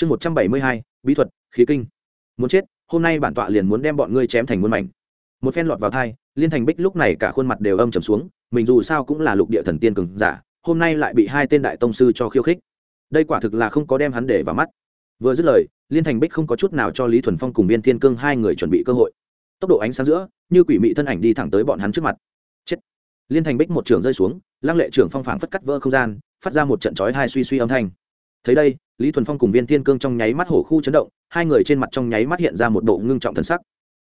chương một trăm bảy mươi hai, bí thuật, khí kinh. Muốn chết, hôm nay bản tọa liền muốn đem bọn ngươi chém thành muôn mảnh. Một phen lọt vào thai, liên thành bích lúc này cả khuôn mặt đều âm trầm xuống, mình dù sao cũng là lục địa thần tiên cường giả, hôm nay lại bị hai tên đại tông sư cho khiêu khích. Đây quả thực là không có đem hắn để vào mắt. Vừa dứt lời, liên thành bích không có chút nào cho lý thuần phong cùng viên thiên cương hai người chuẩn bị cơ hội. Tốc độ ánh sáng giữa, như quỷ mị thân ảnh đi thẳng tới bọn hắn trước mặt. Chết. Liên thành bích một trường rơi xuống, lăng lệ trưởng phong phảng phất cắt vỡ không gian, phát ra một trận chói hai suy suy âm thanh thấy đây, lý thuần phong cùng viên thiên cương trong nháy mắt hổ khu chấn động, hai người trên mặt trong nháy mắt hiện ra một bộ ngưng trọng thần sắc.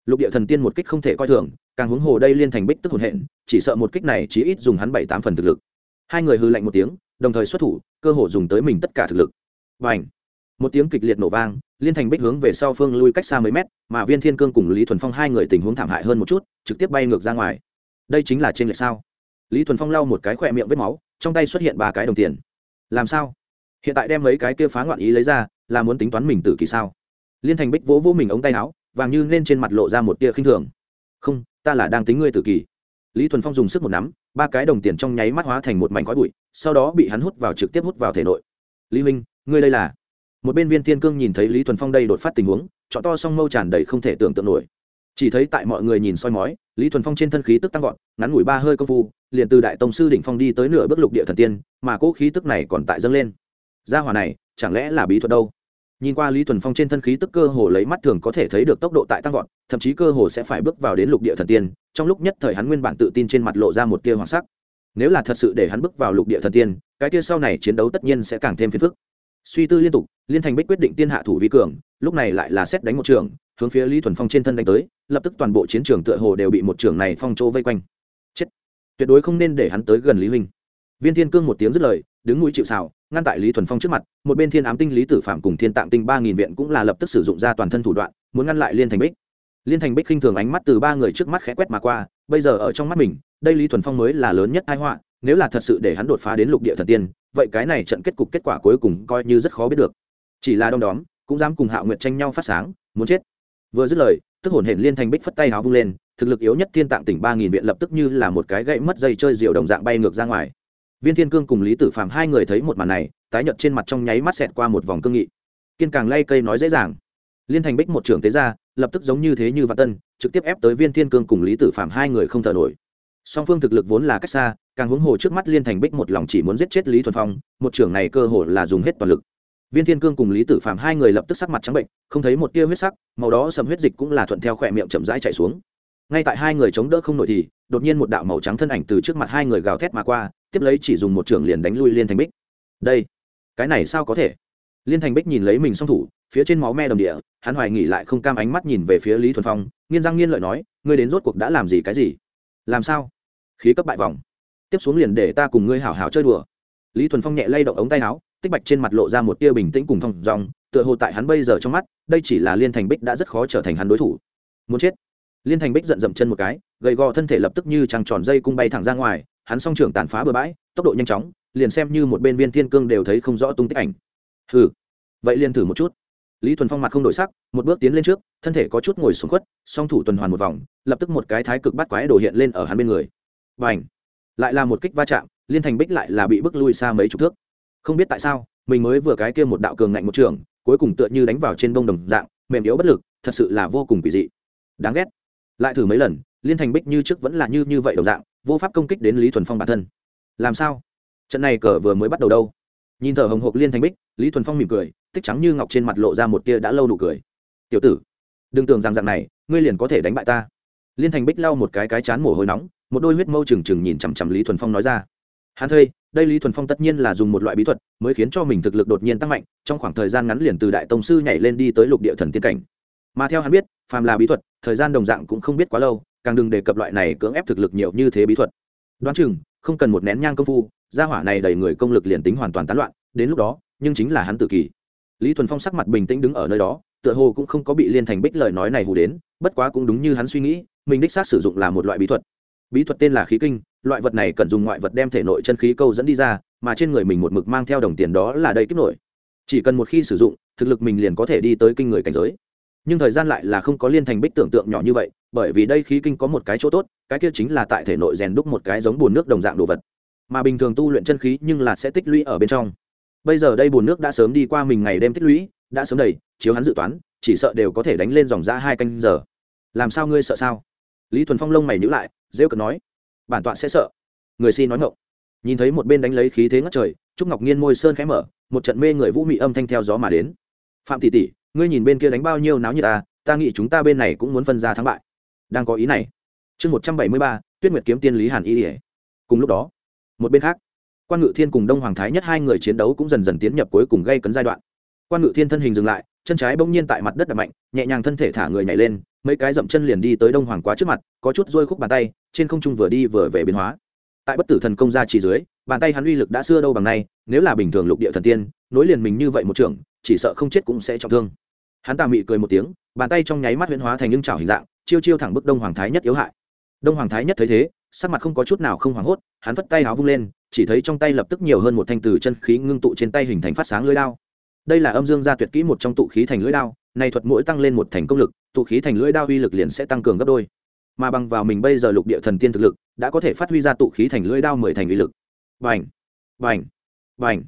Lục địa thần tiên một kích không thể coi thường, càng huống hồ đây liên thành bích tức hồn hện, chỉ sợ một kích này chỉ ít dùng hắn bảy tám phần thực lực. Hai người hư lạnh một tiếng, đồng thời xuất thủ, cơ hồ dùng tới mình tất cả thực lực. Và ảnh một tiếng kịch liệt nổ vang, liên thành bích hướng về sau phương lui cách xa mấy mét, mà viên thiên cương cùng lý thuần phong hai người tình huống thảm hại hơn một chút, trực tiếp bay ngược ra ngoài. Đây chính là trên lệch sao? Lý thuần phong lau một cái khỏe miệng vết máu, trong tay xuất hiện ba cái đồng tiền. Làm sao? Hiện tại đem mấy cái kia phá ngoạn ý lấy ra, là muốn tính toán mình tử kỳ sao? Liên thành bích vỗ vỗ mình ống tay áo, vàng như nên trên mặt lộ ra một tia khinh thường. Không, ta là đang tính ngươi tử kỳ. Lý thuần phong dùng sức một nắm, ba cái đồng tiền trong nháy mắt hóa thành một mảnh khói bụi, sau đó bị hắn hút vào trực tiếp hút vào thể nội. Lý huynh ngươi đây là? Một bên viên thiên cương nhìn thấy lý thuần phong đây đột phát tình huống, trọ to song mâu tràn đầy không thể tưởng tượng nổi. Chỉ thấy tại mọi người nhìn soi mói, lý thuần phong trên thân khí tức tăng vọt, ngắn ngủi ba hơi công phu, liền từ đại tông sư đỉnh phong đi tới nửa bước lục địa thần tiên, mà cỗ khí tức này còn tại dâng lên gia hỏa này, chẳng lẽ là bí thuật đâu? Nhìn qua lý thuần phong trên thân khí tức cơ hồ lấy mắt thường có thể thấy được tốc độ tại tăng vọt, thậm chí cơ hồ sẽ phải bước vào đến lục địa thần tiên, trong lúc nhất thời hắn nguyên bản tự tin trên mặt lộ ra một tia hoàng sắc. Nếu là thật sự để hắn bước vào lục địa thần tiên, cái tia sau này chiến đấu tất nhiên sẽ càng thêm phiền phức. Suy tư liên tục, liên thành bích quyết định tiên hạ thủ vi cường, lúc này lại là xét đánh một trường, hướng phía lý thuần phong trên thân đánh tới, lập tức toàn bộ chiến trường tựa hồ đều bị một trường này phong chỗ vây quanh. Chết. Tuyệt đối không nên để hắn tới gần lý huynh viên thiên cương một tiếng dứt lời, đứng mũi chịu xào ngăn tại lý thuần phong trước mặt, một bên thiên ám tinh lý tử phạm cùng thiên tạng tinh ba nghìn viện cũng là lập tức sử dụng ra toàn thân thủ đoạn, muốn ngăn lại liên thành bích. Liên thành bích khinh thường ánh mắt từ ba người trước mắt khẽ quét mà qua, bây giờ ở trong mắt mình, đây lý thuần phong mới là lớn nhất thái họa, nếu là thật sự để hắn đột phá đến lục địa thần tiên, vậy cái này trận kết cục kết quả cuối cùng coi như rất khó biết được. Chỉ là đom đóm, cũng dám cùng hạo nguyệt tranh nhau phát sáng, muốn chết. Vừa dứt lời, tức hồn hển liên thành bích phất tay háo vung lên, thực lực yếu nhất thiên tạng tỉnh ba nghìn viện lập tức như là một cái gậy mất dây chơi diều đồng dạng bay ngược ra ngoài viên thiên cương cùng lý tử phàm hai người thấy một màn này, tái nhợt trên mặt trong nháy mắt xẹt qua một vòng cương nghị. Kiên càng lay cây nói dễ dàng. Liên thành bích một trưởng tế ra, lập tức giống như thế như vạn tân, trực tiếp ép tới viên thiên cương cùng lý tử phàm hai người không thở nổi. Song phương thực lực vốn là cách xa, càng huống hồ trước mắt liên thành bích một lòng chỉ muốn giết chết lý thuần phong, một trưởng này cơ hồ là dùng hết toàn lực. Viên thiên cương cùng lý tử phạm hai người lập tức sắc mặt trắng bệnh, không thấy một tia huyết sắc, màu đó sầm huyết dịch cũng là thuận theo khỏe miệng chậm rãi chạy xuống ngay tại hai người chống đỡ không nổi thì, đột nhiên một đạo màu trắng thân ảnh từ trước mặt hai người gào thét mà qua, tiếp lấy chỉ dùng một trưởng liền đánh lui liên thành bích. Đây, cái này sao có thể? Liên thành bích nhìn lấy mình song thủ, phía trên máu me đồng địa, hắn hoài nghỉ lại không cam ánh mắt nhìn về phía lý thuần phong, nghiên răng nghiên lợi nói, ngươi đến rốt cuộc đã làm gì cái gì? Làm sao? Khí cấp bại vòng. Tiếp xuống liền để ta cùng ngươi hảo hảo chơi đùa. Lý thuần phong nhẹ lay động ống tay áo, tích bạch trên mặt lộ ra một tia bình tĩnh cùng thong dòng, tựa hồ tại hắn bây giờ trong mắt, đây chỉ là liên thành bích đã rất khó trở thành hắn đối thủ. Muốn chết liên thành bích giận dậm chân một cái, gầy gò thân thể lập tức như trăng tròn dây cung bay thẳng ra ngoài, hắn song trưởng tàn phá bừa bãi, tốc độ nhanh chóng, liền xem như một bên viên thiên cương đều thấy không rõ tung tích ảnh. Hừ. Vậy liền thử một chút. Lý thuần phong mặt không đổi sắc, một bước tiến lên trước, thân thể có chút ngồi xuống khuất, song thủ tuần hoàn một vòng, lập tức một cái thái cực bắt quái đổ hiện lên ở hắn bên người. Và ảnh lại là một kích va chạm, liên thành bích lại là bị bước lui xa mấy chục thước. Không biết tại sao, mình mới vừa cái kia một đạo cường ngạnh một trường, cuối cùng tựa như đánh vào trên bông đồng dạng, mềm yếu bất lực, thật sự là vô cùng kỳ dị. Đáng ghét lại thử mấy lần, liên thành bích như trước vẫn là như như vậy đồng dạng, vô pháp công kích đến lý thuần phong bản thân. Làm sao? Trận này cờ vừa mới bắt đầu đâu? Nhìn thở hồng hộc liên thành bích, lý thuần phong mỉm cười, tích trắng như ngọc trên mặt lộ ra một tia đã lâu nụ cười. Tiểu tử, đừng tưởng rằng dạng này, ngươi liền có thể đánh bại ta. Liên thành bích lau một cái cái chán mồ hôi nóng, một đôi huyết mâu trừng trừng nhìn chằm chằm lý thuần phong nói ra. Hắn thây đây lý thuần phong tất nhiên là dùng một loại bí thuật, mới khiến cho mình thực lực đột nhiên tăng mạnh, trong khoảng thời gian ngắn liền từ đại tông sư nhảy lên đi tới lục địa thần tiên cảnh. Mà theo hắn biết, phàm là bí thuật thời gian đồng dạng cũng không biết quá lâu, càng đừng đề cập loại này cưỡng ép thực lực nhiều như thế bí thuật. Đoán chừng, không cần một nén nhang công phu, gia hỏa này đầy người công lực liền tính hoàn toàn tán loạn, đến lúc đó, nhưng chính là hắn tự kỷ. Lý thuần phong sắc mặt bình tĩnh đứng ở nơi đó, tựa hồ cũng không có bị liên thành bích lời nói này hù đến, bất quá cũng đúng như hắn suy nghĩ, mình đích xác sử dụng là một loại bí thuật. Bí thuật tên là khí kinh, loại vật này cần dùng ngoại vật đem thể nội chân khí câu dẫn đi ra, mà trên người mình một mực mang theo đồng tiền đó là đầy kích nổi. Chỉ cần một khi sử dụng, thực lực mình liền có thể đi tới kinh người cảnh giới nhưng thời gian lại là không có liên thành bích tưởng tượng nhỏ như vậy, bởi vì đây khí kinh có một cái chỗ tốt, cái kia chính là tại thể nội rèn đúc một cái giống bùn nước đồng dạng đồ vật. Mà bình thường tu luyện chân khí nhưng là sẽ tích lũy ở bên trong. Bây giờ đây bùn nước đã sớm đi qua mình ngày đêm tích lũy, đã sớm đầy, chiếu hắn dự toán, chỉ sợ đều có thể đánh lên dòng ra hai canh giờ. Làm sao ngươi sợ sao? Lý thuần phong lông mày nhữ lại dễ cực nói, bản tọa sẽ sợ. Người si nói ngộng nhìn thấy một bên đánh lấy khí thế ngất trời, trúc ngọc nhiên môi sơn khẽ mở, một trận mê người vũ mị âm thanh theo gió mà đến. Phạm tỷ tỷ ngươi nhìn bên kia đánh bao nhiêu náo như ta à, ta nghĩ chúng ta bên này cũng muốn phân ra thắng bại. Đang có ý này. Chương một trăm bảy mươi ba, tuyết nguyệt kiếm tiên lý hàn y ỉa cùng lúc đó, một bên khác, quan ngự thiên cùng đông hoàng thái nhất hai người chiến đấu cũng dần dần tiến nhập cuối cùng gây cấn giai đoạn. Quan ngự thiên thân hình dừng lại, chân trái bỗng nhiên tại mặt đất đập mạnh, nhẹ nhàng thân thể thả người nhảy lên, mấy cái dậm chân liền đi tới đông hoàng quá trước mặt, có chút rôi khúc bàn tay, trên không trung vừa đi vừa về biến hóa. Tại bất tử thần công ra chỉ dưới, bàn tay hắn uy lực đã xưa đâu bằng nay, nếu là bình thường lục địa thần tiên, nối liền mình như vậy một trưởng chỉ sợ không chết cũng sẽ trọng thương. Hắn tà mị cười một tiếng, bàn tay trong nháy mắt huyễn hóa thành những chảo hình dạng, chiêu chiêu thẳng bức đông hoàng thái nhất yếu hại. Đông hoàng thái nhất thấy thế, sắc mặt không có chút nào không hoảng hốt, hắn vất tay áo vung lên, chỉ thấy trong tay lập tức nhiều hơn một thanh từ chân khí ngưng tụ trên tay hình thành phát sáng lưỡi đao. Đây là âm dương gia tuyệt kỹ một trong tụ khí thành lưỡi đao này thuật mỗi tăng lên một thành công lực, tụ khí thành lưỡi đao uy lực liền sẽ tăng cường gấp đôi. Mà bằng vào mình bây giờ lục địa thần tiên thực lực, đã có thể phát huy ra tụ khí thành lưỡi đao mười thành uy lực. Bành! Bành! Bành!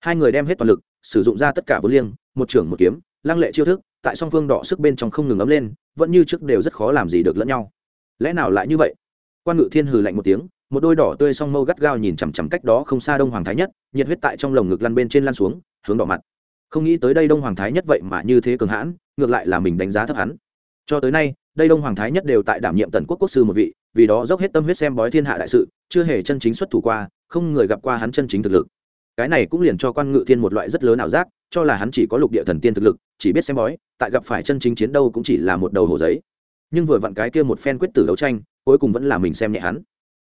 Hai người đem hết toàn lực sử dụng ra tất cả vốn liêng, một trưởng một kiếm, lăng lệ chiêu thức, tại song phương đỏ sức bên trong không ngừng ấm lên, vẫn như trước đều rất khó làm gì được lẫn nhau. Lẽ nào lại như vậy? Quan ngự thiên hừ lạnh một tiếng, một đôi đỏ tươi song mâu gắt gao nhìn chằm chằm cách đó không xa đông hoàng thái nhất, nhiệt huyết tại trong lồng ngực lăn bên trên lăn xuống, hướng đỏ mặt. Không nghĩ tới đây đông hoàng thái nhất vậy mà như thế cường hãn, ngược lại là mình đánh giá thấp hắn. Cho tới nay, đây đông hoàng thái nhất đều tại đảm nhiệm tần quốc quốc sư một vị, vì đó dốc hết tâm huyết xem bói thiên hạ đại sự, chưa hề chân chính xuất thủ qua, không người gặp qua hắn chân chính thực lực cái này cũng liền cho quan ngự thiên một loại rất lớn ảo giác, cho là hắn chỉ có lục địa thần tiên thực lực, chỉ biết xem bói, tại gặp phải chân chính chiến đâu cũng chỉ là một đầu hồ giấy. Nhưng vừa vặn cái kia một phen quyết tử đấu tranh, cuối cùng vẫn là mình xem nhẹ hắn.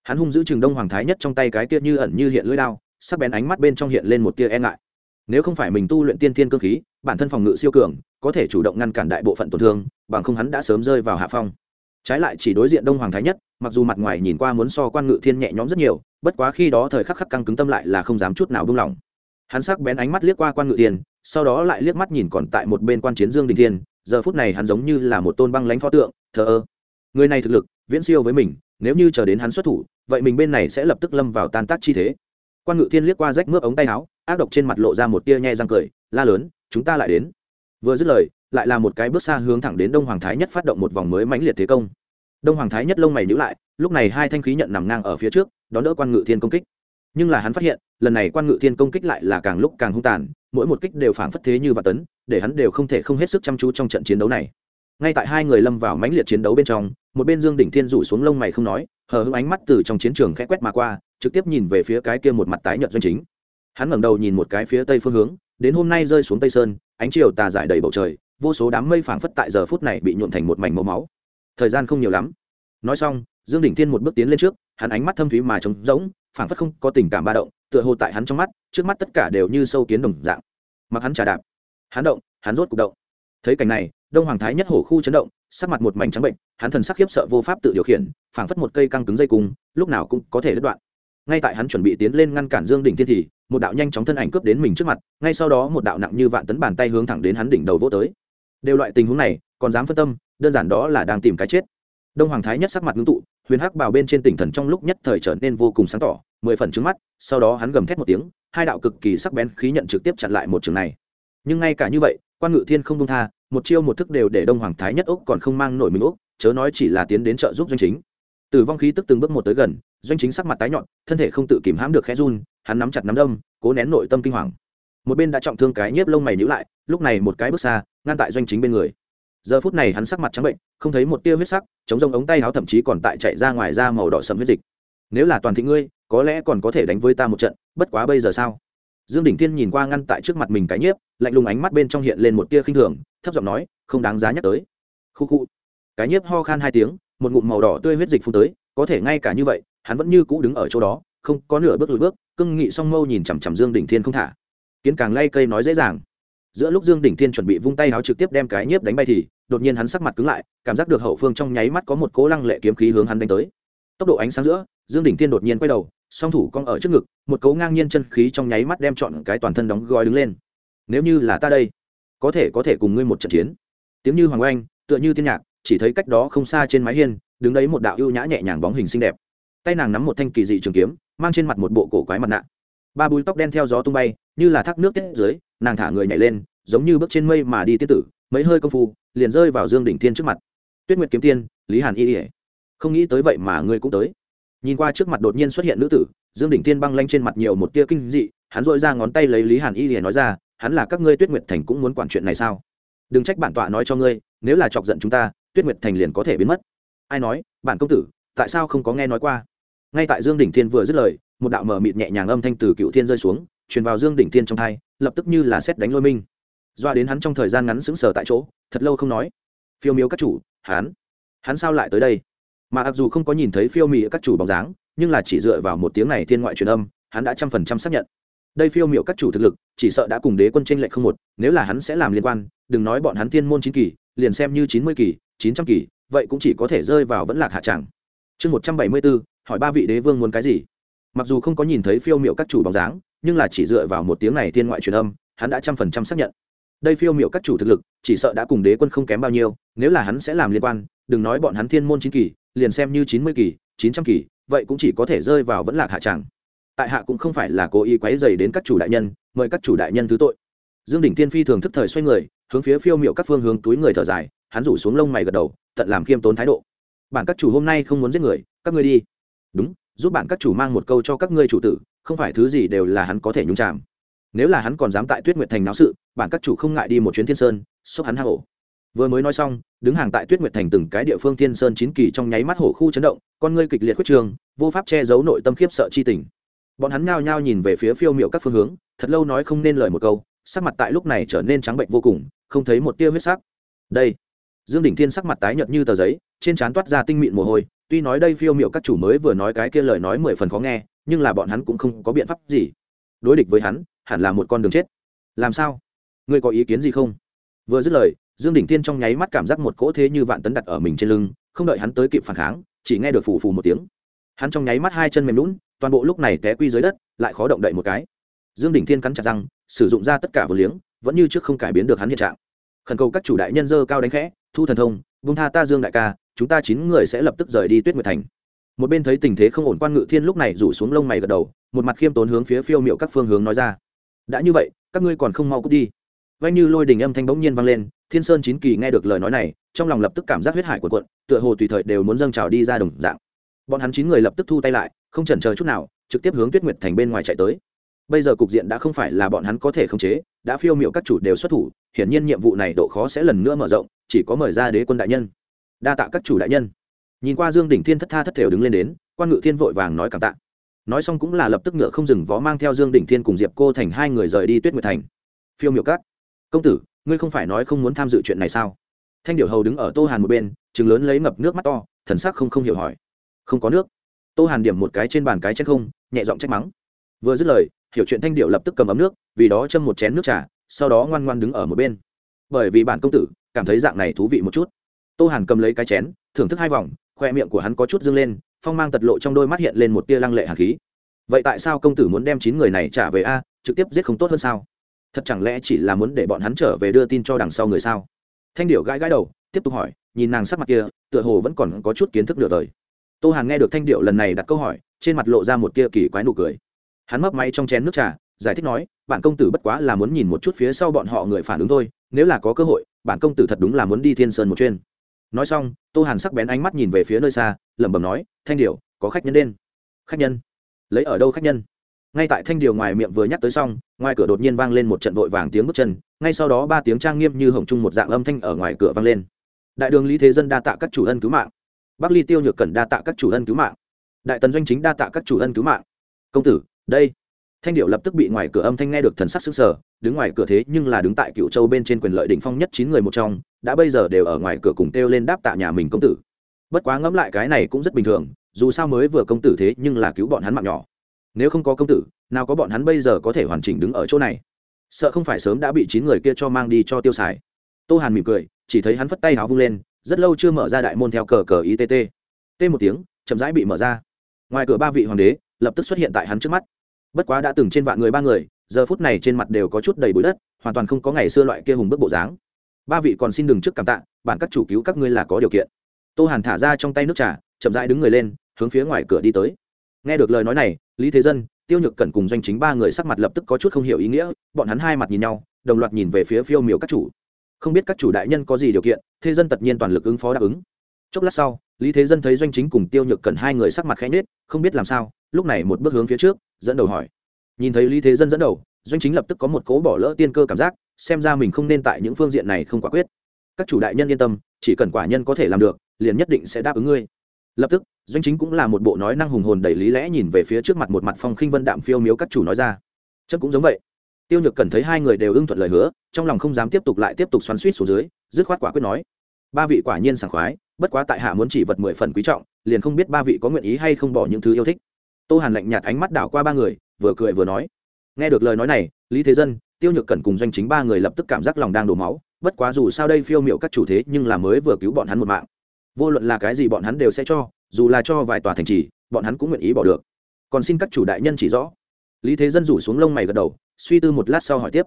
Hắn hung giữ trường đông hoàng thái nhất trong tay cái kia như ẩn như hiện lưỡi đao, sắc bén ánh mắt bên trong hiện lên một tia e ngại. Nếu không phải mình tu luyện tiên thiên cơ khí, bản thân phòng ngự siêu cường, có thể chủ động ngăn cản đại bộ phận tổn thương, bằng không hắn đã sớm rơi vào hạ phong trái lại chỉ đối diện đông hoàng thái nhất, mặc dù mặt ngoài nhìn qua muốn so quan ngự thiên nhẹ nhõm rất nhiều, bất quá khi đó thời khắc khắc căng cứng tâm lại là không dám chút nào buông lỏng. Hắn sắc bén ánh mắt liếc qua quan ngự thiên, sau đó lại liếc mắt nhìn còn tại một bên quan chiến dương đình thiên, giờ phút này hắn giống như là một tôn băng lãnh pho tượng, thờ ơ. Người này thực lực, viễn siêu với mình, nếu như chờ đến hắn xuất thủ, vậy mình bên này sẽ lập tức lâm vào tan tác chi thế. Quan ngự thiên liếc qua rách mướp ống tay áo, ác độc trên mặt lộ ra một tia nhe răng cười, la lớn, chúng ta lại đến. Vừa dứt lời lại là một cái bước xa hướng thẳng đến đông hoàng thái nhất phát động một vòng mới mãnh liệt thế công. Đông hoàng thái nhất lông mày nhữ lại, lúc này hai thanh khí nhận nằm ngang ở phía trước, đón đỡ quan ngự thiên công kích. Nhưng là hắn phát hiện, lần này quan ngự thiên công kích lại là càng lúc càng hung tàn, mỗi một kích đều phảng phất thế như và tấn, để hắn đều không thể không hết sức chăm chú trong trận chiến đấu này. Ngay tại hai người lâm vào mãnh liệt chiến đấu bên trong, một bên dương đỉnh thiên rủ xuống lông mày không nói, hờ hững ánh mắt từ trong chiến trường khẽ quét mà qua, trực tiếp nhìn về phía cái kia một mặt tái nhợt doanh chính. Hắn ngẩng đầu nhìn một cái phía tây phương hướng, đến hôm nay rơi xuống tây sơn, ánh chiều tà giải đầy bầu trời vô số đám mây phảng phất tại giờ phút này bị nhuộn thành một mảnh màu máu. Thời gian không nhiều lắm. Nói xong, dương đỉnh thiên một bước tiến lên trước, hắn ánh mắt thâm thúy mà trống rỗng, phảng phất không có tình cảm ba động, tựa hồ tại hắn trong mắt, trước mắt tất cả đều như sâu kiến đồng dạng. Mặc hắn trà đạp, hắn động, hắn rốt cục động. Thấy cảnh này, đông hoàng thái nhất hổ khu chấn động, sắc mặt một mảnh trắng bệnh, hắn thần sắc khiếp sợ vô pháp tự điều khiển, phảng phất một cây căng cứng dây cung, lúc nào cũng có thể đứt đoạn. Ngay tại hắn chuẩn bị tiến lên ngăn cản dương đỉnh thiên thì, một đạo nhanh chóng thân ảnh cướp đến mình trước mặt, ngay sau đó một đạo nặng như vạn tấn bàn tay hướng thẳng đến hắn đỉnh đầu vỗ tới đều loại tình huống này, còn dám phân tâm, đơn giản đó là đang tìm cái chết. Đông hoàng thái nhất sắc mặt ngưng tụ, huyền hắc bào bên trên tỉnh thần trong lúc nhất thời trở nên vô cùng sáng tỏ, mười phần trứng mắt, sau đó hắn gầm thét một tiếng, hai đạo cực kỳ sắc bén khí nhận trực tiếp chặn lại một trường này. Nhưng ngay cả như vậy, quan ngự thiên không đông tha, một chiêu một thức đều để đông hoàng thái nhất úc còn không mang nổi mình úc chớ nói chỉ là tiến đến trợ giúp doanh chính. Tử vong khí tức từng bước một tới gần, doanh chính sắc mặt tái nhọn, thân thể không tự kìm hãm được khẽ run, hắn nắm chặt nắm đâm, cố nén nội tâm kinh hoàng. Một bên đã trọng thương cái nhiếp lông mày nhữ lại, lúc này một cái bước xa ngăn tại doanh chính bên người. Giờ phút này hắn sắc mặt trắng bệnh, không thấy một tia huyết sắc, chống rông ống tay áo thậm chí còn tại chạy ra ngoài da màu đỏ sầm huyết dịch. Nếu là toàn thị ngươi, có lẽ còn có thể đánh với ta một trận, bất quá bây giờ sao? Dương đỉnh thiên nhìn qua ngăn tại trước mặt mình cái nhiếp, lạnh lùng ánh mắt bên trong hiện lên một tia khinh thường, thấp giọng nói, không đáng giá nhắc tới. Khu khu. Cái nhiếp ho khan hai tiếng, một ngụm màu đỏ tươi huyết dịch phun tới, có thể ngay cả như vậy, hắn vẫn như cũ đứng ở chỗ đó, không có nửa bước lùi bước cưng nghị song mâu nhìn chằm chằm dương đỉnh thiên không thả. Kiến càng lay cây nói dễ dàng giữa lúc dương đỉnh thiên chuẩn bị vung tay áo trực tiếp đem cái nhiếp đánh bay thì, đột nhiên hắn sắc mặt cứng lại, cảm giác được hậu phương trong nháy mắt có một cố lăng lệ kiếm khí hướng hắn đánh tới. Tốc độ ánh sáng giữa, dương đỉnh thiên đột nhiên quay đầu, song thủ cong ở trước ngực, một cấu ngang nhiên chân khí trong nháy mắt đem chọn cái toàn thân đóng gói đứng lên. Nếu như là ta đây, có thể có thể cùng ngươi một trận chiến. Tiếng như hoàng oanh, tựa như tiên nhạc, chỉ thấy cách đó không xa trên mái hiên, đứng đấy một đạo ưu nhã nhẹ nhàng bóng hình xinh đẹp. Tay nàng nắm một thanh kỳ dị trường kiếm, mang trên mặt một bộ cổ quái mặt nạ ba búi tóc đen theo gió tung bay, như là thác nước tiết dưới, nàng thả người nhảy lên, giống như bước trên mây mà đi tiết tử, mấy hơi công phu, liền rơi vào dương đỉnh thiên trước mặt. Tuyết nguyệt kiếm tiên, lý hàn y ỉa không nghĩ tới vậy mà ngươi cũng tới. Nhìn qua trước mặt đột nhiên xuất hiện nữ tử, dương đỉnh thiên băng lanh trên mặt nhiều một tia kinh dị, hắn dội ra ngón tay lấy lý hàn y ỉa nói ra, hắn là các ngươi tuyết nguyệt thành cũng muốn quản chuyện này sao? Đừng trách bản tọa nói cho ngươi, nếu là chọc giận chúng ta, tuyết nguyệt thành liền có thể biến mất. Ai nói, bản công tử, tại sao không có nghe nói qua? Ngay tại dương đỉnh thiên vừa dứt lời một đạo mờ mịt nhẹ nhàng âm thanh từ cựu thiên rơi xuống, truyền vào dương đỉnh thiên trong thai, lập tức như là xét đánh lôi minh. Doa đến hắn trong thời gian ngắn sững sờ tại chỗ, thật lâu không nói. Phiêu miếu các chủ, hắn hắn sao lại tới đây? Mà mặc dù không có nhìn thấy phiêu mị các chủ bóng dáng, nhưng là chỉ dựa vào một tiếng này thiên ngoại truyền âm, hắn đã trăm phần trăm xác nhận. Đây phiêu miệu các chủ thực lực, chỉ sợ đã cùng đế quân tranh lệch không một, nếu là hắn sẽ làm liên quan, đừng nói bọn hắn thiên môn chín kỳ, liền xem như chín mươi kỳ, chín trăm kỳ, vậy cũng chỉ có thể rơi vào vẫn lạc hạ tràng chương một trăm bảy mươi bốn hỏi ba vị đế vương muốn cái gì? Mặc dù không có nhìn thấy phiêu miệu các chủ bóng dáng, nhưng là chỉ dựa vào một tiếng này thiên ngoại truyền âm, hắn đã trăm phần trăm xác nhận. Đây phiêu miệu các chủ thực lực, chỉ sợ đã cùng đế quân không kém bao nhiêu, nếu là hắn sẽ làm liên quan, đừng nói bọn hắn thiên môn chín kỳ, liền xem như chín mươi kỳ, chín trăm kỳ, vậy cũng chỉ có thể rơi vào vẫn lạc hạ tràng tại hạ cũng không phải là cố ý quấy dày đến các chủ đại nhân, mời các chủ đại nhân thứ tội. Dương đỉnh tiên phi thường thức thời xoay người, hướng phía phiêu miệu các phương hướng túi người thở dài, hắn rủ xuống lông mày gật đầu, tận làm khiêm tốn thái độ. Bản các chủ hôm nay không muốn giết người, các ngươi đi. Đúng giúp bạn các chủ mang một câu cho các ngươi chủ tử, không phải thứ gì đều là hắn có thể nhúng chạm nếu là hắn còn dám tại tuyết nguyệt thành náo sự, bạn các chủ không ngại đi một chuyến thiên sơn xúc hắn hang ổ. Vừa mới nói xong, đứng hàng tại tuyết nguyệt thành từng cái địa phương thiên sơn chín kỳ trong nháy mắt hổ khu chấn động, con ngươi kịch liệt quyết trường vô pháp che giấu nội tâm khiếp sợ chi tình. Bọn hắn nhao nhao nhìn về phía phiêu miệu các phương hướng, thật lâu nói không nên lời một câu, sắc mặt tại lúc này trở nên trắng bệnh vô cùng, không thấy một tia huyết sắc. Đây, dương đỉnh thiên sắc mặt tái nhợt như tờ giấy, trên trán toát ra tinh mịn mồ hôi tuy nói đây phiêu miệu các chủ mới vừa nói cái kia lời nói mười phần khó nghe, nhưng là bọn hắn cũng không có biện pháp gì. Đối địch với hắn, hẳn là một con đường chết. Làm sao? Ngươi có ý kiến gì không? Vừa dứt lời, dương đỉnh thiên trong nháy mắt cảm giác một cỗ thế như vạn tấn đặt ở mình trên lưng, không đợi hắn tới kịp phản kháng, chỉ nghe được phù phù một tiếng. Hắn trong nháy mắt hai chân mềm lún toàn bộ lúc này té quy dưới đất, lại khó động đậy một cái. Dương đỉnh thiên cắn chặt răng, sử dụng ra tất cả vừa liếng, vẫn như trước không cải biến được hắn hiện trạng. Khẩn cầu các chủ đại nhân dơ cao đánh khẽ, thu thần thông vung tha ta dương đại ca chúng ta chín người sẽ lập tức rời đi tuyết nguyệt thành. Một bên thấy tình thế không ổn quan ngự thiên lúc này rủ xuống lông mày gật đầu, một mặt khiêm tốn hướng phía phiêu miệu các phương hướng nói ra. Đã như vậy, các ngươi còn không mau cút đi. Vanh như lôi đình âm thanh bỗng nhiên vang lên, thiên sơn chín kỳ nghe được lời nói này, trong lòng lập tức cảm giác huyết hải của quận tựa hồ tùy thời đều muốn dâng trào đi ra đồng dạng. Bọn hắn chín người lập tức thu tay lại, không chần chờ chút nào, trực tiếp hướng tuyết nguyệt thành bên ngoài chạy tới. Bây giờ cục diện đã không phải là bọn hắn có thể khống chế, đã phiêu miệu các chủ đều xuất thủ, hiển nhiên nhiệm vụ này độ khó sẽ lần nữa mở rộng, chỉ có mời ra đế quân đại nhân đa tạ các chủ đại nhân. Nhìn qua dương đỉnh thiên thất tha thất thểu đứng lên đến, quan ngự thiên vội vàng nói cảm tạ. Nói xong cũng là lập tức ngựa không dừng vó mang theo dương đỉnh thiên cùng diệp cô thành hai người rời đi tuyết nguyệt thành. Phiêu miểu cát công tử, ngươi không phải nói không muốn tham dự chuyện này sao? Thanh điểu hầu đứng ở tô hàn một bên chừng lớn lấy ngập nước mắt to, thần sắc không không hiểu hỏi. Không có nước. Tô hàn điểm một cái trên bàn cái chết không, nhẹ giọng trách mắng. Vừa dứt lời, hiểu chuyện thanh điệu lập tức cầm ấm nước, vì đó châm một chén nước trà, sau đó ngoan ngoan đứng ở một bên. Bởi vì bản công tử cảm thấy dạng này thú vị một chút tô hàn cầm lấy cái chén, thưởng thức hai vòng, khoe miệng của hắn có chút dâng lên, phong mang tật lộ trong đôi mắt hiện lên một tia lăng lệ hàn khí. Vậy tại sao công tử muốn đem chín người này trả về a? Trực tiếp giết không tốt hơn sao? Thật chẳng lẽ chỉ là muốn để bọn hắn trở về đưa tin cho đằng sau người sao? Thanh điệu gãi gãi đầu, tiếp tục hỏi, nhìn nàng sắc mặt kia, tựa hồ vẫn còn có chút kiến thức nửa đời. Tô hàn nghe được thanh điệu lần này đặt câu hỏi, trên mặt lộ ra một tia kỳ quái nụ cười. Hắn mấp máy trong chén nước trà, giải thích nói, bản công tử bất quá là muốn nhìn một chút phía sau bọn họ người phản ứng thôi, nếu là có cơ hội, bản công tử thật đúng là muốn đi thiên sơn một chuyên nói xong, tô hàn sắc bén ánh mắt nhìn về phía nơi xa, lẩm bẩm nói, thanh điều, có khách nhân đen khách nhân? Lấy ở đâu khách nhân? Ngay tại thanh điều ngoài miệng vừa nhắc tới xong, ngoài cửa đột nhiên vang lên một trận vội vàng tiếng bước chân, ngay sau đó ba tiếng trang nghiêm như hồng chung một dạng âm thanh ở ngoài cửa vang lên. Đại đường lý thế dân đa tạ các chủ ân cứu mạng. Bắc ly tiêu nhược cần đa tạ các chủ ân cứu mạng. Đại tần doanh chính đa tạ các chủ ân cứu mạng. Công tử, đây. Thanh điệu lập tức bị ngoài cửa âm thanh nghe được thần sắc xứng sở đứng ngoài cửa thế nhưng là đứng tại cựu châu bên trên quyền lợi đỉnh phong nhất chín người một trong đã bây giờ đều ở ngoài cửa cùng kêu lên đáp tạ nhà mình công tử. Bất quá ngẫm lại cái này cũng rất bình thường, dù sao mới vừa công tử thế nhưng là cứu bọn hắn mạng nhỏ. Nếu không có công tử, nào có bọn hắn bây giờ có thể hoàn chỉnh đứng ở chỗ này? Sợ không phải sớm đã bị chín người kia cho mang đi cho tiêu xài. Tô hàn mỉm cười, chỉ thấy hắn phất tay áo vung lên, rất lâu chưa mở ra đại môn theo cờ cờ itt t một tiếng, chậm rãi bị mở ra. Ngoài cửa ba vị hoàng đế, lập tức xuất hiện tại hắn trước mắt. Bất quá đã từng trên vạn người ba người, giờ phút này trên mặt đều có chút đầy bụi đất, hoàn toàn không có ngày xưa loại kia hùng bức bộ dáng ba vị còn xin đừng trước cảm tạ bản các chủ cứu các ngươi là có điều kiện tô hàn thả ra trong tay nước trà chậm rãi đứng người lên hướng phía ngoài cửa đi tới nghe được lời nói này lý thế dân tiêu nhược cẩn cùng doanh chính ba người sắc mặt lập tức có chút không hiểu ý nghĩa bọn hắn hai mặt nhìn nhau đồng loạt nhìn về phía phiêu miểu các chủ không biết các chủ đại nhân có gì điều kiện thế dân tất nhiên toàn lực ứng phó đáp ứng chốc lát sau lý thế dân thấy doanh chính cùng tiêu nhược cần hai người sắc mặt khẽ nết không biết làm sao lúc này một bước hướng phía trước dẫn đầu hỏi nhìn thấy lý thế dân dẫn đầu doanh chính lập tức có một cố bỏ lỡ tiên cơ cảm giác xem ra mình không nên tại những phương diện này không quả quyết. Các chủ đại nhân yên tâm, chỉ cần quả nhân có thể làm được, liền nhất định sẽ đáp ứng ngươi. Lập tức, doanh chính cũng là một bộ nói năng hùng hồn đầy lý lẽ nhìn về phía trước mặt một mặt phong khinh vân đạm phiêu miếu các chủ nói ra. Chất cũng giống vậy. Tiêu nhược cần thấy hai người đều ưng thuận lời hứa, trong lòng không dám tiếp tục lại tiếp tục xoắn suýt xuống dưới, dứt khoát quả quyết nói. Ba vị quả nhiên sảng khoái, bất quá tại hạ muốn chỉ vật mười phần quý trọng, liền không biết ba vị có nguyện ý hay không bỏ những thứ yêu thích. Tô hàn lạnh nhạt ánh mắt đảo qua ba người, vừa cười vừa nói. Nghe được lời nói này, lý thế dân tiêu nhược cẩn cùng doanh chính ba người lập tức cảm giác lòng đang đổ máu, bất quá dù sao đây phiêu miệu các chủ thế nhưng là mới vừa cứu bọn hắn một mạng. Vô luận là cái gì bọn hắn đều sẽ cho, dù là cho vài tòa thành trì, bọn hắn cũng nguyện ý bỏ được. Còn xin các chủ đại nhân chỉ rõ. Lý thế dân rủ xuống lông mày gật đầu, suy tư một lát sau hỏi tiếp.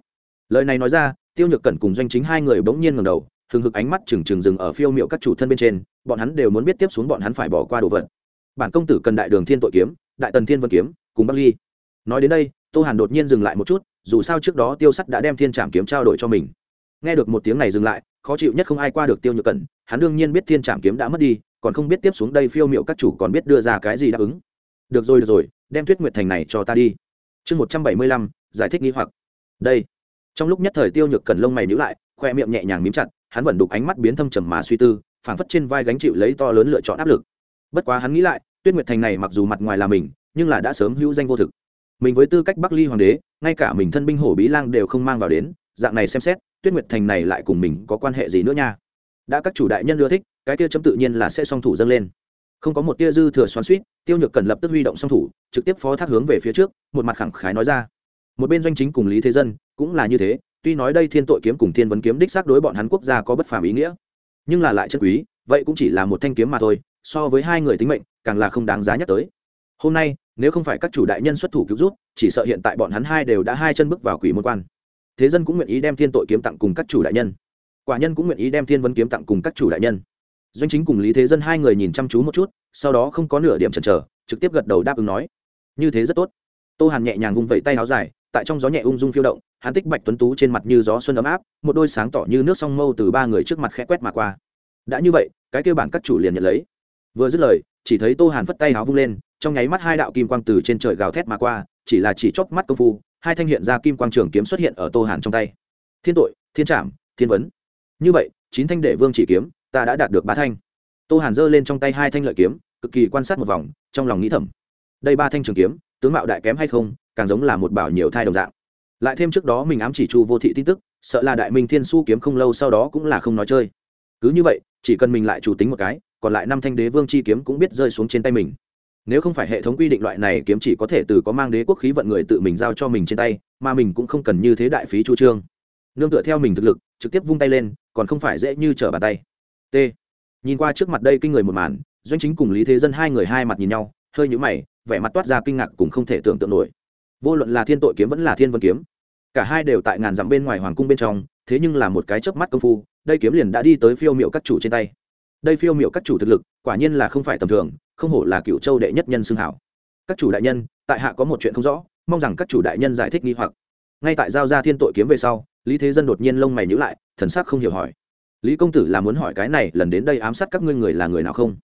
Lời này nói ra, tiêu nhược cẩn cùng doanh chính hai người bỗng nhiên ngầm đầu, hừng hực ánh mắt trừng trừng dừng ở phiêu miệu các chủ thân bên trên, bọn hắn đều muốn biết tiếp xuống bọn hắn phải bỏ qua đồ vật. Bản công tử cần đại đường thiên tội kiếm, đại tần thiên vân kiếm, cùng bắc ly. Nói đến đây, tô hàn đột nhiên dừng lại một chút dù sao trước đó tiêu sắt đã đem thiên trảm kiếm trao đổi cho mình. Nghe được một tiếng này dừng lại, khó chịu nhất không ai qua được tiêu nhược cẩn, hắn đương nhiên biết thiên trảm kiếm đã mất đi, còn không biết tiếp xuống đây phiêu miệu các chủ còn biết đưa ra cái gì đáp ứng. Được rồi được rồi, đem tuyết nguyệt thành này cho ta đi. Chương một trăm bảy mươi lăm, giải thích nghi hoặc. Đây. Trong lúc nhất thời tiêu nhược cẩn lông mày nhữ lại, khoe miệng nhẹ nhàng mím chặt, hắn vẫn đục ánh mắt biến thâm trầm mà suy tư, phảng phất trên vai gánh chịu lấy to lớn lựa chọn áp lực. Bất quá hắn nghĩ lại, tuyết nguyệt thành này mặc dù mặt ngoài là mình, nhưng là đã sớm hữu danh vô thực mình với tư cách bắc ly hoàng đế, ngay cả mình thân binh hổ bí lang đều không mang vào đến, dạng này xem xét, tuyết nguyệt thành này lại cùng mình có quan hệ gì nữa nha? Đã các chủ đại nhân ưa thích, cái kia chấm tự nhiên là sẽ song thủ dâng lên. Không có một tia dư thừa xoắn suýt tiêu nhược cần lập tức huy động song thủ, trực tiếp phó thác hướng về phía trước, một mặt khẳng khái nói ra. Một bên doanh chính cùng lý thế dân, cũng là như thế, tuy nói đây thiên tội kiếm cùng thiên vấn kiếm đích xác đối bọn hắn quốc gia có bất phàm ý nghĩa, nhưng là lại chất quý, vậy cũng chỉ là một thanh kiếm mà thôi, so với hai người tính mệnh, càng là không đáng giá nhắc tới. Hôm nay nếu không phải các chủ đại nhân xuất thủ cứu rút chỉ sợ hiện tại bọn hắn hai đều đã hai chân bước vào quỷ môn quan. Thế dân cũng nguyện ý đem thiên tội kiếm tặng cùng các chủ đại nhân. Quả nhân cũng nguyện ý đem thiên vấn kiếm tặng cùng các chủ đại nhân. Doanh chính cùng lý thế dân hai người nhìn chăm chú một chút, sau đó không có nửa điểm chần chờ, trực tiếp gật đầu đáp ứng nói, như thế rất tốt. Tô hàn nhẹ nhàng vung vẩy tay áo dài, tại trong gió nhẹ ung dung phiêu động, hắn tích bạch tuấn tú trên mặt như gió xuân ấm áp, một đôi sáng tỏ như nước song mâu từ ba người trước mặt khẽ quét mà qua. Đã như vậy, cái kêu bản các chủ liền nhận lấy. Vừa dứt lời, chỉ thấy tô hàn phất tay áo vung lên trong nháy mắt hai đạo kim quang từ trên trời gào thét mà qua, chỉ là chỉ chóp mắt công phu, hai thanh hiện ra kim quang trường kiếm xuất hiện ở tô hàn trong tay. Thiên tội, thiên trảm, thiên vấn. Như vậy, chín thanh đệ vương chỉ kiếm, ta đã đạt được ba thanh. Tô hàn giơ lên trong tay hai thanh lợi kiếm, cực kỳ quan sát một vòng, trong lòng nghĩ thầm. Đây ba thanh trường kiếm, tướng mạo đại kém hay không, càng giống là một bảo nhiều thai đồng dạng. Lại thêm trước đó mình ám chỉ chu vô thị tin tức, sợ là đại minh thiên su kiếm không lâu sau đó cũng là không nói chơi. Cứ như vậy, chỉ cần mình lại chủ tính một cái, còn lại năm thanh đế vương chi kiếm cũng biết rơi xuống trên tay mình nếu không phải hệ thống quy định loại này kiếm chỉ có thể từ có mang đế quốc khí vận người tự mình giao cho mình trên tay, mà mình cũng không cần như thế đại phí chu trương. Nương tựa theo mình thực lực, trực tiếp vung tay lên, còn không phải dễ như trở bàn tay. T. Nhìn qua trước mặt đây kinh người một màn, doanh chính cùng lý thế dân hai người hai mặt nhìn nhau, hơi nhũ mày, vẻ mặt toát ra kinh ngạc cũng không thể tưởng tượng nổi. Vô luận là thiên tội kiếm vẫn là thiên vân kiếm, cả hai đều tại ngàn dặm bên ngoài hoàng cung bên trong, thế nhưng là một cái chớp mắt công phu, đây kiếm liền đã đi tới phiêu miệu các chủ trên tay. Đây phiêu miệu các chủ thực lực, quả nhiên là không phải tầm thường không hổ là cựu châu đệ nhất nhân xưng hảo. Các chủ đại nhân, tại hạ có một chuyện không rõ, mong rằng các chủ đại nhân giải thích nghi hoặc. Ngay tại giao ra thiên tội kiếm về sau, lý thế dân đột nhiên lông mày nhữ lại, thần sắc không hiểu hỏi. Lý công tử là muốn hỏi cái này, lần đến đây ám sát các ngươi người là người nào không?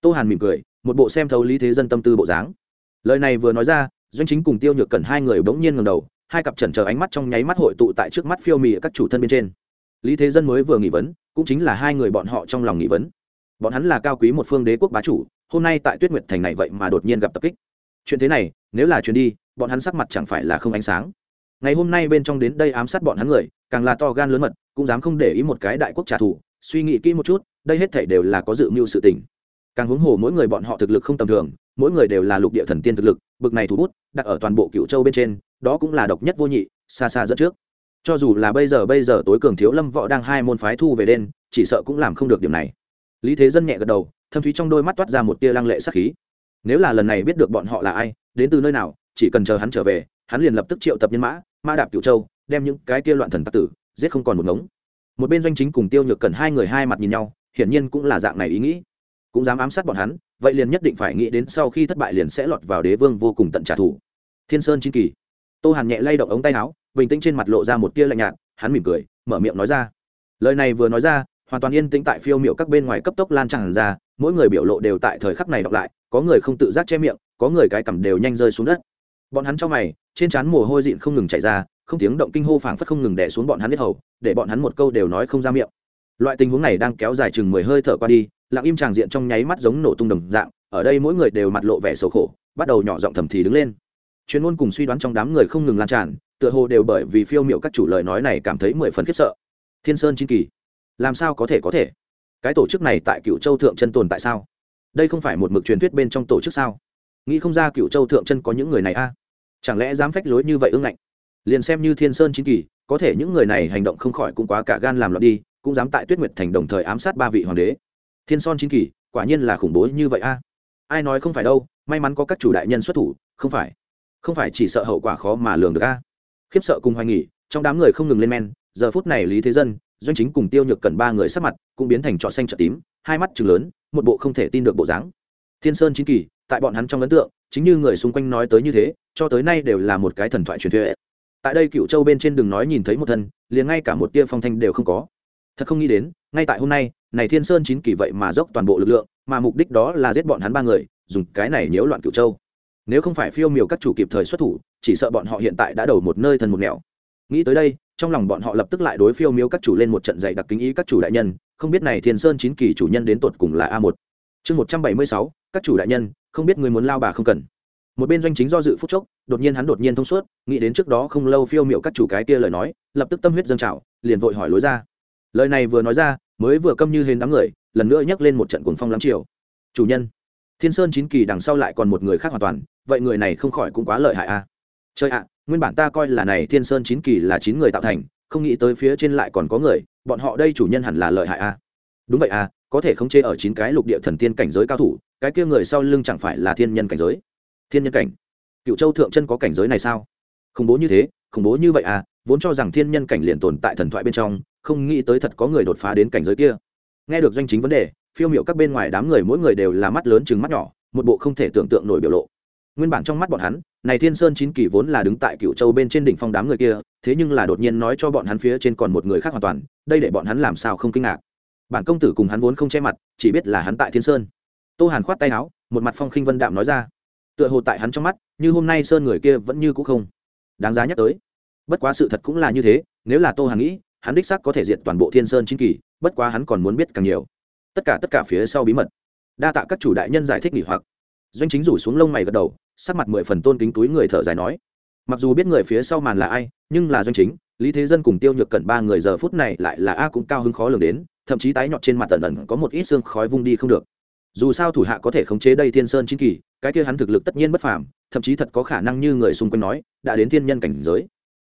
Tô hàn mỉm cười, một bộ xem thấu lý thế dân tâm tư bộ dáng. Lời này vừa nói ra, doanh chính cùng tiêu nhược cần hai người bỗng nhiên ngầm đầu, hai cặp trần chờ ánh mắt trong nháy mắt hội tụ tại trước mắt phiêu mì các chủ thân bên trên. Lý thế dân mới vừa nghỉ vấn, cũng chính là hai người bọn họ trong lòng nghỉ vấn. Bọn hắn là cao quý một phương đế quốc bá chủ hôm nay tại tuyết nguyệt thành này vậy mà đột nhiên gặp tập kích. Chuyện thế này, nếu là chuyện đi, bọn hắn sắc mặt chẳng phải là không ánh sáng. Ngày hôm nay bên trong đến đây ám sát bọn hắn người, càng là to gan lớn mật, cũng dám không để ý một cái đại quốc trả thù, suy nghĩ kỹ một chút, đây hết thể đều là có dự mưu sự tình. Càng huống hồ mỗi người bọn họ thực lực không tầm thường, mỗi người đều là lục địa thần tiên thực lực, bực này thủ bút, đặt ở toàn bộ cựu châu bên trên, đó cũng là độc nhất vô nhị, xa xa dẫn trước. Cho dù là bây giờ bây giờ tối cường thiếu lâm võ đang hai môn phái thu về đen, chỉ sợ cũng làm không được điểm này. Lý thế dân nhẹ gật đầu thâm thúy trong đôi mắt toát ra một tia lăng lệ sắc khí. Nếu là lần này biết được bọn họ là ai, đến từ nơi nào, chỉ cần chờ hắn trở về, hắn liền lập tức triệu tập nhân mã ma đạp cựu châu, đem những cái kia loạn thần tặc tử, giết không còn một ngống. Một bên doanh chính cùng tiêu nhược cần hai người hai mặt nhìn nhau, hiển nhiên cũng là dạng này ý nghĩ. Cũng dám ám sát bọn hắn, vậy liền nhất định phải nghĩ đến sau khi thất bại liền sẽ lọt vào đế vương vô cùng tận trả thù. Thiên sơn chính kỳ. Tô hàn nhẹ lay động ống tay áo, bình tĩnh trên mặt lộ ra một tia lạnh nhạt, hắn mỉm cười, mở miệng nói ra. Lời này vừa nói ra, hoàn toàn yên tĩnh tại phiêu miệu các bên ngoài cấp tốc lan tràn ra mỗi người biểu lộ đều tại thời khắc này đọc lại, có người không tự giác che miệng, có người cái cằm đều nhanh rơi xuống đất. Bọn hắn trong mày, trên trán mồ hôi dịn không ngừng chảy ra, không tiếng động kinh hô phảng phất không ngừng đè xuống bọn hắn hết hầu, để bọn hắn một câu đều nói không ra miệng. Loại tình huống này đang kéo dài chừng mười hơi thở qua đi, lặng im tràng diện trong nháy mắt giống nổ tung đồng dạng, ở đây mỗi người đều mặt lộ vẻ xấu khổ, bắt đầu nhỏ giọng thầm thì đứng lên. Chuyên môn cùng suy đoán trong đám người không ngừng lan tràn, tựa hồ đều bởi vì phiêu miệu các chủ lời nói này cảm thấy mười phần khiếp sợ. Thiên sơn chín kỳ, làm sao có thể có thể? Cái tổ chức này tại cựu châu thượng chân tồn tại sao? Đây không phải một mực truyền thuyết bên trong tổ chức sao? Nghĩ không ra cựu châu thượng chân có những người này a. Chẳng lẽ dám phách lối như vậy ưng ngạnh? Liền xem như thiên sơn chín kỳ, có thể những người này hành động không khỏi cũng quá cả gan làm loạn đi, cũng dám tại tuyết nguyệt thành đồng thời ám sát ba vị hoàng đế. Thiên son chín kỳ, quả nhiên là khủng bố như vậy a. Ai nói không phải đâu, may mắn có các chủ đại nhân xuất thủ, không phải. Không phải chỉ sợ hậu quả khó mà lường được a. Khiếp sợ cùng hoài nghỉ trong đám người không ngừng lên men, giờ phút này lý thế dân doanh chính cùng tiêu nhược cần ba người sắc mặt cũng biến thành trọ xanh trọ tím, hai mắt chừng lớn, một bộ không thể tin được bộ dáng. Thiên sơn chính kỳ, tại bọn hắn trong ấn tượng, chính như người xung quanh nói tới như thế, cho tới nay đều là một cái thần thoại truyền thuyết. Tại đây cựu châu bên trên đường nói nhìn thấy một thân, liền ngay cả một tia phong thanh đều không có. Thật không nghĩ đến, ngay tại hôm nay, này thiên sơn chín kỳ vậy mà dốc toàn bộ lực lượng, mà mục đích đó là giết bọn hắn ba người, dùng cái này nhiễu loạn cựu châu. Nếu không phải phiêu miều các chủ kịp thời xuất thủ, chỉ sợ bọn họ hiện tại đã đầu một nơi thần một nẻo. Nghĩ tới đây trong lòng bọn họ lập tức lại đối phiêu miếu các chủ lên một trận dạy đặc kính ý các chủ đại nhân, không biết này thiên sơn chín kỳ chủ nhân đến tột cùng là a một. Chương một trăm bảy mươi sáu, các chủ đại nhân, không biết người muốn lao bà không cần. Một bên doanh chính do dự phút chốc, đột nhiên hắn đột nhiên thông suốt, nghĩ đến trước đó không lâu phiêu miệu các chủ cái kia lời nói, lập tức tâm huyết dâng trào, liền vội hỏi lối ra. Lời này vừa nói ra, mới vừa câm như hên đám người, lần nữa nhắc lên một trận cuồng phong lắm chiều. Chủ nhân, thiên sơn chín kỳ đằng sau lại còn một người khác hoàn toàn, vậy người này không khỏi cũng quá lợi hại a. à? Trời ạ, nguyên bản ta coi là này thiên sơn chín kỳ là chín người tạo thành, không nghĩ tới phía trên lại còn có người, bọn họ đây chủ nhân hẳn là lợi hại a à? đúng vậy à có thể khống chế ở chín cái lục địa thần tiên cảnh giới cao thủ, cái kia người sau lưng chẳng phải là thiên nhân cảnh giới? Thiên nhân cảnh? Cựu châu thượng chân có cảnh giới này sao? Khủng bố như thế, khủng bố như vậy à vốn cho rằng thiên nhân cảnh liền tồn tại thần thoại bên trong, không nghĩ tới thật có người đột phá đến cảnh giới kia. Nghe được doanh chính vấn đề, phiêu miệu các bên ngoài đám người mỗi người đều là mắt lớn chừng mắt nhỏ, một bộ không thể tưởng tượng nổi biểu lộ. Nguyên bản trong mắt bọn hắn này thiên sơn chín kỳ vốn là đứng tại cựu châu bên trên đỉnh phong đám người kia, thế nhưng là đột nhiên nói cho bọn hắn phía trên còn một người khác hoàn toàn, đây để bọn hắn làm sao không kinh ngạc. Bản công tử cùng hắn vốn không che mặt, chỉ biết là hắn tại thiên sơn. Tô hàn khoát tay áo, một mặt phong khinh vân đạm nói ra. Tựa hồ tại hắn trong mắt, như hôm nay sơn người kia vẫn như cũ không. Đáng giá nhắc tới. Bất quá sự thật cũng là như thế, nếu là tô hàn nghĩ, hắn đích xác có thể diệt toàn bộ thiên sơn chính kỳ, bất quá hắn còn muốn biết càng nhiều. Tất cả tất cả phía sau bí mật. Đa tạ các chủ đại nhân giải thích nghỉ hoặc. Doanh chính rủ xuống lông mày gật đầu sắc mặt mười phần tôn kính túi người thở dài nói, mặc dù biết người phía sau màn là ai, nhưng là doanh chính, lý thế dân cùng tiêu nhược cẩn ba người giờ phút này lại là a cũng cao hứng khó lường đến, thậm chí tái nhọt trên mặt tần ẩn có một ít xương khói vung đi không được. Dù sao thủ hạ có thể khống chế đây thiên sơn chính kỳ, cái kia hắn thực lực tất nhiên bất phàm, thậm chí thật có khả năng như người xung quanh nói, đã đến thiên nhân cảnh giới.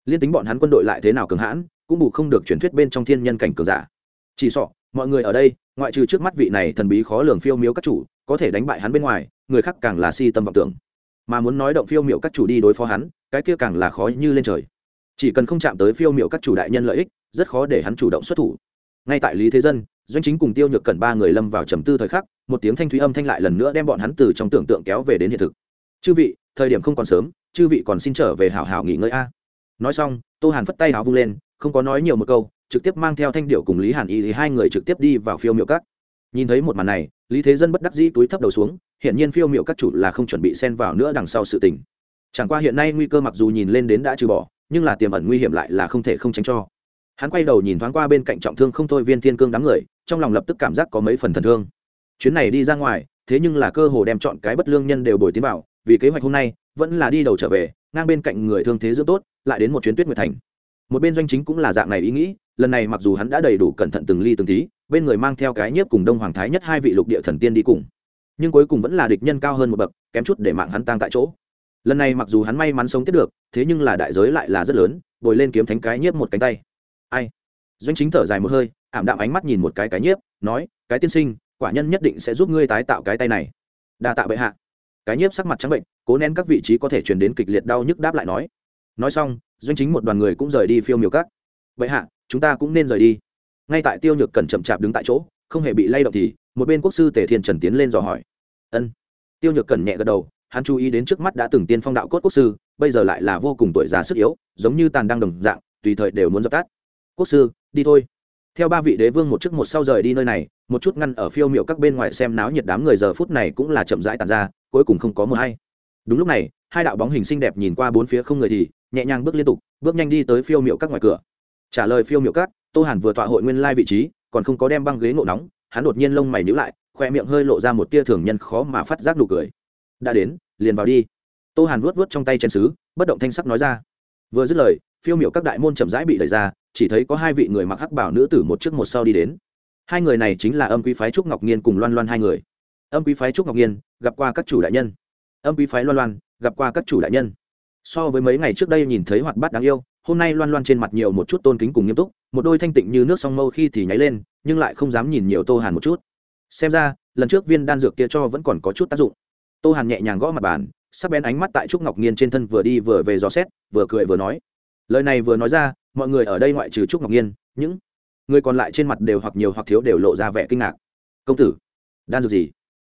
Liên tính bọn hắn quân đội lại thế nào cường hãn, cũng bù không được truyền thuyết bên trong thiên nhân cảnh cường giả. Chỉ sọ mọi người ở đây, ngoại trừ trước mắt vị này thần bí khó lường phiêu miếu các chủ, có thể đánh bại hắn bên ngoài, người khác càng là si tâm vọng tưởng mà muốn nói động phiêu miệu các chủ đi đối phó hắn, cái kia càng là khó như lên trời. Chỉ cần không chạm tới phiêu miệu các chủ đại nhân lợi ích, rất khó để hắn chủ động xuất thủ. Ngay tại lý thế dân, doanh chính cùng tiêu nhược cần ba người lâm vào trầm tư thời khắc, một tiếng thanh thúy âm thanh lại lần nữa đem bọn hắn từ trong tưởng tượng kéo về đến hiện thực. Chư vị, thời điểm không còn sớm, chư vị còn xin trở về hảo hảo nghỉ ngơi a. Nói xong, tô hàn phất tay áo vung lên, không có nói nhiều một câu, trực tiếp mang theo thanh điệu cùng lý hàn y thì hai người trực tiếp đi vào phiêu miệu các. Nhìn thấy một màn này, lý thế dân bất đắc dĩ túi thấp đầu xuống hiện nhiên phiêu miệu các chủ là không chuẩn bị xen vào nữa đằng sau sự tình. Chẳng qua hiện nay nguy cơ mặc dù nhìn lên đến đã trừ bỏ, nhưng là tiềm ẩn nguy hiểm lại là không thể không tránh cho. Hắn quay đầu nhìn thoáng qua bên cạnh trọng thương không thôi viên thiên cương đám người, trong lòng lập tức cảm giác có mấy phần thần thương. Chuyến này đi ra ngoài, thế nhưng là cơ hồ đem chọn cái bất lương nhân đều bồi tiến vào, vì kế hoạch hôm nay, vẫn là đi đầu trở về, ngang bên cạnh người thương thế dưỡng tốt, lại đến một chuyến tuyết nguyệt thành. Một bên doanh chính cũng là dạng này ý nghĩ, lần này mặc dù hắn đã đầy đủ cẩn thận từng ly từng tí, bên người mang theo cái nhiếp cùng đông hoàng thái nhất hai vị lục địa thần tiên đi cùng nhưng cuối cùng vẫn là địch nhân cao hơn một bậc, kém chút để mạng hắn tăng tại chỗ. Lần này mặc dù hắn may mắn sống tiếp được, thế nhưng là đại giới lại là rất lớn, bồi lên kiếm thánh cái nhiếp một cánh tay. Ai? Doanh chính thở dài một hơi, ảm đạm ánh mắt nhìn một cái cái nhiếp, nói, cái tiên sinh, quả nhân nhất định sẽ giúp ngươi tái tạo cái tay này. Đa tạ bệ hạ. Cái nhiếp sắc mặt trắng bệnh, cố nén các vị trí có thể truyền đến kịch liệt đau nhức đáp lại nói. Nói xong, doanh chính một đoàn người cũng rời đi phiêu miều cắt bệ hạ, chúng ta cũng nên rời đi. Ngay tại tiêu nhược cần chậm chạp đứng tại chỗ, không hề bị lay động thì, một bên quốc sư tề thiên trần tiến lên dò hỏi ân. Tiêu nhược cần nhẹ gật đầu, hắn chú ý đến trước mắt đã từng tiên phong đạo cốt quốc sư, bây giờ lại là vô cùng tuổi già sức yếu, giống như tàn đang đồng dạng, tùy thời đều muốn dập tắt. Quốc sư, đi thôi. Theo ba vị đế vương một chức một sau rời đi nơi này, một chút ngăn ở phiêu miệu các bên ngoài xem náo nhiệt đám người giờ phút này cũng là chậm rãi tàn ra, cuối cùng không có mưa hay. Đúng lúc này, hai đạo bóng hình xinh đẹp nhìn qua bốn phía không người thì, nhẹ nhàng bước liên tục, bước nhanh đi tới phiêu miệu các ngoài cửa. Trả lời phiêu miệu các, tô hàn vừa tọa hội nguyên lai vị trí, còn không có đem băng ghế ngộ nóng, hắn đột nhiên lông mày nhíu lại khoe miệng hơi lộ ra một tia thường nhân khó mà phát giác nụ cười. Đã đến, liền vào đi. Tô hàn vuốt vuốt trong tay chén xứ bất động thanh sắc nói ra. Vừa dứt lời, phiêu miệu các đại môn chậm rãi bị đẩy ra, chỉ thấy có hai vị người mặc hắc bảo nữ tử một trước một sau đi đến. Hai người này chính là âm quý phái trúc ngọc nhiên cùng loan loan hai người. Âm quý phái trúc ngọc nhiên gặp qua các chủ đại nhân. Âm quý phái loan loan, gặp qua các chủ đại nhân. So với mấy ngày trước đây nhìn thấy hoạt bát đáng yêu, hôm nay loan loan trên mặt nhiều một chút tôn kính cùng nghiêm túc, một đôi thanh tịnh như nước song mâu khi thì nháy lên, nhưng lại không dám nhìn nhiều tô hàn một chút xem ra, lần trước viên đan dược kia cho vẫn còn có chút tác dụng. Tô hàn nhẹ nhàng gõ mặt bàn, sắc bén ánh mắt tại trúc ngọc nhiên trên thân vừa đi vừa về gió xét, vừa cười vừa nói. Lời này vừa nói ra, mọi người ở đây ngoại trừ trúc ngọc nhiên những người còn lại trên mặt đều hoặc nhiều hoặc thiếu đều lộ ra vẻ kinh ngạc. Công tử, đan dược gì?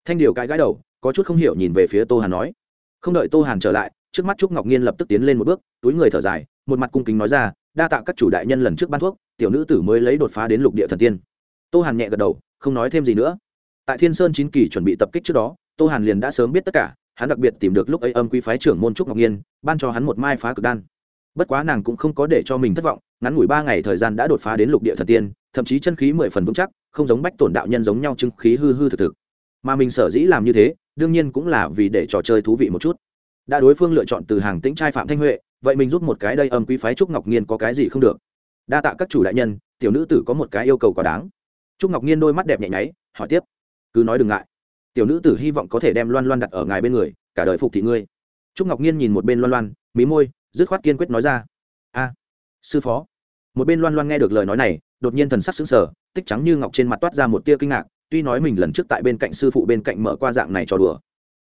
Thanh điều cãi gãi đầu, có chút không hiểu nhìn về phía tô hàn nói. Không đợi tô hàn trở lại, trước mắt trúc ngọc nhiên lập tức tiến lên một bước, túi người thở dài, một mặt cung kính nói ra, đa tạ các chủ đại nhân lần trước ban thuốc, tiểu nữ tử mới lấy đột phá đến lục địa thần tiên. Tô hàn nhẹ gật đầu, không nói thêm gì nữa tại thiên sơn chín kỳ chuẩn bị tập kích trước đó, tô hàn liền đã sớm biết tất cả, hắn đặc biệt tìm được lúc ấy âm quý phái trưởng môn trúc ngọc nhiên, ban cho hắn một mai phá cực đan. Bất quá nàng cũng không có để cho mình thất vọng, ngắn ngủi ba ngày thời gian đã đột phá đến lục địa thần tiên, thậm chí chân khí mười phần vững chắc, không giống bách tổn đạo nhân giống nhau chứng khí hư hư thực thực. Mà mình sở dĩ làm như thế, đương nhiên cũng là vì để trò chơi thú vị một chút. Đã đối phương lựa chọn từ hàng tĩnh trai phạm thanh huệ, vậy mình rút một cái đây âm quý phái trúc ngọc nhiên có cái gì không được. Đa tạ các chủ đại nhân, tiểu nữ tử có một cái yêu cầu quá đáng. Trúc ngọc nhiên đôi mắt đẹp nhạy nháy, hỏi tiếp cứ nói đừng ngại. Tiểu nữ tử hy vọng có thể đem loan loan đặt ở ngài bên người, cả đời phục thị ngươi. Trúc ngọc nhiên nhìn một bên loan loan, mí môi, dứt khoát kiên quyết nói ra. A, sư phó. Một bên loan loan nghe được lời nói này, đột nhiên thần sắc xứng sở tích trắng như ngọc trên mặt toát ra một tia kinh ngạc, tuy nói mình lần trước tại bên cạnh sư phụ bên cạnh mở qua dạng này trò đùa.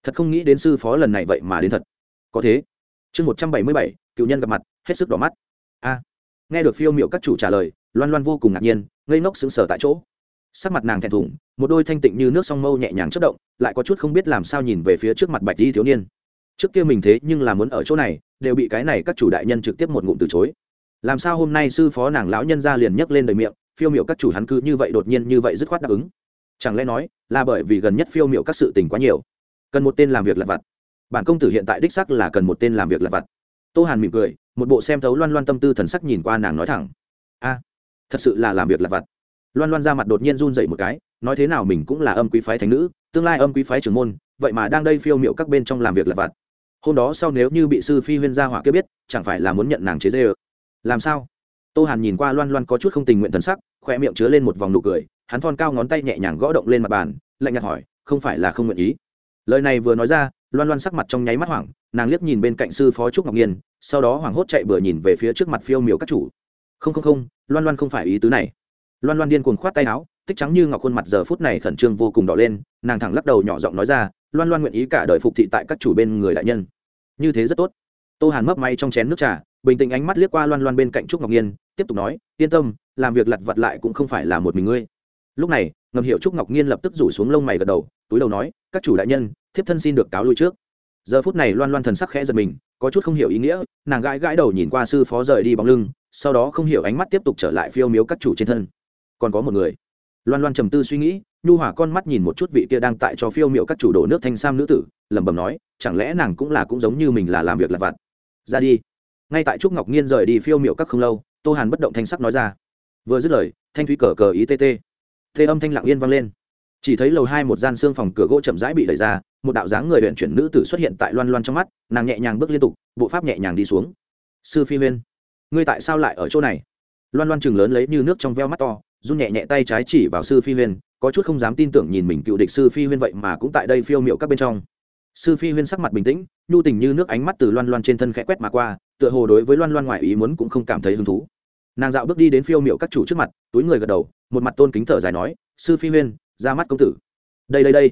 Thật không nghĩ đến sư phó lần này vậy mà đến thật. Có thế. Chương một trăm bảy mươi bảy, cựu nhân gặp mặt, hết sức đỏ mắt. A. Nghe được phiêu m i ệ u các chủ trả lời, loan loan vô cùng ngạc nhiên, ngây ngốc xứng sở tại chỗ sắc mặt nàng thẹn thùng, một đôi thanh tịnh như nước song mâu nhẹ nhàng chất động, lại có chút không biết làm sao nhìn về phía trước mặt bạch di thiếu niên. Trước kia mình thế nhưng là muốn ở chỗ này, đều bị cái này các chủ đại nhân trực tiếp một ngụm từ chối. Làm sao hôm nay sư phó nàng lão nhân ra liền nhấc lên đời miệng, phiêu m i ệ u các chủ hắn cứ như vậy đột nhiên như vậy dứt khoát đáp ứng. Chẳng lẽ nói, là bởi vì gần nhất phiêu m i ệ u các sự tình quá nhiều? Cần một tên làm việc lặt vặt. Bản công tử hiện tại đích sắc là cần một tên làm việc lặt vặt. Tô hàn mỉm cười, một bộ xem thấu loan loan tâm tư thần sắc nhìn qua nàng nói thẳng. A, thật sự là làm việc lặt vặt loan loan ra mặt đột nhiên run dậy một cái, nói thế nào mình cũng là âm quý phái thánh nữ, tương lai âm quý phái trưởng môn, vậy mà đang đây phiêu m i ệ u các bên trong làm việc lặt vặt. Hôm đó sau nếu như bị sư phi huyên gia hỏa kia biết, chẳng phải là muốn nhận nàng chế dê ơ làm sao? Tô hàn nhìn qua loan loan có chút không tình nguyện thần sắc khoe miệng chứa lên một vòng nụ cười, hắn thon cao ngón tay nhẹ nhàng gõ động lên mặt bàn, lạnh nhạt hỏi, không phải là không nguyện ý? Lời này vừa nói ra, loan loan sắc mặt trong nháy mắt hoảng, nàng liếc nhìn bên cạnh sư phó trúc ngọc nhiên, sau đó hoảng hốt chạy bừa nhìn về phía trước mặt phiêu miểu các chủ. Không không không, loan loan không phải ý tứ này loan loan điên cuồng khoát tay áo, tích trắng như ngọc khuôn mặt giờ phút này khẩn trương vô cùng đỏ lên, nàng thẳng lắc đầu nhỏ giọng nói ra, loan loan nguyện ý cả đời phục thị tại các chủ bên người đại nhân. Như thế rất tốt. Tô hàn mấp may trong chén nước trà, bình tĩnh ánh mắt liếc qua loan loan bên cạnh trúc ngọc nhiên, tiếp tục nói, yên tâm, làm việc lặt vặt lại cũng không phải là một mình ngươi. Lúc này, ngầm hiệu trúc ngọc nhiên lập tức rủ xuống lông mày gật đầu, túi đầu nói, các chủ đại nhân, thiếp thân xin được cáo lui trước. Giờ phút này loan loan thần sắc khẽ giật mình, có chút không hiểu ý nghĩa, nàng gãi gãi đầu nhìn qua sư phó rời đi bóng lưng, sau đó không hiểu ánh mắt tiếp tục trở lại phiêu miếu các chủ trên thân còn có một người. Loan loan trầm tư suy nghĩ, nhu hỏa con mắt nhìn một chút vị kia đang tại cho phiêu miệu các chủ đổ nước thanh sam nữ tử, lẩm bẩm nói, chẳng lẽ nàng cũng là cũng giống như mình là làm việc lặt vặt? Ra đi. Ngay tại trúc ngọc nhiên rời đi phiêu miệu các không lâu, tô hàn bất động thanh sắc nói ra. Vừa dứt lời, thanh thúy cờ cờ ý tê tê. Thế âm thanh lặng yên vang lên. Chỉ thấy lầu hai một gian xương phòng cửa gỗ chậm rãi bị đẩy ra, một đạo dáng người huyện chuyển nữ tử xuất hiện tại loan loan trong mắt, nàng nhẹ nhàng bước liên tục, bộ pháp nhẹ nhàng đi xuống. Sư phi huyên, ngươi tại sao lại ở chỗ này? Loan loan chừng lớn lấy như nước trong veo mắt to run nhẹ nhẹ tay trái chỉ vào sư phi huyên, có chút không dám tin tưởng nhìn mình cựu địch sư phi huyên vậy mà cũng tại đây phiêu miệu các bên trong. Sư phi huyên sắc mặt bình tĩnh, nhu tình như nước ánh mắt từ loan loan trên thân khẽ quét mà qua, tựa hồ đối với loan loan ngoài ý muốn cũng không cảm thấy hứng thú. Nàng dạo bước đi đến phiêu miệu các chủ trước mặt, túi người gật đầu, một mặt tôn kính thở dài nói, sư phi huyên, ra mắt công tử. Đây đây đây.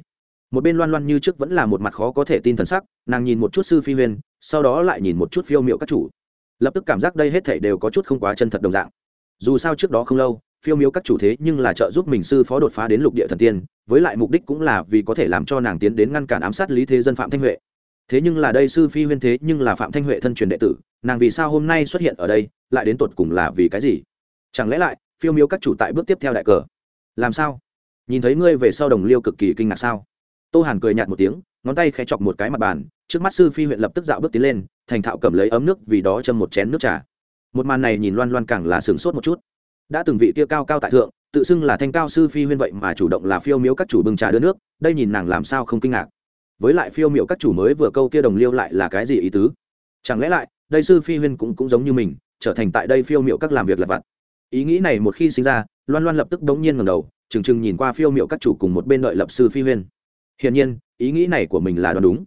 Một bên loan loan như trước vẫn là một mặt khó có thể tin thần sắc, nàng nhìn một chút sư phi huyên, sau đó lại nhìn một chút phiêu miệu các chủ. Lập tức cảm giác đây hết thảy đều có chút không quá chân thật đồng dạng. Dù sao trước đó không lâu phiêu miếu các chủ thế nhưng là trợ giúp mình sư phó đột phá đến lục địa thần tiên, với lại mục đích cũng là vì có thể làm cho nàng tiến đến ngăn cản ám sát lý thế dân phạm thanh huệ. Thế nhưng là đây sư phi huyên thế nhưng là phạm thanh huệ thân truyền đệ tử, nàng vì sao hôm nay xuất hiện ở đây, lại đến tột cùng là vì cái gì? Chẳng lẽ lại, phiêu miếu các chủ tại bước tiếp theo đại cờ? Làm sao? Nhìn thấy ngươi về sau đồng liêu cực kỳ kinh ngạc sao? Tô hàn cười nhạt một tiếng, ngón tay khẽ chọc một cái mặt bàn, trước mắt sư phi huyện lập tức dạo bước tiến lên, thành thạo cầm lấy ấm nước vì đó châm một chén nước trà. Một màn này nhìn loan loan càng là sửng sốt một chút đã từng vị kia cao cao tại thượng, tự xưng là thanh cao sư phi huyên vậy mà chủ động là phiêu miếu các chủ bưng trà đưa nước, đây nhìn nàng làm sao không kinh ngạc. Với lại phiêu miệu các chủ mới vừa câu kia đồng liêu lại là cái gì ý tứ? Chẳng lẽ lại, đây sư phi huyên cũng cũng giống như mình, trở thành tại đây phiêu miệu các làm việc lặt vặt. Ý nghĩ này một khi sinh ra, loan loan lập tức đống nhiên ngầm đầu, trừng trừng nhìn qua phiêu miệu các chủ cùng một bên đợi lập sư phi huyên. Hiển nhiên, ý nghĩ này của mình là đoán đúng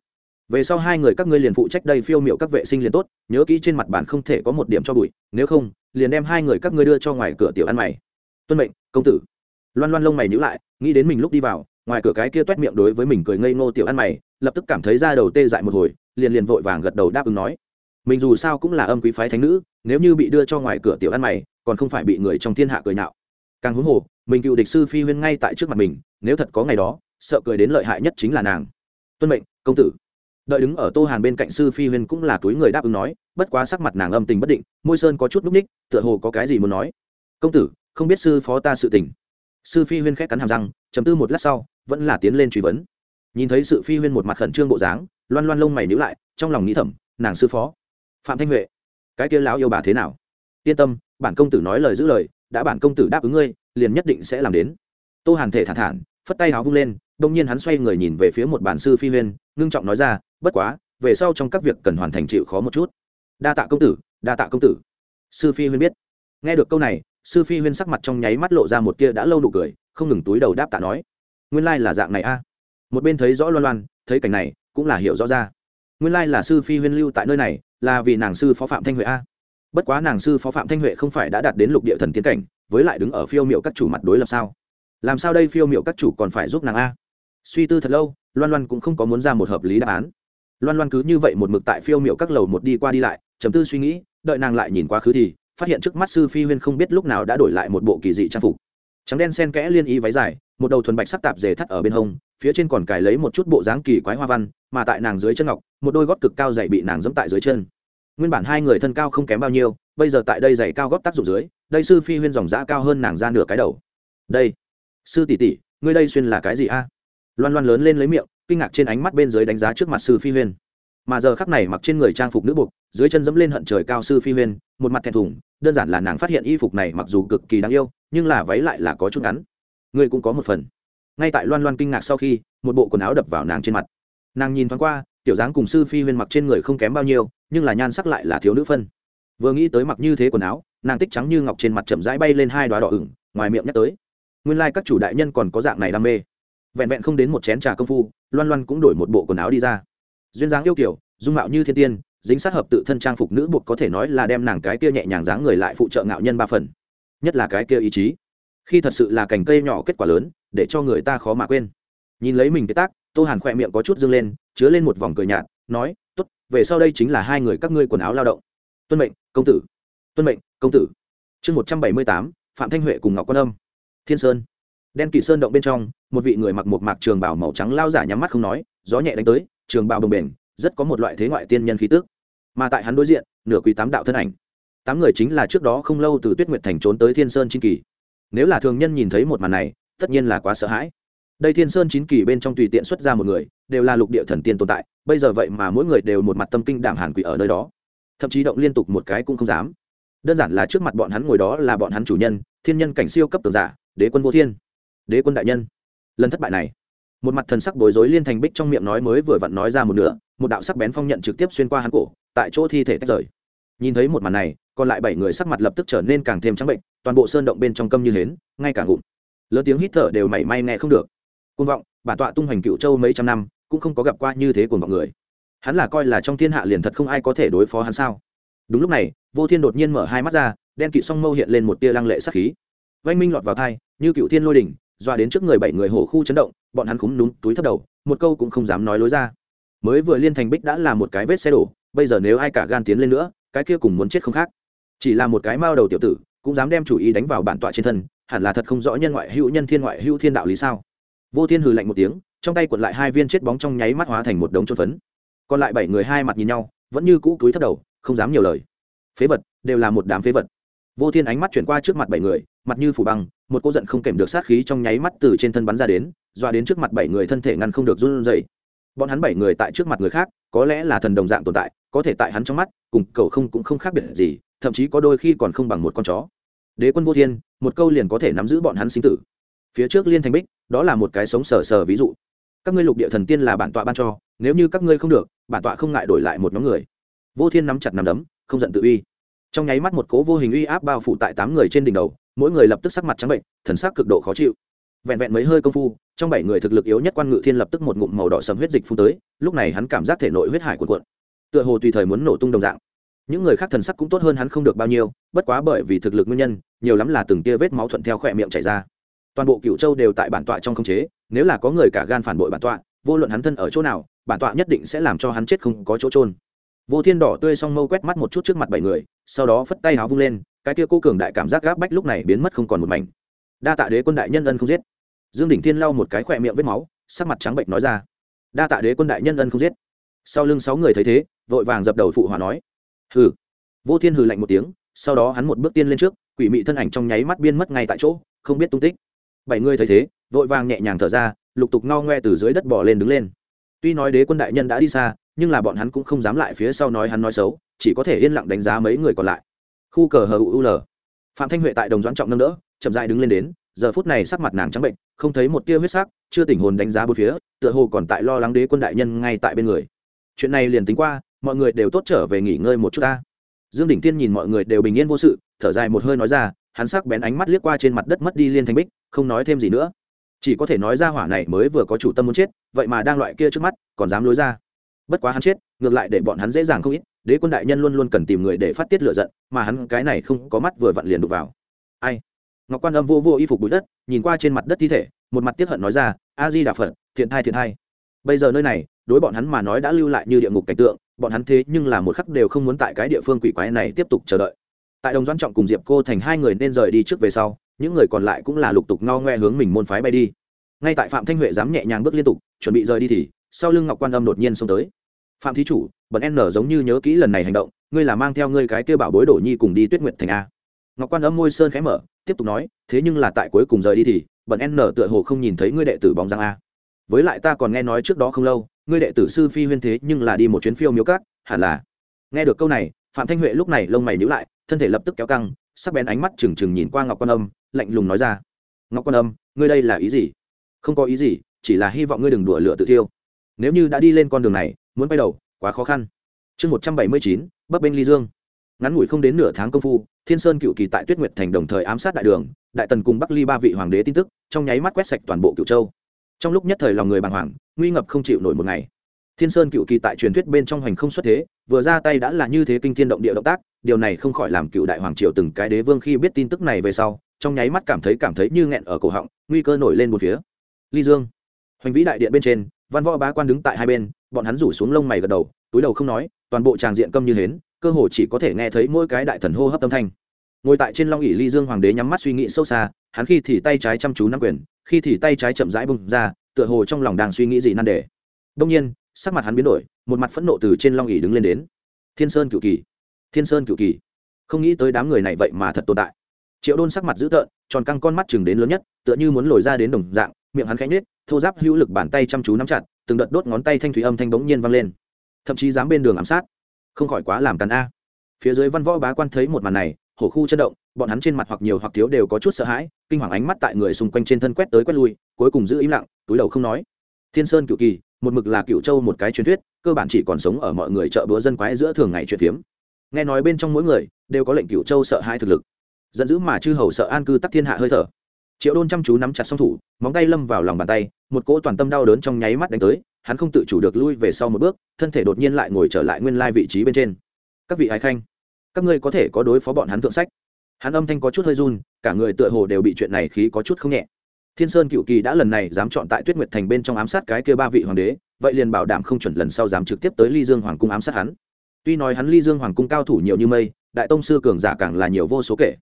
về sau hai người các ngươi liền phụ trách đây phiêu miệu các vệ sinh liền tốt, nhớ kỹ trên mặt bàn không thể có một điểm cho bụi, nếu không, liền đem hai người các ngươi đưa cho ngoài cửa tiểu ăn mày. Tuân mệnh, công tử. Loan loan lông mày nhữ lại, nghĩ đến mình lúc đi vào, ngoài cửa cái kia t u é t miệng đối với mình cười ngây ngô tiểu ăn mày, lập tức cảm thấy da đầu tê dại một hồi, liền liền vội vàng gật đầu đáp ứng nói. Mình dù sao cũng là âm quý phái thánh nữ, nếu như bị đưa cho ngoài cửa tiểu ăn mày, còn không phải bị người trong thiên hạ cười nạo càng huống hồ, mình cựu địch sư phi huyên ngay tại trước mặt mình, nếu thật có ngày đó, sợ cười đến lợi hại nhất chính là nàng. Tuân mệnh, công tử đợi đứng ở tô hàn bên cạnh sư phi huyên cũng là túi người đáp ứng nói, bất quá sắc mặt nàng âm tình bất định, môi sơn có chút núp ních, tựa hồ có cái gì muốn nói. Công tử, không biết sư phó ta sự tình. Sư phi huyên khét cắn hàm răng chấm tư một lát sau, vẫn là tiến lên truy vấn. Nhìn thấy sự phi huyên một mặt khẩn trương bộ dáng, loan loan lông mày níu lại, trong lòng nghĩ thầm, nàng sư phó, phạm thanh huệ, cái kia lão yêu bà thế nào? Yên tâm, bản công tử nói lời giữ lời, đã bản công tử đáp ứng ngươi, liền nhất định sẽ làm đến. Tô hàn thể thản thản, phất tay áo vung lên đông nhiên hắn xoay người nhìn về phía một bản sư phi huyên, ngưng trọng nói ra bất quá, về sau trong các việc cần hoàn thành chịu khó một chút. Đa tạ công tử, đa tạ công tử. Sư phi huyên biết. Nghe được câu này, sư phi huyên sắc mặt trong nháy mắt lộ ra một tia đã lâu nụ cười, không ngừng túi đầu đáp tạ nói. Nguyên lai là dạng này a. Một bên thấy rõ loan loan, thấy cảnh này, cũng là hiểu rõ ra. Nguyên lai là sư phi huyên lưu tại nơi này, là vì nàng sư phó phạm thanh huệ a. Bất quá nàng sư phó phạm thanh huệ không phải đã đạt đến lục địa thần tiến cảnh, với lại đứng ở phiêu miệu các chủ mặt đối lập sao? Làm sao đây phiêu miệu các chủ còn phải giúp nàng a? Suy tư thật lâu, loan loan cũng không có muốn ra một hợp lý đáp án loan loan cứ như vậy một mực tại phiêu miệu các lầu một đi qua đi lại chấm tư suy nghĩ, đợi nàng lại nhìn quá khứ thì, phát hiện trước mắt sư phi huyên không biết lúc nào đã đổi lại một bộ kỳ dị trang phục. Trắng đen sen kẽ liên y váy dài, một đầu thuần bạch sắc tạp dề thắt ở bên hông, phía trên còn cài lấy một chút bộ dáng kỳ quái hoa văn, mà tại nàng dưới chân ngọc, một đôi gót cực cao dày bị nàng dẫm tại dưới chân. Nguyên bản hai người thân cao không kém bao nhiêu, bây giờ tại đây giày cao góp tác dụng dưới, đây sư phi huyên dòng giã cao hơn nàng ra nửa cái đầu. Đây, sư tỷ tỷ, ngươi đây xuyên là cái gì a? Loan loan lớn lên lấy miệng, kinh ngạc trên ánh mắt bên dưới đánh giá trước mặt sư phi huyên. Mà giờ khắc này mặc trên người trang phục nữ buộc, dưới chân dẫm lên hận trời cao sư phi huyên, một mặt thẹn thùng, đơn giản là nàng phát hiện y phục này mặc dù cực kỳ đáng yêu, nhưng là váy lại là có chút ngắn. Ngươi cũng có một phần. Ngay tại loan loan kinh ngạc sau khi, một bộ quần áo đập vào nàng trên mặt. Nàng nhìn thoáng qua, tiểu dáng cùng sư phi huyên mặc trên người không kém bao nhiêu, nhưng là nhan sắc lại là thiếu nữ phân. Vừa nghĩ tới mặc như thế quần áo, nàng tích trắng như ngọc trên mặt chậm rãi bay lên hai đoá đỏ ửng, ngoài miệng nhắc tới. Nguyên lai、like、các chủ đại nhân còn có dạng này đam mê vẹn vẹn không đến một chén trà công phu, loan loan cũng đổi một bộ quần áo đi ra. Duyên dáng yêu kiểu, dung mạo như thiên tiên, dính sát hợp tự thân trang phục nữ buộc có thể nói là đem nàng cái kia nhẹ nhàng dáng người lại phụ trợ ngạo nhân ba phần. Nhất là cái kia ý chí. Khi thật sự là cành cây nhỏ kết quả lớn, để cho người ta khó mà quên. Nhìn lấy mình cái tác, tô hàn khỏe miệng có chút dâng lên, chứa lên một vòng cười nhạt, nói t ố t về sau đây chính là hai người các ngươi quần áo lao động. Tuân mệnh, công tử. Tuân mệnh, công tử. Chương một trăm bảy mươi tám, phạm thanh huệ cùng ngọc quan âm. Thiên sơn đen kỳ sơn động bên trong, một vị người mặc một mạc trường bảo màu trắng lao giả nhắm mắt không nói, gió nhẹ đánh tới, trường bảo bồng bềnh, rất có một loại thế ngoại tiên nhân khí tước mà tại hắn đối diện, nửa quý tám đạo thân ảnh. Tám người chính là trước đó không lâu từ tuyết nguyệt thành trốn tới thiên sơn chín kỳ. Nếu là thường nhân nhìn thấy một màn này, tất nhiên là quá sợ hãi. Đây thiên sơn chín kỳ bên trong tùy tiện xuất ra một người, đều là lục địa thần tiên tồn tại, bây giờ vậy mà mỗi người đều một mặt tâm kinh đảm hàn quỷ ở nơi đó. Thậm chí động liên tục một cái cũng không dám. Đơn giản là trước mặt bọn hắn ngồi đó là bọn hắn chủ nhân, thiên nhân cảnh siêu cấp tường giả, đế quân vô thiên đế quân đại nhân. Lần thất bại này, một mặt thần sắc bối rối liên thành bích trong miệng nói mới vừa vặn nói ra một nửa, một đạo sắc bén phong nhận trực tiếp xuyên qua hắn cổ, tại chỗ thi thể tách rời. Nhìn thấy một màn này, còn lại bảy người sắc mặt lập tức trở nên càng thêm trắng bệnh, toàn bộ sơn động bên trong câm như hến, ngay cả ngụm. Lớn tiếng hít thở đều mảy may nghe không được. Côn vọng, bản tọa tung hoành cựu châu mấy trăm năm, cũng không có gặp qua như thế cuồng vọng người. Hắn là coi là trong thiên hạ liền thật không ai có thể đối phó hắn sao? Đúng lúc này, vô thiên đột nhiên mở hai mắt ra, đen kỵ song mâu hiện lên một tia lăng lệ sắc khí. Vanh minh lọt vào thai, như cựu thiên lôi đỉnh doa đến trước người bảy người hổ khu chấn động, bọn hắn khúng đúng túi thấp đầu, một câu cũng không dám nói lối ra. Mới vừa liên thành bích đã là một cái vết xe đổ, bây giờ nếu ai cả gan tiến lên nữa, cái kia cùng muốn chết không khác. Chỉ là một cái mao đầu tiểu tử, cũng dám đem chủ ý đánh vào bản tọa trên thân, hẳn là thật không rõ nhân ngoại hữu nhân thiên ngoại hữu thiên đạo lý sao? Vô thiên hừ lạnh một tiếng, trong tay quật lại hai viên chết bóng trong nháy mắt hóa thành một đống trôn phấn. Còn lại bảy người hai mặt nhìn nhau, vẫn như cũ túi thấp đầu, không dám nhiều lời. Phế vật, đều là một đám phế vật. Vô thiên ánh mắt chuyển qua trước mặt bảy người, mặt như phủ băng một cô giận không kèm được sát khí trong nháy mắt từ trên thân bắn ra đến, doa đến trước mặt bảy người thân thể ngăn không được run rẩy. Bọn hắn bảy người tại trước mặt người khác, có lẽ là thần đồng dạng tồn tại, có thể tại hắn trong mắt, cùng cậu không cũng không khác biệt gì, thậm chí có đôi khi còn không bằng một con chó. Đế quân vô thiên, một câu liền có thể nắm giữ bọn hắn sinh tử. Phía trước liên thành bích, đó là một cái sống sờ sờ ví dụ. Các ngươi lục địa thần tiên là bản tọa ban cho, nếu như các ngươi không được, bản tọa không ngại đổi lại một nhóm người. Vô thiên nắm chặt nắm đấm, không giận tự uy. Trong nháy mắt một cố vô hình uy áp bao phủ tại tám người trên đỉnh đầu mỗi người lập tức sắc mặt trắng bệnh, thần sắc cực độ khó chịu. Vẹn vẹn mấy hơi công phu, trong bảy người thực lực yếu nhất quan ngự thiên lập tức một ngụm màu đỏ sầm huyết dịch phun tới, lúc này hắn cảm giác thể nội huyết hải cuộn cuộn. Tựa hồ tùy thời muốn nổ tung đồng dạng. Những người khác thần sắc cũng tốt hơn hắn không được bao nhiêu, bất quá bởi vì thực lực nguyên nhân, nhiều lắm là từng tia vết máu thuận theo khỏe miệng chảy ra. Toàn bộ cựu châu đều tại bản tọa trong không chế, nếu là có người cả gan phản bội bản tọa, vô luận hắn thân ở chỗ nào, bản tọa nhất định sẽ làm cho hắn chết không có chỗ trôn vô thiên đỏ tươi song mâu quét mắt một chút trước mặt bảy người, sau đó phất tay háo vung lên cái kia cô cường đại cảm giác gáp bách lúc này biến mất không còn một mảnh. Đa tạ đế quân đại nhân ân không giết. Dương đỉnh thiên lau một cái khỏe miệng vết máu, sắc mặt trắng bệnh nói ra. Đa tạ đế quân đại nhân ân không giết. Sau lưng sáu người thấy thế, vội vàng dập đầu phụ hòa nói. Hừ. Vô thiên hừ lạnh một tiếng, sau đó hắn một bước tiên lên trước, quỷ mị thân ảnh trong nháy mắt biên mất ngay tại chỗ, không biết tung tích. Bảy người thấy thế, vội vàng nhẹ nhàng thở ra, lục tục no ngoe từ dưới đất bỏ lên đứng lên. Tuy nói đế quân đại nhân đã đi xa, nhưng là bọn hắn cũng không dám lại phía sau nói hắn nói xấu, chỉ có thể yên lặng đánh giá mấy người còn lại khu cờ hờ u l. Phạm thanh huệ tại đồng doãn trọng nâng đỡ, chậm dại đứng lên đến, giờ phút này sắc mặt nàng trắng bệnh, không thấy một tia huyết sắc, chưa tỉnh hồn đánh giá bốn phía, tựa hồ còn tại lo lắng đế quân đại nhân ngay tại bên người. Chuyện này liền tính qua, mọi người đều tốt trở về nghỉ ngơi một chút ta. Dương đỉnh tiên nhìn mọi người đều bình yên vô sự, thở dài một hơi nói ra, hắn sắc bén ánh mắt liếc qua trên mặt đất mất đi liên thanh bích, không nói thêm gì nữa. Chỉ có thể nói ra hỏa này mới vừa có chủ tâm muốn chết, vậy mà đang loại kia trước mắt, còn dám lối ra. Bất quá hắn chết, ngược lại để bọn hắn dễ dàng không ít đế quân đại nhân luôn luôn cần tìm người để phát tiết lựa giận, mà hắn cái này không có mắt vừa vặn liền đục vào. Ai? Ngọc quan âm vô vô y phục bụi đất, nhìn qua trên mặt đất thi thể, một mặt tiết hận nói ra a di đà phật, thiện thai thiện thai. Bây giờ nơi này, đối bọn hắn mà nói đã lưu lại như địa ngục cảnh tượng, bọn hắn thế nhưng là một khắc đều không muốn tại cái địa phương quỷ quái này tiếp tục chờ đợi. Tại đồng doãn trọng cùng diệp cô thành hai người nên rời đi trước về sau, những người còn lại cũng là lục tục no ngoe hướng mình môn phái bay đi. Ngay tại phạm thanh huệ dám nhẹ nhàng bước liên tục, chuẩn bị rời đi thì, sau lưng ngọc quan âm đột nhiên xông tới. Phạm thí chủ bẩn n giống như nhớ kỹ lần này hành động, ngươi là mang theo ngươi cái kêu bảo bối đổ nhi cùng đi tuyết nguyện thành a. Ngọc quan âm môi sơn khẽ mở, tiếp tục nói, thế nhưng là tại cuối cùng rời đi thì bẩn n tựa hồ không nhìn thấy ngươi đệ tử bóng giang a. Với lại ta còn nghe nói trước đó không lâu, ngươi đệ tử sư phi huyên thế nhưng là đi một chuyến phiêu miếu cát hẳn là. Nghe được câu này, phạm thanh huệ lúc này lông mày nhíu lại, thân thể lập tức kéo căng, sắc bén ánh mắt trừng trừng nhìn qua ngọc quan âm, lạnh lùng nói ra. Ngọc quan âm, ngươi đây là ý gì? Không có ý gì, chỉ là hy vọng ngươi đừng đùa lửa tự thiêu. Nếu như đã đi lên con đường này, muốn bay đầu quá khó khăn. Chương một trăm bảy mươi chín, bấp bên ly dương. Ngắn ngủi không đến nửa tháng công phu, thiên sơn cựu kỳ tại tuyết nguyệt thành đồng thời ám sát đại đường, đại tần cùng bắc ly ba vị hoàng đế tin tức, trong nháy mắt quét sạch toàn bộ cựu châu. Trong lúc nhất thời lòng người bàng hoàng, nguy ngập không chịu nổi một ngày. Thiên sơn cựu kỳ tại truyền thuyết bên trong hoành không xuất thế, vừa ra tay đã là như thế kinh thiên động địa động tác, điều này không khỏi làm cựu đại hoàng triều từng cái đế vương khi biết tin tức này về sau, trong nháy mắt cảm thấy cảm thấy như nghẹn ở cổ họng, nguy cơ nổi lên một phía. Ly dương. Hoành vĩ đại điện bên trên, văn võ bá quan đứng tại hai bên bọn hắn rủ xuống lông mày gật đầu, túi đầu không nói, toàn bộ tràng diện câm như hến, cơ hồ chỉ có thể nghe thấy mỗi cái đại thần hô hấp âm thanh. Ngồi tại trên long ỉ ly dương hoàng đế nhắm mắt suy nghĩ sâu xa, hắn khi thì tay trái chăm chú nắm quyền, khi thì tay trái chậm rãi bung ra, tựa hồ trong lòng đang suy nghĩ gì nan đề. Đông nhiên, sắc mặt hắn biến đổi, một mặt phẫn nộ từ trên long ỉ đứng lên đến. Thiên sơn cựu kỳ, thiên sơn cựu kỳ. Không nghĩ tới đám người này vậy mà thật tồn tại. Triệu đôn sắc mặt dữ tợn, tròn căng con mắt chừng đến lớn nhất, tựa như muốn lồi ra đến đồng dạng, miệng hắn khẽ nhếch, thô giáp hữu lực bàn tay chăm chú nắm chặt từng đợt đốt ngón tay thanh thủy âm thanh bỗng nhiên vang lên. Thậm chí dám bên đường ám sát. Không khỏi quá làm càn a. Phía dưới văn võ bá quan thấy một màn này, hổ khu chấn động, bọn hắn trên mặt hoặc nhiều hoặc thiếu đều có chút sợ hãi, kinh hoàng ánh mắt tại người xung quanh trên thân quét tới quét lui, cuối cùng giữ im lặng, túi đầu không nói. Thiên sơn cựu kỳ, một mực là cựu châu một cái truyền thuyết, cơ bản chỉ còn sống ở mọi người chợ búa dân quái giữa thường ngày chuyện phiếm. Nghe nói bên trong mỗi người đều có lệnh cựu châu sợ hai thực lực. Giận dữ mà chư hầu sợ an cư tắc thiên hạ hơi thở triệu đôn chăm chú nắm chặt song thủ, móng tay lâm vào lòng bàn tay, một cỗ toàn tâm đau đớn trong nháy mắt đánh tới, hắn không tự chủ được lui về sau một bước, thân thể đột nhiên lại ngồi trở lại nguyên lai vị trí bên trên. Các vị ái khanh, các ngươi có thể có đối phó bọn hắn thượng sách. Hắn âm thanh có chút hơi run, cả người tựa hồ đều bị chuyện này khí có chút không nhẹ. Thiên sơn cựu kỳ đã lần này dám chọn tại tuyết nguyệt thành bên trong ám sát cái kia ba vị hoàng đế, vậy liền bảo đảm không chuẩn lần sau dám trực tiếp tới ly dương hoàng cung ám sát hắn. Tuy nói hắn ly dương hoàng cung cao thủ nhiều như mây, đại tông sư cường giả càng là nhiều vô số kể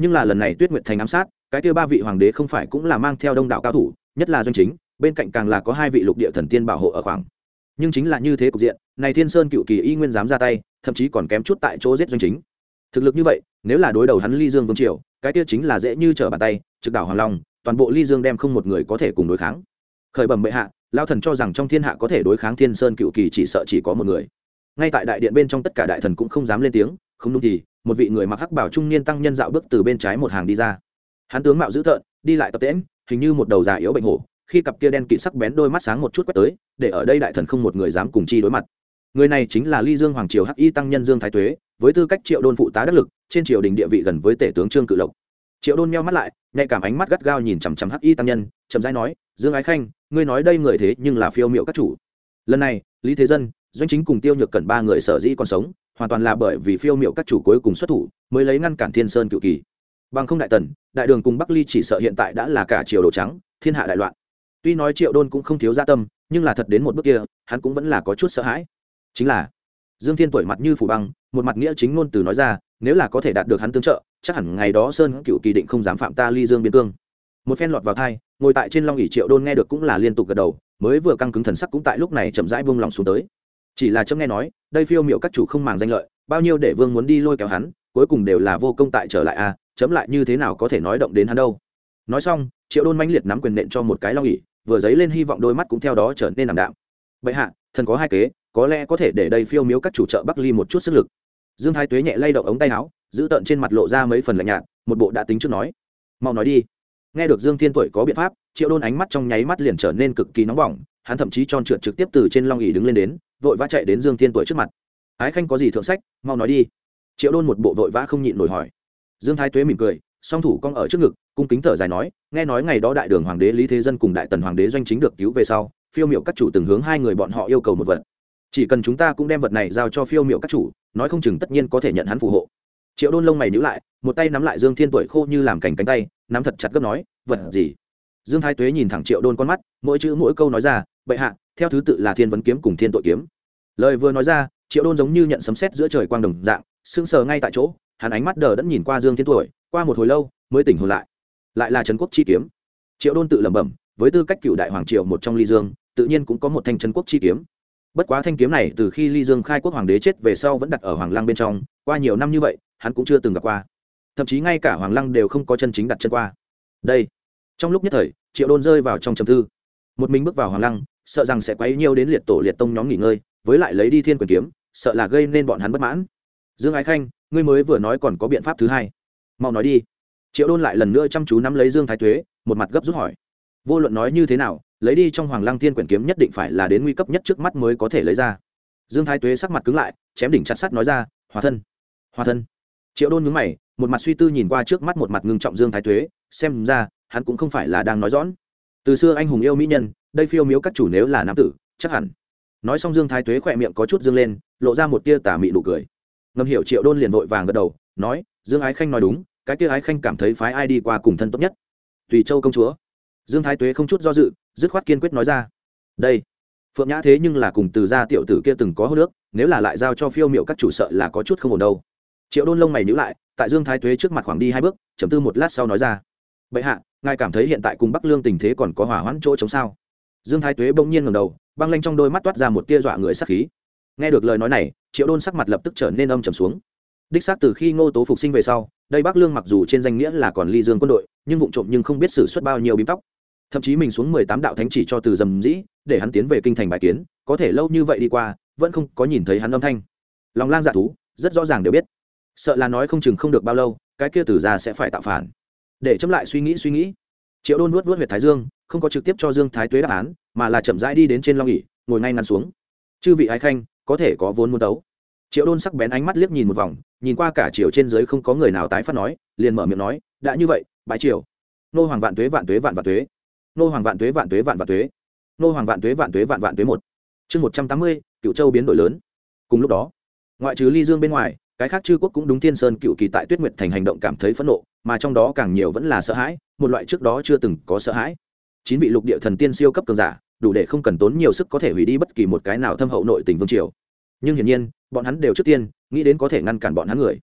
nhưng là lần này tuyết nguyệt thành ám sát, cái kia ba vị hoàng đế không phải cũng là mang theo đông đảo cao thủ, nhất là doanh chính, bên cạnh càng là có hai vị lục địa thần tiên bảo hộ ở khoảng. Nhưng chính là như thế cục diện, này thiên sơn cựu kỳ y nguyên dám ra tay, thậm chí còn kém chút tại chỗ giết doanh chính. Thực lực như vậy, nếu là đối đầu hắn ly dương vương triều, cái kia chính là dễ như trở bàn tay, trực đảo hoàng long, toàn bộ ly dương đem không một người có thể cùng đối kháng. Khởi bẩm bệ hạ lao thần cho rằng trong thiên hạ có thể đối kháng thiên sơn cựu kỳ chỉ sợ chỉ có một người. Ngay tại đại điện bên trong tất cả đại thần cũng không dám lên tiếng, không đúng thì một vị người mặc hắc bảo trung niên tăng nhân dạo bước từ bên trái một hàng đi ra. Hắn tướng mạo dữ tợn, đi lại tập tễm hình như một đầu già yếu bệnh hổ, khi cặp kia đen kịt sắc bén đôi mắt sáng một chút quét tới, để ở đây đại thần không một người dám cùng chi đối mặt. Người này chính là ly dương hoàng triều hắc y tăng nhân dương thái tuế, với tư cách triệu đôn phụ tá đắc lực, trên triều đình địa vị gần với tể tướng trương cự lộc. Triệu đôn meo mắt lại, nhạy cảm ánh mắt gắt gao nhìn chằm chằm hắc y tăng nhân, chậm rãi nói, dương ái khanh, ngươi nói đây người thế nhưng là phiêu miệu các chủ. Lần này, lý thế dân, doanh chính cùng tiêu nhược cần ba người sở dĩ còn sống hoàn toàn là bởi vì phiêu miệu các chủ cuối cùng xuất thủ mới lấy ngăn cản thiên sơn cựu kỳ. Bằng không đại tần, đại đường cùng bắc ly chỉ sợ hiện tại đã là cả triều đồ trắng, thiên hạ đại loạn. Tuy nói triệu đôn cũng không thiếu gia tâm, nhưng là thật đến một bước kia, hắn cũng vẫn là có chút sợ hãi. Chính là, dương thiên tuổi mặt như phủ băng, một mặt nghĩa chính ngôn từ nói ra, nếu là có thể đạt được hắn tương trợ, chắc hẳn ngày đó sơn cựu kỳ định không dám phạm ta ly dương biên cương. Một phen lọt vào thai, ngồi tại trên long ỉ triệu đôn nghe được cũng là liên tục gật đầu, mới vừa căng cứng thần sắc cũng tại lúc này chậm rãi buông lòng xuống tới chỉ là chấm nghe nói đây phiêu miệu các chủ không màng danh lợi bao nhiêu để vương muốn đi lôi kéo hắn cuối cùng đều là vô công tại trở lại a à, chấm lại như thế nào có thể nói động đến hắn đâu. Nói xong triệu đôn mãnh liệt nắm quyền nện cho một cái long ỉ vừa dấy lên hy vọng đôi mắt cũng theo đó trở nên làm đạm. Vậy hạ thần có hai kế có lẽ có thể để đây phiêu miếu các chủ trợ bắc ly một chút sức lực. Dương thái tuế nhẹ lay động ống tay áo giữ tợn trên mặt lộ ra mấy phần lạnh nhạt một bộ đã tính trước nói. Mau nói đi. Nghe được dương thiên tuổi có biện pháp triệu đôn ánh mắt trong nháy mắt liền trở nên cực kỳ nóng bỏng hắn thậm chí tròn trượt trực tiếp từ trên long ỉ đứng lên đến vội vã chạy đến dương thiên tuổi trước mặt. Ái khanh có gì thượng sách, mau nói đi. Triệu đôn một bộ vội vã không nhịn nổi hỏi. Dương thái tuế mỉm cười, song thủ cong ở trước ngực, cung kính thở dài nói, nghe nói ngày đó đại đường hoàng đế lý thế dân cùng đại tần hoàng đế doanh chính được cứu về sau, phiêu miệu các chủ từng hướng hai người bọn họ yêu cầu một vật. Chỉ cần chúng ta cũng đem vật này giao cho phiêu miệu các chủ, nói không chừng tất nhiên có thể nhận hắn phù hộ. Triệu đôn lông mày nhữ lại, một tay nắm lại dương thiên tuổi khô như làm cành cánh tay, nắm thật chặt gấp nói, vật gì? Dương thái tuế nhìn thẳng triệu đôn con mắt, mỗi chữ mỗi câu nói ra, bệ hạ theo thứ tự là thiên vấn kiếm cùng thiên tội kiếm. Lời vừa nói ra, triệu đôn giống như nhận sấm sét giữa trời quang đồng dạng, sững sờ ngay tại chỗ, hắn ánh mắt đờ đẫn nhìn qua dương thiên tuổi, qua một hồi lâu, mới tỉnh hồn lại. Lại là trấn quốc chi kiếm. Triệu đôn tự lẩm bẩm, với tư cách cựu đại hoàng triều một trong ly dương, tự nhiên cũng có một thanh trấn quốc chi kiếm. Bất quá thanh kiếm này từ khi ly dương khai quốc hoàng đế chết về sau vẫn đặt ở hoàng lăng bên trong, qua nhiều năm như vậy, hắn cũng chưa từng gặp qua. Thậm chí ngay cả hoàng lăng đều không có chân chính đặt chân qua. Đây. Trong lúc nhất thời, triệu đôn rơi vào trong trầm tư. Một mình bước vào hoàng lăng sợ rằng sẽ quấy nhiều đến liệt tổ liệt tông nhóm nghỉ ngơi, với lại lấy đi thiên quyền kiếm, sợ là gây nên bọn hắn bất mãn. Dương ái khanh, ngươi mới vừa nói còn có biện pháp thứ hai. Mau nói đi. Triệu đôn lại lần nữa chăm chú nắm lấy dương thái tuế, một mặt gấp rút hỏi. Vô luận nói như thế nào, lấy đi trong hoàng lăng thiên quyển kiếm nhất định phải là đến nguy cấp nhất trước mắt mới có thể lấy ra. Dương thái tuế sắc mặt cứng lại, chém đỉnh chặt sắt nói ra, hòa thân hòa thân. Triệu đôn nhướng mày, một mặt suy tư nhìn qua trước mắt một mặt ngưng trọng dương thái tuế, xem ra, hắn cũng không phải là đang nói rõ từ xưa anh hùng yêu mỹ nhân đây phiêu miếu các chủ nếu là nam tử, chắc hẳn. Nói xong dương thái tuế khỏe miệng có chút dương lên, lộ ra một tia tà mị nụ cười. Ngầm hiểu triệu đôn liền vội vàng gật đầu, nói, dương ái khanh nói đúng, cái tia ái khanh cảm thấy phái ai đi qua cùng thân tốt nhất. Tùy châu công chúa. Dương thái tuế không chút do dự, dứt khoát kiên quyết nói ra. Đây, phượng nhã thế nhưng là cùng từ gia tiểu tử kia từng có hô nước nếu là lại giao cho phiêu miệu các chủ sợ là có chút không ổn đâu. Triệu đôn lông mày nhữ lại, tại dương thái tuế trước mặt khoảng đi hai bước chấm tư một lát sau nói ra. Bệ hạ, ngài cảm thấy hiện tại cùng bắc lương tình thế còn có hỏa hoãn chỗ chống sao? Dương thái tuế bỗng nhiên ngầm đầu, băng lanh trong đôi mắt toát ra một tia dọa người sắc khí. Nghe được lời nói này, triệu đôn sắc mặt lập tức trở nên âm trầm xuống. Đích xác, từ khi ngô tố phục sinh về sau đây bắc lương mặc dù trên danh nghĩa là còn ly dương quân đội, nhưng vụ trộm nhưng không biết xử suất bao nhiêu bím tóc. Thậm chí mình xuống mười tám đạo thánh chỉ cho từ dầm dĩ, để hắn tiến về kinh thành bài kiến, có thể lâu như vậy đi qua, vẫn không có nhìn thấy hắn âm thanh. Lòng lang dạ thú, rất rõ ràng đều biết. Sợ là nói không chừng không được bao lâu, cái kia từ ra sẽ phải tạo phản. Để chấm lại suy nghĩ suy nghĩ. Triệu đôn nuốt vuốt huyệt thái dương không có trực tiếp cho dương thái tuế đáp án, mà là chậm rãi đi đến trên long nghỉ ngồi ngay ngắn xuống. Chư vị ái khanh, có thể có vốn muốn đấu? Triệu đôn sắc bén ánh mắt liếc nhìn một vòng, nhìn qua cả triều trên dưới không có người nào tái phát nói, liền mở miệng nói, đã như vậy bãi triều. Nô hoàng vạn tuế vạn tuế, vạn vạn tuế. Nô hoàng vạn tuế vạn tuế, vạn vạn tuế. Nô hoàng vạn tuế vạn tuế, vạn vạn tuế một. Chương một trăm tám mươi, cựu châu biến đổi lớn. Cùng lúc đó, ngoại trừ ly dương bên ngoài, cái khác chư quốc cũng đúng thiên sơn cựu kỳ tại tuyết nguyệt thành hành động cảm thấy phẫn nộ, mà trong đó càng nhiều vẫn là sợ hãi, một loại trước đó chưa từng có sợ hãi chín vị lục địa thần tiên siêu cấp cường giả, đủ để không cần tốn nhiều sức có thể hủy đi bất kỳ một cái nào thâm hậu nội tình vương triều. Nhưng hiển nhiên, bọn hắn đều trước tiên nghĩ đến có thể ngăn cản bọn hắn người.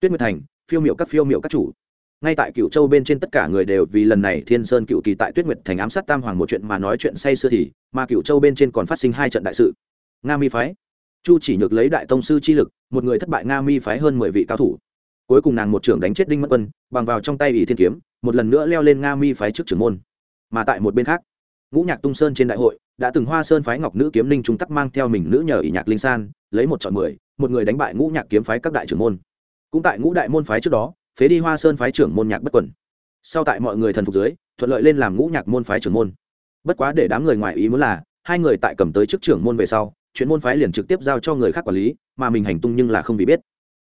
Tuyết nguyệt thành, phiêu miệu các phiêu miệu các chủ. Ngay tại cựu châu bên trên tất cả người đều vì lần này thiên sơn cựu kỳ tại tuyết nguyệt thành ám sát tam hoàng một chuyện mà nói chuyện say sưa thì, mà cựu châu bên trên còn phát sinh hai trận đại sự. Nga mi phái. Chu chỉ nhược lấy đại tông sư chi lực, một người thất bại nga mi phái hơn mười vị cao thủ. Cuối cùng nàng một trưởng đánh chết đinh mất quân, bằng vào trong tay ỷ thiên kiếm, một lần nữa leo lên nga mi phái trước trưởng môn mà tại một bên khác, ngũ nhạc tung sơn trên đại hội, đã từng hoa sơn phái ngọc nữ kiếm linh trung tắc mang theo mình nữ nhờ ỷ nhạc linh san, lấy một chọn mười, một người đánh bại ngũ nhạc kiếm phái các đại trưởng môn. Cũng tại ngũ đại môn phái trước đó, phế đi hoa sơn phái trưởng môn nhạc bất quẩn sau tại mọi người thần phục dưới, thuận lợi lên làm ngũ nhạc môn phái trưởng môn. Bất quá để đám người ngoài ý muốn là, hai người tại cầm tới chức trưởng môn về sau, chuyện môn phái liền trực tiếp giao cho người khác quản lý, mà mình hành tung nhưng là không vì biết.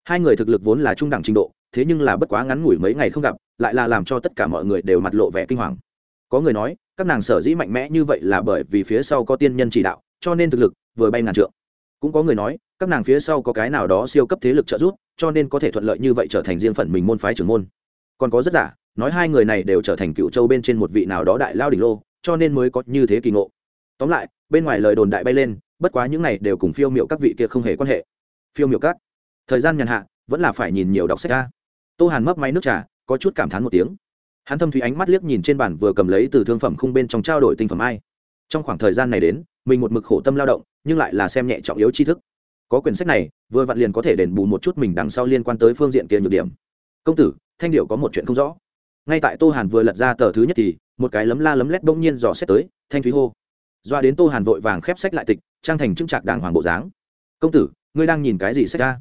Hai người thực lực vốn là trung đẳng trình độ, thế nhưng là bất quá ngắn ngủi mấy ngày không gặp, lại là làm cho tất cả mọi người đều mặt lộ vẻ kinh hoàng có người nói, các nàng sở dĩ mạnh mẽ như vậy là bởi vì phía sau có tiên nhân chỉ đạo, cho nên thực lực vừa bay ngàn trượng. Cũng có người nói, các nàng phía sau có cái nào đó siêu cấp thế lực trợ giúp, cho nên có thể thuận lợi như vậy trở thành riêng phần mình môn phái trưởng môn. Còn có rất giả, nói hai người này đều trở thành cựu châu bên trên một vị nào đó đại lao đỉnh lô, cho nên mới có như thế kỳ ngộ. Tóm lại, bên ngoài lời đồn đại bay lên, bất quá những này đều cùng phiêu miệu các vị kia không hề quan hệ. Phiêu miệu các, thời gian nhàn hạ, vẫn là phải nhìn nhiều đọc sách ca. Tô hàn mấp máy nước trà, có chút cảm thán một tiếng hắn thâm thủy ánh mắt liếc nhìn trên bản vừa cầm lấy từ thương phẩm khung bên trong trao đổi tinh phẩm ai. Trong khoảng thời gian này đến, mình một mực khổ tâm lao động, nhưng lại là xem nhẹ trọng yếu tri thức. Có quyển sách này, vừa vặn liền có thể đền bù một chút mình đằng sau liên quan tới phương diện kia nhược điểm. Công tử, thanh điệu có một chuyện không rõ. Ngay tại tô hàn vừa lật ra tờ thứ nhất thì, một cái lấm la lấm lét bỗng nhiên dò xét tới, thanh thúy hô. Doa đến tô hàn vội vàng khép sách lại tịch, trang thành trưng trạc đàng hoàng bộ dáng. Công tử, ngươi đang nhìn cái gì sách ra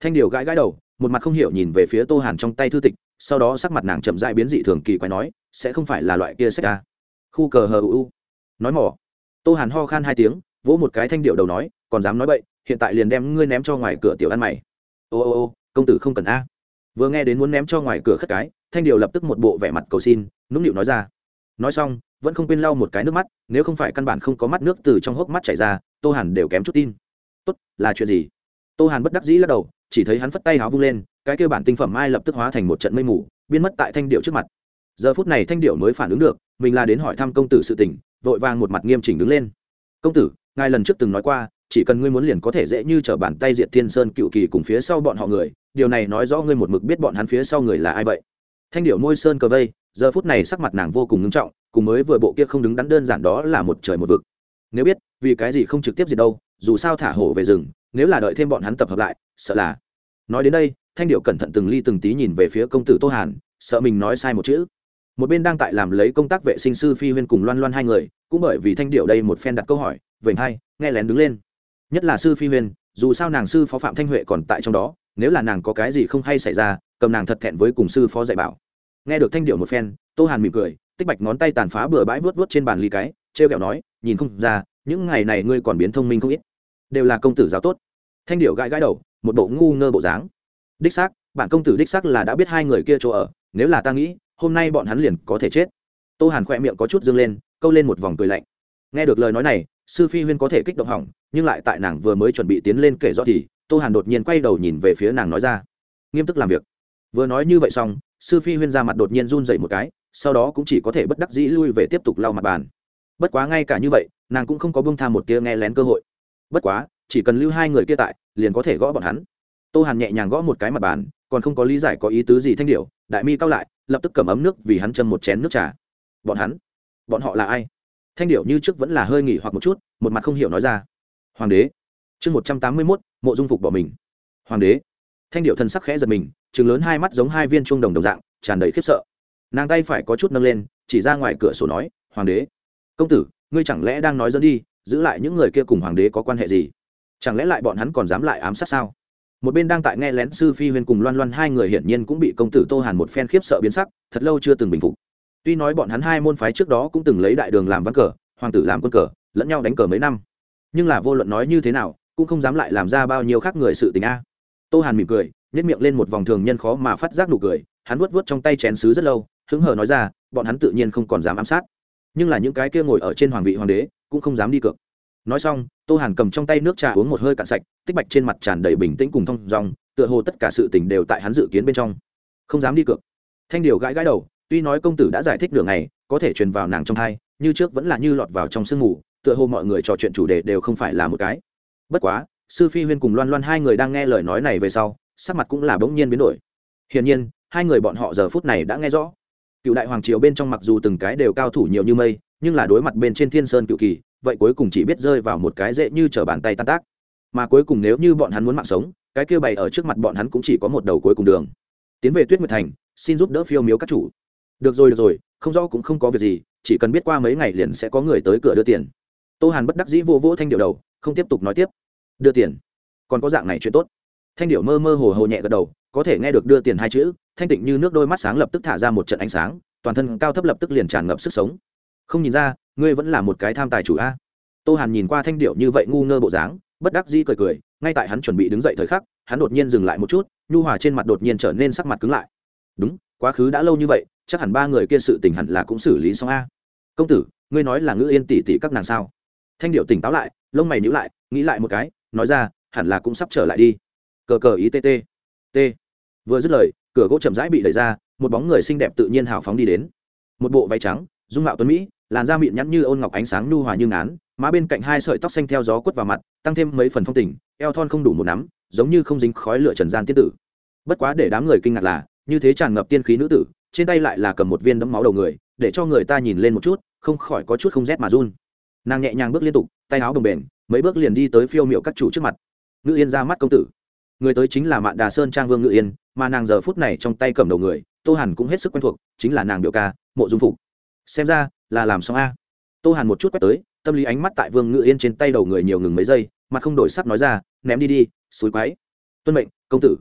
thanh điệu gãi gãi đầu, một mặt không hiểu nhìn về phía tô hàn trong tay thư tịch sau đó sắc mặt nàng chậm dại biến dị thường kỳ quái nói, sẽ không phải là loại kia sách ta. khu cờ hờ u. Nói mỏ. Tô hàn ho khan hai tiếng, vỗ một cái thanh điệu đầu nói, còn dám nói bậy, hiện tại liền đem ngươi ném cho ngoài cửa tiểu ăn mày. Ô ô ô, công tử không cần a. Vừa nghe đến muốn ném cho ngoài cửa khất cái, thanh điệu lập tức một bộ vẻ mặt cầu xin, nũng nịu nói ra. Nói xong, vẫn không quên lau một cái nước mắt, nếu không phải căn bản không có mắt nước từ trong hốc mắt chảy ra, tô hàn đều kém chút tin. Tốt, là chuyện gì? Tô hàn bất đắc dĩ lắc đầu chỉ thấy hắn phất tay háo vung lên, cái kêu bản tinh phẩm mai lập tức hóa thành một trận mây mù, biến mất tại thanh điệu trước mặt. Giờ phút này thanh điệu mới phản ứng được, mình là đến hỏi thăm công tử sự tình, vội vàng một mặt nghiêm chỉnh đứng lên. Công tử, ngài lần trước từng nói qua, chỉ cần ngươi muốn liền có thể dễ như t r ở bàn tay diệt thiên sơn cựu kỳ cùng phía sau bọn họ người, điều này nói rõ ngươi một mực biết bọn hắn phía sau người là ai vậy. Thanh điệu môi sơn cờ vây, giờ phút này sắc mặt nàng vô cùng ngưng trọng, cùng mới vừa bộ kia không đứng đắn đơn giản đó là một trời một vực. Nếu biết, vì cái gì không trực tiếp diệt đâu, dù sao thả hổ về rừng nếu là đợi thêm bọn hắn tập hợp lại, sợ là. Nói đến đây, thanh điệu cẩn thận từng ly từng tí nhìn về phía công tử tô hàn, sợ mình nói sai một chữ. Một bên đang tại làm lấy công tác vệ sinh sư phi huyên cùng loan loan hai người, cũng bởi vì thanh điệu đây một phen đặt câu hỏi vậy hay nghe lén đứng lên. Nhất là sư phi huyên, dù sao nàng sư phó phạm thanh huệ còn tại trong đó, nếu là nàng có cái gì không hay xảy ra, cầm nàng thật thẹn với cùng sư phó dạy bảo. Nghe được thanh điệu một phen, tô hàn mỉm cười, tích bạch ngón tay tàn phá bừa bãi vớt vớt trên bàn ly cái, trêu kẹo nói, nhìn không ra, những ngày này ngươi còn biến thông minh không ít đều là công tử giáo tốt. Thanh điệu gãi gãi đầu, một bộ ngu ngơ bộ dáng. Đích xác bạn công tử đích xác là đã biết hai người kia chỗ ở, nếu là ta nghĩ, hôm nay bọn hắn liền có thể chết. Tô hàn khỏe miệng có chút dâng lên, câu lên một vòng cười lạnh. Nghe được lời nói này, sư phi huyên có thể kích động hỏng, nhưng lại tại nàng vừa mới chuẩn bị tiến lên kể rõ thì, tô hàn đột nhiên quay đầu nhìn về phía nàng nói ra. Nghiêm túc làm việc. Vừa nói như vậy xong, sư phi huyên ra mặt đột nhiên run dậy một cái, sau đó cũng chỉ có thể bất đắc dĩ lui về tiếp tục lau mặt bàn. Bất quá ngay cả như vậy, nàng cũng không có bông tham một tia nghe lén cơ hội bất quá, chỉ cần lưu hai người kia tại, liền có thể gõ bọn hắn. Tô hàn nhẹ nhàng gõ một cái mặt bàn, còn không có lý giải có ý tứ gì thanh điệu đại mi cao lại, lập tức cầm ấm nước vì hắn châm một chén nước trà. Bọn hắn, bọn họ là ai? Thanh điệu như trước vẫn là hơi nghỉ hoặc một chút, một mặt không hiểu nói ra. Hoàng đế. Chương một trăm tám mươi mốt, mộ dung phục bỏ mình. Hoàng đế. Thanh điệu thân sắc khẽ giật mình chừng lớn hai mắt giống hai viên chuông đồng đồng dạng, tràn đầy khiếp sợ. Nàng tay phải có chút nâng lên, chỉ ra ngoài cửa sổ nói, hoàng đế, công tử, ngươi chẳng lẽ đang nói dẫn đi giữ lại những người kia cùng hoàng đế có quan hệ gì? Chẳng lẽ lại bọn hắn còn dám lại ám sát sao? Một bên đang tại nghe lén sư phi huyên cùng loan loan, hai người hiển nhiên cũng bị công tử tô hàn một phen khiếp sợ biến sắc, thật lâu chưa từng bình phục. Tuy nói bọn hắn hai môn phái trước đó cũng từng lấy đại đường làm văn cờ, hoàng tử làm quân cờ, lẫn nhau đánh cờ mấy năm. Nhưng là vô luận nói như thế nào, cũng không dám lại làm ra bao nhiêu khác người sự tình a. Tô hàn mỉm cười nhét miệng lên một vòng thường nhân khó mà phát giác nụ cười, hắn vuốt vuốt trong tay chén sứ rất lâu, hứng hờ nói ra, bọn hắn tự nhiên không còn dám ám sát. Nhưng là những cái kia ngồi ở trên hoàng vị hoàng đế cũng không dám đi cược. Nói xong, tô hàn cầm trong tay nước trà uống một hơi cạn sạch, tích bạch trên mặt tràn đầy bình tĩnh cùng thong dòng tựa hồ tất cả sự tình đều tại hắn dự kiến bên trong. Không dám đi cược. Thanh điều gãi gãi đầu, tuy nói công tử đã giải thích đường này có thể truyền vào nàng trong thai, như trước vẫn là như lọt vào trong sương mù, tựa hồ mọi người trò chuyện chủ đề đều không phải là một cái. Bất quá, sư phi huyên cùng loan loan hai người đang nghe lời nói này về sau, sắc mặt cũng là bỗng nhiên biến đổi. Hiển nhiên, hai người bọn họ giờ phút này đã nghe rõ. Cựu đại hoàng triều bên trong mặc dù từng cái đều cao thủ nhiều như mây nhưng là đối mặt bên trên thiên sơn cựu kỳ, vậy cuối cùng chỉ biết rơi vào một cái dễ như t bàn tay tan tác. Mà cuối cùng nếu như bọn hắn muốn mạng sống, cái kia bày ở trước mặt bọn hắn cũng chỉ có một đầu cuối cùng đường. Tiến về tuyết nguyệt thành, xin giúp đỡ phiêu miếu các chủ. Được rồi được rồi, không rõ cũng không có việc gì, chỉ cần biết qua mấy ngày liền sẽ có người tới cửa đưa tiền. Tô hàn bất đắc dĩ vô vỗ thanh điệu đầu, không tiếp tục nói tiếp. Đưa tiền? Còn có dạng này chuyện tốt. Thanh điệu mơ mơ hồ hồ nhẹ gật đầu, có thể nghe được đưa tiền hai chữ, thanh tịnh như nước đôi mắt sáng lập tức thả ra một trận ánh sáng, toàn thân cao thấp lập tức liền tràn ngập sức sống không nhìn ra, ngươi vẫn là một cái tham tài chủ a. Tô hàn nhìn qua thanh điệu như vậy ngu ngơ bộ dáng, bất đắc dĩ cười cười, ngay tại hắn chuẩn bị đứng dậy thời khắc, hắn đột nhiên dừng lại một chút, nhu hòa trên mặt đột nhiên trở nên sắc mặt cứng lại. Đúng, quá khứ đã lâu như vậy, chắc hẳn ba người kia sự tình hẳn là cũng xử lý xong a. Công tử, ngươi nói là ngữ yên tỷ tỷ các nàng sao? Thanh điệu tỉnh táo lại, lông mày nhíu lại, nghĩ lại một cái, nói ra, hẳn là cũng sắp trở lại đi. Cờ cờ ý tt t. Vừa dứt lời, cửa gỗ chậm rãi bị đẩy ra, một bóng người xinh đẹp tự nhiên hào phóng đi đến. Một bộ váy trắng, dung mạo tuấn mỹ làn da mịn nhẵn như ôn ngọc ánh sáng nhu hòa như ngán, má bên cạnh hai sợi tóc xanh theo gió quất vào mặt, tăng thêm mấy phần phong tình, eo thon không đủ một nắm, giống như không dính khói lửa trần gian tiên tử. Bất quá để đám người kinh ngạc là, như thế tràn ngập tiên khí nữ tử, trên tay lại là cầm một viên đấm máu đầu người, để cho người ta nhìn lên một chút, không khỏi có chút không rét mà run. Nàng nhẹ nhàng bước liên tục, tay áo bồng bềnh, mấy bước liền đi tới phiêu miệu các chủ trước mặt. Ngự yên ra mắt công tử. Người tới chính là mạn đà sơn trang vương ngự yên, mà nàng giờ phút này trong tay cầm đầu người, tô hàn cũng hết sức quen thuộc, chính là nàng biểu ca, mộ dung phục. Xem ra là làm xong a. Tô hàn một chút quét tới, tâm lý ánh mắt tại vương ngự yên trên tay đầu người nhiều ngừng mấy giây, mặt không đổi sắc nói ra, ném đi đi, suối quái tuân mệnh, công tử.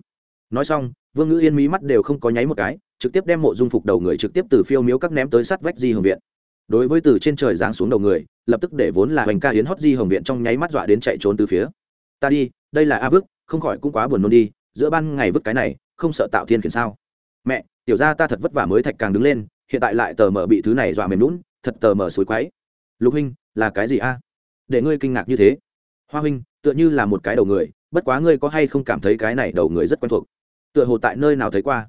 Nói xong, vương ngự yên mí mắt đều không có nháy một cái, trực tiếp đem mộ dung phục đầu người trực tiếp từ phiêu miếu các ném tới sát vách di hồng viện. Đối với từ trên trời giáng xuống đầu người, lập tức để vốn là hoành ca hiến hót di hồng viện trong nháy mắt dọa đến chạy trốn từ phía. Ta đi, đây là a vức, không khỏi cũng quá buồn nôn đi, giữa ban ngày vứt cái này, không sợ tạo thiên khiển sao? Mẹ, tiểu ra ta thật vất vả mới thạch càng đứng lên, hiện tại lại tờ mờ bị thứ này dọa mềm lún thật tờ mờ xối quáy. Lục huynh, là cái gì a? Để ngươi kinh ngạc như thế. Hoa huynh, tựa như là một cái đầu người, bất quá ngươi có hay không cảm thấy cái này đầu người rất quen thuộc? Tựa hồ tại nơi nào thấy qua?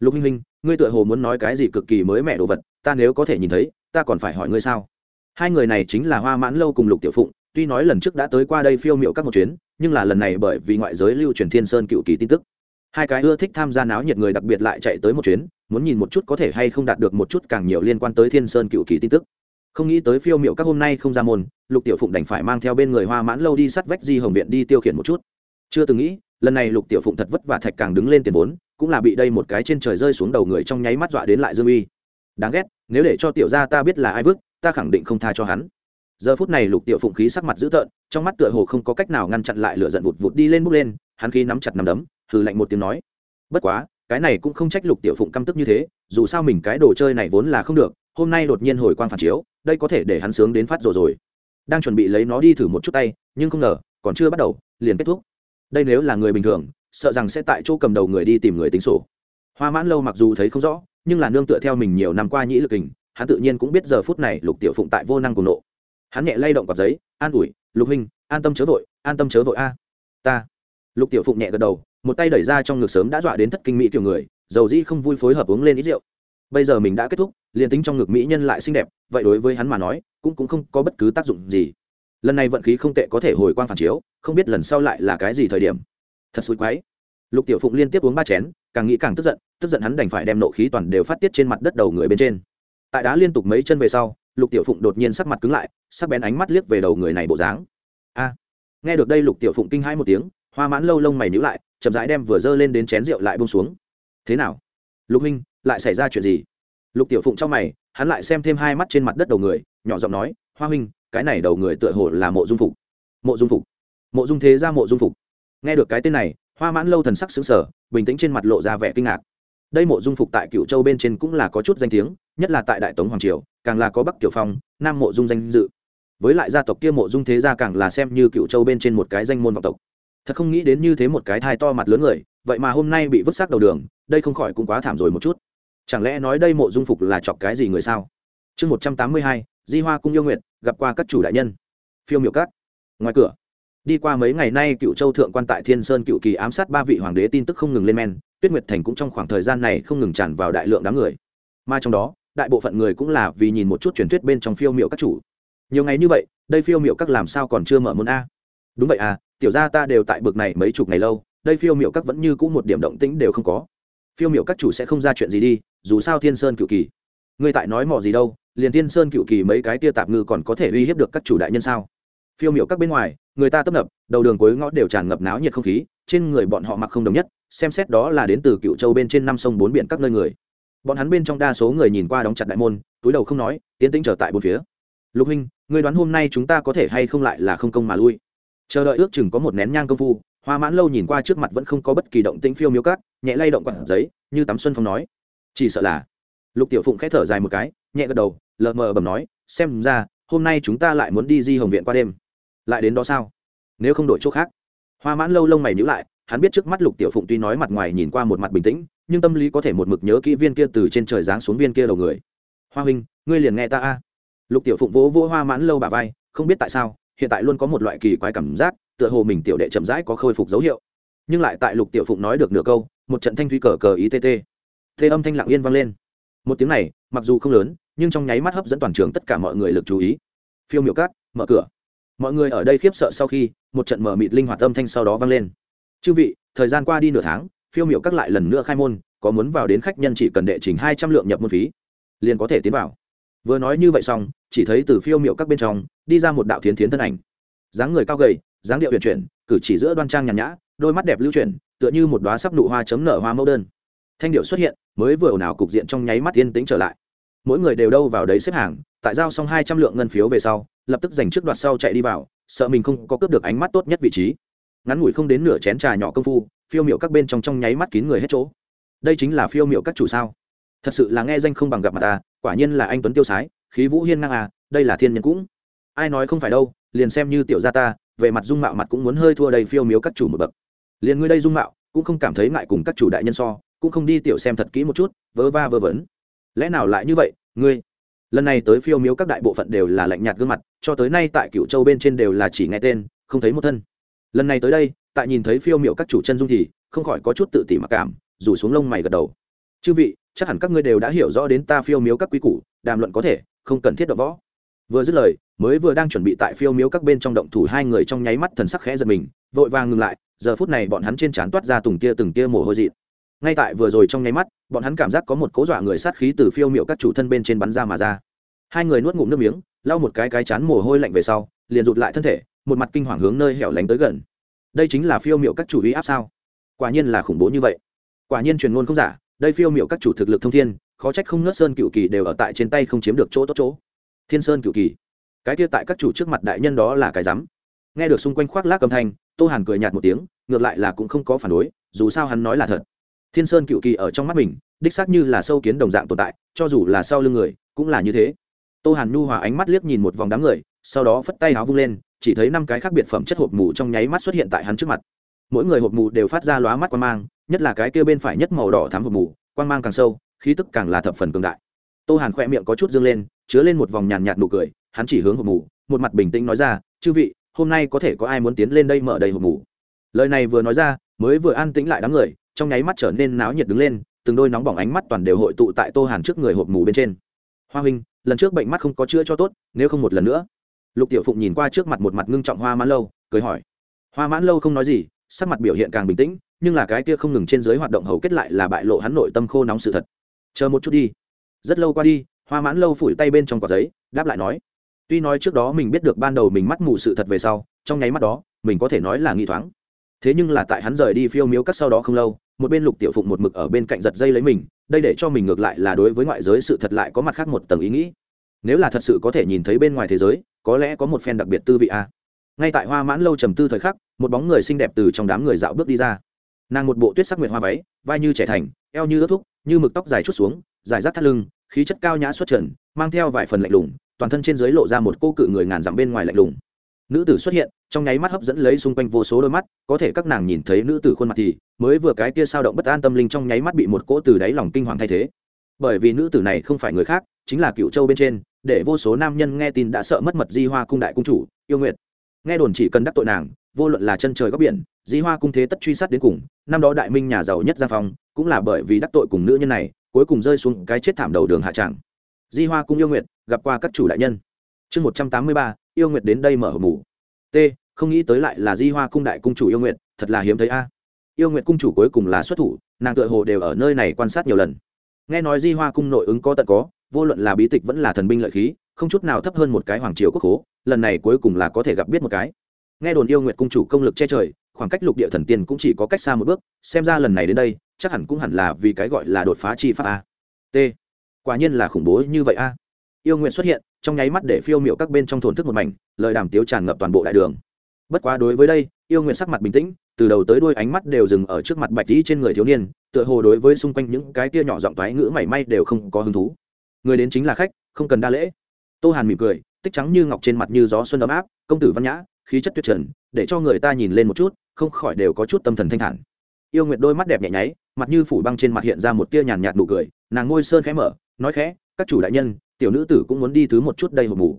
Lục huynh huynh, ngươi tựa hồ muốn nói cái gì cực kỳ mới mẻ đồ vật, ta nếu có thể nhìn thấy, ta còn phải hỏi ngươi sao? Hai người này chính là hoa mãn lâu cùng lục tiểu phụng, tuy nói lần trước đã tới qua đây phiêu miệu các một chuyến, nhưng là lần này bởi vì ngoại giới lưu truyền thiên sơn cựu kỳ tin tức. Hai cái ưa thích tham gia náo nhiệt người đặc biệt lại chạy tới một chuyến muốn nhìn một chút có thể hay không đạt được một chút càng nhiều liên quan tới thiên sơn cựu kỳ tin tức. Không nghĩ tới phiêu miệu các hôm nay không ra môn, lục tiểu phụng đành phải mang theo bên người hoa mãn lâu đi sắt vách di hồng viện đi tiêu khiển một chút. Chưa từng nghĩ, lần này lục tiểu phụng thật vất vả thạch càng đứng lên tiền vốn, cũng là bị đây một cái trên trời rơi xuống đầu người trong nháy mắt dọa đến lại dương uy. Đáng ghét, nếu để cho tiểu gia ta biết là ai vứt, ta khẳng định không tha cho hắn. Giờ phút này lục tiểu phụng khí sắc mặt dữ tợn, trong mắt tựa hồ không có cách nào ngăn chặn lại lửa giận vụt vụt đi lên bước lên, hắn khí nắm chặt nắm đấm, hừ lạnh một tiếng nói, bất quá cái này cũng không trách lục tiểu phụng căm tức như thế, dù sao mình cái đồ chơi này vốn là không được, hôm nay đột nhiên hồi quang phản chiếu, đây có thể để hắn sướng đến phát rồi rồi. Đang chuẩn bị lấy nó đi thử một chút tay, nhưng không ngờ, còn chưa bắt đầu, liền kết thúc. Đây nếu là người bình thường, sợ rằng sẽ tại chỗ cầm đầu người đi tìm người tính sổ. Hoa mãn lâu mặc dù thấy không rõ, nhưng là nương tựa theo mình nhiều năm qua nhĩ lực hình hắn tự nhiên cũng biết giờ phút này lục tiểu phụng tại vô năng cùng nộ. Hắn nhẹ lay động cọc giấy, an ủi, lục huynh, an tâm chớ vội, an tâm chớ vội a. Ta. Lục tiểu phụng nhẹ gật đầu một tay đẩy ra trong ngực sớm đã dọa đến thất kinh mỹ kiểu người, dầu dĩ không vui phối hợp uống lên ít rượu. Bây giờ mình đã kết thúc, liền tính trong ngực mỹ nhân lại xinh đẹp, vậy đối với hắn mà nói, cũng cũng không có bất cứ tác dụng gì. Lần này vận khí không tệ có thể hồi quang phản chiếu, không biết lần sau lại là cái gì thời điểm. Thật xui quái. Lục tiểu phụng liên tiếp uống ba chén, càng nghĩ càng tức giận tức giận hắn đành phải đem nộ khí toàn đều phát tiết trên mặt đất đầu người bên trên. Tại đá liên tục mấy chân về sau, lục tiểu phụng đột nhiên sắc mặt cứng lại, sắc bén ánh mắt liếc về đầu người này bộ dáng. A. Nghe được đây, lục tiểu phụng kinh hãi một tiếng, hoa mãn lâu lông mày nhíu lại chậm rãi đem vừa dơ lên đến chén rượu lại bông xuống. Thế nào? Lục huynh, lại xảy ra chuyện gì? Lục tiểu phụng trong mày, hắn lại xem thêm hai mắt trên mặt đất đầu người, nhỏ giọng nói, hoa huynh, cái này đầu người tựa hồ là mộ dung phục. Mộ dung phục. Mộ dung thế ra mộ dung phục. Nghe được cái tên này, hoa mãn lâu thần sắc xứng sở bình tĩnh trên mặt lộ ra vẻ kinh ngạc. Đây mộ dung phục tại cựu châu bên trên cũng là có chút danh tiếng, nhất là tại đại tống hoàng triều, càng là có bắc tiểu phong, nam mộ dung danh dự. Với lại gia tộc kia mộ dung thế gia càng là xem như cựu châu bên trên một cái danh môn vọng tộc thật không nghĩ đến như thế một cái thai to mặt lớn người, vậy mà hôm nay bị vứt xác đầu đường, đây không khỏi cũng quá thảm rồi một chút. Chẳng lẽ nói đây mộ dung phục là chọc cái gì người sao? Chương một trăm tám mươi hai, di hoa cung yêu nguyện gặp qua các chủ đại nhân. Phiêu miểu cát. Ngoài cửa. Đi qua mấy ngày nay cựu châu thượng quan tại thiên sơn cựu kỳ ám sát ba vị hoàng đế tin tức không ngừng lên men, tuyết nguyệt thành cũng trong khoảng thời gian này không ngừng tràn vào đại lượng đám người. Mà trong đó, đại bộ phận người cũng là vì nhìn một chút truyền thuyết bên trong phiêu miệu các chủ. Nhiều ngày như vậy, đây phiêu miệu các làm sao còn chưa mở môn a? Đúng vậy à tiểu ra ta đều tại bực này mấy chục ngày lâu, đây phiêu miệu các vẫn như cũ một điểm động tĩnh đều không có. Phiêu miệu các chủ sẽ không ra chuyện gì đi, dù sao thiên sơn cựu kỳ. Ngươi tại nói mò gì đâu, liền thiên sơn cựu kỳ mấy cái tia tạp ngư còn có thể uy hiếp được các chủ đại nhân sao? Phiêu miệu các bên ngoài, người ta tấp nập, đầu đường cuối ngõ đều tràn ngập náo nhiệt không khí, trên người bọn họ mặc không đồng nhất, xem xét đó là đến từ cựu châu bên trên năm sông bốn biển các nơi người. Bọn hắn bên trong đa số người nhìn qua đóng chặt đại môn, túi đầu không nói, tiến tĩnh trở tại bốn phía. Lục huynh người đoán hôm nay chúng ta có thể hay không lại là không công mà lui? Chờ đợi ước chừng có một nén nhang công phu, hoa mãn lâu nhìn qua trước mặt vẫn không có bất kỳ động tĩnh phiêu miếu cát nhẹ lay động quạt giấy, như tắm xuân phong nói. Chỉ sợ là. Lục tiểu phụng khẽ thở dài một cái, nhẹ gật đầu, lờ mờ bầm nói, xem ra, hôm nay chúng ta lại muốn đi di hồng viện qua đêm. Lại đến đó sao? Nếu không đổi chỗ khác. Hoa mãn lâu lông mày nhữ lại, hắn biết trước mắt lục tiểu phụng tuy nói mặt ngoài nhìn qua một mặt bình tĩnh, nhưng tâm lý có thể một mực nhớ kỹ viên kia từ trên trời giáng xuống viên kia đầu người. Hoa huynh, ngươi liền nghe ta a. Lục tiểu phụng vỗ vỗ hoa mãn lâu bà vai, không biết tại sao hiện tại luôn có một loại kỳ quái cảm giác, tựa hồ mình tiểu đệ chậm rãi có khôi phục dấu hiệu. Nhưng lại tại lục tiểu phụng nói được nửa câu, một trận thanh thúy cờ cờ ý tt tê. Âm thanh lặng yên vang lên. Một tiếng này, mặc dù không lớn, nhưng trong nháy mắt hấp dẫn toàn trường tất cả mọi người lực chú ý. Phiêu miểu cát, mở cửa. Mọi người ở đây khiếp sợ sau khi, một trận mở mịt linh hoạt âm thanh sau đó vang lên. Chư vị, thời gian qua đi nửa tháng, phiêu miểu các lại lần nữa khai môn, có muốn vào đến khách nhân chỉ cần đệ trình hai trăm lượng nhập môn phí, liền có thể tiến vào vừa nói như vậy xong, chỉ thấy từ phiêu miệu các bên trong, đi ra một đạo thiến thiến thân ảnh. Dáng người cao gầy, dáng điệu huyền chuyển, cử chỉ giữa đoan trang nhàn nhã, đôi mắt đẹp lưu chuyển, tựa như một đoá sắp nụ hoa chấm nở hoa mẫu đơn. Thanh điệu xuất hiện, mới vừa ồn ào cục diện trong nháy mắt yên tĩnh trở lại. Mỗi người đều đâu vào đấy xếp hàng, tại giao xong hai trăm lượng ngân phiếu về sau, lập tức giành trước đoạt sau chạy đi vào, sợ mình không có cướp được ánh mắt tốt nhất vị trí. Ngắn ngủi không đến nửa chén trà nhỏ công phu, phiêu miệu các bên trong trong nháy mắt kín người hết chỗ. Đây chính là phiêu miệu các chủ sao? Thật sự là nghe danh không bằng gặp mặt ta quả nhiên là anh tuấn tiêu sái, khí vũ hiên ngang à đây là thiên nhân cũng. Ai nói không phải đâu, liền xem như tiểu gia ta, về mặt dung mạo mặt cũng muốn hơi thua đầy phiêu miếu các chủ một bậc. Liền ngươi đây dung mạo, cũng không cảm thấy ngại cùng các chủ đại nhân so, cũng không đi tiểu xem thật kỹ một chút, vớ va vớ vẩn. Lẽ nào lại như vậy, ngươi? Lần này tới phiêu miếu các đại bộ phận đều là lạnh nhạt gương mặt, cho tới nay tại cựu châu bên trên đều là chỉ nghe tên, không thấy một thân. Lần này tới đây, tại nhìn thấy phiêu miệu các chủ chân dung thì không khỏi có chút tự tỉ mặc cảm, rủ xuống lông mày gật đầu chư vị, chắc hẳn các ngươi đều đã hiểu rõ đến ta phiêu miếu các quý củ, đàm luận có thể, không cần thiết đọ võ. Vừa dứt lời, mới vừa đang chuẩn bị tại phiêu miếu các bên trong động thủ hai người trong nháy mắt thần sắc khẽ giật mình, vội vàng ngừng lại, giờ phút này bọn hắn trên trán toát ra tùng tia từng tia mồ hôi dị ngay tại vừa rồi trong nháy mắt, bọn hắn cảm giác có một cố dọa người sát khí từ phiêu miệu các chủ thân bên trên bắn ra mà ra. Hai người nuốt ngụm nước miếng, lau một cái cái chán mồ hôi lạnh về sau, liền rụt lại thân thể, một mặt kinh hoàng hướng nơi hẻo lánh tới gần. Đây chính là phiêu miệu các chủ ý áp sao? Quả nhiên là khủng bố như vậy. Quả nhiên truyền ngôn không giả đây phiêu miệu các chủ thực lực thông thiên, khó trách không nớt sơn cựu kỳ đều ở tại trên tay không chiếm được chỗ tốt chỗ. Thiên sơn cựu kỳ. Cái kia tại các chủ trước mặt đại nhân đó là cái rắm. Nghe được xung quanh khoác lác âm thanh, tô hàn cười nhạt một tiếng, ngược lại là cũng không có phản đối, dù sao hắn nói là thật. Thiên sơn cựu kỳ ở trong mắt mình, đích xác như là sâu kiến đồng dạng tồn tại, cho dù là sau lưng người, cũng là như thế. Tô hàn nhu hòa ánh mắt liếc nhìn một vòng đám người, sau đó phất tay áo vung lên, chỉ thấy năm cái khác biệt phẩm chất hộp mù trong nháy mắt xuất hiện tại hắn trước mặt. Mỗi người hộp mù đều phát ra lóa mắt quan mang nhất là cái kia bên phải nhất màu đỏ thắm hộp mù quan mang càng sâu, khí tức càng là thập phần cường đại. Tô hàn khoe miệng có chút dương lên, chứa lên một vòng nhàn nhạt nụ cười, hắn chỉ hướng hộp mù, một mặt bình tĩnh nói ra, chư vị, hôm nay có thể có ai muốn tiến lên đây mở đầy hộp mù? Lời này vừa nói ra, mới vừa an tĩnh lại đám người, trong nháy mắt trở nên náo nhiệt đứng lên, từng đôi nóng bỏng ánh mắt toàn đều hội tụ tại tô hàn trước người hộp mù bên trên. Hoa huynh, lần trước bệnh mắt không có chữa cho tốt, nếu không một lần nữa. Lục tiểu phụng nhìn qua trước mặt một mặt ngưng trọng hoa mãn lâu, cười hỏi. Hoa mãn lâu không nói gì, sắc mặt biểu hiện càng bình tĩnh nhưng là cái kia không ngừng trên dưới hoạt động hầu kết lại là bại lộ hắn nội tâm khô nóng sự thật. Chờ một chút đi. Rất lâu qua đi, hoa mãn lâu phủi tay bên trong quả giấy, đáp lại nói, tuy nói trước đó mình biết được ban đầu mình mắt mù sự thật về sau, trong nháy mắt đó, mình có thể nói là nghi thoáng. Thế nhưng là tại hắn rời đi phiêu miếu cắt sau đó không lâu, một bên lục tiểu phụng một mực ở bên cạnh giật dây lấy mình, đây để cho mình ngược lại là đối với ngoại giới sự thật lại có mặt khác một tầng ý nghĩ. Nếu là thật sự có thể nhìn thấy bên ngoài thế giới, có lẽ có một phen đặc biệt tư vị a. Ngay tại hoa mãn lâu trầm tư thời khắc, một bóng người xinh đẹp từ trong đám người dạo bước đi ra nàng một bộ tuyết sắc nguyệt hoa váy, vai như trẻ thành, eo như ướt thúc, như mực tóc dài chút xuống, dài rác thắt lưng, khí chất cao nhã xuất trần, mang theo vài phần lạnh lùng, toàn thân trên dưới lộ ra một cô cự người ngàn dặm bên ngoài lạnh lùng. Nữ tử xuất hiện, trong nháy mắt hấp dẫn lấy xung quanh vô số đôi mắt, có thể các nàng nhìn thấy nữ tử khuôn mặt thì mới vừa cái kia sao động bất an tâm linh trong nháy mắt bị một cỗ từ đáy lòng kinh hoàng thay thế. Bởi vì nữ tử này không phải người khác, chính là cựu châu bên trên, để vô số nam nhân nghe tin đã sợ mất mật di hoa cung đại cung chủ, yêu nguyệt. Nghe đồn chỉ cần đắc tội nàng vô luận là chân trời góc biển, di hoa cung thế tất truy sát đến cùng, năm đó đại minh nhà giàu nhất gia phong, cũng là bởi vì đắc tội cùng nữ nhân này, cuối cùng rơi xuống cái chết thảm đầu đường hạ tràng di hoa cung yêu nguyệt, gặp qua các chủ đại nhân. Chương một trăm tám mươi ba, yêu nguyệt đến đây mở hộp mù t, không nghĩ tới lại là di hoa cung đại cung chủ yêu nguyệt, thật là hiếm thấy a. Yêu nguyệt cung chủ cuối cùng là xuất thủ, nàng tựa hồ đều ở nơi này quan sát nhiều lần. Nghe nói di hoa cung nội ứng có tận có, vô luận là bí tịch vẫn là thần binh lợi khí, không chút nào thấp hơn một cái hoàng triều quốc hố lần này cuối cùng là có thể gặp biết một cái nghe đồn yêu nguyệt cung chủ công lực che trời, khoảng cách lục địa thần tiên cũng chỉ có cách xa một bước, xem ra lần này đến đây, chắc hẳn cũng hẳn là vì cái gọi là đột phá chi pháp a. T. Quả nhiên là khủng bố như vậy a. Yêu nguyện xuất hiện, trong nháy mắt để phiêu miệu các bên trong thổn thức một mảnh, lời đàm tiếu tràn ngập toàn bộ đại đường. Bất quá đối với đây, yêu nguyện sắc mặt bình tĩnh, từ đầu tới đuôi ánh mắt đều dừng ở trước mặt bạch tí trên người thiếu niên, tựa hồ đối với xung quanh những cái tia nhỏ giọng toái ngữ mảy may đều không có hứng thú. Người đến chính là khách, không cần đa lễ. Tô hàn mỉm cười, tích trắng như ngọc trên mặt như gió xuân ấm áp, công tử văn nhã khí chất tuyệt trần, để cho người ta nhìn lên một chút, không khỏi đều có chút tâm thần thanh thản. Yêu nguyệt đôi mắt đẹp nhẹ nháy, mặt như phủ băng trên mặt hiện ra một tia nhàn nhạt nụ cười, nàng ngôi sơn khẽ mở, nói khẽ, các chủ đại nhân, tiểu nữ tử cũng muốn đi thứ một chút đây hộp mù.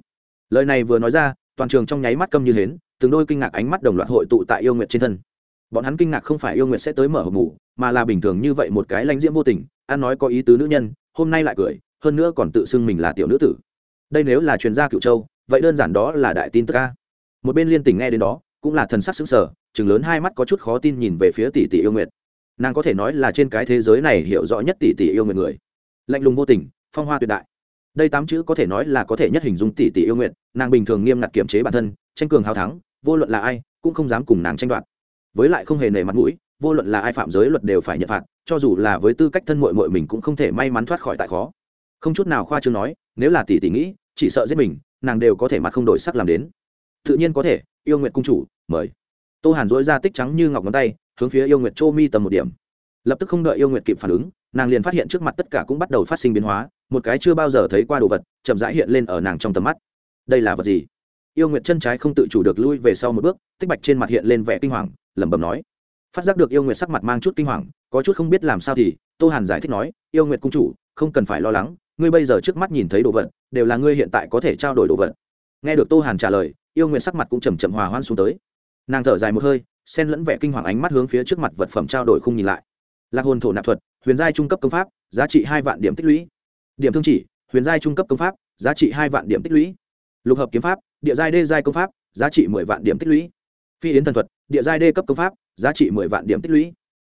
Lời này vừa nói ra, toàn trường trong nháy mắt câm như hến, từng đôi kinh ngạc ánh mắt đồng loạt hội tụ tại yêu nguyệt trên thân. Bọn hắn kinh ngạc không phải yêu nguyệt sẽ tới mở hộp mù, mà là bình thường như vậy một cái lãnh diễm vô tình an nói có ý tứ nữ nhân, hôm nay lại cười, hơn nữa còn tự xưng mình là tiểu nữ tử. Đây nếu là chuyên gia cựu châu, vậy đơn giản đó là đại tin tức ca một bên liên tình nghe đến đó, cũng là thần sắc xứng sở chừng lớn hai mắt có chút khó tin nhìn về phía tỷ tỷ yêu nguyệt. Nàng có thể nói là trên cái thế giới này hiểu rõ nhất tỷ tỷ yêu nguyệt người. Lạnh lùng vô tình, phong hoa tuyệt đại. Đây tám chữ có thể nói là có thể nhất hình dung tỷ tỷ yêu nguyệt, nàng bình thường nghiêm ngặt kiểm chế bản thân, tranh cường hào thắng, vô luận là ai, cũng không dám cùng nàng tranh đoạt. Với lại không hề nể mặt mũi, vô luận là ai phạm giới luật đều phải nhận phạt, cho dù là với tư cách thân mội mội mình cũng không thể may mắn thoát khỏi tại khó. Không chút nào khoa chương nói, nếu là tỷ tỷ nghĩ, chỉ sợ giết mình, nàng đều có thể mặt không đổi sắc làm đến tự nhiên có thể, yêu nguyện cung chủ, mời. Tô hàn dỗi ra tích trắng như ngọc ngón tay, hướng phía yêu nguyệt châu mi tầm một điểm. Lập tức không đợi yêu nguyệt kịp phản ứng, nàng liền phát hiện trước mặt tất cả cũng bắt đầu phát sinh biến hóa, một cái chưa bao giờ thấy qua đồ vật, chậm rãi hiện lên ở nàng trong tầm mắt. Đây là vật gì? Yêu nguyệt chân trái không tự chủ được lui về sau một bước, tích bạch trên mặt hiện lên vẻ kinh hoàng, lẩm bẩm nói. Phát giác được yêu nguyệt sắc mặt mang chút kinh hoàng, có chút không biết làm sao thì, tô hàn giải thích nói, yêu nguyệt cung chủ, không cần phải lo lắng, ngươi bây giờ trước mắt nhìn thấy đồ vật, đều là ngươi hiện tại có thể trao đổi đồ vật. Nghe được tô hàn trả lời yêu nguyệt sắc mặt cũng chầm chậm hòa hoan xuống tới. Nàng thở dài một hơi, xen lẫn vẻ kinh hoàng ánh mắt hướng phía trước mặt vật phẩm trao đổi không nhìn lại. Lạc hồn thổ nạp thuật, huyền giai trung cấp công pháp, giá trị hai vạn điểm tích lũy. Điểm thương chỉ, huyền giai trung cấp công pháp, giá trị hai vạn điểm tích lũy. Lục hợp kiếm pháp, địa giai đê giai công pháp, giá trị mười vạn điểm tích lũy. Phi yến thần thuật, địa giai đê cấp công pháp, giá trị mười vạn điểm tích lũy.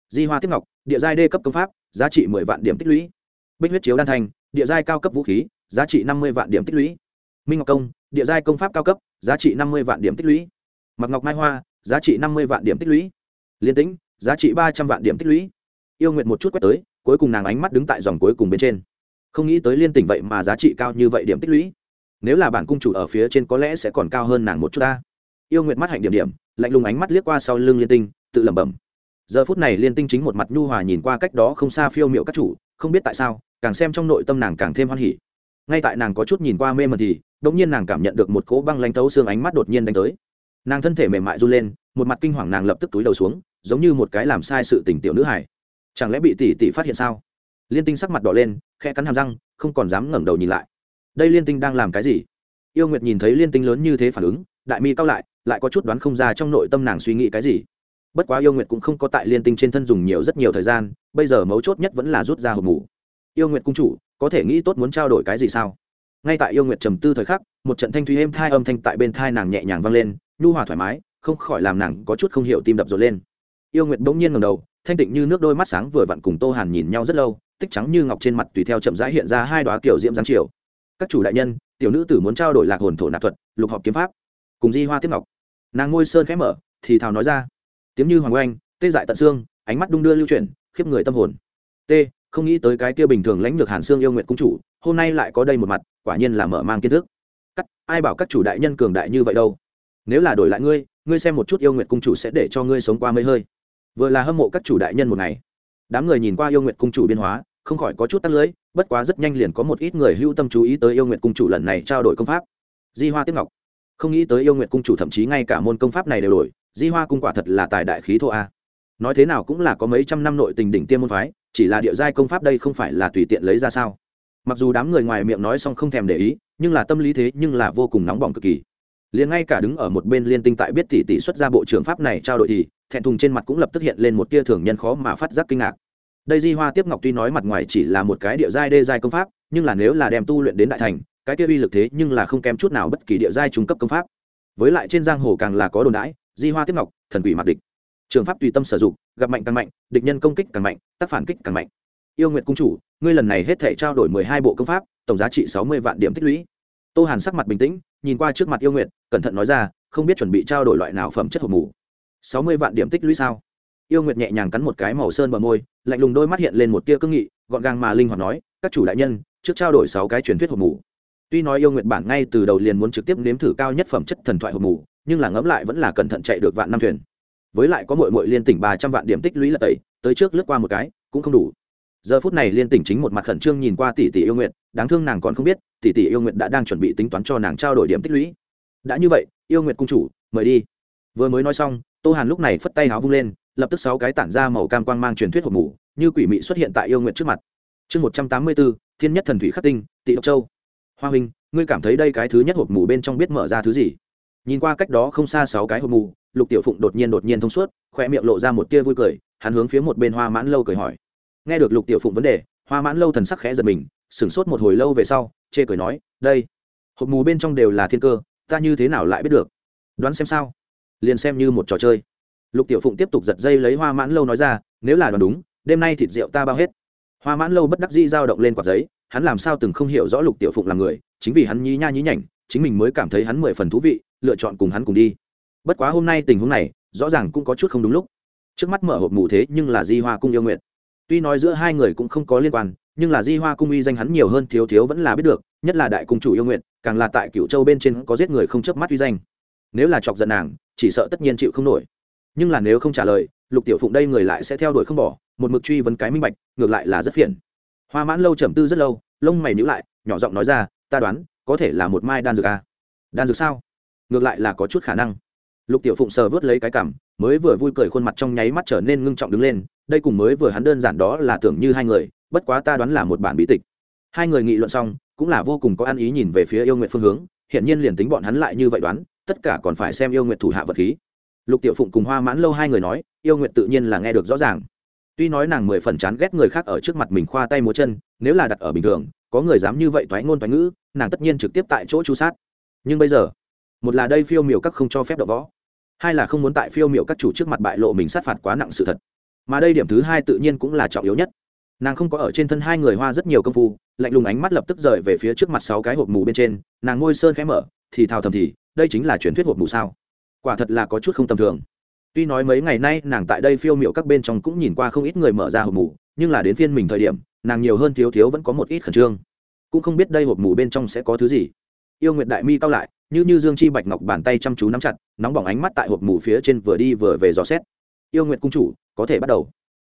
Di hoa tiếp ngọc, địa giai đê cấp công pháp, giá trị mười vạn điểm tích lũy. Bích huyết chiếu đan thành, địa giai cao cấp vũ khí, giá trị năm mươi vạn điểm tích lũy. Minh ngọc công địa giai công pháp cao cấp, giá trị năm mươi vạn điểm tích lũy. Mặc ngọc mai hoa, giá trị năm mươi vạn điểm tích lũy. Liên tĩnh, giá trị ba trăm vạn điểm tích lũy. Yêu nguyện một chút quét tới, cuối cùng nàng ánh mắt đứng tại dòng cuối cùng bên trên. Không nghĩ tới liên tỉnh vậy mà giá trị cao như vậy điểm tích lũy. Nếu là bản cung chủ ở phía trên có lẽ sẽ còn cao hơn nàng một chút ta. Yêu nguyện mắt hạnh điểm điểm, lạnh lùng ánh mắt liếc qua sau lưng liên tinh tự lẩm bẩm. Giờ phút này liên tinh chính một mặt nhu hòa nhìn qua cách đó không xa phiêu m i ệ u các chủ, không biết tại sao, càng xem trong nội tâm nàng càng thêm hoan hỉ ngay tại nàng có chút nhìn qua mê mật thì đ ỗ n g nhiên nàng cảm nhận được một cỗ băng lanh thấu xương ánh mắt đột nhiên đánh tới. Nàng thân thể mềm mại run lên, một mặt kinh hoàng nàng lập tức túi đầu xuống, giống như một cái làm sai sự tình tiểu nữ hải chẳng lẽ bị tỷ tỷ phát hiện sao? Liên tinh sắc mặt đỏ lên khe cắn hàm răng, không còn dám ngẩng đầu nhìn lại. Đây liên tinh đang làm cái gì? Yêu nguyệt nhìn thấy liên tinh lớn như thế phản ứng, đại mi cao lại lại có chút đoán không ra trong nội tâm nàng suy nghĩ cái gì. Bất quá yêu nguyệt cũng không có tại liên tinh trên thân dùng nhiều rất nhiều thời gian, bây giờ mấu chốt nhất vẫn là rút ra hộp mù yêu nguyệt cung chủ, có thể nghĩ tốt muốn trao đổi cái gì sao? Ngay tại yêu nguyệt trầm tư thời khắc, một trận thanh thúy êm thai âm thanh tại bên thai nàng nhẹ nhàng vang lên, nhu hòa thoải mái, không khỏi làm nàng có chút không hiểu tim đập rộn lên. Yêu nguyệt bỗng nhiên ngầm đầu, thanh tịnh như nước đôi mắt sáng vừa vặn cùng tô hàn nhìn nhau rất lâu, tích trắng như ngọc trên mặt tùy theo chậm rãi hiện ra hai đoá kiểu diễm giáng chiều. Các chủ đại nhân, tiểu nữ tử muốn trao đổi lạc hồn thổ nạp thuật, lục học kiếm pháp, cùng di hoa tiếp ngọc. Nàng ngôi sơn khẽ mở, thì thào nói ra. Tiếng như hoàng oanh, tê dại tận xương, ánh mắt đung đưa lưu chuyển, khiếp người tâm hồn. T không nghĩ tới cái kia bình thường lãnh lược hàn xương yêu nguyện cung chủ, hôm nay lại có đây một mặt, quả nhiên là mở mang kiến thức. Cắt, ai bảo các chủ đại nhân cường đại như vậy đâu? Nếu là đổi lại ngươi ngươi xem một chút yêu nguyện cung chủ sẽ để cho ngươi sống qua mấy hơi. Vừa là hâm mộ các chủ đại nhân một ngày. Đám người nhìn qua yêu nguyện cung chủ biên hóa, không khỏi có chút tắt lưới bất quá rất nhanh liền có một ít người hưu tâm chú ý tới yêu nguyện cung chủ lần này trao đổi công pháp. Di hoa tiếp ngọc. Không nghĩ tới yêu nguyện cung chủ thậm chí ngay cả môn công pháp này đều đổi, di hoa cung quả thật là tài đại khí thô a. Nói thế nào cũng là có mấy trăm năm nội tình đỉnh tiêm môn phái chỉ là địa giai công pháp đây không phải là tùy tiện lấy ra sao? Mặc dù đám người ngoài miệng nói xong không thèm để ý, nhưng là tâm lý thế nhưng là vô cùng nóng bỏng cực kỳ. Liền ngay cả đứng ở một bên liên tinh tại biết tỷ tỷ xuất ra bộ trưởng pháp này trao đổi thì, thẹn thùng trên mặt cũng lập tức hiện lên một tia thường nhân khó mà phát giác kinh ngạc. Đây di hoa tiếp ngọc tuy nói mặt ngoài chỉ là một cái địa giai đê giai công pháp, nhưng là nếu là đem tu luyện đến đại thành, cái kia uy lực thế nhưng là không kém chút nào bất kỳ địa giai trung cấp công pháp. Với lại trên giang hồ càng là có đồn đãi, di hoa tiếp ngọc, thần quỷ mặc địch trường pháp tùy tâm sử dụng, gặp mạnh càng mạnh, địch nhân công kích càng mạnh, tác phản kích càng mạnh. Yêu nguyện cung chủ, ngươi lần này hết thể trao đổi mười hai bộ công pháp, tổng giá trị sáu mươi vạn điểm tích lũy. Tô hàn sắc mặt bình tĩnh, nhìn qua trước mặt yêu nguyện cẩn thận nói ra, không biết chuẩn bị trao đổi loại nào phẩm chất hộp mù. sáu mươi vạn điểm tích lũy sao? Yêu nguyệt nhẹ nhàng cắn một cái màu sơn bờ môi, lạnh lùng đôi mắt hiện lên một tia cương nghị, gọn gàng mà linh hoạt nói, các chủ đại nhân, trước trao đổi sáu cái truyền thuyết hộp mù. Tuy nói yêu nguyệt bản ngay từ đầu liền muốn trực tiếp nếm thử cao nhất phẩm chất thần thoại hộp mù, nhưng là ngẫm lại vẫn là cẩn thận chạy được vạn năm thuyền với lại có mội mội liên tỉnh ba trăm vạn điểm tích lũy là tẩy, tới trước lướt qua một cái, cũng không đủ. Giờ phút này liên tỉnh chính một mặt khẩn trương nhìn qua tỷ tỷ yêu nguyện đáng thương nàng còn không biết, tỷ tỷ yêu nguyện đã đang chuẩn bị tính toán cho nàng trao đổi điểm tích lũy. Đã như vậy, yêu nguyện cung chủ, mời đi. Vừa mới nói xong, tô hàn lúc này phất tay háo vung lên, lập tức sáu cái tản ra màu cam quang mang truyền thuyết hộp mù như quỷ mị xuất hiện tại yêu nguyện trước mặt. Chương một trăm tám mươi bốn, thiên nhất thần thủy khắc tinh, tị độc châu. Hoa huynh, ngươi cảm thấy đây cái thứ nhất hộp mù bên trong biết mở ra thứ gì? Nhìn qua cách đó không xa sáu cái hộp mù lục tiểu phụng đột nhiên đột nhiên thông suốt khoe miệng lộ ra một tia vui cười, hắn hướng phía một bên hoa mãn lâu cười hỏi. Nghe được lục tiểu phụng vấn đề, hoa mãn lâu thần sắc khẽ giật mình, sửng sốt một hồi lâu về sau, chê cười nói, đây, hộp mù bên trong đều là thiên cơ, ta như thế nào lại biết được? Đoán xem sao. Liền xem như một trò chơi. Lục tiểu phụng tiếp tục giật dây lấy hoa mãn lâu nói ra, nếu là đoán đúng, đêm nay thịt rượu ta bao hết. Hoa mãn lâu bất đắc dĩ dao động lên quạt giấy, hắn làm sao từng không hiểu rõ lục tiểu phụng là người, chính vì hắn nhí nha nhí nhảnh, chính mình mới cảm thấy hắn mười phần thú vị, lựa chọn cùng hắn cùng đi bất quá hôm nay tình huống này, rõ ràng cũng có chút không đúng lúc. Trước mắt mở hộp mù thế nhưng là di hoa cung yêu nguyện. Tuy nói giữa hai người cũng không có liên quan, nhưng là di hoa cung uy danh hắn nhiều hơn thiếu thiếu vẫn là biết được, nhất là đại cung chủ yêu nguyện, càng là tại cựu châu bên trên có giết người không chớp mắt uy danh. Nếu là chọc giận nàng, chỉ sợ tất nhiên chịu không nổi. Nhưng là nếu không trả lời, lục tiểu phụng đây người lại sẽ theo đuổi không bỏ, một mực truy vấn cái minh bạch, ngược lại là rất phiền. Hoa mãn lâu trầm tư rất lâu, lông mày nhíu lại, nhỏ giọng nói ra, ta đoán, có thể là một mai đan dược à? đan dược sao? Ngược lại là có chút khả năng lục tiểu phụng sờ vớt lấy cái cảm, mới vừa vui cười khuôn mặt trong nháy mắt trở nên ngưng trọng đứng lên, đây cùng mới vừa hắn đơn giản đó là tưởng như hai người, bất quá ta đoán là một bản bí tịch. Hai người nghị luận xong, cũng là vô cùng có ăn ý nhìn về phía yêu nguyện phương hướng hiện nhiên liền tính bọn hắn lại như vậy đoán, tất cả còn phải xem yêu nguyện thủ hạ vật khí. Lục tiểu phụng cùng hoa mãn lâu hai người nói, yêu nguyện tự nhiên là nghe được rõ ràng. Tuy nói nàng mười phần chán ghét người khác ở trước mặt mình khoa tay múa chân, nếu là đặt ở bình thường, có người dám như vậy toái ngôn toái ngữ, nàng tất nhiên trực tiếp tại chỗ chu sát. Nhưng bây giờ, một là đây phiêu miểu các không cho phép đậu võ hai là không muốn tại phiêu miểu các chủ trước mặt bại lộ mình sát phạt quá nặng sự thật. Mà đây điểm thứ hai tự nhiên cũng là trọng yếu nhất. Nàng không có ở trên thân hai người hoa rất nhiều công phu, lạnh lùng ánh mắt lập tức rời về phía trước mặt sáu cái hộp mù bên trên, nàng ngôi sơn khẽ mở, thì thào thầm thì, đây chính là truyền thuyết hộp mù sao? Quả thật là có chút không tầm thường. Tuy nói mấy ngày nay nàng tại đây phiêu miệu các bên trong cũng nhìn qua không ít người mở ra hộp mù, nhưng là đến phiên mình thời điểm, nàng nhiều hơn thiếu thiếu vẫn có một ít khẩn trương. Cũng không biết đây hộp mù bên trong sẽ có thứ gì. Yêu nguyệt đại mi cao lại, như như dương chi bạch ngọc bàn tay chăm chú nắm chặt nóng bỏng ánh mắt tại hộp mù phía trên vừa đi vừa về dò xét. Yêu nguyệt cung chủ, có thể bắt đầu.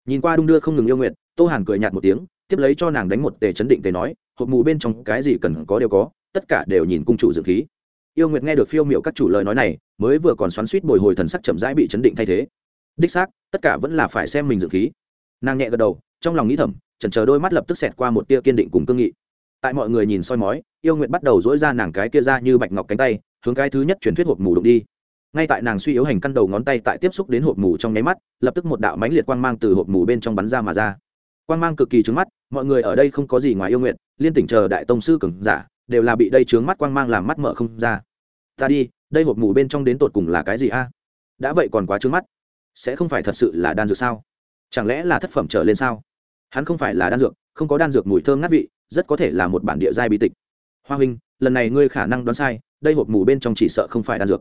Nhìn qua đung đưa không ngừng yêu nguyệt, tô hàn cười nhạt một tiếng, tiếp lấy cho nàng đánh một tề chấn định tề nói, hộp mù bên trong cái gì cần có đều có, tất cả đều nhìn cung chủ dự khí. Yêu nguyệt nghe được phiêu miệu các chủ lời nói này, mới vừa còn xoắn suýt bồi hồi thần sắc chậm rãi bị chấn định thay thế. Đích xác, tất cả vẫn là phải xem mình dự khí. Nàng nhẹ gật đầu, trong lòng nghĩ thầm, chần chờ đôi mắt lập tức xẹt qua một tia kiên định cùng cương nghị. Tại mọi người nhìn soi mói, yêu nguyện bắt đầu dỗi ra nàng cái kia ra như bạch ngọc cánh tay, hướng cái thứ nhất truyền thuyết hộp mù đụng đi ngay tại nàng suy yếu hành căn đầu ngón tay tại tiếp xúc đến hộp mù trong nháy mắt, lập tức một đạo mánh liệt quang mang từ hộp mù bên trong bắn ra mà ra. Quang mang cực kỳ trướng mắt, mọi người ở đây không có gì ngoài yêu nguyện, liên tỉnh chờ đại tông sư cường giả, đều là bị đây trướng mắt quang mang làm mắt mở không ra. Ta đi, đây hộp mù bên trong đến tột cùng là cái gì a? Đã vậy còn quá trướng mắt. Sẽ không phải thật sự là đan dược sao? Chẳng lẽ là thất phẩm trở lên sao? Hắn không phải là đan dược, không có đan dược mùi thơm ngát vị, rất có thể là một bản địa giai bi tịch. Hoa huynh, lần này ngươi khả năng đoán sai, đây hộp mù bên trong chỉ sợ không phải đan dược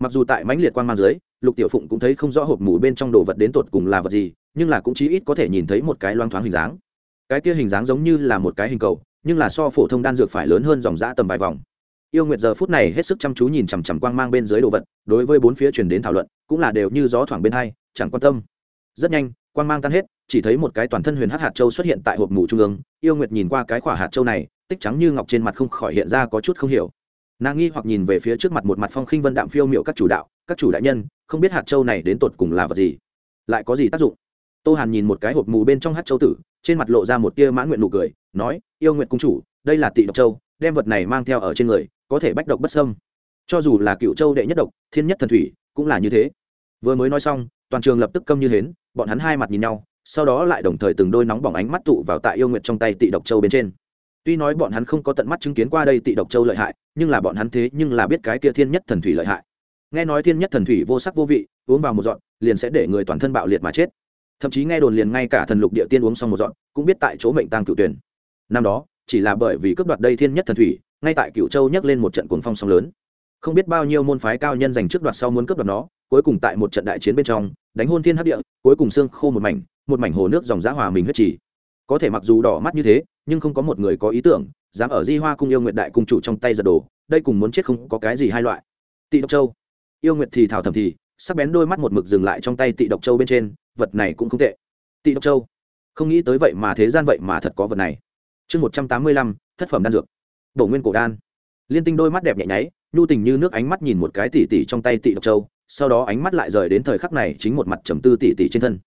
mặc dù tại mãnh liệt quan mang dưới, lục tiểu phụng cũng thấy không rõ hộp mủ bên trong đồ vật đến tột cùng là vật gì, nhưng là cũng chí ít có thể nhìn thấy một cái loang thoáng hình dáng. Cái kia hình dáng giống như là một cái hình cầu, nhưng là so phổ thông đan dược phải lớn hơn dòng dã tầm vài vòng. Yêu nguyệt giờ phút này hết sức chăm chú nhìn chằm chằm quang mang bên dưới đồ vật, đối với bốn phía truyền đến thảo luận, cũng là đều như gió thoảng bên hai, chẳng quan tâm. Rất nhanh, quang mang tan hết, chỉ thấy một cái toàn thân huyền hắc hạt châu xuất hiện tại hộp mù trung ương. Yêu nguyệt nhìn qua cái khỏa hạt châu này, tích trắng như ngọc trên mặt không khỏi hiện ra có chút không hiểu nàng nghi hoặc nhìn về phía trước mặt một mặt phong khinh vân đạm phiêu miệu các chủ đạo, các chủ đại nhân, không biết hạt châu này đến tột cùng là vật gì? Lại có gì tác dụng? Tô hàn nhìn một cái hộp mù bên trong hát châu tử, trên mặt lộ ra một tia mãn nguyện nụ cười, nói, yêu nguyện cung chủ, đây là tị độc châu, đem vật này mang theo ở trên người, có thể bách độc bất sâm cho dù là cựu châu đệ nhất độc, thiên nhất thần thủy, cũng là như thế. Vừa mới nói xong, toàn trường lập tức câm như hến, bọn hắn hai mặt nhìn nhau, sau đó lại đồng thời từng đôi nóng bỏng ánh mắt tụ vào tại yêu nguyện trong tay tị độc châu bên trên tuy nói bọn hắn không có tận mắt chứng kiến qua đây tị độc châu lợi hại, nhưng là bọn hắn thế nhưng là biết cái kia thiên nhất thần thủy lợi hại. Nghe nói thiên nhất thần thủy vô sắc vô vị, uống vào một dọn liền sẽ để người toàn thân bạo liệt mà chết. Thậm chí nghe đồn liền ngay cả thần lục địa tiên uống xong một dọn cũng biết tại chỗ mệnh tăng cựu tuyển. Năm đó, chỉ là bởi vì cướp đoạt đây thiên nhất thần thủy, ngay tại cựu châu nhắc lên một trận cuồng phong sóng lớn. Không biết bao nhiêu môn phái cao nhân giành trước đoạt sau muốn cướp đoạt nó, cuối cùng tại một trận đại chiến bên trong, đánh hôn thiên hấp địa, cuối cùng xương khô một mảnh một mảnh hồ nước dòng giã hòa mình huyết trì có thể mặc dù đỏ mắt như thế, nhưng không có một người có ý tưởng, dám ở di hoa cung yêu Nguyệt đại cung chủ trong tay giật đồ, đây cùng muốn chết không có cái gì hai loại. Tị độc châu. Yêu nguyệt thì thảo thầm thì, sắc bén đôi mắt một mực dừng lại trong tay tị độc châu bên trên, vật này cũng không tệ. Tị độc châu. Không nghĩ tới vậy mà thế gian vậy mà thật có vật này. Chương một trăm tám mươi lăm, thất phẩm đan dược. Bổ nguyên cổ đan. Liên tinh đôi mắt đẹp nhẹ nháy, nhu tình như nước ánh mắt nhìn một cái tỉ tỉ trong tay tị độc châu, sau đó ánh mắt lại rời đến thời khắc này chính một mặt trầm tư tỉ tỉ trên thân.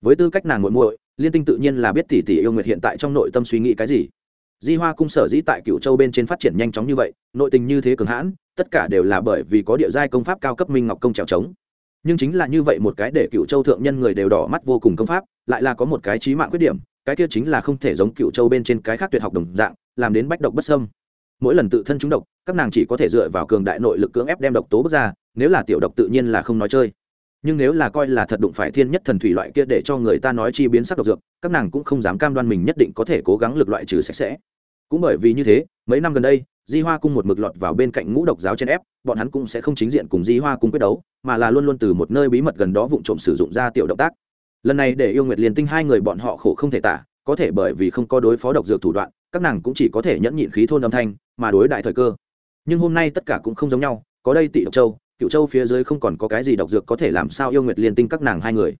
Với tư cách nàng muội muội liên tinh tự nhiên là biết tỷ tỷ yêu nguyệt hiện tại trong nội tâm suy nghĩ cái gì. Di hoa cung sở dĩ tại cựu châu bên trên phát triển nhanh chóng như vậy, nội tình như thế cường hãn, tất cả đều là bởi vì có địa giai công pháp cao cấp minh ngọc công trèo trống. Nhưng chính là như vậy một cái để cựu châu thượng nhân người đều đỏ mắt vô cùng công pháp, lại là có một cái trí mạng khuyết điểm, cái kia chính là không thể giống cựu châu bên trên cái khác tuyệt học đồng dạng, làm đến bách độc bất sâm mỗi lần tự thân trúng độc, các nàng chỉ có thể dựa vào cường đại nội lực cưỡng ép đem độc tố bước ra, nếu là tiểu độc tự nhiên là không nói chơi nhưng nếu là coi là thật đụng phải thiên nhất thần thủy loại kia để cho người ta nói chi biến sắc độc dược, các nàng cũng không dám cam đoan mình nhất định có thể cố gắng lực loại trừ sạch sẽ. Cũng bởi vì như thế, mấy năm gần đây, di hoa cung một mực lọt vào bên cạnh ngũ độc giáo chen ép, bọn hắn cũng sẽ không chính diện cùng di hoa cung quyết đấu, mà là luôn luôn từ một nơi bí mật gần đó vụng trộm sử dụng ra tiểu động tác. Lần này để yêu nguyệt liền tinh hai người bọn họ khổ không thể tả, có thể bởi vì không có đối phó độc dược thủ đoạn, các nàng cũng chỉ có thể nhẫn nhịn khí thôn âm thanh, mà đối đại thời cơ. Nhưng hôm nay tất cả cũng không giống nhau, có đây tỷ độc châu cựu châu phía dưới không còn có cái gì độc dược có thể làm sao yêu nguyệt liền tinh các nàng hai người.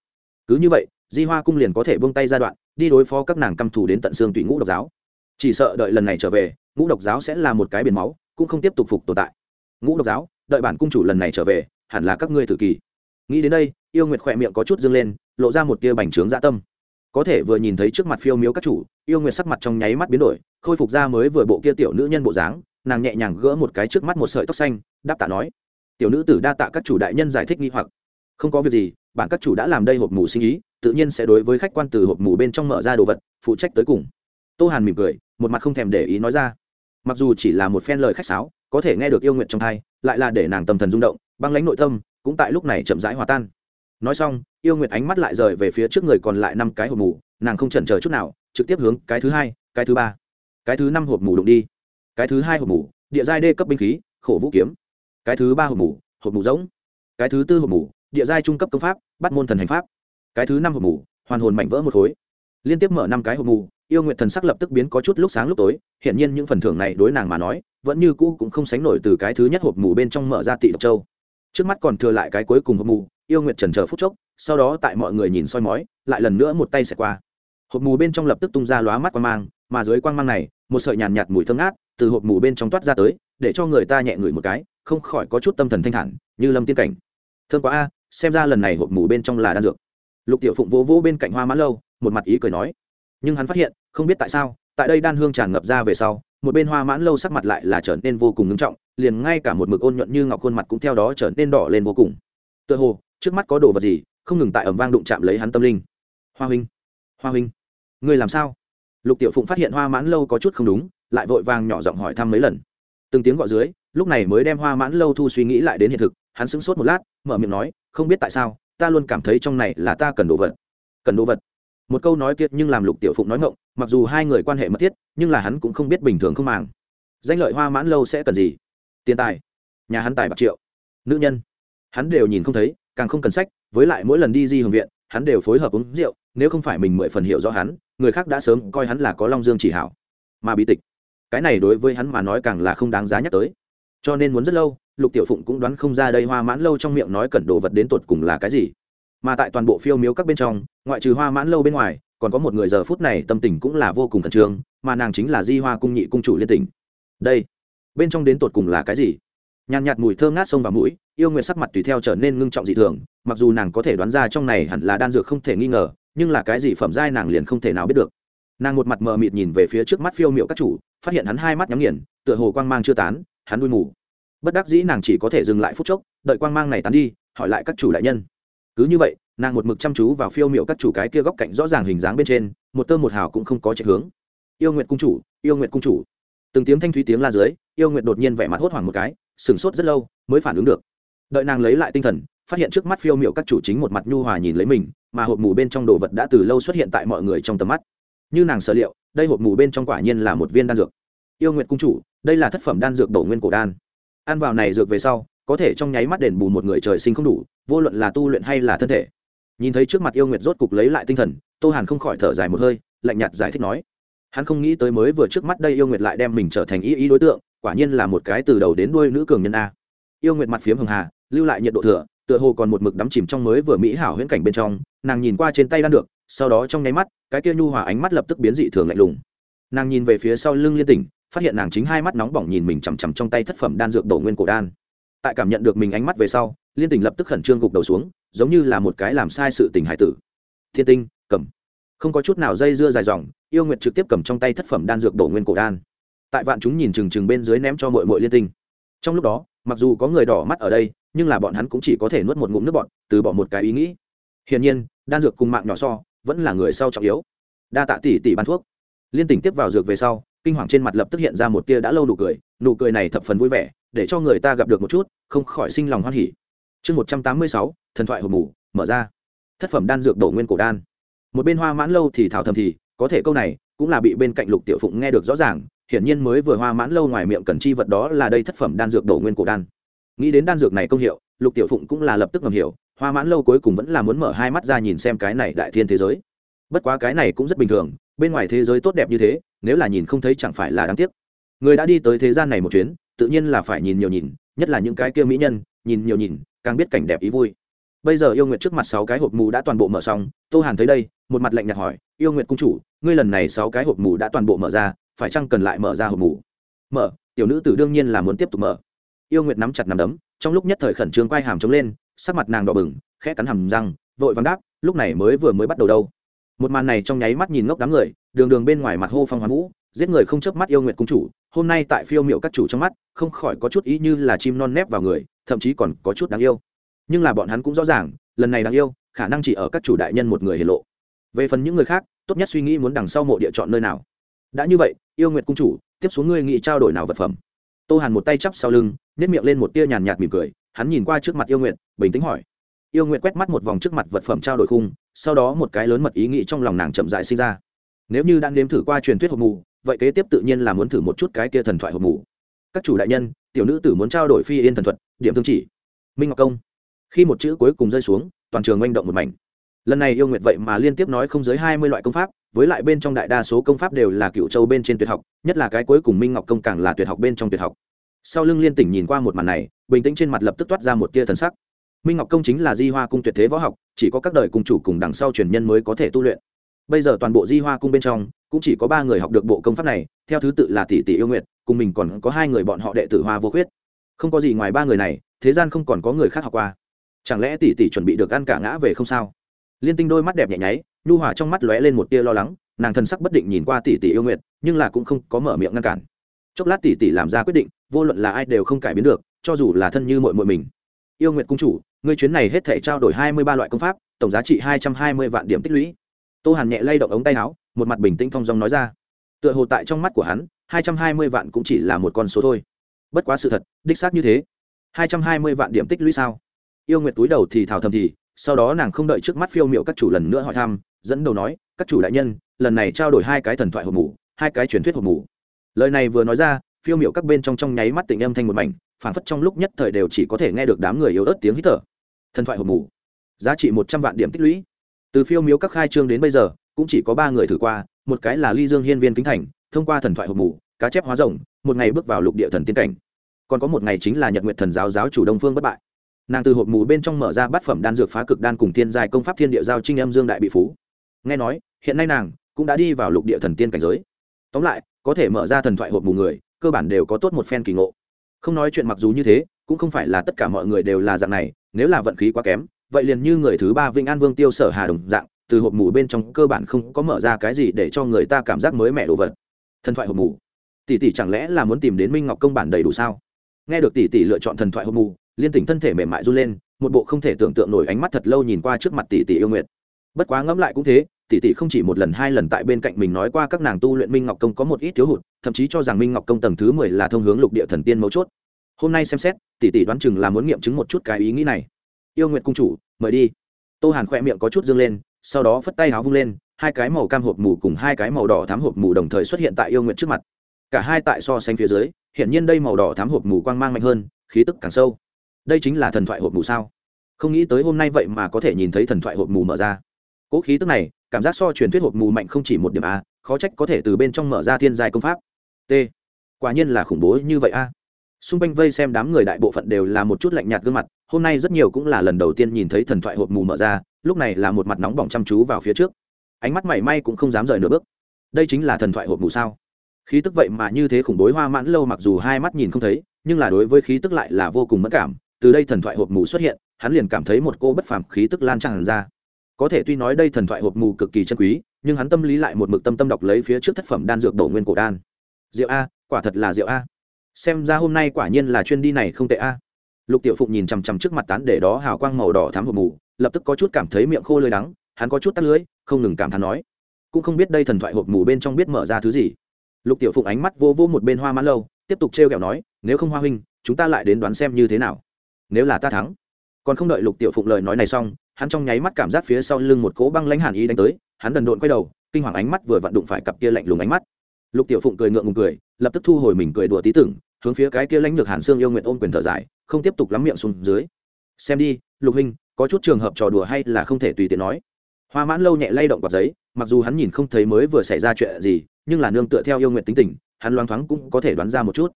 Cứ như vậy, di hoa cung liền có thể buông tay ra đoạn, đi đối phó các nàng căm thù đến tận xương tùy ngũ độc giáo. Chỉ sợ đợi lần này trở về, ngũ độc giáo sẽ là một cái biển máu, cũng không tiếp tục phục tồn tại. Ngũ độc giáo, đợi bản cung chủ lần này trở về, hẳn là các ngươi tử kỳ. Nghĩ đến đây, yêu nguyệt khỏe miệng có chút dâng lên, lộ ra một tia bành trướng dạ tâm. Có thể vừa nhìn thấy trước mặt phiêu miếu các chủ, yêu nguyệt sắc mặt trong nháy mắt biến đổi, khôi phục ra mới vừa bộ kia tiểu nữ nhân bộ dáng, nàng nhẹ nhàng gỡ một cái trước mắt một sợi tóc xanh, đáp tạ nói tiểu nữ tử đa tạ các chủ đại nhân giải thích nghi hoặc. Không có việc gì bản các chủ đã làm đây hộp mù sinh ý, tự nhiên sẽ đối với khách quan từ hộp mù bên trong mở ra đồ vật, phụ trách tới cùng. Tô hàn mỉm cười, một mặt không thèm để ý nói ra. Mặc dù chỉ là một phen lời khách sáo, có thể nghe được yêu nguyện trong thai lại là để nàng tâm thần rung động, băng lãnh nội tâm, cũng tại lúc này chậm rãi hòa tan. Nói xong, yêu nguyện ánh mắt lại rời về phía trước người còn lại năm cái hộp mù, nàng không chần chờ chút nào, trực tiếp hướng cái thứ hai, cái thứ ba, cái thứ năm hộp mù đụng đi. Cái thứ hai hộp mù, địa giai đê cấp binh khí, khổ vũ kiếm cái thứ ba hộp mù hộp mù giống cái thứ tư hộp mù địa giai trung cấp công pháp bắt môn thần hành pháp cái thứ năm hộp mù hoàn hồn mảnh vỡ một khối. Liên tiếp mở năm cái hộp mù yêu nguyện thần sắc lập tức biến có chút lúc sáng lúc tối hiện nhiên những phần thưởng này đối nàng mà nói vẫn như cũ cũng không sánh nổi từ cái thứ nhất hộp mù bên trong mở ra tị độc châu. Trước mắt còn thừa lại cái cuối cùng hộp mù yêu nguyện trần chờ phút chốc sau đó tại mọi người nhìn soi mói lại lần nữa một tay xẹt qua. Hộp mù bên trong lập tức tung ra lóa mắt quang mang mà dưới quang mang này một sợi nhàn nhạt, nhạt mùi thơm ngát từ hộp mù bên trong toát ra tới để cho người ta nhẹ ngửi một cái không khỏi có chút tâm thần thanh thản, như lâm tiên cảnh. Thơm quá a, xem ra lần này hộp mù bên trong là đan dược. Lục tiểu phụng vỗ vỗ bên cạnh hoa mã lâu, một mặt ý cười nói. Nhưng hắn phát hiện, không biết tại sao, tại đây đan hương tràn ngập ra về sau, một bên hoa mãn lâu sắc mặt lại là trở nên vô cùng ngưng trọng, liền ngay cả một mực ôn nhuận như ngọc khuôn mặt cũng theo đó trở nên đỏ lên vô cùng. Tựa hồ, trước mắt có đồ vật gì, không ngừng tại ẩm vang đụng chạm lấy hắn tâm linh. Hoa huynh hoa huynh người làm sao? Lục tiểu phụng phát hiện hoa mãn lâu có chút không đúng, lại vội vàng nhỏ giọng hỏi thăm mấy lần. Từng tiếng gọi dưới lúc này mới đem hoa mãn lâu thu suy nghĩ lại đến hiện thực, hắn sững sốt một lát, mở miệng nói, không biết tại sao, ta luôn cảm thấy trong này là ta cần đồ vật. Cần đồ vật? Một câu nói kiệt nhưng làm lục tiểu phụng nói ngộng mặc dù hai người quan hệ mật thiết, nhưng là hắn cũng không biết bình thường không màng. Danh lợi hoa mãn lâu sẽ cần gì? Tiền tài. Nhà hắn tài bạc triệu. Nữ nhân. Hắn đều nhìn không thấy, càng không cần sách, với lại mỗi lần đi di hưởng viện, hắn đều phối hợp uống rượu, nếu không phải mình mười phần hiểu rõ hắn, người khác đã sớm coi hắn là có long dương chỉ hảo. Mà bí tịch. Cái này đối với hắn mà nói càng là không đáng giá nhắc tới cho nên muốn rất lâu, lục tiểu phụng cũng đoán không ra đây hoa mãn lâu trong miệng nói cần đồ vật đến tột cùng là cái gì. Mà tại toàn bộ phiêu miếu các bên trong, ngoại trừ hoa mãn lâu bên ngoài, còn có một người giờ phút này tâm tình cũng là vô cùng khẩn trương, mà nàng chính là di hoa cung nhị cung chủ liên tỉnh. Đây, bên trong đến tột cùng là cái gì? Nhàn nhạt mùi thơm ngát sông vào mũi, yêu nguyệt sắc mặt tùy theo trở nên ngưng trọng dị thường, mặc dù nàng có thể đoán ra trong này hẳn là đan dược không thể nghi ngờ, nhưng là cái gì phẩm giai nàng liền không thể nào biết được. Nàng một mặt mờ mịt nhìn về phía trước mắt phiêu miệu các chủ, phát hiện hắn hai mắt nhắm nghiền, tựa hồ quang mang chưa tán hắn đuôi mù. Bất đắc dĩ nàng chỉ có thể dừng lại phút chốc, đợi quang mang này tán đi, hỏi lại các chủ đại nhân. Cứ như vậy, nàng một mực chăm chú vào phiêu miệu các chủ cái kia góc cạnh rõ ràng hình dáng bên trên, một tơ một hào cũng không có chạy hướng. Yêu nguyện cung chủ, yêu nguyện cung chủ. Từng tiếng thanh thúy tiếng la dưới, yêu nguyện đột nhiên vẻ mặt hốt hoảng một cái, sửng sốt rất lâu mới phản ứng được. Đợi nàng lấy lại tinh thần, phát hiện trước mắt phiêu miệu các chủ chính một mặt nhu hòa nhìn lấy mình, mà hộp mù bên trong đồ vật đã từ lâu xuất hiện tại mọi người trong tầm mắt. Như nàng sở liệu, đây hộp mù bên trong quả nhiên là một viên đan dược yêu nguyện cung chủ, đây là thất phẩm đan dược đổ nguyên cổ đan. Ăn vào này dược về sau, có thể trong nháy mắt đền bù một người trời sinh không đủ, vô luận là tu luyện hay là thân thể. Nhìn thấy trước mặt yêu nguyệt rốt cục lấy lại tinh thần, tô hàn không khỏi thở dài một hơi, lạnh nhạt giải thích nói. Hắn không nghĩ tới mới vừa trước mắt đây yêu nguyệt lại đem mình trở thành ý ý đối tượng, quả nhiên là một cái từ đầu đến đuôi nữ cường nhân a. Yêu nguyệt mặt phiếm hường hà, lưu lại nhiệt độ thừa, tựa hồ còn một mực đắm chìm trong mới vừa mỹ hảo huyễn cảnh bên trong, nàng nhìn qua trên tay đan được, sau đó trong nháy mắt, cái kia nhu hòa ánh mắt lập tức biến dị thường lạnh lùng. Nàng nhìn về phía sau lưng liên tỉnh phát hiện nàng chính hai mắt nóng bỏng nhìn mình chằm chằm trong tay thất phẩm đan dược đổ nguyên cổ đan. Tại cảm nhận được mình ánh mắt về sau, liên tình lập tức khẩn trương gục đầu xuống, giống như là một cái làm sai sự tình hải tử. Thiên tinh, cầm. Không có chút nào dây dưa dài dòng, yêu nguyệt trực tiếp cầm trong tay thất phẩm đan dược đổ nguyên cổ đan. Tại vạn chúng nhìn chừng chừng bên dưới ném cho mội mội liên tinh. Trong lúc đó, mặc dù có người đỏ mắt ở đây, nhưng là bọn hắn cũng chỉ có thể nuốt một ngụm nước bọn từ bỏ một cái ý nghĩ. Hiển nhiên, đan dược cùng mạng nhỏ so, vẫn là người sau trọng yếu. Đa tạ tỷ tỷ ban thuốc. Liên tỉnh tiếp vào dược về sau kinh hoàng trên mặt lập tức hiện ra một tia đã lâu nụ cười nụ cười này thập phần vui vẻ, để cho người ta gặp được một chút, không khỏi sinh lòng hoan hỉ. Chương một trăm tám mươi sáu, thần thoại hộp mù, mở ra. Thất phẩm đan dược đổ nguyên cổ đan. Một bên hoa mãn lâu thì thảo thầm thì, có thể câu này cũng là bị bên cạnh lục tiểu phụng nghe được rõ ràng, hiển nhiên mới vừa hoa mãn lâu ngoài miệng cần chi vật đó là đây thất phẩm đan dược đổ nguyên cổ đan. Nghĩ đến đan dược này công hiệu, lục tiểu phụng cũng là lập tức ngầm hiểu, hoa mãn lâu cuối cùng vẫn là muốn mở hai mắt ra nhìn xem cái này đại thiên thế giới. Bất quá cái này cũng rất bình thường bên ngoài thế giới tốt đẹp như thế, nếu là nhìn không thấy chẳng phải là đáng tiếc. Người đã đi tới thế gian này một chuyến, tự nhiên là phải nhìn nhiều nhìn, nhất là những cái kia mỹ nhân, nhìn nhiều nhìn, càng biết cảnh đẹp ý vui. Bây giờ yêu nguyệt trước mặt sáu cái hộp mù đã toàn bộ mở xong, tô hàn thấy đây, một mặt lạnh nhạt hỏi, yêu nguyệt cung chủ, ngươi lần này sáu cái hộp mù đã toàn bộ mở ra, phải chăng cần lại mở ra hộp mù? Mở, tiểu nữ tử đương nhiên là muốn tiếp tục mở. Yêu nguyệt nắm chặt nắm đấm, trong lúc nhất thời khẩn trương quay hàm trống lên, sắc mặt nàng đỏ bừng, khẽ cắn hàm răng, vội vắng đáp, lúc này mới vừa mới bắt đầu đâu một màn này trong nháy mắt nhìn ngốc đám người, đường đường bên ngoài mặt hô phong hoán vũ, giết người không chớp mắt yêu nguyệt cung chủ, hôm nay tại phiêu miệu các chủ trong mắt, không khỏi có chút ý như là chim non nép vào người, thậm chí còn có chút đáng yêu. Nhưng là bọn hắn cũng rõ ràng, lần này đáng yêu, khả năng chỉ ở các chủ đại nhân một người hiển lộ. Về phần những người khác, tốt nhất suy nghĩ muốn đằng sau mộ địa chọn nơi nào. Đã như vậy, yêu nguyệt cung chủ, tiếp xuống ngươi nghĩ trao đổi nào vật phẩm? Tô hàn một tay chắp sau lưng nhét miệng lên một tia nhàn nhạt mỉm cười, hắn nhìn qua trước mặt yêu nguyệt, bình tĩnh hỏi yêu nguyệt quét mắt một vòng trước mặt vật phẩm trao đổi khung, sau đó một cái lớn mật ý nghĩ trong lòng nàng chậm dại sinh ra. Nếu như đang nếm thử qua truyền thuyết hộp mù, vậy kế tiếp tự nhiên là muốn thử một chút cái kia thần thoại hộp mù. Các chủ đại nhân, tiểu nữ tử muốn trao đổi phi yên thần thuật, điểm thương chỉ. Minh ngọc công. Khi một chữ cuối cùng rơi xuống, toàn trường manh động một mảnh. Lần này yêu nguyệt vậy mà liên tiếp nói không dưới hai mươi loại công pháp, với lại bên trong đại đa số công pháp đều là cựu châu bên trên tuyệt học, nhất là cái cuối cùng minh ngọc công càng là tuyệt học bên trong tuyệt học. Sau lưng liên tỉnh nhìn qua một màn này, bình tĩnh trên mặt lập tức toát ra một tia thần sắc minh ngọc công chính là di hoa cung tuyệt thế võ học, chỉ có các đời cung chủ cùng đằng sau truyền nhân mới có thể tu luyện. Bây giờ toàn bộ di hoa cung bên trong, cũng chỉ có ba người học được bộ công pháp này, theo thứ tự là tỷ tỷ yêu nguyệt, cùng mình còn có hai người bọn họ đệ tử hoa vô khuyết. Không có gì ngoài ba người này, thế gian không còn có người khác học qua. Chẳng lẽ tỷ tỷ chuẩn bị được ăn cả ngã về không sao? Liên tinh đôi mắt đẹp nhẹ nháy, nhu hòa trong mắt lóe lên một tia lo lắng, nàng thần sắc bất định nhìn qua tỷ tỷ yêu nguyệt, nhưng là cũng không có mở miệng ngăn cản. Chốc lát tỷ tỷ làm ra quyết định, vô luận là ai đều không cải biến được, cho dù là thân như mội mội mình. Yêu nguyệt cung chủ ngươi chuyến này hết thể trao đổi hai mươi ba loại công pháp, tổng giá trị hai trăm hai mươi vạn điểm tích lũy. Tô hàn nhẹ lay động ống tay áo, một mặt bình tĩnh thong dong nói ra. Tựa hồ tại trong mắt của hắn, hai trăm hai mươi vạn cũng chỉ là một con số thôi. Bất quá sự thật, đích xác như thế. hai trăm hai mươi vạn điểm tích lũy sao? Yêu nguyệt túi đầu thì thào thầm thì, sau đó nàng không đợi trước mắt phiêu m i ệ u các chủ lần nữa hỏi thăm, dẫn đầu nói, các chủ đại nhân, lần này trao đổi hai cái thần thoại hộp mù hai cái truyền thuyết hộp mù lời này vừa nói ra, phiêu m i ệ u các bên trong trong nháy mắt tỉnh âm thanh một mảnh phản phất trong lúc nhất thời đều chỉ có thể nghe được đám người yếu ớt tiếng hít thở thần thoại hộp mù. Giá trị một trăm vạn điểm tích lũy. Từ phiêu miếu các khai trương đến bây giờ, cũng chỉ có ba người thử qua, một cái là ly dương hiên viên kính thành, thông qua thần thoại hộp mù, cá chép hóa rồng, một ngày bước vào lục địa thần tiên cảnh. Còn có một ngày chính là nhật nguyện thần giáo giáo chủ đông phương bất bại. Nàng từ hộp mù bên trong mở ra bát phẩm đan dược phá cực đan cùng thiên giai công pháp thiên địa giao trinh âm dương đại bị phú. Nghe nói, hiện nay nàng cũng đã đi vào lục địa thần tiên cảnh giới. Tóm lại, có thể mở ra thần thoại hộp mù người, cơ bản đều có tốt một phen kỳ ngộ. Không nói chuyện mặc dù như thế cũng không phải là tất cả mọi người đều là dạng này, nếu là vận khí quá kém, vậy liền như người thứ ba vinh an vương tiêu sở hà đồng dạng, từ hộp mù bên trong cơ bản không có mở ra cái gì để cho người ta cảm giác mới mẻ đồ vật. Thần thoại hộp mù tỷ tỷ chẳng lẽ là muốn tìm đến minh ngọc công bản đầy đủ sao? Nghe được tỷ tỷ lựa chọn thần thoại hộp mù liên tỉnh thân thể mềm mại run lên, một bộ không thể tưởng tượng nổi ánh mắt thật lâu nhìn qua trước mặt tỷ tỷ yêu nguyệt. Bất quá ngẫm lại cũng thế, tỷ tỷ không chỉ một lần hai lần tại bên cạnh mình nói qua các nàng tu luyện minh ngọc công có một ít thiếu hụt, thậm chí cho rằng minh ngọc công tầng thứ mười là thông hướng lục địa thần tiên mấu chốt hôm nay xem xét, tỷ tỷ đoán chừng là muốn nghiệm chứng một chút cái ý nghĩ này. Yêu nguyệt cung chủ, mời đi. Tô hàn khoe miệng có chút dương lên, sau đó phất tay áo vung lên, hai cái màu cam hộp mù cùng hai cái màu đỏ thám hộp mù đồng thời xuất hiện tại yêu nguyệt trước mặt. Cả hai tại so sánh phía dưới hiện nhiên đây màu đỏ thám hộp mù quang mang mạnh hơn, khí tức càng sâu. Đây chính là thần thoại hộp mù sao? Không nghĩ tới hôm nay vậy mà có thể nhìn thấy thần thoại hộp mù mở ra. Cỗ khí tức này, cảm giác so truyền thuyết hộp mù mạnh không chỉ một điểm a, khó trách có thể từ bên trong mở ra thiên giai công pháp. T. Quả nhiên là khủng bố như vậy a xung quanh vây xem đám người đại bộ phận đều là một chút lạnh nhạt gương mặt, hôm nay rất nhiều cũng là lần đầu tiên nhìn thấy thần thoại hộp mù mở ra, lúc này là một mặt nóng bỏng chăm chú vào phía trước. Ánh mắt mảy may cũng không dám rời nửa bước. Đây chính là thần thoại hộp mù sao? Khí tức vậy mà như thế khủng bố hoa mãn lâu mặc dù hai mắt nhìn không thấy, nhưng là đối với khí tức lại là vô cùng mất cảm. Từ đây thần thoại hộp mù xuất hiện, hắn liền cảm thấy một cô bất phàm khí tức lan tràn ra. Có thể tuy nói đây thần thoại hộp mù cực kỳ chân quý, nhưng hắn tâm lý lại một mực tâm tâm đọc lấy phía trước thất phẩm đan dược đổ nguyên cổ đan. Rượu a, quả thật là rượu a xem ra hôm nay quả nhiên là chuyên đi này không tệ a. Lục tiểu phụng nhìn chằm chằm trước mặt tán để đó hào quang màu đỏ thám hộp mù, lập tức có chút cảm thấy miệng khô lưới đắng, hắn có chút tắt lưới không ngừng cảm thán nói. Cũng không biết đây thần thoại hộp mù bên trong biết mở ra thứ gì. Lục tiểu phụng ánh mắt vô vô một bên hoa mãn lâu, tiếp tục t r e o kẹo nói, nếu không hoa huynh, chúng ta lại đến đoán xem như thế nào? Nếu là ta thắng. Còn không đợi lục tiểu phụng lời nói này xong, hắn trong nháy mắt cảm giác phía sau lưng một cỗ băng lãnh hàn ý đánh tới, hắn đần độn quay đầu, kinh hoàng ánh mắt vừa vặn đụng phải cặp kia lạnh lùng ánh mắt. Lục tiểu phụng cười ngượng ngùng cười, lập tức thu hồi mình cười đùa tí tưởng hướng phía cái kia lãnh lược hàn xương yêu nguyện ôm quyền thở dài, không tiếp tục lắm miệng xuống dưới. Xem đi, lục huynh có chút trường hợp trò đùa hay là không thể tùy tiện nói. Hoa mãn lâu nhẹ lay động quạt giấy, mặc dù hắn nhìn không thấy mới vừa xảy ra chuyện gì, nhưng là nương tựa theo yêu nguyện tính tình, hắn loáng thoáng cũng có thể đoán ra một chút.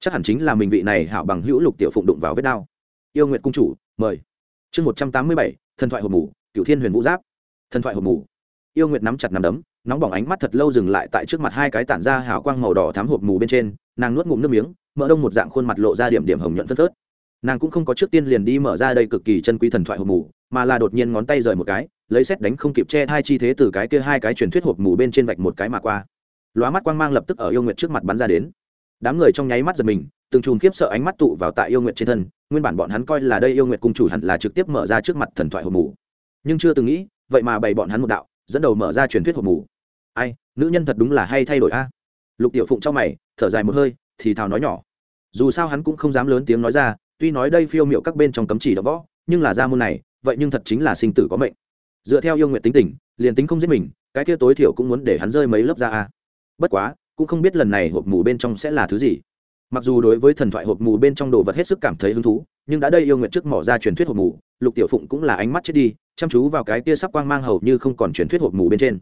Chắc hẳn chính là mình vị này hảo bằng hữu lục tiểu phụng đụng vào vết đao yêu nguyện cung chủ, mời. Chương một trăm tám mươi bảy, thần thoại hộp mù cựu thiên huyền vũ giáp. Thần thoại hộp mù. Yêu nguyệt nắm chặt nắm đấm, nóng bỏng ánh mắt thật lâu dừng lại tại trước mặt hai cái tản ra hào quang màu đỏ thám hộp mù bên trên, nàng nuốt ngụm nước miếng mỡ đông một dạng khuôn mặt lộ ra điểm điểm hồng nhuận phân phớt. Nàng cũng không có trước tiên liền đi mở ra đây cực kỳ chân quý thần thoại hộp mù, mà là đột nhiên ngón tay rời một cái, lấy xét đánh không kịp che hai chi thế từ cái kia hai cái truyền thuyết hộp mù bên trên vạch một cái mà qua. Lóa mắt quang mang lập tức ở yêu nguyệt trước mặt bắn ra đến. Đám người trong nháy mắt giật mình, từng chùm khiếp sợ ánh mắt tụ vào tại yêu nguyệt trên thân, nguyên bản bọn hắn coi là đây yêu nguyệt cung chủ hẳn là trực tiếp mở ra trước mặt thần thoại hộp mù. Nhưng chưa từng nghĩ, vậy mà bày bọn hắn một đạo, dẫn đầu mở ra truyền thuyết hộp mù. Ai, nữ nhân thật đúng là hay thay đổi a. Lục tiểu phụng trong mày, thở dài một hơi thì thào nói nhỏ. Dù sao hắn cũng không dám lớn tiếng nói ra, tuy nói đây phiêu miệu các bên trong cấm chỉ đ võ, nhưng là ra môn này, vậy nhưng thật chính là sinh tử có mệnh. Dựa theo yêu nguyện tính tình, liền tính không giết mình, cái kia tối thiểu cũng muốn để hắn rơi mấy lớp ra a. Bất quá, cũng không biết lần này hộp mù bên trong sẽ là thứ gì. Mặc dù đối với thần thoại hộp mù bên trong đồ vật hết sức cảm thấy hứng thú, nhưng đã đây yêu nguyện trước mỏ ra truyền thuyết hộp mù, lục tiểu phụng cũng là ánh mắt chết đi, chăm chú vào cái kia sắp quang mang hầu như không còn truyền thuyết hộp mù bên trên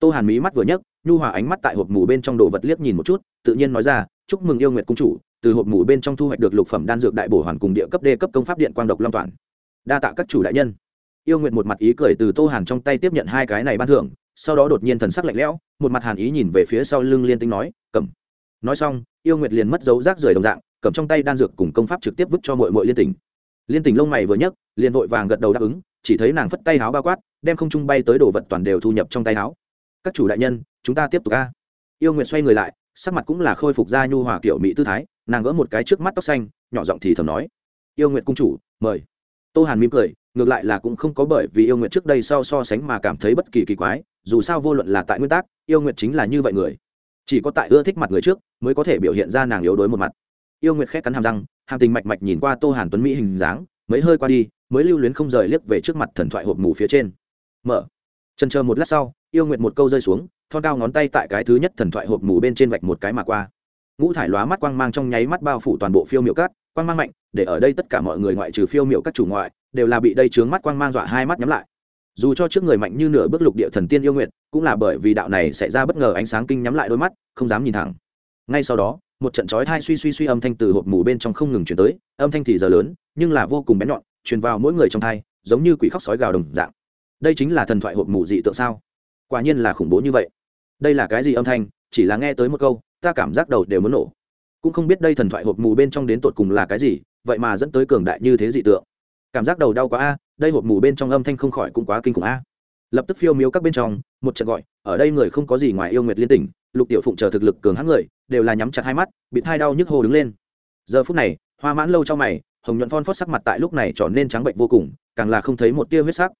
tô hàn mí mắt vừa nhấc, nhu hòa ánh mắt tại hộp mù bên trong đồ vật liếc nhìn một chút, tự nhiên nói ra, chúc mừng yêu nguyện cung chủ, từ hộp mù bên trong thu hoạch được lục phẩm đan dược đại bổ hoàn cùng địa cấp đê cấp công pháp điện quang độc long toàn. Đa tạ các chủ đại nhân. Yêu nguyện một mặt ý cười từ tô hàn trong tay tiếp nhận hai cái này ban thưởng, sau đó đột nhiên thần sắc lạnh lẽo, một mặt hàn ý nhìn về phía sau lưng liên tinh nói, cầm. Nói xong, yêu nguyệt liền mất dấu rác rời đồng dạng, cầm trong tay đan dược cùng công pháp trực tiếp vứt cho mội mội liên tình liên tình lông mày vừa nhấc, liền vội vàng gật đầu đáp ứng, chỉ thấy nàng phất tay háo bao quát, đem không trung bay tới đồ vật toàn đều thu nhập trong tay háo các chủ đại nhân, chúng ta tiếp tục ca yêu nguyện xoay người lại, sắc mặt cũng là khôi phục ra nhu hòa kiểu mỹ tư thái, nàng gỡ một cái trước mắt tóc xanh, nhỏ giọng thì thầm nói, yêu nguyện cung chủ, mời. Tô hàn mỉm cười, ngược lại là cũng không có bởi vì yêu nguyện trước đây so so sánh mà cảm thấy bất kỳ kỳ quái, dù sao vô luận là tại nguyên tắc, yêu nguyện chính là như vậy người. Chỉ có tại ưa thích mặt người trước, mới có thể biểu hiện ra nàng yếu đuối một mặt. Yêu nguyện khét cắn hàm răng, hàm tình mạch mạch nhìn qua tô hàn tuấn mỹ hình dáng, mấy hơi qua đi, mới lưu luyến không rời liếc về trước mặt thần thoại hộp mù phía trên. Mở. Chân chờ một lát sau yêu nguyệt một câu rơi xuống, thon cao ngón tay tại cái thứ nhất thần thoại hộp mù bên trên vạch một cái mà qua. Ngũ thải lóa mắt quang mang trong nháy mắt bao phủ toàn bộ phiêu miệu cát, quang mang mạnh, để ở đây tất cả mọi người ngoại trừ phiêu miệu các chủ ngoại, đều là bị đây trướng mắt quang mang dọa hai mắt nhắm lại. Dù cho trước người mạnh như nửa bước lục địa thần tiên yêu nguyện cũng là bởi vì đạo này sẽ ra bất ngờ ánh sáng kinh nhắm lại đôi mắt, không dám nhìn thẳng. Ngay sau đó, một trận chói thai suy suy suy âm thanh từ hộp mù bên trong không ngừng chuyển tới, âm thanh thì giờ lớn, nhưng là vô cùng bén nhọn, truyền vào mỗi người trong thai giống như quỷ khóc sói gào đồng dạng. Đây chính là thần thoại hộp mù dị tượng sao? Quả nhiên là khủng bố như vậy. Đây là cái gì âm thanh? Chỉ là nghe tới một câu, ta cảm giác đầu đều muốn nổ. Cũng không biết đây thần thoại hộp mù bên trong đến tột cùng là cái gì, vậy mà dẫn tới cường đại như thế dị tượng. Cảm giác đầu đau quá a, đây hộp mù bên trong âm thanh không khỏi cũng quá kinh khủng a. Lập tức phiêu miếu các bên trong, một trận gọi, ở đây người không có gì ngoài yêu nguyệt liên tỉnh, lục tiểu phụng chờ thực lực cường hãn người, đều là nhắm chặt hai mắt, bị thai đau nhức hồ đứng lên. Giờ phút này, hoa mãn lâu trong mày, hồng nhuận phon phót sắc mặt tại lúc này trở nên trắng bệnh vô cùng, càng là không thấy một tia huyết sắc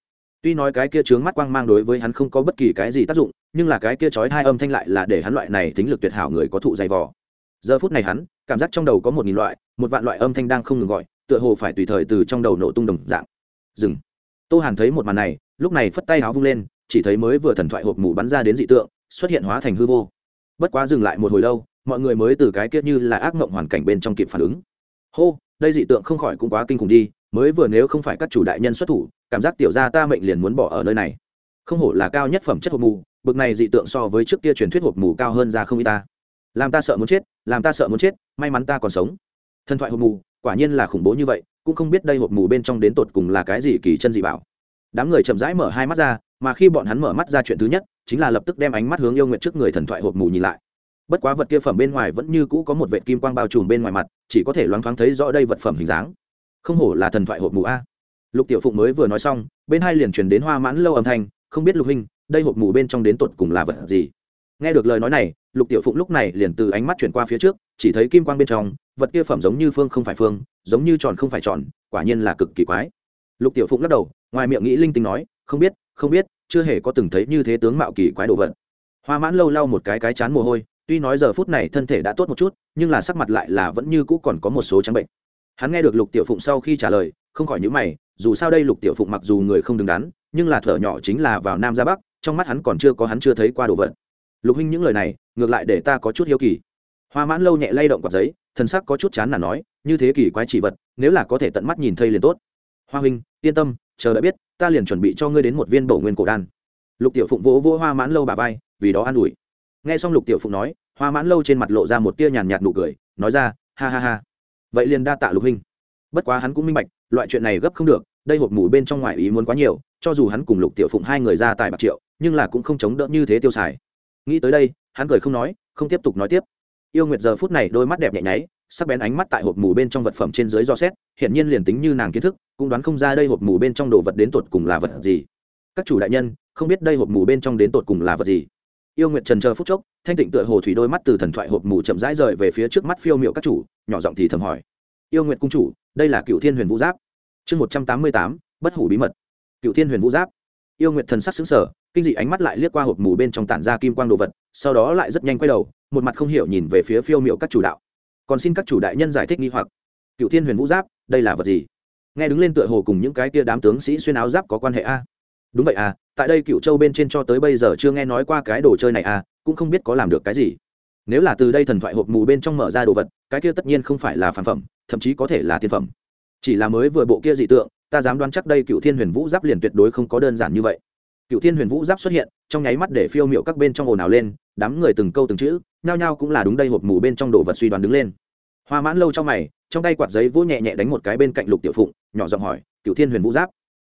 tuy nói cái kia trướng mắt quang mang đối với hắn không có bất kỳ cái gì tác dụng, nhưng là cái kia trói hai âm thanh lại là để hắn loại này tính lực tuyệt hảo người có thụ dày vò. Giờ phút này hắn, cảm giác trong đầu có một nghìn loại, một vạn loại âm thanh đang không ngừng gọi, tựa hồ phải tùy thời từ trong đầu nổ tung đồng dạng. Dừng. Tô hàn thấy một màn này, lúc này phất tay áo vung lên, chỉ thấy mới vừa thần thoại hộp mù bắn ra đến dị tượng, xuất hiện hóa thành hư vô. Bất quá dừng lại một hồi lâu, mọi người mới từ cái kia như là ác mộng hoàn cảnh bên trong kịp phản ứng. Hô, đây dị tượng không khỏi cũng quá kinh khủng đi, mới vừa nếu không phải các chủ đại nhân xuất thủ cảm giác tiểu gia ta mệnh liền muốn bỏ ở nơi này. Không hổ là cao nhất phẩm chất hộp mù, bực này dị tượng so với trước kia truyền thuyết hộp mù cao hơn ra không y ta. Làm ta sợ muốn chết, làm ta sợ muốn chết, may mắn ta còn sống. Thần thoại hộp mù, quả nhiên là khủng bố như vậy, cũng không biết đây hộp mù bên trong đến tột cùng là cái gì kỳ chân dị bảo. Đám người chậm rãi mở hai mắt ra, mà khi bọn hắn mở mắt ra chuyện thứ nhất, chính là lập tức đem ánh mắt hướng yêu nguyện trước người thần thoại hộp mù nhìn lại. Bất quá vật kia phẩm bên ngoài vẫn như cũ có một vệ kim quang bao trùm bên ngoài mặt, chỉ có thể loáng thoáng thấy rõ đây vật phẩm hình dáng. Không hổ là thần thoại hộp mù a lục tiểu phụng mới vừa nói xong, bên hai liền truyền đến hoa mãn lâu âm thanh, không biết lục huynh, đây hộp mù bên trong đến tột cùng là vật gì? Nghe được lời nói này, lục tiểu phụng lúc này liền từ ánh mắt chuyển qua phía trước, chỉ thấy kim quang bên trong, vật kia phẩm giống như phương không phải phương, giống như tròn không phải tròn, quả nhiên là cực kỳ quái. Lục tiểu phụng lắc đầu, ngoài miệng nghĩ linh tinh nói, không biết không biết, chưa hề có từng thấy như thế tướng mạo kỳ quái đồ vật. Hoa mãn lâu lau một cái cái chán mồ hôi, tuy nói giờ phút này thân thể đã tốt một chút, nhưng là sắc mặt lại là vẫn như cũ còn có một số trắng bệnh. Hắn nghe được lục tiểu phụng sau khi trả lời, không khỏi nhữ mày dù sao đây lục tiểu phụng mặc dù người không đứng đắn, nhưng là thở nhỏ chính là vào nam ra bắc, trong mắt hắn còn chưa có hắn chưa thấy qua đồ vật. Lục huynh những lời này, ngược lại để ta có chút hiếu kỳ. Hoa mãn lâu nhẹ lay động quạt giấy, thần sắc có chút chán là nói, như thế kỳ quái chỉ vật, nếu là có thể tận mắt nhìn thấy liền tốt. Hoa huynh, yên tâm, chờ đã biết, ta liền chuẩn bị cho ngươi đến một viên bổ nguyên cổ đan. Lục tiểu phụng vỗ vỗ hoa mãn lâu bà vai, vì đó an ủi. Nghe xong lục tiểu phụng nói, hoa mãn lâu trên mặt lộ ra một tia nhàn nhạt nụ cười, nói ra, ha ha ha. Vậy liền đa tạ lục huynh. Bất quá hắn cũng minh bạch loại chuyện này gấp không được, đây hộp mù bên trong ngoài ý muốn quá nhiều, cho dù hắn cùng lục tiểu phụng hai người ra tài bạc triệu, nhưng là cũng không chống đỡ như thế tiêu xài. Nghĩ tới đây, hắn cười không nói, không tiếp tục nói tiếp. Yêu nguyệt giờ phút này đôi mắt đẹp nhẹ nháy, sắc bén ánh mắt tại hộp mù bên trong vật phẩm trên dưới do xét hiện nhiên liền tính như nàng kiến thức, cũng đoán không ra đây hộp mù bên trong đồ vật đến tột cùng là vật gì. Các chủ đại nhân, không biết đây hộp mù bên trong đến tột cùng là vật gì? Yêu nguyệt trần chờ phút chốc, thanh tịnh tựa hồ thủy đôi mắt từ thần thoại hộp mù chậm rãi rời về phía trước mắt phiêu miệu các chủ, nhỏ giọng thì thầm hỏi yêu nguyệt cung chủ, đây là cựu thiên huyền vũ giáp. Chương một trăm tám mươi tám, bất hủ bí mật. Cựu thiên huyền vũ giáp. Yêu nguyệt thần sắc xứng sở kinh dị ánh mắt lại liếc qua hộp mù bên trong tản ra kim quang đồ vật, sau đó lại rất nhanh quay đầu, một mặt không hiểu nhìn về phía phiêu miệu các chủ đạo. Còn xin các chủ đại nhân giải thích nghi hoặc. Cựu thiên huyền vũ giáp, đây là vật gì? Nghe đứng lên tựa hồ cùng những cái kia đám tướng sĩ xuyên áo giáp có quan hệ a? Đúng vậy à tại đây cựu châu bên trên cho tới bây giờ chưa nghe nói qua cái đồ chơi này à cũng không biết có làm được cái gì. Nếu là từ đây thần thoại hộp mù bên trong mở ra đồ vật cái kia tất nhiên không phải là phản phẩm, thậm chí có thể là tiên phẩm. Chỉ là mới vừa bộ kia dị tượng, ta dám đoán chắc đây cựu thiên huyền vũ giáp liền tuyệt đối không có đơn giản như vậy. Cựu thiên huyền vũ giáp xuất hiện, trong nháy mắt để phiêu miệu các bên trong ồn ào lên, đám người từng câu từng chữ, nhao nhao cũng là đúng đây hộp mù bên trong đồ vật suy đoán đứng lên. Hoa mãn lâu trong mày, trong tay quạt giấy vỗ nhẹ nhẹ đánh một cái bên cạnh lục tiểu phụng, nhỏ giọng hỏi, cựu thiên huyền vũ giáp,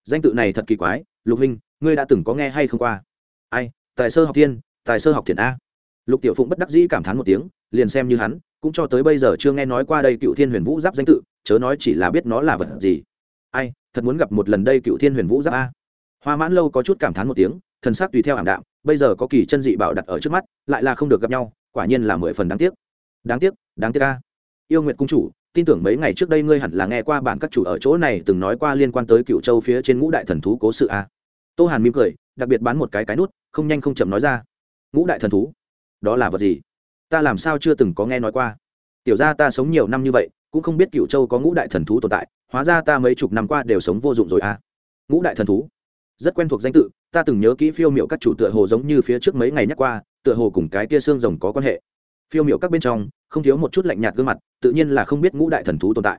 danh tự này thật kỳ quái, lục huynh, ngươi đã từng có nghe hay không qua? Ai, tài sơ học thiên, tài sơ học thiền a. Lục tiểu phụng bất đắc dĩ cảm thán một tiếng, liền xem như hắn cũng cho tới bây giờ chưa nghe nói qua đây cựu thiên huyền vũ giáp danh tự, chớ nói chỉ là biết nó là vật gì. Ai, thật muốn gặp một lần đây cựu thiên huyền vũ giáp a? Hoa mãn lâu có chút cảm thán một tiếng, thần sắc tùy theo ảm đạm, bây giờ có kỳ chân dị bảo đặt ở trước mắt, lại là không được gặp nhau, quả nhiên là mười phần đáng tiếc. Đáng tiếc đáng tiếc a. Yêu nguyệt cung chủ, tin tưởng mấy ngày trước đây ngươi hẳn là nghe qua bản các chủ ở chỗ này từng nói qua liên quan tới cựu châu phía trên ngũ đại thần thú cố sự a. Tô hàn mỉm cười, đặc biệt bán một cái cái nút, không nhanh không chậm nói ra. Ngũ đại thần thú? Đó là vật gì? Ta làm sao chưa từng có nghe nói qua. Tiểu ra ta sống nhiều năm như vậy, cũng không biết cựu châu có ngũ đại thần thú tồn tại, hóa ra ta mấy chục năm qua đều sống vô dụng rồi à. Ngũ đại thần thú? Rất quen thuộc danh tự, ta từng nhớ kỹ phiêu m i ệ u các chủ tựa hồ giống như phía trước mấy ngày nhắc qua, tựa hồ cùng cái tia xương rồng có quan hệ. Phiêu m i ệ u các bên trong, không thiếu một chút lạnh nhạt gương mặt, tự nhiên là không biết ngũ đại thần thú tồn tại.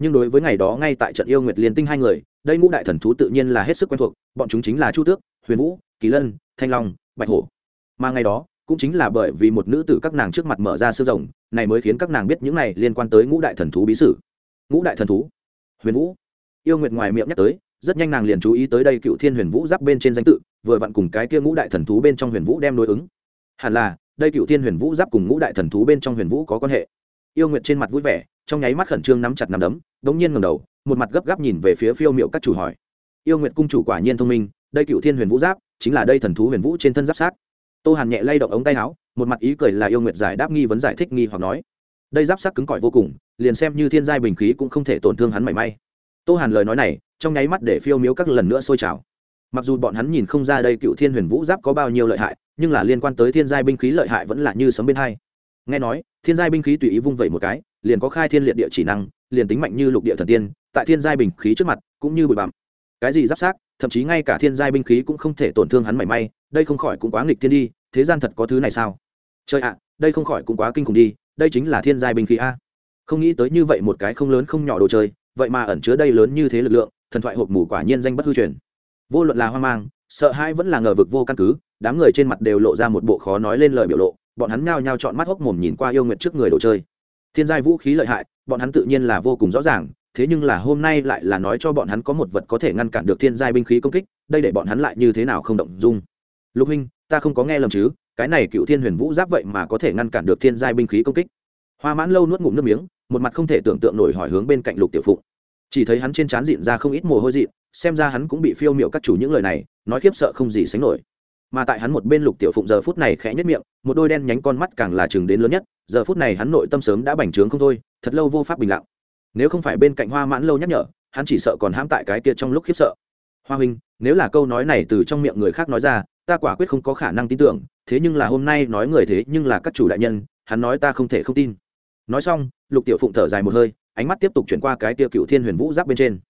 Nhưng đối với ngày đó ngay tại trận yêu nguyệt liên tinh hai người, đây ngũ đại thần thú tự nhiên là hết sức quen thuộc, bọn chúng chính là chu tước, huyền vũ, kỳ lân, thanh long, bạch hổ. Mà ngày đó cũng chính là bởi vì một nữ tử các nàng trước mặt mở ra sương rồng này mới khiến các nàng biết những này liên quan tới ngũ đại thần thú bí sử. Ngũ đại thần thú? Huyền vũ. Yêu nguyệt ngoài miệng nhắc tới, rất nhanh nàng liền chú ý tới đây cựu thiên huyền vũ giáp bên trên danh tự, vừa vặn cùng cái kia ngũ đại thần thú bên trong huyền vũ đem đối ứng. Hẳn là, đây cựu thiên huyền vũ giáp cùng ngũ đại thần thú bên trong huyền vũ có quan hệ. Yêu nguyệt trên mặt vui vẻ, trong nháy mắt khẩn trương nắm chặt nắm đấm, đống nhiên ngẩng đầu, một mặt gấp gáp nhìn về phía phiêu miệu các chủ hỏi. Yêu nguyệt cung chủ quả nhiên thông minh, đây cựu thiên huyền vũ giáp, chính là đây thần thú huyền vũ trên thân giáp sát tô hàn nhẹ lay động ống tay áo, một mặt ý cười là yêu nguyệt giải đáp nghi vấn giải thích nghi hoặc nói. Đây giáp sắc cứng cỏi vô cùng, liền xem như thiên giai bình khí cũng không thể tổn thương hắn mảy may. Tô hàn lời nói này, trong nháy mắt để phiêu miếu các lần nữa sôi trào. Mặc dù bọn hắn nhìn không ra đây cựu thiên huyền vũ giáp có bao nhiêu lợi hại, nhưng là liên quan tới thiên giai binh khí lợi hại vẫn là như sấm bên hai. Nghe nói, thiên giai binh khí tùy ý vung vẩy một cái, liền có khai thiên liệt địa chỉ năng, liền tính mạnh như lục địa thần tiên, tại thiên giai bình khí trước mặt cũng như bụi bặm. Cái gì giáp sát thậm chí ngay cả thiên giai binh khí cũng không thể tổn thương hắn mảy may đây không khỏi cũng quá nghịch thiên đi, thế gian thật có thứ này sao? Trời ạ, đây không khỏi cũng quá kinh khủng đi, đây chính là thiên giai binh khí a. Không nghĩ tới như vậy một cái không lớn không nhỏ đồ chơi, vậy mà ẩn chứa đây lớn như thế lực lượng, thần thoại hộp mù quả nhiên danh bất hư truyền. Vô luận là hoang mang, sợ hãi vẫn là ngờ vực vô căn cứ, đám người trên mặt đều lộ ra một bộ khó nói lên lời biểu lộ, bọn hắn nhao nhao chọn mắt hốc mồm nhìn qua yêu nguyện trước người đồ chơi. Thiên giai vũ khí lợi hại, bọn hắn tự nhiên là vô cùng rõ ràng, thế nhưng là hôm nay lại là nói cho bọn hắn có một vật có thể ngăn cản được thiên giai binh khí công kích, đây để bọn hắn lại như thế nào không động dung lục huynh, ta không có nghe lầm chứ, cái này cựu thiên huyền vũ giáp vậy mà có thể ngăn cản được thiên giai binh khí công kích. Hoa mãn lâu nuốt ngụm nước miếng, một mặt không thể tưởng tượng nổi hỏi hướng bên cạnh lục tiểu phụng. Chỉ thấy hắn trên trán dịn ra không ít mồ hôi dịn xem ra hắn cũng bị phiêu miệu các chủ những lời này, nói khiếp sợ không gì sánh nổi. Mà tại hắn một bên lục tiểu phụng giờ phút này khẽ nhất miệng, một đôi đen nhánh con mắt càng là chừng đến lớn nhất, giờ phút này hắn nội tâm sớm đã bành trướng không thôi, thật lâu vô pháp bình lặng. Nếu không phải bên cạnh hoa mãn lâu nhắc nhở, hắn chỉ sợ còn hãm tại cái kia trong lúc khiếp sợ. Hoa huynh, nếu là câu nói này từ trong miệng người khác nói ra ta quả quyết không có khả năng tin tưởng, thế nhưng là hôm nay nói người thế nhưng là các chủ đại nhân, hắn nói ta không thể không tin. Nói xong, lục tiểu phụng thở dài một hơi, ánh mắt tiếp tục chuyển qua cái tia cựu thiên huyền vũ giáp bên trên.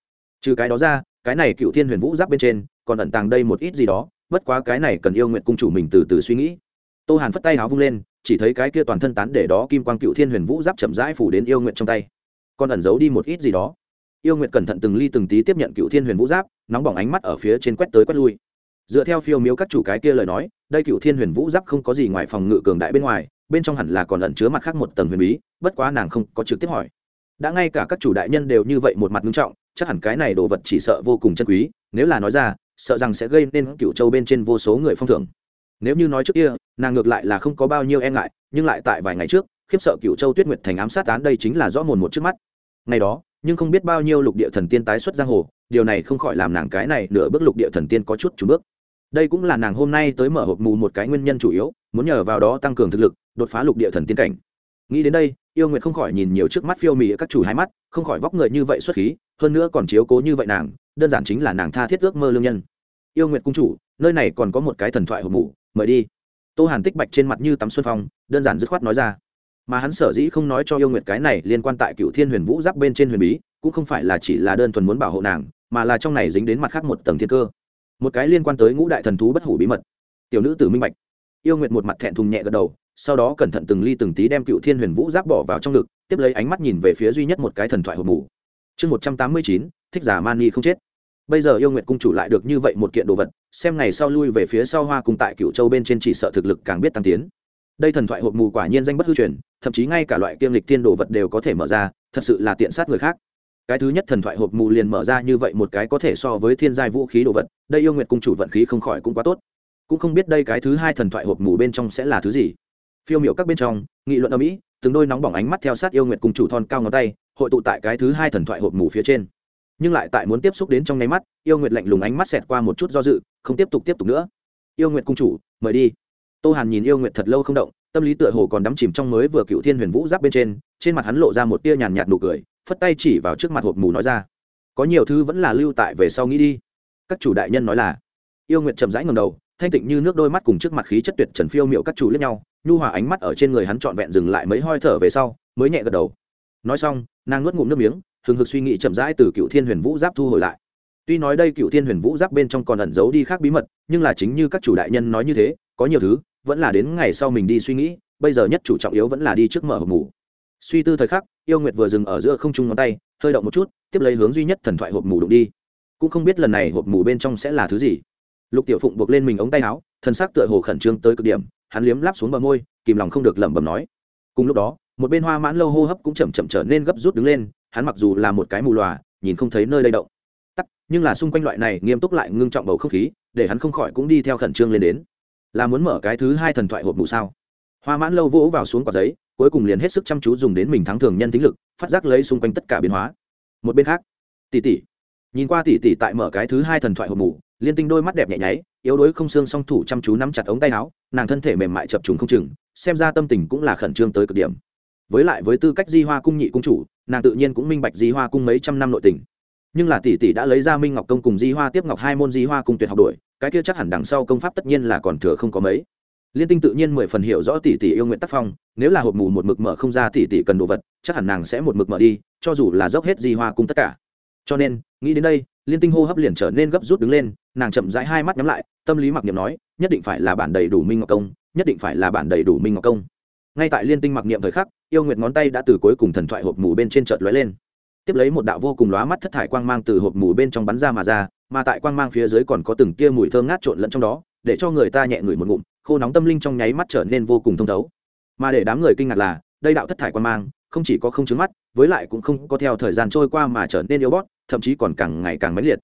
Trừ cái đó ra, cái này cựu thiên huyền vũ giáp bên trên, còn ẩn tàng đây một ít gì đó, bất quá cái này cần yêu nguyện cung chủ mình từ từ suy nghĩ. Tô hàn phất tay háo vung lên, chỉ thấy cái kia toàn thân tán để đó kim quang cựu thiên huyền vũ giáp chậm rãi phủ đến yêu nguyện trong tay. Còn ẩn giấu đi một ít gì đó. Yêu nguyện cẩn thận từng ly từng tí tiếp nhận cựu thiên huyền vũ giáp, nóng bỏng ánh mắt ở phía trên quét tới quét lui dựa theo phiêu miếu các chủ cái kia lời nói, đây cựu thiên huyền vũ giáp không có gì ngoài phòng ngự cường đại bên ngoài, bên trong hẳn là còn ẩn chứa mặt khác một tầng huyền bí, bất quá nàng không có trực tiếp hỏi. Đã ngay cả các chủ đại nhân đều như vậy một mặt nghiêm trọng, chắc hẳn cái này đồ vật chỉ sợ vô cùng chân quý, nếu là nói ra, sợ rằng sẽ gây nên cựu châu bên trên vô số người phong thưởng. Nếu như nói trước kia, nàng ngược lại là không có bao nhiêu e ngại, nhưng lại tại vài ngày trước, khiếp sợ cựu châu tuyết nguyệt thành ám sát án đây chính là rõ mồn một trước mắt. Ngày đó, nhưng không biết bao nhiêu lục địa thần tiên tái xuất giang hồ, điều này không khỏi làm nàng cái này nửa bước lục địa thần tiên có chút chủ bước đây cũng là nàng hôm nay tới mở hộp mù một cái nguyên nhân chủ yếu, muốn nhờ vào đó tăng cường thực lực, đột phá lục địa thần tiên cảnh. Nghĩ đến đây, yêu nguyệt không khỏi nhìn nhiều trước mắt phiêu mì các chủ hai mắt, không khỏi vóc người như vậy xuất khí, hơn nữa còn chiếu cố như vậy nàng, đơn giản chính là nàng tha thiết ước mơ lương nhân. Yêu nguyệt cung chủ, nơi này còn có một cái thần thoại hộp mù, mời đi. Tô hàn tích bạch trên mặt như tắm xuân phong, đơn giản dứt khoát nói ra. Mà hắn sở dĩ không nói cho yêu nguyệt cái này liên quan tại cựu thiên huyền vũ giáp bên trên huyền bí, cũng không phải là chỉ là đơn thuần muốn bảo hộ nàng, mà là trong này dính đến mặt khác một tầng thiên cơ một cái liên quan tới ngũ đại thần thú bất hủ bí mật. Tiểu nữ tử minh bạch. Yêu nguyệt một mặt thẹn thùng nhẹ gật đầu, sau đó cẩn thận từng ly từng tí đem cựu thiên huyền vũ giáp bỏ vào trong ngực, tiếp lấy ánh mắt nhìn về phía duy nhất một cái thần thoại hộp mù. Chương một trăm tám mươi chín, thích giả mani không chết. Bây giờ yêu nguyệt cung chủ lại được như vậy một kiện đồ vật, xem ngày sau lui về phía sau hoa cung tại cựu châu bên trên chỉ sợ thực lực càng biết tăng tiến. Đây thần thoại hộp mù quả nhiên danh bất hư truyền, thậm chí ngay cả loại kiêm lịch thiên đồ vật đều có thể mở ra, thật sự là tiện sát người khác cái thứ nhất thần thoại hộp mù liền mở ra như vậy một cái có thể so với thiên giai vũ khí đồ vật, đây yêu nguyệt cung chủ vận khí không khỏi cũng quá tốt. Cũng không biết đây cái thứ hai thần thoại hộp mù bên trong sẽ là thứ gì. Phiêu miểu các bên trong, nghị luận ở mỹ từng đôi nóng bỏng ánh mắt theo sát yêu nguyệt cung chủ thon cao ngón tay, hội tụ tại cái thứ hai thần thoại hộp mù phía trên. Nhưng lại tại muốn tiếp xúc đến trong nháy mắt, yêu nguyệt lạnh lùng ánh mắt xẹt qua một chút do dự, không tiếp tục tiếp tục nữa. Yêu nguyệt cung chủ, mời đi. Tô hàn nhìn yêu nguyệt thật lâu không động, tâm lý tựa hồ còn đắm chìm trong mới vừa cựu thiên huyền vũ giáp bên trên trên mặt hắn lộ ra một tia nhàn nhạt nụ cười phất tay chỉ vào trước mặt hộp mù nói ra, có nhiều thứ vẫn là lưu tại về sau nghĩ đi. Các chủ đại nhân nói là, yêu nguyệt chậm rãi ngầm đầu, thanh tịnh như nước đôi mắt cùng trước mặt khí chất tuyệt trần phiêu miệu các chủ lẫn nhau, nhu hòa ánh mắt ở trên người hắn trọn vẹn dừng lại mấy hoi thở về sau, mới nhẹ gật đầu. Nói xong, nàng nuốt ngụm nước miếng, hừng hực suy nghĩ chậm rãi từ cựu thiên huyền vũ giáp thu hồi lại. Tuy nói đây cựu thiên huyền vũ giáp bên trong còn ẩn giấu đi khác bí mật, nhưng là chính như các chủ đại nhân nói như thế, có nhiều thứ, vẫn là đến ngày sau mình đi suy nghĩ, bây giờ nhất chủ trọng yếu vẫn là đi trước mở hộp mù suy tư thời khắc, yêu nguyệt vừa dừng ở giữa không trung ngón tay, hơi động một chút, tiếp lấy hướng duy nhất thần thoại hộp mù đụng đi. Cũng không biết lần này hộp mù bên trong sẽ là thứ gì. Lục tiểu phụng buộc lên mình ống tay áo thân xác tựa hồ khẩn trương tới cực điểm, hắn liếm láp xuống bờ môi, kìm lòng không được lẩm bẩm nói. Cùng lúc đó, một bên hoa mãn lâu hô hấp cũng chậm chậm trở nên gấp rút đứng lên, hắn mặc dù là một cái mù lòa, nhìn không thấy nơi đây động. Tắc, nhưng là xung quanh loại này nghiêm túc lại ngưng trọng bầu không khí, để hắn không khỏi cũng đi theo khẩn trương lên đến. Là muốn mở cái thứ hai thần thoại hộp mù sao? Hoa mãn lâu vỗ vào xuống quả giấy cuối cùng liền hết sức chăm chú dùng đến mình thắng thường nhân tính lực, phát giác lấy xung quanh tất cả biến hóa. Một bên khác, tỷ tỷ nhìn qua tỷ tỷ tại mở cái thứ hai thần thoại hộp mù liên tinh đôi mắt đẹp nhẹ nháy, yếu đuối không xương song thủ chăm chú nắm chặt ống tay áo, nàng thân thể mềm mại chập trùng không chừng, xem ra tâm tình cũng là khẩn trương tới cực điểm. Với lại với tư cách di hoa cung nhị cung chủ, nàng tự nhiên cũng minh bạch di hoa cung mấy trăm năm nội tình. Nhưng là tỷ tỷ đã lấy ra minh ngọc công cùng di hoa tiếp ngọc hai môn di hoa cung tuyệt học đổi cái kia chắc hẳn đằng sau công pháp tất nhiên là còn thừa không có mấy liên tinh tự nhiên mười phần hiểu rõ tỷ tỷ yêu nguyện tác phong, nếu là hộp mù một mực mở không ra tỷ tỷ cần đồ vật, chắc hẳn nàng sẽ một mực mở đi, cho dù là dốc hết di hoa cung tất cả. Cho nên, nghĩ đến đây, liên tinh hô hấp liền trở nên gấp rút đứng lên, nàng chậm rãi hai mắt nhắm lại, tâm lý mặc niệm nói, nhất định phải là bản đầy đủ minh ngọc công, nhất định phải là bản đầy đủ minh ngọc công. Ngay tại liên tinh mặc niệm thời khắc, yêu nguyệt ngón tay đã từ cuối cùng thần thoại hộp mù bên trên chợt lóe lên. Tiếp lấy một đạo vô cùng lóa mắt thất thải quang mang từ hộp mù bên trong bắn ra mà ra, mà tại quang mang phía dưới còn có từng tia mùi thơm ngát trộn lẫn trong đó để cho người ta nhẹ ngửi một ngụm, khô nóng tâm linh trong nháy mắt trở nên vô cùng thông thấu. Mà để đám người kinh ngạc là, đây đạo thất thải quang mang, không chỉ có không trứng mắt, với lại cũng không có theo thời gian trôi qua mà trở nên yếu bót thậm chí còn càng ngày càng mãnh liệt.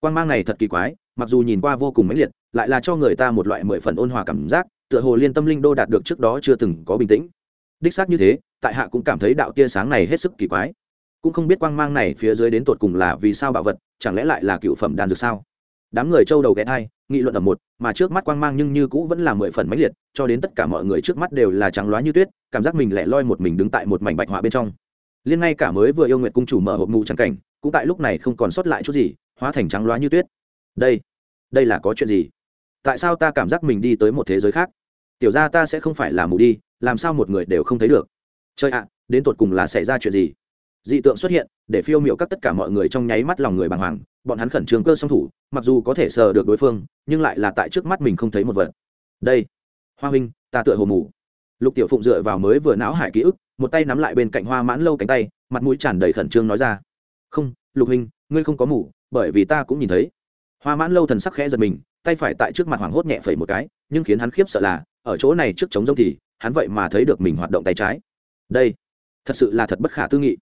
Quang mang này thật kỳ quái, mặc dù nhìn qua vô cùng mãnh liệt, lại là cho người ta một loại mười phần ôn hòa cảm giác, tựa hồ liên tâm linh đô đạt được trước đó chưa từng có bình tĩnh. Đích xác như thế, tại hạ cũng cảm thấy đạo tia sáng này hết sức kỳ quái. Cũng không biết quang mang này phía dưới đến tột cùng là vì sao bạo vật, chẳng lẽ lại là cựu phẩm đan dược sao? Đám người châu đầu ghé thai, nghị luận ở một, mà trước mắt quang mang nhưng như cũ vẫn là mười phần mãnh liệt, cho đến tất cả mọi người trước mắt đều là trắng loá như tuyết, cảm giác mình lẻ loi một mình đứng tại một mảnh bạch họa bên trong. Liên ngay cả mới vừa yêu nguyệt cung chủ mở hộp mù trắng cảnh, cũng tại lúc này không còn sót lại chút gì, hóa thành trắng loá như tuyết. Đây đây là có chuyện gì? Tại sao ta cảm giác mình đi tới một thế giới khác? Tiểu ra ta sẽ không phải là mù đi, làm sao một người đều không thấy được? Chơi ạ, đến tột cùng là xảy ra chuyện gì? Dị tượng xuất hiện, để phiêu miệu các tất cả mọi người trong nháy mắt lòng người bàng hoàng, bọn hắn khẩn trương cơ song thủ, mặc dù có thể sờ được đối phương, nhưng lại là tại trước mắt mình không thấy một vật. Đây, hoa huynh, ta tựa hồ mù. Lục tiểu phụng dựa vào mới vừa não hải ký ức, một tay nắm lại bên cạnh hoa mãn lâu cánh tay, mặt mũi tràn đầy khẩn trương nói ra. Không, lục huynh, ngươi không có mù, bởi vì ta cũng nhìn thấy. Hoa mãn lâu thần sắc khẽ giật mình, tay phải tại trước mặt hoảng hốt nhẹ phẩy một cái, nhưng khiến hắn khiếp sợ là, ở chỗ này trước trống rông thì, hắn vậy mà thấy được mình hoạt động tay trái. Đây, thật sự là thật bất khả tư nghị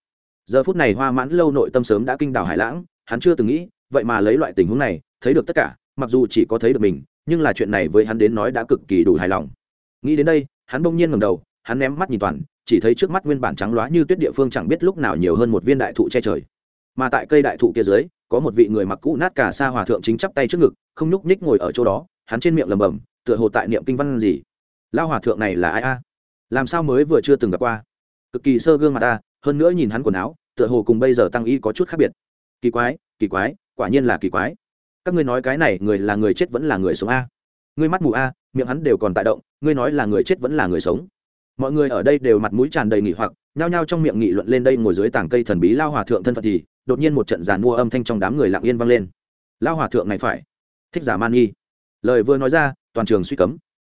giờ phút này hoa mãn lâu nội tâm sớm đã kinh đảo hải lãng, hắn chưa từng nghĩ, vậy mà lấy loại tình huống này, thấy được tất cả, mặc dù chỉ có thấy được mình, nhưng là chuyện này với hắn đến nói đã cực kỳ đủ hài lòng. Nghĩ đến đây, hắn bỗng nhiên ngầm đầu, hắn ném mắt nhìn toàn, chỉ thấy trước mắt nguyên bản trắng loá như tuyết địa phương chẳng biết lúc nào nhiều hơn một viên đại thụ che trời. Mà tại cây đại thụ kia dưới, có một vị người mặc cũ nát cả xa hòa thượng chính chắp tay trước ngực, không nhúc nhích ngồi ở chỗ đó, hắn trên miệng lầm bầm tựa hồ tại niệm kinh văn gì. Lao hòa thượng này là ai a? Làm sao mới vừa chưa từng gặp qua? Cực kỳ sơ gương mặt ta hơn nữa nhìn hắn quần áo, tựa hồ cùng bây giờ tăng y có chút khác biệt. Kỳ quái kỳ quái, quả nhiên là kỳ quái. Các ngươi nói cái này, người là người chết vẫn là người sống a? Ngươi mắt mù a, miệng hắn đều còn tại động, ngươi nói là người chết vẫn là người sống. Mọi người ở đây đều mặt mũi tràn đầy nghỉ hoặc, nhao nhao trong miệng nghị luận lên đây ngồi dưới tảng cây thần bí lao hòa thượng thân phận thì, đột nhiên một trận giàn mua âm thanh trong đám người lặng yên vang lên. Lao hòa thượng này phải. Thích giả man nghi lời vừa nói ra, toàn trường suy cấm.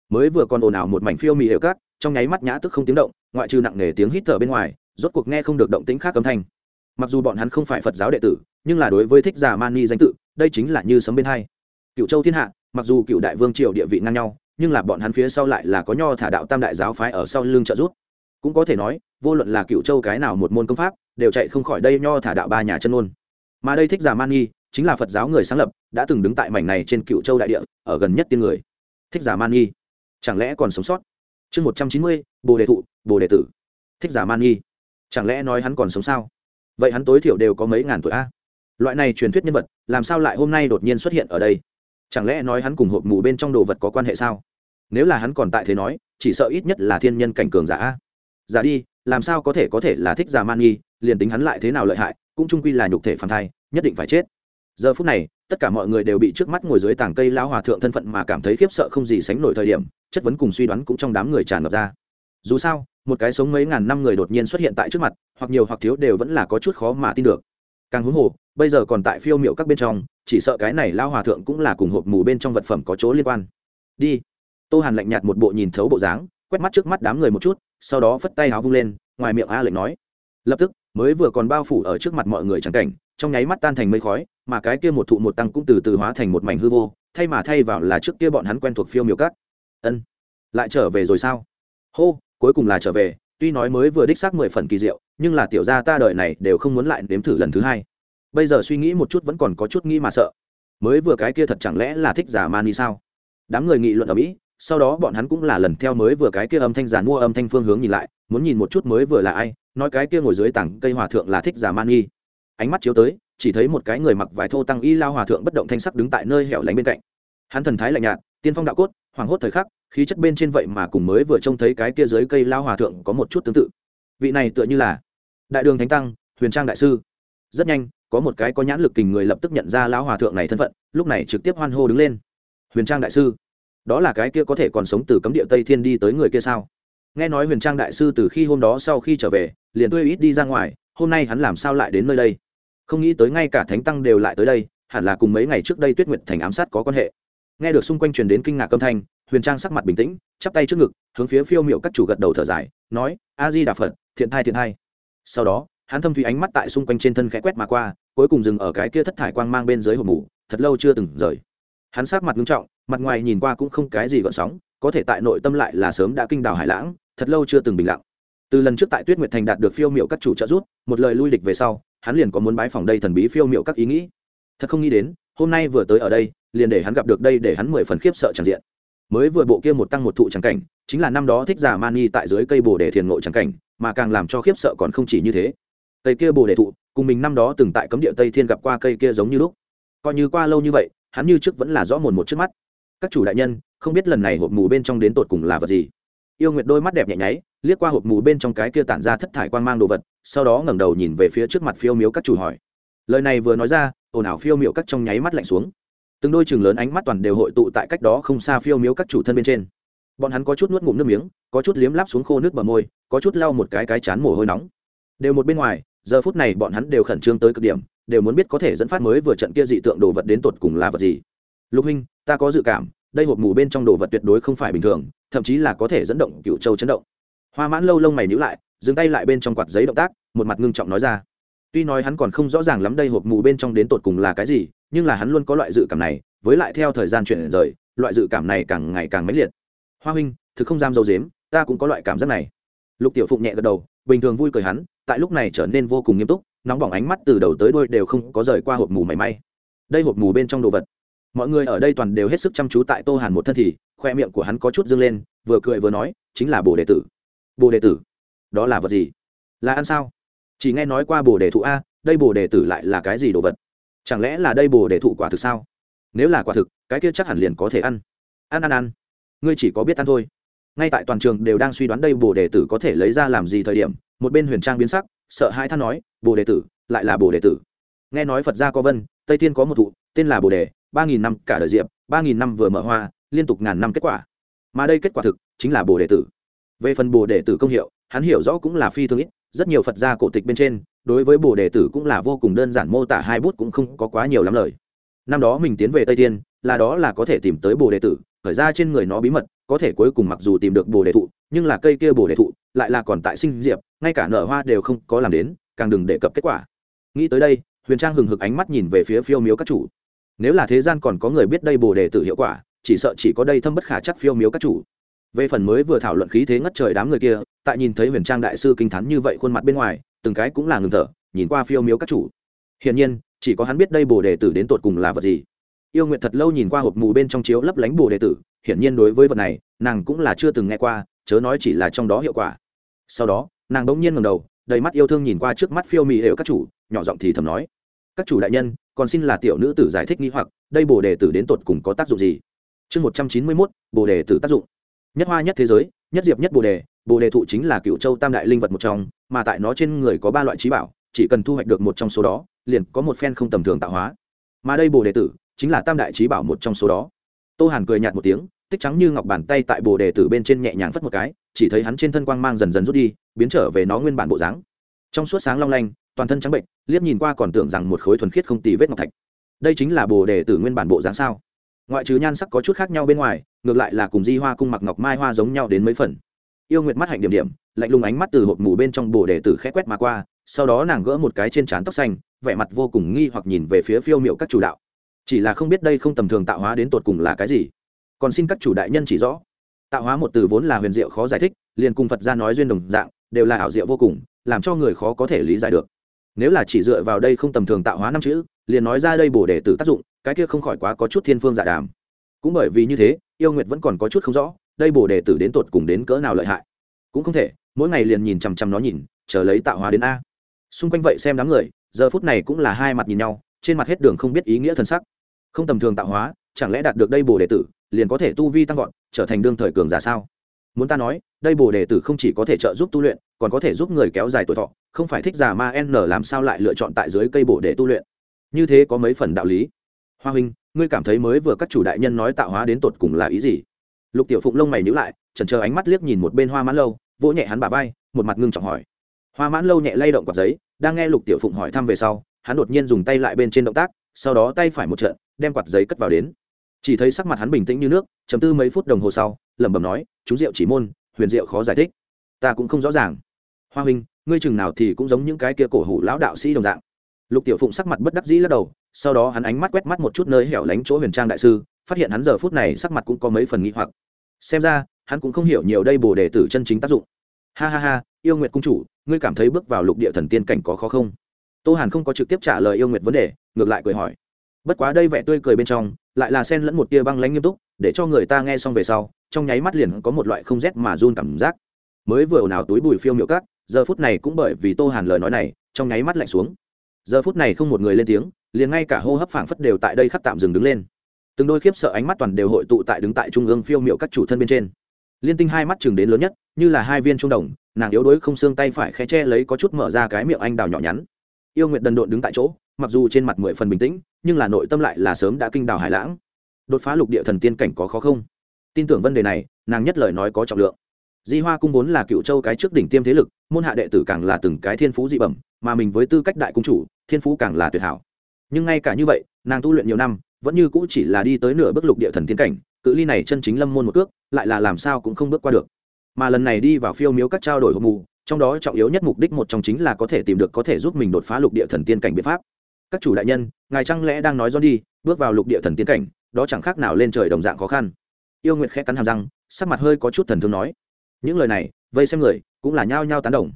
Mới vừa còn ồn ào một mảnh phiêu mì hiệu cát, trong nháy mắt nhã tức không tiếng động, ngoại trừ nặng nề tiếng hít thở bên ngoài rốt cuộc nghe không được động tĩnh khác âm thanh. Mặc dù bọn hắn không phải phật giáo đệ tử, nhưng là đối với thích giả mani danh tự, đây chính là như sấm bên hai. Cựu châu thiên hạ, mặc dù cựu đại vương triều địa vị ngang nhau, nhưng là bọn hắn phía sau lại là có nho thả đạo tam đại giáo phái ở sau lưng trợ giúp. Cũng có thể nói, vô luận là cựu châu cái nào một môn công pháp, đều chạy không khỏi đây nho thả đạo ba nhà chân ôn mà đây thích giả mani, chính là phật giáo người sáng lập, đã từng đứng tại mảnh này trên cựu châu đại địa, ở gần nhất tiên người. Thích giả mani, chẳng lẽ còn sống sót? Chương một trăm chín mươi, bồ đề thụ, bồ đề tử. Thích giả man nghi chẳng lẽ nói hắn còn sống sao? Vậy hắn tối thiểu đều có mấy ngàn tuổi a? Loại này truyền thuyết nhân vật, làm sao lại hôm nay đột nhiên xuất hiện ở đây? Chẳng lẽ nói hắn cùng hộp mù bên trong đồ vật có quan hệ sao? Nếu là hắn còn tại thế nói, chỉ sợ ít nhất là thiên nhân cảnh cường giả a. Giả đi, làm sao có thể có thể là thích giả man nghi, liền tính hắn lại thế nào lợi hại, cũng trung quy là nhục thể phản thai, nhất định phải chết. Giờ phút này, tất cả mọi người đều bị trước mắt ngồi dưới tảng cây lão hòa thượng thân phận mà cảm thấy khiếp sợ không gì sánh nổi thời điểm, chất vấn cùng suy đoán cũng trong đám người tràn ngập ra dù sao, một cái sống mấy ngàn năm người đột nhiên xuất hiện tại trước mặt, hoặc nhiều hoặc thiếu đều vẫn là có chút khó mà tin được. Càng huống hồ, bây giờ còn tại phiêu miệu các bên trong, chỉ sợ cái này lao hòa thượng cũng là cùng hộp mù bên trong vật phẩm có chỗ liên quan. Đi. Tô hàn lạnh nhạt một bộ nhìn thấu bộ dáng, quét mắt trước mắt đám người một chút, sau đó phất tay áo vung lên, ngoài miệng a lệnh nói. Lập tức, mới vừa còn bao phủ ở trước mặt mọi người chẳng cảnh, trong nháy mắt tan thành mây khói, mà cái kia một thụ một tăng cũng từ từ hóa thành một mảnh hư vô, thay mà thay vào là trước kia bọn hắn quen thuộc phiêu miểu cắt ân. Lại trở về rồi sao? Hô cuối cùng là trở về, tuy nói mới vừa đích xác mười phần kỳ diệu, nhưng là tiểu gia ta đợi này đều không muốn lại nếm thử lần thứ hai. Bây giờ suy nghĩ một chút vẫn còn có chút nghĩ mà sợ. Mới vừa cái kia thật chẳng lẽ là thích giả mani sao? Đám người nghị luận ở mỹ, sau đó bọn hắn cũng là lần theo mới vừa cái kia âm thanh giả mua âm thanh phương hướng nhìn lại, muốn nhìn một chút mới vừa là ai, nói cái kia ngồi dưới tảng cây hòa thượng là thích giả mani ánh mắt chiếu tới, chỉ thấy một cái người mặc vải thô tăng y lao hòa thượng bất động thanh sắc đứng tại nơi hẻo lánh bên cạnh. Hắn thần thái lạnh nhạt, tiên phong đạo cốt, hoảng hốt thời khắc khí chất bên trên vậy mà cùng mới vừa trông thấy cái kia dưới cây lao hòa thượng có một chút tương tự. Vị này tựa như là đại đường thánh tăng, huyền trang đại sư. Rất nhanh, có một cái có nhãn lực kình người lập tức nhận ra lão hòa thượng này thân phận, lúc này trực tiếp hoan hô đứng lên. Huyền trang đại sư, đó là cái kia có thể còn sống từ cấm địa tây thiên đi tới người kia sao? Nghe nói huyền trang đại sư từ khi hôm đó sau khi trở về, liền tươi ít đi ra ngoài, hôm nay hắn làm sao lại đến nơi đây? Không nghĩ tới ngay cả thánh tăng đều lại tới đây, hẳn là cùng mấy ngày trước đây tuyết nguyệt thành ám sát có quan hệ. Nghe được xung quanh truyền đến kinh ngạc âm thanh huyền trang sắc mặt bình tĩnh, chắp tay trước ngực, hướng phía phiêu miệu các chủ gật đầu thở dài, nói, a di đà phật, thiện thai thiện thai. Sau đó, hắn thâm thủy ánh mắt tại xung quanh trên thân khẽ quét mà qua, cuối cùng dừng ở cái kia thất thải quang mang bên dưới hộp mủ, thật lâu chưa từng rời. Hắn sắc mặt nghiêm trọng, mặt ngoài nhìn qua cũng không cái gì gợn sóng, có thể tại nội tâm lại là sớm đã kinh đào hải lãng, thật lâu chưa từng bình lặng. Từ lần trước tại tuyết nguyệt thành đạt được phiêu miệu các chủ trợ rút một lời lui địch về sau, hắn liền có muốn bái phòng đây thần bí phiêu miệu các ý nghĩ. Thật không nghĩ đến, hôm nay vừa tới ở đây, liền để hắn gặp được đây để hắn mười phần khiếp sợ tràn diện mới vừa bộ kia một tăng một thụ trắng cảnh, chính là năm đó thích giả mani tại dưới cây bồ đề thiền ngộ trắng cảnh, mà càng làm cho khiếp sợ còn không chỉ như thế. Cây kia bồ đề thụ, cùng mình năm đó từng tại cấm địa tây thiên gặp qua cây kia giống như lúc. Coi như qua lâu như vậy, hắn như trước vẫn là rõ mồn một trước mắt. Các chủ đại nhân, không biết lần này hộp mù bên trong đến tột cùng là vật gì? Yêu nguyệt đôi mắt đẹp nhẹ nháy, liếc qua hộp mù bên trong cái kia tản ra thất thải quan mang đồ vật, sau đó ngẩng đầu nhìn về phía trước mặt phiêu miếu các chủ hỏi. Lời này vừa nói ra, ồn ào phiêu miệu các trong nháy mắt lạnh xuống từng đôi chừng lớn ánh mắt toàn đều hội tụ tại cách đó không xa phiêu miếu các chủ thân bên trên. Bọn hắn có chút nuốt ngụm nước miếng, có chút liếm láp xuống khô nước bờ môi, có chút lau một cái cái chán mồ hôi nóng. Đều một bên ngoài, giờ phút này bọn hắn đều khẩn trương tới cực điểm, đều muốn biết có thể dẫn phát mới vừa trận kia dị tượng đồ vật đến tột cùng là vật gì. Lục huynh, ta có dự cảm, đây hộp mù bên trong đồ vật tuyệt đối không phải bình thường, thậm chí là có thể dẫn động cựu châu chấn động. Hoa mãn lâu lông mày nhữ lại, dừng tay lại bên trong quạt giấy động tác, một mặt ngưng trọng nói ra. Tuy nói hắn còn không rõ ràng lắm đây hộp mù bên trong đến tột cùng là cái gì nhưng là hắn luôn có loại dự cảm này, với lại theo thời gian chuyển rời, loại dự cảm này càng ngày càng mãnh liệt. Hoa huynh, thực không dám dâu dếm, ta cũng có loại cảm giác này. Lục tiểu phụng nhẹ gật đầu, bình thường vui cười hắn, tại lúc này trở nên vô cùng nghiêm túc, nóng bỏng ánh mắt từ đầu tới đuôi đều không có rời qua hộp mù mảy may. Đây hộp mù bên trong đồ vật. Mọi người ở đây toàn đều hết sức chăm chú tại tô hàn một thân thì, khoe miệng của hắn có chút dâng lên, vừa cười vừa nói, chính là bồ đệ tử. Bồ đệ tử? Đó là vật gì? Là ăn sao? Chỉ nghe nói qua bồ đề thụ a, đây bồ đề tử lại là cái gì đồ vật? Chẳng lẽ là đây bồ để thụ quả thực sao? Nếu là quả thực, cái kia chắc hẳn liền có thể ăn. Ăn ăn ăn. Ngươi chỉ có biết ăn thôi. Ngay tại toàn trường đều đang suy đoán đây bồ đề tử có thể lấy ra làm gì thời điểm, một bên huyền trang biến sắc, sợ hai than nói, bồ đề tử, lại là bồ đề tử. Nghe nói phật gia có vân, tây tiên có một thụ, tên là bồ đề, ba nghìn năm cả đời diệp, ba nghìn năm vừa mở hoa, liên tục ngàn năm kết quả. Mà đây kết quả thực chính là bồ đề tử. Về phần bồ đề tử công hiệu, hắn hiểu rõ cũng là phi thường ít rất nhiều phật gia cổ tịch bên trên, đối với bồ đề tử cũng là vô cùng đơn giản, mô tả hai bút cũng không có quá nhiều lắm lời. Năm đó mình tiến về tây tiên là đó là có thể tìm tới bồ đề tử, khởi ra trên người nó bí mật, có thể cuối cùng mặc dù tìm được bồ đề thụ, nhưng là cây kia bồ đề thụ lại là còn tại sinh diệp, ngay cả nở hoa đều không có làm đến, càng đừng đề cập kết quả. Nghĩ tới đây, huyền trang hừng hực ánh mắt nhìn về phía phiêu miếu các chủ. Nếu là thế gian còn có người biết đây bồ đề tử hiệu quả, chỉ sợ chỉ có đây thâm bất khả chắc phiêu miếu các chủ về phần mới vừa thảo luận khí thế ngất trời đám người kia, tại nhìn thấy huyền trang đại sư kinh t h ắ n như vậy khuôn mặt bên ngoài, từng cái cũng là ngừng thở, nhìn qua phiêu miếu các chủ. Hiển nhiên, chỉ có hắn biết đây bồ đề tử đến tột cùng là vật gì. Yêu nguyện thật lâu nhìn qua hộp mù bên trong chiếu lấp lánh bồ đề tử, hiển nhiên đối với vật này, nàng cũng là chưa từng nghe qua, chớ nói chỉ là trong đó hiệu quả. Sau đó, nàng bỗng nhiên ngầm đầu, đầy mắt yêu thương nhìn qua trước mắt phiêu mì đều các chủ, nhỏ giọng thì thầm nói, các chủ đại nhân, còn xin là tiểu nữ tử giải thích nghi hoặc, đây bồ đề tử đến tột cùng có tác dụng gì? Chương một trăm chín mươi mốt, bồ đề tử tác dụng nhất hoa nhất thế giới, nhất diệp nhất bồ đề bồ đề thụ chính là cựu châu tam đại linh vật một trong, mà tại nó trên người có ba loại trí bảo, chỉ cần thu hoạch được một trong số đó, liền có một phen không tầm thường tạo hóa. Mà đây bồ đề tử, chính là tam đại trí bảo một trong số đó. Tô hàn cười nhạt một tiếng, tích trắng như ngọc bàn tay tại bồ đề tử bên trên nhẹ nhàng phất một cái, chỉ thấy hắn trên thân quang mang dần dần rút đi, biến trở về nó nguyên bản bộ dáng. Trong suốt sáng long lanh, toàn thân trắng bệnh, liếc nhìn qua còn tưởng rằng một khối thuần khiết không tì vết ngọc thạch. Đây chính là bồ đề tử nguyên bản bộ dáng sao? Ngoại trừ nhan sắc có chút khác nhau bên ngoài ngược lại là cùng di hoa cung mặc ngọc mai hoa giống nhau đến mấy phần. Yêu nguyệt mắt hạnh điểm điểm, lạnh lùng ánh mắt từ hộp mù bên trong bồ đề tử khẽ quét mà qua, sau đó nàng gỡ một cái trên trán tóc xanh, vẻ mặt vô cùng nghi hoặc nhìn về phía phiêu miệu các chủ đạo. Chỉ là không biết đây không tầm thường tạo hóa đến tột cùng là cái gì. Còn xin các chủ đại nhân chỉ rõ. Tạo hóa một từ vốn là huyền diệu khó giải thích, liền cùng phật ra nói duyên đồng dạng, đều là ảo diệu vô cùng, làm cho người khó có thể lý giải được. Nếu là chỉ dựa vào đây không tầm thường tạo hóa năm chữ, liền nói ra đây bổ đề tử tác dụng, cái kia không khỏi quá có chút thiên phương giả đàm. Cũng bởi vì như thế yêu nguyệt vẫn còn có chút không rõ, đây bổ đề tử đến tột cùng đến cỡ nào lợi hại. Cũng không thể, mỗi ngày liền nhìn chằm chằm nó nhìn, chờ lấy tạo hóa đến a. Xung quanh vậy xem đám người, giờ phút này cũng là hai mặt nhìn nhau, trên mặt hết đường không biết ý nghĩa thân sắc. Không tầm thường tạo hóa, chẳng lẽ đạt được đây bổ đề tử, liền có thể tu vi tăng vọt, trở thành đương thời cường giả sao? Muốn ta nói, đây bồ đề tử không chỉ có thể trợ giúp tu luyện, còn có thể giúp người kéo dài tuổi thọ, không phải thích giả ma n làm sao lại lựa chọn tại dưới cây bồ để tu luyện? Như thế có mấy phần đạo lý. Hoa huynh ngươi cảm thấy mới vừa các chủ đại nhân nói tạo hóa đến tột cùng là ý gì? Lục tiểu phụng lông mày nhữ lại, chần chờ ánh mắt liếc nhìn một bên hoa mãn lâu, vỗ nhẹ hắn bà vai, một mặt ngưng trọng hỏi. Hoa mãn lâu nhẹ lay động quạt giấy, đang nghe lục tiểu phụng hỏi thăm về sau, hắn đột nhiên dùng tay lại bên trên động tác, sau đó tay phải một trận, đem quạt giấy cất vào đến. Chỉ thấy sắc mặt hắn bình tĩnh như nước chấm tư mấy phút đồng hồ sau, lẩm bẩm nói, chúng rượu chỉ môn, huyền diệu khó giải thích. Ta cũng không rõ ràng. Hoa huynh, ngươi chừng nào thì cũng giống những cái kia cổ hủ lão đạo sĩ đồng dạng. Lục tiểu phụng sắc mặt bất đắc dĩ lắc đầu sau đó hắn ánh mắt quét mắt một chút nơi hẻo lánh chỗ huyền trang đại sư, phát hiện hắn giờ phút này sắc mặt cũng có mấy phần nghĩ hoặc. Xem ra, hắn cũng không hiểu nhiều đây bồ đề tử chân chính tác dụng. Ha ha ha, yêu nguyệt cung chủ, ngươi cảm thấy bước vào lục địa thần tiên cảnh có khó không? Tô hàn không có trực tiếp trả lời yêu nguyệt vấn đề, ngược lại cười hỏi. Bất quá đây vẻ tươi cười bên trong, lại là sen lẫn một tia băng lãnh nghiêm túc, để cho người ta nghe xong về sau, trong nháy mắt liền có một loại không rét mà run cảm giác. Mới vừa ồn ào túi bùi phiêu miệu cắt giờ phút này cũng bởi vì tô hàn lời nói này, trong nháy mắt lạnh xuống giờ phút này không một người lên tiếng, liền ngay cả hô hấp phảng phất đều tại đây khắc tạm dừng đứng lên. Từng đôi khiếp sợ ánh mắt toàn đều hội tụ tại đứng tại trung ương phiêu miệu các chủ thân bên trên. Liên tinh hai mắt chừng đến lớn nhất, như là hai viên trung đồng, nàng yếu đuối không xương tay phải khe che lấy có chút mở ra cái miệng anh đào nhỏ nhắn. Yêu nguyện đần độn đứng tại chỗ, mặc dù trên mặt mười phần bình tĩnh, nhưng là nội tâm lại là sớm đã kinh đào hải lãng. Đột phá lục địa thần tiên cảnh có khó không? Tin tưởng vấn đề này, nàng nhất lời nói có trọng lượng. Di hoa cung vốn là cựu châu cái trước đỉnh tiêm thế lực, môn hạ đệ tử càng là từng cái thiên phú dị bẩm, mà mình với tư cách đại cung chủ thiên phú càng là tuyệt hảo. Nhưng ngay cả như vậy, nàng tu luyện nhiều năm, vẫn như cũ chỉ là đi tới nửa bước lục địa thần tiên cảnh, cự ly này chân chính lâm môn một cước, lại là làm sao cũng không bước qua được. Mà lần này đi vào phiêu miếu các trao đổi hộp mù, trong đó trọng yếu nhất mục đích một trong chính là có thể tìm được có thể giúp mình đột phá lục địa thần tiên cảnh biện pháp. Các chủ đại nhân, ngài chẳng lẽ đang nói do đi, bước vào lục địa thần tiên cảnh, đó chẳng khác nào lên trời đồng dạng khó khăn. Yêu nguyệt khẽ cắn hàm răng, sắc mặt hơi có chút thần thương nói. Những lời này, vây xem người, cũng là nhao nhao tán đồng.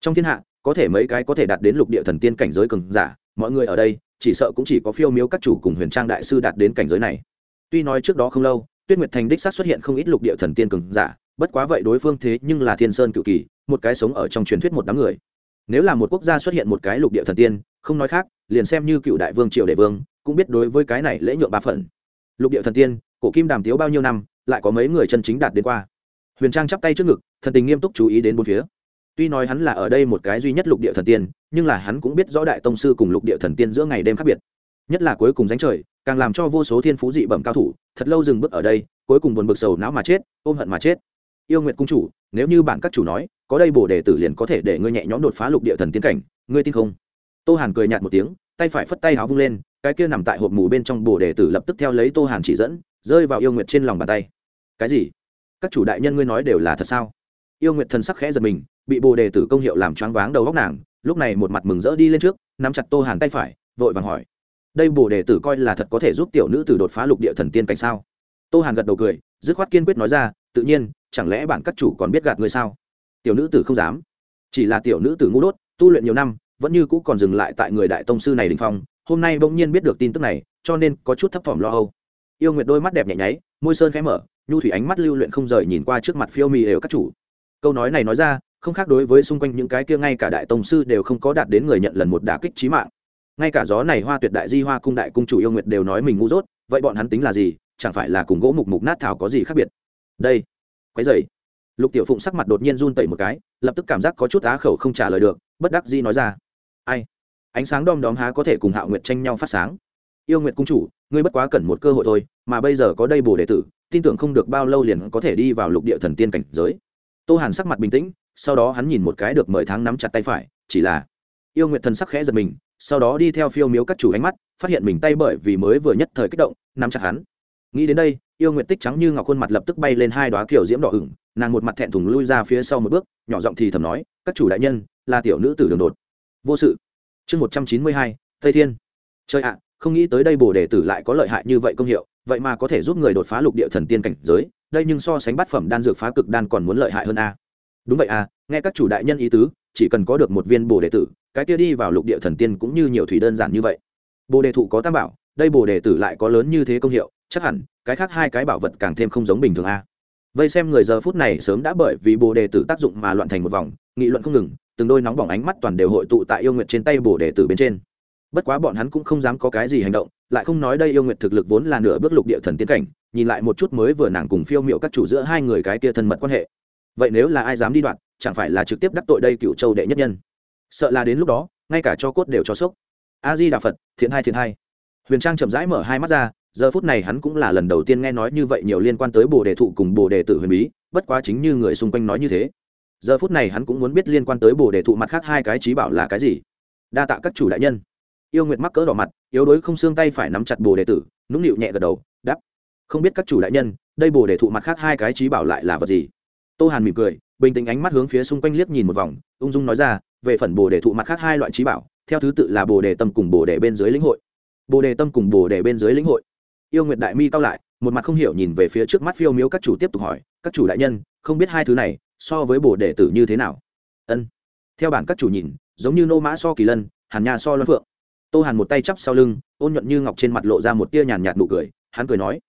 Trong thiên hạ có thể mấy cái có thể đạt đến lục địa thần tiên cảnh giới cường giả, mọi người ở đây, chỉ sợ cũng chỉ có phiêu miếu các chủ cùng huyền trang đại sư đạt đến cảnh giới này. Tuy nói trước đó không lâu, tuyết nguyệt thành đích xác xuất hiện không ít lục địa thần tiên cường giả, bất quá vậy đối phương thế nhưng là thiên sơn cự kỳ, một cái sống ở trong truyền thuyết một đám người. Nếu là một quốc gia xuất hiện một cái lục địa thần tiên, không nói khác, liền xem như cựu đại vương, triều đệ vương, cũng biết đối với cái này lễ nhượng ba phần. Lục địa thần tiên, cổ kim đàm tiếu bao nhiêu năm, lại có mấy người chân chính đạt đến qua. Huyền trang chắp tay trước ngực, thần tình nghiêm túc chú ý đến bốn phía tuy nói hắn là ở đây một cái duy nhất lục địa thần tiên, nhưng là hắn cũng biết rõ đại tông sư cùng lục địa thần tiên giữa ngày đêm khác biệt. Nhất là cuối cùng danh trời, càng làm cho vô số thiên phú dị bẩm cao thủ, thật lâu dừng bước ở đây, cuối cùng buồn bực sầu não mà chết, ôm hận mà chết. Yêu nguyện cung chủ, nếu như bạn các chủ nói, có đây bổ đề tử liền có thể để ngươi nhẹ nhõm đột phá lục địa thần tiên cảnh, ngươi tin không? Tô hàn cười nhạt một tiếng, tay phải phất tay áo vung lên, cái kia nằm tại hộp mù bên trong bổ đề tử lập tức theo lấy tô hàn chỉ dẫn, rơi vào yêu nguyệt trên lòng bàn tay. Cái gì? Các chủ đại nhân ngươi nói đều là thật sao? Yêu nguyệt thần sắc khẽ giật mình bị bồ đề tử công hiệu làm choáng váng đầu góc nàng, lúc này một mặt mừng rỡ đi lên trước, nắm chặt tô hàn tay phải, vội vàng hỏi, đây bồ đề tử coi là thật có thể giúp tiểu nữ tử đột phá lục địa thần tiên cảnh sao? Tô hàn gật đầu cười, dứt khoát kiên quyết nói ra, tự nhiên, chẳng lẽ bản các chủ còn biết gạt ngươi sao? Tiểu nữ tử không dám. Chỉ là tiểu nữ tử ngu đốt, tu luyện nhiều năm, vẫn như cũ còn dừng lại tại người đại tông sư này đình phong, hôm nay bỗng nhiên biết được tin tức này, cho nên có chút thấp thỏm lo âu. Yêu nguyệt đôi mắt đẹp nhẹ nháy, môi sơn khẽ mở, nhu thủy ánh mắt lưu luyện không rời nhìn qua trước mặt phiêu mì đều các chủ. Câu nói này nói ra không khác đối với xung quanh những cái kia ngay cả đại tông sư đều không có đạt đến người nhận lần một đả kích trí mạng. Ngay cả gió này hoa tuyệt đại di hoa cung đại cung chủ yêu nguyệt đều nói mình ngu dốt, vậy bọn hắn tính là gì? Chẳng phải là cùng gỗ mục mục nát thảo có gì khác biệt? Đây quái dày lục tiểu phụng sắc mặt đột nhiên run tẩy một cái, lập tức cảm giác có chút á khẩu không trả lời được, bất đắc di nói ra. Ai? Ánh sáng đom đóm há có thể cùng hạo nguyệt tranh nhau phát sáng. Yêu nguyệt cung chủ, ngươi bất quá cần một cơ hội thôi, mà bây giờ có đây bồ đệ tử, tin tưởng không được bao lâu liền có thể đi vào lục địa thần tiên cảnh giới. Tô hàn sắc mặt bình tĩnh sau đó hắn nhìn một cái được mời tháng nắm chặt tay phải, chỉ là, yêu nguyệt thần sắc khẽ giật mình, sau đó đi theo phiêu miếu các chủ ánh mắt, phát hiện mình tay bởi vì mới vừa nhất thời kích động, nắm chặt hắn. Nghĩ đến đây, yêu nguyệt tích trắng như ngọc khuôn mặt lập tức bay lên hai đoá kiểu diễm đỏ ửng, nàng một mặt thẹn thùng lui ra phía sau một bước, nhỏ giọng thì thầm nói, các chủ đại nhân, là tiểu nữ tử đường đột. Vô sự. Chương một trăm chín mươi hai, tây thiên. Chơi ạ, không nghĩ tới đây bồ đề tử lại có lợi hại như vậy công hiệu, vậy mà có thể giúp người đột phá lục địa thần tiên cảnh giới, đây nhưng so sánh bát phẩm đan dược phá cực đan còn muốn lợi hại hơn a đúng vậy à nghe các chủ đại nhân ý tứ, chỉ cần có được một viên bồ đề tử, cái kia đi vào lục địa thần tiên cũng như nhiều thủy đơn giản như vậy. Bồ đề thụ có tam bảo, đây bồ đề tử lại có lớn như thế công hiệu, chắc hẳn, cái khác hai cái bảo vật càng thêm không giống bình thường à. a vây xem người giờ phút này sớm đã bởi vì bồ đề tử tác dụng mà loạn thành một vòng, nghị luận không ngừng, từng đôi nóng bỏng ánh mắt toàn đều hội tụ tại yêu nguyệt trên tay bồ đề tử bên trên. Bất quá bọn hắn cũng không dám có cái gì hành động, lại không nói đây yêu nguyệt thực lực vốn là nửa bước lục địa thần tiến cảnh, nhìn lại một chút mới vừa nàng cùng phiêu miệu các chủ giữa hai người cái kia thân mật quan hệ vậy nếu là ai dám đi đoạn chẳng phải là trực tiếp đắc tội đây cựu châu đệ nhất nhân? Sợ là đến lúc đó, ngay cả cho cốt đều cho sốc. A di đà phật thiện hai thiện hai huyền trang chậm rãi mở hai mắt ra, giờ phút này hắn cũng là lần đầu tiên nghe nói như vậy nhiều liên quan tới bồ đề thụ cùng bồ đề tử huyền bí, bất quá chính như người xung quanh nói như thế. Giờ phút này hắn cũng muốn biết liên quan tới bồ đề thụ mặt khác hai cái trí bảo là cái gì. Đa tạ các chủ đại nhân. Yêu nguyệt mắc cỡ đỏ mặt, yếu đuối không xương tay phải nắm chặt bồ đề tử, nũng nịu nhẹ gật đầu đắp không biết các chủ đại nhân, đây bồ đề thụ mặt khác hai cái trí bảo lại là vật gì? Tô hàn mỉm cười, bình tĩnh ánh mắt hướng phía xung quanh liếc nhìn một vòng, ung dung nói ra, về phần bồ đề thụ mặt khác hai loại trí bảo, theo thứ tự là bồ đề tâm cùng bồ đề bên dưới lĩnh hội. Bồ đề tâm cùng bồ đề bên dưới lĩnh hội. Yêu nguyệt đại mi cao lại, một mặt không hiểu nhìn về phía trước mắt phiêu miếu các chủ tiếp tục hỏi, các chủ đại nhân, không biết hai thứ này so với bồ đề tử như thế nào? Ân. Theo bản các chủ nhìn, giống như nô mã so kỳ lân, hàn nhà so loan phượng. Tô hàn một tay chắp sau lưng, ôn nhuận như ngọc trên mặt lộ ra một tia nhàn nhạt nụ cười, hắn cười nói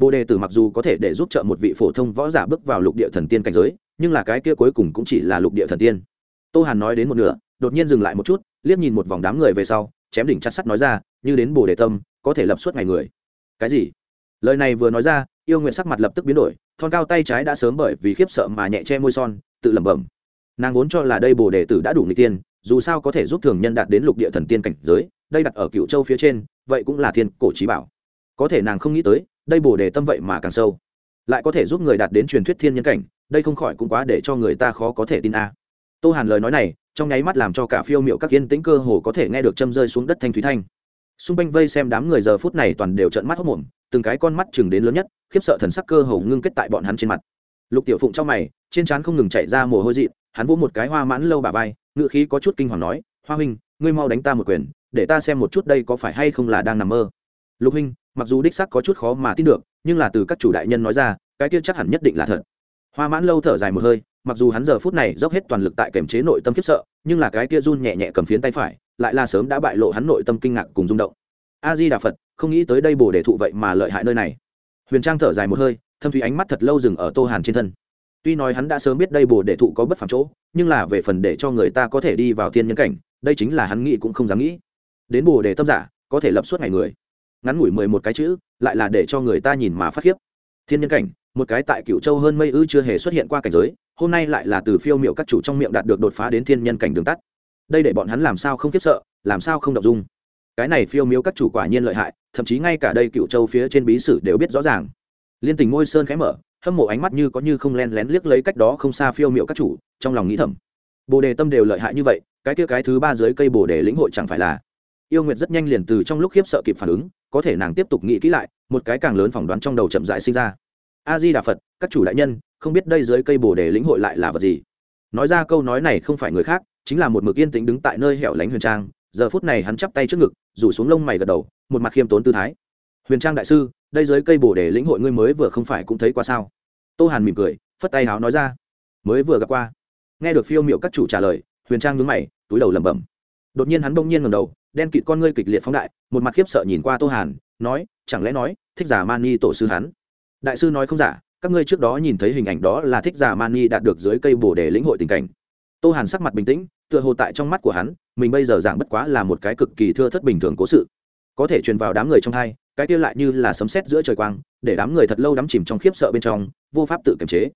bồ đề tử mặc dù có thể để giúp trợ một vị phổ thông võ giả bước vào lục địa thần tiên cảnh giới, nhưng là cái kia cuối cùng cũng chỉ là lục địa thần tiên. Tô hàn nói đến một nửa, đột nhiên dừng lại một chút, liếc nhìn một vòng đám người về sau, chém đỉnh chặt sắt nói ra, như đến bồ đề tâm, có thể lập suốt ngày người. Cái gì? Lời này vừa nói ra, yêu nguyện sắc mặt lập tức biến đổi, thon cao tay trái đã sớm bởi vì khiếp sợ mà nhẹ che môi son, tự lẩm bẩm. Nàng vốn cho là đây bồ đề tử đã đủ người tiên, dù sao có thể giúp thường nhân đạt đến lục địa thần tiên cảnh giới, đây đặt ở cựu châu phía trên, vậy cũng là thiên cổ trí bảo. Có thể nàng không nghĩ tới đây bồ đề tâm vậy mà càng sâu. Lại có thể giúp người đạt đến truyền thuyết thiên nhân cảnh, đây không khỏi cũng quá để cho người ta khó có thể tin a. Tô hàn lời nói này, trong nháy mắt làm cho cả phiêu miệu các yên tĩnh cơ hồ có thể nghe được châm rơi xuống đất thanh thúy thanh. Xung quanh vây xem đám người giờ phút này toàn đều trợn mắt hốc mồm từng cái con mắt chừng đến lớn nhất, khiếp sợ thần sắc cơ hồ ngưng kết tại bọn hắn trên mặt. Lục tiểu phụng trong mày, trên trán không ngừng chạy ra mồ hôi dị hắn vỗ một cái hoa mãn lâu bà vai ngự khí có chút kinh hoàng nói, hoa huynh, ngươi mau đánh ta một quyền, để ta xem một chút đây có phải hay không là đang nằm mơ. Lục huynh mặc dù đích sắc có chút khó mà tin được, nhưng là từ các chủ đại nhân nói ra, cái kia chắc hẳn nhất định là thật. Hoa mãn lâu thở dài một hơi, mặc dù hắn giờ phút này dốc hết toàn lực tại kềm chế nội tâm khiếp sợ, nhưng là cái kia run nhẹ nhẹ cầm phiến tay phải, lại là sớm đã bại lộ hắn nội tâm kinh ngạc cùng rung động. A di đà phật, không nghĩ tới đây bồ đề thụ vậy mà lợi hại nơi này. Huyền trang thở dài một hơi, thâm thủy ánh mắt thật lâu dừng ở tô hàn trên thân. Tuy nói hắn đã sớm biết đây bồ đề thụ có bất phàm chỗ, nhưng là về phần để cho người ta có thể đi vào thiên nhân cảnh, đây chính là hắn nghĩ cũng không dám nghĩ. Đến bồ đề tâm giả, có thể lập suốt ngày người ngắn ngủi mười một cái chữ, lại là để cho người ta nhìn mà phát khiếp. Thiên nhân cảnh, một cái tại cựu châu hơn mây ư chưa hề xuất hiện qua cảnh giới, hôm nay lại là từ phiêu miệu các chủ trong miệng đạt được đột phá đến thiên nhân cảnh đường tắt. Đây để bọn hắn làm sao không khiếp sợ, làm sao không đọc dung. Cái này phiêu miếu các chủ quả nhiên lợi hại, thậm chí ngay cả đây cựu châu phía trên bí sử đều biết rõ ràng. Liên tình ngôi sơn khẽ mở, hâm mộ ánh mắt như có như không len lén liếc lấy cách đó không xa phiêu miệu các chủ, trong lòng nghĩ thầm. Bồ đề tâm đều lợi hại như vậy, cái kia cái thứ ba dưới cây bồ đề lĩnh hội chẳng phải là. Yêu nguyệt rất nhanh liền từ trong lúc khiếp sợ kịp phản ứng có thể nàng tiếp tục nghĩ kỹ lại, một cái càng lớn phỏng đoán trong đầu chậm rãi sinh ra. A di đà phật các chủ đại nhân, không biết đây dưới cây bồ đề lĩnh hội lại là vật gì? Nói ra câu nói này không phải người khác, chính là một mực yên tĩnh đứng tại nơi hẻo lánh huyền trang. Giờ phút này hắn chắp tay trước ngực, rủ xuống lông mày gật đầu, một mặt khiêm tốn tư thái. Huyền trang đại sư, đây dưới cây bồ đề lĩnh hội ngươi mới vừa không phải cũng thấy qua sao? Tô hàn mỉm cười, phất tay háo nói ra. Mới vừa gặp qua. Nghe được phiêu miệu các chủ trả lời, huyền trang nhướng mày, túi đầu lẩm bẩm. Đột nhiên hắn bỗng nhiên ngầm đầu đen kịt con ngươi kịch liệt phóng đại, một mặt khiếp sợ nhìn qua tô hàn, nói, chẳng lẽ nói, thích giả mani tổ sư hắn? Đại sư nói không giả, các ngươi trước đó nhìn thấy hình ảnh đó là thích giả mani đạt được dưới cây bồ đề lĩnh hội tình cảnh. Tô hàn sắc mặt bình tĩnh, tựa hồ tại trong mắt của hắn, mình bây giờ giảng bất quá là một cái cực kỳ thưa thất bình thường cố sự. Có thể truyền vào đám người trong hai, cái kia lại như là sấm sét giữa trời quang, để đám người thật lâu đắm chìm trong khiếp sợ bên trong, vô pháp tự kiềm chế.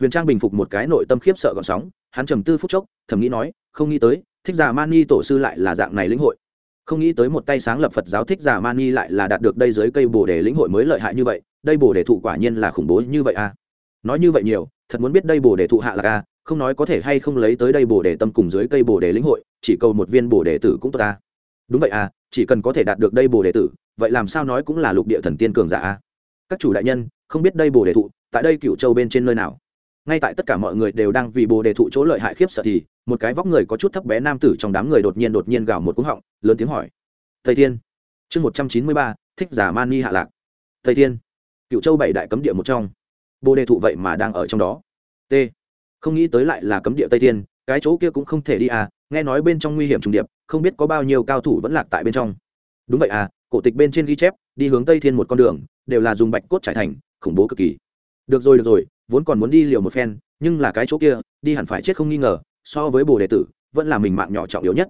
Huyền trang bình phục một cái nội tâm khiếp sợ gọn sóng, hắn trầm tư phút chốc, thầm nghĩ nói, không nghĩ tới, thích giả mani tổ sư lại là dạng này lĩnh hội không nghĩ tới một tay sáng lập phật giáo thích giả mani lại là đạt được đây dưới cây bồ đề lĩnh hội mới lợi hại như vậy đây bồ đề thụ quả nhiên là khủng bố như vậy à. Nói như vậy nhiều thật muốn biết đây bồ đề thụ hạ là ca à, không nói có thể hay không lấy tới đây bồ đề tâm cùng dưới cây bồ đề lĩnh hội chỉ cầu một viên bồ đề tử cũng tốt ta đúng vậy à chỉ cần có thể đạt được đây bồ đề tử vậy làm sao nói cũng là lục địa thần tiên cường giả à? các chủ đại nhân không biết đây bồ đề thụ tại đây cựu châu bên trên nơi nào? Ngay tại tất cả mọi người đều đang vì bồ đề thụ chỗ lợi hại khiếp sợ thì, một cái vóc người có chút thấp bé nam tử trong đám người đột nhiên đột nhiên gào một cúng họng, lớn tiếng hỏi. Thầy thiên, chương một trăm chín mươi ba, thích giả man ni hạ lạc. Thầy thiên cựu châu bảy đại cấm địa một trong. Bồ đề thụ vậy mà đang ở trong đó. T, không nghĩ tới lại là cấm địa tây thiên, cái chỗ kia cũng không thể đi à nghe nói bên trong nguy hiểm trùng điệp, không biết có bao nhiêu cao thủ vẫn lạc tại bên trong. Đúng vậy à cổ tịch bên trên ghi chép, đi hướng tây thiên một con đường, đều là dùng bạch cốt trải thành, khủng bố cực kỳ. Được rồi được rồi vốn còn muốn đi liều một phen, nhưng là cái chỗ kia, đi hẳn phải chết không nghi ngờ, so với bồ đề tử, vẫn là mình mạng nhỏ trọng yếu nhất.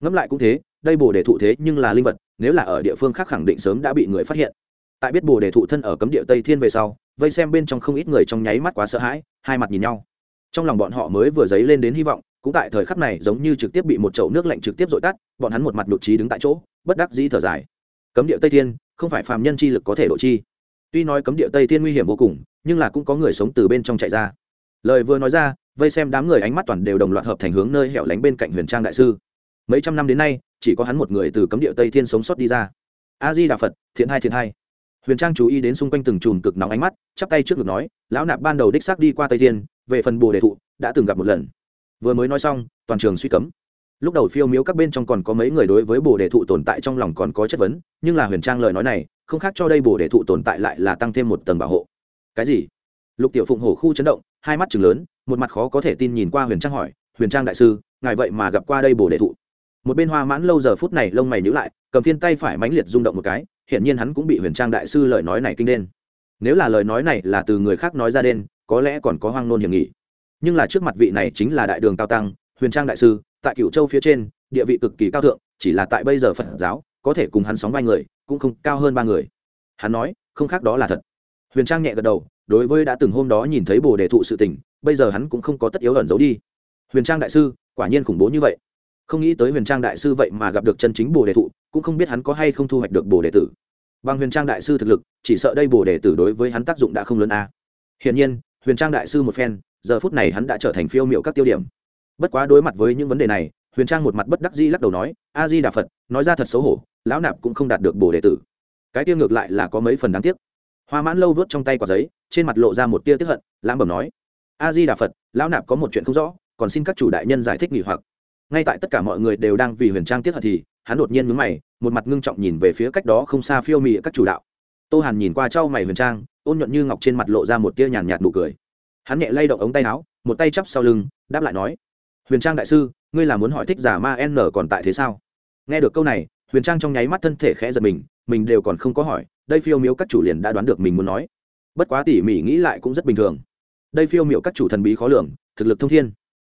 Ngẫm lại cũng thế, đây bồ đề thụ thế nhưng là linh vật, nếu là ở địa phương khác khẳng định sớm đã bị người phát hiện. Tại biết bồ đề thụ thân ở cấm địa tây thiên về sau, vây xem bên trong không ít người trong nháy mắt quá sợ hãi, hai mặt nhìn nhau. Trong lòng bọn họ mới vừa dấy lên đến hy vọng, cũng tại thời khắc này giống như trực tiếp bị một chậu nước lạnh trực tiếp dội tắt, bọn hắn một mặt nhụt trí đứng tại chỗ, bất đắc dĩ thở dài. Cấm địa tây thiên, không phải phàm nhân chi lực có thể độ chi tuy nói cấm địa tây thiên nguy hiểm vô cùng, nhưng là cũng có người sống từ bên trong chạy ra. Lời vừa nói ra, vây xem đám người ánh mắt toàn đều đồng loạt hợp thành hướng nơi hẻo lánh bên cạnh huyền trang đại sư. Mấy trăm năm đến nay, chỉ có hắn một người từ cấm địa tây thiên sống sót đi ra. A di đà phật thiện hai thiện hai. Huyền trang chú ý đến xung quanh từng chùm cực nóng ánh mắt, chắp tay trước ngực nói, lão nạp ban đầu đích xác đi qua tây thiên, về phần bồ đề thụ, đã từng gặp một lần. Vừa mới nói xong, toàn trường suy cấm. Lúc đầu phiêu miếu các bên trong còn có mấy người đối với bồ đề thụ tồn tại trong lòng còn có chất vấn, nhưng là huyền trang lời nói này không khác cho đây bổ để thụ tồn tại lại là tăng thêm một tầng bảo hộ. Cái gì? Lục tiểu phụng hổ khu chấn động, hai mắt chừng lớn, một mặt khó có thể tin nhìn qua huyền trang hỏi, huyền trang đại sư, ngài vậy mà gặp qua đây bổ để thụ? Một bên hoa mãn lâu giờ phút này lông mày nhữ lại, cầm phiên tay phải mãnh liệt rung động một cái, hiển nhiên hắn cũng bị huyền trang đại sư lời nói này kinh đen. Nếu là lời nói này là từ người khác nói ra đen, có lẽ còn có hoang nôn hiểm nghị. Nhưng là trước mặt vị này chính là đại đường cao tăng, huyền trang đại sư, tại Cửu châu phía trên, địa vị cực kỳ cao thượng, chỉ là tại bây giờ phật giáo, có thể cùng hắn sóng vai người cũng không cao hơn ba người. Hắn nói, không khác đó là thật. Huyền trang nhẹ gật đầu, đối với đã từng hôm đó nhìn thấy bồ đề thụ sự tình, bây giờ hắn cũng không có tất yếu ẩn giấu đi. Huyền trang đại sư, quả nhiên khủng bố như vậy. Không nghĩ tới huyền trang đại sư vậy mà gặp được chân chính bồ đề thụ, cũng không biết hắn có hay không thu hoạch được bồ đề tử. Bằng huyền trang đại sư thực lực, chỉ sợ đây bồ đề tử đối với hắn tác dụng đã không lớn a. À. hiển nhiên, huyền trang đại sư một phen, giờ phút này hắn đã trở thành phiêu m i ệ u các tiêu điểm. Bất quá đối mặt với những vấn đề này, huyền trang một mặt bất đắc di lắc đầu nói, a di đà phật, nói ra thật xấu hổ lão nạp cũng không đạt được bồ đề tử. Cái tiêu ngược lại là có mấy phần đáng tiếc. Hoa mãn lâu vớt trong tay quả giấy, trên mặt lộ ra một tia tiếp hận, lãm bẩm nói, a di đà phật, lão nạp có một chuyện không rõ, còn xin các chủ đại nhân giải thích nghỉ hoặc. Ngay tại tất cả mọi người đều đang vì huyền trang tiếp hận thì, hắn đột nhiên mướn mày, một mặt ngưng trọng nhìn về phía cách đó không xa phiêu mị các chủ đạo. Tô hàn nhìn qua trao mày huyền trang, ôn nhuận như ngọc trên mặt lộ ra một tia nhàn nhạt nụ cười. Hắn nhẹ lay động ống tay áo, một tay chắp sau lưng, đáp lại nói, huyền trang đại sư, ngươi là muốn hỏi thích giả ma n còn tại thế sao? Nghe được câu này huyền trang trong nháy mắt thân thể khẽ giật mình mình đều còn không có hỏi, đây phiêu miếu các chủ liền đã đoán được mình muốn nói. Bất quá tỉ mỉ nghĩ lại cũng rất bình thường. Đây phiêu miệu các chủ thần bí khó lường, thực lực thông thiên.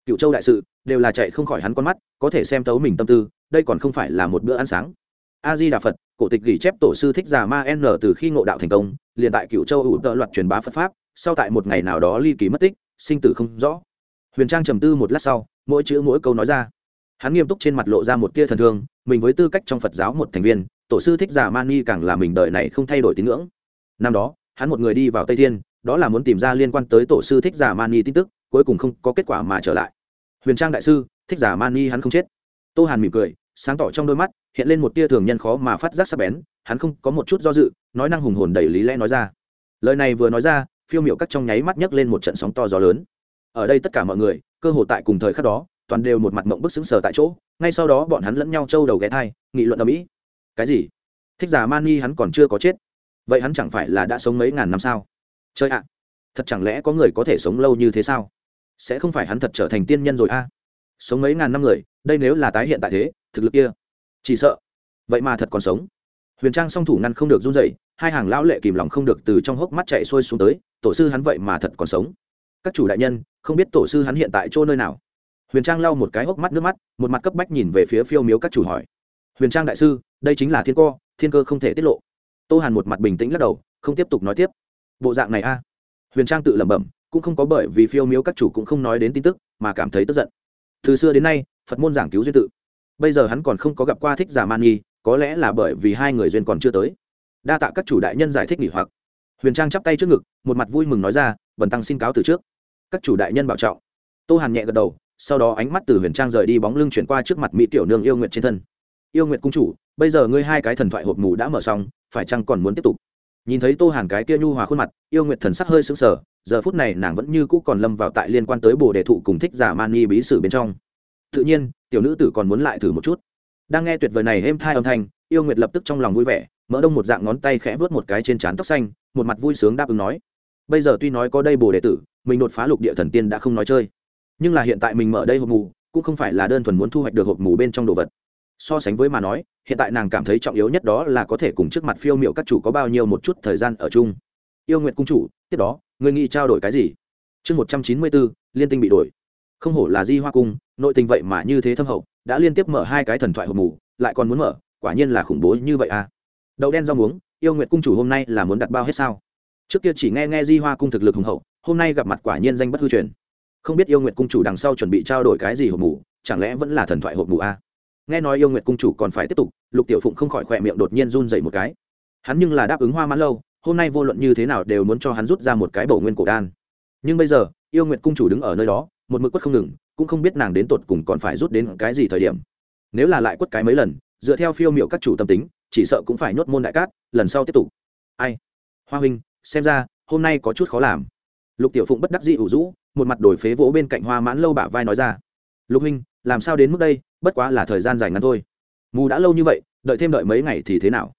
Cựu châu đại sự, đều là chạy không khỏi hắn con mắt, có thể xem tấu mình tâm tư, đây còn không phải là một bữa ăn sáng. A di đà phật, cổ tịch ghi chép tổ sư thích già ma n từ khi ngộ đạo thành công, liền tại cựu châu ủ tợ loạt truyền bá phật pháp, sau tại một ngày nào đó ly kỳ mất tích, sinh tử không rõ. Huyền trang trầm tư một lát sau, mỗi chữ mỗi câu nói ra hắn nghiêm túc trên mặt lộ ra một tia thần thương, mình với tư cách trong phật giáo một thành viên, tổ sư thích giả mani càng là mình đời này không thay đổi tín ngưỡng. Năm đó, hắn một người đi vào tây thiên, đó là muốn tìm ra liên quan tới tổ sư thích giả mani tin tức, cuối cùng không có kết quả mà trở lại. Huyền trang đại sư, thích giả mani hắn không chết. Tô hàn mỉm cười, sáng tỏ trong đôi mắt, hiện lên một tia thường nhân khó mà phát giác sắc bén, hắn không có một chút do dự, nói năng hùng hồn đầy lý lẽ nói ra. Lời này vừa nói ra, phiêu miệu cắt trong nháy mắt nhấc lên một trận sóng to gió lớn. Ở đây tất cả mọi người, cơ hồ tại cùng thời khắc đó toàn đều một mặt mộng bức xứng sờ tại chỗ, ngay sau đó bọn hắn lẫn nhau trâu đầu ghé thai, nghị luận ở mỹ cái gì? Thích giả mani hắn còn chưa có chết. Vậy hắn chẳng phải là đã sống mấy ngàn năm sao? Chơi ạ, thật chẳng lẽ có người có thể sống lâu như thế sao? Sẽ không phải hắn thật trở thành tiên nhân rồi a? Sống mấy ngàn năm người, đây nếu là tái hiện tại thế, thực lực kia, chỉ sợ. Vậy mà thật còn sống. Huyền trang song thủ ngăn không được run dậy hai hàng lão lệ kìm lòng không được từ trong hốc mắt chạy xuôi xuống tới, tổ sư hắn vậy mà thật còn sống. Các chủ đại nhân, không biết tổ sư hắn hiện tại chỗ nơi nào? Huyền trang lau một cái hốc mắt nước mắt, một mặt cấp bách nhìn về phía phiêu miếu các chủ hỏi. Huyền trang đại sư, đây chính là thiên co, thiên cơ không thể tiết lộ. Tô hàn một mặt bình tĩnh lắc đầu, không tiếp tục nói tiếp. Bộ dạng này a. Huyền trang tự lẩm bẩm, cũng không có bởi vì phiêu miếu các chủ cũng không nói đến tin tức, mà cảm thấy tức giận. Từ xưa đến nay, phật môn giảng cứu duyên tự. Bây giờ hắn còn không có gặp qua thích giả man nghi có lẽ là bởi vì hai người duyên còn chưa tới. Đa tạ các chủ đại nhân giải thích nghỉ hoặc. Huyền trang chắp tay trước ngực, một mặt vui mừng nói ra vần tăng xin cáo từ trước. Các chủ đại nhân bảo trọng. Tô hàn nhẹ gật đầu sau đó ánh mắt từ huyền trang rời đi bóng lưng chuyển qua trước mặt mỹ tiểu nương yêu Nguyệt trên thân. Yêu Nguyệt cung chủ, bây giờ ngươi hai cái thần thoại hộp mù đã mở xong, phải chăng còn muốn tiếp tục? Nhìn thấy tô hàn cái kia nhu hòa khuôn mặt, yêu Nguyệt thần sắc hơi sững sờ, giờ phút này nàng vẫn như cũ còn lâm vào tại liên quan tới bồ đề thụ cùng thích giả mani bí sử bên trong. Tự nhiên, tiểu nữ tử còn muốn lại thử một chút. Đang nghe tuyệt vời này êm thai âm thanh, yêu nguyệt lập tức trong lòng vui vẻ mỡ đông một dạng ngón tay khẽ vớt một cái trên trán tóc xanh, một mặt vui sướng đáp ứng nói. Bây giờ tuy nói có đây bồ đệ tử, mình đột phá lục địa thần tiên đã không nói chơi nhưng là hiện tại mình mở đây hộp mù, cũng không phải là đơn thuần muốn thu hoạch được hộp mù bên trong đồ vật. So sánh với mà nói, hiện tại nàng cảm thấy trọng yếu nhất đó là có thể cùng trước mặt phiêu m i ệ u các chủ có bao nhiêu một chút thời gian ở chung. Yêu nguyện cung chủ, tiếp đó người nghĩ trao đổi cái gì? Chương một trăm chín mươi bốn, liên tinh bị đổi. Không hổ là di hoa cung, nội tình vậy mà như thế thâm hậu, đã liên tiếp mở hai cái thần thoại hộp mù, lại còn muốn mở, quả nhiên là khủng bố như vậy à. Đậu đen rau muống, yêu nguyện cung chủ hôm nay là muốn đặt bao hết sao? Trước kia chỉ nghe nghe di hoa cung thực lực hùng hậu, hôm nay gặp mặt quả nhiên danh bất hư truyền không biết yêu nguyệt cung chủ đằng sau chuẩn bị trao đổi cái gì hộp mù, chẳng lẽ vẫn là thần thoại hộp mù a? Nghe nói yêu nguyệt cung chủ còn phải tiếp tục, lục tiểu phụng không khỏi khỏe miệng đột nhiên run dậy một cái. Hắn nhưng là đáp ứng hoa mãn lâu, hôm nay vô luận như thế nào đều muốn cho hắn rút ra một cái bổ nguyên cổ đan. Nhưng bây giờ, yêu nguyệt cung chủ đứng ở nơi đó, một mực quất không ngừng, cũng không biết nàng đến tột cùng còn phải rút đến cái gì thời điểm. Nếu là lại quất cái mấy lần, dựa theo phiêu m i ệ u các chủ tâm tính, chỉ sợ cũng phải nhốt môn đại cát, lần sau tiếp tục. Ai? Hoa huynh, xem ra, hôm nay có chút khó làm. Lục tiểu phụng bất đắc dĩ ủ rũ một mặt đổi phế vỗ bên cạnh hoa mãn lâu bả vai nói ra, lục huynh, làm sao đến mức đây? Bất quá là thời gian dài ngắn thôi. Mù đã lâu như vậy, đợi thêm đợi mấy ngày thì thế nào?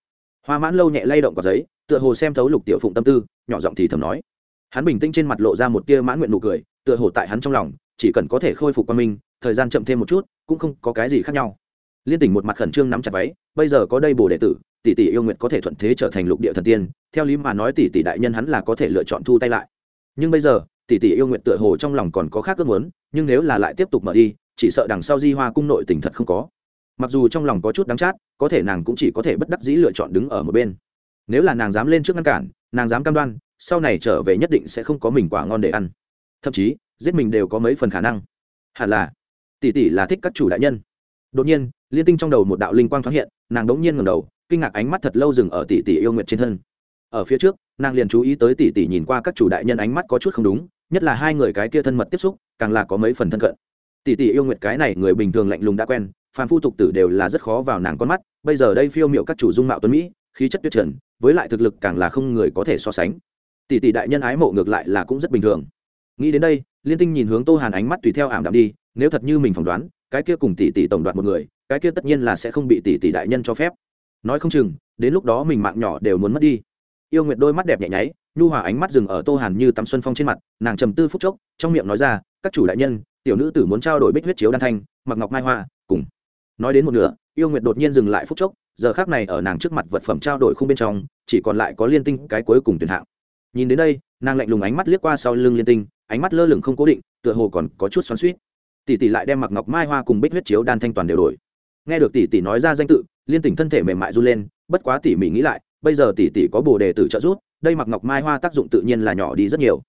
Hoa mãn lâu nhẹ lay động cọc giấy, tựa hồ xem thấu lục tiểu phụng tâm tư, nhỏ giọng thì thầm nói. Hắn bình tĩnh trên mặt lộ ra một tia mãn nguyện nụ cười, tựa hồ tại hắn trong lòng, chỉ cần có thể khôi phục qua mình thời gian chậm thêm một chút, cũng không có cái gì khác nhau. Liên tỉnh một mặt khẩn trương nắm chặt váy, bây giờ có đây bồ đệ tử, tỷ tỷ yêu nguyện có thể thuận thế trở thành lục địa thần tiên, theo lý mà nói tỷ tỷ đại nhân hắn là có thể lựa chọn thu tay lại. Nhưng bây giờ tỷ tỷ yêu nguyện tựa hồ trong lòng còn có khác ước muốn, nhưng nếu là lại tiếp tục mở đi, chỉ sợ đằng sau di hoa cung nội tình thật không có. Mặc dù trong lòng có chút đắng chát, có thể nàng cũng chỉ có thể bất đắc dĩ lựa chọn đứng ở một bên. Nếu là nàng dám lên trước ngăn cản, nàng dám cam đoan, sau này trở về nhất định sẽ không có mình quả ngon để ăn. Thậm chí, giết mình đều có mấy phần khả năng. Hẳn là, tỷ tỷ là thích các chủ đại nhân. Đột nhiên, liên tinh trong đầu một đạo linh quang thoáng hiện, nàng đống nhiên ngầm đầu, kinh ngạc ánh mắt thật lâu dừng ở tỷ tỷ yêu nguyện trên thân ở phía trước, nàng liền chú ý tới tỷ tỷ nhìn qua các chủ đại nhân ánh mắt có chút không đúng, nhất là hai người cái kia thân mật tiếp xúc, càng là có mấy phần thân cận. Tỷ tỷ yêu nguyện cái này người bình thường lạnh lùng đã quen, phàm phu tục tử đều là rất khó vào nàng con mắt, bây giờ đây phiêu miệu các chủ dung mạo tuấn mỹ, khí chất tuyệt trần, với lại thực lực càng là không người có thể so sánh. Tỷ tỷ đại nhân ái mộ ngược lại là cũng rất bình thường. Nghĩ đến đây, liên tinh nhìn hướng tô hàn ánh mắt tùy theo ảm đạm đi, nếu thật như mình phỏng đoán, cái kia cùng tỷ tỷ tổng đoạt một người, cái kia tất nhiên là sẽ không bị tỷ tỷ đại nhân cho phép. Nói không chừng, đến lúc đó mình mạng nhỏ đều muốn mất đi yêu nguyệt đôi mắt đẹp nhẹ nháy, nhu hòa ánh mắt dừng ở tô hàn như tắm xuân phong trên mặt, nàng trầm tư phút chốc, trong miệng nói ra, các chủ đại nhân, tiểu nữ tử muốn trao đổi bích huyết chiếu đan thanh, mặc ngọc mai hoa, cùng. Nói đến một nửa, yêu nguyệt đột nhiên dừng lại phút chốc, giờ khác này ở nàng trước mặt vật phẩm trao đổi không bên trong, chỉ còn lại có liên tinh cái cuối cùng tuyển hạng. Nhìn đến đây, nàng lạnh lùng ánh mắt liếc qua sau lưng liên tinh, ánh mắt lơ lửng không cố định, tựa hồ còn có chút xoắn suýt tỷ tỷ lại đem mặc ngọc mai hoa cùng bích huyết chiếu đan thanh toàn đều đổi. Nghe được tỷ tỷ nói ra danh tự, liên tỉnh thân thể mềm mại run lên, bất quá tỷ mỹ nghĩ lại bây giờ tỷ tỷ có bồ đề tử trợ giúp, đây mặc ngọc mai hoa tác dụng tự nhiên là nhỏ đi rất nhiều.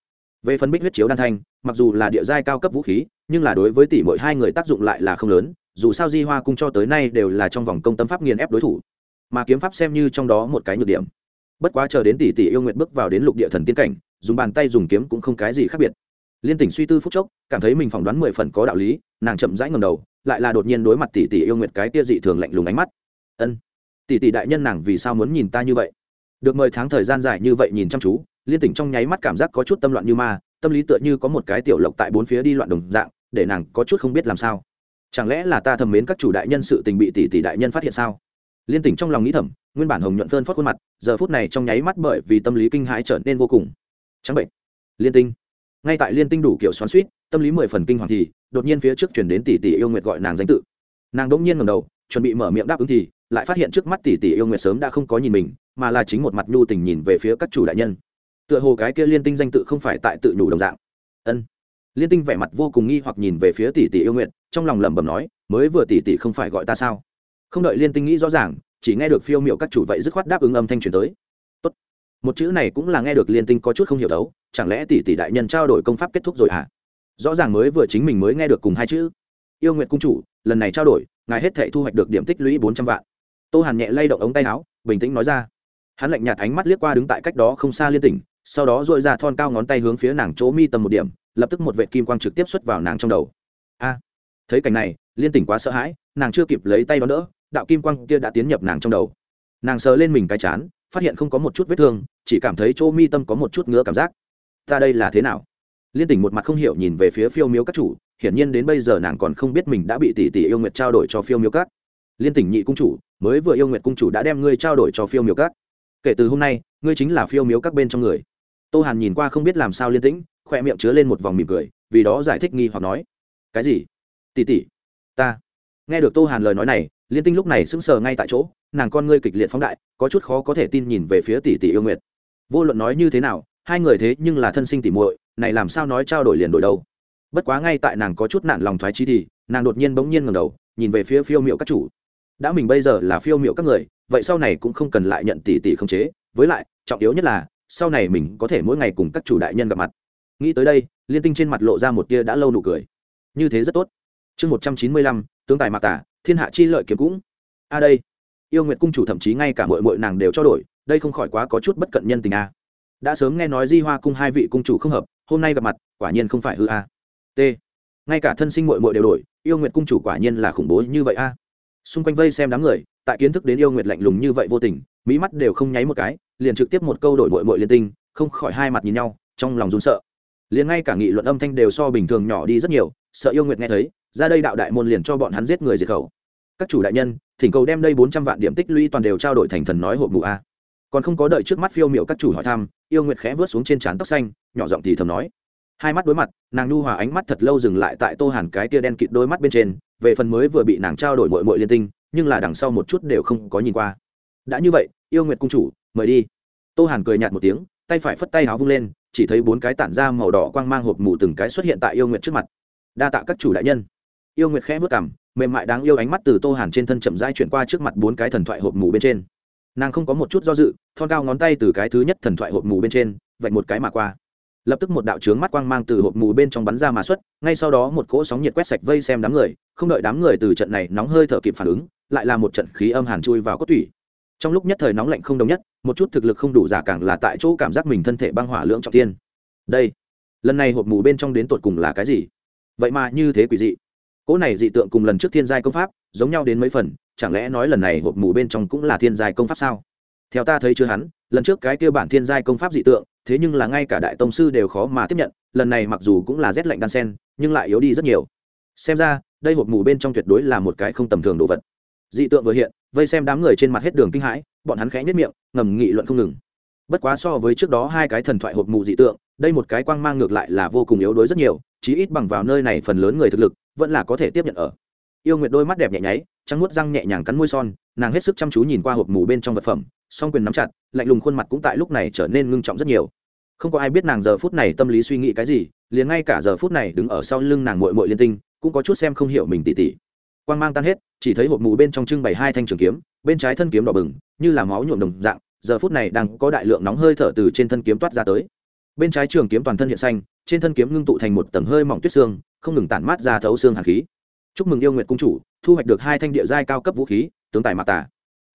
Về phần bích huyết chiếu đan thanh, mặc dù là địa giai cao cấp vũ khí, nhưng là đối với tỷ mỗi hai người tác dụng lại là không lớn, dù sao di hoa cung cho tới nay đều là trong vòng công tâm pháp nghiền ép đối thủ. Mà kiếm pháp xem như trong đó một cái nhược điểm. Bất quá chờ đến tỷ tỷ yêu nguyện bước vào đến lục địa thần tiên cảnh, dùng bàn tay dùng kiếm cũng không cái gì khác biệt. Liên tỉnh suy tư phúc chốc, cảm thấy mình phỏng đoán mười phần có đạo lý, nàng chậm rãi ngầm đầu, lại là đột nhiên đối mặt tỷ tỷ yêu nguyệt cái tia dị thường lạnh lùng ánh mắt. Ân tỷ tỷ đại nhân nàng vì sao muốn nhìn ta như vậy? Được mời tháng thời gian dài như vậy nhìn chăm chú, liên tỉnh trong nháy mắt cảm giác có chút tâm loạn như ma, tâm lý tựa như có một cái tiểu lộc tại bốn phía đi loạn đồng dạng, để nàng có chút không biết làm sao. Chẳng lẽ là ta thầm mến các chủ đại nhân sự tình bị tỷ tỷ đại nhân phát hiện sao? Liên tỉnh trong lòng nghĩ thầm, nguyên bản hồng nhuận phơn phớt khuôn mặt, giờ phút này trong nháy mắt bởi vì tâm lý kinh hãi trở nên vô cùng. Trắng bệnh. Liên tinh. Ngay tại liên tinh đủ kiểu xoắn suýt tâm lý mười phần kinh hoàng thì, đột nhiên phía trước chuyển đến tỷ tỷ yêu nguyệt gọi nàng danh tự. Nàng đỗng nhiên ngầm đầu chuẩn bị mở miệng đáp ứng thì, lại phát hiện trước mắt tỷ tỷ yêu nguyệt sớm đã không có nhìn mình, mà là chính một mặt nhu tình nhìn về phía các chủ đại nhân. Tựa hồ cái kia liên tinh danh tự không phải tại tự nhủ đồng dạng. Ân. Liên tinh vẻ mặt vô cùng nghi hoặc nhìn về phía tỷ tỷ yêu nguyệt, trong lòng lẩm bẩm nói, mới vừa tỷ tỷ không phải gọi ta sao? Không đợi liên tinh nghĩ rõ ràng, chỉ nghe được phiêu miệu các chủ vậy dứt khoát đáp ứng âm thanh truyền tới. Tốt. một chữ này cũng là nghe được liên tinh có chút không hiểu đấu, chẳng lẽ tỷ tỷ đại nhân trao đổi công pháp kết thúc rồi à rõ ràng mới vừa chính mình mới nghe được cùng hai chữ. Yêu nguyện cung chủ lần này trao đổi, ngài hết thể thu hoạch được điểm tích lũy bốn trăm vạn. Tô hàn nhẹ lay động ống tay áo, bình tĩnh nói ra. Hắn lạnh nhạt ánh mắt liếc qua đứng tại cách đó không xa liên tỉnh, sau đó dội ra thon cao ngón tay hướng phía nàng chỗ mi tầm một điểm, lập tức một vệ kim quang trực tiếp xuất vào nàng trong đầu. A! Thấy cảnh này, liên tỉnh quá sợ hãi, nàng chưa kịp lấy tay đó đỡ, đạo kim quang kia đã tiến nhập nàng trong đầu. Nàng sờ lên mình cái chán, phát hiện không có một chút vết thương, chỉ cảm thấy chỗ mi tâm có một chút ngứa cảm giác. Ta đây là thế nào? Liên tỉnh một mặt không hiểu nhìn về phía phiêu miếu các chủ hiển nhiên đến bây giờ nàng còn không biết mình đã bị tỷ tỷ yêu nguyệt trao đổi cho phiêu miếu cát. Liên tỉnh nhị cung chủ, mới vừa yêu nguyệt cung chủ đã đem ngươi trao đổi cho phiêu miếu cát. Kể từ hôm nay, ngươi chính là phiêu miếu các bên trong người. Tô hàn nhìn qua không biết làm sao liên tĩnh khoe miệng chứa lên một vòng mỉm cười, vì đó giải thích nghi hoặc nói. Cái gì? Tỷ tỷ, ta. Nghe được tô hàn lời nói này, liên tinh lúc này sững sờ ngay tại chỗ, nàng con ngươi kịch liệt phóng đại, có chút khó có thể tin nhìn về phía tỷ tỷ yêu nguyệt. Vô luận nói như thế nào, hai người thế nhưng là thân sinh tỉ muội, này làm sao nói trao đổi liền đổi đâu? Bất quá ngay tại nàng có chút nạn lòng thoái chi thì, nàng đột nhiên bỗng nhiên ngầm đầu, nhìn về phía phiêu miệu các chủ. Đã mình bây giờ là phiêu miệu các người, vậy sau này cũng không cần lại nhận tỷ tỷ không chế. Với lại, trọng yếu nhất là, sau này mình có thể mỗi ngày cùng các chủ đại nhân gặp mặt. Nghĩ tới đây, liên tinh trên mặt lộ ra một tia đã lâu nụ cười. Như thế rất tốt. Chương một trăm chín mươi lăm, tướng tài mạc tả, thiên hạ chi lợi kiếm cũng. A đây. Yêu nguyện cung chủ thậm chí ngay cả mội mội nàng đều cho đổi, đây không khỏi quá có chút bất cận nhân tình a. Đã sớm nghe nói di hoa cung hai vị cung chủ không hợp, hôm nay gặp mặt, quả nhiên không phải hư a t. Ngay cả thân sinh mội mội đều đổi, yêu nguyệt cung chủ quả nhiên là khủng bố như vậy a. Xung quanh vây xem đám người, tại kiến thức đến yêu nguyệt lạnh lùng như vậy vô tình, mỹ mắt đều không nháy một cái, liền trực tiếp một câu đổi mội mội liên tinh, không khỏi hai mặt nhìn nhau, trong lòng run sợ. Liền ngay cả nghị luận âm thanh đều so bình thường nhỏ đi rất nhiều, sợ yêu nguyệt nghe thấy, ra đây đạo đại môn liền cho bọn hắn giết người diệt khẩu. Các chủ đại nhân, thỉnh cầu đem đây bốn trăm vạn điểm tích lũy toàn đều trao đổi thành thần nói hộp mụ a. Còn không có đợi trước mắt phiêu miệu các chủ hỏi thăm, yêu nguyệt khẽ vớt xuống trên trán tóc xanh, nhỏ giọng thì thầm nói hai mắt đối mặt, nàng nhu hòa ánh mắt thật lâu dừng lại tại tô hàn cái tia đen kịt đôi mắt bên trên, về phần mới vừa bị nàng trao đổi mội mội liên tinh, nhưng là đằng sau một chút đều không có nhìn qua. Đã như vậy, yêu nguyệt cung chủ, mời đi. Tô hàn cười nhạt một tiếng, tay phải phất tay háo vung lên, chỉ thấy bốn cái tản ra màu đỏ quang mang hộp mù từng cái xuất hiện tại yêu nguyệt trước mặt. Đa tạ các chủ đại nhân. Yêu nguyệt khẽ vất cảm mềm mại đáng yêu ánh mắt từ tô hàn trên thân chậm rãi chuyển qua trước mặt bốn cái thần thoại hộp mù bên trên. Nàng không có một chút do dự, thon cao ngón tay từ cái thứ nhất thần thoại hộp mù bên trên, vạch một cái mà qua lập tức một đạo trướng mắt quang mang từ hộp mù bên trong bắn ra mà xuất, ngay sau đó một cỗ sóng nhiệt quét sạch vây xem đám người, không đợi đám người từ trận này nóng hơi thở kịp phản ứng, lại là một trận khí âm hàn chui vào cốt tủy. Trong lúc nhất thời nóng lạnh không đồng nhất, một chút thực lực không đủ giả càng là tại chỗ cảm giác mình thân thể băng hỏa lưỡng trọng tiên. Đây, lần này hộp mù bên trong đến tột cùng là cái gì? Vậy mà như thế quỷ dị. Cỗ này dị tượng cùng lần trước thiên giai công pháp, giống nhau đến mấy phần, chẳng lẽ nói lần này hộp mù bên trong cũng là thiên giai công pháp sao? Theo ta thấy chưa hắn, lần trước cái kia bản thiên giai công pháp dị tượng thế nhưng là ngay cả đại tông sư đều khó mà tiếp nhận, lần này mặc dù cũng là rét lạnh đan sen, nhưng lại yếu đi rất nhiều. Xem ra, đây hộp mù bên trong tuyệt đối là một cái không tầm thường đồ vật. Dị tượng vừa hiện, vây xem đám người trên mặt hết đường kinh hãi, bọn hắn khẽ nhất miệng, ngầm nghị luận không ngừng. Bất quá so với trước đó hai cái thần thoại hộp mù dị tượng, đây một cái quang mang ngược lại là vô cùng yếu đuối rất nhiều, chí ít bằng vào nơi này phần lớn người thực lực, vẫn là có thể tiếp nhận ở. Yêu nguyệt đôi mắt đẹp nhẹ nháy, trắng nuốt răng nhẹ nhàng cắn môi son, nàng hết sức chăm chú nhìn qua hộp mù bên trong vật phẩm song quyền nắm chặt, lạnh lùng khuôn mặt cũng tại lúc này trở nên ngưng trọng rất nhiều. Không có ai biết nàng giờ phút này tâm lý suy nghĩ cái gì, liền ngay cả giờ phút này đứng ở sau lưng nàng mội mội liên tinh, cũng có chút xem không hiểu mình tỉ tỉ. Quan g mang tan hết, chỉ thấy hộp mù bên trong trưng bày hai thanh trường kiếm, bên trái thân kiếm đỏ bừng, như là máu nhuộm đồng dạng, giờ phút này đang có đại lượng nóng hơi thở từ trên thân kiếm toát ra tới. Bên trái trường kiếm toàn thân hiện xanh, trên thân kiếm ngưng tụ thành một tầng hơi mỏng tuyết xương, không ngừng tản mát ra thấu xương hàn khí. Chúc mừng yêu nguyện cung chủ, thu hoạch được hai thanh địa giai cao cấp vũ khí, tướng tài mạc tả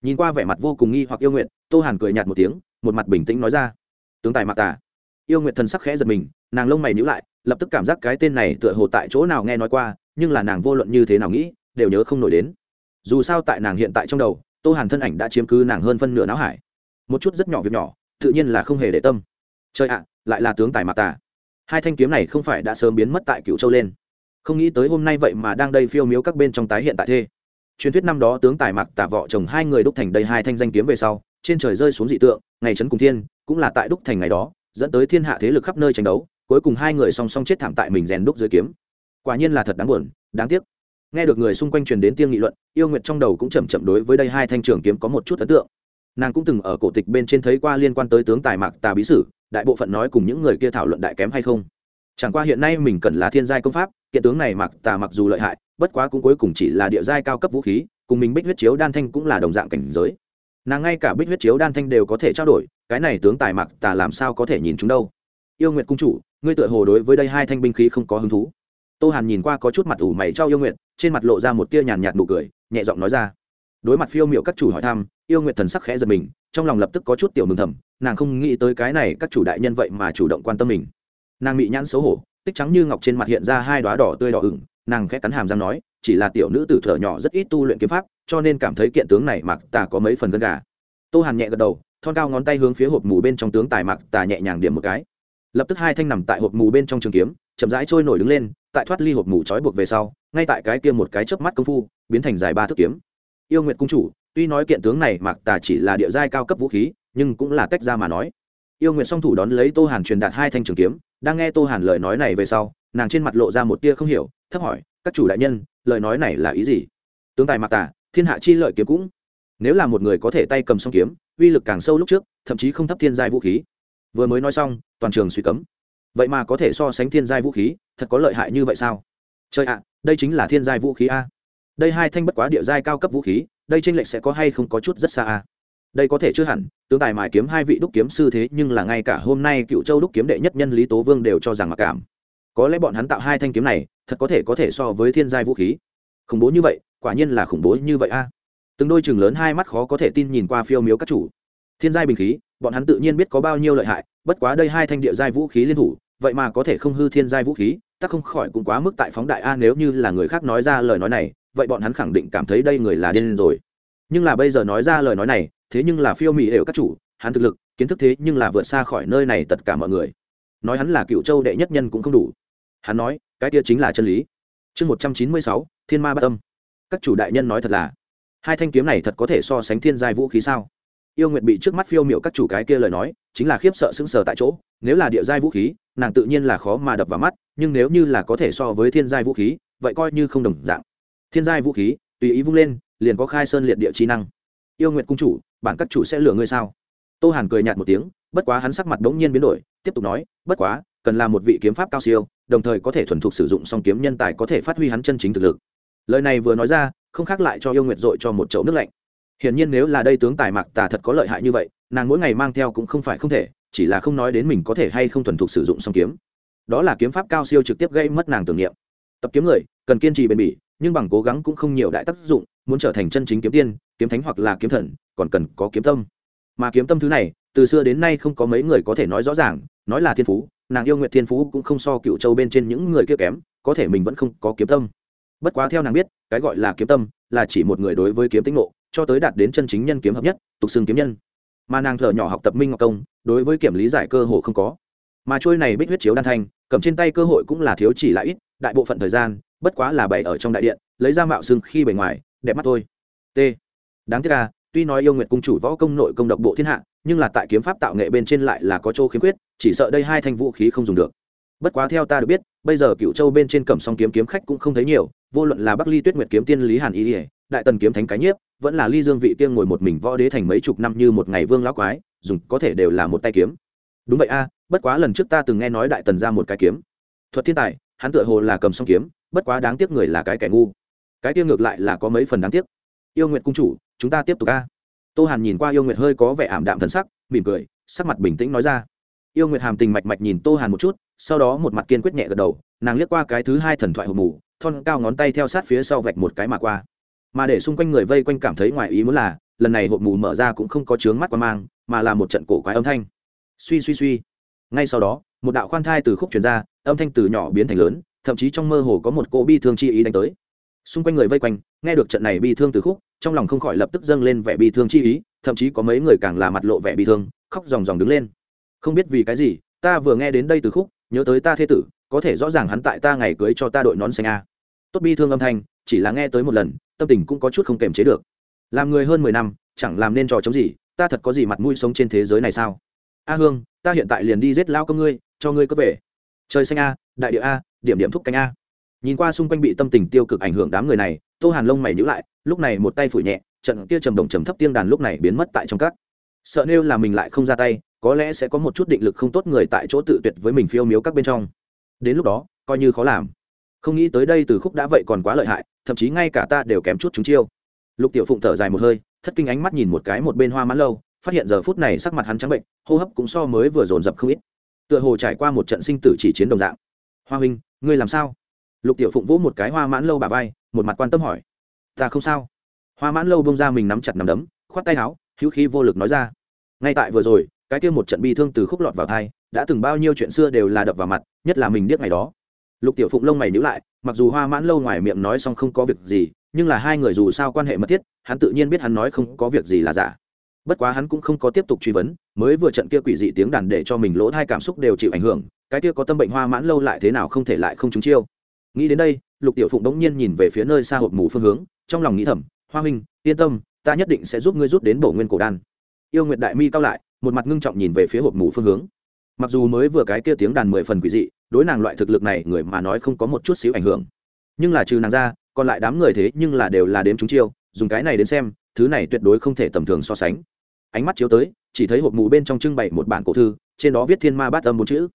nhìn qua vẻ mặt vô cùng nghi hoặc yêu nguyện tô hàn cười nhạt một tiếng, một mặt bình tĩnh nói ra. Tướng tài mạc tả yêu nguyện thần sắc khẽ giật mình, nàng lông mày nhữ lại, lập tức cảm giác cái tên này tựa hồ tại chỗ nào nghe nói qua, nhưng là nàng vô luận như thế nào nghĩ, đều nhớ không nổi đến. Dù sao tại nàng hiện tại trong đầu, tô hàn thân ảnh đã chiếm cứ nàng hơn phân nửa não hải. Một chút rất nhỏ việc nhỏ, tự nhiên là không hề để tâm. Chơi ạ, lại là tướng tài mạc tả hai thanh kiếm này không phải đã sớm biến mất tại cựu châu lên. Không nghĩ tới hôm nay vậy mà đang đây phiêu miếu các bên trong tái hiện tại thê truyền thuyết năm đó tướng tài mạc tả vọ chồng hai người đúc thành đây hai thanh danh kiếm về sau, trên trời rơi xuống dị tượng, ngày trấn cùng thiên, cũng là tại đúc thành ngày đó, dẫn tới thiên hạ thế lực khắp nơi tranh đấu, cuối cùng hai người song song chết thảm tại mình rèn đúc dưới kiếm. Quả nhiên là thật đáng buồn, đáng tiếc. Nghe được người xung quanh truyền đến tiếng nghị luận, yêu nguyệt trong đầu cũng chậm chậm đối với đây hai thanh trường kiếm có một chút ấn tượng. Nàng cũng từng ở cổ tịch bên trên thấy qua liên quan tới tướng tài mạc tà bí sử, đại bộ phận nói cùng những người kia thảo luận đại kém hay không chẳng qua hiện nay mình cần là thiên giai công pháp, kiện tướng này mặc tà mặc dù lợi hại, bất quá cũng cuối cùng chỉ là địa giai cao cấp vũ khí, cùng mình bích huyết chiếu đan thanh cũng là đồng dạng cảnh giới. Nàng ngay cả bích huyết chiếu đan thanh đều có thể trao đổi, cái này tướng tài mặc tà làm sao có thể nhìn chúng đâu? Yêu nguyệt cung chủ, ngươi tựa hồ đối với đây hai thanh binh khí không có hứng thú. Tô hàn nhìn qua có chút mặt ủ mày cho yêu nguyệt, trên mặt lộ ra một tia nhàn nhạt nụ cười, nhẹ giọng nói ra. Đối mặt phiêu m i ệ u các chủ hỏi thăm, yêu nguyệt thần sắc khẽ giật mình, trong lòng lập tức có chút tiểu mừng thầm, nàng không nghĩ tới cái này các chủ đại nhân vậy mà chủ động quan tâm mình nàng bị nhãn xấu hổ, tích trắng như ngọc trên mặt hiện ra hai đoá đỏ tươi đỏ ửng, nàng khẽ cắn hàm răng nói, chỉ là tiểu nữ tử thở nhỏ rất ít tu luyện kiếm pháp, cho nên cảm thấy kiện tướng này mặc tà có mấy phần gân gà. Tô hàn nhẹ gật đầu, thon cao ngón tay hướng phía hộp mù bên trong tướng tài mặc tà nhẹ nhàng điểm một cái. Lập tức hai thanh nằm tại hộp mù bên trong trường kiếm, chậm rãi trôi nổi đứng lên, tại thoát ly hộp mù trói buộc về sau, ngay tại cái kia một cái chớp mắt công phu, biến thành dài ba thước kiếm. Yêu nguyệt cung chủ, tuy nói kiện tướng này mặc tà chỉ là địa giai cao cấp vũ khí, nhưng cũng là tách ra mà nói yêu nguyệt song thủ đón lấy tô hàn truyền đạt hai thanh trường kiếm đang nghe tô hàn lời nói này về sau nàng trên mặt lộ ra một tia không hiểu thấp hỏi các chủ đại nhân lời nói này là ý gì? Tướng tài mặc tả, thiên hạ chi lợi kiếm cũng. Nếu là một người có thể tay cầm song kiếm uy lực càng sâu lúc trước thậm chí không thấp thiên giai vũ khí. Vừa mới nói xong toàn trường suy cấm. Vậy mà có thể so sánh thiên giai vũ khí thật có lợi hại như vậy sao? Trời ạ đây chính là thiên giai vũ khí a. Đây hai thanh bất quá địa giai cao cấp vũ khí đây tranh lệch sẽ có hay không có chút rất xa a đây có thể chưa hẳn, tướng tài mài kiếm hai vị đúc kiếm sư thế nhưng là ngay cả hôm nay cựu châu đúc kiếm đệ nhất nhân lý tố vương đều cho rằng mặc cảm. Có lẽ bọn hắn tạo hai thanh kiếm này, thật có thể có thể so với thiên giai vũ khí. Khủng bố như vậy, quả nhiên là khủng bố như vậy a. Từng đôi chừng lớn hai mắt khó có thể tin nhìn qua phiêu miếu các chủ. Thiên giai bình khí, bọn hắn tự nhiên biết có bao nhiêu lợi hại, bất quá đây hai thanh địa giai vũ khí liên thủ, vậy mà có thể không hư thiên giai vũ khí, ta không khỏi cũng quá mức tại phóng đại a nếu như là người khác nói ra lời nói này, vậy bọn hắn khẳng định cảm thấy đây người là điên rồi. Nhưng là bây giờ nói ra lời nói này thế nhưng là phiêu mỹ đều các chủ, hắn thực lực, kiến thức thế nhưng là vượt xa khỏi nơi này tất cả mọi người. Nói hắn là cựu châu đệ nhất nhân cũng không đủ. Hắn nói, cái kia chính là chân lý. Chương một trăm chín mươi sáu, thiên ma bát âm. Các chủ đại nhân nói thật là, hai thanh kiếm này thật có thể so sánh thiên giai vũ khí sao? Yêu nguyệt bị trước mắt phiêu m i ệ u các chủ cái kia lời nói, chính là khiếp sợ sững sờ tại chỗ, nếu là địa giai vũ khí, nàng tự nhiên là khó mà đập vào mắt, nhưng nếu như là có thể so với thiên giai vũ khí, vậy coi như không đồng dạng. Thiên giai vũ khí, tùy ý vung lên, liền có khai sơn liệt địa trí năng. Yêu nguyệt cung chủ bản các chủ sẽ lừa ngươi sao? Tô hàn cười nhạt một tiếng, bất quá hắn sắc mặt bỗng nhiên biến đổi, tiếp tục nói, bất quá, cần là một vị kiếm pháp cao siêu, đồng thời có thể thuần thục sử dụng song kiếm nhân tài có thể phát huy hắn chân chính thực lực. Lời này vừa nói ra, không khác lại cho yêu nguyệt dội cho một chậu nước lạnh. Hiển nhiên nếu là đây tướng tài mạc tà thật có lợi hại như vậy, nàng mỗi ngày mang theo cũng không phải không thể, chỉ là không nói đến mình có thể hay không thuần thục sử dụng song kiếm. Đó là kiếm pháp cao siêu trực tiếp gây mất nàng tưởng niệm. Tập kiếm người, cần kiên trì bền bỉ, nhưng bằng cố gắng cũng không nhiều đại tác dụng, muốn trở thành chân chính kiếm tiên, kiếm thánh hoặc là kiếm thần còn cần có kiếm tâm. Mà kiếm tâm thứ này từ xưa đến nay không có mấy người có thể nói rõ ràng nói là thiên phú nàng yêu nguyện thiên phú cũng không so cựu châu bên trên những người kia kém có thể mình vẫn không có kiếm tâm. Bất quá theo nàng biết cái gọi là kiếm tâm là chỉ một người đối với kiếm tính nộ, cho tới đạt đến chân chính nhân kiếm hợp nhất tục xưng kiếm nhân. Mà nàng thở nhỏ học tập minh ngọc công đối với kiểm lý giải cơ hội không có. Mà trôi này bích huyết chiếu đan thanh cầm trên tay cơ hội cũng là thiếu chỉ lại ít đại bộ phận thời gian bất quá là bày ở trong đại điện lấy ra mạo xưng khi bề ngoài đẹp mắt thôi. T. Đáng tiếc là tuy nói yêu nguyện cung chủ võ công nội công độc bộ thiên hạ, nhưng là tại kiếm pháp tạo nghệ bên trên lại là có chỗ khiếm khuyết, chỉ sợ đây hai thanh vũ khí không dùng được. Bất quá theo ta được biết, bây giờ cựu châu bên trên cầm song kiếm kiếm khách cũng không thấy nhiều, vô luận là bắc ly tuyết nguyệt kiếm tiên lý hàn y ỉa đại tần kiếm thánh cái nhiếp, vẫn là ly dương vị tiên ngồi một mình võ đế thành mấy chục năm như một ngày vương lão quái, dùng có thể đều là một tay kiếm. Đúng vậy a, bất quá lần trước ta từng nghe nói đại tần ra một cái kiếm. Thuật thiên tài, hắn tựa hồ là cầm song kiếm, bất quá đáng tiếc người là cái kẻ ngu. Cái kia ngược lại là có mấy phần đáng tiếc. Yêu nguyện cung chủ chúng ta tiếp tục a tô hàn nhìn qua yêu nguyệt hơi có vẻ ảm đạm thần sắc, mỉm cười, sắc mặt bình tĩnh nói ra. Yêu nguyệt hàm tình mạch mạch nhìn tô hàn một chút, sau đó một mặt kiên quyết nhẹ gật đầu, nàng liếc qua cái thứ hai thần thoại hộp mù, thon cao ngón tay theo sát phía sau vạch một cái mà qua. Mà để xung quanh người vây quanh cảm thấy ngoài ý muốn là, lần này hộp mù mở ra cũng không có chướng mắt qua mang, mà là một trận cổ quái âm thanh. Suy suy suy. Ngay sau đó, một đạo khoan thai từ khúc truyền ra, âm thanh từ nhỏ biến thành lớn, thậm chí trong mơ hồ có một cô bi thương chi ý đánh tới xung quanh người vây quanh, nghe được trận này bi thương từ khúc, trong lòng không khỏi lập tức dâng lên vẻ bi thương chi ý, thậm chí có mấy người càng là mặt lộ vẻ bi thương, khóc ròng ròng đứng lên. Không biết vì cái gì, ta vừa nghe đến đây từ khúc, nhớ tới ta thê tử, có thể rõ ràng hắn tại ta ngày cưới cho ta đội nón xanh a. Tốt bi thương âm thanh, chỉ là nghe tới một lần, tâm tình cũng có chút không kềm chế được. Làm người hơn mười năm, chẳng làm nên trò chống gì, ta thật có gì mặt mũi sống trên thế giới này sao? A hương, ta hiện tại liền đi giết lao công ngươi, cho ngươi có về. Trời xanh a, đại địa a, điểm điểm thúc canh a nhìn qua xung quanh bị tâm tình tiêu cực ảnh hưởng đám người này, tô hàn lông mày nhữ lại, lúc này một tay phủi nhẹ, trận kia trầm đồng trầm thấp tiên đàn lúc này biến mất tại trong các. Sợ nêu là mình lại không ra tay, có lẽ sẽ có một chút định lực không tốt người tại chỗ tự tuyệt với mình phiêu miếu các bên trong. Đến lúc đó, coi như khó làm. Không nghĩ tới đây từ khúc đã vậy còn quá lợi hại, thậm chí ngay cả ta đều kém chút chúng chiêu. Lục tiểu phụng thở dài một hơi, thất kinh ánh mắt nhìn một cái một bên hoa mãn lâu, phát hiện giờ phút này sắc mặt hắn trắng bệnh, hô hấp cũng so mới vừa dồn dập không ít. Tựa hồ trải qua một trận sinh tử chỉ chiến đồng dạng. Hoa huynh, ngươi làm sao? Lục tiểu phụng vỗ một cái hoa mãn lâu bà vai, một mặt quan tâm hỏi. Ta không sao. Hoa mãn lâu bông ra mình nắm chặt nắm đấm, khoát tay áo, hữu khí vô lực nói ra. Ngay tại vừa rồi, cái kia một trận bi thương từ khúc lọt vào thai, đã từng bao nhiêu chuyện xưa đều là đập vào mặt, nhất là mình biết ngày đó. Lục tiểu phụng lông mày nhữ lại, mặc dù hoa mãn lâu ngoài miệng nói xong không có việc gì, nhưng là hai người dù sao quan hệ mật thiết, hắn tự nhiên biết hắn nói không có việc gì là giả. Bất quá hắn cũng không có tiếp tục truy vấn, mới vừa trận kia quỷ dị tiếng đàn để cho mình lỗ hai cảm xúc đều chịu ảnh hưởng, cái kia có tâm bệnh hoa mãn lâu lại thế nào không thể lại không trúng chiêu nghĩ đến đây, lục tiểu phụng đống nhiên nhìn về phía nơi xa hộp mù phương hướng, trong lòng nghĩ thầm, hoa huynh, yên tâm, ta nhất định sẽ giúp ngươi rút đến bổ nguyên cổ đan. Yêu nguyệt đại mi cao lại, một mặt ngưng trọng nhìn về phía hộp mù phương hướng. Mặc dù mới vừa cái kia tiếng đàn mười phần quỷ dị, đối nàng loại thực lực này, người mà nói không có một chút xíu ảnh hưởng. Nhưng là trừ nàng ra, còn lại đám người thế nhưng là đều là đếm chúng chiêu, dùng cái này đến xem, thứ này tuyệt đối không thể tầm thường so sánh. Ánh mắt chiếu tới, chỉ thấy hộp mù bên trong trưng bày một bản cổ thư, trên đó viết thiên ma bát âm bốn chữ.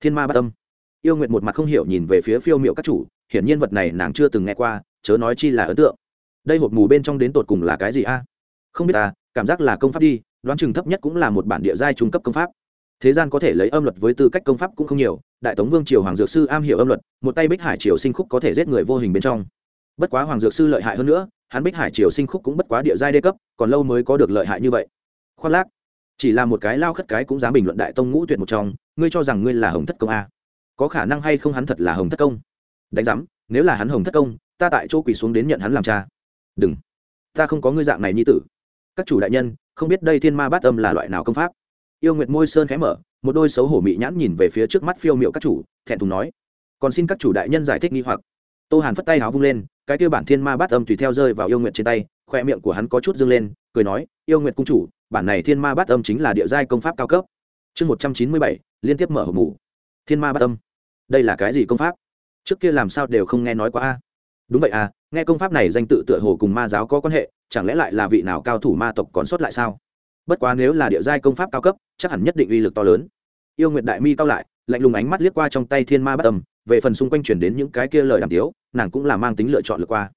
Thiên ma bát âm yêu Nguyệt một mặt không hiểu nhìn về phía phiêu miệu các chủ, hiển nhiên vật này nàng chưa từng nghe qua, chớ nói chi là ấn tượng. Đây hộp mù bên trong đến tột cùng là cái gì a? Không biết ta cảm giác là công pháp đi, đoán chừng thấp nhất cũng là một bản địa giai trung cấp công pháp. Thế gian có thể lấy âm luật với tư cách công pháp cũng không nhiều, đại tống vương triều hoàng dược sư am hiểu âm luật, một tay bích hải triều sinh khúc có thể giết người vô hình bên trong. Bất quá hoàng dược sư lợi hại hơn nữa, hắn bích hải triều sinh khúc cũng bất quá địa giai đê cấp, còn lâu mới có được lợi hại như vậy. Khoan lác, chỉ là một cái lao khất cái cũng dám bình luận đại tông ngũ tuyệt một trong, ngươi cho rằng ngươi là hồng thất công a? Có khả năng hay không hắn thật là hồng thất công? Đánh giám, nếu là hắn hồng thất công, ta tại chỗ quỳ xuống đến nhận hắn làm cha. Đừng. Ta không có ngươi dạng này như tử. Các chủ đại nhân, không biết đây thiên ma bát âm là loại nào công pháp? Yêu nguyệt môi sơn khẽ mở, một đôi xấu hổ mị nhãn nhìn về phía trước mắt phiêu miệu các chủ, thẹn thùng nói. Còn xin các chủ đại nhân giải thích nghi hoặc. Tô hàn phất tay háo vung lên, cái kia bản thiên ma bát âm tùy theo rơi vào yêu nguyệt trên tay, khoe miệng của hắn có chút dâng lên, cười nói, yêu nguyệt cung chủ, bản này thiên ma bát âm chính là địa giai công pháp cao cấp. Chương một trăm chín mươi bảy, liên tiếp mở hộp mù. Thiên ma bát âm đây là cái gì công pháp? Trước kia làm sao đều không nghe nói qua a. Đúng vậy à nghe công pháp này danh tự tựa hồ cùng ma giáo có quan hệ, chẳng lẽ lại là vị nào cao thủ ma tộc còn sót lại sao? Bất quá nếu là địa giai công pháp cao cấp, chắc hẳn nhất định uy lực to lớn. Yêu nguyệt đại mi cao lại, lạnh lùng ánh mắt liếc qua trong tay thiên ma bát âm, về phần xung quanh chuyển đến những cái kia lời đàm tiếu, nàng cũng là mang tính lựa chọn lượt qua.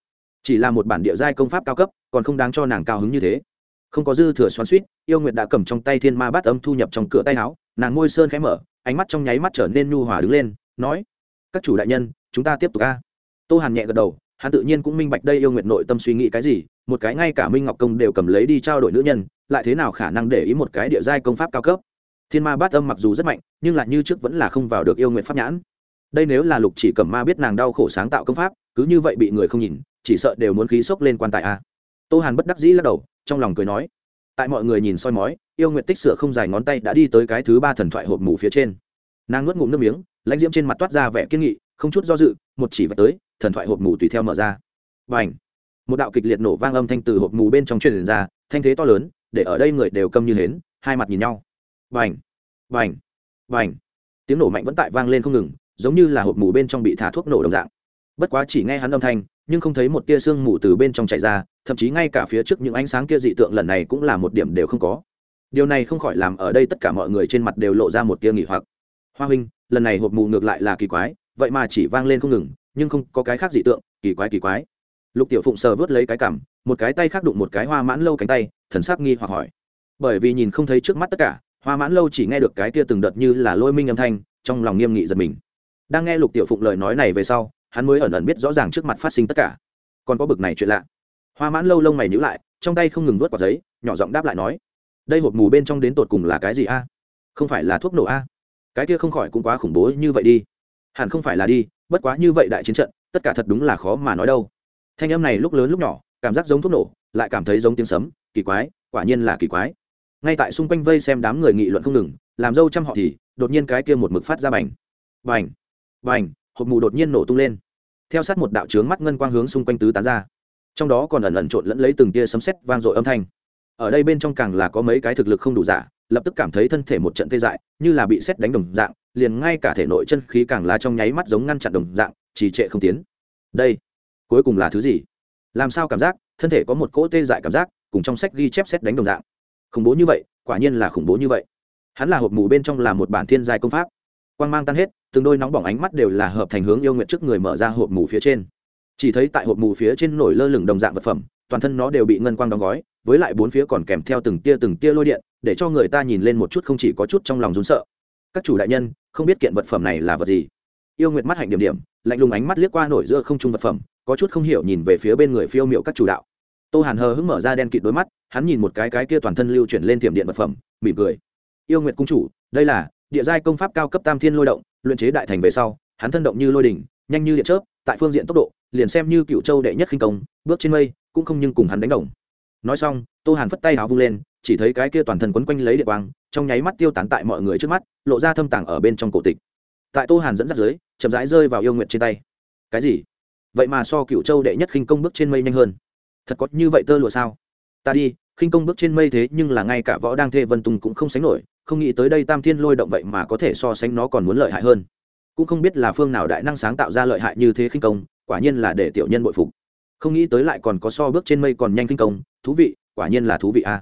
Chỉ là một bản địa giai công pháp cao cấp, còn không đáng cho nàng cao hứng như thế. Không có dư thừa xoắn suýt yêu nguyệt đã cầm trong tay thiên ma bát âm thu nhập trong cửa tay áo, nàng môi sơn khẽ mở, ánh mắt trong nháy mắt trở nên nhu hòa đứng lên nói, các chủ đại nhân, chúng ta tiếp tục ca tô hàn nhẹ gật đầu, hắn tự nhiên cũng minh bạch đây yêu nguyện nội tâm suy nghĩ cái gì, một cái ngay cả minh ngọc công đều cầm lấy đi trao đổi nữ nhân, lại thế nào khả năng để ý một cái địa giai công pháp cao cấp? Thiên ma bát âm mặc dù rất mạnh, nhưng lại như trước vẫn là không vào được yêu nguyện pháp nhãn. Đây nếu là lục chỉ cầm ma biết nàng đau khổ sáng tạo công pháp, cứ như vậy bị người không nhìn, chỉ sợ đều muốn khí sốc lên quan tài a. Tô hàn bất đắc dĩ lắc đầu, trong lòng cười nói, tại mọi người nhìn soi mói, yêu nguyện tích sửa không dài ngón tay đã đi tới cái thứ ba thần thoại hộp mù phía trên. Nàng nuốt ngụm nước miếng lãnh diễm trên mặt toát ra vẻ kiên nghị, không chút do dự, một chỉ vật tới, thần thoại hộp mù tùy theo mở ra. Và ảnh một đạo kịch liệt nổ vang âm thanh từ hộp mù bên trong truyền ra, thanh thế to lớn, để ở đây người đều câm như hến, hai mặt nhìn nhau. Và ảnh và ảnh và ảnh tiếng nổ mạnh vẫn tại vang lên không ngừng, giống như là hộp mù bên trong bị thả thuốc nổ đồng dạng. Bất quá chỉ nghe hắn âm thanh, nhưng không thấy một tia sương mù từ bên trong chạy ra, thậm chí ngay cả phía trước những ánh sáng kia dị tượng lần này cũng là một điểm đều không có. Điều này không khỏi làm ở đây tất cả mọi người trên mặt đều lộ ra một tia nghỉ hoặc. Hoa huynh lần này hộp mù ngược lại là kỳ quái, vậy mà chỉ vang lên không ngừng, nhưng không có cái khác dị tượng, kỳ quái kỳ quái. Lục tiểu phụng sờ vớt lấy cái cảm một cái tay khác đụng một cái hoa mãn lâu cánh tay, thần sắc nghi hoặc hỏi. Bởi vì nhìn không thấy trước mắt tất cả, hoa mãn lâu chỉ nghe được cái kia từng đợt như là lôi minh âm thanh, trong lòng nghiêm nghị giật mình. Đang nghe lục tiểu phụng lời nói này về sau, hắn mới ẩn ẩn biết rõ ràng trước mặt phát sinh tất cả. Còn có bực này chuyện lạ. Hoa mãn lâu lông mày nhữ lại, trong tay không ngừng vớt quả giấy, nhỏ giọng đáp lại nói, đây hộp mù bên trong đến tột cùng là cái gì a? Không phải là thuốc nổ a? Cái kia không khỏi cũng quá khủng bố như vậy đi. Hẳn không phải là đi, bất quá như vậy đại chiến trận, tất cả thật đúng là khó mà nói đâu. Thanh âm này lúc lớn lúc nhỏ, cảm giác giống thuốc nổ, lại cảm thấy giống tiếng sấm, kỳ quái, quả nhiên là kỳ quái. Ngay tại xung quanh vây xem đám người nghị luận không ngừng, làm dâu chăm họ thì, đột nhiên cái kia một mực phát ra bành. Bành bành, hộp mù đột nhiên nổ tung lên. Theo sát một đạo trướng mắt ngân quang hướng xung quanh tứ tán ra. Trong đó còn ẩn ẩn trộn lẫn lấy từng tia sấm sét vang dội âm thanh. Ở đây bên trong càng là có mấy cái thực lực không đủ giả lập tức cảm thấy thân thể một trận tê dại, như là bị xét đánh đồng dạng, liền ngay cả thể nội chân khí càng là trong nháy mắt giống ngăn chặn đồng dạng, trì trệ không tiến. Đây, cuối cùng là thứ gì? Làm sao cảm giác, thân thể có một cỗ tê dại cảm giác, cùng trong sách ghi chép xét đánh đồng dạng. Khủng bố như vậy, quả nhiên là khủng bố như vậy. Hắn là hộp mù bên trong là một bản thiên giai công pháp. Quang mang tan hết, từng đôi nóng bỏng ánh mắt đều là hợp thành hướng yêu nguyện trước người mở ra hộp mù phía trên. Chỉ thấy tại hộp mù phía trên nổi lơ lửng đồng dạng vật phẩm, toàn thân nó đều bị ngân quang đóng gói, với lại bốn phía còn kèm theo từng tia từng tia lôi điện để cho người ta nhìn lên một chút không chỉ có chút trong lòng rún sợ. Các chủ đại nhân, không biết kiện vật phẩm này là vật gì? Yêu nguyệt mắt hạnh điểm điểm, lạnh lùng ánh mắt liếc qua nổi giữa không trung vật phẩm, có chút không hiểu nhìn về phía bên người phiêu miệu các chủ đạo. Tô hàn hờ hững mở ra đen kịt đôi mắt, hắn nhìn một cái cái kia toàn thân lưu chuyển lên tiềm điện vật phẩm, mỉm cười. Yêu nguyệt cung chủ, đây là địa giai công pháp cao cấp tam thiên lôi động, luyện chế đại thành về sau, hắn thân động như lôi đỉnh, nhanh như điện chớp, tại phương diện tốc độ, liền xem như cựu châu đệ nhất khinh công, bước trên mây, cũng không nhưng cùng hắn đánh đồng. Nói xong, tô hàn phất tay áo vung lên chỉ thấy cái kia toàn thân quấn quanh lấy địa quang, trong nháy mắt tiêu tán tại mọi người trước mắt, lộ ra thâm tàng ở bên trong cổ tịch. Tại tô hàn dẫn dắt dưới, chậm rãi rơi vào yêu nguyện trên tay. Cái gì? Vậy mà so cựu châu đệ nhất khinh công bước trên mây nhanh hơn. Thật có như vậy tơ lụa sao? Ta đi, khinh công bước trên mây thế nhưng là ngay cả võ đang thê vân tùng cũng không sánh nổi, không nghĩ tới đây tam thiên lôi động vậy mà có thể so sánh nó còn muốn lợi hại hơn. Cũng không biết là phương nào đại năng sáng tạo ra lợi hại như thế khinh công, quả nhiên là để tiểu nhân bội phục. Không nghĩ tới lại còn có so bước trên mây còn nhanh khinh công, thú vị, quả nhiên là thú vị a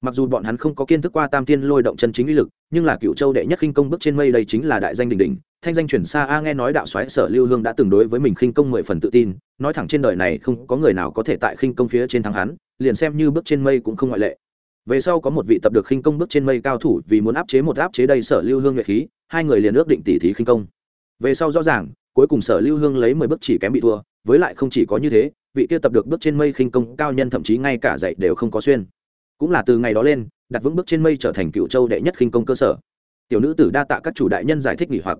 mặc dù bọn hắn không có kiến thức qua tam thiên lôi động chân chính uy lực, nhưng là cựu châu đệ nhất khinh công bước trên mây đây chính là đại danh đình đình thanh danh chuyển xa a nghe nói đạo xoáy sở lưu hương đã từng đối với mình khinh công mười phần tự tin, nói thẳng trên đời này không có người nào có thể tại khinh công phía trên thắng hắn, liền xem như bước trên mây cũng không ngoại lệ. Về sau có một vị tập được khinh công bước trên mây cao thủ vì muốn áp chế một áp chế đây sở lưu hương nhuệ khí, hai người liền ước định tỉ thí khinh công. Về sau rõ ràng, cuối cùng sở lưu hương lấy mười bước chỉ kém bị thua, với lại không chỉ có như thế, vị kia tập được bước trên mây khinh công cao nhân thậm chí ngay cả dạy đều không có xuyên cũng là từ ngày đó lên, đặt vững bước trên mây trở thành cựu châu đệ nhất khinh công cơ sở. Tiểu nữ tử đa tạ các chủ đại nhân giải thích nghỉ hoặc.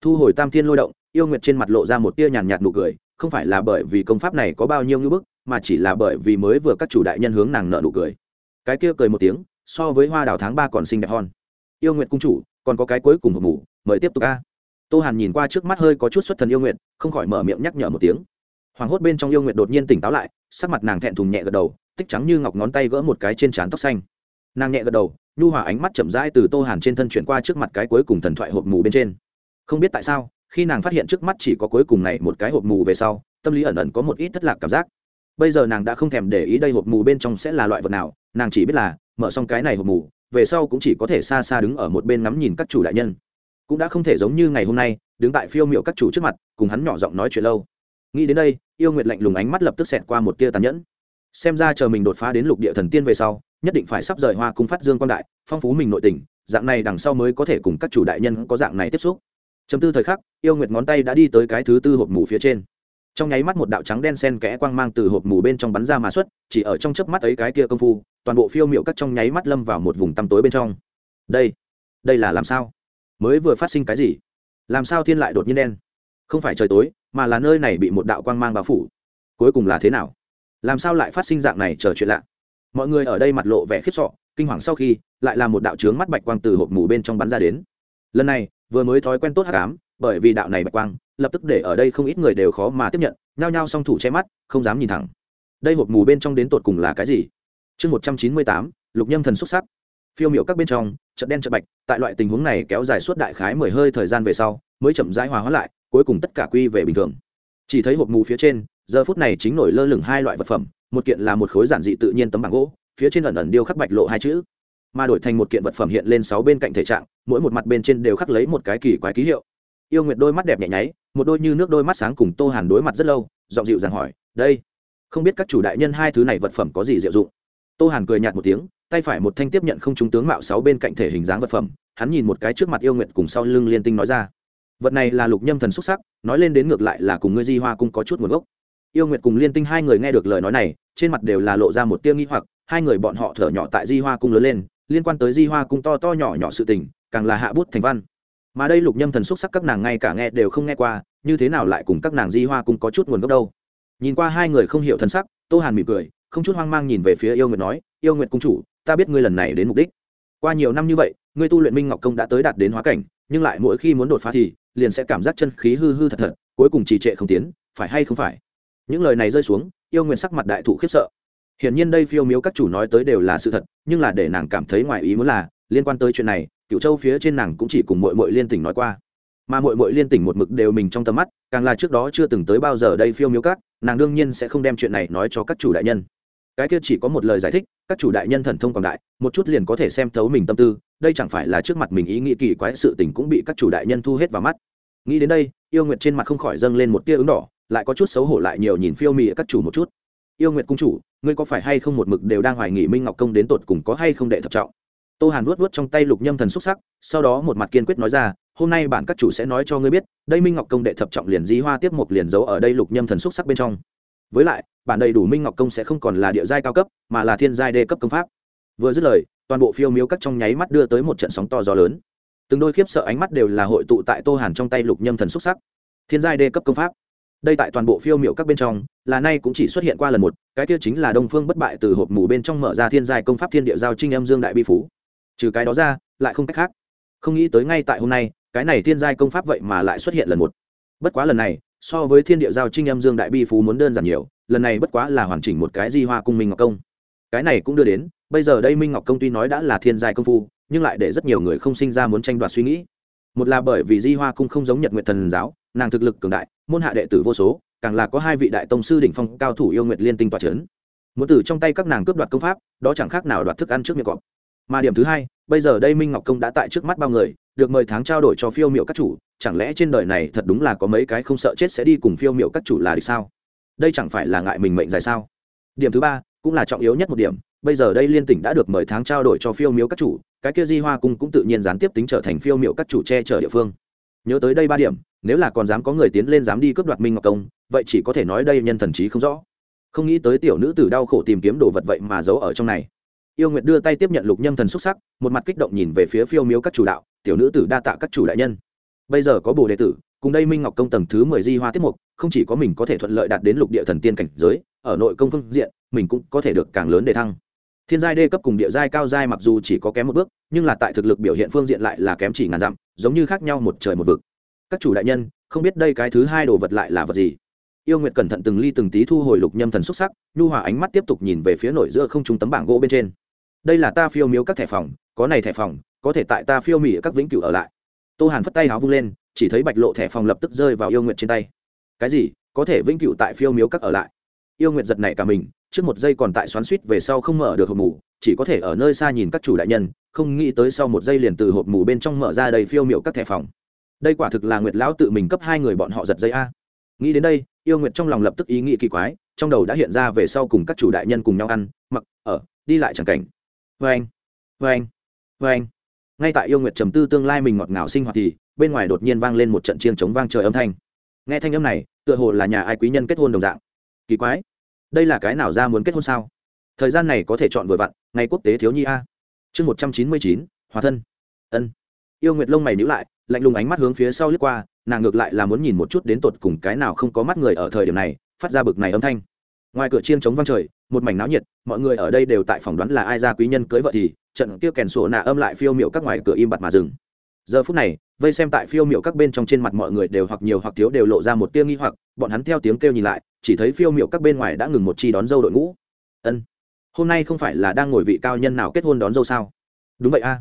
Thu hồi tam thiên lôi động, yêu nguyệt trên mặt lộ ra một tia nhàn nhạt nụ cười, không phải là bởi vì công pháp này có bao nhiêu ngưỡng bức, mà chỉ là bởi vì mới vừa các chủ đại nhân hướng nàng nợ nụ cười. Cái kia cười một tiếng, so với hoa đào tháng ba còn xinh đẹp hơn. yêu nguyện cung chủ, còn có cái cuối cùng hộp mủ, mời tiếp tục a. Tô hàn nhìn qua trước mắt hơi có chút xuất thần yêu nguyện không khỏi mở miệng nhắc nhở một tiếng. Hoàng hốt bên trong yêu nguyện đột nhiên tỉnh táo lại, sắc mặt nàng thẹn thùng nhẹ gật đầu tích trắng như ngọc ngón tay gỡ một cái trên trán tóc xanh. Nàng nhẹ gật đầu, nhu hòa ánh mắt chậm rãi từ tô hàn trên thân chuyển qua trước mặt cái cuối cùng thần thoại hộp mù bên trên. Không biết tại sao, khi nàng phát hiện trước mắt chỉ có cuối cùng này một cái hộp mù về sau, tâm lý ẩn ẩn có một ít thất lạc cảm giác. Bây giờ nàng đã không thèm để ý đây hộp mù bên trong sẽ là loại vật nào, nàng chỉ biết là, mở xong cái này hộp mù, về sau cũng chỉ có thể xa xa đứng ở một bên ngắm nhìn các chủ đại nhân. Cũng đã không thể giống như ngày hôm nay, đứng tại phiêu miệu các chủ trước mặt, cùng hắn nhỏ giọng nói chuyện lâu. Nghĩ đến đây, yêu nguyệt lạnh lùng ánh mắt lập tức xẹt qua một tia tàn nhẫn xem ra chờ mình đột phá đến lục địa thần tiên về sau, nhất định phải sắp rời hoa cung phát dương quan đại, phong phú mình nội tình, dạng này đằng sau mới có thể cùng các chủ đại nhân có dạng này tiếp xúc. Chấm tư thời khắc, yêu nguyệt ngón tay đã đi tới cái thứ tư hộp mù phía trên. Trong nháy mắt một đạo trắng đen sen kẽ quang mang từ hộp mù bên trong bắn ra mà xuất, chỉ ở trong chớp mắt ấy cái kia công phu, toàn bộ phiêu miệu cắt trong nháy mắt lâm vào một vùng tăm tối bên trong. Đây đây là làm sao? Mới vừa phát sinh cái gì? Làm sao thiên lại đột nhiên đen? Không phải trời tối, mà là nơi này bị một đạo quang mang bao phủ. Cuối cùng là thế nào? Làm sao lại phát sinh dạng này chờ chuyện lạ? Mọi người ở đây mặt lộ vẻ khiếp sọ kinh hoàng sau khi, lại là một đạo trướng mắt bạch quang từ hộp mù bên trong bắn ra đến. Lần này, vừa mới thói quen tốt hát cám bởi vì đạo này bạch quang, lập tức để ở đây không ít người đều khó mà tiếp nhận, nhao nhao song thủ che mắt, không dám nhìn thẳng. Đây hộp mù bên trong đến tột cùng là cái gì? Chương một trăm chín mươi tám, lục nhâm thần xuất sắc. Phiêu miệu các bên trong chợ đen chợ bạch, tại loại tình huống này kéo dài suốt đại khái mười hơi thời gian về sau, mới chậm rãi hòa hóa lại, cuối cùng tất cả quy về bình thường. Chỉ thấy hộp mù phía trên giờ phút này chính nổi lơ lửng hai loại vật phẩm, một kiện là một khối giản dị tự nhiên tấm bảng gỗ, phía trên ẩn ẩn điêu khắc bạch lộ hai chữ. Mà đổi thành một kiện vật phẩm hiện lên sáu bên cạnh thể trạng, mỗi một mặt bên trên đều khắc lấy một cái kỳ quái ký hiệu. Yêu nguyệt đôi mắt đẹp nhẹ nháy, một đôi như nước đôi mắt sáng cùng tô hàn đối mặt rất lâu, giọng dịu dàng hỏi, đây, không biết các chủ đại nhân hai thứ này vật phẩm có gì diệu dụng? Tô hàn cười nhạt một tiếng, tay phải một thanh tiếp nhận không trúng tướng mạo sáu bên cạnh thể hình dáng vật phẩm, hắn nhìn một cái trước mặt yêu nguyệt cùng sau lưng liên tinh nói ra, vật này là lục nhâm thần xúc sắc, nói lên đến ngược lại là cùng ngươi di hoa cung có chút nguồn gốc yêu nguyệt cùng liên tinh hai người nghe được lời nói này, trên mặt đều là lộ ra một tiêu nghi hoặc, hai người bọn họ thở nhỏ tại di hoa cung lớn lên, liên quan tới di hoa cung to to nhỏ nhỏ sự tình, càng là hạ bút thành văn. Mà đây lục nhâm thần xúc sắc các nàng ngay cả nghe đều không nghe qua, như thế nào lại cùng các nàng di hoa cung có chút nguồn gốc đâu? Nhìn qua hai người không hiểu thần sắc, tô hàn mỉm cười, không chút hoang mang nhìn về phía yêu nguyệt nói, yêu nguyệt cung chủ, ta biết ngươi lần này đến mục đích. Qua nhiều năm như vậy, ngươi tu luyện minh ngọc công đã tới đạt đến hóa cảnh, nhưng lại mỗi khi muốn đột phá thì, liền sẽ cảm giác chân khí hư hư thật thật, cuối cùng trì trệ không tiến, phải hay không phải? Những lời này rơi xuống, yêu nguyện sắc mặt đại thụ khiếp sợ. Hiển nhiên đây phiêu miếu các chủ nói tới đều là sự thật, nhưng là để nàng cảm thấy ngoài ý muốn là, liên quan tới chuyện này cựu châu phía trên nàng cũng chỉ cùng mội mội liên tỉnh nói qua. Mà mội mội liên tỉnh một mực đều mình trong tầm mắt, càng là trước đó chưa từng tới bao giờ đây phiêu miếu các, nàng đương nhiên sẽ không đem chuyện này nói cho các chủ đại nhân. Cái kia chỉ có một lời giải thích, các chủ đại nhân thần thông quảng đại, một chút liền có thể xem thấu mình tâm tư, đây chẳng phải là trước mặt mình ý nghĩ kỳ quái sự tình cũng bị các chủ đại nhân thu hết vào mắt. Nghĩ đến đây, yêu nguyệt trên mặt không khỏi dâng lên một tia ứng đỏ lại có chút xấu hổ lại nhiều nhìn phiêu mị các chủ một chút. Yêu nguyệt cung chủ, ngươi có phải hay không một mực đều đang hoài nghỉ minh ngọc công đến tột cùng có hay không đệ thập trọng? Tô hàn vuốt vuốt trong tay lục nhâm thần xúc sắc, sau đó một mặt kiên quyết nói ra, hôm nay bản các chủ sẽ nói cho ngươi biết, đây minh ngọc công đệ thập trọng liền di hoa tiếp một liền giấu ở đây lục nhâm thần xúc sắc bên trong. Với lại, bản đầy đủ minh ngọc công sẽ không còn là địa giai cao cấp, mà là thiên giai đê cấp công pháp. Vừa dứt lời, toàn bộ phiêu miếu cắt trong nháy mắt đưa tới một trận sóng to gió lớn. Từng đôi khiếp sợ ánh mắt đều là hội tụ tại tô hàn trong tay lục nhâm thần xúc sắc. Thiên giai đê cấp công pháp đây tại toàn bộ phiêu miệu các bên trong, là nay cũng chỉ xuất hiện qua lần một, cái kia chính là đông phương bất bại từ hộp mù bên trong mở ra thiên giai công pháp thiên địa giao trinh âm dương đại bi phú. Trừ cái đó ra, lại không cách khác. Không nghĩ tới ngay tại hôm nay, cái này thiên giai công pháp vậy mà lại xuất hiện lần một. Bất quá lần này, so với thiên địa giao trinh âm dương đại bi phú muốn đơn giản nhiều, lần này bất quá là hoàn chỉnh một cái di hoa cung minh ngọc công. Cái này cũng đưa đến, bây giờ đây minh ngọc công tuy nói đã là thiên giai công phu, nhưng lại để rất nhiều người không sinh ra muốn tranh đoạt suy nghĩ. Một là bởi vì di hoa cung không giống nhật nguyện thần giáo nàng thực lực cường đại, môn hạ đệ tử vô số, càng là có hai vị đại tông sư đỉnh phong cao thủ yêu nguyệt liên tinh tòa chấn. muốn từ trong tay các nàng cướp đoạt công pháp, đó chẳng khác nào đoạt thức ăn trước miệng cọp. Mà điểm thứ hai, bây giờ đây minh ngọc công đã tại trước mắt bao người, được mời tháng trao đổi cho phiêu m i ệ u các chủ, chẳng lẽ trên đời này thật đúng là có mấy cái không sợ chết sẽ đi cùng phiêu m i ệ u các chủ là được sao? Đây chẳng phải là ngại mình mệnh dài sao? Điểm thứ ba, cũng là trọng yếu nhất một điểm, bây giờ đây liên tỉnh đã được mời tháng trao đổi cho phiêu miếu các chủ, cái kia di hoa cung cũng tự nhiên gián tiếp tính trở thành phiêu miệu các chủ che chở địa phương. Nhớ tới đây ba điểm nếu là còn dám có người tiến lên dám đi cướp đoạt minh ngọc công, vậy chỉ có thể nói đây nhân thần trí không rõ. Không nghĩ tới tiểu nữ tử đau khổ tìm kiếm đồ vật vậy mà giấu ở trong này. Yêu nguyệt đưa tay tiếp nhận lục nhâm thần xúc sắc, một mặt kích động nhìn về phía phiêu miếu các chủ đạo, tiểu nữ tử đa tạ các chủ đại nhân. Bây giờ có bồ đệ tử, cùng đây minh ngọc công tầng thứ mười di hoa tiết mục, không chỉ có mình có thể thuận lợi đạt đến lục địa thần tiên cảnh giới, ở nội công phương diện, mình cũng có thể được càng lớn để thăng. Thiên giai đê cấp cùng địa giai cao giai mặc dù chỉ có kém một bước, nhưng là tại thực lực biểu hiện phương diện lại là kém chỉ ngàn dặm, giống như khác nhau một trời một vực các chủ đại nhân, không biết đây cái thứ hai đồ vật lại là vật gì? Yêu nguyệt cẩn thận từng ly từng tí thu hồi lục nhâm thần xúc sắc, nhu hòa ánh mắt tiếp tục nhìn về phía nội giữa không trung tấm bảng gỗ bên trên. Đây là ta phiêu miếu các thẻ phòng, có này thẻ phòng, có thể tại ta phiêu mỹ các vĩnh cửu ở lại. Tô hàn phất tay háo vung lên, chỉ thấy bạch lộ thẻ phòng lập tức rơi vào yêu nguyệt trên tay. Cái gì? Có thể vĩnh cửu tại phiêu miếu các ở lại? Yêu nguyệt giật này cả mình, trước một giây còn tại xoắn suýt về sau không mở được hộp mù, chỉ có thể ở nơi xa nhìn các chủ đại nhân, không nghĩ tới sau một giây liền từ hộp mù bên trong mở ra đầy phiêu miệu các thẻ phòng đây quả thực là nguyệt lão tự mình cấp hai người bọn họ giật dây a. Nghĩ đến đây, yêu nguyệt trong lòng lập tức ý nghĩ kỳ quái, trong đầu đã hiện ra về sau cùng các chủ đại nhân cùng nhau ăn, mặc, ở, đi lại chẳng cảnh. Vê anh vê anh vê anh ngay tại yêu nguyệt trầm tư tương lai mình ngọt ngào sinh hoạt thì, bên ngoài đột nhiên vang lên một trận chiêng chống vang trời âm thanh. Nghe thanh âm này, tựa hồ là nhà ai quý nhân kết hôn đồng dạng. Kỳ quái, đây là cái nào ra muốn kết hôn sao? Thời gian này có thể chọn vừa vặn, ngày quốc tế thiếu nhi a. Chương một trăm chín mươi chín, hòa thân. Ân. Yêu nguyệt lông mày nhữ lại lạnh lùng ánh mắt hướng phía sau lướt qua, nàng ngược lại là muốn nhìn một chút đến tột cùng cái nào không có mắt người ở thời điểm này, phát ra bực này âm thanh. Ngoài cửa chiên chống văng trời, một mảnh náo nhiệt, mọi người ở đây đều tại phỏng đoán là ai ra quý nhân cưới vợ thì, trận kia kèn sổ nạ âm lại phiêu miệu các ngoài cửa im bặt mà dừng. Giờ phút này, vây xem tại phiêu miệu các bên trong trên mặt mọi người đều hoặc nhiều hoặc thiếu đều lộ ra một tia nghi hoặc, bọn hắn theo tiếng kêu nhìn lại, chỉ thấy phiêu miệu các bên ngoài đã ngừng một chi đón dâu đội ngũ. Ân, hôm nay không phải là đang ngồi vị cao nhân nào kết hôn đón dâu sao? Đúng vậy a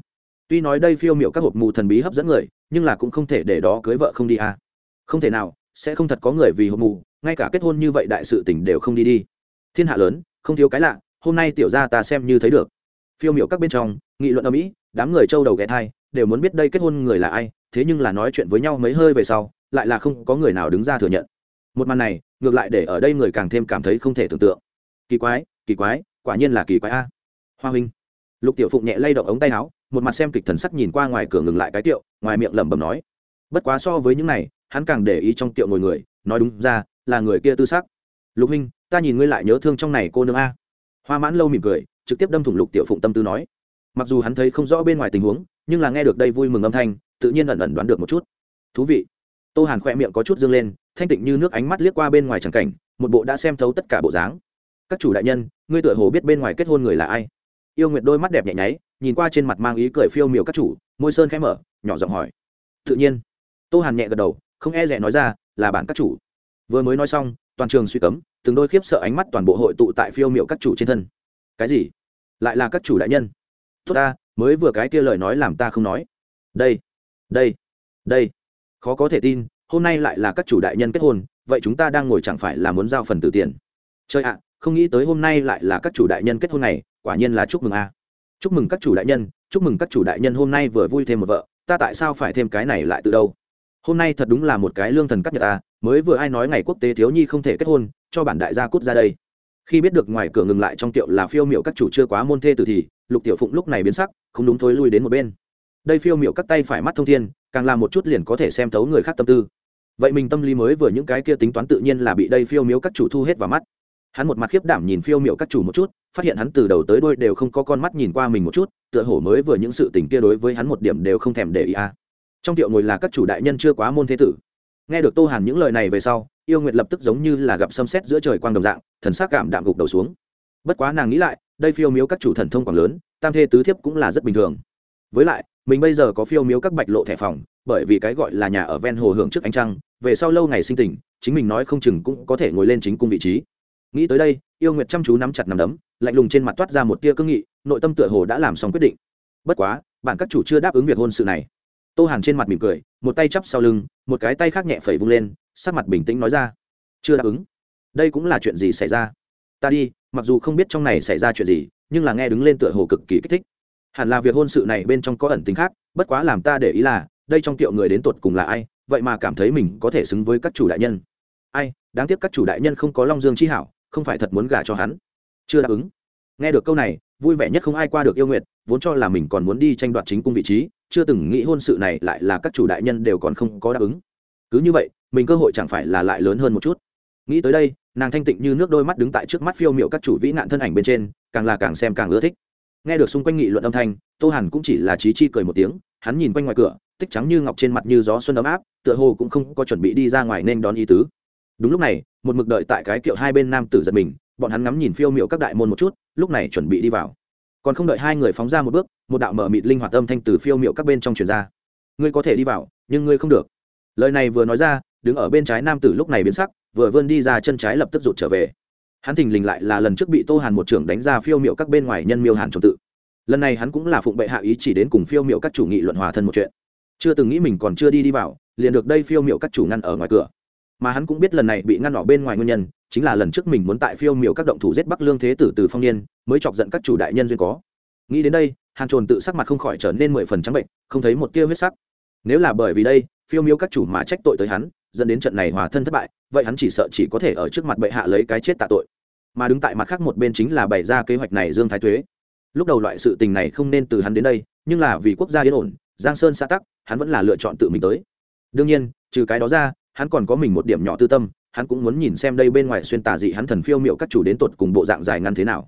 tuy nói đây phiêu miệu các hộp mù thần bí hấp dẫn người, nhưng là cũng không thể để đó cưới vợ không đi a không thể nào, sẽ không thật có người vì hộp mù, ngay cả kết hôn như vậy đại sự tỉnh đều không đi đi. Thiên hạ lớn, không thiếu cái lạ, hôm nay tiểu ra ta xem như thấy được. Phiêu miệu các bên trong, nghị luận ở mỹ, đám người trâu đầu ghé thai, đều muốn biết đây kết hôn người là ai, thế nhưng là nói chuyện với nhau mấy hơi về sau, lại là không có người nào đứng ra thừa nhận. Một màn này, ngược lại để ở đây người càng thêm cảm thấy không thể tưởng tượng. Kỳ quái kỳ quái, quả nhiên là kỳ quái a. Hoa huynh. Lục tiểu phụng nhẹ lay động ống tay áo một mặt xem kịch thần sắc nhìn qua ngoài cửa ngừng lại cái tiệu, ngoài miệng lẩm bẩm nói, bất quá so với những này, hắn càng để ý trong tiệu ngồi người, nói đúng ra, là người kia tư sắc. Lục huynh, ta nhìn ngươi lại nhớ thương trong này cô nương a. Hoa mãn lâu mỉm cười, trực tiếp đâm thủng lục tiểu phụng tâm tư nói. Mặc dù hắn thấy không rõ bên ngoài tình huống, nhưng là nghe được đây vui mừng âm thanh, tự nhiên ẩn ẩn đoán được một chút. Thú vị. Tô hàn khỏe miệng có chút dương lên, thanh tịnh như nước ánh mắt liếc qua bên ngoài tràng cảnh, một bộ đã xem thấu tất cả bộ dáng. Các chủ đại nhân, ngươi tựa hồ biết bên ngoài kết hôn người là ai? Yêu nguyệt đôi mắt đẹp nhẹ nháy nhìn qua trên mặt mang ý cười phiêu miều các chủ, môi sơn khẽ mở, nhỏ giọng hỏi. Tự nhiên. Tô hàn nhẹ gật đầu, không e rẻ nói ra, là bản các chủ. Vừa mới nói xong, toàn trường suy cấm, từng đôi khiếp sợ ánh mắt toàn bộ hội tụ tại phiêu miệu các chủ trên thân. Cái gì? Lại là các chủ đại nhân? Tốt ta, mới vừa cái kia lời nói làm ta không nói. Đây đây đây. Khó có thể tin, hôm nay lại là các chủ đại nhân kết hôn, vậy chúng ta đang ngồi chẳng phải là muốn giao phần từ tiền. Chơi ạ, không nghĩ tới hôm nay lại là các chủ đại nhân kết hôn này, quả nhiên là chúc mừng a chúc mừng các chủ đại nhân, chúc mừng các chủ đại nhân hôm nay vừa vui thêm một vợ, ta tại sao phải thêm cái này lại từ đâu? Hôm nay thật đúng là một cái lương thần cắt nhật ta, mới vừa ai nói ngày quốc tế thiếu nhi không thể kết hôn, cho bản đại gia cút ra đây. Khi biết được ngoài cửa ngừng lại trong tiệu là phiêu miệu các chủ chưa quá môn thê tử thì, lục tiểu phụng lúc này biến sắc, không đúng thối lui đến một bên. Đây phiêu miệu các tay phải mắt thông thiên, càng làm một chút liền có thể xem thấu người khác tâm tư. Vậy mình tâm lý mới vừa những cái kia tính toán tự nhiên là bị đây phiêu miếu các chủ thu hết vào mắt hắn một mặt khiếp đảm nhìn phiêu miệu các chủ một chút, phát hiện hắn từ đầu tới đôi đều không có con mắt nhìn qua mình một chút, tựa hổ mới vừa những sự tình kia đối với hắn một điểm đều không thèm để ý a trong tiệu ngồi là các chủ đại nhân chưa quá môn thế tử. Nghe được tô hàn những lời này về sau, yêu nguyệt lập tức giống như là gặp xâm xét giữa trời quang đồng dạng, thần s á c cảm đạm gục đầu xuống. Bất quá nàng nghĩ lại, đây phiêu miếu các chủ thần thông quảng lớn, tam thê tứ thiếp cũng là rất bình thường. Với lại, mình bây giờ có phiêu miếu các bạch lộ thẻ phòng, bởi vì cái gọi là nhà ở ven hồ hưởng trước ánh trăng, về sau lâu ngày sinh tình, chính mình nói không chừng cũng có thể ngồi lên chính cung vị trí nghĩ tới đây, yêu nguyệt chăm chú nắm chặt nằm đấm, lạnh lùng trên mặt toát ra một tia cương nghị, nội tâm tựa hồ đã làm xong quyết định. Bất quá bản các chủ chưa đáp ứng việc hôn sự này. Tô hàn trên mặt mỉm cười, một tay chắp sau lưng, một cái tay khác nhẹ phẩy vung lên, sắc mặt bình tĩnh nói ra. Chưa đáp ứng. Đây cũng là chuyện gì xảy ra? Ta đi, mặc dù không biết trong này xảy ra chuyện gì, nhưng là nghe đứng lên tựa hồ cực kỳ kích thích. Hẳn là việc hôn sự này bên trong có ẩn tính khác, bất quá làm ta để ý là, đây trong tiệu người đến tuột cùng là ai, vậy mà cảm thấy mình có thể xứng với các chủ đại nhân. Ai, đáng tiếc các chủ đại nhân không có long dương chi hảo không phải thật muốn gả cho hắn. Chưa đáp ứng. Nghe được câu này, vui vẻ nhất không ai qua được yêu nguyện, vốn cho là mình còn muốn đi tranh đoạt chính cung vị trí, chưa từng nghĩ hôn sự này lại là các chủ đại nhân đều còn không có đáp ứng. Cứ như vậy, mình cơ hội chẳng phải là lại lớn hơn một chút. Nghĩ tới đây, nàng thanh tịnh như nước đôi mắt đứng tại trước mắt phiêu miệu các chủ vĩ nạn thân ảnh bên trên, càng là càng xem càng ưa thích. Nghe được xung quanh nghị luận âm thanh, tô hàn cũng chỉ là trí chi cười một tiếng, hắn nhìn quanh ngoài cửa, tích trắng như ngọc trên mặt như gió xuân ấm áp, tựa hồ cũng không có chuẩn bị đi ra ngoài nên đón ý tứ. Đúng lúc này một mực đợi tại cái kiệu hai bên nam tử giật mình, bọn hắn ngắm nhìn phiêu miệu các đại môn một chút, lúc này chuẩn bị đi vào. Còn không đợi hai người phóng ra một bước, một đạo mở mịt linh hoạt âm thanh từ phiêu miệu các bên trong truyền ra. Ngươi có thể đi vào, nhưng ngươi không được. Lời này vừa nói ra, đứng ở bên trái nam tử lúc này biến sắc, vừa vươn đi ra chân trái lập tức rụt trở về. Hắn thình lình lại là lần trước bị tô hàn một trưởng đánh ra phiêu miệu các bên ngoài nhân miêu hàn trồng tự. Lần này hắn cũng là phụng bệ hạ ý chỉ đến cùng phiêu miệu các chủ nghị luận hòa thân một chuyện. Chưa từng nghĩ mình còn chưa đi đi vào, liền được đây phiêu miệu các chủ ngăn ở ngoài cửa mà hắn cũng biết lần này bị ngăn ở bên ngoài nguyên nhân, chính là lần trước mình muốn tại phiêu miểu các động thủ giết bắc lương thế tử từ phong niên, mới chọc giận các chủ đại nhân duyên có. Nghĩ đến đây, hàn trồn tự sắc mặt không khỏi trở nên mười phần trắng bệnh, không thấy một tia huyết sắc. Nếu là bởi vì đây, phiêu miêu các chủ mà trách tội tới hắn, dẫn đến trận này hòa thân thất bại, vậy hắn chỉ sợ chỉ có thể ở trước mặt bệ hạ lấy cái chết tạ tội. Mà đứng tại mặt khác một bên chính là bày ra kế hoạch này dương thái thuế lúc đầu loại sự tình này không nên từ hắn đến đây, nhưng là vì quốc gia yên ổn, giang sơn xã tắc, hắn vẫn là lựa chọn tự mình tới. Đương nhiên, trừ cái đó ra hắn còn có mình một điểm nhỏ tư tâm, hắn cũng muốn nhìn xem đây bên ngoài xuyên tà dị hắn thần phiêu miệu các chủ đến tột cùng bộ dạng dài ngăn thế nào.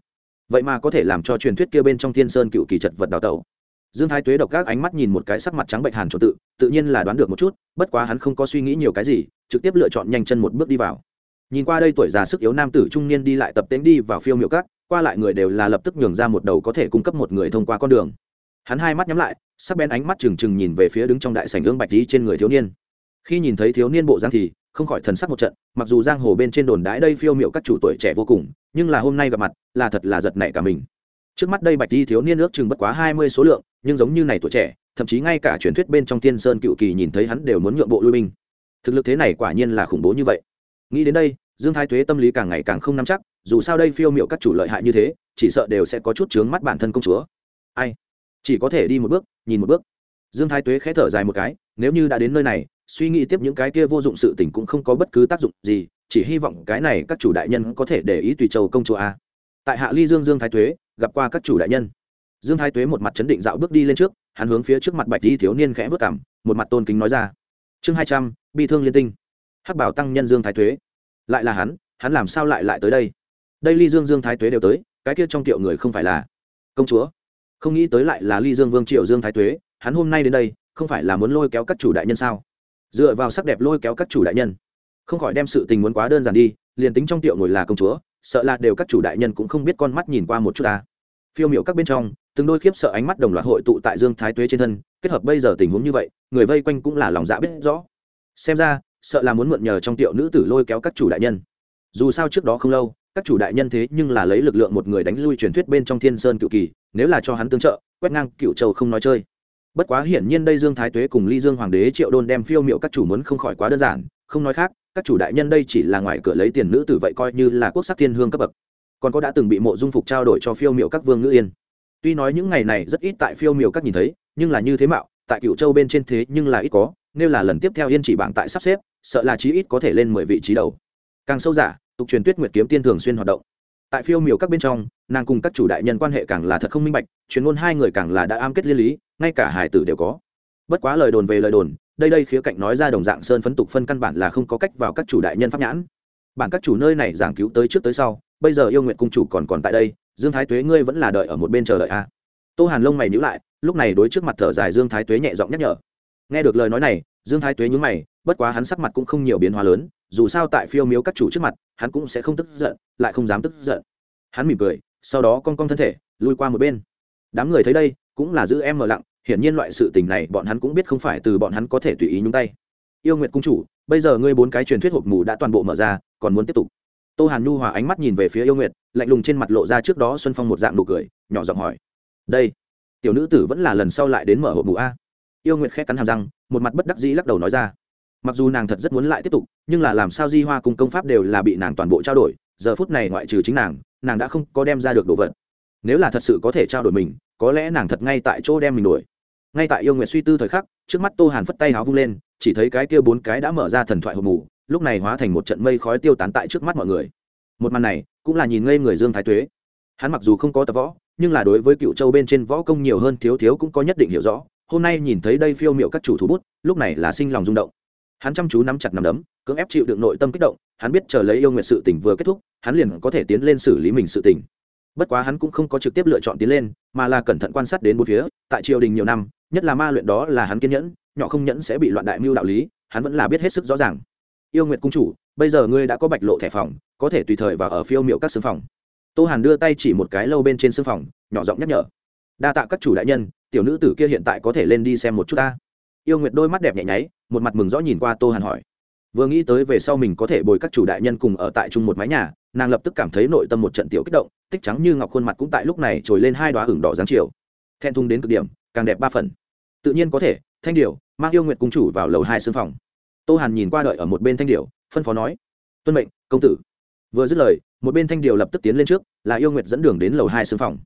Vậy mà có thể làm cho truyền thuyết kia bên trong thiên sơn cựu kỳ chật vật đào tẩu. Dương thái tuế độc các ánh mắt nhìn một cái sắc mặt trắng bệnh hàn trộn tự tự nhiên là đoán được một chút, bất quá hắn không có suy nghĩ nhiều cái gì, trực tiếp lựa chọn nhanh chân một bước đi vào. Nhìn qua đây tuổi già sức yếu nam tử trung niên đi lại tập tễnh đi vào phiêu miệu các, qua lại người đều là lập tức nhường ra một đầu có thể cung cấp một người thông qua con đường. Hắn hai mắt nhắm lại, sắc bén ánh mắt trừng trừng nhìn về phía đứng trong đại sảnh ương bạch lý trên người thiếu niên khi nhìn thấy thiếu niên bộ giang thì, không khỏi thần sắc một trận, mặc dù giang hồ bên trên đồn đái đây phiêu miệu các chủ tuổi trẻ vô cùng, nhưng là hôm nay gặp mặt, là thật là giật nảy cả mình. Trước mắt đây bạch di thiếu niên ước chừng bất quá hai mươi số lượng, nhưng giống như này tuổi trẻ, thậm chí ngay cả truyền thuyết bên trong thiên sơn cựu kỳ nhìn thấy hắn đều muốn nhượng bộ lui binh. Thực lực thế này quả nhiên là khủng bố như vậy. Nghĩ đến đây, dương thái tuế tâm lý càng ngày càng không nắm chắc, dù sao đây phiêu miệu các chủ lợi hại như thế, chỉ sợ đều sẽ có chút chướng mắt bản thân công chúa. Ai? Chỉ có thể đi một bước, nhìn một bước. Dương thái tuế khẽ thở dài một cái, nếu như đã đến nơi này suy nghĩ tiếp những cái kia vô dụng sự tình cũng không có bất cứ tác dụng gì, chỉ hy vọng cái này các chủ đại nhân có thể để ý tùy châu công chúa a. Tại hạ ly dương dương thái tuế gặp qua các chủ đại nhân. Dương thái tuế một mặt chấn định dạo bước đi lên trước, hắn hướng phía trước mặt bạch di thiếu niên khẽ vất cảm, một mặt tôn kính nói ra. Chương hai trăm, bi thương liên tinh. Hắc bảo tăng nhân dương thái tuế lại là hắn hắn làm sao lại lại tới đây? Đây ly dương dương thái tuế đều tới, cái kia trong tiệu người không phải là công chúa. Không nghĩ tới lại là ly dương vương triệu dương thái tuế hắn hôm nay đến đây, không phải là muốn lôi kéo các chủ đại nhân sao? Dựa vào sắc đẹp lôi kéo các chủ đại nhân. Không khỏi đem sự tình muốn quá đơn giản đi, liền tính trong tiệu ngồi là công chúa, sợ là đều các chủ đại nhân cũng không biết con mắt nhìn qua một chút ta. Phiêu miệu các bên trong, từng đôi khiếp sợ ánh mắt đồng loạt hội tụ tại dương thái tuế trên thân, kết hợp bây giờ tình huống như vậy, người vây quanh cũng là lòng dạ biết rõ. Xem ra, sợ là muốn mượn nhờ trong tiệu nữ tử lôi kéo các chủ đại nhân. Dù sao trước đó không lâu, các chủ đại nhân thế nhưng là lấy lực lượng một người đánh lui truyền thuyết bên trong thiên sơn cựu kỳ, nếu là cho hắn tương trợ, quét ngang cựu châu không nói chơi bất quá hiển nhiên đây dương thái tuế cùng ly dương hoàng đế triệu đôn đem phiêu miệu các chủ muốn không khỏi quá đơn giản, không nói khác, các chủ đại nhân đây chỉ là ngoài cửa lấy tiền nữ tử vậy coi như là quốc sắc thiên hương cấp bậc. Còn có đã từng bị mộ dung phục trao đổi cho phiêu miệu các vương ngữ yên. Tuy nói những ngày này rất ít tại phiêu miệu các nhìn thấy, nhưng là như thế mạo, tại cựu châu bên trên thế nhưng là ít có, nếu là lần tiếp theo yên chỉ bảng tại sắp xếp, sợ là chí ít có thể lên mười vị trí đầu. Càng sâu giả, tục truyền tuyết nguyệt kiếm tiên thường xuyên hoạt động tại phiêu miểu các bên trong, nàng cùng các chủ đại nhân quan hệ càng là thật không minh bạch, chuyên môn hai người càng là đã am kết liên lý, ngay cả hải tử đều có. Bất quá lời đồn về lời đồn, đây đây khía cạnh nói ra đồng dạng sơn phấn tục phân căn bản là không có cách vào các chủ đại nhân pháp nhãn. Bản các chủ nơi này giảng cứu tới trước tới sau, bây giờ yêu nguyện cung chủ còn còn tại đây, dương thái tuế ngươi vẫn là đợi ở một bên chờ đợi a. À. tô hàn lông mày nhữ lại, lúc này đối trước mặt thở dài dương thái tuế nhẹ giọng nhắc nhở. Nghe được lời nói này, dương thái tuế nhúng mày, bất quá hắn sắc mặt cũng không nhiều biến hóa lớn dù sao tại phiêu miếu các chủ trước mặt, hắn cũng sẽ không tức giận, lại không dám tức giận. Hắn mỉm cười, sau đó cong cong thân thể, lui qua một bên. Đám người thấy đây, cũng là giữ em mờ lặng, hiển nhiên loại sự tình này bọn hắn cũng biết không phải từ bọn hắn có thể tùy ý nhúng tay. Yêu nguyệt cung chủ, bây giờ ngươi bốn cái truyền thuyết hộp mù đã toàn bộ mở ra, còn muốn tiếp tục. Tô hàn nhu hòa ánh mắt nhìn về phía yêu nguyệt, lạnh lùng trên mặt lộ ra trước đó xuân phong một dạng nụ cười, nhỏ giọng hỏi. Đây, tiểu nữ tử vẫn là lần sau lại đến mở hộp mù a. Yêu nguyệt khẽ cắn hàm răng, một mặt bất đắc dĩ lắc đầu nói ra mặc dù nàng thật rất muốn lại tiếp tục, nhưng là làm sao di hoa cùng công pháp đều là bị nàng toàn bộ trao đổi, giờ phút này ngoại trừ chính nàng nàng đã không có đem ra được đồ vật. Nếu là thật sự có thể trao đổi mình, có lẽ nàng thật ngay tại chỗ đem mình đổi ngay tại yêu nguyện suy tư thời khắc, trước mắt tô hàn phất tay háo vung lên, chỉ thấy cái kia bốn cái đã mở ra thần thoại hộp mù, lúc này hóa thành một trận mây khói tiêu tán tại trước mắt mọi người. Một màn này, cũng là nhìn ngây người dương thái tuế. Hắn mặc dù không có tập võ, nhưng là đối với cựu châu bên trên võ công nhiều hơn thiếu thiếu cũng có nhất định hiểu rõ. Hôm nay nhìn thấy đây phiêu m i ệ u các chủ thú bút, lúc này là sinh lòng rung động hắn chăm chú nắm chặt nắm đấm, cưỡng ép chịu đựng nội tâm kích động, hắn biết chờ lấy yêu nguyện sự tỉnh vừa kết thúc, hắn liền có thể tiến lên xử lý mình sự tỉnh bất quá hắn cũng không có trực tiếp lựa chọn tiến lên, mà là cẩn thận quan sát đến bốn phía, tại triều đình nhiều năm, nhất là ma luyện đó là hắn kiên nhẫn, nhỏ không nhẫn sẽ bị loạn đại mưu đạo lý, hắn vẫn là biết hết sức rõ ràng. Yêu nguyệt cung chủ, bây giờ ngươi đã có bạch lộ thẻ phòng, có thể tùy thời vào ở phiêu miệu các xương phòng. Tô hàn đưa tay chỉ một cái lâu bên trên xương phòng, nhỏ giọng nhắc nhở. Đa tạ các chủ đại nhân, tiểu nữ tử kia hiện tại có thể lên đi xem một chút ta yêu nguyệt đôi mắt đẹp nhẹ nháy, một mặt mừng rõ nhìn qua tô hàn hỏi. Vừa nghĩ tới về sau mình có thể bồi các chủ đại nhân cùng ở tại chung một mái nhà, nàng lập tức cảm thấy nội tâm một trận tiểu kích động, tích trắng như ngọc khuôn mặt cũng tại lúc này trồi lên hai đoá hưởng đỏ giáng chiều. Thẹn thùng đến cực điểm, càng đẹp ba phần. Tự nhiên có thể, thanh điệu mang yêu nguyệt cung chủ vào lầu hai xương phòng. Tô hàn nhìn qua đợi ở một bên thanh điệu phân phó nói, tuân mệnh, công tử. Vừa dứt lời, một bên thanh điệu lập tức tiến lên trước, là yêu nguyệt dẫn đường đến lầu hai xương phòng.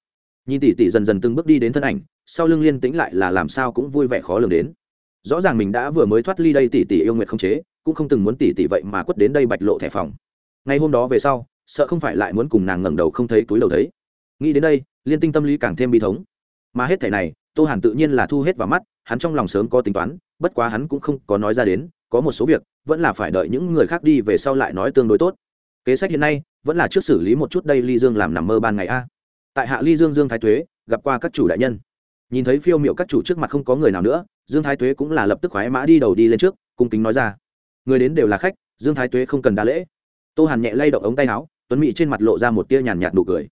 Nhìn tỷ tỷ dần dần từng bước đi đến thân ảnh, sau lưng liên tĩnh lại là làm sao cũng vui vẻ khó lường đến rõ ràng mình đã vừa mới thoát ly đây tỷ tỷ yêu nguyệt không chế, cũng không từng muốn tỷ tỷ vậy mà quất đến đây bạch lộ thẻ phòng. Ngày hôm đó về sau, sợ không phải lại muốn cùng nàng ngẩng đầu không thấy túi đầu thấy. Nghĩ đến đây, liên tinh tâm lý càng thêm bi thống. Mà hết thẻ này, tô hàn tự nhiên là thu hết vào mắt, hắn trong lòng sớm có tính toán, bất quá hắn cũng không có nói ra đến, có một số việc, vẫn là phải đợi những người khác đi về sau lại nói tương đối tốt. Kế sách hiện nay, vẫn là trước xử lý một chút đây ly dương làm nằm mơ ban ngày a. Tại hạ ly dương dương thái tuế, gặp qua các chủ đại nhân nhìn thấy phiêu miệu các chủ trước mặt không có người nào nữa, dương thái tuế cũng là lập tức khoái mã đi đầu đi lên trước, cung kính nói ra. Người đến đều là khách, dương thái tuế không cần đa lễ. Tô hàn nhẹ lay động ống tay áo, tuấn mỹ trên mặt lộ ra một tia nhàn nhạt nụ cười.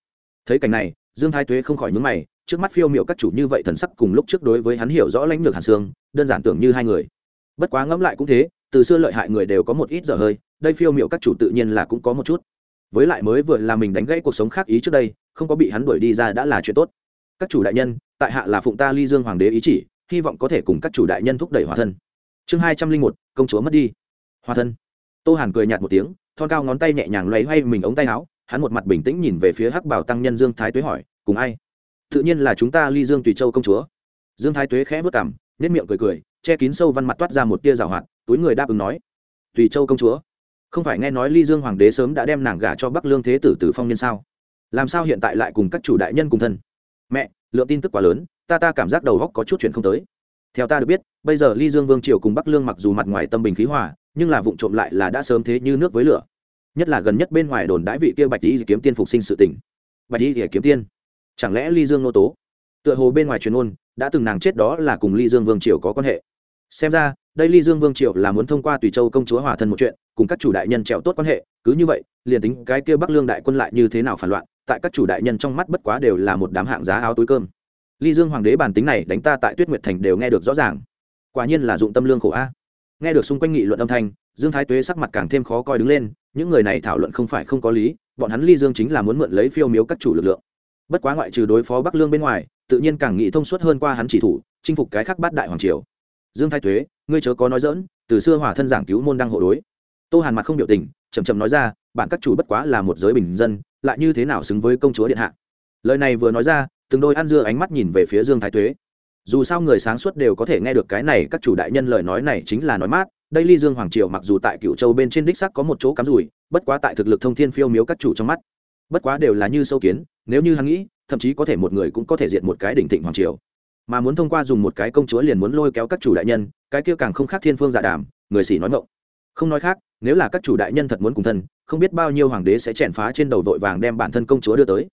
Thấy cảnh này, dương thái tuế không khỏi nhúng mày, trước mắt phiêu miệu các chủ như vậy thần sắc cùng lúc trước đối với hắn hiểu rõ lãnh lược hàn xương đơn giản tưởng như hai người. Bất quá ngẫm lại cũng thế, từ xưa lợi hại người đều có một ít dở hơi, đây phiêu miệu các chủ tự nhiên là cũng có một chút. Với lại mới vừa là mình đánh gãy cuộc sống khác ý trước đây, không có bị hắn đuổi đi ra đã là chuyện tốt. Các chủ đại nhân tại hạ là phụng ta ly dương hoàng đế ý chỉ, hy vọng có thể cùng các chủ đại nhân thúc đẩy hòa thân. Chương hai trăm linh một, công chúa mất đi. Hòa thân. Tô hàn cười nhạt một tiếng, thon cao ngón tay nhẹ nhàng loay hoay mình ống tay áo, hắn một mặt bình tĩnh nhìn về phía hắc bảo tăng nhân dương thái tuế hỏi, cùng ai? Tự nhiên là chúng ta ly dương tùy châu công chúa. Dương thái tuế khẽ vất cảm nết miệng cười cười, che kín sâu văn mặt toát ra một tia rào hoạt, túi người đáp ứng nói, tùy châu công chúa, không phải nghe nói ly dương hoàng đế sớm đã đem nàng gả cho bắc lương thế tử tử phong nhân sao? Làm sao hiện tại lại cùng các chủ đại nhân cùng thân? Mẹ lượng tin tức quá lớn, ta ta cảm giác đầu góc có chút chuyện không tới. Theo ta được biết, bây giờ ly dương vương triều cùng bắc lương mặc dù mặt ngoài tâm bình khí hòa, nhưng là vụ trộm lại là đã sớm thế như nước với lửa. Nhất là gần nhất bên ngoài đồn đãi vị kia bạch đi kiếm tiên phục sinh sự tỉnh bạch đi kiếm tiên? Chẳng lẽ ly dương nô tố? Tựa hồ bên ngoài truyền ôn đã từng nàng chết đó là cùng ly dương vương triều có quan hệ. Xem ra, đây ly dương vương triều là muốn thông qua tùy châu công chúa hòa thân một chuyện, cùng các chủ đại nhân trèo tốt quan hệ, cứ như vậy, liền tính cái kia bắc lương đại quân lại như thế nào phản loạn tại các chủ đại nhân trong mắt bất quá đều là một đám hạng giá áo túi cơm. Ly dương hoàng đế bản tính này đánh ta tại tuyết nguyệt thành đều nghe được rõ ràng. Quả nhiên là dụng tâm lương khổ a. Nghe được xung quanh nghị luận âm thanh, dương thái tuế sắc mặt càng thêm khó coi đứng lên, những người này thảo luận không phải không có lý, bọn hắn ly dương chính là muốn mượn lấy phiêu miếu các chủ lực lượng. Bất quá ngoại trừ đối phó bắc lương bên ngoài, tự nhiên càng nghĩ thông suốt hơn qua hắn chỉ thủ, chinh phục cái khác bát đại hoàng triều. Dương thái tuế, ngươi chớ có nói dỡn từ xưa hỏa thân giảng cứu môn đăng hộ đối. Tô hàn mặt không biểu tình chầm chầm nói ra bản các chủ bất quá là một giới bình dân, lại như thế nào xứng với công chúa điện hạ? Lời này vừa nói ra, từng đôi ăn dưa ánh mắt nhìn về phía dương thái tuế. Dù sao người sáng suốt đều có thể nghe được cái này, các chủ đại nhân lời nói này chính là nói mát. Đây ly dương hoàng triều mặc dù tại cựu châu bên trên đích sắc có một chỗ cắm rủi, bất quá tại thực lực thông thiên phiêu miếu các chủ trong mắt, bất quá đều là như sâu kiến, nếu như hắn nghĩ, thậm chí có thể một người cũng có thể diện một cái đỉnh thịnh hoàng triều. Mà muốn thông qua dùng một cái công chúa liền muốn lôi kéo các chủ đại nhân, cái kia càng không khác thiên phương giả đàm, người xỉ nói ngộng không nói khác nếu là các chủ đại nhân thật muốn cùng thân, không biết bao nhiêu hoàng đế sẽ chèn phá trên đầu vội vàng đem bản thân công chúa đưa tới.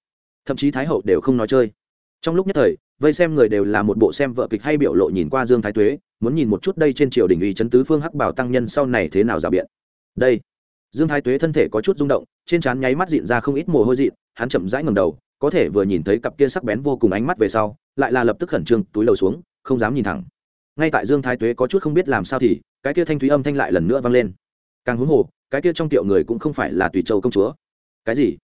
Thậm chí thái hậu đều không nói chơi. Trong lúc nhất thời, vây xem người đều là một bộ xem vợ kịch hay biểu lộ nhìn qua dương thái tuế, muốn nhìn một chút đây trên triều đình uy chấn tứ phương hắc bảo tăng nhân sau này thế nào rào biện. Đây. Dương thái tuế thân thể có chút rung động, trên trán nháy mắt dịn ra không ít mồ hôi dịn, hắn chậm rãi ngầm đầu, có thể vừa nhìn thấy cặp kia sắc bén vô cùng ánh mắt về sau, lại là lập tức khẩn trương, túi lầu xuống, không dám nhìn thẳng. Ngay tại dương thái tuế có chút không biết làm sao thì, cái kia thanh thúy âm thanh lại lần nữa vang lên càng huống hồ, cái kia trong tiệu người cũng không phải là tùy châu công chúa. Cái gì?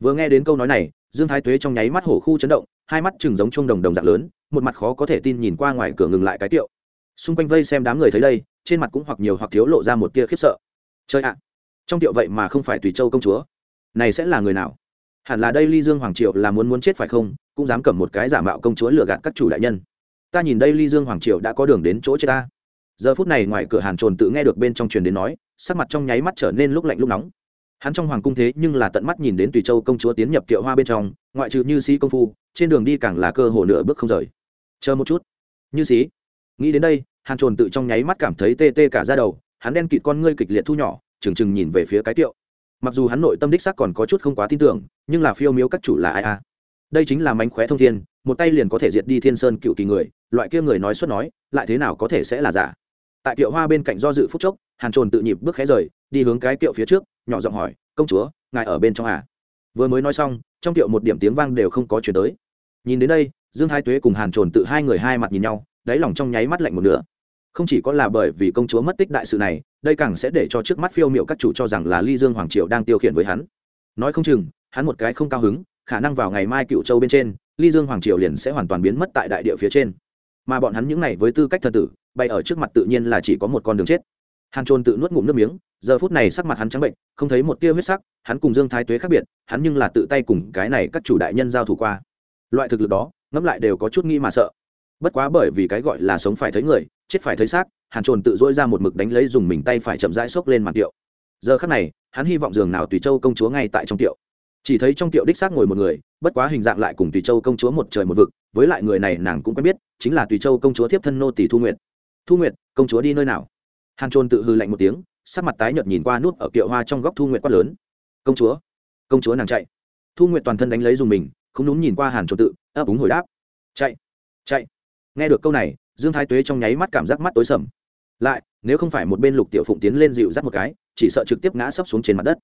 Vừa nghe đến câu nói này, dương thái tuế trong nháy mắt hổ khu chấn động, hai mắt chừng giống chuông đồng đồng dạng lớn, một mặt khó có thể tin nhìn qua ngoài cửa ngừng lại cái tiệu. Xung quanh vây xem đám người thấy đây, trên mặt cũng hoặc nhiều hoặc thiếu lộ ra một tia khiếp sợ. Chơi ạ! Trong tiệu vậy mà không phải tùy châu công chúa. Này sẽ là người nào? Hẳn là đây ly dương hoàng triều là muốn muốn chết phải không? Cũng dám cầm một cái giả mạo công chúa lừa gạt các chủ đại nhân. Ta nhìn đây ly dương hoàng triều đã có đường đến chỗ chết ta. Giờ phút này ngoài cửa hàn trồn tự nghe được bên trong truyền đến nói sắc mặt trong nháy mắt trở nên lúc lạnh lúc nóng. Hắn trong hoàng cung thế nhưng là tận mắt nhìn đến tùy châu công chúa tiến nhập kiệu hoa bên trong, ngoại trừ như sĩ công phu, trên đường đi càng là cơ hồ nửa bước không rời. Chờ một chút. Như sĩ. Nghĩ đến đây, hàn trồn tự trong nháy mắt cảm thấy tê tê cả ra đầu, hắn đen kịt con ngươi kịch liệt thu nhỏ, trừng trừng nhìn về phía cái tiệu. Mặc dù hắn nội tâm đích sắc còn có chút không quá tin tưởng, nhưng là phiêu miếu các chủ là ai a đây chính là mánh khóe thông thiên, một tay liền có thể diệt đi thiên sơn cựu kỳ người, loại kia người nói suốt nói, lại thế nào có thể sẽ là giả? Tại kiệu hoa bên cạnh do dự phúc chốc, hàn trồn tự nhịp bước khé rời, đi hướng cái kiệu phía trước, nhỏ giọng hỏi, công chúa, ngài ở bên trong à? Vừa mới nói xong, trong tiệu một điểm tiếng vang đều không có chuyển tới. Nhìn đến đây, dương thái tuế cùng hàn trồn tự hai người hai mặt nhìn nhau, đáy lòng trong nháy mắt lạnh một nửa. Không chỉ có là bởi vì công chúa mất tích đại sự này, đây càng sẽ để cho trước mắt phiêu m i ệ u các chủ cho rằng là ly dương hoàng triều đang tiêu khiển với hắn. Nói không chừng, hắn một cái không cao hứng, khả năng vào ngày mai cựu châu bên trên, ly dương hoàng triều liền sẽ hoàn toàn biến mất tại đại địa phía trên. Mà bọn hắn những này với tư cách thần tử bay ở trước mặt tự nhiên là chỉ có một con đường chết. Hàn trôn tự nuốt ngụm nước miếng, giờ phút này sắc mặt hắn trắng bệnh, không thấy một tia huyết sắc, hắn cùng dương thái tuế khác biệt, hắn nhưng là tự tay cùng cái này các chủ đại nhân giao thủ qua. Loại thực lực đó, ngẫm lại đều có chút nghĩ mà sợ. Bất quá bởi vì cái gọi là sống phải thấy người, chết phải thấy xác, hàn trồn tự dỗi ra một mực đánh lấy dùng mình tay phải chậm rãi xốc lên mặt tiệu. Giờ khắc này, hắn hy vọng giường nào tùy châu công chúa ngay tại trong tiệu. Chỉ thấy trong tiệu đích xác ngồi một người, bất quá hình dạng lại cùng tùy châu công chúa một trời một vực, với lại người này nàng cũng quen biết, chính là tùy châu công chúa tiếp thân nô tỷ thu nguyệt thu nguyệt, công chúa đi nơi nào? Hàn Trôn tự hư lạnh một tiếng, sắc mặt tái nhợt nhìn qua nút ở kiệu hoa trong góc thu nguyệt quát lớn. Công chúa công chúa nàng chạy. Thu nguyệt toàn thân đánh lấy dùng mình, không đúng nhìn qua hàn Trôn tự, ấp úng hồi đáp. Chạy chạy. Nghe được câu này, dương thái tuế trong nháy mắt cảm giác mắt tối sầm. Lại, nếu không phải một bên lục tiểu phụng tiến lên dịu dắt một cái, chỉ sợ trực tiếp ngã sấp xuống trên mặt đất.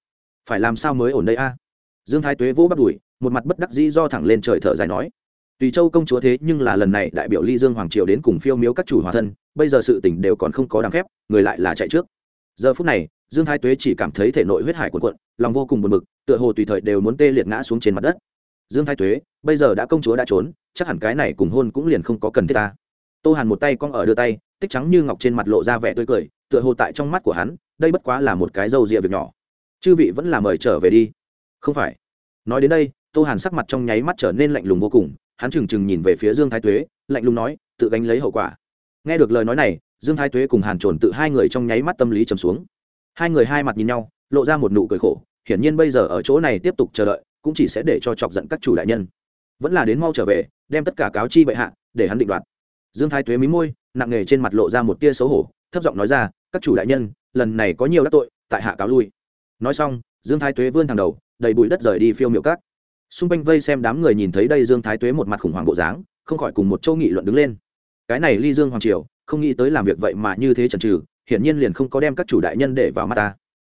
Phải làm sao mới ổn đây a? Dương thái tuế vỗ bắt đùi một mặt bất đắc dĩ do thẳng lên trời thở dài nói tùy châu công chúa thế nhưng là lần này đại biểu ly dương hoàng triều đến cùng phiêu miếu các chủ hòa thân, bây giờ sự tình đều còn không có đáng phép người lại là chạy trước. Giờ phút này, dương thái tuế chỉ cảm thấy thể nội huyết hải cuộn cuộn, lòng vô cùng buồn bực, tựa hồ tùy thời đều muốn tê liệt ngã xuống trên mặt đất. Dương thái tuế, bây giờ đã công chúa đã trốn, chắc hẳn cái này cùng hôn cũng liền không có cần thiết ta. Tô hàn một tay cong ở đưa tay, tích trắng như ngọc trên mặt lộ ra vẻ tươi cười, tựa hồ tại trong mắt của hắn, đây bất quá là một cái dâu rịa việc nhỏ. Chư vị vẫn là mời trở về đi. Không phải. Nói đến đây, tô hàn sắc mặt trong nháy mắt trở nên lạnh lùng vô cùng hắn trừng trừng nhìn về phía dương thái tuế, lạnh lùng nói, tự gánh lấy hậu quả. Nghe được lời nói này, dương thái tuế cùng hàn trồn tự hai người trong nháy mắt tâm lý trầm xuống. Hai người hai mặt nhìn nhau, lộ ra một nụ cười khổ, hiển nhiên bây giờ ở chỗ này tiếp tục chờ đợi, cũng chỉ sẽ để cho chọc giận các chủ đại nhân. Vẫn là đến mau trở về, đem tất cả cáo chi bệ hạ, để hắn định đoạt. Dương thái tuế mí môi, nặng nề trên mặt lộ ra một tia xấu hổ, thấp giọng nói ra, các chủ đại nhân, lần này có nhiều đắc tội, tại hạ cáo lui. Nói xong, dương thái tuế vươn thẳng đầu đầy bụi đất rời đi phiêu miệu cát xung quanh vây xem đám người nhìn thấy đây dương thái tuế một mặt khủng hoảng bộ dáng, không khỏi cùng một châu nghị luận đứng lên. Cái này ly dương hoàng triều, không nghĩ tới làm việc vậy mà như thế chần trừ hiển nhiên liền không có đem các chủ đại nhân để vào mắt ta.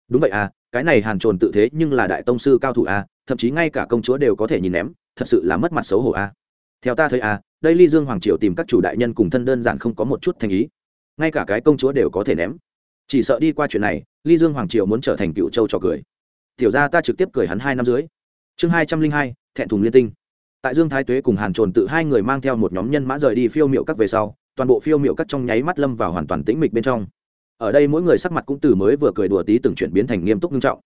Đúng vậy à cái này hàn trồn tự thế nhưng là đại tông sư cao thủ à thậm chí ngay cả công chúa đều có thể nhìn ném, thật sự là mất mặt xấu hổ à. Theo ta thấy à đây ly dương hoàng triều tìm các chủ đại nhân cùng thân đơn giản không có một chút thành ý. Ngay cả cái công chúa đều có thể ném. Chỉ sợ đi qua chuyện này, ly dương hoàng triều muốn trở thành cựu châu trò cười. Tiểu ra ta trực tiếp cười hắn hai năm dưới chương hai trăm linh hai, thẹn thùng liên tinh. Tại dương thái tuế cùng hàn trồn tự hai người mang theo một nhóm nhân mã rời đi phiêu m i ệ u các về sau, toàn bộ phiêu m i ệ u các trong nháy mắt lâm vào hoàn toàn tĩnh mịch bên trong. Ở đây mỗi người sắc mặt cũng từ mới vừa cười đùa tí từng chuyển biến thành nghiêm túc nghiêm trọng.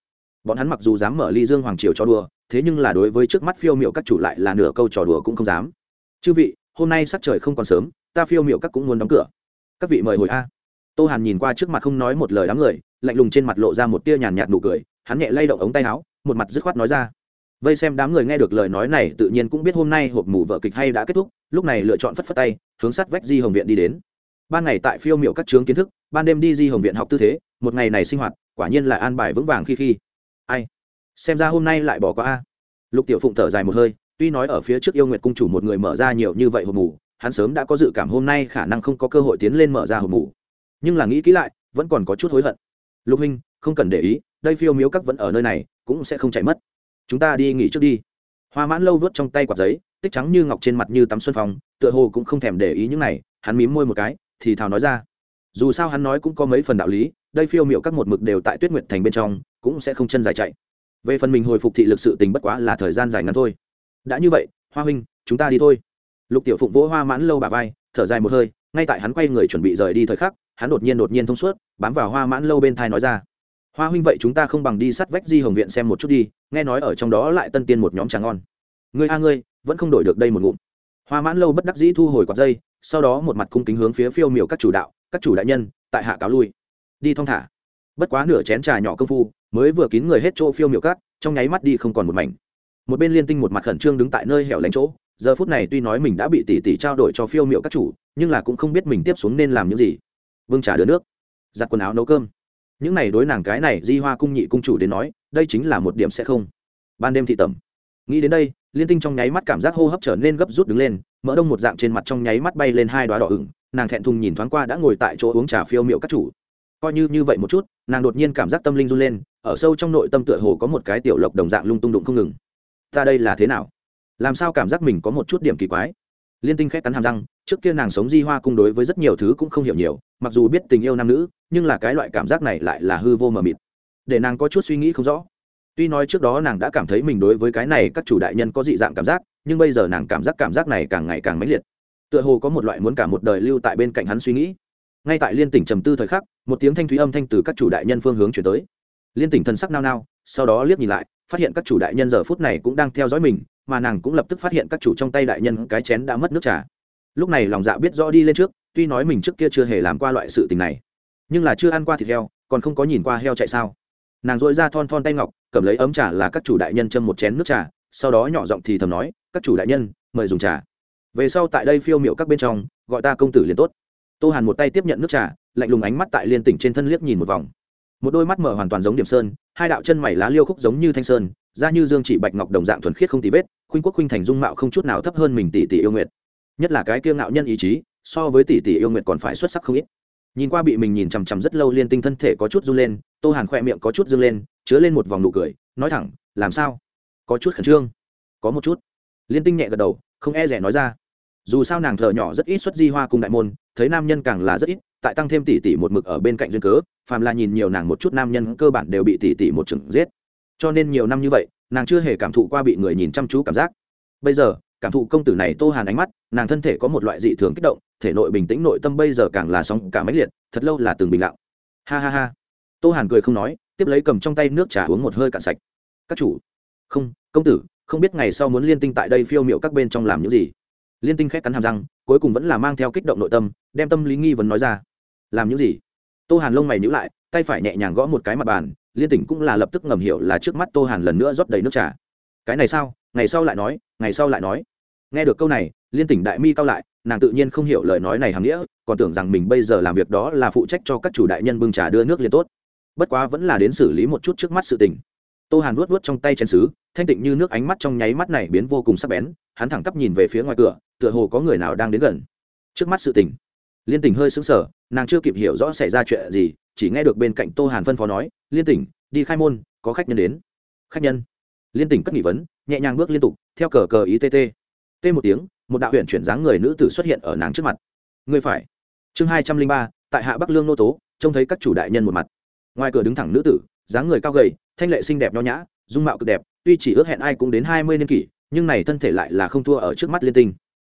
Bọn hắn mặc dù dám mở ly dương hoàng triều cho đùa, thế nhưng là đối với trước mắt phiêu m i ệ u các chủ lại là nửa câu trò đùa cũng không dám. Chư vị, hôm nay sắc trời không còn sớm, ta phiêu m i ệ u các cũng muốn đóng cửa. Các vị mời hồi a. Tô hàn nhìn qua trước mặt không nói một lời đám người, lạnh lùng trên mặt lộ ra một tia nhàn nhạt nụ cười, hắn nhẹ lay động ống tay áo, một mặt dứt khoát nói ra vây xem đám người nghe được lời nói này tự nhiên cũng biết hôm nay hộp mù vợ kịch hay đã kết thúc, lúc này lựa chọn phất phất tay, hướng sắt vách di hồng viện đi đến. Ban ngày tại phiêu miệu các trướng kiến thức, ban đêm đi di hồng viện học tư thế, một ngày này sinh hoạt, quả nhiên là an bài vững vàng khi khi. Ai? Xem ra hôm nay lại bỏ qua a. Lục tiểu phụng thở dài một hơi, tuy nói ở phía trước yêu nguyệt cung chủ một người mở ra nhiều như vậy hộp mù, hắn sớm đã có dự cảm hôm nay khả năng không có cơ hội tiến lên mở ra hộp mù. Nhưng là nghĩ kỹ lại, vẫn còn có chút hối hận. Lục huynh, không cần để ý, đây phiêu miếu các vẫn ở nơi này, cũng sẽ không chạy mất chúng ta đi nghỉ trước đi. Hoa mãn lâu vớt trong tay quạt giấy, tích trắng như ngọc trên mặt như tắm xuân phong, tựa hồ cũng không thèm để ý những này, hắn mím môi một cái, thì thào nói ra. Dù sao hắn nói cũng có mấy phần đạo lý, đây phiêu m i ệ u các một mực đều tại tuyết nguyệt thành bên trong, cũng sẽ không chân dài chạy. Về phần mình hồi phục thị lực sự tình bất quá là thời gian dài ngắn thôi. Đã như vậy, hoa huynh, chúng ta đi thôi. Lục tiểu phụng vỗ hoa mãn lâu bà vai, thở dài một hơi, ngay tại hắn quay người chuẩn bị rời đi thời khắc, hắn đột nhiên đột nhiên thông suốt, bám vào hoa mãn lâu bên thai nói ra hoa huynh vậy chúng ta không bằng đi sát vách di hồng viện xem một chút đi, nghe nói ở trong đó lại tân tiên một nhóm trà ngon. Ngươi a ngươi, vẫn không đổi được đây một ngụm. Hoa mãn lâu bất đắc dĩ thu hồi quạt dây, sau đó một mặt cung kính hướng phía phiêu miểu các chủ đạo, các chủ đại nhân, tại hạ cáo lui. Đi thong thả. Bất quá nửa chén trà nhỏ công phu, mới vừa kín người hết chỗ phiêu miểu các, trong nháy mắt đi không còn một mảnh. Một bên liên tinh một mặt khẩn trương đứng tại nơi hẻo lánh chỗ, giờ phút này tuy nói mình đã bị tỷ tỷ trao đổi cho phiêu miệu các chủ, nhưng là cũng không biết mình tiếp xuống nên làm những gì. Vương trà đưa nước. Giặt quần áo nấu cơm những này đối nàng cái này di hoa cung nhị cung chủ đến nói, đây chính là một điểm sẽ không. Ban đêm thị tẩm nghĩ đến đây, liên tinh trong nháy mắt cảm giác hô hấp trở nên gấp rút đứng lên, mỡ đông một dạng trên mặt trong nháy mắt bay lên hai đoá đỏ ửng, nàng thẹn thùng nhìn thoáng qua đã ngồi tại chỗ uống trà phiêu miệu các chủ. Coi như như vậy một chút, nàng đột nhiên cảm giác tâm linh run lên, ở sâu trong nội tâm tựa hồ có một cái tiểu lộc đồng dạng lung tung đụng không ngừng. Ta đây là thế nào? Làm sao cảm giác mình có một chút điểm kỳ quái? Liên tinh khét cắn hàm răng, trước kia nàng sống di hoa cung đối với rất nhiều thứ cũng không hiểu nhiều, mặc dù biết tình yêu nam nữ, nhưng là cái loại cảm giác này lại là hư vô mờ mịt. Để nàng có chút suy nghĩ không rõ. Tuy nói trước đó nàng đã cảm thấy mình đối với cái này các chủ đại nhân có dị dạng cảm giác, nhưng bây giờ nàng cảm giác cảm giác này càng ngày càng mãnh liệt. Tựa hồ có một loại muốn cả một đời lưu tại bên cạnh hắn suy nghĩ. Ngay tại liên tỉnh trầm tư thời khắc, một tiếng thanh thúy âm thanh từ các chủ đại nhân phương hướng chuyển tới. Liên tỉnh thân sắc nao nao, sau đó liếc nhìn lại, phát hiện các chủ đại nhân giờ phút này cũng đang theo dõi mình mà nàng cũng lập tức phát hiện các chủ trong tay đại nhân cái chén đã mất nước trà. Lúc này lòng dạ biết rõ đi lên trước, tuy nói mình trước kia chưa hề làm qua loại sự tình này, nhưng là chưa ăn qua thịt heo, còn không có nhìn qua heo chạy sao. Nàng dội ra thon thon tay ngọc, cầm lấy ấm trà là các chủ đại nhân châm một chén nước trà, sau đó nhỏ giọng thì thầm nói, các chủ đại nhân, mời dùng trà. Về sau tại đây phiêu miệu các bên trong, gọi ta công tử liền tốt. Tô hàn một tay tiếp nhận nước trà, lạnh lùng ánh mắt tại liên tỉnh trên thân liếc nhìn một vòng. Một đôi mắt mở hoàn toàn giống điểm sơn, hai đạo chân mày lá liêu khúc giống như thanh sơn, da như dương chỉ bạch ngọc đồng dạng thuần khiết không tì vết khuynh quốc khuynh thành dung mạo không chút nào thấp hơn mình tỷ tỷ yêu nguyệt. Nhất là cái kia ngạo nhân ý chí, so với tỷ tỷ yêu nguyệt còn phải xuất sắc không ít. Nhìn qua bị mình nhìn chằm chằm rất lâu liên tinh thân thể có chút run lên, tô hàn khoe miệng có chút dâng lên, chứa lên một vòng nụ cười, nói thẳng, làm sao? Có chút khẩn trương. Có một chút. Liên tinh nhẹ gật đầu, không e rẻ nói ra. Dù sao nàng thợ nhỏ rất ít xuất di hoa cùng đại môn, thấy nam nhân càng là rất ít, tại tăng thêm tỷ tỷ một mực ở bên cạnh duyên cớ, phàm là nhìn nhiều nàng một chút nam nhân cơ bản đều bị tỷ tỷ một chừng giết. Cho nên nhiều năm như vậy nàng chưa hề cảm thụ qua bị người nhìn chăm chú cảm giác. Bây giờ, cảm thụ công tử này tô hàn ánh mắt, nàng thân thể có một loại dị thường kích động, thể nội bình tĩnh nội tâm bây giờ càng là sóng cả máy liệt, thật lâu là từng bình lặng. Ha ha ha. Tô hàn cười không nói, tiếp lấy cầm trong tay nước trà uống một hơi cạn sạch. Các chủ. Không, công tử, không biết ngày sau muốn liên tinh tại đây phiêu miệu các bên trong làm những gì. Liên tinh khét cắn hàm răng, cuối cùng vẫn là mang theo kích động nội tâm, đem tâm lý nghi vấn nói ra. Làm những gì? Tô hàn lông mày nhữ lại, tay phải nhẹ nhàng gõ một cái mặt bàn liên tỉnh cũng là lập tức ngầm hiểu là trước mắt tô hàn lần nữa rót đầy nước trà. Cái này sao? Ngày sau lại nói, ngày sau lại nói. Nghe được câu này, liên tỉnh đại mi cao lại, nàng tự nhiên không hiểu lời nói này hàm nghĩa, còn tưởng rằng mình bây giờ làm việc đó là phụ trách cho các chủ đại nhân bưng trà đưa nước liền tốt. Bất quá vẫn là đến xử lý một chút trước mắt sự tình. Tô hàn vuốt vuốt trong tay chén xứ thanh tịnh như nước ánh mắt trong nháy mắt này biến vô cùng sắc bén, hắn thẳng tắp nhìn về phía ngoài cửa, tựa hồ có người nào đang đến gần. Trước mắt sự tình liên tỉnh hơi sững sờ, nàng chưa kịp hiểu rõ xảy ra chuyện gì, chỉ nghe được bên cạnh tô hàn phân phó nói, liên tỉnh, đi khai môn, có khách nhân đến. Khách nhân? Liên tỉnh cất nghỉ vấn, nhẹ nhàng bước liên tục, theo cờ cờ ý tt t một tiếng, một đạo huyện chuyển dáng người nữ tử xuất hiện ở nàng trước mặt. Người phải. Chương hai trăm linh ba, tại hạ bắc lương nô tố, trông thấy các chủ đại nhân một mặt. Ngoài cửa đứng thẳng nữ tử, dáng người cao gầy, thanh lệ xinh đẹp nho nhã, dung mạo cực đẹp, tuy chỉ ước hẹn ai cũng đến hai mươi niên kỷ, nhưng này thân thể lại là không thua ở trước mắt liên tinh.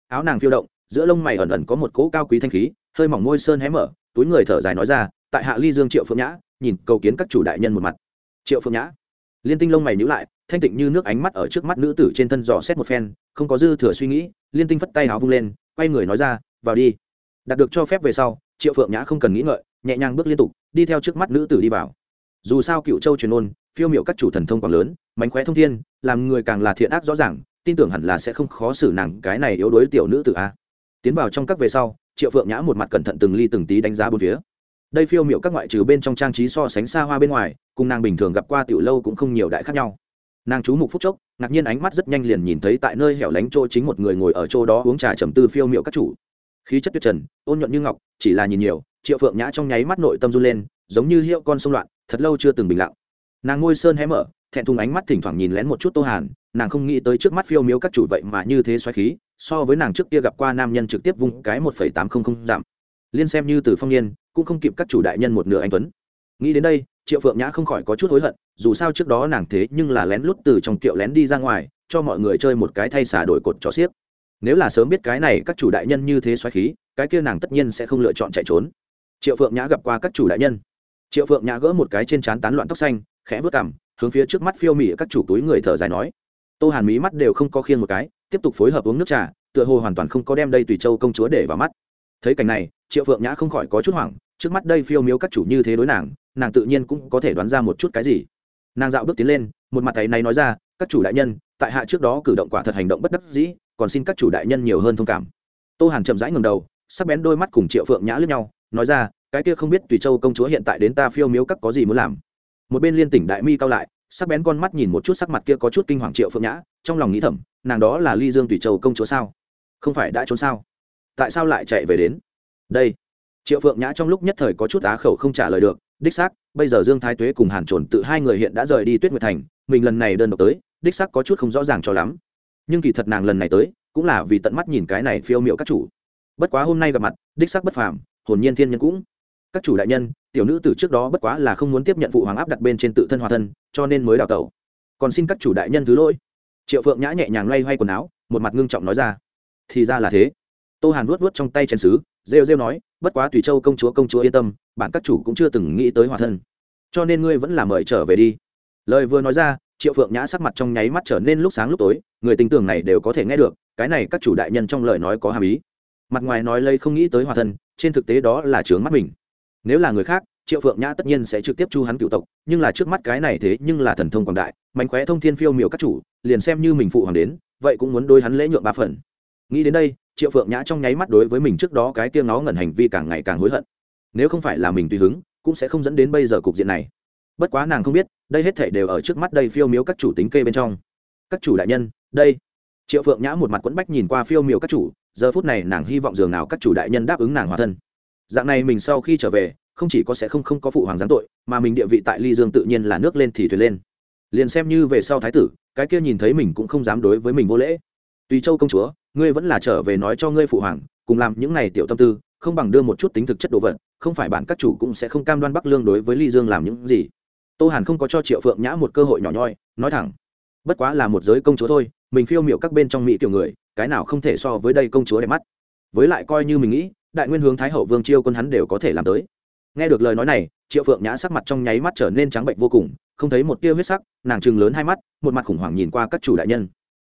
Áo nàng phiêu động, giữa lông mày ẩn ẩn có một cỗ cao quý thanh khí hơi mỏng môi sơn hé mở, túi người thở dài nói ra, tại hạ ly dương triệu phượng nhã, nhìn cầu kiến các chủ đại nhân một mặt. Triệu phượng nhã. Liên tinh lông mày nhữ lại, thanh tịnh như nước ánh mắt ở trước mắt nữ tử trên thân dò xét một phen, không có dư thừa suy nghĩ, liên tinh phất tay áo vung lên, quay người nói ra, vào đi. Đạt được cho phép về sau, triệu phượng nhã không cần nghĩ ngợi, nhẹ nhàng bước liên tục, đi theo trước mắt nữ tử đi vào. Dù sao cựu châu truyền ôn phiêu miệu các chủ thần thông còn lớn, mánh khóe thông thiên, làm người càng là thiện ác rõ ràng, tin tưởng hẳn là sẽ không khó xử nàng cái này yếu đuối tiểu nữ tử a. Tiến vào trong các về sau triệu phượng nhã một mặt cẩn thận từng ly từng tí đánh giá bốn phía đây phiêu miệu các ngoại trừ bên trong trang trí so sánh xa hoa bên ngoài cùng nàng bình thường gặp qua tiểu lâu cũng không nhiều đại khác nhau nàng chú mục phúc chốc ngạc nhiên ánh mắt rất nhanh liền nhìn thấy tại nơi hẻo lánh chỗ chính một người ngồi ở chỗ đó uống trà trầm tư phiêu miệu các chủ khí chất tuyệt trần ôn nhuận như ngọc chỉ là nhìn nhiều triệu phượng nhã trong nháy mắt nội tâm run lên giống như hiệu con sông loạn thật lâu chưa từng bình lặng nàng ngôi sơn hé mở thẹn thùng ánh mắt thỉnh thoảng nhìn lén một chút tô hàn, nàng không nghĩ tới trước mắt phiêu miếu các chủ vậy mà như thế xoáy khí, so với nàng trước kia gặp qua nam nhân trực tiếp vung cái một phẩy tám không không giảm. Liên xem như từ phong niên, cũng không kịp các chủ đại nhân một nửa anh tuấn. Nghĩ đến đây, triệu phượng nhã không khỏi có chút hối hận, dù sao trước đó nàng thế nhưng là lén lút từ trong kiệu lén đi ra ngoài, cho mọi người chơi một cái thay xả đổi cột cho xiếc. Nếu là sớm biết cái này các chủ đại nhân như thế xoáy khí, cái kia nàng tất nhiên sẽ không lựa chọn chạy trốn. Triệu phượng nhã gặp qua các chủ đại nhân. Triệu phượng nhã gỡ một cái trên trán tán loạn tóc xanh, khẽ vớt cảm hướng phía trước mắt phiêu mỉ các chủ túi người thở dài nói. Tô hàn mí mắt đều không có khiên một cái, tiếp tục phối hợp uống nước trà, tựa hồ hoàn toàn không có đem đây tùy châu công chúa để vào mắt. Thấy cảnh này, triệu phượng nhã không khỏi có chút hoảng, trước mắt đây phiêu miếu các chủ như thế đối nàng nàng tự nhiên cũng có thể đoán ra một chút cái gì. Nàng dạo bước tiến lên, một mặt thầy này nói ra, các chủ đại nhân, tại hạ trước đó cử động quả thật hành động bất đắc dĩ, còn xin các chủ đại nhân nhiều hơn thông cảm. Tô hàn chậm rãi ngầm đầu, sắc bén đôi mắt cùng triệu phượng nhã lướt nhau, nói ra, cái kia không biết tùy châu công chúa hiện tại đến ta phiêu miếu các có gì muốn làm? Một bên liên tỉnh đại mi cao lại, sắc bén con mắt nhìn một chút sắc mặt kia có chút kinh hoàng triệu phượng nhã, trong lòng nghĩ thầm, nàng đó là ly dương tùy châu công chúa sao? Không phải đã trốn sao? Tại sao lại chạy về đến? Đây. Triệu phượng nhã trong lúc nhất thời có chút á khẩu không trả lời được, đích xác, bây giờ dương thái tuế cùng hàn trồn tự hai người hiện đã rời đi tuyết nguyệt thành, mình lần này đơn độc tới, đích xác có chút không rõ ràng cho lắm. Nhưng kỳ thật nàng lần này tới, cũng là vì tận mắt nhìn cái này phiêu miệu các chủ. Bất quá hôm nay gặp mặt, đích xác bất phàm, hồn nhiên thiên nhân cũng. Các chủ đại nhân tiểu nữ từ trước đó bất quá là không muốn tiếp nhận phụ hoàng áp đặt bên trên tự thân hòa thân, cho nên mới đào tẩu. Còn xin các chủ đại nhân thứ lỗi. Triệu phượng nhã nhẹ nhàng loay hoay quần áo, một mặt ngưng trọng nói ra. Thì ra là thế. Tô hàn vuốt vuốt trong tay chén xứ rêu rêu nói, bất quá tùy châu công chúa công chúa yên tâm bản các chủ cũng chưa từng nghĩ tới hòa thân. Cho nên ngươi vẫn là mời trở về đi. Lời vừa nói ra, triệu phượng nhã sắc mặt trong nháy mắt trở nên lúc sáng lúc tối, người tình tưởng này đều có thể nghe được, cái này các chủ đại nhân trong lời nói có hàm ý. Mặt ngoài nói lây không nghĩ tới hòa thân, trên thực tế đó là trướng mắt mình nếu là người khác, triệu phượng nhã tất nhiên sẽ trực tiếp chu hắn cựu tộc, nhưng là trước mắt cái này thế nhưng là thần thông quảng đại, mạnh khóe thông thiên phiêu miểu các chủ, liền xem như mình phụ hoàng đến, vậy cũng muốn đôi hắn lễ nhượng ba phần. Nghĩ đến đây, triệu phượng nhã trong nháy mắt đối với mình trước đó cái tiếng nó ngẩn hành vi càng ngày càng hối hận. Nếu không phải là mình tùy hứng, cũng sẽ không dẫn đến bây giờ cục diện này. Bất quá nàng không biết, đây hết thể đều ở trước mắt đây phiêu miếu các chủ tính kê bên trong. Các chủ đại nhân, đây. Triệu phượng nhã một mặt quẫn bách nhìn qua phiêu miếu các chủ, giờ phút này nàng hy vọng dường nào các chủ đại nhân đáp ứng nàng hòa thân dạng này mình sau khi trở về, không chỉ có sẽ không không có phụ hoàng giáng tội, mà mình địa vị tại ly dương tự nhiên là nước lên thì thuyền lên. Liền xem như về sau thái tử, cái kia nhìn thấy mình cũng không dám đối với mình vô lễ. Tùy châu công chúa, ngươi vẫn là trở về nói cho ngươi phụ hoàng, cùng làm những này tiểu tâm tư, không bằng đưa một chút tính thực chất đồ vật, không phải bản các chủ cũng sẽ không cam đoan bắc lương đối với ly dương làm những gì. Tô hàn không có cho triệu phượng nhã một cơ hội nhỏ nhoi, nói thẳng, bất quá là một giới công chúa thôi, mình phiêu miệu các bên trong mỹ kiểu người, cái nào không thể so với đây công chúa đẹp mắt. Với lại coi như mình nghĩ đại nguyên hướng thái hậu vương chiêu quân hắn đều có thể làm tới. Nghe được lời nói này, triệu phượng nhã sắc mặt trong nháy mắt trở nên trắng bệnh vô cùng, không thấy một tia huyết sắc, nàng chừng lớn hai mắt, một mặt khủng hoảng nhìn qua các chủ đại nhân.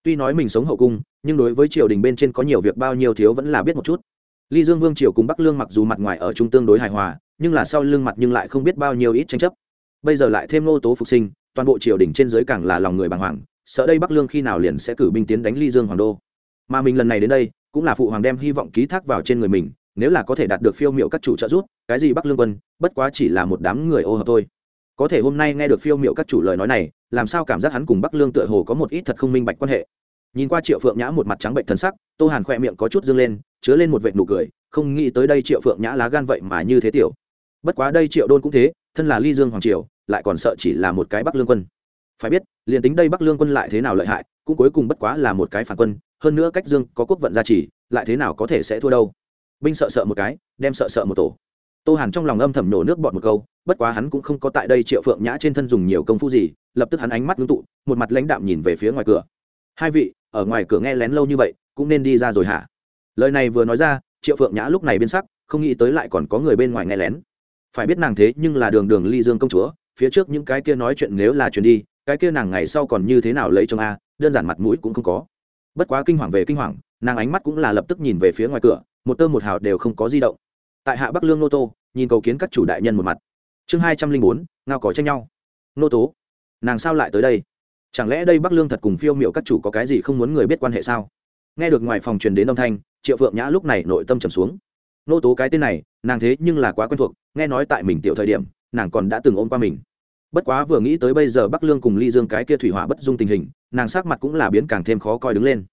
Tuy nói mình sống hậu cung, nhưng đối với triều đình bên trên có nhiều việc bao nhiêu thiếu vẫn là biết một chút. Ly dương vương triều cùng bắc lương mặc dù mặt ngoài ở trung tương đối hài hòa, nhưng là sau lưng mặt nhưng lại không biết bao nhiêu ít tranh chấp. Bây giờ lại thêm Ngô tố phục sinh, toàn bộ triều đình trên dưới càng là lòng người bàng hoàng, sợ đây bắc lương khi nào liền sẽ cử binh tiến đánh ly dương hoàng đô. Mà mình lần này đến đây, cũng là phụ hoàng đem hy vọng ký thác vào trên người mình nếu là có thể đạt được phiêu miệu các chủ trợ giúp, cái gì bắc lương quân, bất quá chỉ là một đám người ô hợp thôi. Có thể hôm nay nghe được phiêu miệu các chủ lời nói này, làm sao cảm giác hắn cùng bắc lương tựa hồ có một ít thật không minh bạch quan hệ? Nhìn qua triệu phượng nhã một mặt trắng bệnh thân sắc, tô hàn khỏe miệng có chút dâng lên, chứa lên một vệt nụ cười, không nghĩ tới đây triệu phượng nhã lá gan vậy mà như thế tiểu. Bất quá đây triệu đôn cũng thế, thân là ly dương hoàng triều, lại còn sợ chỉ là một cái bắc lương quân. Phải biết, liền tính đây bắc lương quân lại thế nào lợi hại, cũng cuối cùng bất quá là một cái phản quân, hơn nữa cách dương có quốc vận gia trì, lại thế nào có thể sẽ thua đâu? Binh sợ sợ một cái, đem sợ sợ một tổ. Tô hàn trong lòng âm thầm nổ nước bọt một câu, bất quá hắn cũng không có tại đây triệu phượng nhã trên thân dùng nhiều công phu gì, lập tức hắn ánh mắt ngưng tụ, một mặt lãnh đạm nhìn về phía ngoài cửa. Hai vị, ở ngoài cửa nghe lén lâu như vậy, cũng nên đi ra rồi hả? Lời này vừa nói ra, triệu phượng nhã lúc này biên sắc, không nghĩ tới lại còn có người bên ngoài nghe lén. Phải biết nàng thế nhưng là đường đường ly dương công chúa, phía trước những cái kia nói chuyện nếu là chuyện đi, cái kia nàng ngày sau còn như thế nào lấy chồng a, đơn giản mặt mũi cũng không có. Bất quá kinh hoàng về kinh hoàng, nàng ánh mắt cũng là lập tức nhìn về phía ngoài cửa một tơ một hào đều không có di động. Tại hạ bắc lương nô tô, nhìn cầu kiến các chủ đại nhân một mặt. Chương hai trăm linh bốn, ngao có tranh nhau. Nô tố, nàng sao lại tới đây? Chẳng lẽ đây bắc lương thật cùng phiêu m i ệ u các chủ có cái gì không muốn người biết quan hệ sao? Nghe được ngoài phòng truyền đến âm thanh, triệu phượng nhã lúc này nội tâm trầm xuống. Nô tố cái tên này, nàng thế nhưng là quá quen thuộc, nghe nói tại mình tiểu thời điểm, nàng còn đã từng ôm qua mình. Bất quá vừa nghĩ tới bây giờ bắc lương cùng ly dương cái kia thủy hỏa bất dung tình hình, nàng sắc mặt cũng là biến càng thêm khó coi đứng lên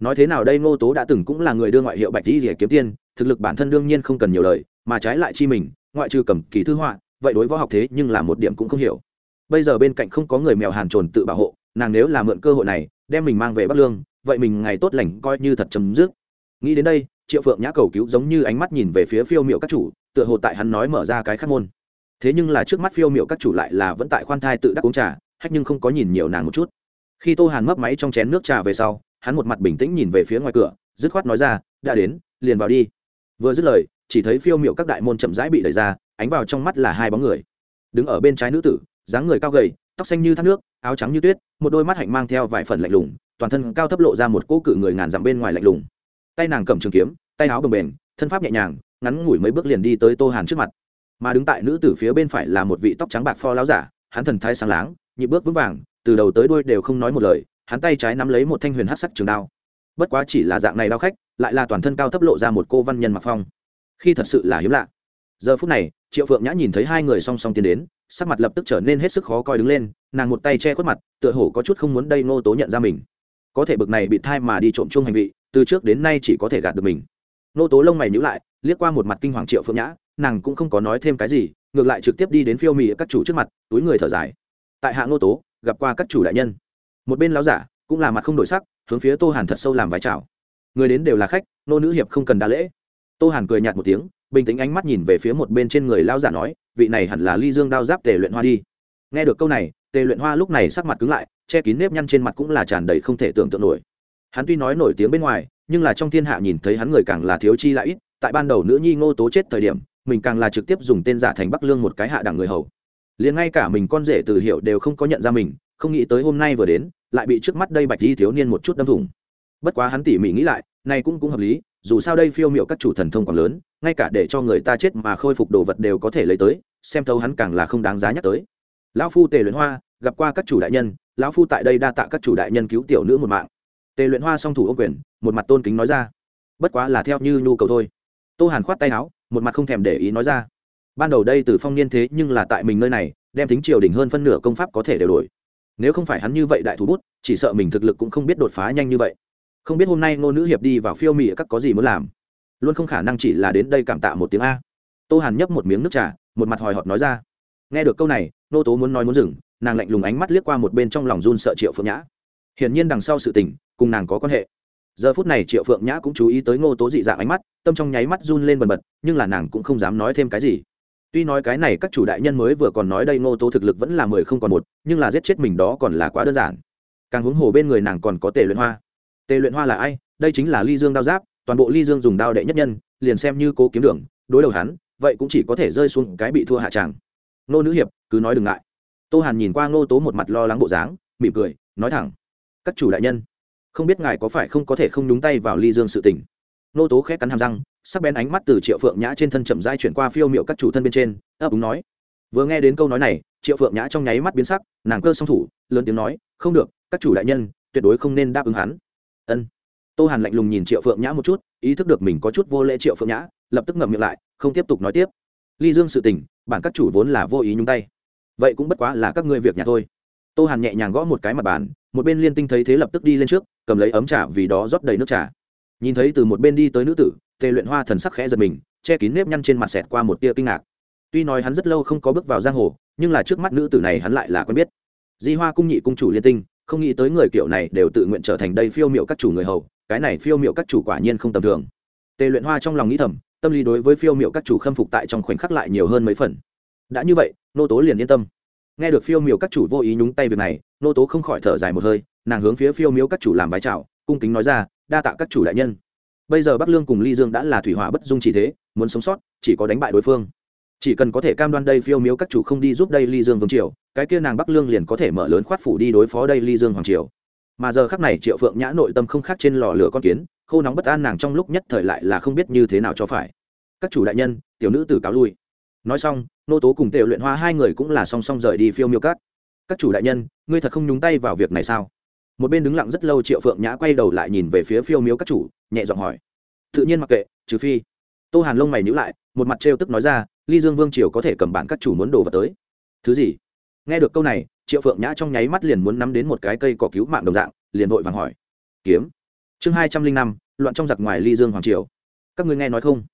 nói thế nào đây ngô tố đã từng cũng là người đưa ngoại hiệu bạch di rỉa kiếm tiên, thực lực bản thân đương nhiên không cần nhiều lời, mà trái lại chi mình, ngoại trừ cầm kỳ thư họa, vậy đối võ học thế nhưng là một điểm cũng không hiểu. Bây giờ bên cạnh không có người mèo hàn trồn tự bảo hộ, nàng nếu là mượn cơ hội này, đem mình mang về bắc lương, vậy mình ngày tốt lành coi như thật chấm dứt. Nghĩ đến đây, triệu phượng nhã cầu cứu giống như ánh mắt nhìn về phía phiêu miệu các chủ, tựa hồ tại hắn nói mở ra cái khắc môn. Thế nhưng là trước mắt phiêu miệu các chủ lại là vẫn tại khoan thai tự đắc uống trà, hách nhưng không có nhìn nhiều nàng một chút. Khi tô hàn mấp máy trong chén nước trà về sau hắn một mặt bình tĩnh nhìn về phía ngoài cửa, dứt khoát nói ra, đã đến, liền vào đi. Vừa dứt lời, chỉ thấy phiêu miệu các đại môn chậm rãi bị đẩy ra, ánh vào trong mắt là hai bóng người. Đứng ở bên trái nữ tử, dáng người cao gầy, tóc xanh như thác nước, áo trắng như tuyết, một đôi mắt hạnh mang theo vài phần lạnh lùng, toàn thân cao thấp lộ ra một cỗ cự người ngàn dặm bên ngoài lạnh lùng. Tay nàng cầm trường kiếm, tay áo bồng bềnh, thân pháp nhẹ nhàng, ngắn ngủi mấy bước liền đi tới tô hàn trước mặt. Mà đứng tại nữ tử phía bên phải là một vị tóc trắng bạc pho láo giả, hắn thần thái sáng láng nhị bước vững vàng, từ đầu tới đuôi đều không nói một lời hắn tay trái nắm lấy một thanh huyền hát sắc trường đao. Bất quá chỉ là dạng này đao khách, lại là toàn thân cao thấp lộ ra một cô văn nhân mặc phong. Khi thật sự là hiếm lạ. Giờ phút này, triệu phượng nhã nhìn thấy hai người song song tiến đến, sắc mặt lập tức trở nên hết sức khó coi đứng lên, nàng một tay che khuất mặt, tựa hồ có chút không muốn đây nô tố nhận ra mình. Có thể bực này bị thai mà đi trộm chung hành vị, từ trước đến nay chỉ có thể gạt được mình. Nô tố lông mày nhữ lại, liếc qua một mặt kinh hoàng triệu phượng nhã, nàng cũng không có nói thêm cái gì, ngược lại trực tiếp đi đến phiêu mì các chủ trước mặt, túi người thở dài. Tại hạ nô tố, gặp qua các chủ đại nhân một bên lão giả cũng là mặt không đổi sắc, hướng phía tô hàn thật sâu làm vái chào người đến đều là khách, nô nữ hiệp không cần đa lễ. Tô hàn cười nhạt một tiếng, bình tĩnh ánh mắt nhìn về phía một bên trên người lão giả nói, vị này hẳn là ly dương đao giáp tề luyện hoa đi. Nghe được câu này, tề luyện hoa lúc này sắc mặt cứng lại, che kín nếp nhăn trên mặt cũng là tràn đầy không thể tưởng tượng nổi. Hắn tuy nói nổi tiếng bên ngoài, nhưng là trong thiên hạ nhìn thấy hắn người càng là thiếu chi lại ít, tại ban đầu nữ nhi ngô tố chết thời điểm, mình càng là trực tiếp dùng tên giả thành bắc lương một cái hạ đẳng người hầu. Liền ngay cả mình con rể từ hiệu đều không có nhận ra mình, không nghĩ tới hôm nay vừa đến lại bị trước mắt đây bạch di thiếu niên một chút đâm thủng. Bất quá hắn tỉ mỉ nghĩ lại, này cũng cũng hợp lý, dù sao đây phiêu miệu các chủ thần thông còn lớn, ngay cả để cho người ta chết mà khôi phục đồ vật đều có thể lấy tới, xem thấu hắn càng là không đáng giá nhắc tới. Lão phu tề luyện hoa, gặp qua các chủ đại nhân, lão phu tại đây đa tạ các chủ đại nhân cứu tiểu nữ một mạng. Tề luyện hoa song thủ ô quyền, một mặt tôn kính nói ra. Bất quá là theo như nhu cầu thôi. Tô hàn khoát tay áo, một mặt không thèm để ý nói ra. Ban đầu đây từ phong niên thế nhưng là tại mình nơi này, đem tính triều đình hơn phân nửa công pháp có thể đều đổi nếu không phải hắn như vậy đại thủ bút, chỉ sợ mình thực lực cũng không biết đột phá nhanh như vậy. Không biết hôm nay ngô nữ hiệp đi vào phiêu Mỹ các có gì muốn làm. Luôn không khả năng chỉ là đến đây cảm tạ một tiếng a. Tô hàn nhấp một miếng nước trà, một mặt hòi họt nói ra. Nghe được câu này, nô tố muốn nói muốn dừng, nàng lạnh lùng ánh mắt liếc qua một bên trong lòng run sợ triệu phượng nhã. Hiển nhiên đằng sau sự tình, cùng nàng có quan hệ. Giờ phút này triệu phượng nhã cũng chú ý tới ngô tố dị dạng ánh mắt, tâm trong nháy mắt run lên bần bật, nhưng là nàng cũng không dám nói thêm cái gì tuy nói cái này các chủ đại nhân mới vừa còn nói đây ngô tố thực lực vẫn là mười không còn một, nhưng là giết chết mình đó còn là quá đơn giản. Càng huống hồ bên người nàng còn có tề luyện hoa. Tề luyện hoa là ai? Đây chính là ly dương đao giáp, toàn bộ ly dương dùng đao đệ nhất nhân, liền xem như cố kiếm đường, đối đầu hắn, vậy cũng chỉ có thể rơi xuống cái bị thua hạ tràng. Nô nữ hiệp, cứ nói đừng ngại. Tô hàn nhìn qua ngô tố một mặt lo lắng bộ dáng, mỉm cười, nói thẳng. Các chủ đại nhân, không biết ngài có phải không có thể không nhúng tay vào ly dương sự tình? Nô tố khét cắn hàm răng sắc bén ánh mắt từ triệu phượng nhã trên thân chậm dai chuyển qua phiêu m i ệ u các chủ thân bên trên, ấp úng nói. Vừa nghe đến câu nói này, triệu phượng nhã trong nháy mắt biến sắc, nàng cơ song thủ, lớn tiếng nói, không được, các chủ đại nhân, tuyệt đối không nên đáp ứng hắn. Ân. Tô hàn lạnh lùng nhìn triệu phượng nhã một chút, ý thức được mình có chút vô lễ triệu phượng nhã, lập tức ngậm miệng lại, không tiếp tục nói tiếp. Ly dương sự tình, bản các chủ vốn là vô ý nhúng tay. Vậy cũng bất quá là các ngươi việc nhà thôi. Tô hàn nhẹ nhàng gõ một cái mặt bàn, một bên liên tinh thấy thế lập tức đi lên trước, cầm lấy ấm trà vì đó rót đầy nước trà. Nhìn thấy từ một bên đi tới nữ tử tề luyện hoa thần sắc khẽ giật mình, che kín nếp nhăn trên mặt xẹt qua một tia kinh ngạc. Tuy nói hắn rất lâu không có bước vào giang hồ, nhưng là trước mắt nữ tử này hắn lại là quen biết. Di hoa cung nhị cung chủ liên tinh, không nghĩ tới người kiểu này đều tự nguyện trở thành đây phiêu m i ệ u các chủ người hầu, cái này phiêu m i ệ u các chủ quả nhiên không tầm thường. Tề luyện hoa trong lòng nghĩ thầm, tâm lý đối với phiêu m i ệ u các chủ khâm phục tại trong khoảnh khắc lại nhiều hơn mấy phần. Đã như vậy, nô tố liền yên tâm. Nghe được phiêu m i ệ u các chủ vô ý nhúng tay việc này, nô tố không khỏi thở dài một hơi, nàng hướng phía phiêu miếu các chủ làm vái trào cung kính nói ra, đa tạ các chủ đại nhân bây giờ bắc lương cùng ly dương đã là thủy hỏa bất dung chỉ thế, muốn sống sót, chỉ có đánh bại đối phương. Chỉ cần có thể cam đoan đây phiêu miếu các chủ không đi giúp đây ly dương vương triều, cái kia nàng bắc lương liền có thể mở lớn khoát phủ đi đối phó đây ly dương hoàng triều. Mà giờ khắc này triệu phượng nhã nội tâm không khác trên lò lửa con kiến, khô nóng bất an nàng trong lúc nhất thời lại là không biết như thế nào cho phải. Các chủ đại nhân, tiểu nữ tử cáo lui. Nói xong, nô tố cùng tề luyện hoa hai người cũng là song song rời đi phiêu miêu các. các chủ đại nhân, ngươi thật không nhúng tay vào việc này sao? Một bên đứng lặng rất lâu triệu phượng nhã quay đầu lại nhìn về phía phiêu miếu các chủ, nhẹ giọng hỏi. Tự nhiên mặc kệ, trừ phi. Tô hàn lông mày nhữ lại, một mặt trêu tức nói ra, ly dương vương triều có thể cầm bản các chủ muốn đồ vào tới. Thứ gì? Nghe được câu này, triệu phượng nhã trong nháy mắt liền muốn nắm đến một cái cây cỏ cứu mạng đồng dạng, liền vội vàng hỏi. Kiếm. Chương hai trăm linh năm, loạn trong giặc ngoài ly dương hoàng triều. Các ngươi nghe nói không?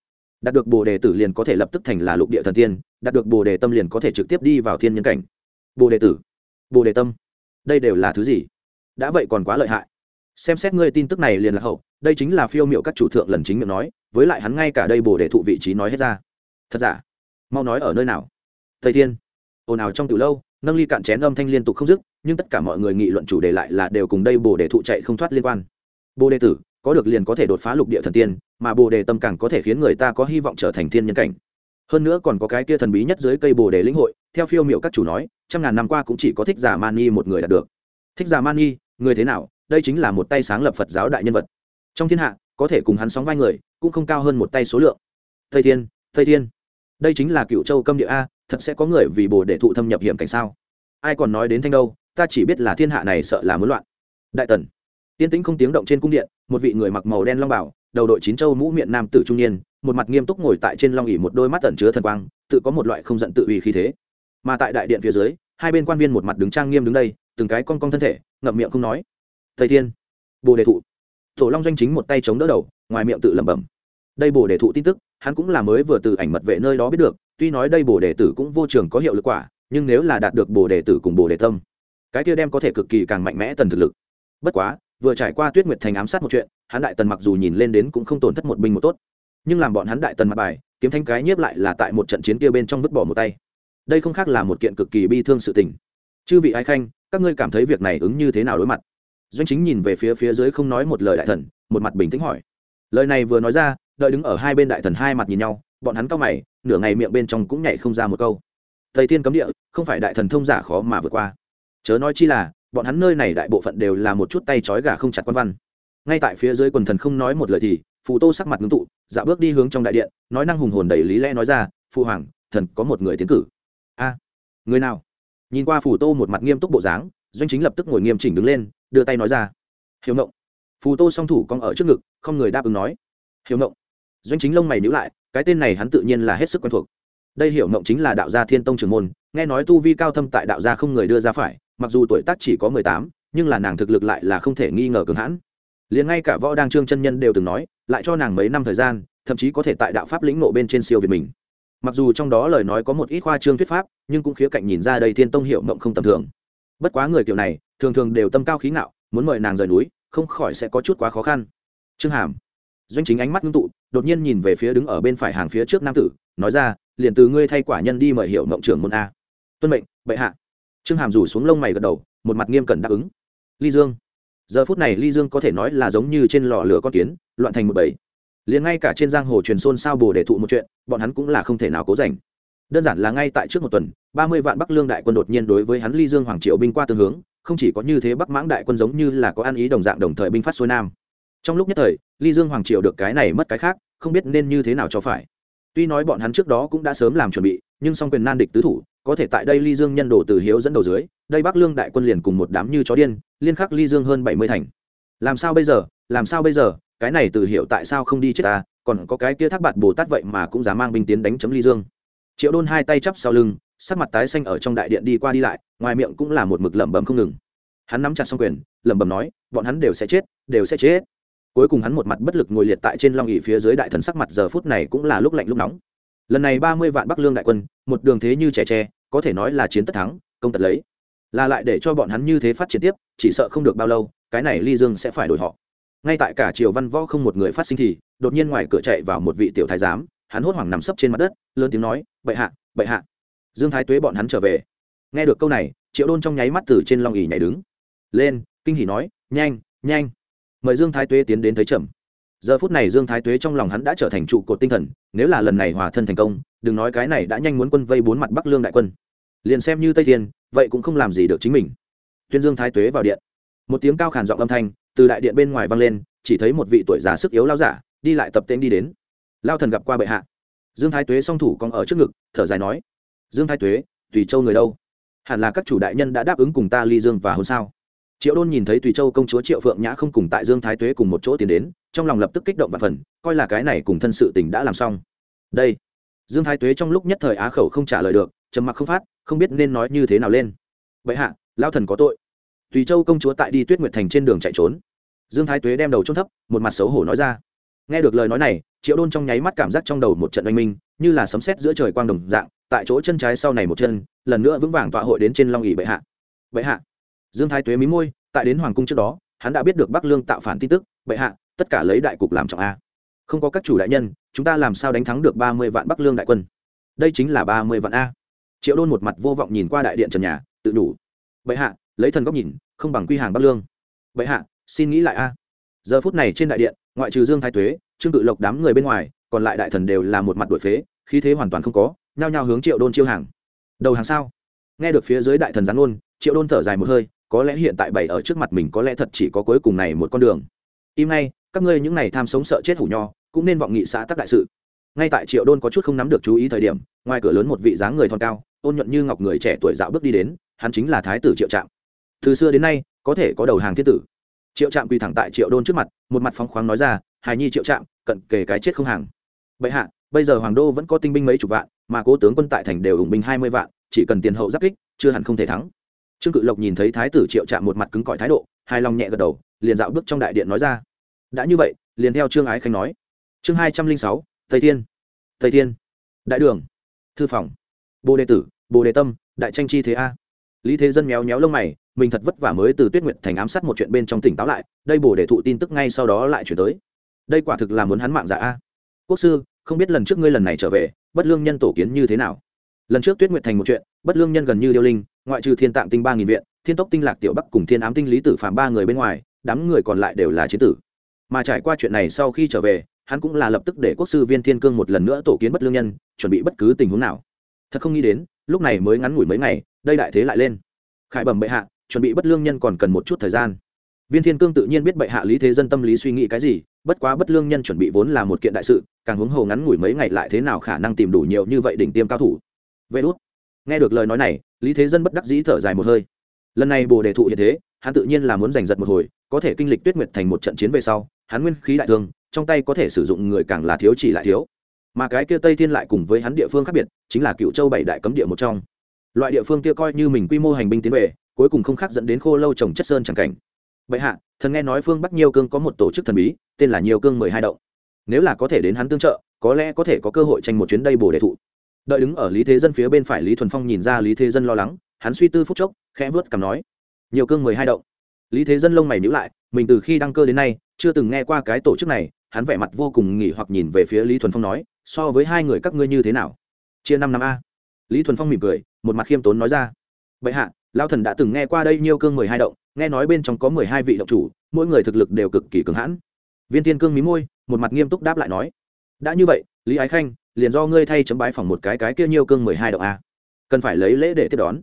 Đạt được bồ đề tử liền có thể lập tức thành là lục địa thần tiên, đạt được bồ đề tâm liền có thể trực tiếp đi vào thiên nhân cảnh. Bồ đề tử, bồ đề tâm, đây đều là thứ gì? Đã vậy còn quá lợi hại. Xem xét ngươi tin tức này liền là hậu, đây chính là phiêu m i ệ u các chủ thượng lần chính miệng nói, với lại hắn ngay cả đây bồ đề thụ vị trí nói hết ra. Thật giả? Mau nói ở nơi nào? Thầy thiên. Ồn ào trong từ lâu, nâng ly cạn chén âm thanh liên tục không dứt, nhưng tất cả mọi người nghị luận chủ đề lại là đều cùng đây bồ đề thụ chạy không thoát liên quan. Bồ đề tử, có được liền có thể đột phá lục địa thần tiên, mà bồ đề tâm càng có thể khiến người ta có hy vọng trở thành thiên nhân cảnh. Hơn nữa còn có cái kia thần bí nhất dưới cây bồ đề lĩnh hội, theo phiêu m i ệ u các chủ nói, trăm ngàn năm qua cũng chỉ có thích giả mani một người đạt được. Thích giả mani người thế nào, đây chính là một tay sáng lập phật giáo đại nhân vật. Trong thiên hạ, có thể cùng hắn sóng vai người, cũng không cao hơn một tay số lượng. Thầy thiên thầy thiên, đây chính là cựu châu câm địa a, thật sẽ có người vì bồ để thụ thâm nhập hiểm cảnh sao? Ai còn nói đến thanh đâu, ta chỉ biết là thiên hạ này sợ là muốn loạn. Đại tần tiên tĩnh không tiếng động trên cung điện, một vị người mặc màu đen long bảo, đầu đội chín châu mũ miệng nam tử trung niên, một mặt nghiêm túc ngồi tại trên long ỉ một đôi mắt tẩn chứa thần quang, tự có một loại không giận tự ủy khí thế. Mà tại đại điện phía dưới, hai bên quan viên một mặt đứng trang nghiêm đứng đây từng cái con con thân thể, ngậm miệng không nói. Thầy thiên, bồ đề thụ. Tổ long doanh chính một tay chống đỡ đầu, ngoài miệng tự lẩm bẩm. Đây bồ đề thụ tin tức, hắn cũng là mới vừa từ ảnh mật vệ nơi đó biết được, tuy nói đây bồ đề tử cũng vô trường có hiệu lực quả, nhưng nếu là đạt được bồ đề tử cùng bồ đề tâm, cái kia đem có thể cực kỳ càng mạnh mẽ tần thực lực. Bất quá, vừa trải qua tuyết nguyệt thành ám sát một chuyện, hắn đại tần mặc dù nhìn lên đến cũng không tổn thất một binh một tốt. Nhưng làm bọn hắn đại tần mặt bài, kiếm thanh cái nhiếp lại là tại một trận chiến kia bên trong vứt bỏ một tay. Đây không khác là một kiện cực kỳ bi thương sự tình. Chư vị ái khanh các ngươi cảm thấy việc này ứng như thế nào đối mặt? Doanh chính nhìn về phía phía dưới không nói một lời đại thần, một mặt bình tĩnh hỏi. Lời này vừa nói ra, đợi đứng ở hai bên đại thần hai mặt nhìn nhau, bọn hắn cao mày, nửa ngày miệng bên trong cũng nhảy không ra một câu. Thầy thiên cấm địa, không phải đại thần thông giả khó mà vượt qua. Chớ nói chi là, bọn hắn nơi này đại bộ phận đều là một chút tay trói gà không chặt quan văn. Ngay tại phía dưới quần thần không nói một lời thì, phù tô sắc mặt ngưng tụ dạ bước đi hướng trong đại điện, nói năng hùng hồn đầy lý lẽ nói ra phụ hoàng, thần có một người tiến cử. A, người nào? Nhìn qua phù tô một mặt nghiêm túc bộ dáng, doanh chính lập tức ngồi nghiêm chỉnh đứng lên, đưa tay nói ra. Hiểu ngộng. Phù tô song thủ cong ở trước ngực, không người đáp ứng nói. Hiểu ngộng. Doanh chính lông mày nhữ lại, cái tên này hắn tự nhiên là hết sức quen thuộc. Đây hiểu ngộng chính là đạo gia thiên tông trường môn, nghe nói tu vi cao thâm tại đạo gia không người đưa ra phải, mặc dù tuổi tác chỉ có mười tám, nhưng là nàng thực lực lại là không thể nghi ngờ cường hãn. Liền ngay cả võ đang trương chân nhân đều từng nói, lại cho nàng mấy năm thời gian, thậm chí có thể tại đạo pháp lĩnh nộ bên trên siêu việt mình mặc dù trong đó lời nói có một ít khoa trương thuyết pháp, nhưng cũng khía cạnh nhìn ra đây thiên tông hiệu mộng không tầm thường. Bất quá người kiểu này, thường thường đều tâm cao khí ngạo, muốn mời nàng rời núi, không khỏi sẽ có chút quá khó khăn. Trương hàm. Doanh chính ánh mắt ngưng tụ, đột nhiên nhìn về phía đứng ở bên phải hàng phía trước nam tử, nói ra, liền từ ngươi thay quả nhân đi mời hiệu mộng trưởng môn a. Tuân mệnh, bệ hạ. Trương hàm rủ xuống lông mày gật đầu, một mặt nghiêm cẩn đáp ứng. Ly dương. Giờ phút này ly dương có thể nói là giống như trên lò lửa con kiến, loạn thành một bầy liền ngay cả trên giang hồ truyền xôn sao bồ để thụ một chuyện, bọn hắn cũng là không thể nào cố giành. Đơn giản là ngay tại trước một tuần, ba mươi vạn bắc lương đại quân đột nhiên đối với hắn ly dương hoàng triệu binh qua tương hướng, không chỉ có như thế bắc mãng đại quân giống như là có ăn ý đồng dạng đồng thời binh phát xuôi nam. Trong lúc nhất thời, ly dương hoàng triệu được cái này mất cái khác, không biết nên như thế nào cho phải. Tuy nói bọn hắn trước đó cũng đã sớm làm chuẩn bị, nhưng song quyền nan địch tứ thủ, có thể tại đây ly dương nhân đồ từ hiếu dẫn đầu dưới, đây bắc lương đại quân liền cùng một đám như chó điên, liên khắc ly dương hơn bảy mươi thành. Làm sao bây giờ? Làm sao bây giờ? Cái này từ hiểu tại sao không đi chết ta, còn có cái kia thác bạt bồ tát vậy mà cũng dám mang binh tiến đánh chấm ly dương. Triệu đôn hai tay chắp sau lưng, sắc mặt tái xanh ở trong đại điện đi qua đi lại, ngoài miệng cũng là một mực lẩm bẩm không ngừng. Hắn nắm chặt xong quyền, lẩm bẩm nói, bọn hắn đều sẽ chết, đều sẽ chết. Cuối cùng hắn một mặt bất lực ngồi liệt tại trên long ỉ phía dưới đại thần sắc mặt giờ phút này cũng là lúc lạnh lúc nóng. Lần này ba mươi vạn bắc lương đại quân, một đường thế như trẻ tre, có thể nói là chiến tất thắng, công tật lấy. Là lại để cho bọn hắn như thế phát triển tiếp, chỉ sợ không được bao lâu, cái này ly dương sẽ phải đổi họ ngay tại cả triều văn võ không một người phát sinh thì, đột nhiên ngoài cửa chạy vào một vị tiểu thái giám, hắn hốt hoảng nằm sấp trên mặt đất, lớn tiếng nói, bệ hạ bệ hạ. Dương thái tuế bọn hắn trở về. Nghe được câu này, triệu đôn trong nháy mắt từ trên long ỉ nhảy đứng. Lên, kinh hỉ nói, nhanh nhanh. Mời dương thái tuế tiến đến thấy trầm giờ phút này dương thái tuế trong lòng hắn đã trở thành trụ cột tinh thần, nếu là lần này hòa thân thành công, đừng nói cái này đã nhanh muốn quân vây bốn mặt bắc lương đại quân. Liền xem như tây thiên, vậy cũng không làm gì được chính mình. Tuyên dương thái tuế vào điện. Một tiếng cao khàn giọng âm thanh từ đại điện bên ngoài vang lên, chỉ thấy một vị tuổi già sức yếu lao giả, đi lại tập tên đi đến. Lao thần gặp qua bệ hạ. Dương thái tuế song thủ còn ở trước ngực, thở dài nói, dương thái tuế, tùy châu người đâu? Hẳn là các chủ đại nhân đã đáp ứng cùng ta ly dương và hôn sao? Triệu đôn nhìn thấy tùy châu công chúa triệu phượng nhã không cùng tại dương thái tuế cùng một chỗ tiến đến, trong lòng lập tức kích động và phần coi là cái này cùng thân sự tình đã làm xong. Đây. Dương thái tuế trong lúc nhất thời á khẩu không trả lời được, trầm mặc không phát, không biết nên nói như thế nào lên. Vậy hạ, lao thần có tội tùy châu công chúa tại đi tuyết nguyệt thành trên đường chạy trốn. Dương thái tuế đem đầu trôn thấp, một mặt xấu hổ nói ra. Nghe được lời nói này, triệu đôn trong nháy mắt cảm giác trong đầu một trận oanh minh, như là sấm sét giữa trời quang đồng dạng, tại chỗ chân trái sau này một chân, lần nữa vững vàng tọa hội đến trên long ỉ bệ hạ. Bệ hạ. Dương thái tuế mí môi, tại đến hoàng cung trước đó, hắn đã biết được bắc lương tạo phản tin tức. Bệ hạ, tất cả lấy đại cục làm trọng a. Không có các chủ đại nhân, chúng ta làm sao đánh thắng được ba mươi vạn bắc lương đại quân? Đây chính là ba mươi vạn a. Triệu đôn một mặt vô vọng nhìn qua đại điện trần nhà, tự đủ. Bệ hạ lấy thần góc nhìn, không bằng quy hàng bắc lương. Vậy hạ, xin nghĩ lại a. Giờ phút này trên đại điện, ngoại trừ dương thái tuế, trương tự lộc đám người bên ngoài, còn lại đại thần đều là một mặt đội phế, khí thế hoàn toàn không có, nhao nhao hướng triệu đôn chiêu hàng. Đầu hàng sao? Nghe được phía dưới đại thần gián ôn triệu đôn thở dài một hơi, có lẽ hiện tại bày ở trước mặt mình có lẽ thật chỉ có cuối cùng này một con đường. Im ngay, các ngươi những này tham sống sợ chết hủ nho, cũng nên vọng nghị xã tắc đại sự. Ngay tại triệu đôn có chút không nắm được chú ý thời điểm, ngoài cửa lớn một vị dáng người thon cao, ôn nhuận như ngọc người trẻ tuổi dạo bước đi đến, hắn chính là thái tử triệu trạm từ xưa đến nay, có thể có đầu hàng thiên tử. Triệu trạm quỳ thẳng tại triệu đôn trước mặt, một mặt phóng khoáng nói ra, hài nhi triệu trạm, cận kề cái chết không hàng. Bệ hạ, bây giờ hoàng đô vẫn có tinh binh mấy chục vạn, mà cố tướng quân tại thành đều ủng binh hai mươi vạn, chỉ cần tiền hậu giáp kích, chưa hẳn không thể thắng. Trương cự lộc nhìn thấy thái tử triệu trạm một mặt cứng cỏi thái độ hai lòng nhẹ gật đầu, liền dạo bước trong đại điện nói ra. Đã như vậy, liền theo trương ái khanh nói. Chương hai trăm linh sáu, tây thiên. Tây thiên. Đại đường. Thư phòng. Bồ đề tử, bồ đề tâm, đại tranh chi thế a lý thế dân méo méo lông mày, mình thật vất vả mới từ tuyết nguyệt thành ám sát một chuyện bên trong tỉnh táo lại, đây bổ để thụ tin tức ngay sau đó lại chuyển tới. Đây quả thực là muốn hắn mạng giả a. Quốc sư, không biết lần trước ngươi lần này trở về, bất lương nhân tổ kiến như thế nào? Lần trước tuyết nguyệt thành một chuyện, bất lương nhân gần như điêu linh, ngoại trừ thiên tạng tinh ba nghìn viện, thiên tốc tinh lạc tiểu bắc cùng thiên ám tinh lý tử phạm ba người bên ngoài, đám người còn lại đều là chiến tử. Mà trải qua chuyện này sau khi trở về, hắn cũng là lập tức để quốc sư viên thiên cương một lần nữa tổ kiến bất lương nhân, chuẩn bị bất cứ tình huống nào. Thật không nghĩ đến lúc này mới ngắn ngủi mấy ngày, đây đại thế lại lên. Khải bẩm bệ hạ, chuẩn bị bất lương nhân còn cần một chút thời gian. Viên thiên cương tự nhiên biết bệ hạ lý thế dân tâm lý suy nghĩ cái gì, bất quá bất lương nhân chuẩn bị vốn là một kiện đại sự, càng huống hồ ngắn ngủi mấy ngày lại thế nào khả năng tìm đủ nhiều như vậy đỉnh tiêm cao thủ. Vê đốt nghe được lời nói này, lý thế dân bất đắc dĩ thở dài một hơi. Lần này bồ đề thụ hiện thế, hắn tự nhiên là muốn giành giật một hồi, có thể kinh lịch tuyết nguyệt thành một trận chiến về sau, hắn nguyên khí đại thương, trong tay có thể sử dụng người càng là thiếu chỉ lại thiếu mà cái kia tây thiên lại cùng với hắn địa phương khác biệt, chính là cựu châu bảy đại cấm địa một trong. Loại địa phương kia coi như mình quy mô hành binh tiến về, cuối cùng không khác dẫn đến khô lâu trồng chất sơn chẳng cảnh. Bệ hạ, thần nghe nói phương bắc nhiêu cương có một tổ chức thần bí, tên là nhiêu cương mười hai động. Nếu là có thể đến hắn tương trợ, có lẽ có thể có cơ hội tranh một chuyến đây bồ đề thụ. Đợi đứng ở lý thế dân phía bên phải lý thuần phong nhìn ra lý thế dân lo lắng, hắn suy tư phút chốc, khẽ vớt cằm nói nhiều cương mười hai động. Lý thế dân lông mày nhữ lại, mình từ khi đăng cơ đến nay, chưa từng nghe qua cái tổ chức này, hắn vẻ mặt vô cùng nghỉ hoặc nhìn về phía lý thuần phong nói so với hai người các ngươi như thế nào? Chia năm năm a. Lý thuần phong mỉm cười, một mặt khiêm tốn nói ra. Bệ hạ lao thần đã từng nghe qua đây nhiều cương mười hai động, nghe nói bên trong có mười hai vị động chủ, mỗi người thực lực đều cực kỳ cường hãn. Viên thiên cương mí môi, một mặt nghiêm túc đáp lại nói. Đã như vậy, lý ái khanh, liền do ngươi thay chấm bái phỏng một cái cái kia nhiều cương mười hai động a. Cần phải lấy lễ để tiếp đón.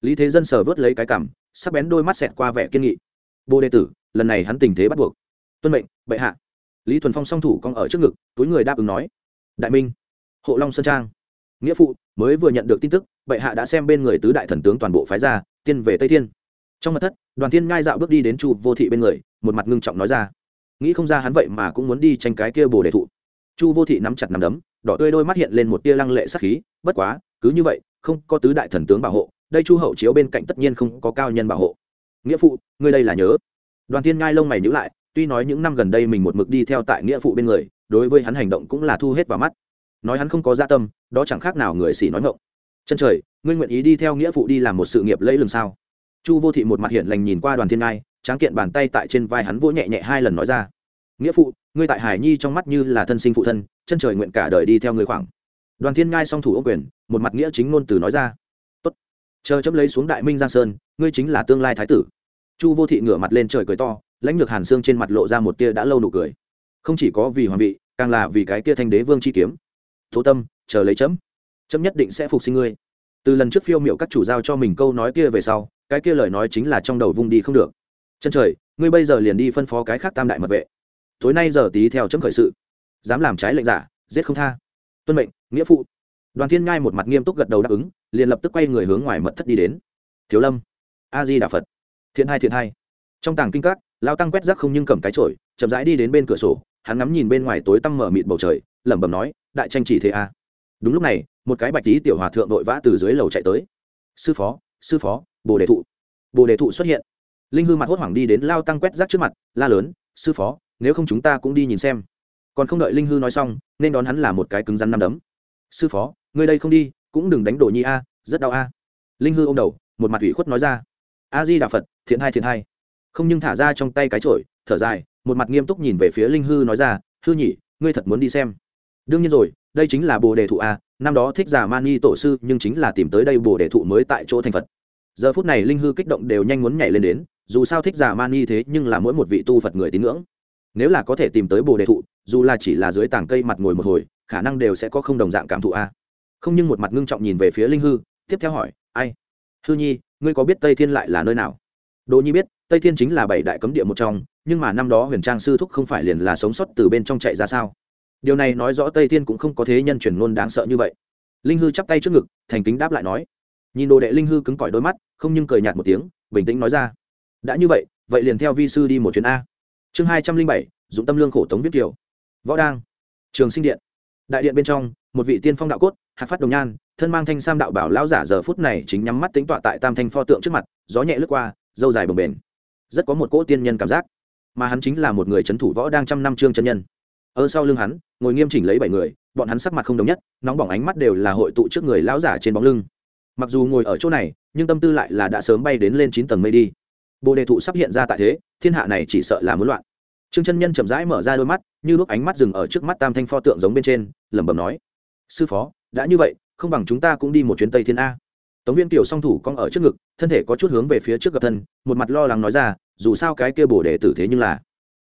Lý thế dân sờ vớt lấy cái cảm sắc bén đôi mắt xẹt qua vẻ kiên nghị. Bồ đệ tử, lần này hắn tình thế bắt buộc. Tuân mệnh, bệ hạ. Lý thuần phong song thủ cong ở trước ngực, túi người đáp ứng nói đại minh, hộ long sơn trang. Nghĩa phụ, mới vừa nhận được tin tức, bệ hạ đã xem bên người tứ đại thần tướng toàn bộ phái ra, tiên về tây thiên. Trong mặt thất, đoàn thiên ngai dạo bước đi đến chu vô thị bên người, một mặt ngưng trọng nói ra. Nghĩ không ra hắn vậy mà cũng muốn đi tranh cái kia bồ đề thụ. Chu vô thị nắm chặt nắm đấm, đỏ tươi đôi mắt hiện lên một tia lăng lệ sắc khí, bất quá, cứ như vậy, không có tứ đại thần tướng bảo hộ, đây chu hậu chiếu bên cạnh tất nhiên không có cao nhân bảo hộ. Nghĩa phụ, ngươi đây là nhớ. Đoàn thiên ngai lông mày nhữ lại, tuy nói những năm gần đây mình một mực đi theo tại nghĩa phụ bên người đối với hắn hành động cũng là thu hết vào mắt. Nói hắn không có gia tâm, đó chẳng khác nào người xỉ nói ngộng chân trời, ngươi nguyện ý đi theo nghĩa phụ đi làm một sự nghiệp lẫy lừng sao? Chu vô thị một mặt hiện lành nhìn qua đoàn thiên ngai, tráng kiện bàn tay tại trên vai hắn vỗ nhẹ nhẹ hai lần nói ra. Nghĩa phụ, ngươi tại hải nhi trong mắt như là thân sinh phụ thân, chân trời nguyện cả đời đi theo ngươi khoảng. Đoàn thiên ngai song thủ ô quyền, một mặt nghĩa chính ngôn từ nói ra. Tốt. Chờ chấm lấy xuống đại minh giang sơn, ngươi chính là tương lai thái tử. Chu vô thị ngửa mặt lên trời cười to, lãnh lược hàn xương trên mặt lộ ra một tia đã lâu nụ cười không chỉ có vì hoàng vị, càng là vì cái kia thanh đế vương chi kiếm. Thố tâm, chờ lấy chấm. Chấm nhất định sẽ phục sinh ngươi. Từ lần trước phiêu m i ệ u các chủ giao cho mình câu nói kia về sau, cái kia lời nói chính là trong đầu vung đi không được. Chân trời, ngươi bây giờ liền đi phân phó cái khác tam đại mật vệ. Tối nay giờ tí theo chấm khởi sự. Dám làm trái lệnh giả, giết không tha. Tuân mệnh, nghĩa phụ. Đoàn thiên ngai một mặt nghiêm túc gật đầu đáp ứng, liền lập tức quay người hướng ngoài mật thất đi đến. Thiếu lâm. A di đà phật. Thiện hai thiện hai. Trong tàng kinh các lao tăng quét rác không nhưng cầm cái trổi chậm rãi đi đến bên cửa sổ hắn ngắm nhìn bên ngoài tối tăm mở mịt bầu trời, lẩm bẩm nói, đại tranh chỉ thế a à. đúng lúc này, một cái bạch tí tiểu hòa thượng vội vã từ dưới lầu chạy tới. Sư phó sư phó, bồ đề thụ. Bồ đề thụ xuất hiện. Linh hư mặt hốt hoảng đi đến lao tăng quét rác trước mặt, la lớn, sư phó, nếu không chúng ta cũng đi nhìn xem. Còn không đợi linh hư nói xong, nên đón hắn là một cái cứng rắn nằm đấm. Sư phó người đây không đi, cũng đừng đánh đổ nhi a, rất đau a. Linh hư ô m đầu, một mặt ủy khuất nói ra. A di đà phật, thiện hai thiện hai không nhưng thả ra trong tay cái trội thở dài một mặt nghiêm túc nhìn về phía linh hư nói ra, hư nhỉ, ngươi thật muốn đi xem. Đương nhiên rồi, đây chính là bồ đề thụ a năm đó thích giả mani tổ sư nhưng chính là tìm tới đây bồ đề thụ mới tại chỗ thành phật. Giờ phút này linh hư kích động đều nhanh muốn nhảy lên đến, dù sao thích giả mani thế nhưng là mỗi một vị tu phật người tín ngưỡng. Nếu là có thể tìm tới bồ đề thụ, dù là chỉ là dưới tảng cây mặt ngồi một hồi, khả năng đều sẽ có không đồng dạng cảm thụ a không nhưng một mặt ngưng trọng nhìn về phía linh hư, tiếp theo hỏi, ai? Hư nhi, ngươi có biết tây thiên lại là nơi nào? Đỗ nhi biết tây thiên chính là bảy đại cấm địa một trong, nhưng mà năm đó huyền trang sư thúc không phải liền là sống sót từ bên trong chạy ra sao? Điều này nói rõ tây thiên cũng không có thế nhân truyền ngôn đáng sợ như vậy. Linh hư chắp tay trước ngực, thành kính đáp lại nói, nhìn đồ đệ linh hư cứng cỏi đôi mắt, không nhưng cười nhạt một tiếng, bình tĩnh nói ra, đã như vậy vậy liền theo vi sư đi một chuyến a. Chương hai trăm linh bảy, dụng tâm lương khổ tống viết kiều. Võ đang, trường sinh điện. Đại điện bên trong, một vị tiên phong đạo cốt hạc phát đồng nhan, thân mang thanh sam đạo bảo lão giả giờ phút này chính nhắm mắt tính tọa tại tam thanh pho tượng trước mặt, gió nhẹ lướt qua, dâu dài bồng bềnh rất có một cỗ tiên nhân cảm giác. Mà hắn chính là một người c h ấ n thủ võ đang trăm năm trương chân nhân. Ở sau lưng hắn, ngồi nghiêm chỉnh lấy bảy người, bọn hắn sắc mặt không đồng nhất, nóng bỏng ánh mắt đều là hội tụ trước người lão giả trên bóng lưng. Mặc dù ngồi ở chỗ này, nhưng tâm tư lại là đã sớm bay đến lên chín tầng mây đi. Bồ đề thụ sắp hiện ra tại thế, thiên hạ này chỉ sợ là muốn loạn. Trương chân nhân chậm rãi mở ra đôi mắt, như lúc ánh mắt dừng ở trước mắt tam thanh pho tượng giống bên trên, lẩm bẩm nói, sư phó, đã như vậy, không bằng chúng ta cũng đi một chuyến tây thiên a. Tống viên tiểu song thủ cong ở trước ngực, thân thể có chút hướng về phía trước gập thân, một mặt lo lắng nói ra dù sao cái kia bổ đệ tử thế nhưng là.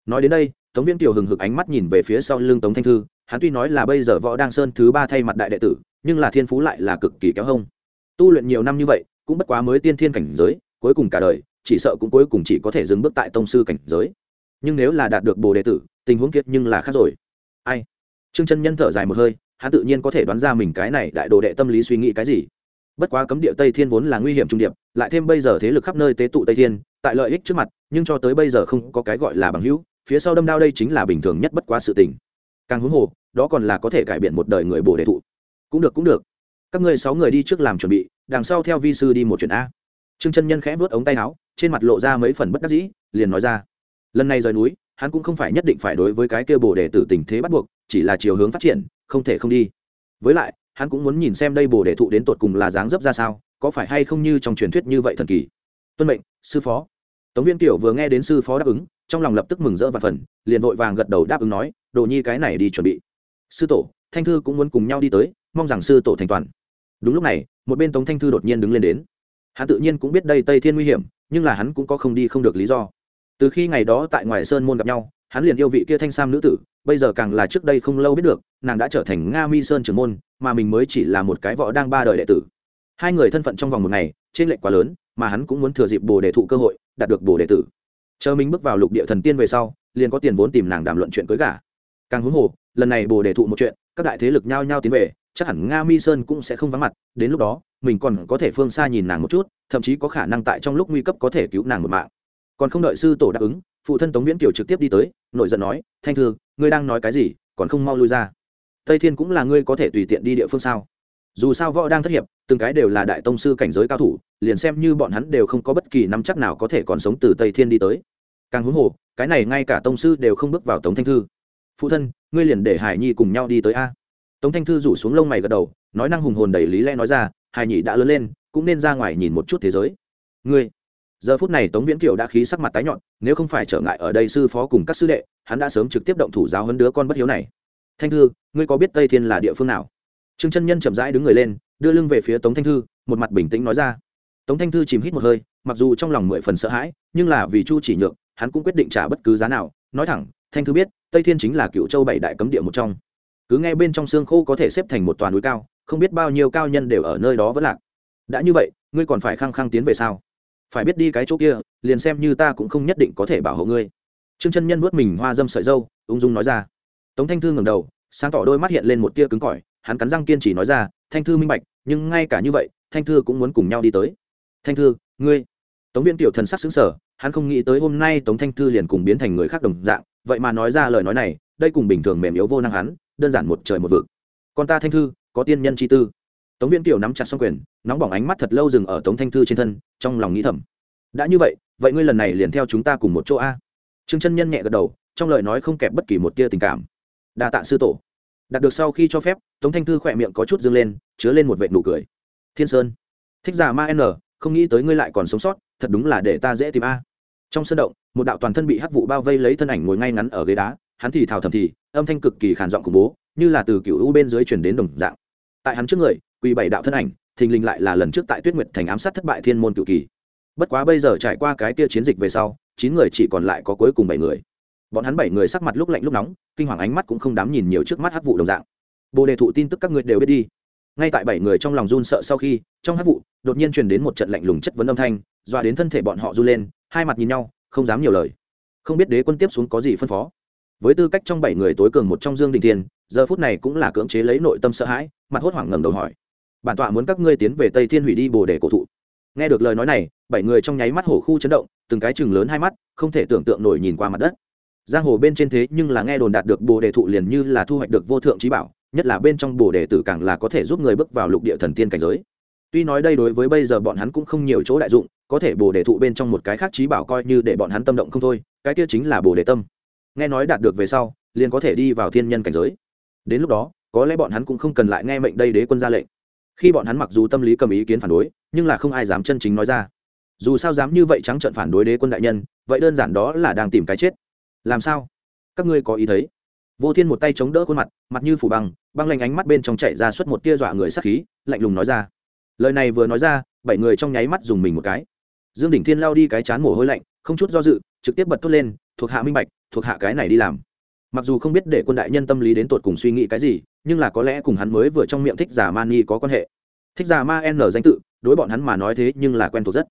Nói đến đây, tống viên kiều hừng hực ánh mắt nhìn về phía sau lưng tống thanh thư, hắn tuy nói là bây giờ võ đăng sơn thứ ba thay mặt đại đệ tử, nhưng là thiên phú lại là cực kỳ kéo hông. Tu luyện nhiều năm như vậy, cũng bất quá mới tiên thiên cảnh giới, cuối cùng cả đời, chỉ sợ cũng cuối cùng chỉ có thể dừng bước tại tông sư cảnh giới. Nhưng nếu là đạt được bồ đệ tử, tình huống kiệt nhưng là khác rồi. Ai? Trương chân nhân thở dài một hơi, hắn tự nhiên có thể đoán ra mình cái này đại đồ đệ tâm lý suy nghĩ cái gì. Bất quá cấm địa tây thiên vốn là nguy hiểm trung điệp, lại thêm bây giờ thế lực khắp nơi tế tụ tây thiên tại lợi ích trước mặt, nhưng cho tới bây giờ không có cái gọi là bằng hữu, phía sau đâm đao đây chính là bình thường nhất bất quá sự tình. Càng huống hồ, đó còn là có thể cải biện một đời người bồ đề thụ. Cũng được cũng được. Các ngươi sáu người đi trước làm chuẩn bị, đằng sau theo vi sư đi một chuyện a. Trương chân nhân khẽ vớt ống tay áo, trên mặt lộ ra mấy phần bất đắc dĩ, liền nói ra. Lần này rời núi, hắn cũng không phải nhất định phải đối với cái kia bồ đề tử tình thế bắt buộc, chỉ là chiều hướng phát triển, không thể không đi. Với lại, hắn cũng muốn nhìn xem đây bồ đề thụ đến tột cùng là dáng dấp ra sao, có phải hay không như trong truyền thuyết như vậy thần kỳ. Tuân mệnh, sư phó tống viên kiểu vừa nghe đến sư phó đáp ứng, trong lòng lập tức mừng rỡ và phần, liền vội vàng gật đầu đáp ứng nói, đồ nhi cái này đi chuẩn bị. Sư tổ, thanh thư cũng muốn cùng nhau đi tới, mong rằng sư tổ thành toàn. Đúng lúc này, một bên tống thanh thư đột nhiên đứng lên đến. Hắn tự nhiên cũng biết đây tây thiên nguy hiểm, nhưng là hắn cũng có không đi không được lý do. Từ khi ngày đó tại ngoài sơn môn gặp nhau, hắn liền yêu vị kia thanh sam nữ tử, bây giờ càng là trước đây không lâu biết được, nàng đã trở thành nga mi sơn trưởng môn, mà mình mới chỉ là một cái võ đang ba đời đệ tử. Hai người thân phận trong vòng một ngày trên lệnh quá lớn mà hắn cũng muốn thừa dịp bồ đề thụ cơ hội, đạt được bồ đề tử. Chờ mình bước vào lục địa thần tiên về sau, liền có tiền vốn tìm nàng đàm luận chuyện cưới gả. Càng huống hồ, lần này bồ đề thụ một chuyện, các đại thế lực nhao nhao tiến về, chắc hẳn nga mi sơn cũng sẽ không vắng mặt, đến lúc đó, mình còn có thể phương xa nhìn nàng một chút, thậm chí có khả năng tại trong lúc nguy cấp có thể cứu nàng một mạng. Còn không đợi sư tổ đáp ứng, phụ thân tống viễn kiều trực tiếp đi tới nội giận nói, thanh thư, ngươi đang nói cái gì, còn không mau lui ra. Tây thiên cũng là ngươi có thể tùy tiện đi địa phương sao? Dù sao võ đang thất hiệp, từng cái đều là đại tông sư cảnh giới cao thủ, liền xem như bọn hắn đều không có bất kỳ nắm chắc nào có thể còn sống từ tây thiên đi tới. Càng huống hồ, cái này ngay cả tông sư đều không bước vào tống thanh thư. Phụ thân, ngươi liền để hải nhi cùng nhau đi tới a. Tống thanh thư rủ xuống lông mày gật đầu, nói năng hùng hồn đầy lý lẽ nói ra, hải nhi đã lớn lên, cũng nên ra ngoài nhìn một chút thế giới. Ngươi. Giờ phút này tống viễn kiều đã khí sắc mặt tái nhọn, nếu không phải trở ngại ở đây sư phó cùng các sư đệ, hắn đã sớm trực tiếp động thủ giáo hơn đứa con bất hiếu này. Thanh thư, ngươi có biết tây thiên là địa phương nào? Trương chân nhân chậm rãi đứng người lên, đưa lưng về phía tống thanh thư, một mặt bình tĩnh nói ra. Tống thanh thư chìm hít một hơi, mặc dù trong lòng mười phần sợ hãi, nhưng là vì chu chỉ nhượng hắn cũng quyết định trả bất cứ giá nào. Nói thẳng, thanh thư biết, tây thiên chính là cựu châu bảy đại cấm địa một trong. Cứ nghe bên trong xương khô có thể xếp thành một toàn núi cao, không biết bao nhiêu cao nhân đều ở nơi đó vẫn lạc. Đã như vậy, ngươi còn phải khăng khăng tiến về sao? Phải biết đi cái chỗ kia, liền xem như ta cũng không nhất định có thể bảo hộ ngươi. Trương chân nhân vuốt mình hoa dâm sợi dâu, ung dung nói ra. Tống thanh thư ngẩng đầu, sáng tỏ đôi mắt hiện lên một tia cứng cỏi hắn cắn răng kiên trì nói ra, thanh thư minh bạch, nhưng ngay cả như vậy, thanh thư cũng muốn cùng nhau đi tới. Thanh thư, ngươi? Tống viên tiểu thần sắc xứng sở hắn không nghĩ tới hôm nay tống thanh thư liền cùng biến thành người khác đồng dạng, vậy mà nói ra lời nói này, đây cùng bình thường mềm yếu vô năng hắn, đơn giản một trời một vực. Còn ta thanh thư, có tiên nhân chi tư. Tống viên tiểu nắm chặt xong quyền, nóng bỏng ánh mắt thật lâu dừng ở tống thanh thư trên thân, trong lòng nghĩ thầm. Đã như vậy vậy ngươi lần này liền theo chúng ta cùng một chỗ a? Trương chân nhân nhẹ gật đầu, trong lời nói không kẹp bất kỳ một tia tình cảm. Đa tạ sư tổ đạt được sau khi cho phép, tống thanh thư khỏe miệng có chút dâng lên, chứa lên một vệ nụ cười. Thiên sơn, thích giả ma n, không nghĩ tới ngươi lại còn sống sót, thật đúng là để ta dễ tìm a. Trong sân động, một đạo toàn thân bị hắc vụ bao vây lấy thân ảnh ngồi ngay ngắn ở ghế đá, hắn thì thào thầm thì, âm thanh cực kỳ khàn giọng khủng bố, như là từ cựu u bên dưới chuyển đến đồng dạng. Tại hắn trước người, quỳ bảy đạo thân ảnh, thình lình lại là lần trước tại tuyết nguyệt thành ám sát thất bại thiên môn cựu kỳ. Bất quá bây giờ trải qua cái kia chiến dịch về sau, chín người chỉ còn lại có cuối cùng bảy người bọn hắn bảy người sắc mặt lúc lạnh lúc nóng, kinh hoàng ánh mắt cũng không dám nhìn nhiều trước mắt hắc vụ đồng dạng. Bồ đề thụ tin tức các ngươi đều biết đi. Ngay tại bảy người trong lòng run sợ sau khi, trong hắc vụ đột nhiên truyền đến một trận lạnh lùng chất vấn âm thanh, dọa đến thân thể bọn họ run lên, hai mặt nhìn nhau, không dám nhiều lời. Không biết đế quân tiếp xuống có gì phân phó. Với tư cách trong bảy người tối cường một trong dương đình thiên, giờ phút này cũng là cưỡng chế lấy nội tâm sợ hãi, mặt hốt hoảng ngẩng đầu hỏi. Bản tọa muốn các ngươi tiến về tây thiên hủy đi, bồ đề cổ thụ. Nghe được lời nói này, bảy người trong nháy mắt hổ khu chấn động, từng cái chừng lớn hai mắt, không thể tưởng tượng nổi nhìn qua mặt đất giang hồ bên trên thế nhưng là nghe đồn đạt được bồ đề thụ liền như là thu hoạch được vô thượng trí bảo, nhất là bên trong bồ đề tử càng là có thể giúp người bước vào lục địa thần tiên cảnh giới. Tuy nói đây đối với bây giờ bọn hắn cũng không nhiều chỗ đại dụng, có thể bồ đề thụ bên trong một cái khác trí bảo coi như để bọn hắn tâm động không thôi, cái kia chính là bồ đề tâm. Nghe nói đạt được về sau, liền có thể đi vào thiên nhân cảnh giới. Đến lúc đó, có lẽ bọn hắn cũng không cần lại nghe mệnh đây đế quân ra lệnh. Khi bọn hắn mặc dù tâm lý cầm ý kiến phản đối, nhưng là không ai dám chân chính nói ra. Dù sao dám như vậy trắng trợn phản đối đế quân đại nhân, vậy đơn giản đó là đang tìm cái chết làm sao? Các ngươi có ý thấy? Vô thiên một tay chống đỡ khuôn mặt mặt như phủ băng băng lanh ánh mắt bên trong chạy ra suốt một tia dọa người sắc khí, lạnh lùng nói ra. Lời này vừa nói ra, bảy người trong nháy mắt dùng mình một cái. Dương đỉnh thiên lao đi cái chán mồ hôi lạnh, không chút do dự, trực tiếp bật thốt lên, thuộc hạ minh bạch, thuộc hạ cái này đi làm. Mặc dù không biết để quân đại nhân tâm lý đến tột cùng suy nghĩ cái gì, nhưng là có lẽ cùng hắn mới vừa trong miệng thích giả mani có quan hệ. Thích giả ma n danh tự, đối bọn hắn mà nói thế nhưng là quen thuộc rất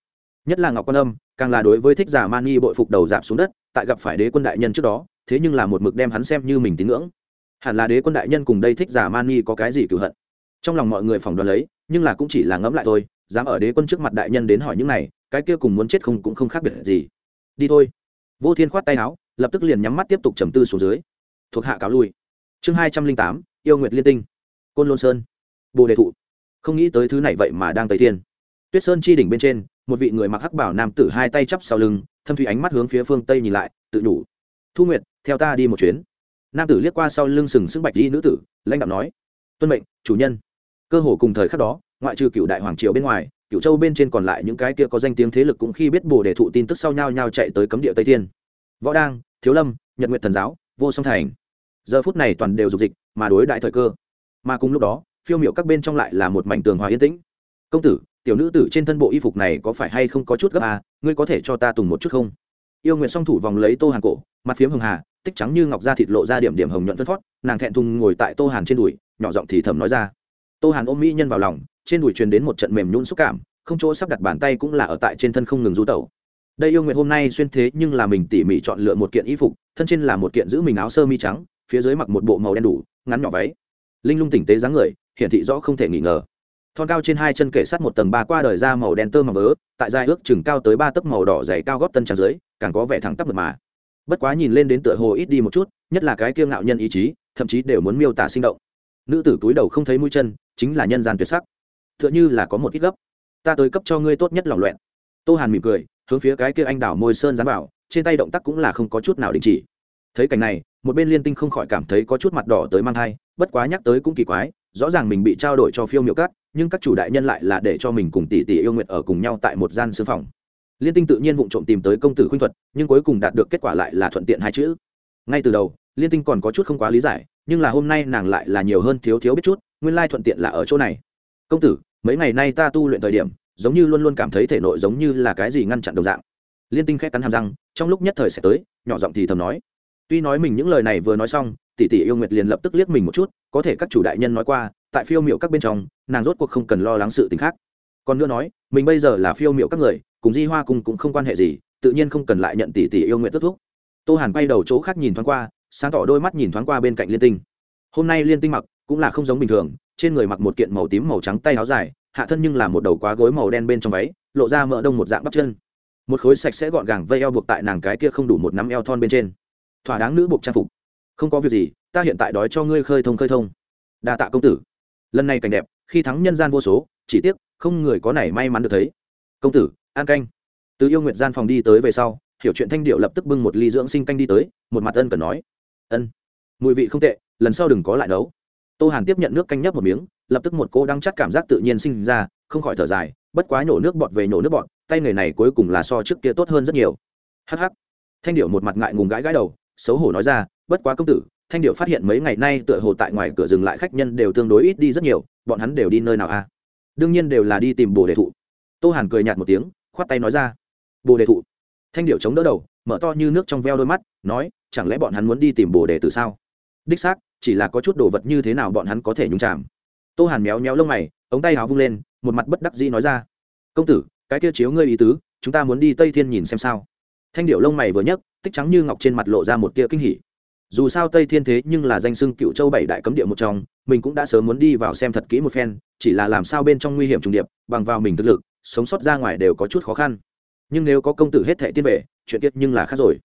nhất là ngọc quan âm, càng là đối với thích giả mani bội phục đầu giảm xuống đất, tại gặp phải đế quân đại nhân trước đó, thế nhưng là một mực đem hắn xem như mình tín ngưỡng. Hẳn là đế quân đại nhân cùng đây thích giả mani có cái gì cựu hận? Trong lòng mọi người phỏng đoán lấy, nhưng là cũng chỉ là ngẫm lại thôi, dám ở đế quân trước mặt đại nhân đến hỏi những này, cái kia cùng muốn chết không cũng không khác biệt gì. Đi thôi. Vô thiên khoát tay áo, lập tức liền nhắm mắt tiếp tục trầm tư xuống dưới. Thuộc hạ cáo lui. Chương hai trăm linh tám, yêu nguyệt liên tinh. Côn lôn sơn. Bồ đề thụ. Không nghĩ tới thứ này vậy mà đang tây thiên. Tuyết sơn chi đỉnh bên trên một vị người mặc hắc bảo nam tử hai tay chắp sau lưng, thâm thủy ánh mắt hướng phía phương tây nhìn lại, tự đủ thu nguyệt, theo ta đi một chuyến. Nam tử liếc qua sau lưng sừng sững bạch di nữ tử, lãnh đạo nói, tuân mệnh, chủ nhân. Cơ hồ cùng thời khắc đó, ngoại trừ cựu đại hoàng triều bên ngoài cựu châu bên trên còn lại những cái kia có danh tiếng thế lực cũng khi biết bồ đề thụ tin tức sau nhau nhau chạy tới cấm địa tây thiên. Võ đang thiếu lâm, nhật nguyện thần giáo, vô song thành. Giờ phút này toàn đều dục dịch, mà đối đại thời cơ. Mà cùng lúc đó, phiêu miệu các bên trong lại là một mảnh tường hòa yên tĩnh. Công tử tiểu nữ tử trên thân bộ y phục này có phải hay không có chút gấp à ngươi có thể cho ta tùng một chút không? Yêu nguyện song thủ vòng lấy tô hàn cổ, mặt phiếm hồng hà, tích trắng như ngọc da thịt lộ ra điểm điểm hồng nhuận phân phót, nàng thẹn thùng ngồi tại tô hàn trên đùi, nhỏ giọng thì thầm nói ra. Tô hàn ôm mỹ nhân vào lòng, trên đùi truyền đến một trận mềm nhún xúc cảm, không chỗ sắp đặt bàn tay cũng là ở tại trên thân không ngừng rú tẩu. Đây yêu nguyện hôm nay xuyên thế nhưng là mình tỉ mỉ chọn lựa một kiện y phục, thân trên là một kiện giữ mình áo sơ mi trắng, phía dưới mặc một bộ màu đen đủ, ngắn nhỏ váy. Linh lung tỉnh tế dáng người, hiển thị rõ không thể nghi ngờ thon cao trên hai chân kể sát một tầng ba qua đời ra màu đen tơ mà vớ, tại dài ước chừng cao tới ba tấc màu đỏ dày cao góp tân trắng dưới, càng có vẻ thẳng tắp mật mà. Bất quá nhìn lên đến tựa hồ ít đi một chút, nhất là cái kiêng ngạo nhân ý chí, thậm chí đều muốn miêu tả sinh động. Nữ tử túi đầu không thấy mũi chân, chính là nhân gian tuyệt sắc. Tựa như là có một ít gấp. Ta tới cấp cho ngươi tốt nhất lòng loẹn. Tô hàn mỉm cười, hướng phía cái kia anh đảo môi sơn dán vào, trên tay động tác cũng là không có chút nào đình chỉ. Thấy cảnh này, một bên liên tinh không khỏi cảm thấy có chút mặt đỏ tới mang thai, bất quá nhắc tới cũng kỳ quái, rõ ràng mình bị trao đổi cho phiêu miệu cắt nhưng các chủ đại nhân lại là để cho mình cùng tỷ tỷ yêu nguyện ở cùng nhau tại một gian sư phòng. Liên tinh tự nhiên vụng trộm tìm tới công tử khuynh thuật, nhưng cuối cùng đạt được kết quả lại là thuận tiện hai chữ. Ngay từ đầu, liên tinh còn có chút không quá lý giải, nhưng là hôm nay nàng lại là nhiều hơn thiếu thiếu biết chút, nguyên lai thuận tiện là ở chỗ này. Công tử, mấy ngày nay ta tu luyện thời điểm, giống như luôn luôn cảm thấy thể nội giống như là cái gì ngăn chặn đồng dạng. Liên tinh khét cắn hàm răng, trong lúc nhất thời sẽ tới, nhỏ giọng thì thầm nói. Tuy nói mình những lời này vừa nói xong tỷ tỷ yêu nguyệt liền lập tức liếc mình một chút, có thể các chủ đại nhân nói qua, tại phiêu miệu các bên trong, nàng rốt cuộc không cần lo lắng sự t khác. Còn nữa nói, mình bây giờ là phiêu miệu các người, cùng di hoa cùng cũng không quan hệ gì, tự nhiên không cần lại nhận tỷ tỷ yêu nguyện tức thúc. Tô hàn bay đầu chỗ khác nhìn thoáng qua, sáng tỏ đôi mắt nhìn thoáng qua bên cạnh liên tinh. Hôm nay liên tinh mặc cũng là không giống bình thường, trên người mặc một kiện màu tím màu trắng tay áo dài, hạ thân nhưng là một đầu quá gối màu đen bên trong váy, lộ ra mỡ đông một dạng bắp chân. Một khối sạch sẽ gọn gàng vây eo buộc tại nàng cái kia không đủ một nắm eo thon bên trên. Thỏa đáng nữ buộc trang phục không có việc gì, ta hiện tại đói cho ngươi khơi thông khơi thông. Đa tạ công tử. Lần này cảnh đẹp, khi thắng nhân gian vô số, chỉ tiếc, không người có này may mắn được thấy. Công tử an canh. Từ yêu nguyệt gian phòng đi tới về sau, hiểu chuyện thanh điệu lập tức bưng một ly dưỡng sinh canh đi tới, một mặt ân cần nói. Ân. Mùi vị không tệ, lần sau đừng có lại nấu. Tô hàn tiếp nhận nước canh nhấp một miếng, lập tức một cô đang chắc cảm giác tự nhiên sinh ra, không khỏi thở dài, bất quá nhổ nước bọt về nhổ nước bọt, tay người này cuối cùng là so trước kia tốt hơn rất nhiều. Hh thanh điệu một mặt ngại ngùng gãi gãi đầu, xấu hổ nói ra bất quá công tử, thanh điệu phát hiện mấy ngày nay tựa hồ tại ngoài cửa dừng lại khách nhân đều tương đối ít đi rất nhiều, bọn hắn đều đi nơi nào a à? đương nhiên đều là đi tìm bồ đề thụ. Tô hàn cười nhạt một tiếng, khoát tay nói ra. Bồ đề thụ. Thanh điệu chống đỡ đầu, mở to như nước trong veo đôi mắt, nói, chẳng lẽ bọn hắn muốn đi tìm bồ đề từ sao? Đích xác, chỉ là có chút đồ vật như thế nào bọn hắn có thể nhúng chạm tô hàn méo méo lông mày, ống tay háo vung lên, một mặt bất đắc dĩ nói ra. Công tử, cái kia chiếu ngươi ý tứ, chúng ta muốn đi tây thiên nhìn xem sao. Thanh điệu lông mày vừa nhấc, tích trắng như ngọc trên mặt lộ ra một tia kinh hỉ dù sao tây thiên thế nhưng là danh sưng cựu châu bảy đại cấm địa một trong, mình cũng đã sớm muốn đi vào xem thật kỹ một phen, chỉ là làm sao bên trong nguy hiểm trùng điệp, bằng vào mình thực lực, sống sót ra ngoài đều có chút khó khăn. Nhưng nếu có công tử hết thệ tiên về chuyện tiết nhưng là khác rồi.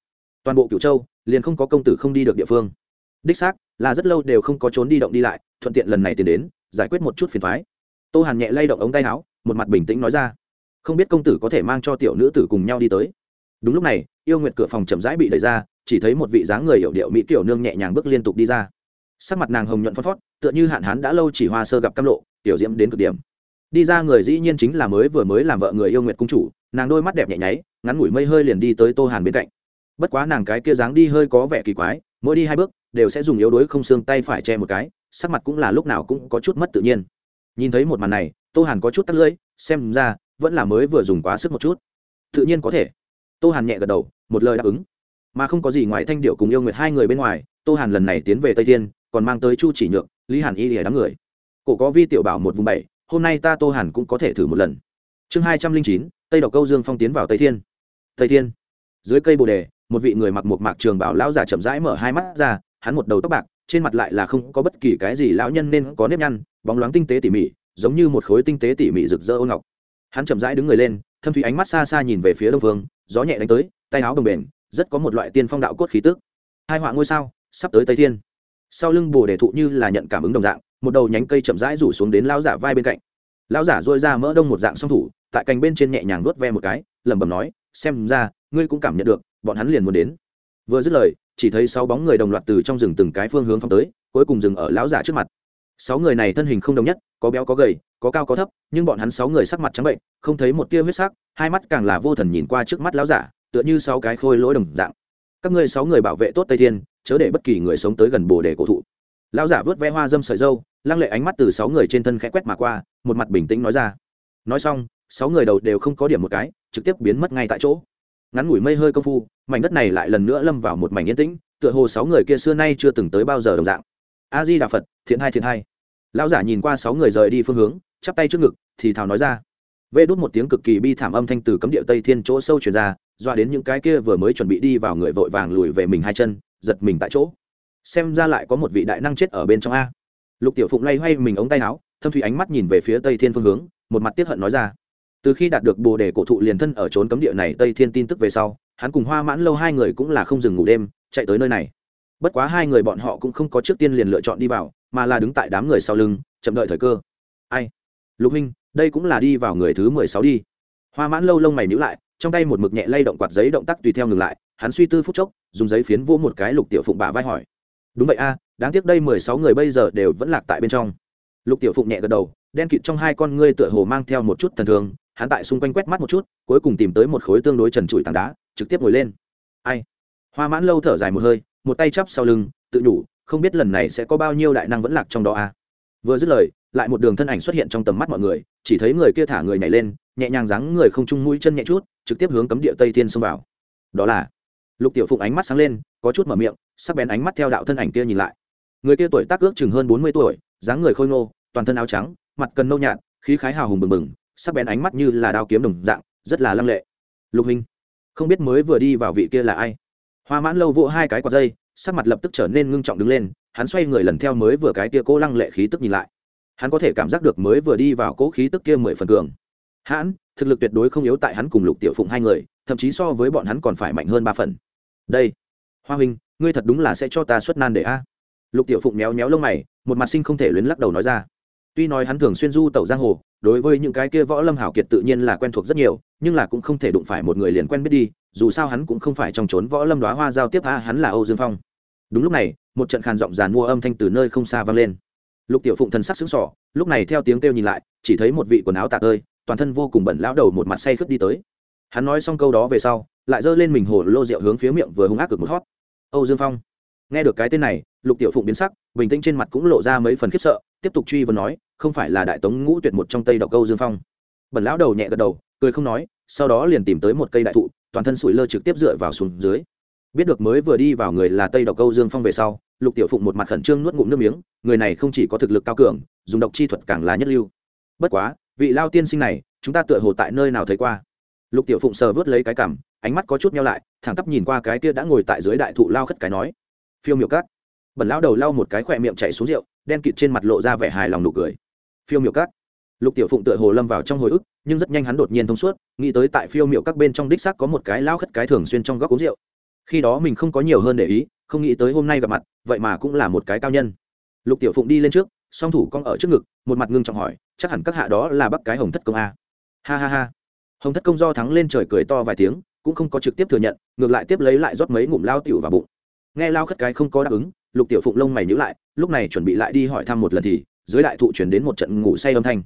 Toàn bộ cựu châu, liền không có công tử không đi được địa phương. Đích xác, là rất lâu đều không có trốn đi động đi lại, thuận tiện lần này tiến đến, giải quyết một chút phiền thoái tô hàn nhẹ lay động ống tay áo, một mặt bình tĩnh nói ra. Không biết công tử có thể mang cho tiểu nữ tử cùng nhau đi tới. Đúng lúc này, yêu nguyệt cửa phòng chậm rãi bị đẩy ra chỉ thấy một vị dáng người hiểu điệu mỹ tiểu nương nhẹ nhàng bước liên tục đi ra. Sắc mặt nàng hồng nhuận phót phót tựa như hạn hán đã lâu chỉ hoa sơ gặp cam lộ, tiểu diễm đến cực điểm. Đi ra người dĩ nhiên chính là mới vừa mới làm vợ người yêu nguyệt cung chủ, nàng đôi mắt đẹp nhẹ nháy, ngắn ngủi mây hơi liền đi tới tô hàn bên cạnh. Bất quá nàng cái kia dáng đi hơi có vẻ kỳ quái, mỗi đi hai bước, đều sẽ dùng yếu đuối không xương tay phải che một cái, sắc mặt cũng là lúc nào cũng có chút mất tự nhiên. Nhìn thấy một màn này, tô hàn có chút tắt lưỡi, xem ra, vẫn là mới vừa dùng quá sức một chút. Tự nhiên có thể. Tô hàn nhẹ gật đầu, một lời đáp ứng mà không có gì ngoài thanh điệu cùng yêu nguyệt hai người bên ngoài, tô hàn lần này tiến về tây thiên, còn mang tới chu chỉ nhượng lý hàn y lìa đám người. Cổ có vi tiểu bảo một vùng bảy, hôm nay ta tô hàn cũng có thể thử một lần. Chương hai trăm linh chín, tây độc câu dương phong tiến vào tây thiên. Tây thiên. Dưới cây bồ đề, một vị người mặc một mạc trường bảo lão già chậm rãi mở hai mắt ra, hắn một đầu tóc bạc, trên mặt lại là không có bất kỳ cái gì lão nhân nên có nếp nhăn, bóng loáng tinh tế tỉ mỉ, giống như một khối tinh tế tỉ mỉ rực rỡ ôn ngọc. Hắn chậm rãi đứng người lên, thâm thủy ánh mắt xa xa nhìn về phía đông phương, gió nhẹ đánh tới, tay áo đồng bền rất có một loại tiên phong đạo cốt khí tức. Hai họa ngôi sao, sắp tới tây thiên. Sau lưng bồ đề thụ như là nhận cảm ứng đồng dạng, một đầu nhánh cây chậm rãi rủ xuống đến lão giả vai bên cạnh. Lão giả dôi ra mỡ đông một dạng song thủ, tại cành bên trên nhẹ nhàng vuốt ve một cái, lẩm bẩm nói, xem ra, ngươi cũng cảm nhận được, bọn hắn liền muốn đến. Vừa dứt lời, chỉ thấy sáu bóng người đồng loạt từ trong rừng từng cái phương hướng phong tới, cuối cùng dừng ở lão giả trước mặt. Sáu người này thân hình không đồng nhất, có béo có gầy, có cao có thấp, nhưng bọn hắn sáu người sắc mặt trắng bệnh, không thấy một tia huyết sắc, hai mắt càng là vô thần nhìn qua trước mắt lão giả tựa như sáu cái khôi lỗi đồng dạng. Các ngươi sáu người bảo vệ tốt tây thiên, chớ để bất kỳ người sống tới gần bồ đề cổ thụ. Lão giả vớt ve hoa dâm sợi dâu, lăng lệ ánh mắt từ sáu người trên thân khẽ quét mà qua, một mặt bình tĩnh nói ra. Nói xong, sáu người đầu đều không có điểm một cái, trực tiếp biến mất ngay tại chỗ. Ngắn ngủi mây hơi công phu, mảnh đất này lại lần nữa lâm vào một mảnh yên tĩnh, tựa hồ sáu người kia xưa nay chưa từng tới bao giờ đồng dạng. A di đà phật, thiện hai thiện hai. Lão giả nhìn qua sáu người rời đi phương hướng, chắp tay trước ngực, thì thào nói ra. Vê đút một tiếng cực kỳ bi thảm âm thanh từ cấm địa tây thiên chỗ sâu truyền ra doa đến những cái kia vừa mới chuẩn bị đi vào người vội vàng lùi về mình hai chân, giật mình tại chỗ. Xem ra lại có một vị đại năng chết ở bên trong a. Lục tiểu phụng lay hoay mình ống tay áo, thâm thủy ánh mắt nhìn về phía tây thiên phương hướng, một mặt tiếp hận nói ra. Từ khi đạt được bồ đề cổ thụ liền thân ở trốn cấm địa này tây thiên tin tức về sau, hắn cùng hoa mãn lâu hai người cũng là không dừng ngủ đêm, chạy tới nơi này. Bất quá hai người bọn họ cũng không có trước tiên liền lựa chọn đi vào, mà là đứng tại đám người sau lưng, chậm đợi thời cơ. Ai? Lục huynh, đây cũng là đi vào người thứ mười sáu đi. Hoa mãn lâu lông mày nhữ lại trong tay một mực nhẹ lay động quạt giấy động tác tùy theo ngừng lại, hắn suy tư phút chốc, dùng giấy phiến vỗ một cái lục tiểu phụng bả vai hỏi. Đúng vậy a, đáng tiếc đây mười sáu người bây giờ đều vẫn lạc tại bên trong. Lục tiểu phụng nhẹ gật đầu, đen kịt trong hai con ngươi tựa hồ mang theo một chút thần thường hắn tại xung quanh quét mắt một chút, cuối cùng tìm tới một khối tương đối trần trụi tảng đá, trực tiếp ngồi lên. Ai? Hoa mãn lâu thở dài một hơi, một tay chắp sau lưng, tự nhủ, không biết lần này sẽ có bao nhiêu đại năng vẫn lạc trong đó a. Vừa dứt lời, lại một đường thân ảnh xuất hiện trong tầm mắt mọi người, chỉ thấy người kia thả người nhảy lên, nhẹ nhàng dáng người không trung mũi chân nhẹ chút trực tiếp hướng cấm địa tây thiên xông vào. Đó là, lục tiểu phụng ánh mắt sáng lên, có chút mở miệng, sắc bén ánh mắt theo đạo thân ảnh kia nhìn lại. Người kia tuổi tác ước chừng hơn bốn mươi tuổi, dáng người khôi ngô, toàn thân áo trắng, mặt cần nâu nhạt, khí khái hào hùng bừng bừng, sắc bén ánh mắt như là đao kiếm đồng dạng, rất là lăng lệ. Lục hình không biết mới vừa đi vào vị kia là ai? Hoa mãn lâu vỗ hai cái quạt dây, sắc mặt lập tức trở nên ngưng trọng đứng lên, hắn xoay người lần theo mới vừa cái kia cố lăng lệ khí tức nhìn lại. Hắn có thể cảm giác được mới vừa đi vào cố khí tức kia mười phần cường hãn, thực lực tuyệt đối không yếu tại hắn cùng lục tiểu phụng hai người, thậm chí so với bọn hắn còn phải mạnh hơn ba phần. Đây, hoa huynh, ngươi thật đúng là sẽ cho ta xuất nan để a. Lục tiểu phụng méo méo lông mày, một mặt sinh không thể luyến lắc đầu nói ra. Tuy nói hắn thường xuyên du tẩu giang hồ, đối với những cái kia võ lâm hảo kiệt tự nhiên là quen thuộc rất nhiều, nhưng là cũng không thể đụng phải một người liền quen biết đi, dù sao hắn cũng không phải trong trốn võ lâm đoá hoa giao tiếp a, hắn là âu dương phong. Đúng lúc này, một trận khàn giọng giàn mua âm thanh từ nơi không xa vang lên. Lục tiểu phụng thần sắc xứng sỏ lúc này theo tiếng kêu nhìn lại, chỉ thấy một vị quần áo tạc ơi toàn thân vô cùng bẩn lão đầu một mặt say khướt đi tới. Hắn nói xong câu đó về sau, lại giơ lên mình hồ lô rượu hướng phía miệng vừa hung ác cực một hót. Âu dương phong, nghe được cái tên này, lục tiểu phụng biến sắc, bình tĩnh trên mặt cũng lộ ra mấy phần khiếp sợ, tiếp tục truy vấn nói, không phải là đại tống ngũ tuyệt một trong tây độc âu dương phong. Bẩn lão đầu nhẹ gật đầu, cười không nói, sau đó liền tìm tới một cây đại thụ, toàn thân sủi lơ trực tiếp dựa vào xuống dưới. Biết được mới vừa đi vào người là tây độc câu dương phong về sau, lục tiểu phụng một mặt khẩn trương nuốt ngụm nước miếng, người này không chỉ có thực lực cao cường, dùng độc chi thuật càng là nhất lưu. Bất quá vị lao tiên sinh này, chúng ta tựa hồ tại nơi nào thấy qua. Lục tiểu phụng sờ vớt lấy cái cằm, ánh mắt có chút nhau lại, thẳng tắp nhìn qua cái kia đã ngồi tại dưới đại thụ lao khất cái nói. Phiêu miệu cát bẩn lao đầu lau một cái khỏe miệng chạy xuống rượu, đen kịt trên mặt lộ ra vẻ hài lòng nụ cười. Phiêu miệu cát lục tiểu phụng tựa hồ lâm vào trong hồi ức, nhưng rất nhanh hắn đột nhiên thông suốt, nghĩ tới tại phiêu miệu các bên trong đích xác có một cái lao khất cái thường xuyên trong góc uống rượu. Khi đó mình không có nhiều hơn để ý, không nghĩ tới hôm nay gặp mặt, vậy mà cũng là một cái cao nhân. Lục tiểu phụng đi lên trước, song thủ cong ở trước ngực, một mặt ngưng trọng hỏi chắc hẳn các hạ đó là bắc cái hồng thất công a. Ha ha ha. Hồng thất công do thắng lên trời cười to vài tiếng, cũng không có trực tiếp thừa nhận, ngược lại tiếp lấy lại rót mấy ngụm lao tiểu vào bụng. Nghe lao khất cái không có đáp ứng, lục tiểu phụng lông mày nhữ lại, lúc này chuẩn bị lại đi hỏi thăm một lần thì, dưới đại thụ chuyển đến một trận ngủ say âm thanh.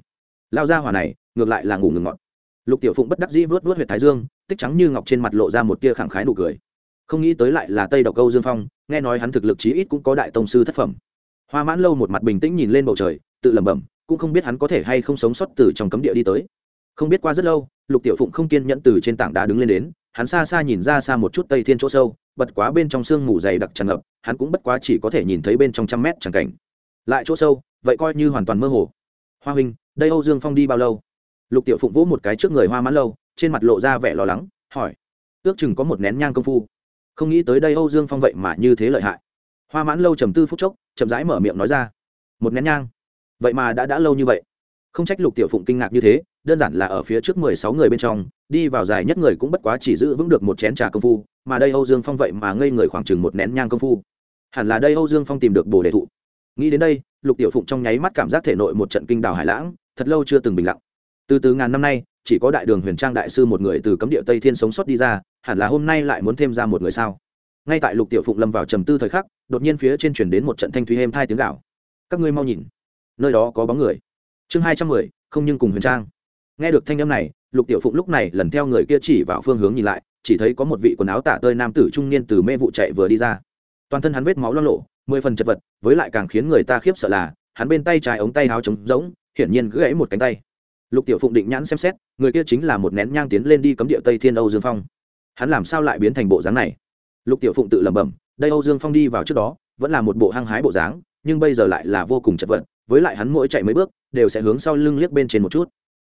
Lao ra hỏa này, ngược lại là ngủ ngừng ngọt lục tiểu phụng bất đắc dĩ vớt vớt huyệt thái dương, tích trắng như ngọc trên mặt lộ ra một tia khẳng khái nụ cười. Không nghĩ tới lại là tây độc câu dương phong, nghe nói hắn thực lực chí ít cũng có đại tông sư thất phẩm. Hoa mãn lâu một mặt bình tĩnh nhìn lên bầu trời, tự lẩm bẩm cũng không biết hắn có thể hay không sống sót từ trong cấm địa đi tới. Không biết qua rất lâu, lục tiểu phụng không kiên nhẫn từ trên tảng đá đứng lên đến, hắn xa xa nhìn ra xa một chút tây thiên chỗ sâu bật quá bên trong sương mù dày đặc tràn ngập, hắn cũng bất quá chỉ có thể nhìn thấy bên trong trăm mét chẳng cảnh. Lại chỗ sâu, vậy coi như hoàn toàn mơ hồ. Hoa huynh, đây âu dương phong đi bao lâu? Lục tiểu phụng vỗ một cái trước người hoa mãn lâu, trên mặt lộ ra vẻ lo lắng, hỏi. Ước chừng có một nén nhang công phu. Không nghĩ tới đây âu dương phong vậy mà như thế lợi hại. Hoa mãn lâu trầm tư phút chốc, chậm rãi mở miệng nói ra. Một nén nhang? Vậy mà đã đã lâu như vậy. Không trách lục tiểu phụng kinh ngạc như thế, đơn giản là ở phía trước mười sáu người bên trong, đi vào dài nhất người cũng bất quá chỉ giữ vững được một chén trà công phu, mà đây âu dương phong vậy mà ngây người khoảng chừng một nén nhang công phu. Hẳn là đây âu dương phong tìm được bồ đề thụ. Nghĩ đến đây, lục tiểu phụng trong nháy mắt cảm giác thể nội một trận kinh đào hải lãng, thật lâu chưa từng bình lặng. Từ từ ngàn năm nay, chỉ có đại đường huyền trang đại sư một người từ cấm địa tây thiên sống sót đi ra, hẳn là hôm nay lại muốn thêm ra một người sao? Ngay tại lục tiểu phụng lâm vào trầm tư thời khắc, đột nhiên phía trên chuyển đến một trận thanh thúy êm thai tiếng gạo các ngươi mau nhìn nơi đó có bóng người. Chương hai trăm mười, không nhưng cùng huyền trang. Nghe được thanh âm này, lục tiểu phụng lúc này lần theo người kia chỉ vào phương hướng nhìn lại, chỉ thấy có một vị quần áo tả tơi nam tử trung niên từ mê vụ chạy vừa đi ra. Toàn thân hắn vết máu lo lộ, mười phần chật vật, với lại càng khiến người ta khiếp sợ là, hắn bên tay trái ống tay áo trống rỗng, hiển nhiên gãy một cánh tay. Lục tiểu phụng định nhãn xem xét, người kia chính là một nén nhang tiến lên đi cấm địa tây thiên âu dương phong. Hắn làm sao lại biến thành bộ dáng này? Lục tiểu phụng tự lẩm bẩm, đây âu dương phong đi vào trước đó, vẫn là một bộ hăng hái bộ dáng, nhưng bây giờ lại là vô cùng chật vật với lại hắn mỗi chạy mấy bước, đều sẽ hướng sau lưng liếc bên trên một chút.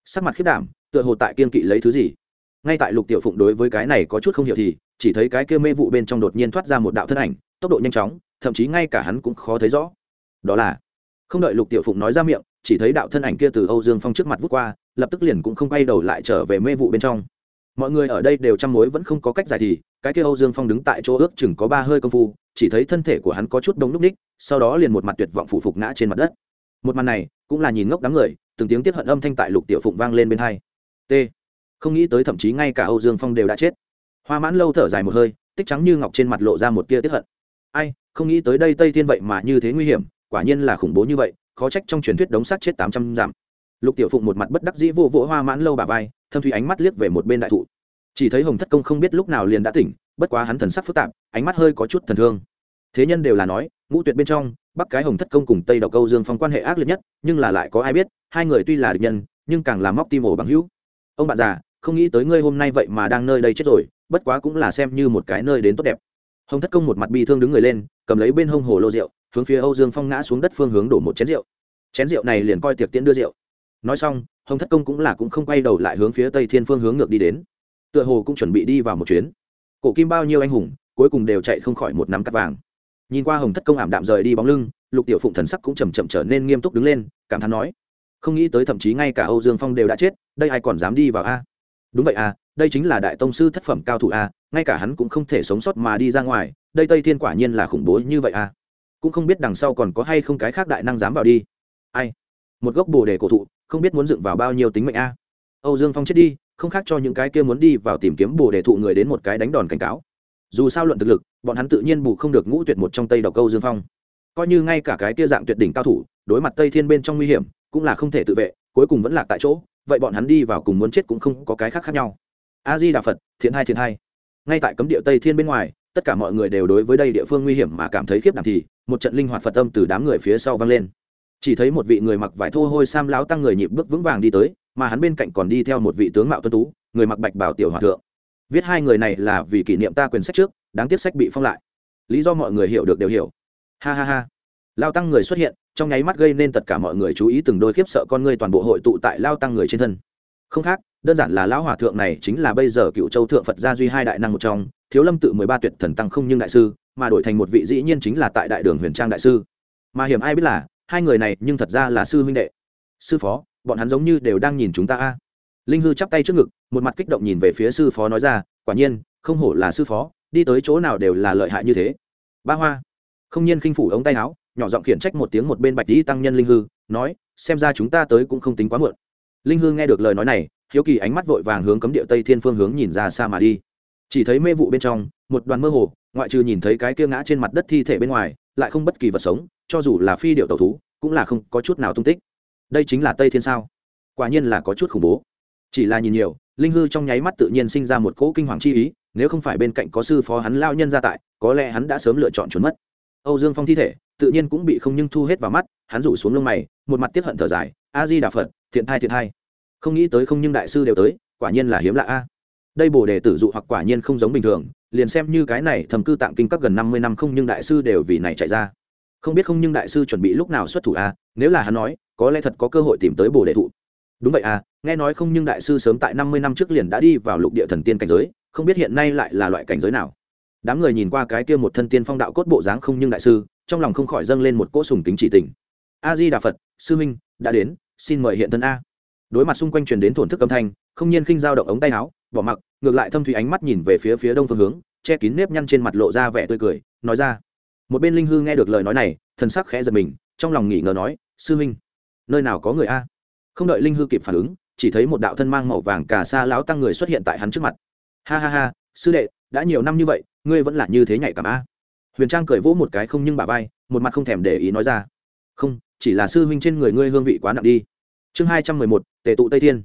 Sắc mặt khiết đảm, tựa hồ tại kiên kỵ lấy thứ gì. Ngay tại lục tiểu phụng đối với cái này có chút không hiểu thì, chỉ thấy cái kia mê vụ bên trong đột nhiên thoát ra một đạo thân ảnh, tốc độ nhanh chóng, thậm chí ngay cả hắn cũng khó thấy rõ. Đó là, không đợi lục tiểu phụng nói ra miệng, chỉ thấy đạo thân ảnh kia từ âu dương phong trước mặt vút qua, lập tức liền cũng không quay đầu lại trở về mê vụ bên trong. Mọi người ở đây đều chăm mối vẫn không có cách giải thì, cái kia âu dương phong đứng tại chỗ ước chừng có ba hơi công phu, chỉ thấy thân thể của hắn có chút đông núc ních, sau đó liền một mặt tuyệt vọng phụ phục ngã trên mặt đất một màn này cũng là nhìn ngốc đám người, từng tiếng tiếp hận âm thanh tại lục tiểu phụng vang lên bên hai. T. Không nghĩ tới thậm chí ngay cả âu dương phong đều đã chết. Hoa mãn lâu thở dài một hơi, tích trắng như ngọc trên mặt lộ ra một tia tiếp hận. Ai, không nghĩ tới đây tây thiên vậy mà như thế nguy hiểm, quả nhiên là khủng bố như vậy, khó trách trong truyền thuyết đống xác chết tám trăm dặm. Lục tiểu phụng một mặt bất đắc dĩ vô vỗ hoa mãn lâu bà vai, thâm thủy ánh mắt liếc về một bên đại thụ. Chỉ thấy hồng thất công không biết lúc nào liền đã tỉnh, bất quá hắn thần sắc phức tạp, ánh mắt hơi có chút thần thương. Thế nhân đều là nói, ngũ tuyệt bên trong bắc cái hồng thất công cùng tây độc câu dương phong quan hệ ác liệt nhất, nhưng là lại có ai biết, hai người tuy là địch nhân, nhưng càng làm móc tim ổ bằng hữu. Ông bạn già, không nghĩ tới ngươi hôm nay vậy mà đang nơi đây chết rồi, bất quá cũng là xem như một cái nơi đến tốt đẹp. Hồng thất công một mặt bi thương đứng người lên, cầm lấy bên hông hồ lô rượu, hướng phía âu dương phong ngã xuống đất phương hướng đổ một chén rượu. Chén rượu này liền coi tiệc tiễn đưa rượu. Nói xong, hồng thất công cũng là cũng không quay đầu lại hướng phía tây thiên phương hướng ngược đi đến. Tựa hồ cũng chuẩn bị đi vào một chuyến. Cổ kim bao nhiêu anh hùng, cuối cùng đều chạy không khỏi một nắm cắt vàng nhìn qua hồng thất công ảm đạm rời đi bóng lưng, lục tiểu phụng thần sắc cũng chầm chậm trở nên nghiêm túc đứng lên, cảm thán nói, không nghĩ tới thậm chí ngay cả âu dương phong đều đã chết, đây ai còn dám đi vào a? Đúng vậy a, đây chính là đại tông sư thất phẩm cao thủ a, ngay cả hắn cũng không thể sống sót mà đi ra ngoài, đây tây thiên quả nhiên là khủng bố như vậy a. Cũng không biết đằng sau còn có hay không cái khác đại năng dám vào đi. Ai? Một gốc bồ đề cổ thụ, không biết muốn dựng vào bao nhiêu tính mệnh a? Âu dương phong chết đi, không khác cho những cái kia muốn đi vào tìm kiếm bồ đề thụ người đến một cái đánh đòn cảnh cáo dù sao luận thực lực, bọn hắn tự nhiên bù không được ngũ tuyệt một trong tây độc câu dương phong. Coi như ngay cả cái kia dạng tuyệt đỉnh cao thủ, đối mặt tây thiên bên trong nguy hiểm, cũng là không thể tự vệ, cuối cùng vẫn lạc tại chỗ, vậy bọn hắn đi vào cùng muốn chết cũng không có cái khác khác nhau. A di đà phật, thiện hai thiện hai ngay tại cấm địa tây thiên bên ngoài, tất cả mọi người đều đối với đây địa phương nguy hiểm mà cảm thấy khiếp đảm thì, một trận linh hoạt phật âm từ đám người phía sau vang lên. Chỉ thấy một vị người mặc vải thô hôi sam láo tăng người nhịp bước vững vàng đi tới, mà hắn bên cạnh còn đi theo một vị tướng mạo tuân tú, người mặc bạch bảo tiểu hòa thượng viết hai người này là vì kỷ niệm ta quyền sách trước, đáng tiếc sách bị phong lại. Lý do mọi người hiểu được đều hiểu. Ha ha ha. Lao tăng người xuất hiện, trong nháy mắt gây nên tất cả mọi người chú ý từng đôi khiếp sợ con người toàn bộ hội tụ tại lao tăng người trên thân. Không khác, đơn giản là lão hòa thượng này chính là bây giờ cựu châu thượng phật gia duy hai đại năng một trong, thiếu lâm tự mười ba tuyệt thần tăng không nhưng đại sư, mà đổi thành một vị dĩ nhiên chính là tại đại đường huyền trang đại sư. Mà hiểm ai biết là, hai người này nhưng thật ra là sư huynh đệ. Sư phó, bọn hắn giống như đều đang nhìn chúng ta a linh hư chắp tay trước ngực, một mặt kích động nhìn về phía sư phó nói ra, quả nhiên, không hổ là sư phó, đi tới chỗ nào đều là lợi hại như thế. Ba hoa, không nhiên khinh phủ ống tay áo, nhỏ giọng khiển trách một tiếng một bên bạch dĩ tăng nhân linh hư, nói, xem ra chúng ta tới cũng không tính quá muộn. Linh hư nghe được lời nói này, hiếu kỳ ánh mắt vội vàng hướng cấm địa tây thiên phương hướng nhìn ra xa mà đi. Chỉ thấy mê vụ bên trong, một đoàn mơ hồ, ngoại trừ nhìn thấy cái kia ngã trên mặt đất thi thể bên ngoài, lại không bất kỳ vật sống, cho dù là phi điệu tẩu thú, cũng là không có chút nào tung tích. Đây chính là tây thiên sao? Quả nhiên là có chút khủng bố chỉ là nhìn nhiều, linh hư trong nháy mắt tự nhiên sinh ra một cỗ kinh hoàng chi ý, nếu không phải bên cạnh có sư phó hắn lao nhân ra tại, có lẽ hắn đã sớm lựa chọn trốn mất. Âu dương phong thi thể, tự nhiên cũng bị không nhưng thu hết vào mắt, hắn rủ xuống lông mày, một mặt tiếp hận thở dài a di đà phật, thiện thai thiện thai. Không nghĩ tới không nhưng đại sư đều tới, quả nhiên là hiếm lạ a. Đây bồ đề tử dụ hoặc quả nhiên không giống bình thường, liền xem như cái này thầm cư tạng kinh các gần năm mươi năm không nhưng đại sư đều vì này chạy ra. Không biết không nhưng đại sư chuẩn bị lúc nào xuất thủ a, nếu là hắn nói, có lẽ thật có cơ hội tìm tới bồ đề thụ đúng vậy à nghe nói không nhưng đại sư sớm tại năm mươi năm trước liền đã đi vào lục địa thần tiên cảnh giới, không biết hiện nay lại là loại cảnh giới nào. Đám người nhìn qua cái kia một thân tiên phong đạo cốt bộ dáng không nhưng đại sư, trong lòng không khỏi dâng lên một cỗ sùng kính chỉ tình. A di đà phật sư minh đã đến, xin mời hiện thân a. Đối mặt xung quanh truyền đến thổn thức âm thanh, không nhiên khinh dao động ống tay áo, bỏ mặc, ngược lại thâm thủy ánh mắt nhìn về phía phía đông phương hướng, che kín nếp nhăn trên mặt lộ ra vẻ tươi cười, nói ra. Một bên linh hư nghe được lời nói này, thần sắc khẽ giật mình, trong lòng nghỉ ngờ nói, sư minh nơi nào có người a? Không đợi linh hư kịp phản ứng, chỉ thấy một đạo thân mang màu vàng cà sa láo tăng người xuất hiện tại hắn trước mặt. Ha ha ha, sư đệ, đã nhiều năm như vậy, ngươi vẫn là như thế nhạy cảm a. Huyền trang cười vỗ một cái không nhưng bà vai, một mặt không thèm để ý nói ra. Không, chỉ là sư huynh trên người ngươi hương vị quá nặng đi. Chương hai trăm mười một, tề tụ tây thiên.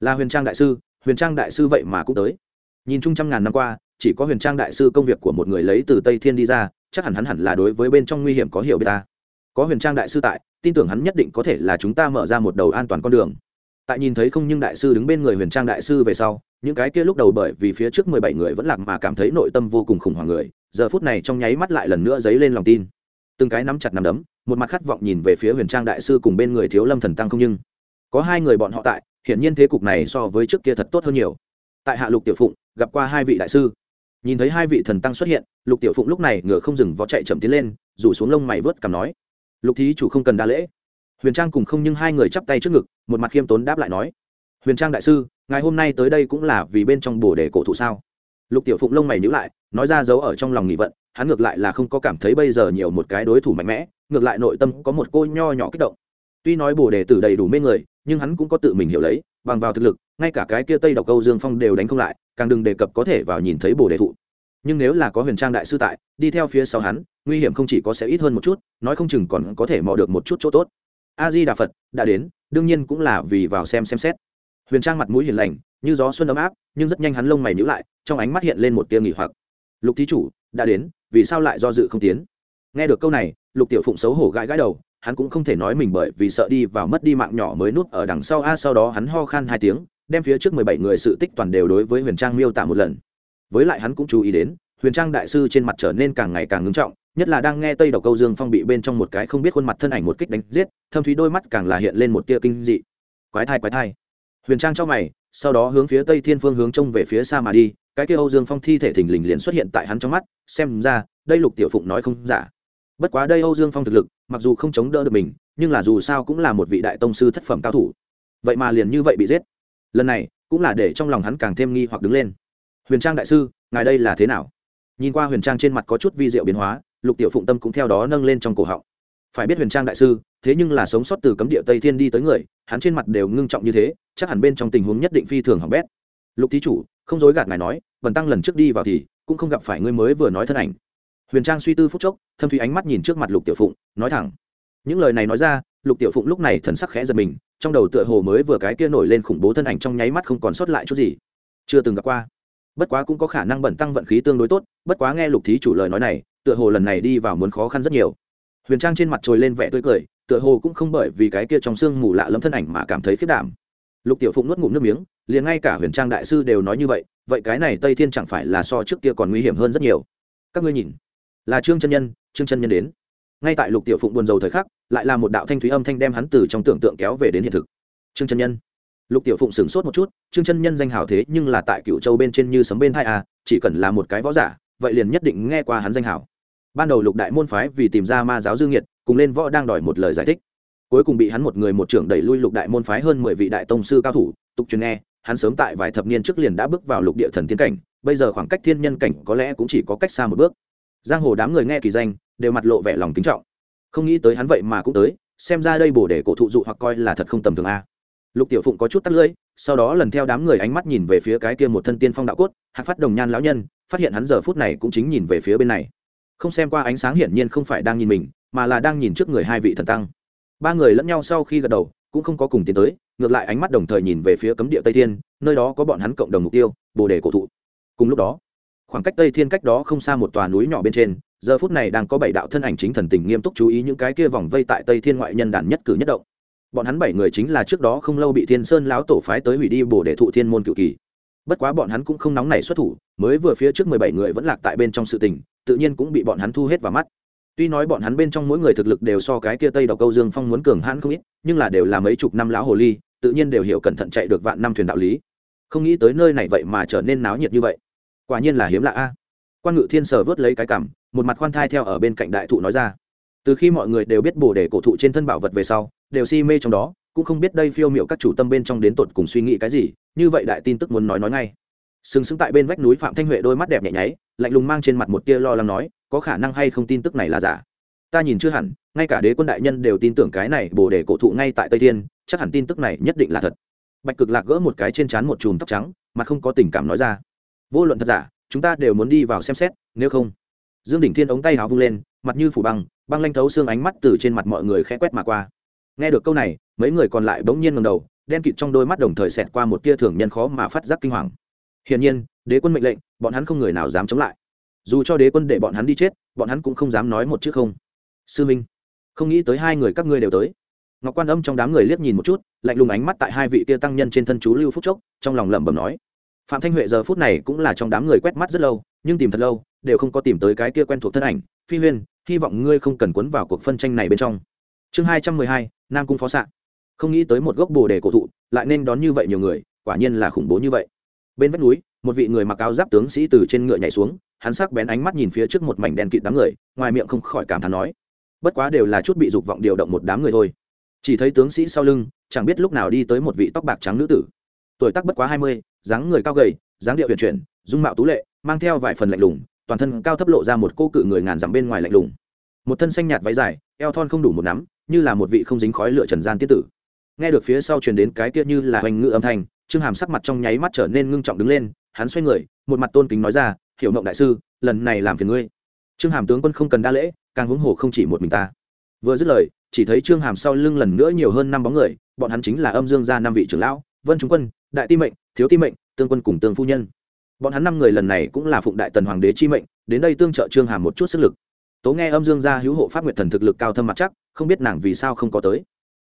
Là huyền trang đại sư, huyền trang đại sư vậy mà cũng tới. Nhìn chung trăm ngàn năm qua, chỉ có huyền trang đại sư công việc của một người lấy từ tây thiên đi ra, chắc hẳn hắn hẳn là đối với bên trong nguy hiểm có hiểu biết ta. Có huyền trang đại sư tại tin tưởng hắn nhất định có thể là chúng ta mở ra một đầu an toàn con đường. Tại nhìn thấy không nhưng đại sư đứng bên người huyền trang đại sư về sau, những cái kia lúc đầu bởi vì phía trước mười bảy người vẫn lạc mà cảm thấy nội tâm vô cùng khủng hoảng người, giờ phút này trong nháy mắt lại lần nữa dấy lên lòng tin. Từng cái nắm chặt nắm đấm, một mặt khát vọng nhìn về phía huyền trang đại sư cùng bên người thiếu lâm thần tăng không nhưng. Có hai người bọn họ tại, hiển nhiên thế cục này so với trước kia thật tốt hơn nhiều. Tại hạ lục tiểu phụng, gặp qua hai vị đại sư. Nhìn thấy hai vị thần tăng xuất hiện, lục tiểu phụng lúc này ngựa không dừng vó chạy chậm tiến lên, rủ xuống lông mày vớt cằm nói lục thí chủ không cần đa lễ. Huyền trang cùng không nhưng hai người chắp tay trước ngực, một mặt khiêm tốn đáp lại nói, huyền trang đại sư ngày hôm nay tới đây cũng là vì bên trong bồ đề cổ thụ sao? Lục tiểu phụng lông mày nhữ lại, nói ra giấu ở trong lòng nghị vận, hắn ngược lại là không có cảm thấy bây giờ nhiều một cái đối thủ mạnh mẽ, ngược lại nội tâm có một cô nho nhỏ kích động. Tuy nói bồ đề tử đầy đủ mê người, nhưng hắn cũng có tự mình hiểu lấy, bằng vào thực lực, ngay cả cái kia tây độc câu dương phong đều đánh không lại, càng đừng đề cập có thể vào nhìn thấy bồ đề thụ nhưng nếu là có huyền trang đại sư tại, đi theo phía sau hắn, nguy hiểm không chỉ có sẽ ít hơn một chút, nói không chừng còn có thể mò được một chút chỗ tốt. A di đà phật đã đến, đương nhiên cũng là vì vào xem xem xét. Huyền trang mặt mũi hiền lành, như gió xuân ấm áp, nhưng rất nhanh hắn lông mày nhữ lại, trong ánh mắt hiện lên một tia nghỉ hoặc. Lục thí chủ, đã đến, vì sao lại do dự không tiến? Nghe được câu này, lục tiểu phụng xấu hổ gãi gãi đầu, hắn cũng không thể nói mình bởi vì sợ đi vào mất đi mạng nhỏ mới nuốt ở đằng sau, a, sau đó hắn ho khan hai tiếng, đem phía trước mười bảy người sự tích toàn đều đối với huyền trang miêu tả một lần với lại hắn cũng chú ý đến, huyền trang đại sư trên mặt trở nên càng ngày càng ngưng trọng, nhất là đang nghe tây đầu câu dương phong bị bên trong một cái không biết khuôn mặt thân ảnh một kích đánh giết, thâm thúy đôi mắt càng là hiện lên một tia kinh dị. Quái thai quái thai. Huyền trang cho mày, sau đó hướng phía tây thiên phương hướng trông về phía xa mà đi, cái kia âu dương phong thi thể thình lình liền xuất hiện tại hắn trong mắt, xem ra, đây lục tiểu phụng nói không giả. Bất quá đây âu dương phong thực lực, mặc dù không chống đỡ được mình, nhưng là dù sao cũng là một vị đại tông sư thất phẩm cao thủ. Vậy mà liền như vậy bị giết. Lần này, cũng là để trong lòng hắn càng thêm nghi hoặc đứng lên huyền trang đại sư, ngài đây là thế nào? Nhìn qua huyền trang trên mặt có chút vi diệu biến hóa, lục tiểu phụng tâm cũng theo đó nâng lên trong cổ họng. Phải biết huyền trang đại sư, thế nhưng là sống sót từ cấm địa tây thiên đi tới người, hắn trên mặt đều ngưng trọng như thế, chắc hẳn bên trong tình huống nhất định phi thường hỏng bét. Lục thí chủ, không dối gạt ngài nói, vần tăng lần trước đi vào thì, cũng không gặp phải ngươi mới vừa nói thân ảnh. Huyền trang suy tư phúc chốc, thâm thủy ánh mắt nhìn trước mặt lục tiểu phụng, nói thẳng. Những lời này nói ra, lục tiểu phụng lúc này thần sắc khẽ giật mình, trong đầu tựa hồ mới vừa cái kia nổi lên khủng bố thân ảnh trong nháy mắt không còn sót lại chút gì. Chưa từng gặp qua bất quá cũng có khả năng bẩn tăng vận khí tương đối tốt, bất quá nghe lục thí chủ lời nói này, tựa hồ lần này đi vào muốn khó khăn rất nhiều. Huyền trang trên mặt trồi lên vẻ tươi cười, tựa hồ cũng không bởi vì cái kia trong xương mù lạ lẫm thân ảnh mà cảm thấy khiết đảm. Lục tiểu phụng nuốt ngụm nước miếng, liền ngay cả huyền trang đại sư đều nói như vậy vậy cái này tây thiên chẳng phải là so trước kia còn nguy hiểm hơn rất nhiều. Các ngươi nhìn, là trương chân nhân, trương chân nhân đến. Ngay tại lục tiểu phụng buồn rầu thời khắc, lại là một đạo thanh thúy âm thanh đem hắn từ trong tưởng tượng kéo về đến hiện thực. Trương chân nhân lục tiểu phụng sửng sốt một chút, trương chân nhân danh hào thế nhưng là tại cựu châu bên trên như sấm bên hai a chỉ cần là một cái võ giả, vậy liền nhất định nghe qua hắn danh hào. Ban đầu lục đại môn phái vì tìm ra ma giáo dương nhiệt cùng lên võ đang đòi một lời giải thích. Cuối cùng bị hắn một người một trưởng đẩy lui lục đại môn phái hơn mười vị đại tông sư cao thủ, tục truyền nghe, hắn sớm tại vài thập niên trước liền đã bước vào lục địa thần tiến cảnh, bây giờ khoảng cách thiên nhân cảnh có lẽ cũng chỉ có cách xa một bước. Giang hồ đám người nghe kỳ danh, đều mặt lộ vẻ lòng kính trọng. Không nghĩ tới hắn vậy mà cũng tới, xem ra đây bổ để cổ thụ dụ hoặc coi là thật không tầm thường a lục tiểu phụng có chút tắt lưỡi, sau đó lần theo đám người ánh mắt nhìn về phía cái kia một thân tiên phong đạo cốt, hạc phát đồng nhan lão nhân, phát hiện hắn giờ phút này cũng chính nhìn về phía bên này. Không xem qua ánh sáng hiển nhiên không phải đang nhìn mình, mà là đang nhìn trước người hai vị thần tăng. Ba người lẫn nhau sau khi gật đầu, cũng không có cùng tiến tới, ngược lại ánh mắt đồng thời nhìn về phía cấm địa tây thiên, nơi đó có bọn hắn cộng đồng mục tiêu, bồ đề cổ thụ. Cùng lúc đó, khoảng cách tây thiên cách đó không xa một tòa núi nhỏ bên trên, giờ phút này đang có bảy đạo thân ảnh chính thần tình nghiêm túc chú ý những cái kia vòng vây tại tây thiên ngoại nhân đàn nhất cử nhất động bọn hắn bảy người chính là trước đó không lâu bị thiên sơn lão tổ phái tới hủy đi bổ để thụ thiên môn cựu kỳ. Bất quá bọn hắn cũng không nóng nảy xuất thủ, mới vừa phía trước mười bảy người vẫn lạc tại bên trong sự tình, tự nhiên cũng bị bọn hắn thu hết vào mắt. Tuy nói bọn hắn bên trong mỗi người thực lực đều so cái kia tây độc câu dương phong muốn cường hãn không ít, nhưng là đều là mấy chục năm lão hồ ly, tự nhiên đều hiểu cẩn thận chạy được vạn năm thuyền đạo lý. Không nghĩ tới nơi này vậy mà trở nên náo nhiệt như vậy. Quả nhiên là hiếm lạ a. Quan ngự thiên sờ vớt lấy cái cảm, một mặt khoan thai theo ở bên cạnh đại thụ nói ra. Từ khi mọi người đều biết bổ để cổ thụ trên thân bảo vật về sau đều si mê trong đó, cũng không biết đây phiêu miệu các chủ tâm bên trong đến tột cùng suy nghĩ cái gì, như vậy đại tin tức muốn nói nói ngay. Sừng sững tại bên vách núi phạm thanh huệ đôi mắt đẹp nhẹ nháy, lạnh lùng mang trên mặt một tia lo lắng nói, có khả năng hay không tin tức này là giả? Ta nhìn chưa hẳn, ngay cả đế quân đại nhân đều tin tưởng cái này bồ đề cổ thụ ngay tại tây thiên, chắc hẳn tin tức này nhất định là thật. Bạch cực lạc gỡ một cái trên trán một chùm tóc trắng, mà không có tình cảm nói ra. Vô luận thật giả, chúng ta đều muốn đi vào xem xét, nếu không. Dương đỉnh thiên ống tay háo vung lên, mặt như phủ băng băng lanh thấu xương ánh mắt từ trên mặt mọi người khẽ quét mà qua nghe được câu này, mấy người còn lại bỗng nhiên ngầm đầu, đen kịt trong đôi mắt đồng thời xẹt qua một tia thường nhân khó mà phát giác kinh hoàng. Hiển nhiên, đế quân mệnh lệnh, bọn hắn không người nào dám chống lại. Dù cho đế quân để bọn hắn đi chết, bọn hắn cũng không dám nói một chữ không. Sư minh, không nghĩ tới hai người các ngươi đều tới. Ngọc quan âm trong đám người liếc nhìn một chút, lạnh lùng ánh mắt tại hai vị tia tăng nhân trên thân chú lưu phúc chốc, trong lòng lẩm bẩm nói. Phạm thanh huệ giờ phút này cũng là trong đám người quét mắt rất lâu, nhưng tìm thật lâu, đều không có tìm tới cái kia quen thuộc thân ảnh. Phi huyên, hy vọng ngươi không cần quấn vào cuộc phân tranh này bên trong. Chương hai trăm mười hai nam cung phó s ạ không nghĩ tới một gốc bồ đề cổ thụ, lại nên đón như vậy nhiều người, quả nhiên là khủng bố như vậy. Bên vách núi, một vị người mặc áo giáp tướng sĩ từ trên ngựa nhảy xuống, hắn sắc bén ánh mắt nhìn phía trước một mảnh đen kịt đám người, ngoài miệng không khỏi cảm thán nói, bất quá đều là chút bị dục vọng điều động một đám người thôi. Chỉ thấy tướng sĩ sau lưng, chẳng biết lúc nào đi tới một vị tóc bạc trắng nữ tử. Tuổi tác bất quá hai mươi, dáng người cao gầy, dáng điệu huyền chuyển, dung mạo tú lệ, mang theo vài phần lạnh lùng, toàn thân cao thấp lộ ra một cô cự người ngàn dặm bên ngoài lạnh lùng. Một thân xanh nhạt váy dài, eo thon không đủ một nắm như là một vị không dính khói lửa trần gian tiết tử. Nghe được phía sau truyền đến cái kia như là hoành ngự âm thanh, trương hàm sắc mặt trong nháy mắt trở nên ngưng trọng đứng lên, hắn xoay người, một mặt tôn kính nói ra, hiểu mộng đại sư, lần này làm phiền ngươi. Trương hàm tướng quân không cần đa lễ, càng huống hồ không chỉ một mình ta. Vừa dứt lời, chỉ thấy trương hàm sau lưng lần nữa nhiều hơn năm bóng người, bọn hắn chính là âm dương gia năm vị trưởng lão, vân trung quân, đại ti mệnh, thiếu ti mệnh, tương quân cùng tương phu nhân. Bọn hắn năm người lần này cũng là phụng đại tần hoàng đế chi mệnh, đến đây tương trợ trương hàm một chút sức lực tố nghe âm dương gia hữu hộ pháp nguyệt thần thực lực cao thâm mặt chắc, không biết nàng vì sao không có tới.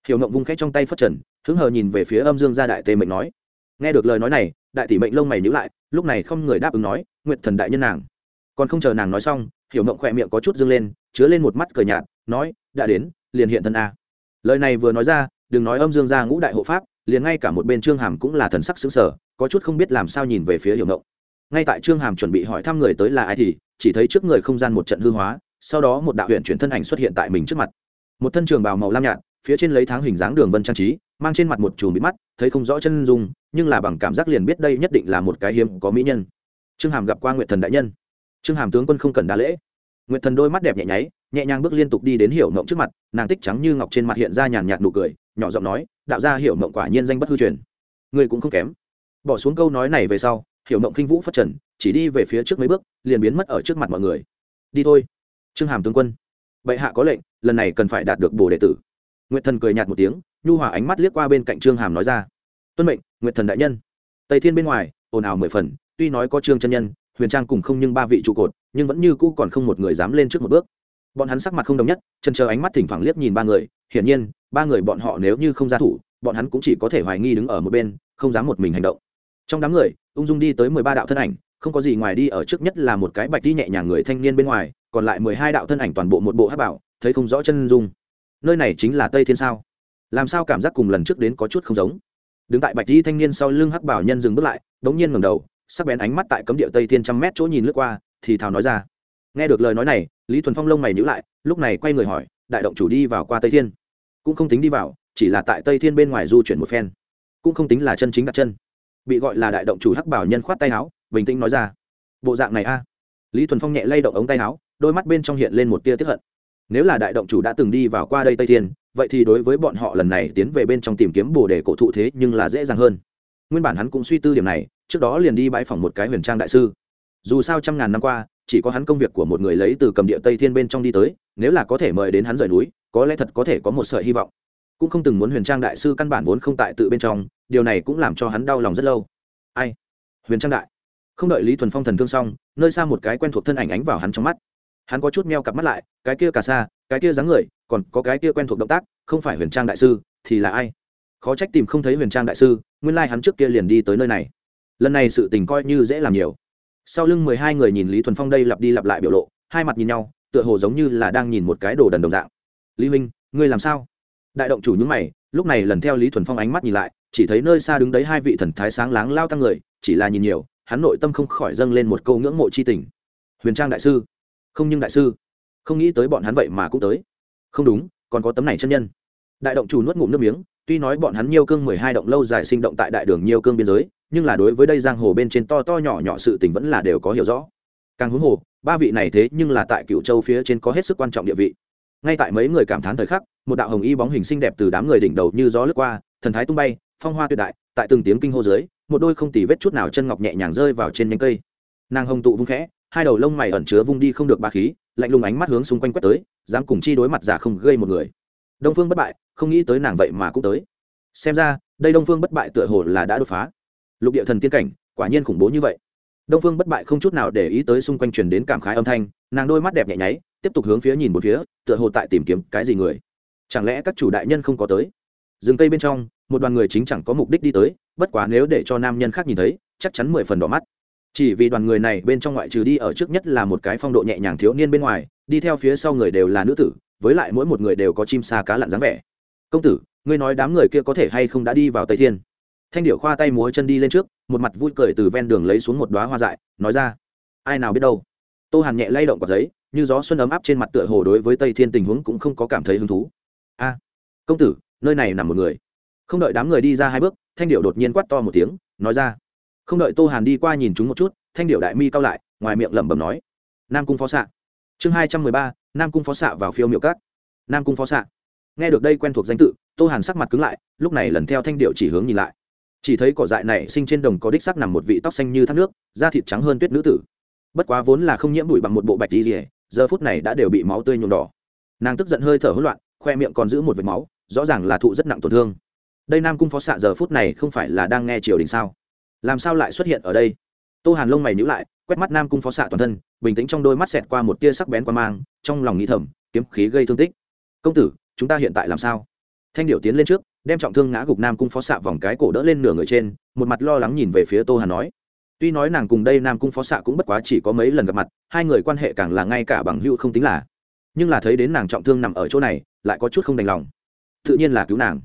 Hiểu mộng vung khẽ trong tay phất trần, hứng hờ nhìn về phía âm dương gia đại tề mệnh nói. Nghe được lời nói này, đại tỷ mệnh lông mày nhíu lại, lúc này không người đáp ứng nói, nguyệt thần đại nhân nàng. Còn không chờ nàng nói xong, hiểu mộng khỏe miệng có chút dâng lên, chứa lên một mắt cờ nhạt, nói, đã đến, liền hiện thân a. Lời này vừa nói ra, đừng nói âm dương gia ngũ đại hộ pháp, liền ngay cả một bên trương hàm cũng là thần sắc xứng sở có chút không biết làm sao nhìn về phía hiểu ngộng. Ngay tại trương hàm chuẩn bị hỏi thăm người tới là ai thì, chỉ thấy trước người không gian một trận hư hóa sau đó một đạo huyện chuyển thân ảnh xuất hiện tại mình trước mặt. Một thân trường bào màu lam nhạt, phía trên lấy tháng hình dáng đường vân trang trí, mang trên mặt một chùm bị mắt, thấy không rõ chân dung, nhưng là bằng cảm giác liền biết đây nhất định là một cái hiếm có mỹ nhân. Trương hàm gặp qua nguyện thần đại nhân. Trương hàm tướng quân không cần đa lễ. Nguyện thần đôi mắt đẹp nhẹ nháy, nhẹ nhàng bước liên tục đi đến hiểu mộng trước mặt, nàng tích trắng như ngọc trên mặt hiện ra nhàn nhạt nụ cười, nhỏ giọng nói, đạo gia hiểu mộng quả nhiên danh bất hư truyền. Người cũng không kém. Bỏ xuống câu nói này về sau, hiểu mộng khinh vũ phát trần, chỉ đi về phía trước mấy bước, liền biến mất ở trước mặt mọi người. Đi thôi trương hàm tướng quân. Bệ hạ có lệnh, lần này cần phải đạt được bồ đệ tử. Nguyệt thần cười nhạt một tiếng, nhu hòa ánh mắt liếc qua bên cạnh trương hàm nói ra. Tuân mệnh, nguyệt thần đại nhân. Tây thiên bên ngoài, ồn ào mười phần, tuy nói có trương chân nhân, huyền trang cùng không nhưng ba vị trụ cột, nhưng vẫn như cũ còn không một người dám lên trước một bước. Bọn hắn sắc mặt không đồng nhất, chân chờ ánh mắt thỉnh thoảng liếc nhìn ba người, hiển nhiên, ba người bọn họ nếu như không ra thủ, bọn hắn cũng chỉ có thể hoài nghi đứng ở một bên, không dám một mình hành động. Trong đám người, ung dung đi tới mười ba đạo thân ảnh không có gì ngoài đi ở trước nhất là một cái bạch đi nhẹ nhàng người thanh niên bên ngoài, còn lại mười hai đạo thân ảnh toàn bộ một bộ hát bảo, thấy không rõ chân dung. Nơi này chính là tây thiên sao? Làm sao cảm giác cùng lần trước đến có chút không giống? Đứng tại bạch đi thanh niên sau lưng hắc bảo nhân dừng bước lại, đống nhiên ngầm đầu, sắc bén ánh mắt tại cấm địa tây thiên trăm mét chỗ nhìn lướt qua, thì thào nói ra. Nghe được lời nói này, lý thuần phong lông mày nhữ lại, lúc này quay người hỏi, đại động chủ đi vào qua tây thiên? Cũng không tính đi vào, chỉ là tại tây thiên bên ngoài du chuyển một phen. Cũng không tính là chân chính đặt chân. Bị gọi là đại động chủ hắc bảo nhân khoát tay áo bình tĩnh nói ra. Bộ dạng này a. Lý thuần phong nhẹ lay động ống tay áo, đôi mắt bên trong hiện lên một tia tiếp hận. Nếu là đại động chủ đã từng đi vào qua đây tây thiên, vậy thì đối với bọn họ lần này tiến về bên trong tìm kiếm bồ đề cổ thụ thế nhưng là dễ dàng hơn. Nguyên bản hắn cũng suy tư điểm này, trước đó liền đi bãi phòng một cái huyền trang đại sư. Dù sao trăm ngàn năm qua, chỉ có hắn công việc của một người lấy từ cầm địa tây thiên bên trong đi tới, nếu là có thể mời đến hắn rời núi, có lẽ thật có thể có một sợi hy vọng. Cũng không từng muốn huyền trang đại sư căn bản vốn không tại tự bên trong, điều này cũng làm cho hắn đau lòng rất lâu. Ai? Huyền trang đại không đợi lý thuần phong thần thương xong, nơi xa một cái quen thuộc thân ảnh ánh vào hắn trong mắt. Hắn có chút meo cặp mắt lại, cái kia cả xa, cái kia dáng người, còn có cái kia quen thuộc động tác, không phải huyền trang đại sư, thì là ai? Khó trách tìm không thấy huyền trang đại sư, nguyên lai、like、hắn trước kia liền đi tới nơi này. Lần này sự tình coi như dễ làm nhiều. Sau lưng mười hai người nhìn lý thuần phong đây lặp đi lặp lại biểu lộ, hai mặt nhìn nhau, tựa hồ giống như là đang nhìn một cái đồ đần đồng dạng. Lý huynh, ngươi làm sao? Đại động chủ nhúng mày, lúc này lần theo lý thuần phong ánh mắt nhìn lại, chỉ thấy nơi xa đứng đấy hai vị thần thái sáng láng lao tăng người, chỉ là nhìn nhiều hắn nội tâm không khỏi dâng lên một câu ngưỡng mộ c h i tình. Huyền trang đại sư, không nhưng đại sư, không nghĩ tới bọn hắn vậy mà cũng tới. Không đúng, còn có tấm này chân nhân. Đại động chủ nuốt ngụm nước miếng, tuy nói bọn hắn nhiều cương mười hai động lâu dài sinh động tại đại đường nhiều cương biên giới, nhưng là đối với đây giang hồ bên trên to to nhỏ nhỏ sự tình vẫn là đều có hiểu rõ. Càng huống hồ, ba vị này thế nhưng là tại cựu châu phía trên có hết sức quan trọng địa vị. Ngay tại mấy người cảm thán thời khắc, một đạo hồng y bóng hình xinh đẹp từ đám người đỉnh đầu như gió lướt qua, thần thái tung bay, phong hoa tuyệt đại, tại từng tiếng kinh hô dưới một đôi không tì vết chút nào chân ngọc nhẹ nhàng rơi vào trên nhánh cây. Nàng hồng tụ vung khẽ, hai đầu lông mày ẩn chứa vung đi không được ba khí, lạnh lùng ánh mắt hướng xung quanh quét tới, dám cùng chi đối mặt giả không gây một người. Đông phương bất bại, không nghĩ tới nàng vậy mà cũng tới. Xem ra, đây đông phương bất bại tựa hồ là đã đột phá. Lục địa thần tiên cảnh, quả nhiên khủng bố như vậy. Đông phương bất bại không chút nào để ý tới xung quanh truyền đến cảm khái âm thanh, nàng đôi mắt đẹp nhẹ nháy, tiếp tục hướng phía nhìn một phía, tựa hồ tại tìm kiếm cái gì người. Chẳng lẽ các chủ đại nhân không có tới? Rừng cây bên trong một đoàn người chính chẳng có mục đích đi tới, bất quá nếu để cho nam nhân khác nhìn thấy, chắc chắn mười phần đỏ mắt. Chỉ vì đoàn người này bên trong ngoại trừ đi ở trước nhất là một cái phong độ nhẹ nhàng thiếu niên bên ngoài, đi theo phía sau người đều là nữ tử, với lại mỗi một người đều có chim xa cá lặn dáng vẻ. Công tử, ngươi nói đám người kia có thể hay không đã đi vào tây thiên? Thanh điệu khoa tay múa chân đi lên trước, một mặt vui cười từ ven đường lấy xuống một đoá hoa dại, nói ra, ai nào biết đâu. Tô hàn nhẹ lay động quả giấy, như gió xuân ấm áp trên mặt tựa hồ đối với tây thiên tình huống cũng không có cảm thấy hứng thú. A, công tử, nơi này nằm một người không đợi đám người đi ra hai bước, thanh điệu đột nhiên quát to một tiếng, nói ra. Không đợi tô hàn đi qua nhìn chúng một chút, thanh điệu đại mi cao lại, ngoài miệng lẩm bẩm nói. Nam cung phó xạ. Chương hai trăm mười ba, nam cung phó xạ vào phiêu miệu cát nam cung phó xạ. Nghe được đây quen thuộc danh tự, tô hàn sắc mặt cứng lại, lúc này lần theo thanh điệu chỉ hướng nhìn lại. Chỉ thấy cỏ dại này sinh trên đồng có đích sắc nằm một vị tóc xanh như thác nước, da thịt trắng hơn tuyết nữ tử. Bất quá vốn là không nhiễm bụi bằng một bộ bạch đi rỉa giờ phút này đã đều bị máu tươi nhuộm đỏ. Nàng tức giận hơi thở hỗn loạn, khoe miệng còn giữ một vệt máu, rõ ràng là thụ rất nặng tổn thương đây nam cung phó xạ giờ phút này không phải là đang nghe triều đình sao? Làm sao lại xuất hiện ở đây? Tô hàn lông mày nhữ lại, quét mắt nam cung phó xạ toàn thân, bình tĩnh trong đôi mắt xẹt qua một tia sắc bén qua mang, trong lòng nghĩ thầm, kiếm khí gây thương tích. Công tử, chúng ta hiện tại làm sao? Thanh điệu tiến lên trước, đem trọng thương ngã gục nam cung phó xạ vòng cái cổ đỡ lên nửa người trên, một mặt lo lắng nhìn về phía tô hàn nói. Tuy nói nàng cùng đây nam cung phó xạ cũng bất quá chỉ có mấy lần gặp mặt, hai người quan hệ càng là ngay cả bằng hữu không tính là. Nhưng là thấy đến nàng trọng thương nằm ở chỗ này, lại có chút không đành lòng. Tự nhiên là cứu nàng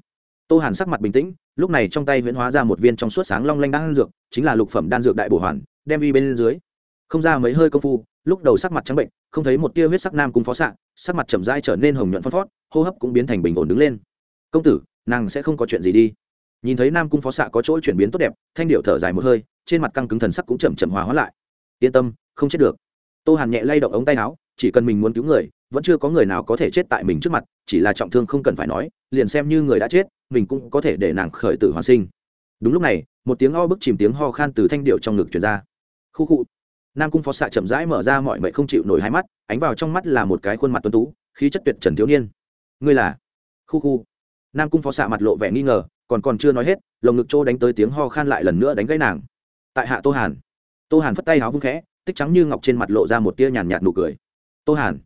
tô hàn sắc mặt bình tĩnh, lúc này trong tay huyễn hóa ra một viên trong suốt sáng long lanh đan dược, chính là lục phẩm đan dược đại bổ hoàn, đem uy bên dưới. Không ra mấy hơi công phu, lúc đầu sắc mặt trắng bệnh, không thấy một tia huyết sắc nam cung phó xạ, sắc mặt chậm rãi trở nên hồng nhuận phân phót hô hấp cũng biến thành bình ổn đứng lên. Công tử, nàng sẽ không có chuyện gì đi. Nhìn thấy nam cung phó xạ có chỗ chuyển biến tốt đẹp, thanh điệu thở dài một hơi, trên mặt căng cứng thần sắc cũng chậm chậm hòa hóa lại. Yên tâm, không chết được. Tô hàn nhẹ lay động ống tay áo, chỉ cần mình muốn cứu người vẫn chưa có người nào có thể chết tại mình trước mặt, chỉ là trọng thương không cần phải nói, liền xem như người đã chết, mình cũng có thể để nàng khởi tử hoàn sinh. Đúng lúc này, một tiếng o bức chìm tiếng ho khan từ thanh điệu trong ngực truyền ra. Khu khu. Nam cung phó xạ chậm rãi mở ra mọi mệnh không chịu nổi hai mắt, ánh vào trong mắt là một cái khuôn mặt tuấn tú, khí chất tuyệt trần thiếu niên. Ngươi là? Khu khu. Nam cung phó xạ mặt lộ vẻ nghi ngờ, còn còn chưa nói hết, lồng ngực trô đánh tới tiếng ho khan lại lần nữa đánh gãy nàng. Tại hạ tô hàn. Tô hàn phất tay háo vung khẽ, tích trắng như ngọc trên mặt lộ ra một tia nhàn nhạt nụ cười. Tô hàn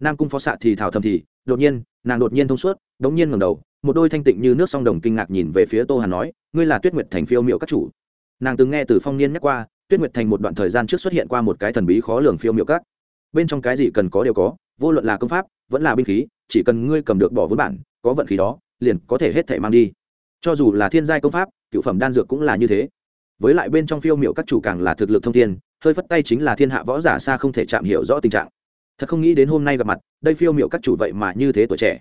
nam cung phó xạ thì thào thầm thì, đột nhiên, nàng đột nhiên thông suốt, đống nhiên ngẩng đầu, một đôi thanh tịnh như nước song đồng kinh ngạc nhìn về phía tô hàn nói, ngươi là tuyết nguyệt thành phiêu miệu các chủ. Nàng từng nghe từ phong niên nhắc qua, tuyết nguyệt thành một đoạn thời gian trước xuất hiện qua một cái thần bí khó lường phiêu miệu các. Bên trong cái gì cần có đều có, vô luận là công pháp, vẫn là binh khí, chỉ cần ngươi cầm được bỏ vốn bản, có vận khí đó, liền có thể hết thể mang đi. Cho dù là thiên giai công pháp, cựu phẩm đan dược cũng là như thế. Với lại bên trong phiêu miệu các chủ càng là thực lực thông thiên, hơi phất tay chính là thiên hạ võ giả xa không thể chạm hiểu rõ tình trạng thật không nghĩ đến hôm nay gặp mặt, đây phiêu miệu các chủ vậy mà như thế tuổi trẻ.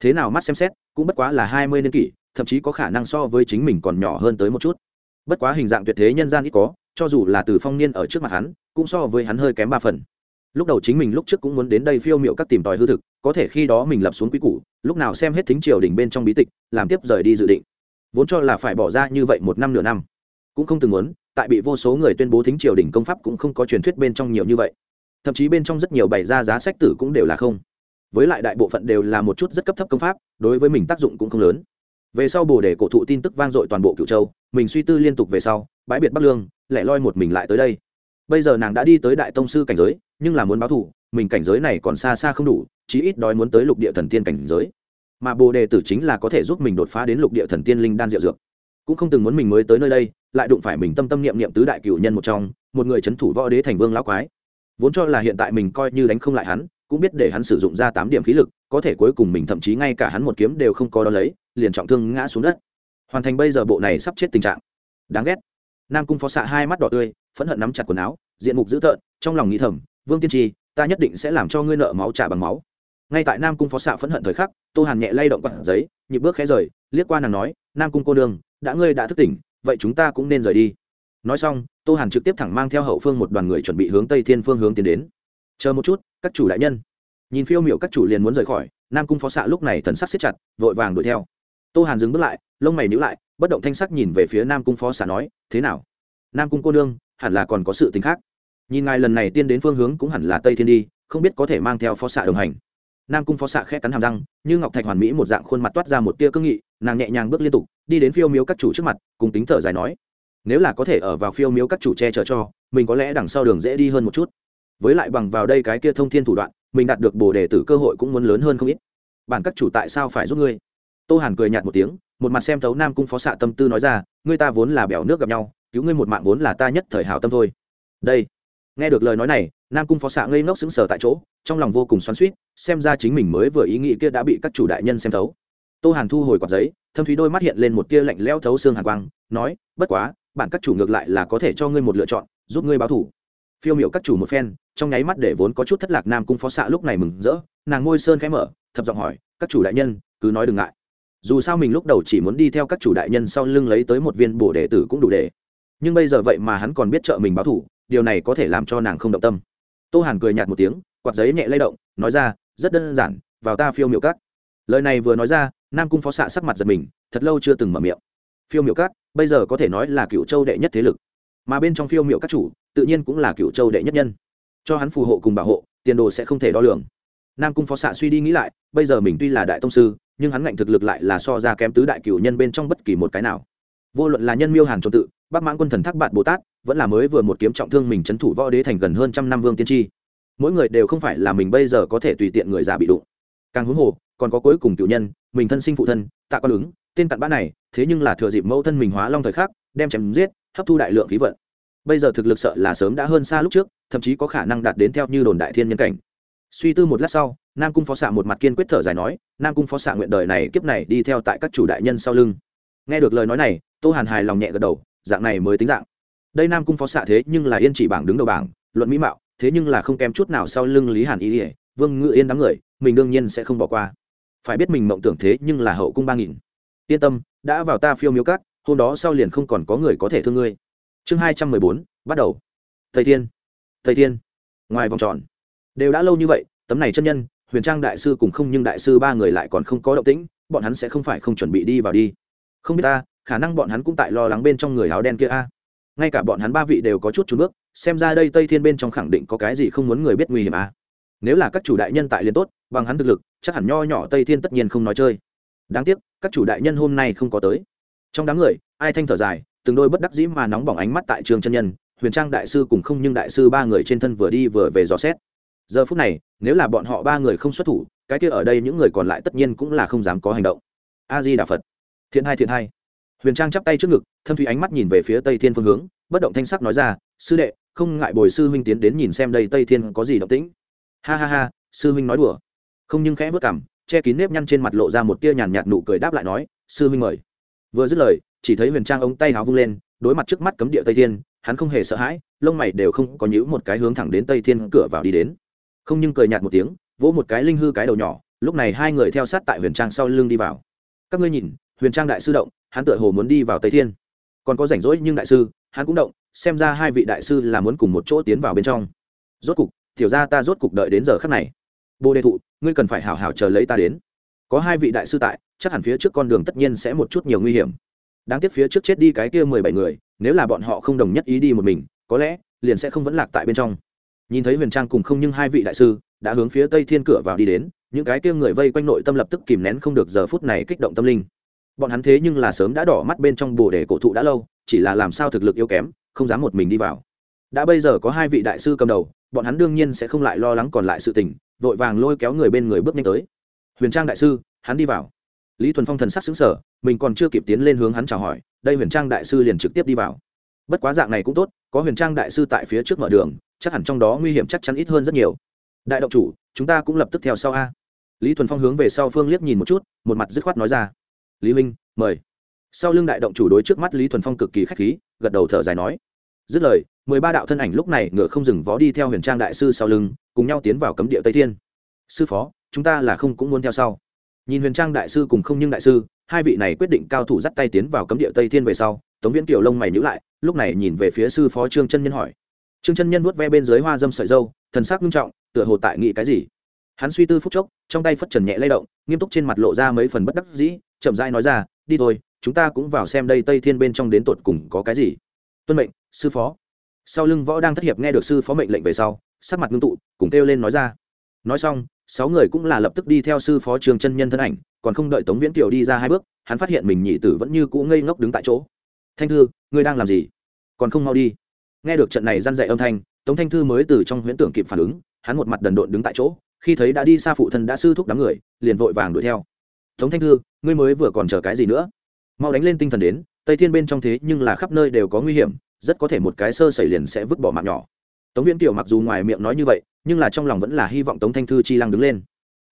Thế nào mắt xem xét, cũng bất quá là hai mươi niên kỷ, thậm chí có khả năng so với chính mình còn nhỏ hơn tới một chút. Bất quá hình dạng tuyệt thế nhân gian ít có, cho dù là từ phong niên ở trước mặt hắn, cũng so với hắn hơi kém ba phần. Lúc đầu chính mình lúc trước cũng muốn đến đây phiêu miệu các tìm tòi hư thực, có thể khi đó mình lập xuống quý củ, lúc nào xem hết thính triều đình bên trong bí tịch, làm tiếp rời đi dự định. Vốn cho là phải bỏ ra như vậy một năm nửa năm. Cũng không từng muốn, tại bị vô số người tuyên bố thính triều đình công pháp cũng không có truyền thuyết bên trong nhiều như vậy thậm chí bên trong rất nhiều bày ra giá sách tử cũng đều là không. Với lại đại bộ phận đều là một chút rất cấp thấp công pháp, đối với mình tác dụng cũng không lớn. Về sau bồ đề cổ thụ tin tức vang dội toàn bộ cựu châu, mình suy tư liên tục về sau, bãi biệt bắc lương lại loi một mình lại tới đây. Bây giờ nàng đã đi tới đại tông sư cảnh giới, nhưng là muốn báo thù, mình cảnh giới này còn xa xa không đủ, chí ít đói muốn tới lục địa thần tiên cảnh giới. Mà bồ đề tử chính là có thể giúp mình đột phá đến lục địa thần tiên linh đan diệu dược. Cũng không từng muốn mình mới tới nơi đây, lại đụng phải mình tâm tâm niệm niệm tứ đại cựu nhân một trong, một người c h ấ n thủ võ đế thành vương lão quái vốn cho là hiện tại mình coi như đánh không lại hắn, cũng biết để hắn sử dụng ra tám điểm khí lực, có thể cuối cùng mình thậm chí ngay cả hắn một kiếm đều không có đo lấy, liền trọng thương ngã xuống đất. Hoàn thành bây giờ bộ này sắp chết tình trạng. Đáng ghét. Nam cung phó xạ hai mắt đỏ tươi, phẫn hận nắm chặt quần áo, diện mục dữ tợn, trong lòng nghĩ thầm, vương tiên tri, ta nhất định sẽ làm cho ngươi nợ máu trả bằng máu. Ngay tại nam cung phó xạ phẫn hận thời khắc, tô hàn nhẹ lay động quặn giấy, nhịp bước khẽ rời, liếc qua nàng nói, nam cung cô đường đã ngươi đã thức tỉnh, vậy chúng ta cũng nên rời đi. Nói xong tô hàn trực tiếp thẳng mang theo hậu phương một đoàn người chuẩn bị hướng tây thiên phương hướng tiến đến. Chờ một chút, các chủ đại nhân. Nhìn phiêu miệu các chủ liền muốn rời khỏi, nam cung phó xạ lúc này thần sắc xếp chặt, vội vàng đuổi theo. Tô hàn dừng bước lại, lông mày nhữ lại, bất động thanh sắc nhìn về phía nam cung phó xạ nói, thế nào? Nam cung cô nương, hẳn là còn có sự tính khác. Nhìn ngài lần này tiên đến phương hướng cũng hẳn là tây thiên đi, không biết có thể mang theo phó xạ đồng hành. Nam cung phó xạ khẽ cắn hàm răng, như ngọc thạch hoàn mỹ một dạng khuôn mặt toát ra một tia cương nghị, nàng nhẹ nhàng bước liên tục, đi đến phiêu miếu các chủ trước mặt, cùng tính thở dài nói nếu là có thể ở vào phiêu miếu các chủ che chở cho, mình có lẽ đằng sau đường dễ đi hơn một chút. Với lại bằng vào đây cái kia thông thiên thủ đoạn, mình đạt được bồ đề tử cơ hội cũng muốn lớn hơn không ít. Bản các chủ tại sao phải giúp ngươi? Tô hàn cười nhạt một tiếng, một mặt xem thấu nam cung phó xạ tâm tư nói ra, ngươi ta vốn là bèo nước gặp nhau, cứu ngươi một mạng vốn là ta nhất thời hảo tâm thôi. Đây. Nghe được lời nói này, nam cung phó xạ ngây ngốc sững sờ tại chỗ, trong lòng vô cùng xoắn suýt xem ra chính mình mới vừa ý nghĩ kia đã bị các chủ đại nhân xem thấu. Tô hàn thu hồi quạt giấy, thâm thúy đôi mắt hiện lên một tia lạnh lẽo thấu xương hàn quang, nói, bất quá bản các chủ ngược lại là có thể cho ngươi một lựa chọn, giúp ngươi báo thủ. Phiêu miệu các chủ một phen, trong nháy mắt để vốn có chút thất lạc nam cung phó xạ lúc này mừng rỡ, nàng ngôi sơn khẽ mở thập giọng hỏi, các chủ đại nhân, cứ nói đừng ngại. Dù sao mình lúc đầu chỉ muốn đi theo các chủ đại nhân sau lưng lấy tới một viên bổ đệ tử cũng đủ để. Nhưng bây giờ vậy mà hắn còn biết trợ mình báo thủ, điều này có thể làm cho nàng không động tâm. Tô hàn cười nhạt một tiếng, quạt giấy nhẹ lay động, nói ra, rất đơn giản, vào ta phiêu miệu cắt lời này vừa nói ra, nam cung phó xạ sắc mặt giật mình, thật lâu chưa từng mở miệng phiêu miểu các bây giờ có thể nói là cựu châu đệ nhất thế lực. Mà bên trong phiêu Miểu các chủ, tự nhiên cũng là cựu châu đệ nhất nhân. Cho hắn phù hộ cùng bảo hộ, tiền đồ sẽ không thể đo lường. Nam cung phó xạ suy đi nghĩ lại, bây giờ mình tuy là đại tông sư, nhưng hắn ngạnh thực lực lại là so ra kém tứ đại cựu nhân bên trong bất kỳ một cái nào. Vô luận là nhân miêu hàn trộn tự, bắc mãng quân thần thác bạn bồ tát, vẫn là mới vừa một kiếm trọng thương mình c h ấ n thủ võ đế thành gần hơn trăm năm vương tiên tri. Mỗi người đều không phải là mình bây giờ có thể tùy tiện người già bị đụng. Càng huống hồ, còn có cuối cùng cựu nhân, mình thân sinh phụ thân, tạ quan ứng tên cặn bã này, thế nhưng là thừa dịp mẫu thân mình hóa long thời khắc, đem chém giết, hấp thu đại lượng khí vận. Bây giờ thực lực sợ là sớm đã hơn xa lúc trước, thậm chí có khả năng đạt đến theo như đồn đại thiên nhân cảnh. Suy tư một lát sau, nam cung phó xạ một mặt kiên quyết thở dài nói, nam cung phó xạ nguyện đời này kiếp này đi theo tại các chủ đại nhân sau lưng. Nghe được lời nói này, tô hàn hài lòng nhẹ gật đầu, dạng này mới tính dạng. Đây nam cung phó xạ thế nhưng là yên chỉ bảng đứng đầu bảng, luận mỹ mạo, thế nhưng là không kém chút nào sau lưng lý hàn y ỉa vương ngự yên đám người, mình đương nhiên sẽ không bỏ qua. Phải biết mình mộng tưởng thế nhưng là hậu cung ba nghìn yên tâm, đã vào ta phiêu miếu cát hôm đó sau liền không còn có người có thể thương ngươi. Chương hai trăm mười bốn, bắt đầu. Thầy thiên thầy thiên. Ngoài vòng tròn. Đều đã lâu như vậy, tấm này chân nhân, huyền trang đại sư cùng không nhưng đại sư ba người lại còn không có động tĩnh, bọn hắn sẽ không phải không chuẩn bị đi vào đi. Không biết ta, khả năng bọn hắn cũng tại lo lắng bên trong người áo đen kia a. Ngay cả bọn hắn ba vị đều có chút trốn bước, xem ra đây tây thiên bên trong khẳng định có cái gì không muốn người biết nguy hiểm a. Nếu là các chủ đại nhân tại liên tốt, bằng hắn thực lực, chắc hẳn nho nhỏ tây thiên tất nhiên không nói chơi đáng tiếc, các chủ đại nhân hôm nay không có tới. Trong đám người, ai thanh thở dài, từng đôi bất đắc dĩ mà nóng bỏng ánh mắt tại trường chân nhân, huyền trang đại sư cùng không nhưng đại sư ba người trên thân vừa đi vừa về dò xét. Giờ phút này, nếu là bọn họ ba người không xuất thủ, cái kia ở đây những người còn lại tất nhiên cũng là không dám có hành động. A di đà phật. Thiện hai thiện hai. Huyền trang chắp tay trước ngực, thâm thủy ánh mắt nhìn về phía tây thiên phương hướng, bất động thanh sắc nói ra, sư đệ, không ngại bồi sư huynh tiến đến nhìn xem đây tây thiên có gì động tĩnh. Ha ha ha, sư huynh nói đùa. Không nhưng khẽ vất cảm che kín nếp nhăn trên mặt lộ ra một tia nhàn nhạt nụ cười đáp lại nói, sư huynh mời. Vừa dứt lời, chỉ thấy huyền trang ống tay háo vung lên, đối mặt trước mắt cấm địa tây thiên, hắn không hề sợ hãi, lông mày đều không có nhữ một cái hướng thẳng đến tây thiên cửa vào đi đến. Không nhưng cười nhạt một tiếng, vỗ một cái linh hư cái đầu nhỏ, lúc này hai người theo sát tại huyền trang sau lưng đi vào. Các ngươi nhìn, huyền trang đại sư động, hắn tựa hồ muốn đi vào tây thiên. Còn có rảnh rỗi nhưng đại sư, hắn cũng động, xem ra hai vị đại sư là muốn cùng một chỗ tiến vào bên trong. Rốt cục, tiểu ra ta rốt cục đợi đến giờ khắc này. Bồ đề thụ ngươi cần phải hảo hảo chờ lấy ta đến. Có hai vị đại sư tại, chắc hẳn phía trước con đường tất nhiên sẽ một chút nhiều nguy hiểm. Đáng tiếc phía trước chết đi cái kia mười bảy người, nếu là bọn họ không đồng nhất ý đi một mình, có lẽ, liền sẽ không vẫn lạc tại bên trong. Nhìn thấy huyền trang cùng không nhưng hai vị đại sư, đã hướng phía tây thiên cửa vào đi đến, những cái kia người vây quanh nội tâm lập tức kìm nén không được giờ phút này kích động tâm linh. Bọn hắn thế nhưng là sớm đã đỏ mắt bên trong bồ đề cổ thụ đã lâu, chỉ là làm sao thực lực yếu kém, không dám một mình đi vào đã bây giờ có hai vị đại sư cầm đầu, bọn hắn đương nhiên sẽ không lại lo lắng còn lại sự tình, vội vàng lôi kéo người bên người bước nhanh tới. Huyền trang đại sư, hắn đi vào. Lý thuần phong thần sắc xứng sở mình còn chưa kịp tiến lên hướng hắn chào hỏi, đây huyền trang đại sư liền trực tiếp đi vào. Bất quá dạng này cũng tốt, có huyền trang đại sư tại phía trước mở đường, chắc hẳn trong đó nguy hiểm chắc chắn ít hơn rất nhiều. Đại động chủ, chúng ta cũng lập tức theo sau a. Lý thuần phong hướng về sau phương liếc nhìn một chút, một mặt dứt khoát nói ra. Lý minh, mời. Sau lưng đại động chủ đối trước mắt lý thuần phong cực kỳ k h á c h khí, gật đầu thở dài nói dứt lời, mười ba đạo thân ảnh lúc này ngựa không dừng vó đi theo huyền trang đại sư sau lưng, cùng nhau tiến vào cấm địa tây thiên. Sư phó, chúng ta là không cũng muốn theo sau. Nhìn huyền trang đại sư cùng không nhưng đại sư, hai vị này quyết định cao thủ dắt tay tiến vào cấm địa tây thiên về sau, tống viễn kiều lông mày nhữ lại, lúc này nhìn về phía sư phó trương chân nhân hỏi. Trương chân nhân vuốt ve bên dưới hoa dâm sợi dâu, thần sắc nghiêm trọng, tựa hồ tại nghị cái gì. Hắn suy tư phúc chốc, trong tay phất trần nhẹ lay động, nghiêm túc trên mặt lộ ra mấy phần bất đắc dĩ, chậm rãi nói ra, đi thôi, chúng ta cũng vào xem đây tây thiên bên trong đến tột cùng có cái gì. Tuân mệnh sư phó. Sau lưng võ đang thất hiệp nghe được sư phó mệnh lệnh về sau, sắc mặt ngưng tụ, cùng kêu lên nói ra. Nói xong, sáu người cũng là lập tức đi theo sư phó trường chân nhân thân ảnh, còn không đợi tống viễn kiều đi ra hai bước, hắn phát hiện mình nhị tử vẫn như cũ ngây ngốc đứng tại chỗ. Thanh thư, ngươi đang làm gì? Còn không mau đi. Nghe được trận này răn dạy âm thanh, tống thanh thư mới từ trong huyễn tưởng kịp phản ứng, hắn một mặt đần độn đứng tại chỗ, khi thấy đã đi xa phụ thân đã sư thúc đám người, liền vội vàng đuổi theo. Tống thanh thư, ngươi mới vừa còn chờ cái gì nữa? Mau đánh lên tinh thần đến, tây thiên bên trong thế nhưng là khắp nơi đều có nguy hiểm rất có thể một cái sơ xảy liền sẽ vứt bỏ mạng nhỏ. Tống viễn kiều mặc dù ngoài miệng nói như vậy, nhưng là trong lòng vẫn là hy vọng tống thanh thư chi lăng đứng lên.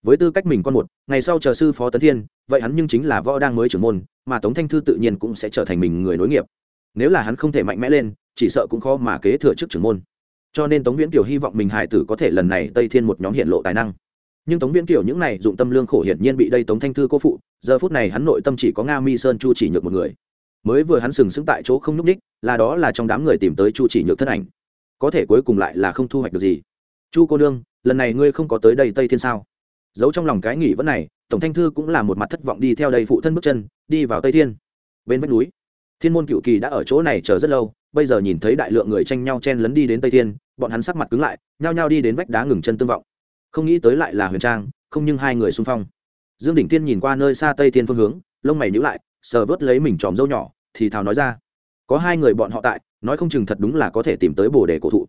Với tư cách mình con một, ngày sau chờ sư phó tấn thiên, vậy hắn nhưng chính là võ đang mới trưởng môn, mà tống thanh thư tự nhiên cũng sẽ trở thành mình người nối nghiệp. Nếu là hắn không thể mạnh mẽ lên, chỉ sợ cũng khó mà kế thừa chức trưởng môn. Cho nên tống viễn kiều hy vọng mình hải tử có thể lần này tây thiên một nhóm hiện lộ tài năng. Nhưng tống viễn kiều những này dụng tâm lương khổ hiển nhiên bị đây tống thanh thư cô phụ, giờ phút này hắn nội tâm chỉ có nga mi sơn chu chỉ nhược một người mới vừa hắn sừng sững tại chỗ không nhúc ních là đó là trong đám người tìm tới chu chỉ nhược thân ảnh. Có thể cuối cùng lại là không thu hoạch được gì. Chu cô nương, lần này ngươi không có tới đây tây thiên sao? Giấu trong lòng cái nghỉ vẫn này, tổng thanh thư cũng là một mặt thất vọng đi theo đây phụ thân bước chân, đi vào tây thiên. Bên vách núi, thiên môn cựu kỳ đã ở chỗ này chờ rất lâu, bây giờ nhìn thấy đại lượng người tranh nhau chen lấn đi đến tây thiên, bọn hắn sắc mặt cứng lại, nhao nhao đi đến vách đá ngừng chân tương vọng. Không nghĩ tới lại là huyền trang, không nhưng hai người xung phong. Dương đỉnh tiên nhìn qua nơi xa tây thiên phương hướng, lông mày nhữ lại sờ vớt lấy mình tròm dâu nhỏ, thì thào nói ra, có hai người bọn họ tại, nói không chừng thật đúng là có thể tìm tới bồ đề cổ thụ.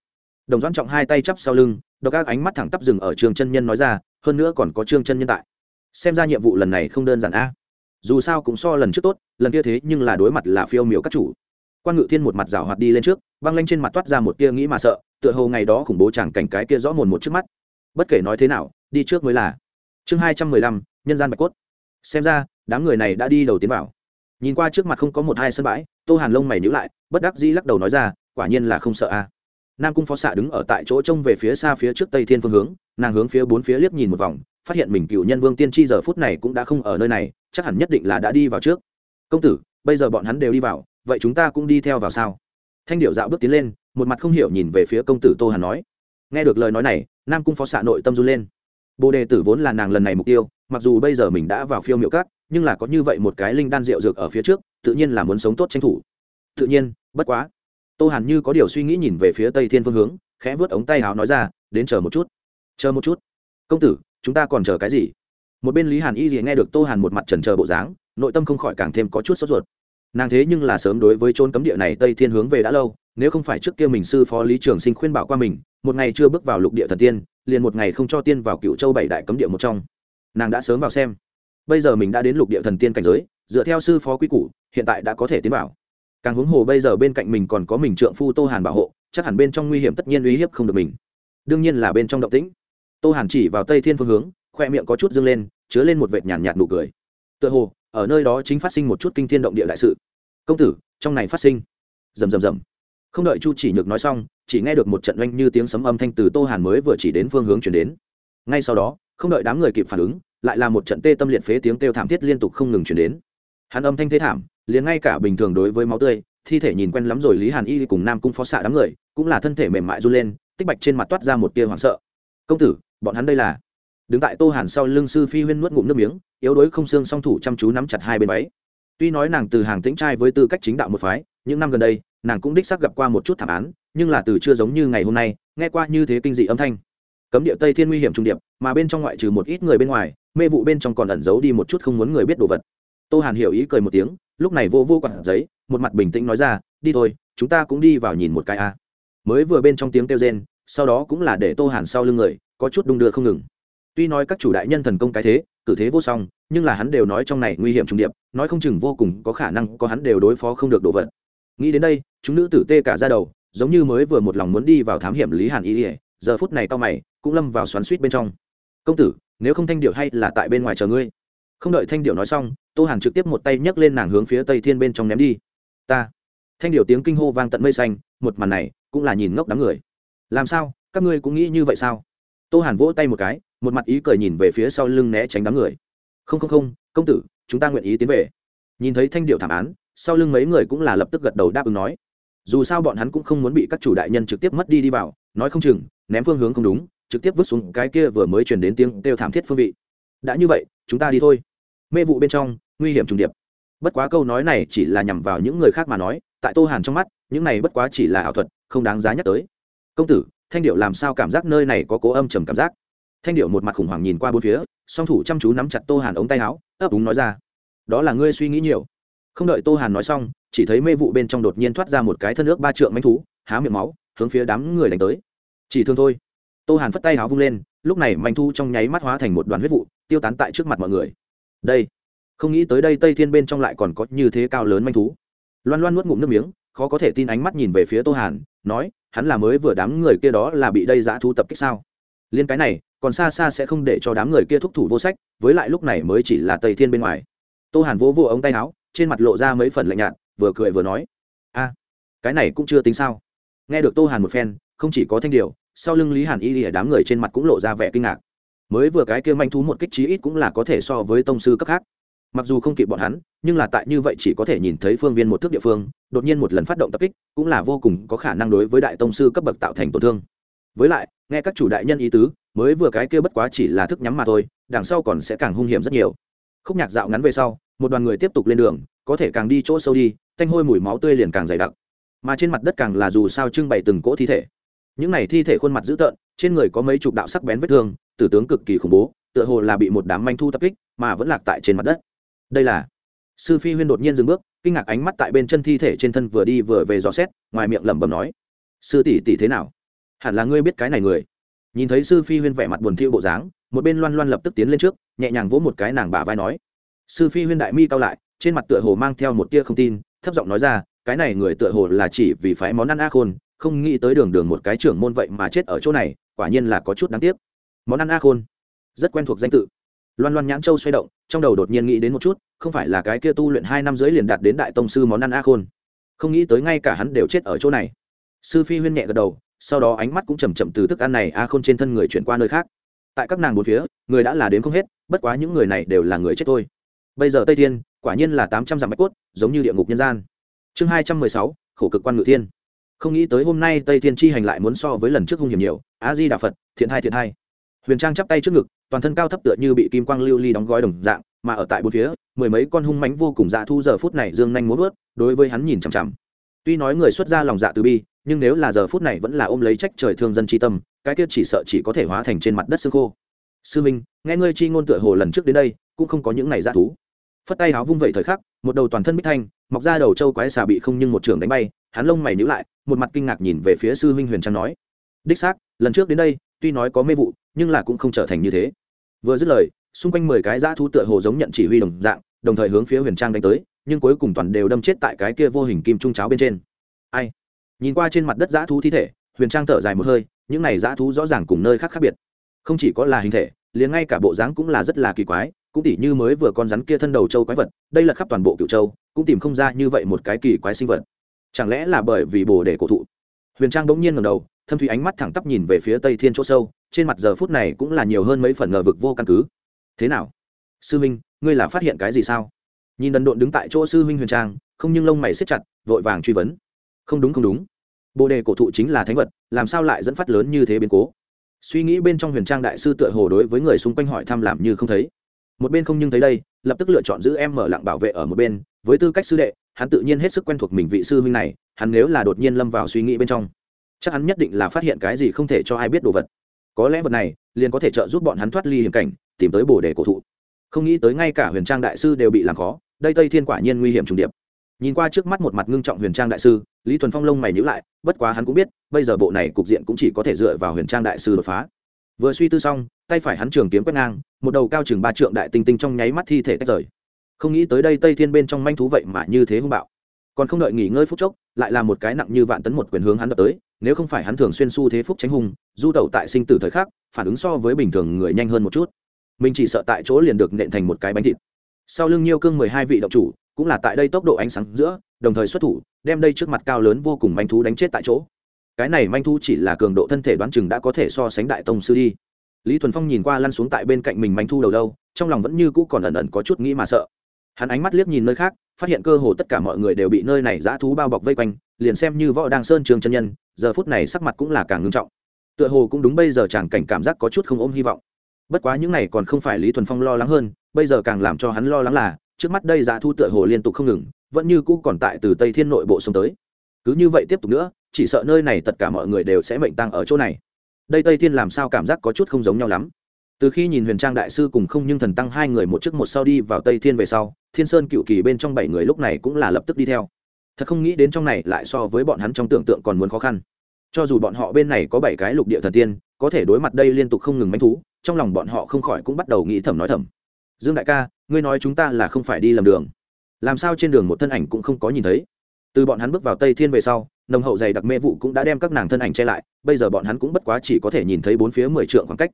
Đồng doãn trọng hai tay chắp sau lưng đọc các ánh mắt thẳng tắp rừng ở trường chân nhân nói ra, hơn nữa còn có trương chân nhân tại. Xem ra nhiệm vụ lần này không đơn giản a. Dù sao cũng so lần trước tốt, lần kia thế nhưng là đối mặt là phiêu miểu các chủ. Quan ngự thiên một mặt rào hoạt đi lên trước, băng lanh trên mặt toát ra một tia nghĩ mà sợ, tựa hồ ngày đó khủng bố chẳng cảnh cái kia rõ mồn một trước mắt. Bất kể nói thế nào, đi trước mới là. Chương hai trăm mười lăm, nhân gian bạch cốt. Xem ra, đám người này đã đi đầu tiến vào nhìn qua trước mặt không có một hai sân bãi, tô hàn lông mày nhữ lại, bất đắc dĩ lắc đầu nói ra, quả nhiên là không sợ a. Nam cung phó xạ đứng ở tại chỗ trông về phía xa phía trước tây thiên phương hướng, nàng hướng phía bốn phía liếc nhìn một vòng, phát hiện mình cựu nhân vương tiên tri giờ phút này cũng đã không ở nơi này, chắc hẳn nhất định là đã đi vào trước. Công tử, bây giờ bọn hắn đều đi vào, vậy chúng ta cũng đi theo vào sao? Thanh điệu dạo bước tiến lên, một mặt không hiểu nhìn về phía công tử tô hàn nói. Nghe được lời nói này, nam cung phó xạ nội tâm run lên. Bồ đề tử vốn là nàng lần này mục tiêu mặc dù bây giờ mình đã vào phiêu miệu cát, nhưng là có như vậy một cái linh đan rượu dược ở phía trước, tự nhiên là muốn sống tốt tranh thủ. Tự nhiên, bất quá. Tô hàn như có điều suy nghĩ nhìn về phía tây thiên phương hướng, khẽ vớt ống tay áo nói ra, đến chờ một chút. Chờ một chút. Công tử, chúng ta còn chờ cái gì? Một bên lý hàn y gì nghe được tô hàn một mặt trần chờ bộ dáng, nội tâm không khỏi càng thêm có chút sốt ruột. Nàng thế nhưng là sớm đối với trôn cấm địa này tây thiên hướng về đã lâu, nếu không phải trước kia mình sư phó lý trường sinh khuyên bảo qua mình, một ngày chưa bước vào lục địa thần tiên, liền một ngày không cho tiên vào cựu châu bảy đại cấm địa một trong nàng đã sớm vào xem. Bây giờ mình đã đến lục địa thần tiên cảnh giới dựa theo sư phó quy củ hiện tại đã có thể tiến vào. Càng huống hồ bây giờ bên cạnh mình còn có mình trượng phu tô hàn bảo hộ chắc hẳn bên trong nguy hiểm tất nhiên uy hiếp không được mình. Đương nhiên là bên trong động tĩnh. Tô hàn chỉ vào tây thiên phương hướng khoe miệng có chút dâng lên chứa lên một vệt nhàn nhạt, nụ cười. Tựa hồ ở nơi đó chính phát sinh một chút kinh thiên động địa đại sự. Công tử trong này phát sinh. Rầm rầm rầm. Không đợi chu chỉ nhược nói xong chỉ nghe được một trận oanh như tiếng sấm âm thanh từ tô hàn mới vừa chỉ đến phương hướng chuyển đến. Ngay sau đó không đợi đám người kịp phản ứng, lại là một trận tê tâm liệt phế tiếng kêu thảm thiết liên tục không ngừng chuyển đến. Hắn âm thanh thế thảm, liền ngay cả bình thường đối với máu tươi, thi thể nhìn quen lắm rồi lý hàn y cùng nam cung phó xạ đám người, cũng là thân thể mềm mại run lên, tích bạch trên mặt toát ra một tia hoảng sợ. Công tử, bọn hắn đây là? Đứng tại tô hàn sau lưng sư phi huyên nuốt ngụm nước miếng, yếu đuối không xương song thủ chăm chú nắm chặt hai bên váy. Tuy nói nàng từ hàng tĩnh trai với tư cách chính đạo một phái, những năm gần đây, nàng cũng đích xác gặp qua một chút thảm án, nhưng là từ chưa giống như ngày hôm nay, nghe qua như thế kinh dị âm thanh cấm địa tây thiên nguy hiểm trung điệp, mà bên trong ngoại trừ một ít người bên ngoài, mê vụ bên trong còn ẩn giấu đi một chút không muốn người biết đồ vật. Tô hàn hiểu ý cười một tiếng, lúc này vô vô quản giấy, một mặt bình tĩnh nói ra, đi thôi, chúng ta cũng đi vào nhìn một cái a. Mới vừa bên trong tiếng kêu rên, sau đó cũng là để tô hàn sau lưng người, có chút đung đưa không ngừng. Tuy nói các chủ đại nhân thần công cái thế, cử thế vô song, nhưng là hắn đều nói trong này nguy hiểm trung điệp, nói không chừng vô cùng có khả năng có hắn đều đối phó không được đồ vật. Nghĩ đến đây, chúng nữ tử tê cả ra đầu, giống như mới vừa một lòng muốn đi vào thám hiểm lý hàn ý ỉa giờ phút này to mày cũng lâm vào xoắn suýt bên trong. Công tử, nếu không thanh điệu hay là tại bên ngoài chờ ngươi. Không đợi thanh điệu nói xong, tô hàn trực tiếp một tay nhấc lên nàng hướng phía tây thiên bên trong ném đi. Ta. Thanh điệu tiếng kinh hô vang tận mây xanh, một màn này cũng là nhìn ngốc đám người. Làm sao? Các ngươi cũng nghĩ như vậy sao? Tô hàn vỗ tay một cái, một mặt ý cười nhìn về phía sau lưng né tránh đám người. Không không không, công tử, chúng ta nguyện ý tiến về. Nhìn thấy thanh điệu thảm án, sau lưng mấy người cũng là lập tức gật đầu đáp ứng nói. Dù sao bọn hắn cũng không muốn bị các chủ đại nhân trực tiếp mất đi đi vào, nói không chừng, ném phương hướng không đúng trực tiếp vứt xuống cái kia vừa mới truyền đến tiếng kêu thảm thiết phương vị. Đã như vậy, chúng ta đi thôi. Mê vụ bên trong, nguy hiểm trùng điệp. Bất quá câu nói này chỉ là nhằm vào những người khác mà nói, tại tô hàn trong mắt, những này bất quá chỉ là ảo thuật, không đáng giá nhắc tới. Công tử, thanh điệu làm sao cảm giác nơi này có cố âm trầm cảm giác? Thanh điệu một mặt khủng hoảng nhìn qua bốn phía, song thủ chăm chú nắm chặt tô hàn ống tay áo, ấp úng nói ra. Đó là ngươi suy nghĩ nhiều. Không đợi tô hàn nói xong, chỉ thấy mê vụ bên trong đột nhiên thoát ra một cái thân ước ba trượng manh thú, há miệng máu, hướng phía đám người đánh tới. Chỉ thương thôi tô hàn phất tay áo vung lên, lúc này manh thu trong nháy mắt hóa thành một đoàn huyết vụ, tiêu tán tại trước mặt mọi người. Đây, không nghĩ tới đây tây thiên bên trong lại còn có như thế cao lớn manh thú. Loan loan nuốt ngụm nước miếng, khó có thể tin ánh mắt nhìn về phía tô hàn, nói, hắn là mới vừa đám người kia đó là bị đây giã thu tập kích sao? Liên cái này, còn xa xa sẽ không để cho đám người kia thúc thủ vô sách, với lại lúc này mới chỉ là tây thiên bên ngoài. Tô hàn vỗ vỗ ống tay áo, trên mặt lộ ra mấy phần lạnh nhạt, vừa cười vừa nói, a, cái này cũng chưa tính sao? Nghe được tô hàn một phen, không chỉ có thanh điều sau lưng lý hàn y lìa đám người trên mặt cũng lộ ra vẻ kinh ngạc. Mới vừa cái kia manh thú một kích trí ít cũng là có thể so với tông sư cấp khác. Mặc dù không kịp bọn hắn, nhưng là tại như vậy chỉ có thể nhìn thấy phương viên một thước địa phương, đột nhiên một lần phát động tập kích, cũng là vô cùng có khả năng đối với đại tông sư cấp bậc tạo thành tổn thương. Với lại, nghe các chủ đại nhân ý tứ, mới vừa cái kia bất quá chỉ là thức nhắm mà thôi, đằng sau còn sẽ càng hung hiểm rất nhiều. Khúc nhạc dạo ngắn về sau, một đoàn người tiếp tục lên đường, có thể càng đi chỗ sâu đi, thanh hôi mùi máu tươi liền càng dày đặc. Mà trên mặt đất càng là dù sao trưng bày từng cỗ thi thể những này thi thể khuôn mặt dữ tợn, trên người có mấy chục đạo sắc bén vết thương, tử tướng cực kỳ khủng bố, tựa hồ là bị một đám manh thu tập kích, mà vẫn lạc tại trên mặt đất. Đây là sư phi huyên đột nhiên dừng bước, kinh ngạc ánh mắt tại bên chân thi thể trên thân vừa đi vừa về dò xét, ngoài miệng lẩm bẩm nói, sư tỷ tỷ thế nào? Hẳn là ngươi biết cái này người. Nhìn thấy sư phi huyên vẻ mặt buồn thiu bộ dáng, một bên loan loan lập tức tiến lên trước, nhẹ nhàng vỗ một cái nàng bả vai nói, sư phi huyên đại mi cao lại, trên mặt tựa hồ mang theo một tia không tin, thấp giọng nói ra, cái này người tựa hồ là chỉ vì phái món ăn a khôn không nghĩ tới đường đường một cái trưởng môn vậy mà chết ở chỗ này, quả nhiên là có chút đáng tiếc. Món ăn a khôn, rất quen thuộc danh tự. Loan loan nhãn châu xoay động, trong đầu đột nhiên nghĩ đến một chút, không phải là cái kia tu luyện hai năm dưới liền đạt đến đại tông sư món ăn a khôn. Không nghĩ tới ngay cả hắn đều chết ở chỗ này. Sư phi huyên nhẹ gật đầu, sau đó ánh mắt cũng chầm chậm từ thức ăn này a khôn trên thân người chuyển qua nơi khác. Tại các nàng bốn phía, người đã là đến không hết, bất quá những người này đều là người chết thôi. Bây giờ tây thiên, quả nhiên là tám trăm dặm bạch cốt, giống như địa ngục nhân gian. Chương hai trăm mười sáu, khổ cực quan ngự thiên không nghĩ tới hôm nay tây thiên chi hành lại muốn so với lần trước hung hiểm nhiều. A di đà phật, thiện hai thiện hai. Huyền trang chắp tay trước ngực, toàn thân cao thấp tựa như bị kim quang lưu ly đóng gói đồng dạng, mà ở tại bốn phía, mười mấy con hung mánh vô cùng dạ thu giờ phút này dương nhanh muốn vớt, đối với hắn nhìn chằm chằm. Tuy nói người xuất ra lòng dạ từ bi, nhưng nếu là giờ phút này vẫn là ôm lấy trách trời thương dân chi tâm, cái kia chỉ sợ chỉ có thể hóa thành trên mặt đất xương khô. Sư minh, nghe ngươi chi ngôn tựa hồ lần trước đến đây, cũng không có những này dạ thú phất tay áo vung vẩy thời khắc, một đầu toàn thân bích thanh, mọc ra đầu trâu quái xà bị không nhưng một trường đánh bay, hắn lông mày nhíu lại, một mặt kinh ngạc nhìn về phía sư huynh huyền trang nói, đích xác, lần trước đến đây, tuy nói có mê vụ, nhưng là cũng không trở thành như thế. Vừa dứt lời, xung quanh mười cái dã thú tựa hồ giống nhận chỉ huy đồng dạng, đồng thời hướng phía huyền trang đánh tới, nhưng cuối cùng toàn đều đâm chết tại cái kia vô hình kim trung cháo bên trên. Ai? Nhìn qua trên mặt đất dã thú thi thể, huyền trang thở dài một hơi, những này dã thú rõ ràng cùng nơi khác khác biệt. Không chỉ có là hình thể, liền ngay cả bộ dáng cũng là rất là kỳ quái cũng tỉ như mới vừa con rắn kia thân đầu châu quái vật, đây là khắp toàn bộ cựu châu, cũng tìm không ra như vậy một cái kỳ quái sinh vật. Chẳng lẽ là bởi vì bồ đề cổ thụ? Huyền trang bỗng nhiên ngầm đầu, thâm thủy ánh mắt thẳng tắp nhìn về phía tây thiên chỗ sâu, trên mặt giờ phút này cũng là nhiều hơn mấy phần ngờ vực vô căn cứ. Thế nào? Sư minh, ngươi là phát hiện cái gì sao? Nhìn đần độn đứng tại chỗ sư huynh huyền trang, không nhưng lông mày xếp chặt, vội vàng truy vấn. Không đúng không đúng. Bồ đề cổ thụ chính là thánh vật, làm sao lại dẫn phát lớn như thế biến cố? Suy nghĩ bên trong huyền trang đại sư tựa hồ đối với người xung quanh hỏi thăm làm như không thấy một bên không nhưng thấy đây, lập tức lựa chọn giữ em mở lặng bảo vệ ở một bên, với tư cách sư đệ, hắn tự nhiên hết sức quen thuộc mình vị sư huynh này, hắn nếu là đột nhiên lâm vào suy nghĩ bên trong, chắc hắn nhất định là phát hiện cái gì không thể cho ai biết đồ vật. Có lẽ vật này liền có thể trợ giúp bọn hắn thoát ly hiểm cảnh, tìm tới bồ đề cổ thụ. Không nghĩ tới ngay cả huyền trang đại sư đều bị làm khó, đây tây thiên quả nhiên nguy hiểm trùng điệp. Nhìn qua trước mắt một mặt ngưng trọng huyền trang đại sư, lý thuần phong lông mày nhữ lại, bất quá hắn cũng biết, bây giờ bộ này cục diện cũng chỉ có thể dựa vào huyền trang đại sư đột phá. Vừa suy tư xong tay phải hắn trường kiếm quét ngang, một đầu cao chừng ba trượng đại tinh tinh trong nháy mắt thi thể tách rời. Không nghĩ tới đây tây thiên bên trong manh thú vậy mà như thế hung bạo. Còn không đợi nghỉ ngơi phút chốc, lại là một cái nặng như vạn tấn một quyền hướng hắn đập tới, nếu không phải hắn thường xuyên xu thế phúc tránh hùng du tẩu tại sinh tử thời khắc, phản ứng so với bình thường người nhanh hơn một chút. Mình chỉ sợ tại chỗ liền được nện thành một cái bánh thịt. Sau lưng nhiêu cương mười hai vị động chủ, cũng là tại đây tốc độ ánh sáng giữa, đồng thời xuất thủ, đem đây trước mặt cao lớn vô cùng manh thú đánh chết tại chỗ. Cái này manh thú chỉ là cường độ thân thể đoán chừng đã có thể so sánh đại tông sư đi lý thuần phong nhìn qua lăn xuống tại bên cạnh mình manh thu đầu lâu, trong lòng vẫn như cũ còn ẩn ẩn có chút nghĩ mà sợ. Hắn ánh mắt liếc nhìn nơi khác phát hiện cơ hồ tất cả mọi người đều bị nơi này dã thú bao bọc vây quanh liền xem như võ đang sơn trường chân nhân giờ phút này sắc mặt cũng là càng ngưng trọng. Tựa hồ cũng đúng bây giờ chàng cảnh cảm giác có chút không ôm hy vọng. Bất quá những này còn không phải lý thuần phong lo lắng hơn bây giờ càng làm cho hắn lo lắng là trước mắt đây dã thú tựa hồ liên tục không ngừng vẫn như cũ còn tại từ tây thiên nội bộ xuống tới. Cứ như vậy tiếp tục nữa chỉ sợ nơi này tất cả mọi người đều sẽ mệnh tăng ở chỗ này đây tây thiên làm sao cảm giác có chút không giống nhau lắm từ khi nhìn huyền trang đại sư cùng không nhưng thần tăng hai người một trước một sau đi vào tây thiên về sau thiên sơn cựu kỳ bên trong bảy người lúc này cũng là lập tức đi theo thật không nghĩ đến trong này lại so với bọn hắn trong tưởng tượng còn muốn khó khăn cho dù bọn họ bên này có bảy cái lục địa thần tiên có thể đối mặt đây liên tục không ngừng manh thú trong lòng bọn họ không khỏi cũng bắt đầu nghĩ thầm nói thầm dương đại ca ngươi nói chúng ta là không phải đi lầm đường làm sao trên đường một thân ảnh cũng không có nhìn thấy từ bọn hắn bước vào tây thiên về sau nồng hậu dày đặc mê vụ cũng đã đem các nàng thân ảnh che lại, bây giờ bọn hắn cũng bất quá chỉ có thể nhìn thấy bốn phía mười trượng khoảng cách.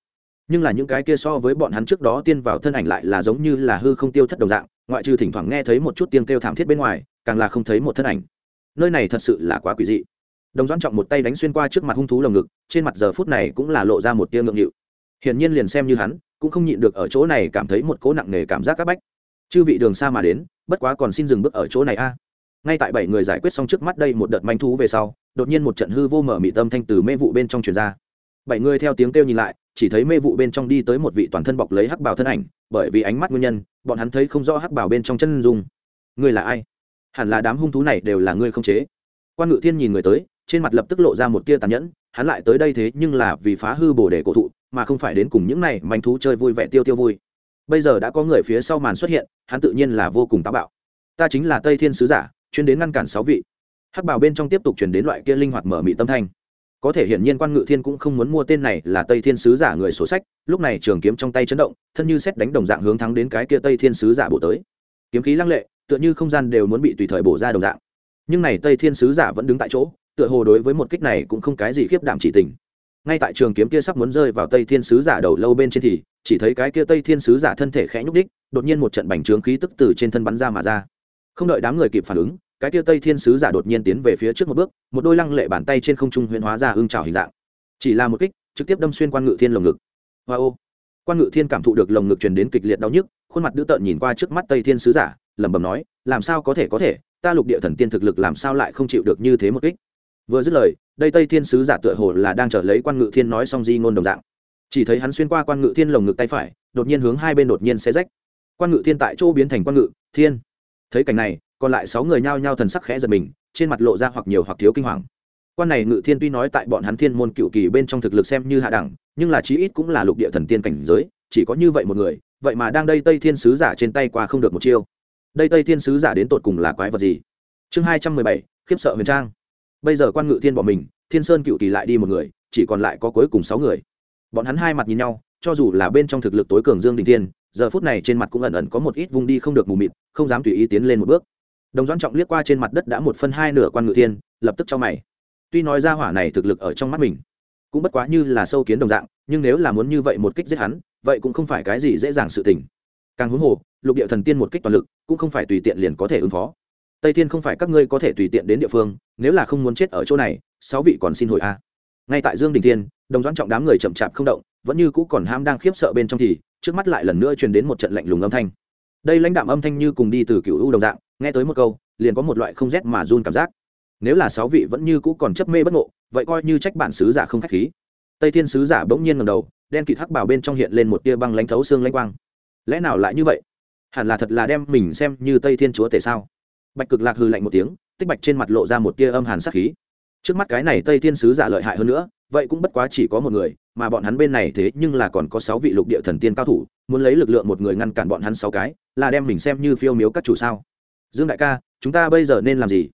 Nhưng là những cái kia so với bọn hắn trước đó tiên vào thân ảnh lại là giống như là hư không tiêu thất đồng dạng, ngoại trừ thỉnh thoảng nghe thấy một chút tiếng kêu thảm thiết bên ngoài, càng là không thấy một thân ảnh. Nơi này thật sự là quá quỷ dị. Đồng doãn trọng một tay đánh xuyên qua trước mặt hung thú lồng ngực, trên mặt giờ phút này cũng là lộ ra một tia ngượng nghịu. Hiển nhiên liền xem như hắn, cũng không nhịn được ở chỗ này cảm thấy một cỗ nặng nề cảm giác các bách. Chư vị đường xa mà đến, bất quá còn xin dừng bước ở chỗ này a ngay tại bảy người giải quyết xong trước mắt đây một đợt manh thú về sau, đột nhiên một trận hư vô mở mị tâm thanh từ mê vụ bên trong truyền ra. Bảy người theo tiếng kêu nhìn lại, chỉ thấy mê vụ bên trong đi tới một vị toàn thân bọc lấy hắc bào thân ảnh, bởi vì ánh mắt nguyên nhân, bọn hắn thấy không rõ hắc bào bên trong chân dung. Người là ai? Hẳn là đám hung thú này đều là ngươi không chế. Quan ngự thiên nhìn người tới, trên mặt lập tức lộ ra một tia tàn nhẫn, hắn lại tới đây thế nhưng là vì phá hư bồ đề cổ thụ, mà không phải đến cùng những này manh thú chơi vui vẻ tiêu tiêu vui. Bây giờ đã có người phía sau màn xuất hiện, hắn tự nhiên là vô cùng táo bạo. Ta chính là tây thiên sứ giả chuyên đến ngăn cản sáu vị. Hắc bảo bên trong tiếp tục chuyển đến loại kia linh hoạt mở mị tâm thanh. Có thể hiển nhiên quan ngự thiên cũng không muốn mua tên này là tây thiên sứ giả người sổ sách, lúc này trường kiếm trong tay chấn động, thân như xét đánh đồng dạng hướng thắng đến cái kia tây thiên sứ giả bổ tới. Kiếm khí lăng lệ, tựa như không gian đều muốn bị tùy thời bổ ra đồng dạng. Nhưng này tây thiên sứ giả vẫn đứng tại chỗ, tựa hồ đối với một kích này cũng không cái gì khiếp đảm chỉ tình. Ngay tại trường kiếm kia sắp muốn rơi vào tây thiên sứ giả đầu lâu bên trên thì, chỉ thấy cái kia tây thiên sứ giả thân thể khẽ nhúc đích, đột nhiên một trận bành trướng khí tức từ trên thân bắn ra mà ra không đợi đám người kịp phản ứng, cái kia tây thiên sứ giả đột nhiên tiến về phía trước một bước, một đôi lăng lệ bàn tay trên không trung huyễn hóa ra ương trào hình dạng. Chỉ là một kích, trực tiếp đâm xuyên quan ngự thiên lồng ngực. Hoa ô! Quan ngự thiên cảm thụ được lồng ngực truyền đến kịch liệt đau nhức, khuôn mặt đữ tợn nhìn qua trước mắt tây thiên sứ giả, lẩm bẩm nói, làm sao có thể có thể, ta lục địa thần tiên thực lực làm sao lại không chịu được như thế một kích? Vừa dứt lời, đây tây thiên sứ giả tựa hồ là đang trở lấy quan ngự thiên nói xong di ngôn đồng dạng. Chỉ thấy hắn xuyên qua quan ngự thiên lồng ngực tay phải, đột nhiên hướng hai bên đột nhiên xe rách. Quan ngự thiên tại chỗ biến thành quan ngự thiên thấy cảnh này, còn lại sáu người nhao nhao thần sắc khẽ giật mình, trên mặt lộ ra hoặc nhiều hoặc thiếu kinh hoàng. Quan này ngự thiên tuy nói tại bọn hắn thiên môn cựu kỳ bên trong thực lực xem như hạ đẳng, nhưng là chí ít cũng là lục địa thần tiên cảnh giới, chỉ có như vậy một người, vậy mà đang đây tây thiên sứ giả trên tay qua không được một chiêu. Đây tây thiên sứ giả đến tột cùng là quái vật gì? Chương hai trăm mười bảy, khiếp sợ huyền trang. Bây giờ quan ngự thiên bỏ mình, thiên sơn cựu kỳ lại đi một người, chỉ còn lại có cuối cùng sáu người. Bọn hắn hai mặt nhìn nhau, cho dù là bên trong thực lực tối cường dương đình thiên giờ phút này trên mặt cũng ẩn ẩn có một ít vung đi không được mù mịt không dám tùy ý tiến lên một bước. Đồng doãn trọng liếc qua trên mặt đất đã một phân hai nửa quan ngự thiên lập tức cho mày. Tuy nói ra hỏa này thực lực ở trong mắt mình cũng bất quá như là sâu kiến đồng dạng nhưng nếu là muốn như vậy một kích giết hắn vậy cũng không phải cái gì dễ dàng sự tình. Càng huống hồ lục địa thần tiên một kích toàn lực cũng không phải tùy tiện liền có thể ứng phó. Tây thiên không phải các ngươi có thể tùy tiện đến địa phương nếu là không muốn chết ở chỗ này sáu vị còn xin hồi a. Ngay tại dương đình Thiên, đồng doãn trọng đám người chậm chạp không động vẫn như cũ còn ham đang khiếp sợ bên trong thì trước mắt lại lần nữa truyền đến một trận lạnh lùng âm thanh. Đây lãnh đạm âm thanh như cùng đi từ cựu u đồng dạng, nghe tới một câu, liền có một loại không rét mà run cảm giác. Nếu là sáu vị vẫn như cũ còn chấp mê bất ngộ, vậy coi như trách bản sứ giả không khách khí. Tây thiên sứ giả bỗng nhiên ngầm đầu, đen kịt hắc bảo bên trong hiện lên một tia băng lãnh thấu xương lãnh quang. Lẽ nào lại như vậy? Hẳn là thật là đem mình xem như tây thiên chúa tể sao? Bạch cực lạc hư lạnh một tiếng, tích bạch trên mặt lộ ra một tia âm hàn sắc khí. Trước mắt cái này tây thiên sứ giả lợi hại hơn nữa, vậy cũng bất quá chỉ có một người mà bọn hắn bên này thế nhưng là còn có sáu vị lục địa thần tiên cao thủ, muốn lấy lực lượng một người ngăn cản bọn hắn sáu cái, là đem mình xem như phiêu miếu các chủ sao? Dương đại ca, chúng ta bây giờ nên làm gì?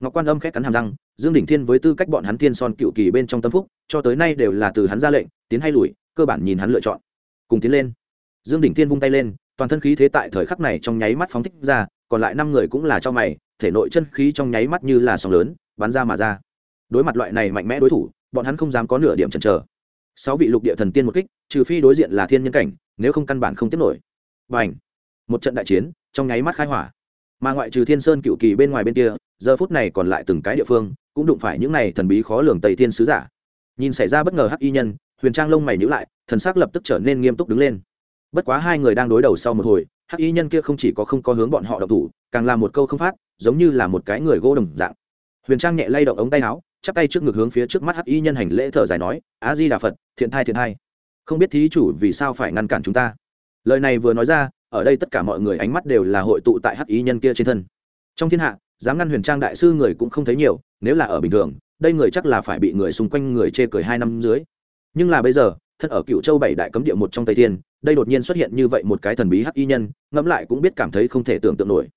Ngọc quan âm khét cắn hàm răng, dương đỉnh thiên với tư cách bọn hắn tiên son cựu kỳ bên trong tâm phúc, cho tới nay đều là từ hắn ra lệnh, tiến hay lùi, cơ bản nhìn hắn lựa chọn. Cùng tiến lên. Dương đỉnh thiên vung tay lên, toàn thân khí thế tại thời khắc này trong nháy mắt phóng thích ra, còn lại năm người cũng là cho mày, thể nội chân khí trong nháy mắt như là sóng lớn, bắn ra mà ra. Đối mặt loại này mạnh mẽ đối thủ, bọn hắn không dám có nửa điểm chần chờ sáu vị lục địa thần tiên một kích, trừ phi đối diện là thiên nhân cảnh, nếu không căn bản không tiếp nổi. Và ảnh một trận đại chiến, trong nháy mắt khai hỏa. Mà ngoại trừ thiên sơn cựu kỳ bên ngoài bên kia, giờ phút này còn lại từng cái địa phương, cũng đụng phải những này thần bí khó lường tây thiên sứ giả. Nhìn xảy ra bất ngờ hắc y nhân, huyền trang lông mày nhữ lại, thần sắc lập tức trở nên nghiêm túc đứng lên. Bất quá hai người đang đối đầu sau một hồi, hắc y nhân kia không chỉ có không có hướng bọn họ độc thủ, càng là một câu không phát, giống như là một cái người gỗ đồng dạng. Huyền trang nhẹ lay động ống tay áo chắp tay trước ngực hướng phía trước mắt hắc y nhân hành lễ thở dài nói á di đà phật, thiện thai thiện thai. Không biết thí chủ vì sao phải ngăn cản chúng ta? Lời này vừa nói ra, ở đây tất cả mọi người ánh mắt đều là hội tụ tại hắc y nhân kia trên thân. Trong thiên hạ, dám ngăn huyền trang đại sư người cũng không thấy nhiều, nếu là ở bình thường, đây người chắc là phải bị người xung quanh người chê cười hai năm dưới. Nhưng là bây giờ thật ở cựu châu bảy đại cấm địa một trong tây thiên, đây đột nhiên xuất hiện như vậy một cái thần bí hắc y nhân, ngẫm lại cũng biết cảm thấy không thể tưởng tượng nổi.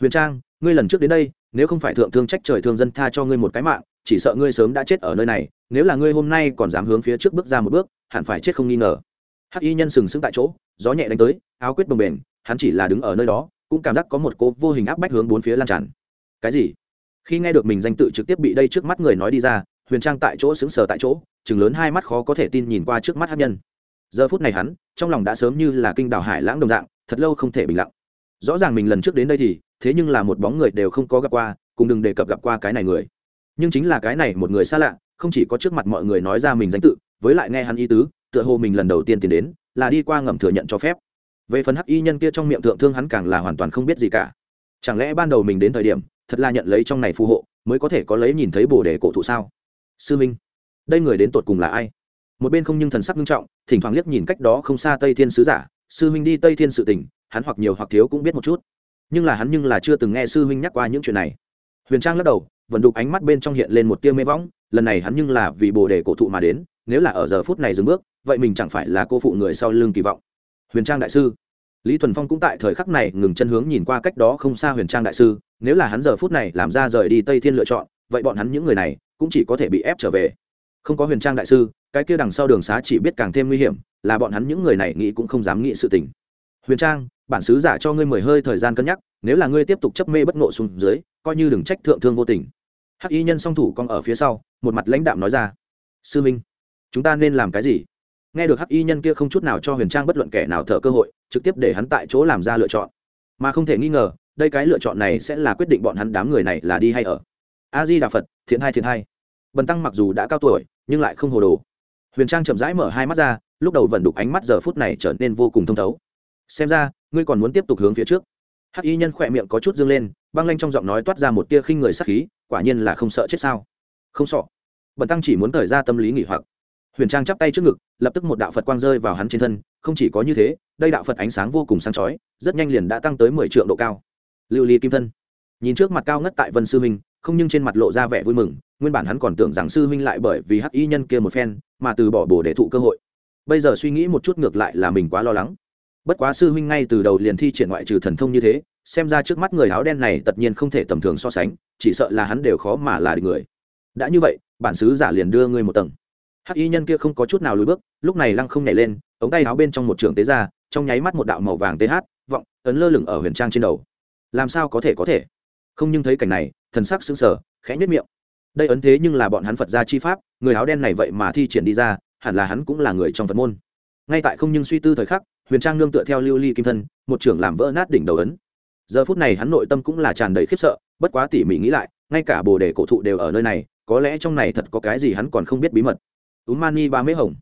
Huyền trang, ngươi lần trước đến đây, nếu không phải thượng thương trách trời thương dân tha cho ngươi một cái mạng chỉ sợ ngươi sớm đã chết ở nơi này nếu là ngươi hôm nay còn dám hướng phía trước bước ra một bước hẳn phải chết không nghi ngờ. Hắc y nhân sừng sững tại chỗ gió nhẹ đánh tới áo quyết bồng bềnh, hắn chỉ là đứng ở nơi đó cũng cảm giác có một cố vô hình áp bách hướng bốn phía lan tràn. Cái gì? Khi nghe được mình danh tự trực tiếp bị đây trước mắt người nói đi ra huyền trang tại chỗ xứng sờ tại chỗ chừng lớn hai mắt khó có thể tin nhìn qua trước mắt hát nhân. Giờ phút này hắn trong lòng đã sớm như là kinh đảo hải lãng đồng dạng thật lâu không thể bình lặng. Rõ ràng mình lần trước đến đây thì thế nhưng là một bóng người đều không có gặp qua cùng đừng đề cập gặp qua cái này người nhưng chính là cái này một người xa lạ, không chỉ có trước mặt mọi người nói ra mình danh tự, với lại nghe hắn ý tứ, tựa hồ mình lần đầu tiên tiến đến, là đi qua ngầm thừa nhận cho phép. Về phần hắc y nhân kia trong miệng thượng thương hắn càng là hoàn toàn không biết gì cả. Chẳng lẽ ban đầu mình đến thời điểm, thật là nhận lấy trong này phù hộ, mới có thể có lấy nhìn thấy bồ đề cổ thụ sao? Sư minh, đây người đến tột cùng là ai? Một bên không nhưng thần sắc nghiêm trọng, thỉnh thoảng liếc nhìn cách đó không xa tây thiên sứ giả, sư minh đi tây thiên sự tình, hắn hoặc nhiều hoặc thiếu cũng biết một chút. Nhưng là hắn nhưng là chưa từng nghe sư huynh nhắc qua những chuyện này. Huyền trang lắc đầu vận đục ánh mắt bên trong hiện lên một tia mê võng, lần này hắn nhưng là vì bồ đề cổ thụ mà đến, nếu là ở giờ phút này dừng bước, vậy mình chẳng phải là cô phụ người sau lưng kỳ vọng. Huyền trang đại sư. Lý thuần phong cũng tại thời khắc này ngừng chân hướng nhìn qua cách đó không xa huyền trang đại sư, nếu là hắn giờ phút này làm ra rời đi tây thiên lựa chọn, vậy bọn hắn những người này cũng chỉ có thể bị ép trở về. Không có huyền trang đại sư, cái kia đằng sau đường xá chỉ biết càng thêm nguy hiểm, là bọn hắn những người này nghĩ cũng không dám nghĩ sự tình. Huyền trang, bản sứ giả cho ngươi mười hơi thời gian cân nhắc, nếu là ngươi tiếp tục chấp mê bất ngộ xuống dưới, coi như đừng trách thượng thương vô tình hắc y nhân song thủ con ở phía sau, một mặt lãnh đạm nói ra, sư minh, chúng ta nên làm cái gì? Nghe được hắc y nhân kia không chút nào cho huyền trang bất luận kẻ nào thở cơ hội, trực tiếp để hắn tại chỗ làm ra lựa chọn. Mà không thể nghi ngờ, đây cái lựa chọn này sẽ là quyết định bọn hắn đám người này là đi hay ở. A di đà phật thiện hai thiện hai bần tăng mặc dù đã cao tuổi, nhưng lại không hồ đồ. Huyền trang chậm rãi mở hai mắt ra, lúc đầu vẫn đục ánh mắt giờ phút này trở nên vô cùng thông thấu. Xem ra, ngươi còn muốn tiếp tục hướng phía trước. Hắc y nhân khỏe miệng có chút dương lên, băng lanh trong giọng nói toát ra một tia khinh người sắc khí quả nhiên là không sợ chết sao? Không sợ. Bần tăng chỉ muốn thời ra tâm lý nghỉ hoặc. Huyền trang chắp tay trước ngực, lập tức một đạo phật quang rơi vào hắn trên thân, không chỉ có như thế, đây đạo phật ánh sáng vô cùng sáng chói, rất nhanh liền đã tăng tới mười triệu độ cao. Lưu ly kim thân. Nhìn trước mặt cao ngất tại vân sư huynh không nhưng trên mặt lộ ra vẻ vui mừng, nguyên bản hắn còn tưởng rằng sư huynh lại bởi vì hắc y nhân kia một phen, mà từ bỏ bổ để thụ cơ hội. Bây giờ suy nghĩ một chút ngược lại là mình quá lo lắng. Bất quá sư huynh ngay từ đầu liền thi triển ngoại trừ thần thông như thế xem ra trước mắt người áo đen này tất nhiên không thể tầm thường so sánh, chỉ sợ là hắn đều khó mà là địch người. Đã như vậy, bản sứ giả liền đưa ngươi một tầng. Hắc y nhân kia không có chút nào lùi bước, lúc này lăng không nhảy lên, ống tay áo bên trong một trường tế ra, trong nháy mắt một đạo màu vàng th vọng, ấn lơ lửng ở huyền trang trên đầu. Làm sao có thể có thể? Không nhưng thấy cảnh này, thần sắc sững sờ, khẽ nhất miệng. Đây ấn thế nhưng là bọn hắn phật gia chi pháp, người áo đen này vậy mà thi triển đi ra, hẳn là hắn cũng là người trong phật môn. Ngay tại không nhưng suy tư thời khắc, huyền trang nương tựa theo lưu ly kim thân, một trưởng làm vỡ nát đỉnh đầu ấn giờ phút này hắn nội tâm cũng là tràn đầy khiếp sợ, bất quá tỉ mỉ nghĩ lại, ngay cả bồ đề cổ thụ đều ở nơi này, có lẽ trong này thật có cái gì hắn còn không biết bí mật. Ú mani ba mễ hồng.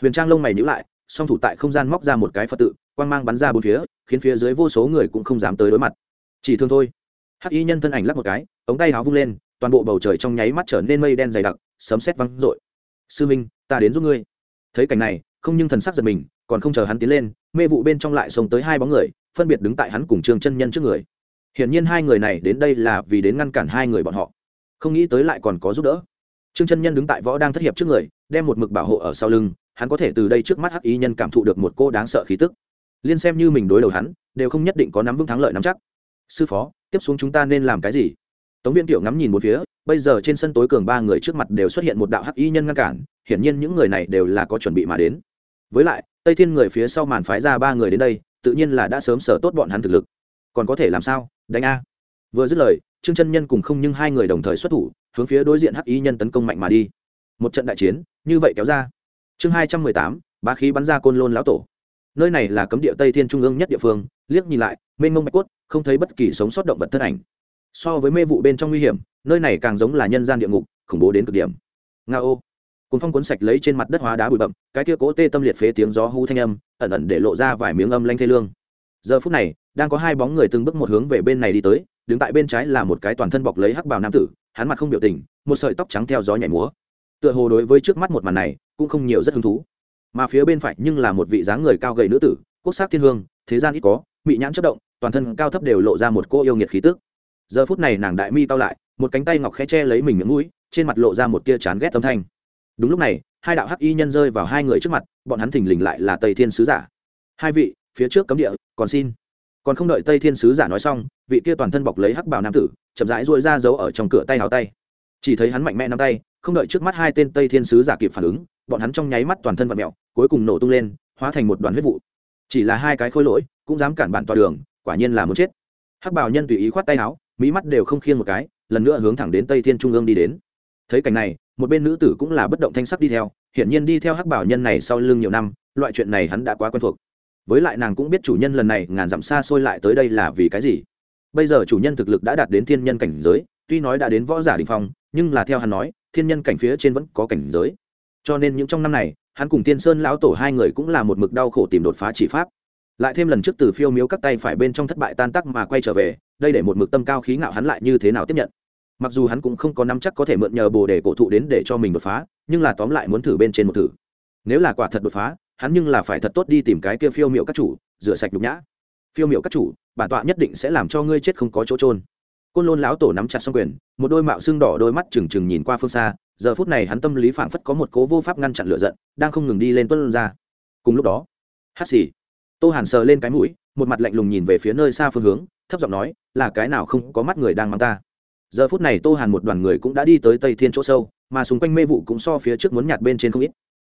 Huyền trang lông mày nhữ lại, song thủ tại không gian móc ra một cái phật tự, quang mang bắn ra bốn phía, khiến phía dưới vô số người cũng không dám tới đối mặt. Chỉ thương thôi. Hắc y nhân thân ảnh lắc một cái, ống tay áo vung lên, toàn bộ bầu trời trong nháy mắt trở nên mây đen dày đặc, sấm sét văng rội sư minh, ta đến giúp ngươi. Thấy cảnh này, không nhưng thần sắc giật mình, còn không chờ hắn tiến lên, mê vụ bên trong lại xông tới hai bóng người phân biệt đứng tại hắn cùng trương chân nhân trước người. Hiển nhiên hai người này đến đây là vì đến ngăn cản hai người bọn họ. Không nghĩ tới lại còn có giúp đỡ. Trương chân nhân đứng tại võ đang thất hiệp trước người, đem một mực bảo hộ ở sau lưng, hắn có thể từ đây trước mắt hắc y nhân cảm thụ được một cô đáng sợ khí tức. Liên xem như mình đối đầu hắn, đều không nhất định có nắm vững thắng lợi nắm chắc. Sư phó, tiếp xuống chúng ta nên làm cái gì? Tống viên tiểu ngắm nhìn một phía, bây giờ trên sân tối cường ba người trước mặt đều xuất hiện một đạo hắc y nhân ngăn cản, hiển nhiên những người này đều là có chuẩn bị mà đến. Với lại, tây thiên người phía sau màn phái ra ba người đến đây tự nhiên là đã sớm sở tốt bọn hắn thực lực. Còn có thể làm sao? Đánh a. Vừa dứt lời, trương chân nhân cùng không nhưng hai người đồng thời xuất thủ, hướng phía đối diện hắc y nhân tấn công mạnh mà đi. Một trận đại chiến, như vậy kéo ra. Chương hai trăm mười tám ba khí bắn ra côn lôn lão tổ. Nơi này là cấm địa tây thiên trung ương nhất địa phương, liếc nhìn lại, mênh mông bạch cốt, không thấy bất kỳ sống sót động vật thân ảnh. So với mê vụ bên trong nguy hiểm, nơi này càng giống là nhân gian địa ngục, khủng bố đến cực điểm. Nga ô cuốn phong cuốn sạch lấy trên mặt đất hóa đá bụi bậm cái kia cố tê tâm liệt phế tiếng gió hú thanh âm ẩn ẩn để lộ ra vài miếng âm lanh thê lương. Giờ phút này, đang có hai bóng người từng bước một hướng về bên này đi tới, đứng tại bên trái là một cái toàn thân bọc lấy hắc bào nam tử, hắn mặt không biểu tình, một sợi tóc trắng theo gió nhảy múa. Tựa hồ đối với trước mắt một màn này, cũng không nhiều rất hứng thú. Mà phía bên phải nhưng là một vị dáng người cao gầy nữ tử, quốc sắc thiên hương, thế gian ít có, mị nhãn chất động, toàn thân cao thấp đều lộ ra một cô yêu nghiệt khí tức. Giờ phút này nàng đại mi tao lại, một cánh tay ngọc khẽ che lấy mình miệng mũi, trên mặt lộ ra một tia chán ghét âm thanh. Đúng lúc này hai đạo hắc y nhân rơi vào hai người trước mặt, bọn hắn thình lình lại là tây thiên sứ giả. Hai vị, phía trước cấm địa, còn xin. Còn không đợi tây thiên sứ giả nói xong, vị kia toàn thân bọc lấy hắc bảo nam tử, chậm rãi dội ra giấu ở trong cửa tay hào tay. Chỉ thấy hắn mạnh mẽ nắm tay, không đợi trước mắt hai tên tây thiên sứ giả kịp phản ứng, bọn hắn trong nháy mắt toàn thân vật mẹo cuối cùng nổ tung lên, hóa thành một đoàn huyết vụ. Chỉ là hai cái khôi lỗi, cũng dám cản bản tòa đường, quả nhiên là muốn chết. Hắc bảo nhân tùy ý khoát tay áo, mỹ mắt đều không khiêng một cái, lần nữa hướng thẳng đến tây thiên trung ương đi đến. Thấy cảnh này một bên nữ tử cũng là bất động thanh sắc đi theo, hiển nhiên đi theo hắc bảo nhân này sau lưng nhiều năm, loại chuyện này hắn đã quá quen thuộc. Với lại nàng cũng biết chủ nhân lần này ngàn dặm xa xôi lại tới đây là vì cái gì. Bây giờ chủ nhân thực lực đã đạt đến thiên nhân cảnh giới, tuy nói đã đến võ giả đình phong, nhưng là theo hắn nói, thiên nhân cảnh phía trên vẫn có cảnh giới. Cho nên những trong năm này, hắn cùng tiên sơn lão tổ hai người cũng là một mực đau khổ tìm đột phá chỉ pháp. Lại thêm lần trước từ phiêu miếu các tay phải bên trong thất bại tan tắc mà quay trở về, đây để một mực tâm cao khí ngạo hắn lại như thế nào tiếp nhận mặc dù hắn cũng không có nắm chắc có thể mượn nhờ bồ đề cổ thụ đến để cho mình đột phá, nhưng là tóm lại muốn thử bên trên một thử. Nếu là quả thật đột phá, hắn nhưng là phải thật tốt đi tìm cái kia phiêu miệu các chủ, rửa sạch nhục nhã. Phiêu miệu các chủ, bản tọa nhất định sẽ làm cho ngươi chết không có chỗ trôn côn lôn lão tổ nắm chặt xong quyền, một đôi mạo xương đỏ đôi mắt trừng trừng nhìn qua phương xa, giờ phút này hắn tâm lý phảng phất có một cố vô pháp ngăn chặn lửa giận, đang không ngừng đi lên tuân ra. Cùng lúc đó, hát xì, tô hàn sờ lên cái mũi, một mặt lạnh lùng nhìn về phía nơi xa phương hướng, thấp giọng nói, là cái nào không có mắt người đang mang ta? Giờ phút này tô hàn một đoàn người cũng đã đi tới tây thiên chỗ sâu, mà xung quanh mê vụ cũng so phía trước muốn nhạt bên trên không ít.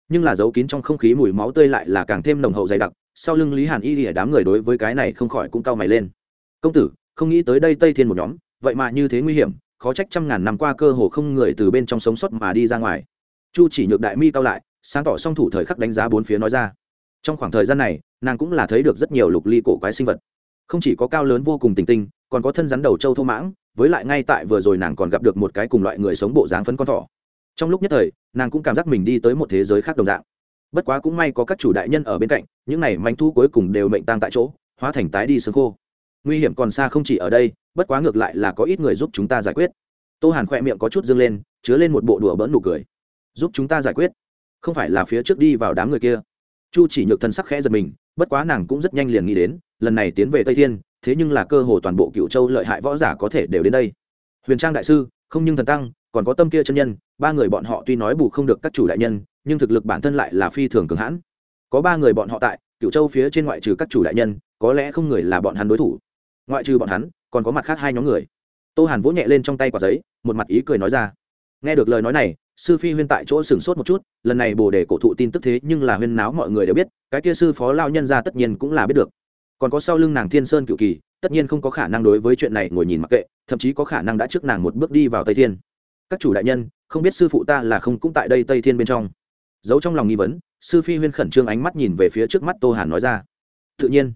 Nhưng là giấu kín trong không khí mùi máu tươi lại là càng thêm nồng hậu dày đặc, sau lưng lý hàn y lìa đám người đối với cái này không khỏi cũng cau mày lên. Công tử, không nghĩ tới đây tây thiên một nhóm, vậy mà như thế nguy hiểm, khó trách trăm ngàn năm qua cơ hồ không người từ bên trong sống sót mà đi ra ngoài. Chu chỉ nhược đại mi cao lại, sáng tỏ song thủ thời khắc đánh giá bốn phía nói ra. Trong khoảng thời gian này, nàng cũng là thấy được rất nhiều lục ly cổ quái sinh vật. Không chỉ có cao lớn vô cùng tình tinh còn có thân rắn đầu trâu thô mãng với lại ngay tại vừa rồi nàng còn gặp được một cái cùng loại người sống bộ dáng phấn con thỏ. Trong lúc nhất thời, nàng cũng cảm giác mình đi tới một thế giới khác đồng dạng. Bất quá cũng may có các chủ đại nhân ở bên cạnh, những này manh thu cuối cùng đều mệnh tang tại chỗ, hóa thành tái đi sương khô. Nguy hiểm còn xa không chỉ ở đây, bất quá ngược lại là có ít người giúp chúng ta giải quyết. Tô hàn khoe miệng có chút dâng lên, chứa lên một bộ đùa bỡn nụ cười. Giúp chúng ta giải quyết? Không phải là phía trước đi vào đám người kia. Chu chỉ nhược thân sắc khẽ giật mình, bất quá nàng cũng rất nhanh liền nghĩ đến, lần này tiến về tây thiên thế nhưng là cơ hồ toàn bộ cựu châu lợi hại võ giả có thể đều đến đây. Huyền trang đại sư, không nhưng thần tăng, còn có tâm kia chân nhân, ba người bọn họ tuy nói bù không được các chủ đại nhân, nhưng thực lực bản thân lại là phi thường cường hãn. Có ba người bọn họ tại, cựu châu phía trên ngoại trừ các chủ đại nhân, có lẽ không người là bọn hắn đối thủ. Ngoại trừ bọn hắn, còn có mặt khác hai nhóm người. Tô hàn vỗ nhẹ lên trong tay quả giấy, một mặt ý cười nói ra. Nghe được lời nói này, sư phi huyên tại chỗ sửng sốt một chút, lần này bồ đề cổ thụ tin tức thế nhưng là huyên náo mọi người đều biết, cái kia sư phó lao nhân ra tất nhiên cũng là biết được còn có sau lưng nàng thiên sơn cựu kỳ, tất nhiên không có khả năng đối với chuyện này ngồi nhìn mặc kệ, thậm chí có khả năng đã trước nàng một bước đi vào tây thiên. Các chủ đại nhân, không biết sư phụ ta là không cũng tại đây tây thiên bên trong. Giấu trong lòng nghi vấn, sư phi huyên khẩn trương ánh mắt nhìn về phía trước mắt tô hàn nói ra. Tự nhiên.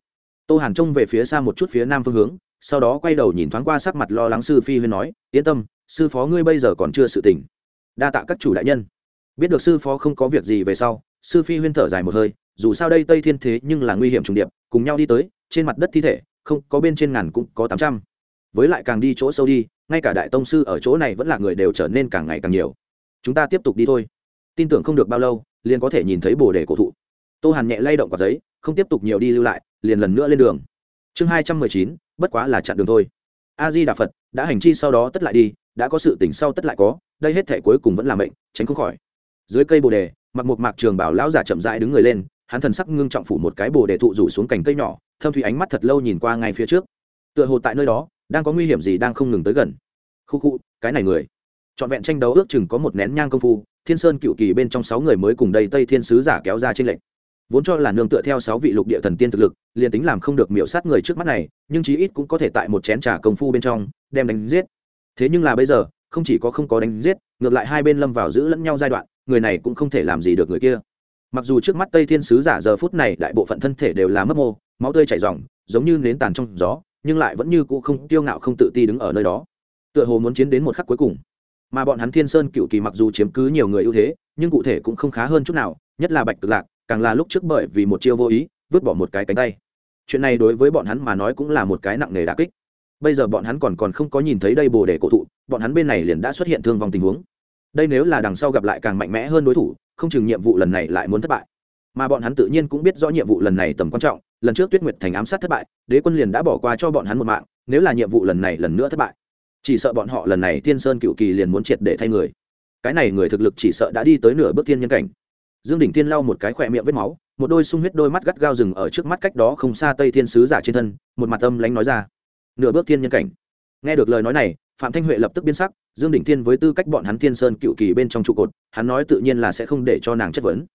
Tô hàn trông về phía xa một chút phía nam phương hướng, sau đó quay đầu nhìn thoáng qua sắc mặt lo lắng sư phi huyên nói, yên tâm, sư phó ngươi bây giờ còn chưa sự tỉnh. Đa tạ các chủ đại nhân. Biết được sư phó không có việc gì về sau, sư phi huyên thở dài một hơi, dù sao đây tây thiên thế nhưng là nguy hiểm trùng điệp cùng nhau đi tới, trên mặt đất thi thể, không, có bên trên ngàn cũng có tám trăm. Với lại càng đi chỗ sâu đi, ngay cả đại tông sư ở chỗ này vẫn là người đều trở nên càng ngày càng nhiều. Chúng ta tiếp tục đi thôi. Tin tưởng không được bao lâu, liền có thể nhìn thấy bồ đề cổ thụ. Tô hàn nhẹ lay động quả giấy, không tiếp tục nhiều đi lưu lại, liền lần nữa lên đường. Chương hai trăm mười chín, bất quá là chặn đường thôi. A di đà phật, đã hành chi sau đó tất lại đi, đã có sự tỉnh sau tất lại có, đây hết thể cuối cùng vẫn là mệnh, tránh không khỏi. Dưới cây bồ đề, mặc một mạc trường bảo lão giả chậm rãi đứng người lên hắn thần sắc ngưng trọng phủ một cái bồ để thụ rủ xuống cành cây nhỏ, thâm thủy ánh mắt thật lâu nhìn qua ngay phía trước. Tựa hồ tại nơi đó, đang có nguy hiểm gì đang không ngừng tới gần. Khu khu, cái này người. Trọn vẹn tranh đấu ước chừng có một nén nhang công phu, thiên sơn cựu kỳ bên trong sáu người mới cùng đây tây thiên sứ giả kéo ra trên lệnh vốn cho là nương tựa theo sáu vị lục địa thần tiên thực lực, liền tính làm không được miểu sát người trước mắt này, nhưng chí ít cũng có thể tại một chén trà công phu bên trong, đem đánh giết. Thế nhưng là bây giờ, không chỉ có không có đánh giết, ngược lại hai bên lâm vào giữ lẫn nhau giai đoạn, người này cũng không thể làm gì được người kia mặc dù trước mắt tây thiên sứ giả giờ phút này đại bộ phận thân thể đều là mất mô, máu tươi chảy r giống như nến tàn trong gió, nhưng lại vẫn như cũ không tiêu ngạo không tự ti đứng ở nơi đó. Tựa hồ muốn chiến đến một khắc cuối cùng. Mà bọn hắn thiên sơn cựu kỳ mặc dù chiếm cứ nhiều người ưu thế, nhưng cụ thể cũng không khá hơn chút nào, nhất là bạch cực lạc, càng là lúc trước bởi vì một chiêu vô ý, vứt bỏ một cái cánh tay. Chuyện này đối với bọn hắn mà nói cũng là một cái nặng nề đà kích. Bây giờ bọn hắn còn còn không có nhìn thấy đây bồ đề cổ thụ, bọn hắn bên này liền đã xuất hiện thương vong tình huống. Đây nếu là đằng sau gặp lại càng mạnh mẽ hơn đối thủ không chừng nhiệm vụ lần này lại muốn thất bại. Mà bọn hắn tự nhiên cũng biết rõ nhiệm vụ lần này tầm quan trọng, lần trước tuyết nguyệt thành ám sát thất bại, đế quân liền đã bỏ qua cho bọn hắn một mạng, nếu là nhiệm vụ lần này lần nữa thất bại, chỉ sợ bọn họ lần này thiên sơn cựu kỳ liền muốn triệt để thay người. Cái này người thực lực chỉ sợ đã đi tới nửa bước thiên nhân cảnh. Dương đỉnh Thiên lau một cái khỏe miệng vết máu, một đôi sung huyết đôi mắt gắt gao rừng ở trước mắt cách đó không xa tây thiên sứ giả trên thân, một mặt âm lánh nói ra. Nửa bước thiên nhân cảnh. Nghe được lời nói này, phạm thanh huệ lập tức biến sắc dương đỉnh thiên với tư cách bọn hắn thiên sơn cựu kỳ bên trong trụ cột, hắn nói tự nhiên là sẽ không để cho nàng chất vấn.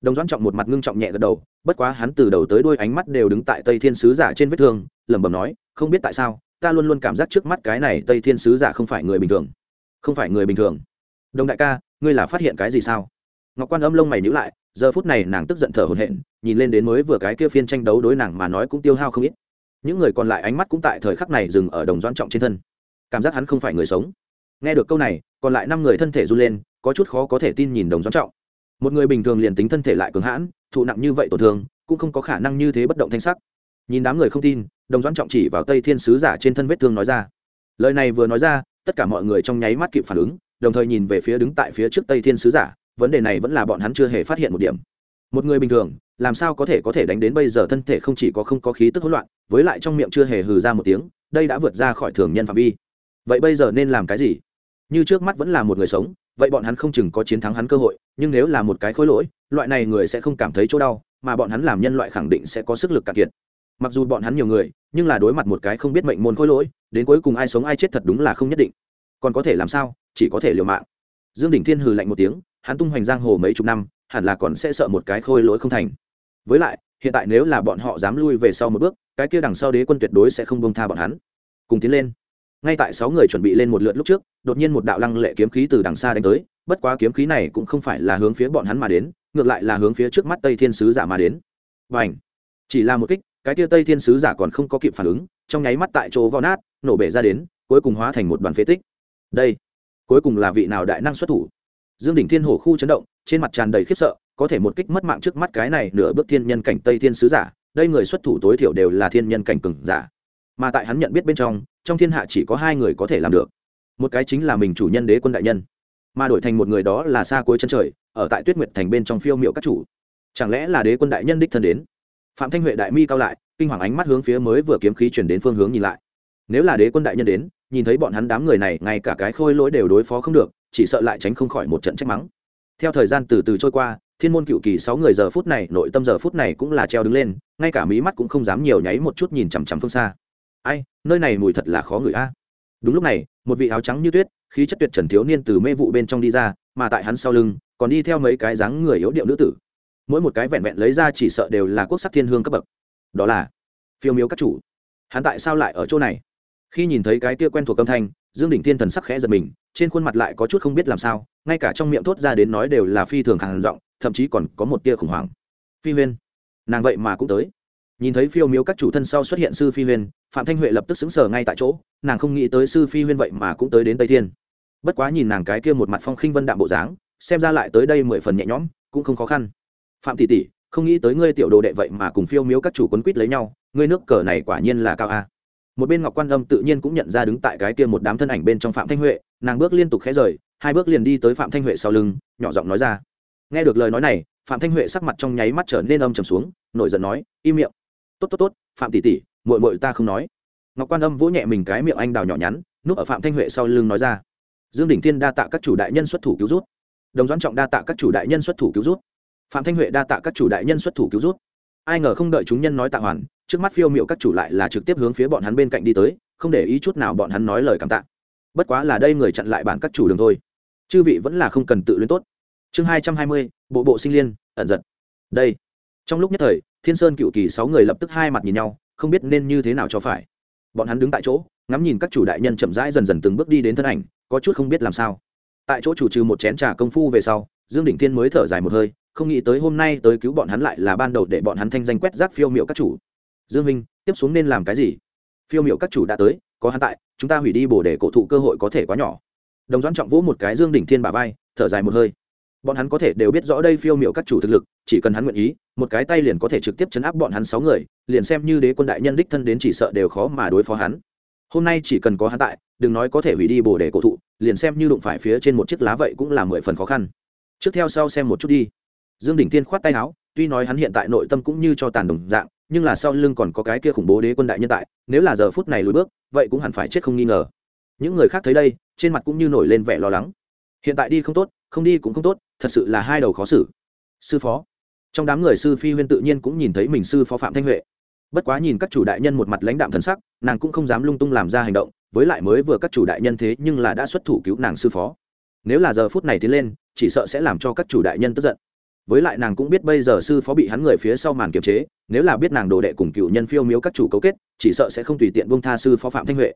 Đồng doãn trọng một mặt ngưng trọng nhẹ gật đầu, bất quá hắn từ đầu tới đuôi ánh mắt đều đứng tại tây thiên sứ giả trên vết thương, lẩm bẩm nói, không biết tại sao, ta luôn luôn cảm giác trước mắt cái này tây thiên sứ giả không phải người bình thường. Không phải người bình thường. Đồng đại ca, ngươi là phát hiện cái gì sao? Ngọc quan âm lông mày nhữ lại, giờ phút này nàng tức giận thở hổn hển, nhìn lên đến mới vừa cái kia phiên tranh đấu đối nàng mà nói cũng tiêu hao không ít. Những người còn lại ánh mắt cũng tại thời khắc này dừng ở đồng doãn trọng trên thân. Cảm giác hắn không phải người sống nghe được câu này, còn lại năm người thân thể run lên, có chút khó có thể tin nhìn đồng doãn trọng. Một người bình thường liền tính thân thể lại cường hãn, thụ nặng như vậy tổn thương, cũng không có khả năng như thế bất động thanh sắc. Nhìn đám người không tin, đồng doãn trọng chỉ vào tây thiên sứ giả trên thân vết thương nói ra. Lời này vừa nói ra, tất cả mọi người trong nháy mắt kịp phản ứng, đồng thời nhìn về phía đứng tại phía trước tây thiên sứ giả, vấn đề này vẫn là bọn hắn chưa hề phát hiện một điểm. Một người bình thường, làm sao có thể có thể đánh đến bây giờ thân thể không chỉ có không có khí tức hỗn loạn, với lại trong miệng chưa hề hừ ra một tiếng, đây đã vượt ra khỏi thường nhân phạm vi. Vậy bây giờ nên làm cái gì? Như trước mắt vẫn là một người sống, vậy bọn hắn không chừng có chiến thắng hắn cơ hội, nhưng nếu là một cái khối lỗi, loại này người sẽ không cảm thấy chỗ đau, mà bọn hắn làm nhân loại khẳng định sẽ có sức lực cạn kiệt. Mặc dù bọn hắn nhiều người, nhưng là đối mặt một cái không biết mệnh môn khối lỗi, đến cuối cùng ai sống ai chết thật đúng là không nhất định. Còn có thể làm sao, chỉ có thể liều mạng. Dương đỉnh thiên hừ lạnh một tiếng, hắn tung hoành giang hồ mấy chục năm, hẳn là còn sẽ sợ một cái khôi lỗi không thành. Với lại, hiện tại nếu là bọn họ dám lui về sau một bước, cái kia đằng sau đế quân tuyệt đối sẽ không bông tha bọn hắn. Cùng tiến lên ngay tại sáu người chuẩn bị lên một lượt lúc trước, đột nhiên một đạo lăng lệ kiếm khí từ đằng xa đánh tới, bất quá kiếm khí này cũng không phải là hướng phía bọn hắn mà đến, ngược lại là hướng phía trước mắt tây thiên sứ giả mà đến. Và ảnh chỉ là một kích, cái tia tây thiên sứ giả còn không có kịp phản ứng, trong nháy mắt tại chỗ vo nát, nổ bể ra đến, cuối cùng hóa thành một đoàn phế tích. Đây, cuối cùng là vị nào đại năng xuất thủ? Dương đỉnh thiên hổ khu chấn động, trên mặt tràn đầy khiếp sợ, có thể một kích mất mạng trước mắt cái này nửa bước thiên nhân cảnh tây thiên sứ giả, đây người xuất thủ tối thiểu đều là thiên nhân cảnh cừng giả. Mà tại hắn nhận biết bên trong trong thiên hạ chỉ có hai người có thể làm được. Một cái chính là mình chủ nhân đế quân đại nhân, mà đổi thành một người đó là xa cuối chân trời, ở tại tuyết nguyệt thành bên trong phiêu miệu các chủ. Chẳng lẽ là đế quân đại nhân đích thân đến? Phạm thanh huệ đại mi cao lại, kinh hoàng ánh mắt hướng phía mới vừa kiếm khí chuyển đến phương hướng nhìn lại. Nếu là đế quân đại nhân đến, nhìn thấy bọn hắn đám người này, ngay cả cái khôi lỗi đều đối phó không được, chỉ sợ lại tránh không khỏi một trận trách mắng. Theo thời gian từ từ trôi qua, thiên môn cựu kỳ sáu người giờ phút này, nội tâm giờ phút này cũng là treo đứng lên, ngay cả mí mắt cũng không dám nhiều nháy một chút nhìn chằm chằm phương xa ai, nơi này mùi thật là khó ngửi a. Đúng lúc này, một vị áo trắng như tuyết, khí chất tuyệt trần thiếu niên từ mê vụ bên trong đi ra, mà tại hắn sau lưng, còn đi theo mấy cái dáng người yếu điệu nữ tử. Mỗi một cái vẹn vẹn lấy ra chỉ sợ đều là quốc sắc thiên hương cấp bậc. Đó là phiêu miếu các chủ. Hắn tại sao lại ở chỗ này? Khi nhìn thấy cái kia quen thuộc âm thanh, dương đỉnh thiên thần sắc khẽ giật mình, trên khuôn mặt lại có chút không biết làm sao, ngay cả trong miệng thốt ra đến nói đều là phi thường hàn giọng, thậm chí còn có một tia khủng hoảng. Phi huyên, nàng vậy mà cũng tới. Nhìn thấy phiêu miếu các chủ thân sau xuất hiện sư phi huyên phạm thanh huệ lập tức xứng sở ngay tại chỗ, nàng không nghĩ tới sư phi huyên vậy mà cũng tới đến tây thiên. Bất quá nhìn nàng cái kia một mặt phong khinh vân đạm bộ dáng, xem ra lại tới đây mười phần nhẹ nhõm, cũng không khó khăn. Phạm tỷ tỷ, không nghĩ tới ngươi tiểu đồ đệ vậy mà cùng phiêu miếu các chủ quấn quýt lấy nhau, ngươi nước cờ này quả nhiên là cao a. Một bên ngọc quan âm tự nhiên cũng nhận ra đứng tại cái kia một đám thân ảnh bên trong phạm thanh huệ, nàng bước liên tục khẽ rời, hai bước liền đi tới phạm thanh huệ sau lưng, nhỏ giọng nói ra. Nghe được lời nói này, phạm thanh huệ sắc mặt trong nháy mắt trở nên âm trầm xuống, nổi giận nói, im miệng. Tốt tốt tốt, phạm tỷ tỷ muội muội ta không nói. Ngọc quan âm vỗ nhẹ mình cái miệng anh đào nhỏ nhắn, núp ở phạm thanh huệ sau lưng nói ra. Dương đỉnh thiên đa tạ các chủ đại nhân xuất thủ cứu rút đồng doãn trọng đa tạ các chủ đại nhân xuất thủ cứu rút phạm thanh huệ đa tạ các chủ đại nhân xuất thủ cứu rút ai ngờ không đợi chúng nhân nói tạ hoàn, trước mắt phiêu m i ệ u các chủ lại là trực tiếp hướng phía bọn hắn bên cạnh đi tới, không để ý chút nào bọn hắn nói lời cảm tạ. Bất quá là đây người chặn lại bản các chủ đường thôi. Chư vị vẫn là không cần tự luyến tốt. Chương hai trăm hai mươi, bộ bộ sinh liên, ẩn giật. Đây. Trong lúc nhất thời, thiên sơn cựu kỳ sáu người lập tức hai mặt nhìn nhau không biết nên như thế nào cho phải. Bọn hắn đứng tại chỗ, ngắm nhìn các chủ đại nhân chậm rãi dần dần từng bước đi đến thân ảnh, có chút không biết làm sao. Tại chỗ chủ trừ một chén trà công phu về sau, dương đỉnh thiên mới thở dài một hơi, không nghĩ tới hôm nay tới cứu bọn hắn lại là ban đầu để bọn hắn thanh danh quét rác phiêu miệu các chủ. Dương minh, tiếp xuống nên làm cái gì? Phiêu miệu các chủ đã tới, có hắn tại, chúng ta hủy đi bổ để cổ thụ cơ hội có thể quá nhỏ. Đồng doãn trọng vỗ một cái dương đỉnh thiên bà vai, thở dài một hơi bọn hắn có thể đều biết rõ đây phiêu miệu các chủ thực lực, chỉ cần hắn nguyện ý, một cái tay liền có thể trực tiếp chấn áp bọn hắn sáu người, liền xem như đế quân đại nhân đích thân đến chỉ sợ đều khó mà đối phó hắn. Hôm nay chỉ cần có hắn tại, đừng nói có thể hủy đi bồ đề cổ thụ, liền xem như đụng phải phía trên một chiếc lá vậy cũng là mười phần khó khăn. Trước theo sau xem một chút đi. Dương đỉnh tiên khoát tay áo, tuy nói hắn hiện tại nội tâm cũng như cho tàn đồng dạng, nhưng là sau lưng còn có cái kia khủng bố đế quân đại nhân tại, nếu là giờ phút này lùi bước, vậy cũng hẳn phải chết không nghi ngờ. Những người khác thấy đây, trên mặt cũng như nổi lên vẻ lo lắng. Hiện tại đi không tốt không đi cũng không tốt, thật sự là hai đầu khó xử. Sư phó. Trong đám người sư phi huyên tự nhiên cũng nhìn thấy mình sư phó phạm thanh huệ. Bất quá nhìn các chủ đại nhân một mặt lãnh đạm thần sắc, nàng cũng không dám lung tung làm ra hành động, với lại mới vừa các chủ đại nhân thế nhưng là đã xuất thủ cứu nàng sư phó. Nếu là giờ phút này tiến lên, chỉ sợ sẽ làm cho các chủ đại nhân tức giận. Với lại nàng cũng biết bây giờ sư phó bị hắn người phía sau màn kiềm chế, nếu là biết nàng đồ đệ cùng cựu nhân phiêu miếu các chủ cấu kết, chỉ sợ sẽ không tùy tiện bông tha sư phó phạm thanh huệ.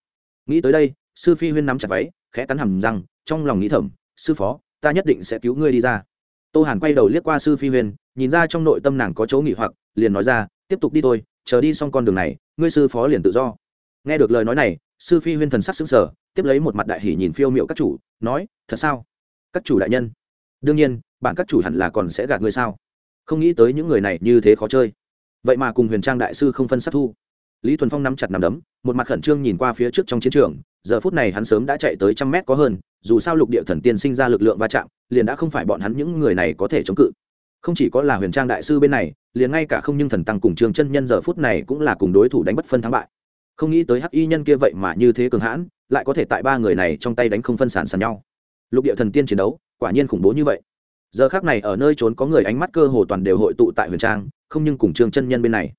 Nghĩ tới đây, sư phi huyên nắm chặt váy, khẽ cắn hầm răng, trong lòng nghĩ thầm, sư phó ta nhất định sẽ cứu ngươi đi ra. Tô hàn quay đầu liếc qua sư phi huyền, nhìn ra trong nội tâm nàng có chỗ nghỉ hoặc liền nói ra tiếp tục đi thôi chờ đi xong con đường này ngươi sư phó liền tự do. Nghe được lời nói này sư phi huyên thần sắc xứng sở tiếp lấy một mặt đại hỷ nhìn phiêu m i ệ u các chủ nói thật sao? Các chủ đại nhân. Đương nhiên bạn các chủ hẳn là còn sẽ gạt ngươi sao? Không nghĩ tới những người này như thế khó chơi. Vậy mà cùng huyền trang đại sư không phân sắc thu lý thuần phong nắm chặt nằm đấm, một mặt khẩn trương nhìn qua phía trước trong chiến trường, giờ phút này hắn sớm đã chạy tới trăm mét có hơn, dù sao lục địa thần tiên sinh ra lực lượng va chạm, liền đã không phải bọn hắn những người này có thể chống cự. Không chỉ có là huyền trang đại sư bên này, liền ngay cả không nhưng thần tăng cùng trường chân nhân giờ phút này cũng là cùng đối thủ đánh bất phân thắng bại. Không nghĩ tới hắc y nhân kia vậy mà như thế cường hãn, lại có thể tại ba người này trong tay đánh không phân sản sàn nhau. Lục địa thần tiên chiến đấu, quả nhiên khủng bố như vậy. Giờ khác này ở nơi trốn có người ánh mắt cơ hồ toàn đều hội tụ tại huyền trang, không nhưng cùng trường chân nhân bên này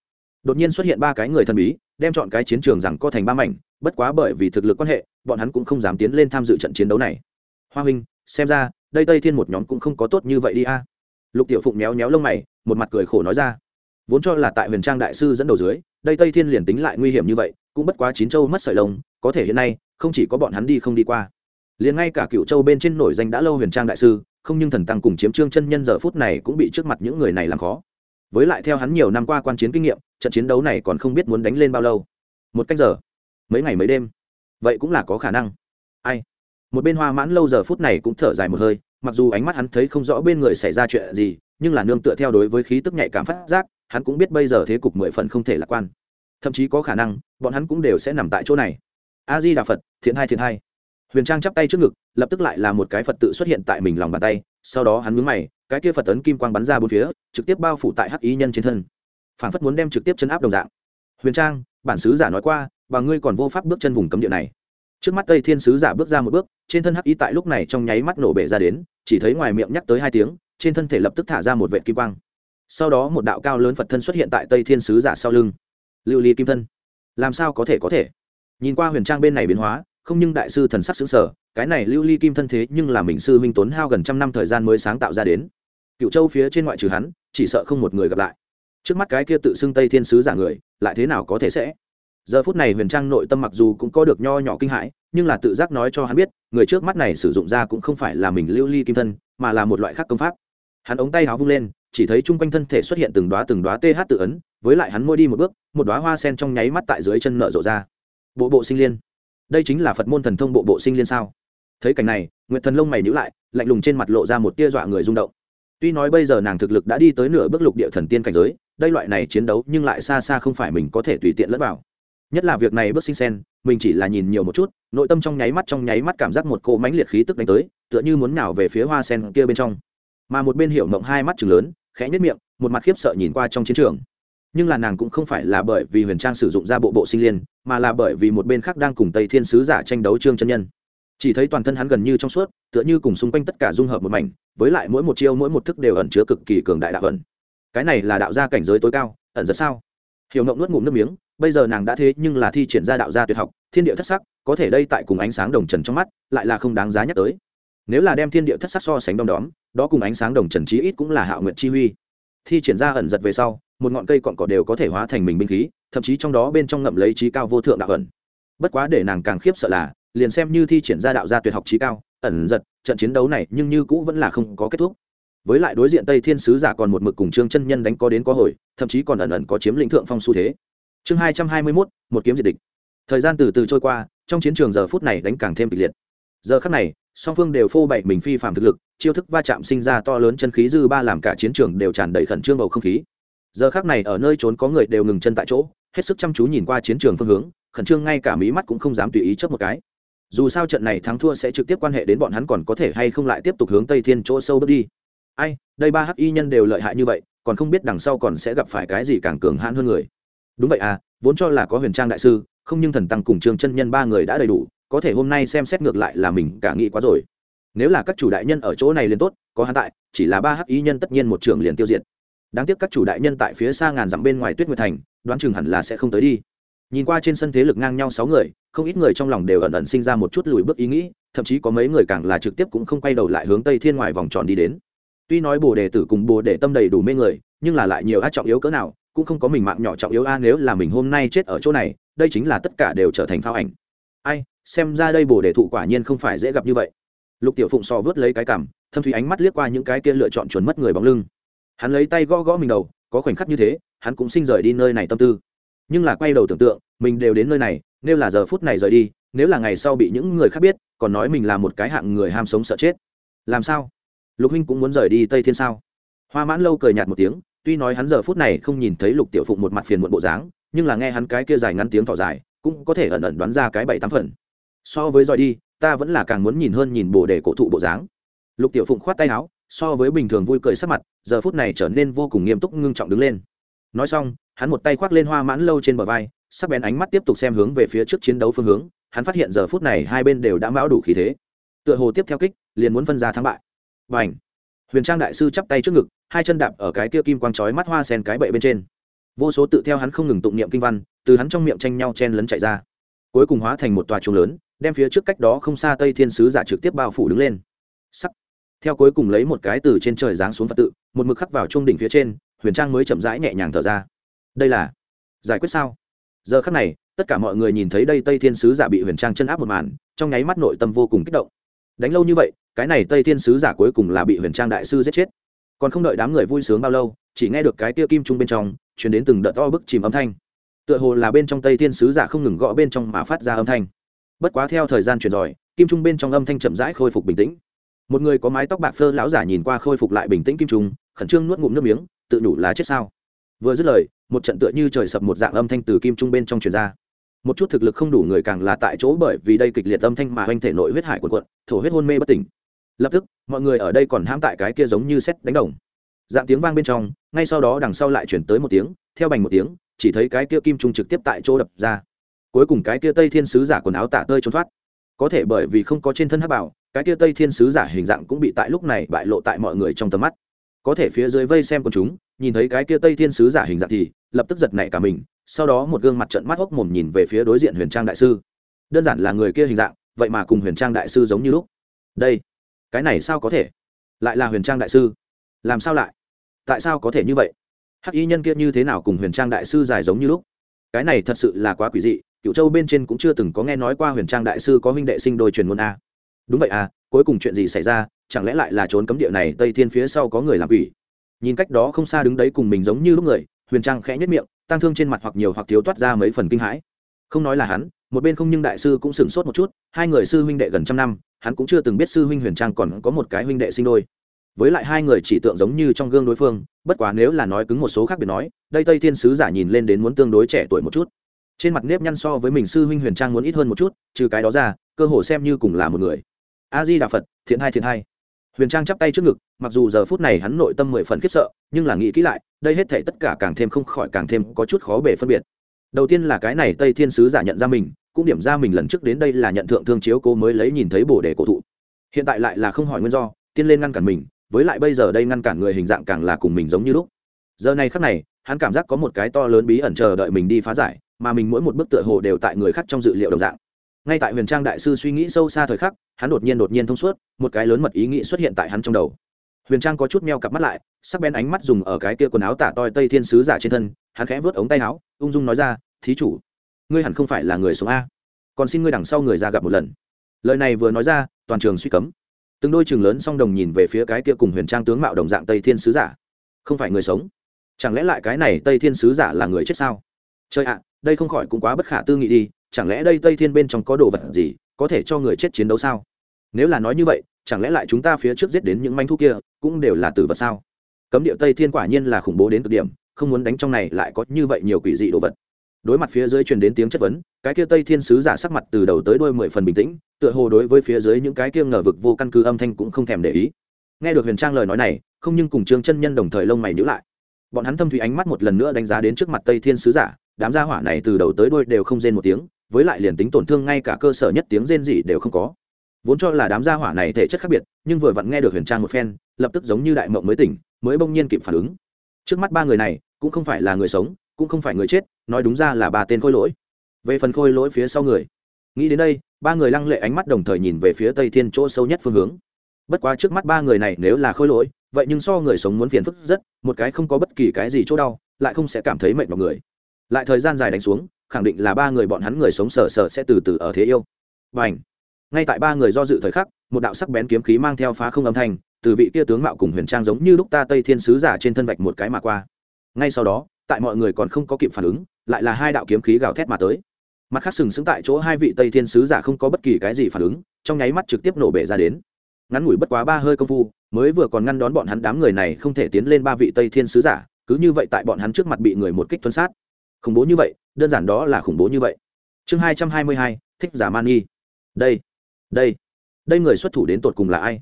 đột nhiên xuất hiện ba cái người thần bí, đem chọn cái chiến trường rằng co thành ba mảnh, bất quá bởi vì thực lực quan hệ, bọn hắn cũng không dám tiến lên tham dự trận chiến đấu này. Hoa huynh, xem ra, đây tây thiên một nhóm cũng không có tốt như vậy đi a. Lục tiểu phụng méo méo lông mày, một mặt cười khổ nói ra. Vốn cho là tại huyền trang đại sư dẫn đầu dưới, đây tây thiên liền tính lại nguy hiểm như vậy, cũng bất quá chín châu mất sợi lông, có thể hiện nay, không chỉ có bọn hắn đi không đi qua. Liền ngay cả cựu châu bên trên nổi danh đã lâu huyền trang đại sư, không nhưng thần tăng cùng chiếm trương chân nhân giờ phút này cũng bị trước mặt những người này làm khó. Với lại theo hắn nhiều năm qua quan chiến kinh nghiệm trận chiến đấu này còn không biết muốn đánh lên bao lâu. Một cách giờ, mấy ngày mấy đêm. Vậy cũng là có khả năng. Ai? Một bên hoa mãn lâu giờ phút này cũng thở dài một hơi, mặc dù ánh mắt hắn thấy không rõ bên người xảy ra chuyện gì, nhưng là nương tựa theo đối với khí tức nhạy cảm phát giác, hắn cũng biết bây giờ thế cục mười phần không thể lạc quan. Thậm chí có khả năng, bọn hắn cũng đều sẽ nằm tại chỗ này. A di đà phật, thiện hai thiện hai. Huyền trang chắp tay trước ngực, lập tức lại là một cái phật tự xuất hiện tại mình lòng bàn tay, sau đó hắn mướn mày, cái kia phật tấn kim quang bắn ra bốn phía, trực tiếp bao phủ tại hắc ý nhân trên thân phản phất muốn đem trực tiếp chấn áp đồng dạng. Huyền trang, bản sứ giả nói qua, và ngươi còn vô pháp bước chân vùng cấm địa này. Trước mắt tây thiên sứ giả bước ra một bước, trên thân hắc ý tại lúc này trong nháy mắt nổ bể ra đến, chỉ thấy ngoài miệng nhắc tới hai tiếng, trên thân thể lập tức thả ra một vệ kim quang. Sau đó một đạo cao lớn phật thân xuất hiện tại tây thiên sứ giả sau lưng. Lưu ly kim thân, làm sao có thể có thể? Nhìn qua huyền trang bên này biến hóa, không nhưng đại sư thần sắc xứng sở cái này lưu ly kim thân thế nhưng là mình sư minh tốn hao gần trăm năm thời gian mới sáng tạo ra đến. Cựu châu phía trên ngoại trừ hắn, chỉ sợ không một người gặp lại trước mắt cái kia tự xưng tây thiên sứ giả người, lại thế nào có thể sẽ? Giờ phút này huyền trang nội tâm mặc dù cũng có được nho nhỏ kinh hãi, nhưng là tự giác nói cho hắn biết, người trước mắt này sử dụng ra cũng không phải là mình lưu ly kim thân, mà là một loại khác công pháp. Hắn ống tay háo vung lên, chỉ thấy chung quanh thân thể xuất hiện từng đoá từng đoá th tự ấn, với lại hắn môi đi một bước, một đoá hoa sen trong nháy mắt tại dưới chân nợ rộ ra. Bộ bộ sinh liên. Đây chính là phật môn thần thông bộ bộ sinh liên sao? Thấy cảnh này, nguyệt thần lông mày nhữ lại, lạnh lùng trên mặt lộ ra một tia dọa người rung động. Tuy nói bây giờ nàng thực lực đã đi tới nửa bước lục địa thần tiên cảnh giới đây loại này chiến đấu nhưng lại xa xa không phải mình có thể tùy tiện lẫn vào. Nhất là việc này bước sinh sen, mình chỉ là nhìn nhiều một chút, nội tâm trong nháy mắt trong nháy mắt cảm giác một cỗ mánh liệt khí tức đánh tới, tựa như muốn nào về phía hoa sen kia bên trong. Mà một bên hiểu mộng hai mắt chừng lớn, khẽ nhất miệng, một mặt khiếp sợ nhìn qua trong chiến trường. Nhưng là nàng cũng không phải là bởi vì huyền trang sử dụng ra bộ bộ sinh liên, mà là bởi vì một bên khác đang cùng tây thiên sứ giả tranh đấu trương chân nhân. Chỉ thấy toàn thân hắn gần như trong suốt, tựa như cùng xung quanh tất cả dung hợp một mảnh, với lại mỗi một chiêu mỗi một thức đều ẩn chứa cực kỳ cường đại đạo ẩn cái này là đạo gia cảnh giới tối cao, ẩn giật sao? Hiểu ngộng nuốt ngụm nước miếng, bây giờ nàng đã thế nhưng là thi triển ra đạo gia tuyệt học, thiên địa thất sắc, có thể đây tại cùng ánh sáng đồng trần trong mắt, lại là không đáng giá nhắc tới. Nếu là đem thiên địa thất sắc so sánh đom đóm, đó cùng ánh sáng đồng trần chí ít cũng là hạo nguyện chi huy. Thi triển ra ẩn giật về sau, một ngọn cây cọn cỏ đều có thể hóa thành mình binh khí, thậm chí trong đó bên trong ngậm lấy trí cao vô thượng đạo ẩn. Bất quá để nàng càng khiếp sợ là, liền xem như thi triển ra đạo gia tuyệt học trí cao, ẩn giật, trận chiến đấu này nhưng như cũ vẫn là không có kết thúc với lại đối diện tây thiên sứ giả còn một mực cùng trương chân nhân đánh có đến có hồi, thậm chí còn ẩn ẩn có chiếm lĩnh thượng phong xu thế. Chương hai trăm hai mươi mốt, một kiếm diệt địch. Thời gian từ từ trôi qua, trong chiến trường giờ phút này đánh càng thêm kịch liệt. Giờ khắc này, song phương đều phô bày mình phi phạm thực lực, chiêu thức va chạm sinh ra to lớn chân khí dư ba làm cả chiến trường đều tràn đầy khẩn trương bầu không khí. Giờ khắc này ở nơi trốn có người đều ngừng chân tại chỗ, hết sức chăm chú nhìn qua chiến trường phương hướng, khẩn trương ngay cả mí mắt cũng không dám tùy ý chấp một cái. Dù sao trận này thắng thua sẽ trực tiếp quan hệ đến bọn hắn còn có thể hay không lại tiếp tục hướng tây thiên chỗ sâu bước đi ai, đây ba hắc y nhân đều lợi hại như vậy, còn không biết đằng sau còn sẽ gặp phải cái gì càng cường hãn hơn người. Đúng vậy à vốn cho là có huyền trang đại sư, không nhưng thần tăng cùng trương chân nhân ba người đã đầy đủ, có thể hôm nay xem xét ngược lại là mình cả nghĩ quá rồi. Nếu là các chủ đại nhân ở chỗ này liền tốt, có hắn tại, chỉ là ba hắc y nhân tất nhiên một trường liền tiêu diệt. Đáng tiếc các chủ đại nhân tại phía xa ngàn dặm bên ngoài tuyết nguyệt thành, đoán chừng hẳn là sẽ không tới đi. Nhìn qua trên sân thế lực ngang nhau sáu người, không ít người trong lòng đều ẩn ẩn sinh ra một chút lùi bước ý nghĩ, thậm chí có mấy người càng là trực tiếp cũng không quay đầu lại hướng tây thiên ngoài vòng tròn đi đến tuy nói bồ đề tử cùng bồ đề tâm đầy đủ mê người, nhưng là lại nhiều a trọng yếu cỡ nào, cũng không có mình mạng nhỏ trọng yếu a, nếu là mình hôm nay chết ở chỗ này, đây chính là tất cả đều trở thành phao ảnh. Ai, xem ra đây bồ đề thụ quả nhiên không phải dễ gặp như vậy. Lục tiểu phụng so vớt lấy cái cảm thâm thủy ánh mắt liếc qua những cái kia lựa chọn chuẩn mất người bóng lưng. Hắn lấy tay gõ gõ mình đầu, có khoảnh khắc như thế, hắn cũng sinh rời đi nơi này tâm tư. Nhưng là quay đầu tưởng tượng, mình đều đến nơi này, nếu là giờ phút này rời đi, nếu là ngày sau bị những người khác biết, còn nói mình là một cái hạng người ham sống sợ chết. Làm sao? Lục huynh cũng muốn rời đi tây thiên sao? Hoa mãn lâu cười nhạt một tiếng, tuy nói hắn giờ phút này không nhìn thấy lục tiểu phụng một mặt phiền muộn bộ dáng, nhưng là nghe hắn cái kia dài ngắn tiếng thỏ dài, cũng có thể ẩn ẩn đoán ra cái bảy tám phần. So với rời đi, ta vẫn là càng muốn nhìn hơn nhìn bồ đề cổ thụ bộ dáng. Lục tiểu phụng khoát tay áo, so với bình thường vui cười sắc mặt, giờ phút này trở nên vô cùng nghiêm túc ngưng trọng đứng lên. Nói xong, hắn một tay khoác lên hoa mãn lâu trên bờ vai, sắc bén ánh mắt tiếp tục xem hướng về phía trước chiến đấu phương hướng, hắn phát hiện giờ phút này hai bên đều đã mão đủ khí thế. Tựa hồ tiếp theo kích, liền muốn phân ra thắng bại và ảnh. Huyền trang đại sư chắp tay trước ngực, hai chân đạp ở cái kia kim quang chói mắt hoa sen cái bậy bên trên. Vô số tự theo hắn không ngừng tụng niệm kinh văn, từ hắn trong miệng tranh nhau chen lấn chạy ra. Cuối cùng hóa thành một tòa chuồng lớn, đem phía trước cách đó không xa tây thiên sứ giả trực tiếp bao phủ đứng lên. Sắc. Theo cuối cùng lấy một cái từ trên trời giáng xuống phật tự, một mực khắc vào trung đỉnh phía trên, huyền trang mới chậm rãi nhẹ nhàng thở ra. Đây là giải quyết sao? Giờ khắc này, tất cả mọi người nhìn thấy đây tây thiên sứ giả bị huyền trang chân áp một màn, trong nháy mắt nội tâm vô cùng kích động. Đánh lâu như vậy cái này tây thiên sứ giả cuối cùng là bị huyền trang đại sư giết chết. Còn không đợi đám người vui sướng bao lâu, chỉ nghe được cái tia kim trung bên trong chuyển đến từng đợt to bức chìm âm thanh. Tựa hồ là bên trong tây thiên sứ giả không ngừng gõ bên trong mà phát ra âm thanh. Bất quá theo thời gian chuyển rời kim trung bên trong âm thanh chậm rãi khôi phục bình tĩnh. Một người có mái tóc bạc phơ lão giả nhìn qua khôi phục lại bình tĩnh kim trung, khẩn trương nuốt ngụm nước miếng, tự đủ là chết sao? Vừa dứt lời, một trận tựa như trời sập một dạng âm thanh từ kim trung bên trong truyền ra. Một chút thực lực không đủ người càng là tại chỗ bởi vì đây kịch liệt âm thanh mà hoành thể nội huyết hải quần quận thổ huyết hôn mê bất tỉnh lập tức, mọi người ở đây còn hãm tại cái kia giống như xét đánh đồng. Dạng tiếng vang bên trong, ngay sau đó đằng sau lại chuyển tới một tiếng, theo bành một tiếng, chỉ thấy cái kia kim trung trực tiếp tại chỗ đập ra. Cuối cùng cái kia tây thiên sứ giả quần áo tả tơi trốn thoát. Có thể bởi vì không có trên thân hắc bảo, cái kia tây thiên sứ giả hình dạng cũng bị tại lúc này bại lộ tại mọi người trong tầm mắt. Có thể phía dưới vây xem quần chúng, nhìn thấy cái kia tây thiên sứ giả hình dạng thì lập tức giật nảy cả mình, sau đó một gương mặt trận mắt hốc mồm nhìn về phía đối diện huyền trang đại sư. Đơn giản là người kia hình dạng, vậy mà cùng huyền trang đại sư giống như lúc. Đây cái này sao có thể? Lại là huyền trang đại sư. Làm sao lại? Tại sao có thể như vậy? Hắc y nhân kia như thế nào cùng huyền trang đại sư dài giống như lúc? Cái này thật sự là quá quỷ dị cựu châu bên trên cũng chưa từng có nghe nói qua huyền trang đại sư có huynh đệ sinh đôi truyền môn a. Đúng vậy à cuối cùng chuyện gì xảy ra, chẳng lẽ lại là trốn cấm địa này, tây thiên phía sau có người làm quỷ? Nhìn cách đó không xa đứng đấy cùng mình giống như lúc người, huyền trang khẽ nhất miệng tăng thương trên mặt hoặc nhiều hoặc thiếu toát ra mấy phần kinh hãi. Không nói là hắn, một bên không nhưng đại sư cũng sửng sốt một chút, hai người sư huynh đệ gần trăm năm hắn cũng chưa từng biết sư huynh huyền trang còn có một cái huynh đệ sinh đôi. Với lại hai người chỉ tượng giống như trong gương đối phương, bất quá nếu là nói cứng một số khác biệt nói, đây tây thiên sứ giả nhìn lên đến muốn tương đối trẻ tuổi một chút. Trên mặt nếp nhăn so với mình sư huynh huyền trang muốn ít hơn một chút, trừ cái đó ra, cơ hồ xem như cùng là một người. A di đà phật, thiện hai thiện hai huyền trang chắp tay trước ngực, mặc dù giờ phút này hắn nội tâm mười phần khiếp sợ, nhưng là nghĩ kỹ lại, đây hết thể tất cả càng thêm không khỏi càng thêm có chút khó bể phân biệt. Đầu tiên là cái này tây thiên sứ giả nhận ra mình cũng điểm ra mình lần trước đến đây là nhận thượng thương chiếu cô mới lấy nhìn thấy bồ đề cổ thụ. Hiện tại lại là không hỏi nguyên do, tiên lên ngăn cản mình, với lại bây giờ đây ngăn cản người hình dạng càng là cùng mình giống như lúc. Giờ này khắc này, hắn cảm giác có một cái to lớn bí ẩn chờ đợi mình đi phá giải, mà mình mỗi một bước tựa hồ đều tại người khác trong dự liệu đồng dạng. Ngay tại huyền trang đại sư suy nghĩ sâu xa thời khắc, hắn đột nhiên đột nhiên thông suốt, một cái lớn mật ý nghĩ xuất hiện tại hắn trong đầu. Huyền trang có chút meo cặp mắt lại, sắc bén ánh mắt dùng ở cái kia quần áo tả toi tây thiên sứ giả trên thân, hắn khẽ vớt ống tay áo, ung dung nói ra, thí chủ ngươi hẳn không phải là người sống a. Còn xin ngươi đằng sau người ra gặp một lần. Lời này vừa nói ra, toàn trường suy cấm. Từng đôi trường lớn song đồng nhìn về phía cái kia cùng huyền trang tướng mạo đồng dạng tây thiên sứ giả. Không phải người sống? Chẳng lẽ lại cái này tây thiên sứ giả là người chết sao? Chơi ạ, đây không khỏi cũng quá bất khả tư nghị đi, chẳng lẽ đây tây thiên bên trong có đồ vật gì có thể cho người chết chiến đấu sao? Nếu là nói như vậy, chẳng lẽ lại chúng ta phía trước giết đến những manh thu kia cũng đều là tử vật sao? Cấm địa tây thiên quả nhiên là khủng bố đến cực điểm, không muốn đánh trong này lại có như vậy nhiều quỷ dị đồ vật đối mặt phía dưới truyền đến tiếng chất vấn, cái kia tây thiên sứ giả sắc mặt từ đầu tới đuôi mười phần bình tĩnh, tựa hồ đối với phía dưới những cái kia ngờ vực vô căn cứ âm thanh cũng không thèm để ý. Nghe được huyền trang lời nói này, không nhưng cùng trương chân nhân đồng thời lông mày nhữ lại. Bọn hắn thâm thủy ánh mắt một lần nữa đánh giá đến trước mặt tây thiên sứ giả, đám gia hỏa này từ đầu tới đuôi đều không rên một tiếng, với lại liền tính tổn thương ngay cả cơ sở nhất tiếng rên gì đều không có. Vốn cho là đám gia hỏa này thể chất khác biệt, nhưng vừa vặn nghe được huyền trang một phen, lập tức giống như đại mộng mới tỉnh, mới bỗng nhiên kịp phản ứng. Trước mắt ba người này, cũng không phải là người sống cũng không phải người chết, nói đúng ra là ba tên khôi lỗi. Về phần khôi lỗi phía sau người, nghĩ đến đây, ba người lăng lệ ánh mắt đồng thời nhìn về phía tây thiên chỗ sâu nhất phương hướng. Bất quá trước mắt ba người này nếu là khôi lỗi, vậy nhưng so người sống muốn phiền phức rất, một cái không có bất kỳ cái gì chỗ đau, lại không sẽ cảm thấy mệt vào người. Lại thời gian dài đánh xuống, khẳng định là ba người bọn hắn người sống sờ sờ sẽ từ từ ở thế yêu. Và ảnh ngay tại ba người do dự thời khắc, một đạo sắc bén kiếm khí mang theo phá không âm thanh, từ vị kia tướng mạo cùng huyền trang giống như lúc ta tây thiên sứ giả trên thân vạch một cái mà qua. Ngay sau đó tại mọi người còn không có kịp phản ứng, lại là hai đạo kiếm khí gào thét mà tới. Mặt khác sừng sững tại chỗ hai vị tây thiên sứ giả không có bất kỳ cái gì phản ứng, trong nháy mắt trực tiếp nổ bể ra đến. Ngắn ngủi bất quá ba hơi công phu, mới vừa còn ngăn đón bọn hắn đám người này không thể tiến lên ba vị tây thiên sứ giả, cứ như vậy tại bọn hắn trước mặt bị người một kích tuân sát. Khủng bố như vậy, đơn giản đó là khủng bố như vậy. Chương hai trăm hai mươi hai, thích giả man nghi. Đây đây đây người xuất thủ đến tột cùng là ai?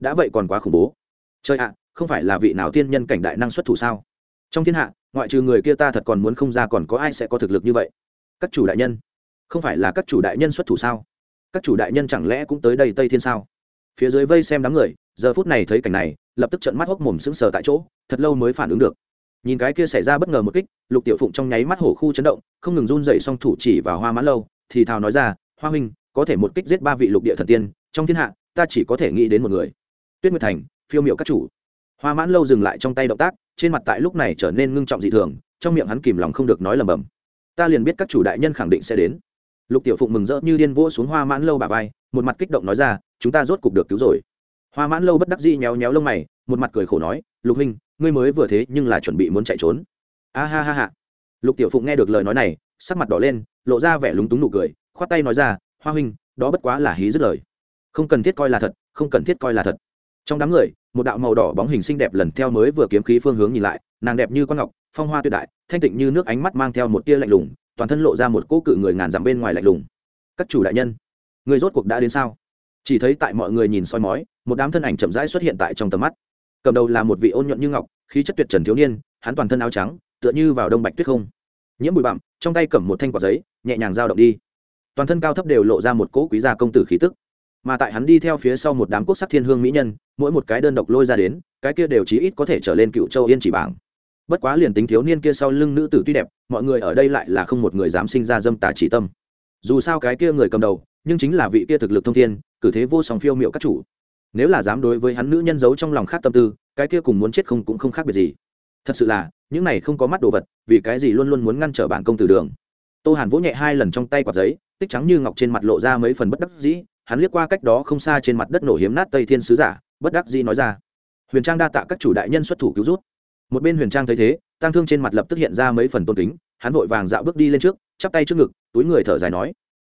Đã vậy còn quá khủng bố. Chơi ạ, không phải là vị nào tiên nhân cảnh đại năng xuất thủ sao? Trong thiên hạ, ngoại trừ người kia ta thật còn muốn không ra còn có ai sẽ có thực lực như vậy? Các chủ đại nhân, không phải là các chủ đại nhân xuất thủ sao? Các chủ đại nhân chẳng lẽ cũng tới đây tây thiên sao? Phía dưới vây xem đám người, giờ phút này thấy cảnh này, lập tức trận mắt hốc mồm sững sờ tại chỗ, thật lâu mới phản ứng được. Nhìn cái kia xảy ra bất ngờ một kích, lục tiểu phụng trong nháy mắt hổ khu chấn động, không ngừng run dậy song thủ chỉ vào hoa mãn lâu, thì thào nói ra, hoa huynh, có thể một kích giết ba vị lục địa thần tiên, trong thiên hạ, ta chỉ có thể nghĩ đến một người. Tuyết nguyệt thành, phiêu miệu các chủ. Hoa mãn lâu dừng lại trong tay động tác trên mặt tại lúc này trở nên ngưng trọng dị thường, trong miệng hắn kìm lòng không được nói lầm bầm. Ta liền biết các chủ đại nhân khẳng định sẽ đến. Lục tiểu phụng mừng rỡ như điên vỗ xuống hoa mãn lâu bà vai, một mặt kích động nói ra, chúng ta rốt cục được cứu rồi. Hoa mãn lâu bất đắc dĩ nhéo nhéo lông mày, một mặt cười khổ nói, lục huynh, ngươi mới vừa thế nhưng là chuẩn bị muốn chạy trốn. A ha ha ha. Lục tiểu phụng nghe được lời nói này, sắc mặt đỏ lên, lộ ra vẻ lúng túng nụ cười, khoát tay nói ra, hoa huynh, đó bất quá là hí dứt lời. Không cần thiết coi là thật, không cần thiết coi là thật trong đám người, một đạo màu đỏ bóng hình xinh đẹp lần theo mới vừa kiếm khí phương hướng nhìn lại, nàng đẹp như con ngọc, phong hoa tuyệt đại, thanh tịnh như nước ánh mắt mang theo một tia lạnh lùng, toàn thân lộ ra một cỗ cự người ngàn dặm bên ngoài lạnh lùng. Các chủ đại nhân, người rốt cuộc đã đến sao? Chỉ thấy tại mọi người nhìn soi mói, một đám thân ảnh chậm rãi xuất hiện tại trong tầm mắt. Cầm đầu là một vị ôn nhuận như ngọc, khí chất tuyệt trần thiếu niên, hắn toàn thân áo trắng, tựa như vào đông bạch tuyết không. Nhiễm bụi bặm, trong tay cầm một thanh quả giấy, nhẹ nhàng dao động đi. Toàn thân cao thấp đều lộ ra một cỗ quý gia công tử khí tức mà tại hắn đi theo phía sau một đám quốc sắc thiên hương mỹ nhân, mỗi một cái đơn độc lôi ra đến, cái kia đều chí ít có thể trở lên cựu châu yên chỉ bảng. Bất quá liền tính thiếu niên kia sau lưng nữ tử tuy đẹp, mọi người ở đây lại là không một người dám sinh ra dâm tà chỉ tâm. Dù sao cái kia người cầm đầu, nhưng chính là vị kia thực lực thông thiên, cử thế vô song phiêu miệu các chủ. Nếu là dám đối với hắn nữ nhân giấu trong lòng khác tâm tư, cái kia cùng muốn chết không cũng không khác biệt gì. Thật sự là, những này không có mắt đồ vật, vì cái gì luôn luôn muốn ngăn trở bản công tử đường. Tô hàn vỗ nhẹ hai lần trong tay quạt giấy, tích trắng như ngọc trên mặt lộ ra mấy phần bất đắc dĩ hắn liếc qua cách đó không xa trên mặt đất nổ hiếm nát tây thiên sứ giả, bất đắc dĩ nói ra, huyền trang đa tạ các chủ đại nhân xuất thủ cứu rút một bên huyền trang thấy thế tăng thương trên mặt lập tức hiện ra mấy phần tôn kính, hắn vội vàng dạo bước đi lên trước, chắp tay trước ngực, túi người thở dài nói,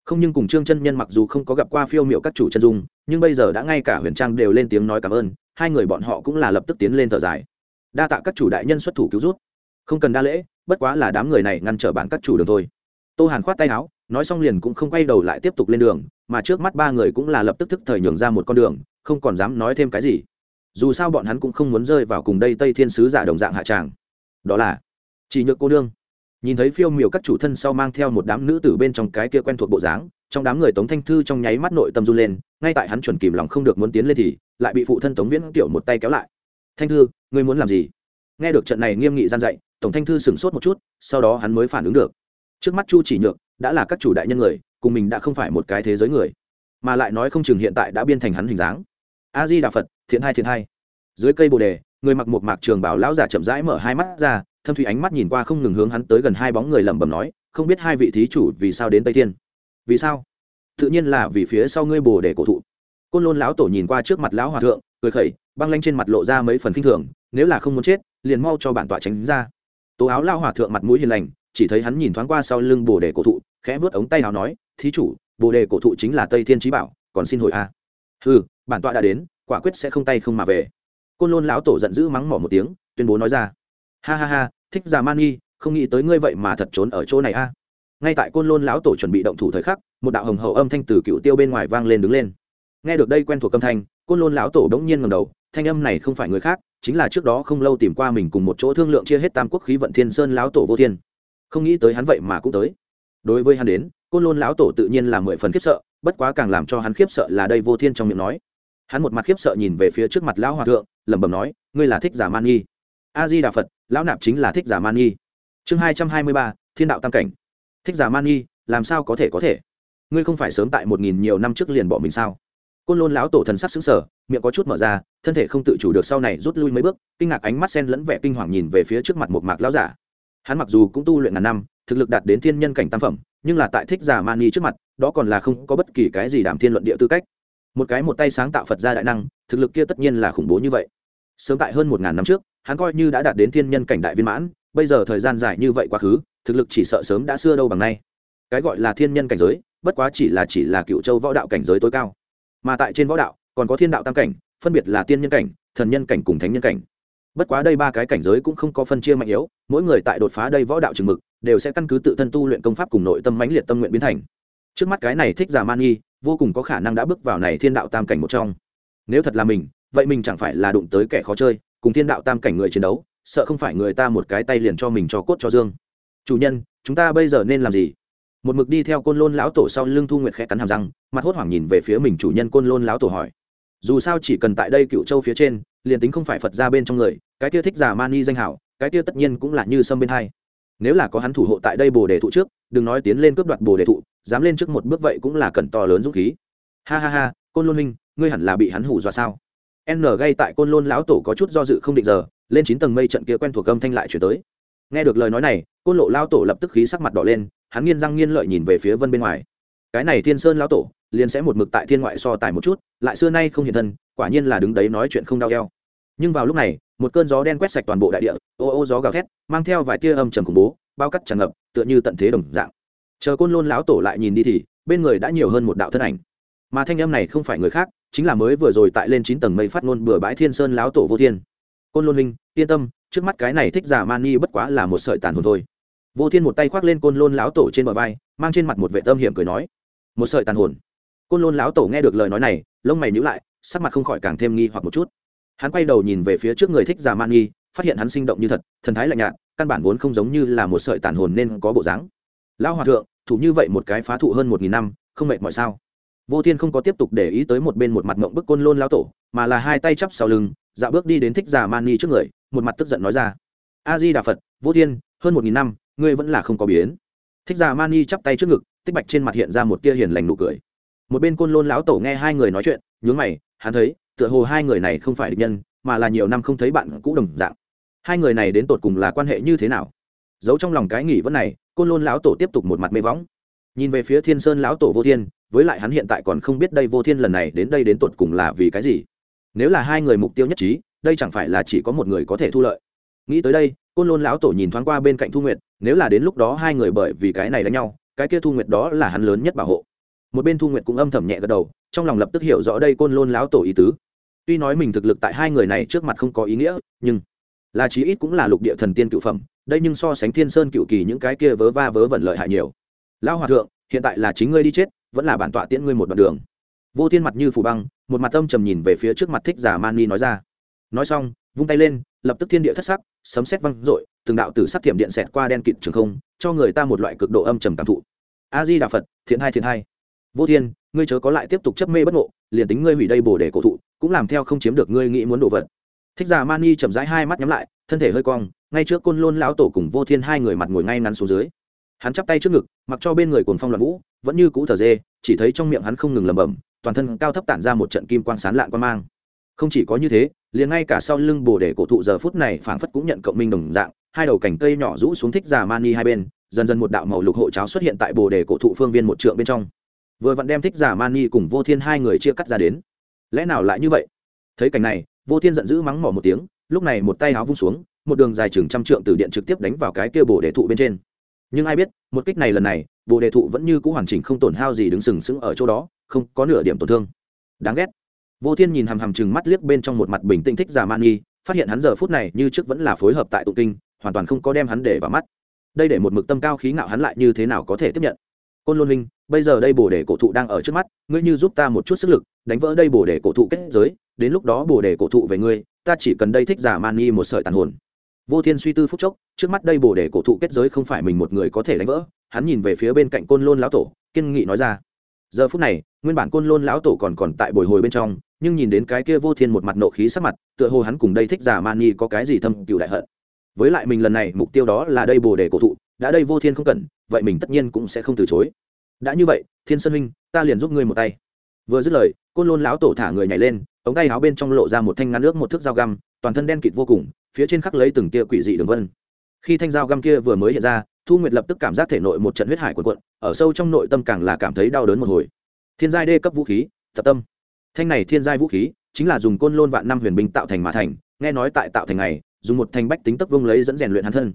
không nhưng cùng trương chân nhân mặc dù không có gặp qua phiêu m i ệ u các chủ chân dung, nhưng bây giờ đã ngay cả huyền trang đều lên tiếng nói cảm ơn, hai người bọn họ cũng là lập tức tiến lên thở dài. Đa tạ các chủ đại nhân xuất thủ cứu rút không cần đa lễ, bất quá là đám người này ngăn trở bạn các chủ đường thôi. Tô hàn khoát tay áo nói xong liền cũng không quay đầu lại tiếp tục lên đường, mà trước mắt ba người cũng là lập tức thức thời nhường ra một con đường, không còn dám nói thêm cái gì. Dù sao bọn hắn cũng không muốn rơi vào cùng đây tây thiên sứ giả đồng dạng hạ tràng. Đó là chỉ nhược cô nương. Nhìn thấy phiêu miểu các chủ thân sau mang theo một đám nữ tử bên trong cái kia quen thuộc bộ dáng, trong đám người tống thanh thư trong nháy mắt nội tâm run lên, ngay tại hắn chuẩn kìm lòng không được muốn tiến lên thì lại bị phụ thân tống viễn kiểu một tay kéo lại. Thanh thư, ngươi muốn làm gì? Nghe được trận này nghiêm nghị gian dạy tổng thanh thư sửng sốt một chút, sau đó hắn mới phản ứng được. Trước mắt chu chỉ nhược đã là các chủ đại nhân người, cùng mình đã không phải một cái thế giới người. Mà lại nói không chừng hiện tại đã biên thành hắn hình dáng. A di đà phật, thiện hai thiện hai. Dưới cây bồ đề, người mặc một mạc trường bảo lão giả chậm rãi mở hai mắt ra, thâm thủy ánh mắt nhìn qua không ngừng hướng hắn tới gần hai bóng người lẩm bẩm nói, không biết hai vị thí chủ vì sao đến tây thiên? Vì sao? Tự nhiên là vì phía sau ngươi bồ đề cổ thụ. Côn lôn lão tổ nhìn qua trước mặt lão hòa thượng, cười khẩy, băng lanh trên mặt lộ ra mấy phần kinh thường, nếu là không muốn chết, liền mau cho bản tọa tránh ra. Tố áo lao hòa thượng mặt mũi hiền lành chỉ thấy hắn nhìn thoáng qua sau lưng bồ đề cổ thụ, khẽ vớt ống tay nào nói, thí chủ, bồ đề cổ thụ chính là tây thiên trí bảo, còn xin hồi a. Ừ bản tọa đã đến, quả quyết sẽ không tay không mà về. Côn lôn lão tổ giận dữ mắng mỏ một tiếng, tuyên bố nói ra, ha ha ha, thích già man nghi không nghĩ tới ngươi vậy mà thật trốn ở chỗ này a. Ngay tại côn lôn lão tổ chuẩn bị động thủ thời khắc, một đạo hồng hậu âm thanh từ cựu tiêu bên ngoài vang lên đứng lên. Nghe được đây quen thuộc âm thanh, côn lôn lão tổ đống nhiên ngầm đầu, thanh âm này không phải người khác, chính là trước đó không lâu tìm qua mình cùng một chỗ thương lượng chia hết tam quốc khí vận thiên sơn lão tổ vô thiên không nghĩ tới hắn vậy mà cũng tới. Đối với hắn đến, côn lôn lão tổ tự nhiên là mười phần khiếp sợ, bất quá càng làm cho hắn khiếp sợ là đây vô thiên trong miệng nói. Hắn một mặt khiếp sợ nhìn về phía trước mặt lão hòa thượng, lẩm bẩm nói, ngươi là thích giả man nghi. A di đà phật, lão nạp chính là thích giả man nghi. Chương hai trăm hai mươi ba, thiên đạo tam cảnh. Thích giả man nghi, làm sao có thể có thể? Ngươi không phải sớm tại một nghìn nhiều năm trước liền bỏ mình sao? Côn lôn lão tổ thần sắc xứng sở miệng có chút mở ra, thân thể không tự chủ được sau này rút lui mấy bước, kinh ngạc ánh mắt sen lẫn vẻ kinh hoàng nhìn về phía trước mặt một mạc lão giả hắn mặc dù cũng tu luyện ngàn năm, thực lực đạt đến thiên nhân cảnh tam phẩm, nhưng là tại thích giả mani trước mặt, đó còn là không có bất kỳ cái gì đảm thiên luận địa tư cách. Một cái một tay sáng tạo phật gia đại năng, thực lực kia tất nhiên là khủng bố như vậy. Sớm tại hơn một ngàn năm trước, hắn coi như đã đạt đến thiên nhân cảnh đại viên mãn, bây giờ thời gian dài như vậy quá khứ, thực lực chỉ sợ sớm đã xưa đâu bằng nay. Cái gọi là thiên nhân cảnh giới, bất quá chỉ là chỉ là cựu châu võ đạo cảnh giới tối cao. Mà tại trên võ đạo, còn có thiên đạo tam cảnh, phân biệt là tiên nhân cảnh, thần nhân cảnh cùng thánh nhân cảnh bất quá đây ba cái cảnh giới cũng không có phân chia mạnh yếu, mỗi người tại đột phá đây võ đạo chừng mực, đều sẽ căn cứ tự thân tu luyện công pháp cùng nội tâm mãnh liệt tâm nguyện biến thành. Trước mắt cái này thích giả man nghi vô cùng có khả năng đã bước vào này thiên đạo tam cảnh một trong. Nếu thật là mình, vậy mình chẳng phải là đụng tới kẻ khó chơi, cùng thiên đạo tam cảnh người chiến đấu, sợ không phải người ta một cái tay liền cho mình cho cốt cho dương. Chủ nhân, chúng ta bây giờ nên làm gì? Một mực đi theo côn lôn lão tổ sau lưng thu nguyệt khẽ cắn hàm răng, mặt hốt hoảng nhìn về phía mình chủ nhân côn lôn lão tổ hỏi. Dù sao chỉ cần tại đây cựu châu phía trên, liền tính không phải phật ra bên trong người cái kia thích giả mani danh hảo, cái kia tất nhiên cũng là như sâm bên hai. Nếu là có hắn thủ hộ tại đây bồ đề thụ trước, đừng nói tiến lên cướp đoạt bồ đề thụ, dám lên trước một bước vậy cũng là cần to lớn dũng khí. Ha ha ha, côn lôn minh ngươi hẳn là bị hắn hủ dọa sao? N gây tại côn lôn lão tổ có chút do dự không định giờ, lên chín tầng mây trận kia quen thuộc âm thanh lại chuyển tới. Nghe được lời nói này, côn lộ lao tổ lập tức khí sắc mặt đỏ lên, hắn nghiên răng nghiên lợi nhìn về phía vân bên ngoài. Cái này thiên sơn lão tổ, liền sẽ một mực tại thiên ngoại so tài một chút, lại xưa nay không hiện thân, quả nhiên là đứng đấy nói chuyện không đau eo. Nhưng vào lúc này một cơn gió đen quét sạch toàn bộ đại địa, ô ô gió gào thét, mang theo vài tia âm trầm khủng bố, bao cắt tràn ngập, tựa như tận thế đồng dạng. Chờ côn lôn lão tổ lại nhìn đi thì, bên người đã nhiều hơn một đạo thân ảnh. Mà thanh âm này không phải người khác, chính là mới vừa rồi tại lên chín tầng mây phát ngôn bừa bãi thiên sơn lão tổ vô thiên. Côn lôn minh yên tâm, trước mắt cái này thích giả mani bất quá là một sợi tàn hồn thôi. Vô thiên một tay khoác lên côn lôn lão tổ trên bờ vai, mang trên mặt một vệ tâm hiểm cười nói, một sợi tàn hồn. Côn lôn lão tổ nghe được lời nói này, lông mày nhữ lại, sắc mặt không khỏi càng thêm nghi hoặc một chút hắn quay đầu nhìn về phía trước người thích già man nghi phát hiện hắn sinh động như thật, thần thái lạnh nhạt, căn bản vốn không giống như là một sợi tàn hồn nên có bộ dáng. Lão hòa thượng, thủ như vậy một cái phá thụ hơn một nghìn năm, không mệt mọi sao? Vô thiên không có tiếp tục để ý tới một bên một mặt mộng bức côn lôn lão tổ, mà là hai tay chắp sau lưng dạo bước đi đến thích già man nghi trước người, một mặt tức giận nói ra. A di đà phật, vô thiên, hơn một nghìn năm, ngươi vẫn là không có biến. Thích già man nghi chắp tay trước ngực, tích bạch trên mặt hiện ra một tia hiền lành nụ cười. Một bên côn lôn lão tổ nghe hai người nói chuyện, nhướng mày, hắn thấy tựa hồ hai người này không phải địch nhân, mà là nhiều năm không thấy bạn cũ đồng dạng. Hai người này đến tột cùng là quan hệ như thế nào? Giấu trong lòng cái nghỉ vấn này, côn lôn lão tổ tiếp tục một mặt mê võng. Nhìn về phía thiên sơn lão tổ vô thiên, với lại hắn hiện tại còn không biết đây vô thiên lần này đến đây đến tột cùng là vì cái gì. Nếu là hai người mục tiêu nhất trí, đây chẳng phải là chỉ có một người có thể thu lợi. Nghĩ tới đây, côn lôn lão tổ nhìn thoáng qua bên cạnh thu nguyệt, nếu là đến lúc đó hai người bởi vì cái này đánh nhau, cái kia thu nguyệt đó là hắn lớn nhất bảo hộ. Một bên thu nguyệt cũng âm thầm nhẹ gật đầu, trong lòng lập tức hiểu rõ đây côn lôn lão tổ ý tứ tuy nói mình thực lực tại hai người này trước mặt không có ý nghĩa, nhưng là chí ít cũng là lục địa thần tiên cựu phẩm, đây nhưng so sánh thiên sơn cựu kỳ những cái kia vớ va vớ vẩn lợi hại nhiều. Lão hòa thượng, hiện tại là chính ngươi đi chết, vẫn là bản tọa tiễn ngươi một đoạn đường. Vô thiên mặt như phủ băng, một mặt âm trầm nhìn về phía trước mặt thích giả man ni nói ra. Nói xong, vung tay lên, lập tức thiên địa thất sắc, sấm sét văng rội từng đạo tử sắc thiểm điện xẹt qua đen kịt trường không, cho người ta một loại cực độ âm trầm cảm thụ. A di đà phật, thiện hai thiện hai vô thiên, ngươi chớ có lại tiếp tục chấp mê bất ngộ, liền tính ngươi hủy đây bồ đề cổ thụ, cũng làm theo không chiếm được ngươi nghĩ muốn đồ vật. Thích giả mani chậm rãi hai mắt nhắm lại, thân thể hơi cong, ngay trước côn lôn lão tổ cùng vô thiên hai người mặt ngồi ngay ngắn xuống dưới. Hắn chắp tay trước ngực, mặc cho bên người cuồng phong loạn vũ, vẫn như cũ thở dê, chỉ thấy trong miệng hắn không ngừng lẩm bẩm, toàn thân cao thấp tản ra một trận kim quang sán lạn quan mang. Không chỉ có như thế, liền ngay cả sau lưng bồ đề cổ thụ giờ phút này phảng phất cũng nhận cộng minh đồng dạng, hai đầu cành cây nhỏ rũ xuống thích già mani hai bên, dần dần một đạo màu lục hộ cháo xuất hiện tại bồ đề cổ thụ phương viên một trượng bên trong vừa vặn đem thích giả mani cùng vô thiên hai người chia cắt ra đến. Lẽ nào lại như vậy? Thấy cảnh này, vô thiên giận dữ mắng mỏ một tiếng, lúc này một tay áo vung xuống, một đường dài chừng trăm trượng từ điện trực tiếp đánh vào cái kia bồ đề thụ bên trên. Nhưng ai biết, một kích này lần này, bồ đề thụ vẫn như c ũ hoàn chỉnh không tổn hao gì đứng sừng sững ở chỗ đó, không có nửa điểm tổn thương. Đáng ghét. Vô thiên nhìn hằm hằm chừng mắt liếc bên trong một mặt bình tĩnh thích giả man nghi phát hiện hắn giờ phút này như trước vẫn là phối hợp tại tụ kinh, hoàn toàn không có đem hắn để vào mắt. Đây để một mực tâm cao khí ngạo hắn lại như thế nào có thể tiếp nhận? Côn luân huynh bây giờ đây bồ đề cổ thụ đang ở trước mắt, ngươi như giúp ta một chút sức lực, đánh vỡ đây bồ đề cổ thụ kết giới, đến lúc đó bồ đề cổ thụ về ngươi, ta chỉ cần đây thích giả man nghi một sợi tàn hồn. Vô thiên suy tư phúc chốc, trước mắt đây bồ đề cổ thụ kết giới không phải mình một người có thể đánh vỡ, hắn nhìn về phía bên cạnh côn lôn lão tổ, kiên nghị nói ra. Giờ phút này, nguyên bản côn lôn lão tổ còn còn tại bồi hồi bên trong, nhưng nhìn đến cái kia vô thiên một mặt nộ khí sắc mặt, tựa hồ hắn cùng đây thích giả man nghi có cái gì thâm cựu đại hận. Với lại mình lần này mục tiêu đó là đây bồ đề cổ thụ, đã đây vô thiên không cần, vậy mình tất nhiên cũng sẽ không từ chối đã như vậy, thiên sơn huynh, ta liền giúp ngươi một tay. Vừa dứt lời, côn lôn lão tổ thả người nhảy lên, ống tay áo bên trong lộ ra một thanh ngăn nước một thước dao găm, toàn thân đen kịt vô cùng, phía trên khắc lấy từng tia quỷ dị đường vân. Khi thanh dao găm kia vừa mới hiện ra, thu nguyệt lập tức cảm giác thể nội một trận huyết hải cuộn cuộn, ở sâu trong nội tâm càng là cảm thấy đau đớn một hồi. Thiên giai đê cấp vũ khí, tập tâm. Thanh này thiên giai vũ khí, chính là dùng côn lôn vạn năm huyền binh tạo thành mã thành, nghe nói tại tạo thành này, dùng một thanh bách tính tấp vông lấy dẫn rèn luyện hắn thân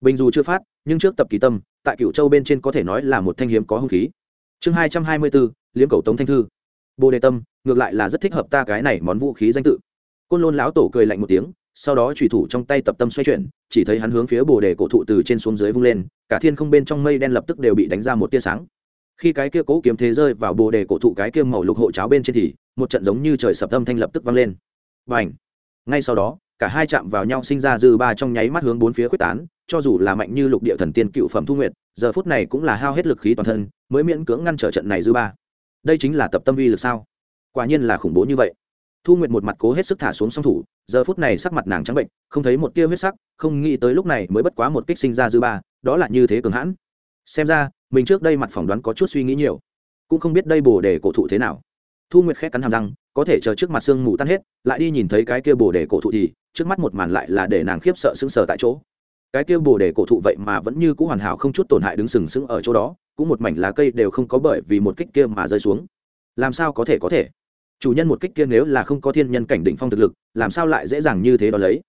bình dù chưa phát, nhưng trước tập kỳ tâm, tại cựu châu bên trên có thể nói là một thanh hiếm có hung khí. Chương hai trăm hai mươi bốn liếm cầu tống thanh thư. Bồ đề tâm, ngược lại là rất thích hợp ta cái này món vũ khí danh tự. Côn lôn lão tổ cười lạnh một tiếng, sau đó trùy thủ trong tay tập tâm xoay chuyển, chỉ thấy hắn hướng phía bồ đề cổ thụ từ trên xuống dưới vung lên, cả thiên không bên trong mây đen lập tức đều bị đánh ra một tia sáng. Khi cái kia cố kiếm thế rơi vào bồ đề cổ thụ cái kia màu lục hộ cháo bên trên thì, một trận giống như trời sập âm thanh lập tức vang lên. Và ảnh ngay sau đó, cả hai chạm vào nhau sinh ra dư ba trong nháy mắt hướng bốn phía quyết tán cho dù là mạnh như lục địa thần tiên cựu phẩm thu nguyệt, giờ phút này cũng là hao hết lực khí toàn thân, mới miễn cưỡng ngăn trở trận này dư ba. Đây chính là tập tâm uy lực sao? Quả nhiên là khủng bố như vậy. Thu nguyệt một mặt cố hết sức thả xuống song thủ, giờ phút này sắc mặt nàng trắng bệnh, không thấy một tia huyết sắc, không nghĩ tới lúc này mới bất quá một kích sinh ra dư ba, đó là như thế cường hãn. Xem ra, mình trước đây mặt phỏng đoán có chút suy nghĩ nhiều, cũng không biết đây bồ đề cổ thụ thế nào. Thu nguyệt khét cắn hàm răng, có thể chờ trước mặt sương mù tan hết, lại đi nhìn thấy cái kia bồ đề cổ thụ thì, trước mắt một màn lại là để nàng khiếp sợ sững sờ tại chỗ cái kia bồ đề cổ thụ vậy mà vẫn như cũ hoàn hảo không chút tổn hại đứng sừng sững ở chỗ đó, cũng một mảnh lá cây đều không có bởi vì một kích kia mà rơi xuống. Làm sao có thể có thể? Chủ nhân một kích kia nếu là không có thiên nhân cảnh đỉnh phong thực lực, làm sao lại dễ dàng như thế đó lấy?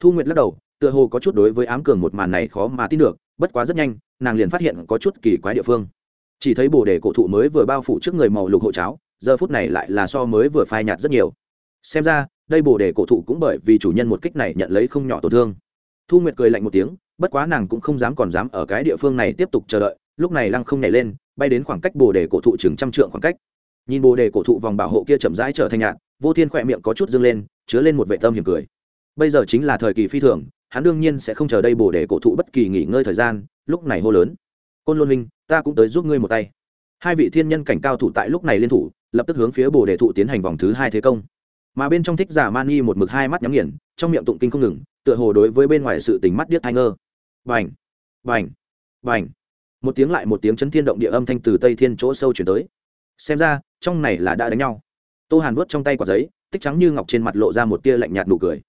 Thu nguyệt lắc đầu, tựa hồ có chút đối với ám cường một màn này khó mà tin được, bất quá rất nhanh, nàng liền phát hiện có chút kỳ quái địa phương. Chỉ thấy bồ đề cổ thụ mới vừa bao phủ trước người màu lục hộ cháo, giờ phút này lại là so mới vừa phai nhạt rất nhiều. Xem ra, đây bồ đề cổ thụ cũng bởi vì chủ nhân một kích này nhận lấy không nhỏ tổn thương thu nguyệt cười lạnh một tiếng, bất quá nàng cũng không dám còn dám ở cái địa phương này tiếp tục chờ đợi, lúc này lăng không nhảy lên, bay đến khoảng cách bồ đề cổ thụ chừng trăm trượng khoảng cách. Nhìn bồ đề cổ thụ vòng bảo hộ kia chậm rãi trở thành nhạt, vô thiên khỏe miệng có chút dâng lên, chứa lên một vệ tâm hiểm cười. Bây giờ chính là thời kỳ phi thường, hắn đương nhiên sẽ không chờ đây bồ đề cổ thụ bất kỳ nghỉ ngơi thời gian, lúc này hô lớn. Côn luân minh ta cũng tới giúp ngươi một tay. Hai vị thiên nhân cảnh cao thủ tại lúc này liên thủ, lập tức hướng phía bồ đề thụ tiến hành vòng thứ hai thế công. Mà bên trong thích giả man nghi một mực hai mắt nhắm nghiền, trong miệng tụng kinh không ngừng tựa hồ đối với bên ngoài sự tình mắt điếc thai ngơ. Vành vành vành một tiếng lại một tiếng chấn thiên động địa âm thanh từ tây thiên chỗ sâu chuyển tới. Xem ra, trong này là đã đánh nhau. Tô hàn vớt trong tay quả giấy, tích trắng như ngọc trên mặt lộ ra một tia lạnh nhạt nụ cười.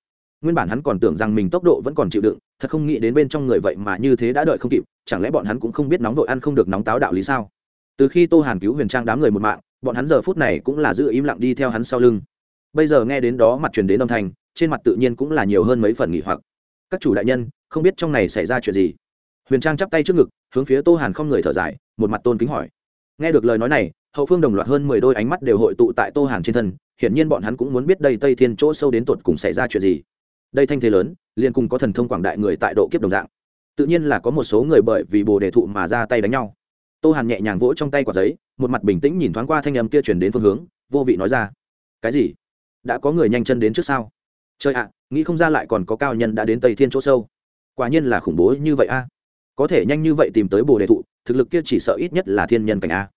Nguyên bản hắn còn tưởng rằng mình tốc độ vẫn còn chịu đựng, thật không nghĩ đến bên trong người vậy mà như thế đã đợi không kịp, chẳng lẽ bọn hắn cũng không biết nóng vội ăn không được nóng táo đạo lý sao? Từ khi tô hàn cứu huyền trang đám người một mạng, bọn hắn giờ phút này cũng là giữ im lặng đi theo hắn sau lưng. Bây giờ nghe đến đó mặt truyền đến âm thanh trên mặt tự nhiên cũng là nhiều hơn mấy phần nghỉ hoặc. Các chủ đại nhân, không biết trong này xảy ra chuyện gì? Huyền trang chắp tay trước ngực, hướng phía tô hàn không người thở dài, một mặt tôn kính hỏi. Nghe được lời nói này, hậu phương đồng loạt hơn mười đôi ánh mắt đều hội tụ tại tô hàn trên thân, hiển nhiên bọn hắn cũng muốn biết đây tây thiên chỗ sâu đến tột cùng xảy ra chuyện gì. Đây thanh thế lớn, liền cùng có thần thông quảng đại người tại độ kiếp đồng dạng. Tự nhiên là có một số người bởi vì bồ đề thụ mà ra tay đánh nhau. Tô hàn nhẹ nhàng vỗ trong tay quả giấy, một mặt bình tĩnh nhìn thoáng qua thanh âm kia chuyển đến phương hướng, vô vị nói ra. Cái gì? Đã có người nhanh chân đến trước sao? Trời ạ, nghĩ không ra lại còn có cao nhân đã đến tây thiên chỗ sâu. Quả nhiên là khủng bố như vậy a. Có thể nhanh như vậy tìm tới bồ đề thụ, thực lực kia chỉ sợ ít nhất là thiên nhân cảnh a.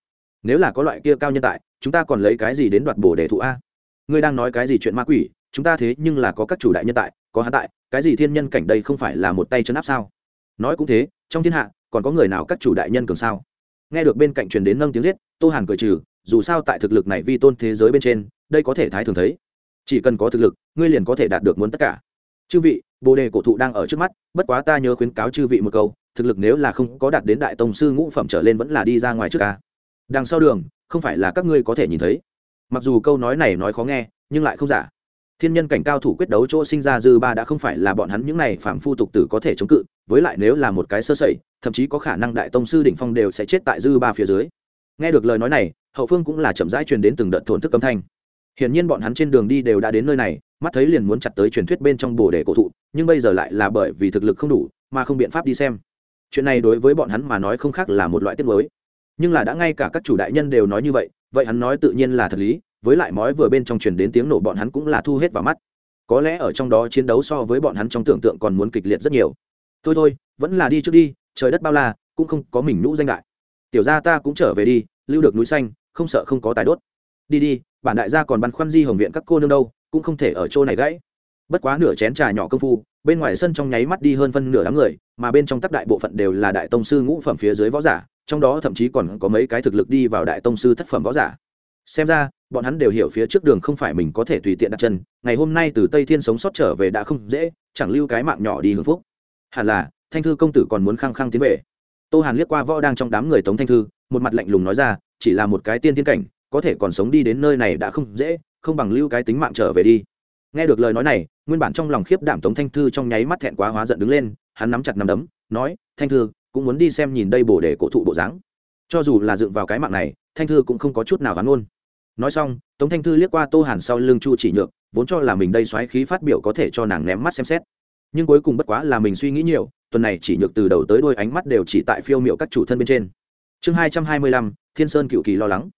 Nếu là có loại kia cao nhân tại, chúng ta còn lấy cái gì đến đoạt bồ đề thụ a? Ngươi đang nói cái gì chuyện ma quỷ, chúng ta thế nhưng là có các chủ đại nhân tại, có hắn tại, cái gì thiên nhân cảnh đây không phải là một tay chân áp sao? Nói cũng thế, trong thiên hạ, còn có người nào các chủ đại nhân cường sao? Nghe được bên cạnh truyền đến nâng tiếng giết, tô hàn cười trừ, dù sao tại thực lực này vi tôn thế giới bên trên, đây có thể thái thường thấy chỉ cần có thực lực, ngươi liền có thể đạt được muốn tất cả. Chư vị, bồ đề cổ thụ đang ở trước mắt, bất quá ta nhớ khuyến cáo chư vị một câu, thực lực nếu là không có đạt đến đại tông sư ngũ phẩm trở lên vẫn là đi ra ngoài trước ca đằng sau đường, không phải là các ngươi có thể nhìn thấy. Mặc dù câu nói này nói khó nghe, nhưng lại không giả. Thiên nhân cảnh cao thủ quyết đấu chỗ sinh ra dư ba đã không phải là bọn hắn những này phạm phu tục tử có thể chống cự, với lại nếu là một cái sơ sẩy, thậm chí có khả năng đại tông sư đỉnh phong đều sẽ chết tại dư ba phía dưới. Nghe được lời nói này, hậu phương cũng là chậm rãi truyền đến từng đợt thổn thức âm thanh hiển nhiên bọn hắn trên đường đi đều đã đến nơi này, mắt thấy liền muốn chặt tới truyền thuyết bên trong bồ đề cổ thụ, nhưng bây giờ lại là bởi vì thực lực không đủ, mà không biện pháp đi xem. Chuyện này đối với bọn hắn mà nói không khác là một loại tiết mới nhưng là đã ngay cả các chủ đại nhân đều nói như vậy vậy hắn nói tự nhiên là thật lý, với lại mói vừa bên trong truyền đến tiếng nổ bọn hắn cũng là thu hết vào mắt. Có lẽ ở trong đó chiến đấu so với bọn hắn trong tưởng tượng còn muốn kịch liệt rất nhiều. Thôi thôi, vẫn là đi trước đi, trời đất bao la, cũng không có mình nhũ danh đại. Tiểu gia ta cũng trở về đi, lưu được núi xanh, không sợ không có tài đốt. Đi đi bản đại gia còn băn khoăn di hồng viện các cô nương đâu, cũng không thể ở chỗ này gãy. Bất quá nửa chén trà nhỏ công phu, bên ngoài sân trong nháy mắt đi hơn phân nửa đám người, mà bên trong tắc đại bộ phận đều là đại tông sư ngũ phẩm phía dưới võ giả, trong đó thậm chí còn có mấy cái thực lực đi vào đại tông sư thất phẩm võ giả. Xem ra, bọn hắn đều hiểu phía trước đường không phải mình có thể tùy tiện đặt chân, ngày hôm nay từ tây thiên sống sót trở về đã không dễ, chẳng lưu cái mạng nhỏ đi hưởng phúc. Hẳn là, thanh thư công tử còn muốn khăng khăng tiến về. Tô hàn liếc qua võ đang trong đám người tống thanh thư, một mặt lạnh lùng nói ra, chỉ là một cái tiên thiên cảnh có thể còn sống đi đến nơi này đã không dễ, không bằng lưu cái tính mạng trở về đi. Nghe được lời nói này, nguyên bản trong lòng khiếp đảm tống thanh thư trong nháy mắt thẹn quá hóa giận đứng lên, hắn nắm chặt nắm đấm, nói, thanh thư, cũng muốn đi xem nhìn đây bổ để cổ thụ bộ dáng. Cho dù là dựng vào cái mạng này, thanh thư cũng không có chút nào gắn ôn nói xong, tống thanh thư liếc qua tô hàn sau lưng chu chỉ nhược, vốn cho là mình đây xoáy khí phát biểu có thể cho nàng ném mắt xem xét. Nhưng cuối cùng bất quá là mình suy nghĩ nhiều, tuần này chỉ nhược từ đầu tới đôi ánh mắt đều chỉ tại phiêu miệu các chủ thân bên trên. Chương hai trăm hai mươi lăm, thiên sơn cựu kỳ lo lắng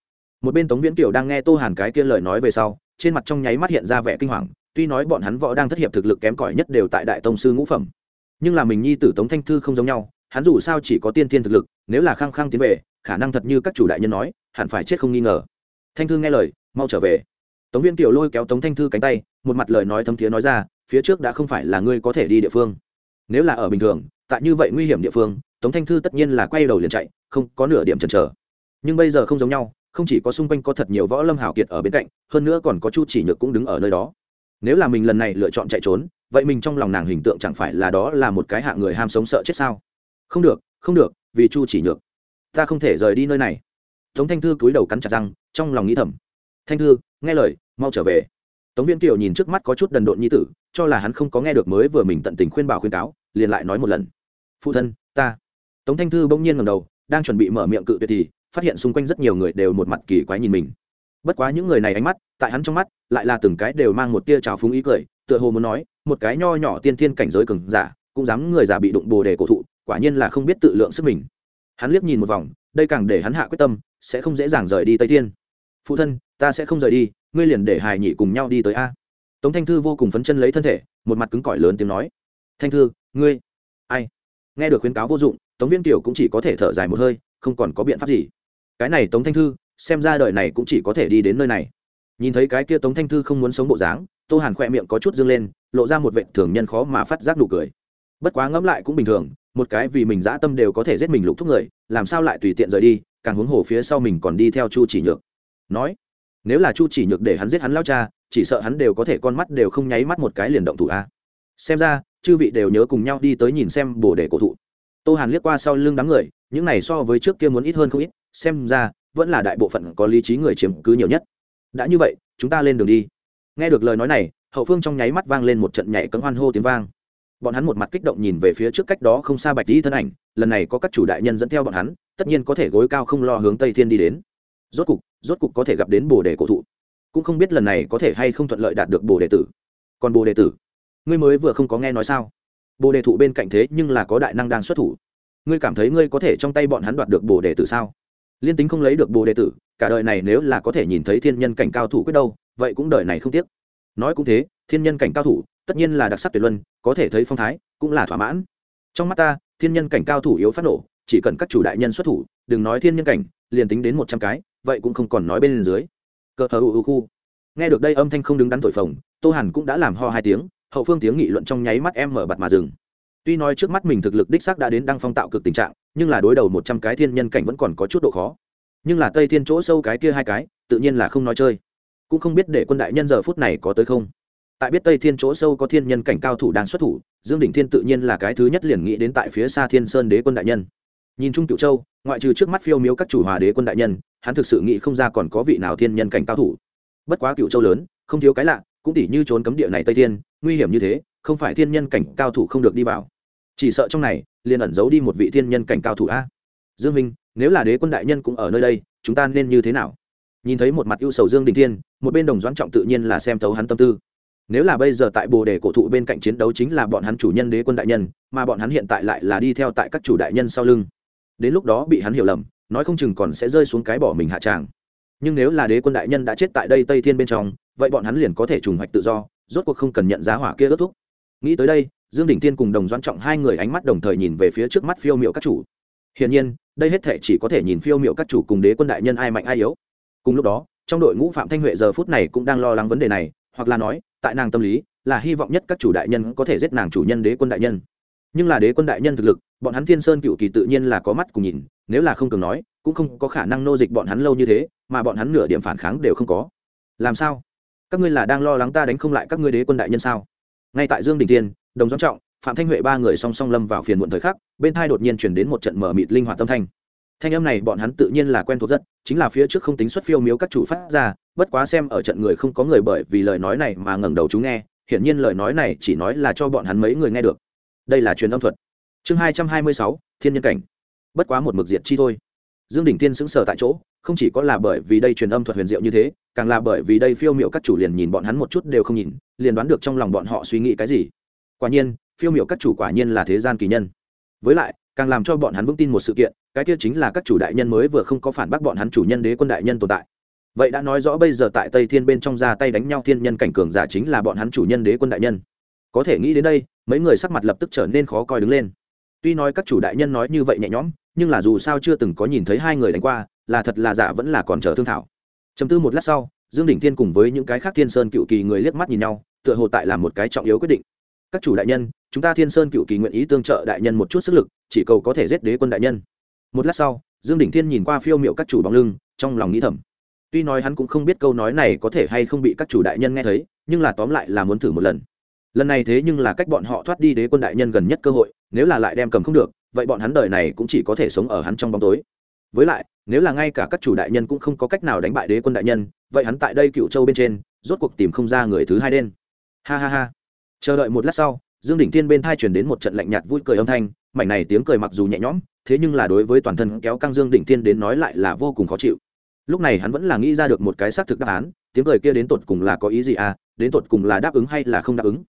một bên tống viễn kiều đang nghe tô hàn cái kia lời nói về sau, trên mặt trong nháy mắt hiện ra vẻ kinh hoàng, tuy nói bọn hắn võ đang thất hiệp thực lực kém cỏi nhất đều tại đại tông sư ngũ phẩm. Nhưng là mình nhi tử tống thanh thư không giống nhau, hắn dù sao chỉ có tiên tiên thực lực, nếu là khăng khăng tiến về, khả năng thật như các chủ đại nhân nói, hẳn phải chết không nghi ngờ. Thanh thư nghe lời, mau trở về. Tống viên kiều lôi kéo tống thanh thư cánh tay, một mặt lời nói thấm thiế nói ra, phía trước đã không phải là ngươi có thể đi địa phương. Nếu là ở bình thường, tại như vậy nguy hiểm địa phương, tống thanh thư tất nhiên là quay đầu liền chạy, không có nửa điểm chần chờ. Nhưng bây giờ không giống nhau không chỉ có xung quanh có thật nhiều võ lâm hảo kiệt ở bên cạnh, hơn nữa còn có chu chỉ nhược cũng đứng ở nơi đó. Nếu là mình lần này lựa chọn chạy trốn, vậy mình trong lòng nàng hình tượng chẳng phải là đó là một cái hạ người ham sống sợ chết sao? Không được không được, vì chu chỉ nhược. Ta không thể rời đi nơi này. Tống thanh thư cúi đầu cắn chặt răng, trong lòng nghĩ thầm. Thanh thư, nghe lời, mau trở về. Tống viên kiều nhìn trước mắt có chút đần độn như tử, cho là hắn không có nghe được mới vừa mình tận tình khuyên bảo khuyên cáo, liền lại nói một lần. Phụ thân, ta. Tống thanh thư bỗng nhiên ngầm đầu, đang chuẩn bị mở miệng cự tuyệt thì phát hiện xung quanh rất nhiều người đều một mặt kỳ quái nhìn mình. Bất quá những người này ánh mắt, tại hắn trong mắt, lại là từng cái đều mang một tia trào phúng ý cười, tựa hồ muốn nói, một cái nho nhỏ tiên thiên cảnh giới cường giả, cũng dám người già bị đụng bồ đề cổ thụ, quả nhiên là không biết tự lượng sức mình. Hắn liếc nhìn một vòng, đây càng để hắn hạ quyết tâm, sẽ không dễ dàng rời đi tây thiên. Phụ thân, ta sẽ không rời đi, ngươi liền để hài nhị cùng nhau đi tới a. Tống thanh thư vô cùng phấn chân lấy thân thể, một mặt cứng cỏi lớn tiếng nói. Thanh thư, ngươi, ai? Nghe được khuyến cáo vô dụng, tống viên kiều cũng chỉ có thể thở dài một hơi, không còn có biện pháp gì cái này tống thanh thư, xem ra đời này cũng chỉ có thể đi đến nơi này. Nhìn thấy cái kia tống thanh thư không muốn sống bộ dáng, tô hàn khoe miệng có chút dâng lên, lộ ra một vệ thường nhân khó mà phát giác nụ cười. Bất quá ngẫm lại cũng bình thường, một cái vì mình dã tâm đều có thể giết mình lục thúc người, làm sao lại tùy tiện rời đi, càng huống hồ phía sau mình còn đi theo chu chỉ nhược. Nói, nếu là chu chỉ nhược để hắn giết hắn lao cha, chỉ sợ hắn đều có thể con mắt đều không nháy mắt một cái liền động thủ a. Xem ra, chư vị đều nhớ cùng nhau đi tới nhìn xem bồ đề cổ thụ. Tô hàn liếc qua sau lưng đám người, những này so với trước kia muốn ít hơn không ít xem ra, vẫn là đại bộ phận có lý trí người chiếm cứ nhiều nhất. Đã như vậy, chúng ta lên đường đi. Nghe được lời nói này, hậu phương trong nháy mắt vang lên một trận nhảy cấm hoan hô tiếng vang. Bọn hắn một mặt kích động nhìn về phía trước cách đó không xa bạch lý thân ảnh, lần này có các chủ đại nhân dẫn theo bọn hắn, tất nhiên có thể gối cao không lo hướng tây thiên đi đến. Rốt cục rốt cục có thể gặp đến bồ đề cổ thụ. Cũng không biết lần này có thể hay không thuận lợi đạt được bồ đề tử. Còn bồ đề tử, ngươi mới vừa không có nghe nói sao? Bồ đề thụ bên cạnh thế nhưng là có đại năng đang xuất thủ. Ngươi cảm thấy ngươi có thể trong tay bọn hắn đoạt được bồ đề tử sao? Liên tính không lấy được bồ đệ tử, cả đời này nếu là có thể nhìn thấy thiên nhân cảnh cao thủ quyết đâu, vậy cũng đời này không tiếc. Nói cũng thế, thiên nhân cảnh cao thủ, tất nhiên là đặc sắc tuyệt luân, có thể thấy phong thái, cũng là thỏa mãn. Trong mắt ta, thiên nhân cảnh cao thủ yếu phát nổ, chỉ cần các chủ đại nhân xuất thủ, đừng nói thiên nhân cảnh, liền tính đến một trăm cái, vậy cũng không còn nói bên dưới. Cờ hờ u khu. Nghe được đây âm thanh không đứng đắn thổi phồng, tô hàn cũng đã làm ho hai tiếng, hậu phương tiếng nghị luận trong nháy mắt em mở bặt mà dừng. Tuy nói trước mắt mình thực lực đích xác đã đến đăng phong tạo cực tình trạng nhưng là đối đầu một trăm cái thiên nhân cảnh vẫn còn có chút độ khó. Nhưng là tây thiên chỗ sâu cái kia hai cái, tự nhiên là không nói chơi. Cũng không biết để quân đại nhân giờ phút này có tới không. Tại biết tây thiên chỗ sâu có thiên nhân cảnh cao thủ đang xuất thủ, dương đỉnh thiên tự nhiên là cái thứ nhất liền nghĩ đến tại phía xa thiên sơn đế quân đại nhân. Nhìn chung cựu châu, ngoại trừ trước mắt phiêu miếu các chủ hòa đế quân đại nhân, hắn thực sự nghĩ không ra còn có vị nào thiên nhân cảnh cao thủ. Bất quá cựu châu lớn, không thiếu cái lạ, cũng tỉ như trốn cấm địa này tây thiên, nguy hiểm như thế, không phải thiên nhân cảnh cao thủ không được đi vào chỉ sợ trong này, liền ẩn giấu đi một vị thiên nhân cảnh cao thủ a. Dương minh, nếu là đế quân đại nhân cũng ở nơi đây, chúng ta nên như thế nào? Nhìn thấy một mặt ưu sầu dương đình thiên, một bên đồng doãn trọng tự nhiên là xem thấu hắn tâm tư. Nếu là bây giờ tại bồ đề cổ thụ bên cạnh chiến đấu chính là bọn hắn chủ nhân đế quân đại nhân, mà bọn hắn hiện tại lại là đi theo tại các chủ đại nhân sau lưng. Đến lúc đó bị hắn hiểu lầm, nói không chừng còn sẽ rơi xuống cái bỏ mình hạ tràng. Nhưng nếu là đế quân đại nhân đã chết tại đây tây thiên bên trong, vậy bọn hắn liền có thể trùng hoạch tự do, rốt cuộc không cần nhận giá hỏa kia kết thúc. Nghĩ tới đây dương đình Thiên cùng đồng doãn trọng hai người ánh mắt đồng thời nhìn về phía trước mắt phiêu miệu các chủ. Hiển nhiên, đây hết thể chỉ có thể nhìn phiêu miệu các chủ cùng đế quân đại nhân ai mạnh ai yếu. Cùng lúc đó, trong đội ngũ phạm thanh huệ giờ phút này cũng đang lo lắng vấn đề này, hoặc là nói, tại nàng tâm lý, là hy vọng nhất các chủ đại nhân có thể giết nàng chủ nhân đế quân đại nhân. Nhưng là đế quân đại nhân thực lực, bọn hắn thiên sơn cựu kỳ tự nhiên là có mắt cùng nhìn, nếu là không cường nói, cũng không có khả năng nô dịch bọn hắn lâu như thế, mà bọn hắn nửa điểm phản kháng đều không có. Làm sao? Các ngươi là đang lo lắng ta đánh không lại các ngươi đế quân đại nhân sao? Ngay tại dương đình Thiên đồng doãn trọng, phạm thanh huệ ba người song song lâm vào phiền muộn thời khắc, bên thai đột nhiên chuyển đến một trận mở mịt linh hoạt tâm thanh. Thanh âm này bọn hắn tự nhiên là quen thuộc rất, chính là phía trước không tính xuất phiêu miếu các chủ phát ra, bất quá xem ở trận người không có người bởi vì lời nói này mà ngẩng đầu chúng nghe, hiển nhiên lời nói này chỉ nói là cho bọn hắn mấy người nghe được. Đây là truyền âm thuật. Chương hai trăm hai mươi sáu, thiên nhân cảnh. Bất quá một mực diệt chi thôi. Dương Đình tiên sững sờ tại chỗ, không chỉ có là bởi vì đây truyền âm thuật huyền diệu như thế, càng là bởi vì đây phiêu miệu các chủ liền nhìn bọn hắn một chút đều không nhìn, liền đoán được trong lòng bọn họ suy nghĩ cái gì quả nhiên, phiêu miệu các chủ quả nhiên là thế gian kỳ nhân. Với lại, càng làm cho bọn hắn vững tin một sự kiện, cái kia chính là các chủ đại nhân mới vừa không có phản bác bọn hắn chủ nhân đế quân đại nhân tồn tại. Vậy đã nói rõ bây giờ tại tây thiên bên trong ra tay đánh nhau thiên nhân cảnh cường giả chính là bọn hắn chủ nhân đế quân đại nhân. Có thể nghĩ đến đây, mấy người sắc mặt lập tức trở nên khó coi đứng lên. Tuy nói các chủ đại nhân nói như vậy nhẹ nhõm, nhưng là dù sao chưa từng có nhìn thấy hai người đánh qua, là thật là giả vẫn là còn chờ thương thảo. Chấm tư một lát sau, dương đỉnh thiên cùng với những cái khác thiên sơn cựu kỳ người liếc mắt nhìn nhau, tựa hồ tại là một cái trọng yếu quyết định các chủ đại nhân, chúng ta thiên sơn cựu kỳ nguyện ý tương trợ đại nhân một chút sức lực, chỉ cầu có thể giết đế quân đại nhân. Một lát sau, dương đỉnh thiên nhìn qua phiêu miệu các chủ bóng lưng, trong lòng nghĩ thầm. Tuy nói hắn cũng không biết câu nói này có thể hay không bị các chủ đại nhân nghe thấy, nhưng là tóm lại là muốn thử một lần. Lần này thế nhưng là cách bọn họ thoát đi đế quân đại nhân gần nhất cơ hội, nếu là lại đem cầm không được, vậy bọn hắn đời này cũng chỉ có thể sống ở hắn trong bóng tối. Với lại, nếu là ngay cả các chủ đại nhân cũng không có cách nào đánh bại đế quân đại nhân, vậy hắn tại đây cựu châu bên trên, rốt cuộc tìm không ra người thứ hai đen. Ha ha ha chờ đợi một lát sau, dương đỉnh thiên bên thai chuyển đến một trận lạnh nhạt vui cười âm thanh, mảnh này tiếng cười mặc dù nhẹ nhõm, thế nhưng là đối với toàn thân kéo căng dương đỉnh thiên đến nói lại là vô cùng khó chịu. Lúc này hắn vẫn là nghĩ ra được một cái xác thực đáp án, tiếng cười kia đến tột cùng là có ý gì à đến tột cùng là đáp ứng hay là không đáp ứng.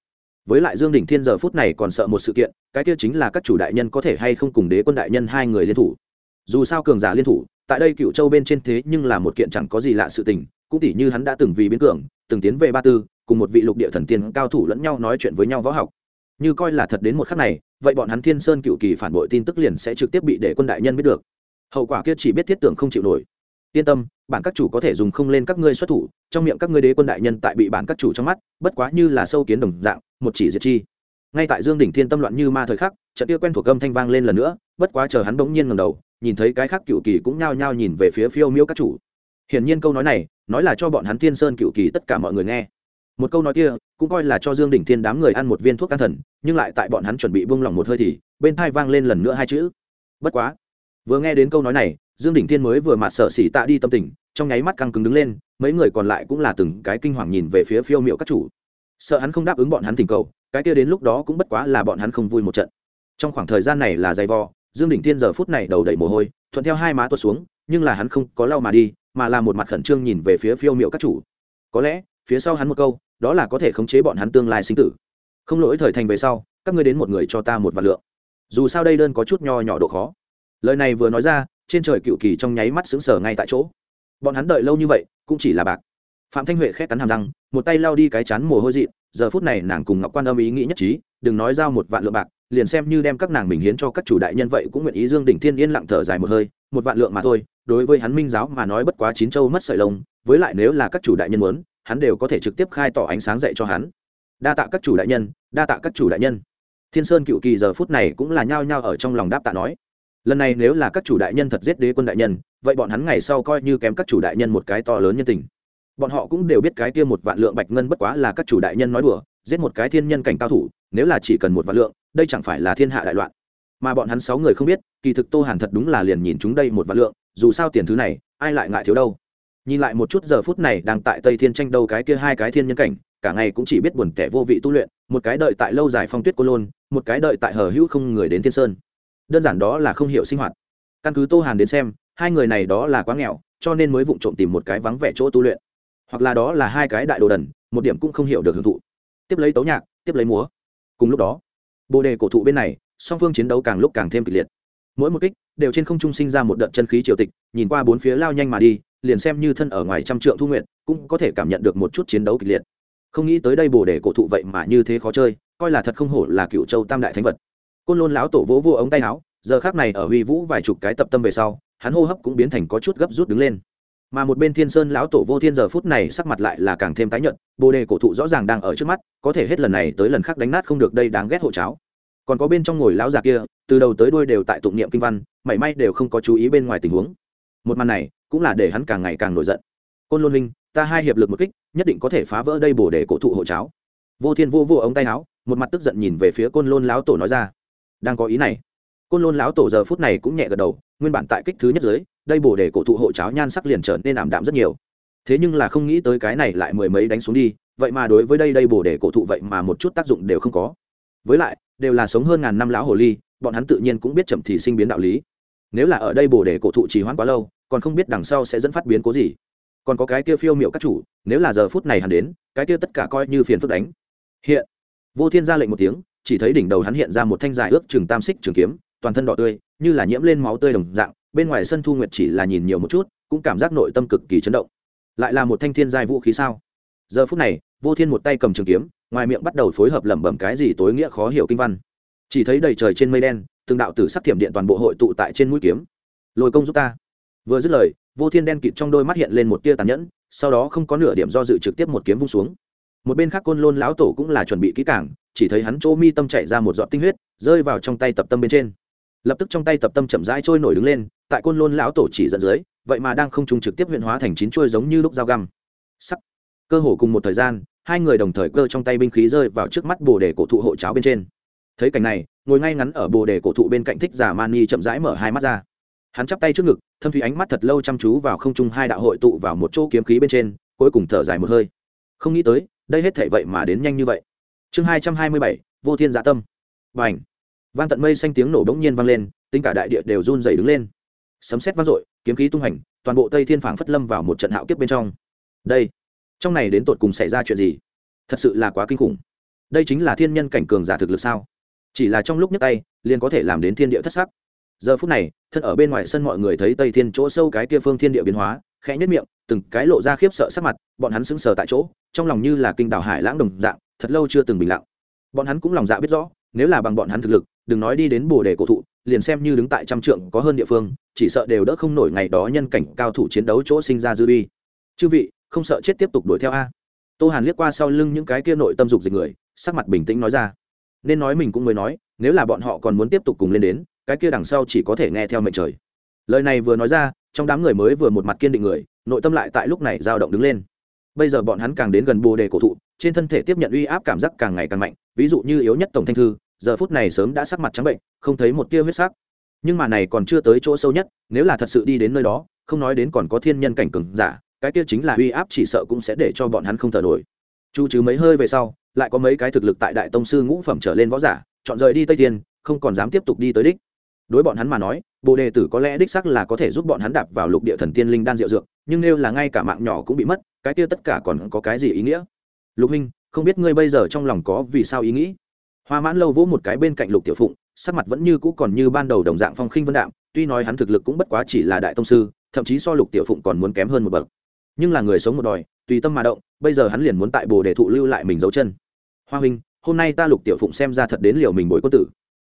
Với lại dương đỉnh thiên giờ phút này còn sợ một sự kiện, cái kia chính là các chủ đại nhân có thể hay không cùng đế quân đại nhân hai người liên thủ. Dù sao cường giả liên thủ, tại đây cựu châu bên trên thế nhưng là một kiện chẳng có gì lạ sự tình, cũng tỉ như hắn đã từng vì biến cường, từng tiến về ba tư cùng một vị lục địa thần tiên cao thủ lẫn nhau nói chuyện với nhau võ học. Như coi là thật đến một khắc này, vậy bọn hắn thiên sơn cựu kỳ phản bội tin tức liền sẽ trực tiếp bị để quân đại nhân biết được. Hậu quả kia chỉ biết thiết tưởng không chịu nổi. Yên tâm, bản các chủ có thể dùng không lên các ngươi xuất thủ, trong miệng các ngươi đế quân đại nhân tại bị bản các chủ trong mắt, bất quá như là sâu kiến đồng dạng, một chỉ diệt chi. Ngay tại dương đỉnh thiên tâm loạn như ma thời khắc, trận kia quen thuộc âm thanh vang lên lần nữa, bất quá chờ hắn bỗng nhiên ngầm đầu, nhìn thấy cái khác cựu kỳ cũng nhao nhao nhìn về phía phiêu miêu các chủ. Hiển nhiên câu nói này, nói là cho bọn hắn thiên sơn cựu kỳ tất cả mọi người nghe một câu nói kia, cũng coi là cho dương đỉnh thiên đám người ăn một viên thuốc can thần, nhưng lại tại bọn hắn chuẩn bị buông lỏng một hơi thì, bên thai vang lên lần nữa hai chữ. Bất quá. Vừa nghe đến câu nói này, dương đỉnh thiên mới vừa mặt sợ xỉ tạ đi tâm tình, trong nháy mắt căng cứng đứng lên, mấy người còn lại cũng là từng cái kinh hoàng nhìn về phía phiêu miệu các chủ. Sợ hắn không đáp ứng bọn hắn thỉnh cầu, cái kia đến lúc đó cũng bất quá là bọn hắn không vui một trận. Trong khoảng thời gian này là dày vò, dương đỉnh thiên giờ phút này đầu đầy mồ hôi, thuận theo hai má tuột xuống, nhưng là hắn không có lau mà đi, mà là một mặt khẩn trương nhìn về phía phiêu miệu các chủ. Có lẽ, phía sau hắn một câu đó là có thể khống chế bọn hắn tương lai sinh tử. Không lỗi thời thành về sau, các ngươi đến một người cho ta một vạn lượng. Dù sao đây đơn có chút nho nhỏ độ khó. Lời này vừa nói ra, trên trời cựu kỳ trong nháy mắt sững sờ ngay tại chỗ. Bọn hắn đợi lâu như vậy, cũng chỉ là bạc. Phạm thanh huệ khét cắn hàm răng, một tay lao đi cái chán mồ hôi dị giờ phút này nàng cùng ngọc quan âm ý nghĩ nhất trí, đừng nói giao một vạn lượng bạc, liền xem như đem các nàng mình hiến cho các chủ đại nhân vậy cũng nguyện ý dương đỉnh thiên yên lặng thở dài một hơi, một vạn lượng mà thôi, đối với hắn minh giáo mà nói bất quá chín châu mất sợi lông, với lại nếu là các chủ đại nhân muốn hắn đều có thể trực tiếp khai tỏ ánh sáng dạy cho hắn. Đa tạ các chủ đại nhân, đa tạ các chủ đại nhân. Thiên sơn cựu kỳ giờ phút này cũng là nhao nhao ở trong lòng đáp tạ nói. Lần này nếu là các chủ đại nhân thật giết đế quân đại nhân, vậy bọn hắn ngày sau coi như kém các chủ đại nhân một cái to lớn nhân tình. Bọn họ cũng đều biết cái kia một vạn lượng bạch ngân bất quá là các chủ đại nhân nói đùa, giết một cái thiên nhân cảnh cao thủ, nếu là chỉ cần một vạn lượng, đây chẳng phải là thiên hạ đại loạn. Mà bọn hắn sáu người không biết, kỳ thực tô hàn thật đúng là liền nhìn chúng đây một vạn lượng, dù sao tiền thứ này, ai lại ngại thiếu đâu? Nhìn lại một chút giờ phút này đang tại tây thiên tranh đâu cái kia hai cái thiên nhân cảnh, cả ngày cũng chỉ biết buồn kẻ vô vị tu luyện, một cái đợi tại lâu dài phong tuyết cô lôn, một cái đợi tại hờ hữu không người đến thiên sơn. Đơn giản đó là không hiểu sinh hoạt. Căn cứ tô hàn đến xem, hai người này đó là quá nghèo, cho nên mới vụng trộm tìm một cái vắng vẻ chỗ tu luyện. Hoặc là đó là hai cái đại đồ đần, một điểm cũng không hiểu được hưởng thụ. Tiếp lấy tấu nhạc, tiếp lấy múa. Cùng lúc đó, bồ đề cổ thụ bên này, song phương chiến đấu càng lúc càng thêm kịch liệt mỗi một kích đều trên không trung sinh ra một đợt chân khí triều tịch, nhìn qua bốn phía lao nhanh mà đi, liền xem như thân ở ngoài trăm trượng thu nguyện cũng có thể cảm nhận được một chút chiến đấu kịch liệt. Không nghĩ tới đây bồ đề cổ thụ vậy mà như thế khó chơi, coi là thật không hổ là cựu châu tam đại thánh vật. Côn lôn lão tổ vỗ vô ống tay áo, giờ khác này ở huy vũ vài chục cái tập tâm về sau, hắn hô hấp cũng biến thành có chút gấp rút đứng lên. Mà một bên thiên sơn lão tổ vô thiên giờ phút này sắc mặt lại là càng thêm tái nhợt, bồ đề cổ thụ rõ ràng đang ở trước mắt, có thể hết lần này tới lần khác đánh nát không được đây đáng ghét hộ cháo còn có bên trong ngồi lão già kia, từ đầu tới đuôi đều tại tụng niệm kinh văn, mảy may đều không có chú ý bên ngoài tình huống. Một màn này, cũng là để hắn càng ngày càng nổi giận. Côn lôn linh ta hai hiệp lực một kích, nhất định có thể phá vỡ đây bổ để cổ thụ hộ cháo. Vô thiên vô vô ống tay áo, một mặt tức giận nhìn về phía côn lôn lão tổ nói ra. Đang có ý này. Côn lôn lão tổ giờ phút này cũng nhẹ gật đầu, nguyên bản tại kích thứ nhất dưới, đây bổ để cổ thụ hộ cháo nhan sắc liền trở nên ảm đạm rất nhiều. Thế nhưng là không nghĩ tới cái này lại mười mấy đánh xuống đi, vậy mà đối với đây đây bổ để cổ thụ vậy mà một chút tác dụng đều không có với lại, đều là sống hơn ngàn năm lão hồ ly, bọn hắn tự nhiên cũng biết chậm thì sinh biến đạo lý. Nếu là ở đây bổ để cổ thụ trì hoãn quá lâu, còn không biết đằng sau sẽ dẫn phát biến cố gì. Còn có cái kia phiêu miệu các chủ, nếu là giờ phút này hắn đến, cái kia tất cả coi như phiền phức đánh. Hiện, vô thiên ra lệnh một tiếng, chỉ thấy đỉnh đầu hắn hiện ra một thanh dài ước chừng tam xích trường kiếm, toàn thân đỏ tươi, như là nhiễm lên máu tươi đồng dạng, bên ngoài sân thu nguyệt chỉ là nhìn nhiều một chút, cũng cảm giác nội tâm cực kỳ chấn động. Lại là một thanh thiên giai vũ khí sao? Giờ phút này, vô thiên một tay cầm trường kiếm ngoài miệng bắt đầu phối hợp lẩm bẩm cái gì tối nghĩa khó hiểu kinh văn. Chỉ thấy đầy trời trên mây đen, từng đạo tử sắc thiểm điện toàn bộ hội tụ tại trên mũi kiếm. Lôi công giúp ta. Vừa dứt lời, vô thiên đen kịt trong đôi mắt hiện lên một tia tàn nhẫn, sau đó không có nửa điểm do dự trực tiếp một kiếm vung xuống. Một bên khác côn lôn lão tổ cũng là chuẩn bị kỹ cảng chỉ thấy hắn chỗ mi tâm chạy ra một giọt tinh huyết, rơi vào trong tay tập tâm bên trên. Lập tức trong tay tập tâm chậm rãi trôi nổi đứng lên, tại côn lôn lão tổ chỉ dẫn dưới, vậy mà đang không trung trực tiếp huyện hóa thành chín chuôi giống như lúc dao găm. Sắc. Cơ hồ cùng một thời gian hai người đồng thời cơ trong tay binh khí rơi vào trước mắt bồ đề cổ thụ hộ cháo bên trên. Thấy cảnh này, ngồi ngay ngắn ở bồ đề cổ thụ bên cạnh thích giả mani chậm rãi mở hai mắt ra. Hắn chắp tay trước ngực, thâm thủy ánh mắt thật lâu chăm chú vào không trung hai đạo hội tụ vào một chỗ kiếm khí bên trên, cuối cùng thở dài một hơi. Không nghĩ tới, đây hết thể vậy mà đến nhanh như vậy. Chương hai trăm hai mươi bảy, vô thiên dạ tâm. Và ảnh vang tận mây xanh tiếng nổ bỗng nhiên vang lên, tính cả đại địa đều run dày đứng lên. Sấm xét vang dội, kiếm khí tung hành, toàn bộ tây thiên phảng phất lâm vào một trận hạo kiếp bên trong. Đây! Trong này đến tột cùng xảy ra chuyện gì? Thật sự là quá kinh khủng. Đây chính là thiên nhân cảnh cường giả thực lực sao? Chỉ là trong lúc nhấc tay, liền có thể làm đến thiên địa thất sắc. Giờ phút này, thân ở bên ngoài sân mọi người thấy tây thiên chỗ sâu cái kia phương thiên địa biến hóa, khẽ nhất miệng, từng cái lộ ra khiếp sợ sắc mặt, bọn hắn sững sờ tại chỗ, trong lòng như là kinh đảo hải lãng đồng dạng, thật lâu chưa từng bình lặng. Bọn hắn cũng lòng dạ biết rõ, nếu là bằng bọn hắn thực lực, đừng nói đi đến bồ đề cổ thụ, liền xem như đứng tại trăm trượng có hơn địa phương, chỉ sợ đều đỡ không nổi ngày đó nhân cảnh cao thủ chiến đấu chỗ sinh ra dư uy. Chư vị không sợ chết tiếp tục đuổi theo a. Tô hàn liếc qua sau lưng những cái kia nội tâm dục dịch người, sắc mặt bình tĩnh nói ra. Nên nói mình cũng mới nói, nếu là bọn họ còn muốn tiếp tục cùng lên đến, cái kia đằng sau chỉ có thể nghe theo mệnh trời. Lời này vừa nói ra, trong đám người mới vừa một mặt kiên định người, nội tâm lại tại lúc này dao động đứng lên. Bây giờ bọn hắn càng đến gần bồ đề cổ thụ, trên thân thể tiếp nhận uy áp cảm giác càng ngày càng mạnh, ví dụ như yếu nhất tổng thanh thư, giờ phút này sớm đã sắc mặt trắng bệnh, không thấy một tia huyết sắc. Nhưng mà này còn chưa tới chỗ sâu nhất, nếu là thật sự đi đến nơi đó, không nói đến còn có thiên nhân cảnh cường giả cái kia chính là uy áp chỉ sợ cũng sẽ để cho bọn hắn không thở nổi. Chu chứ mấy hơi về sau lại có mấy cái thực lực tại đại tông sư ngũ phẩm trở lên võ giả chọn rời đi tây thiên, không còn dám tiếp tục đi tới đích. Đối bọn hắn mà nói bồ đề tử có lẽ đích sắc là có thể giúp bọn hắn đạp vào lục địa thần tiên linh đan diệu dược nhưng nếu là ngay cả mạng nhỏ cũng bị mất cái kia tất cả còn có cái gì ý nghĩa? Lục huynh không biết ngươi bây giờ trong lòng có vì sao ý nghĩ? Hoa mãn lâu vỗ một cái bên cạnh lục tiểu phụng sắc mặt vẫn như cũ còn như ban đầu đồng dạng phong khinh vân đạm tuy nói hắn thực lực cũng bất quá chỉ là đại tông sư thậm chí so lục tiểu phụng còn muốn kém hơn một bậc nhưng là người sống một đòi, tùy tâm mà động, bây giờ hắn liền muốn tại bồ đề thụ lưu lại mình dấu chân. Hoa huynh, hôm nay ta lục tiểu phụng xem ra thật đến liều mình bồi quân tử.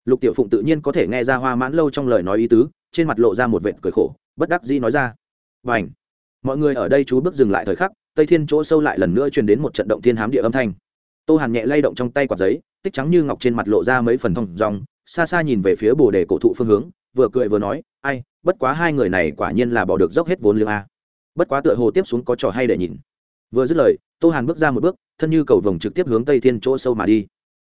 Lục tiểu phụng tự nhiên có thể nghe ra hoa mãn lâu trong lời nói ý tứ, trên mặt lộ ra một vệt cười khổ, bất đắc dĩ nói ra. Và ảnh mọi người ở đây chú bước dừng lại thời khắc, tây thiên chỗ sâu lại lần nữa truyền đến một trận động thiên hám địa âm thanh. Tô hàn nhẹ lay động trong tay quạt giấy, tích trắng như ngọc trên mặt lộ ra mấy phần thòng dòng xa xa nhìn về phía bồ đề cổ thụ phương hướng, vừa cười vừa nói, ai, bất quá hai người này quả nhiên là bỏ được dốc hết vốn liếng a bất quá tựa hồ tiếp xuống có trò hay để nhìn. Vừa dứt lời, tô hàn bước ra một bước, thân như cầu vồng trực tiếp hướng tây thiên chỗ sâu mà đi.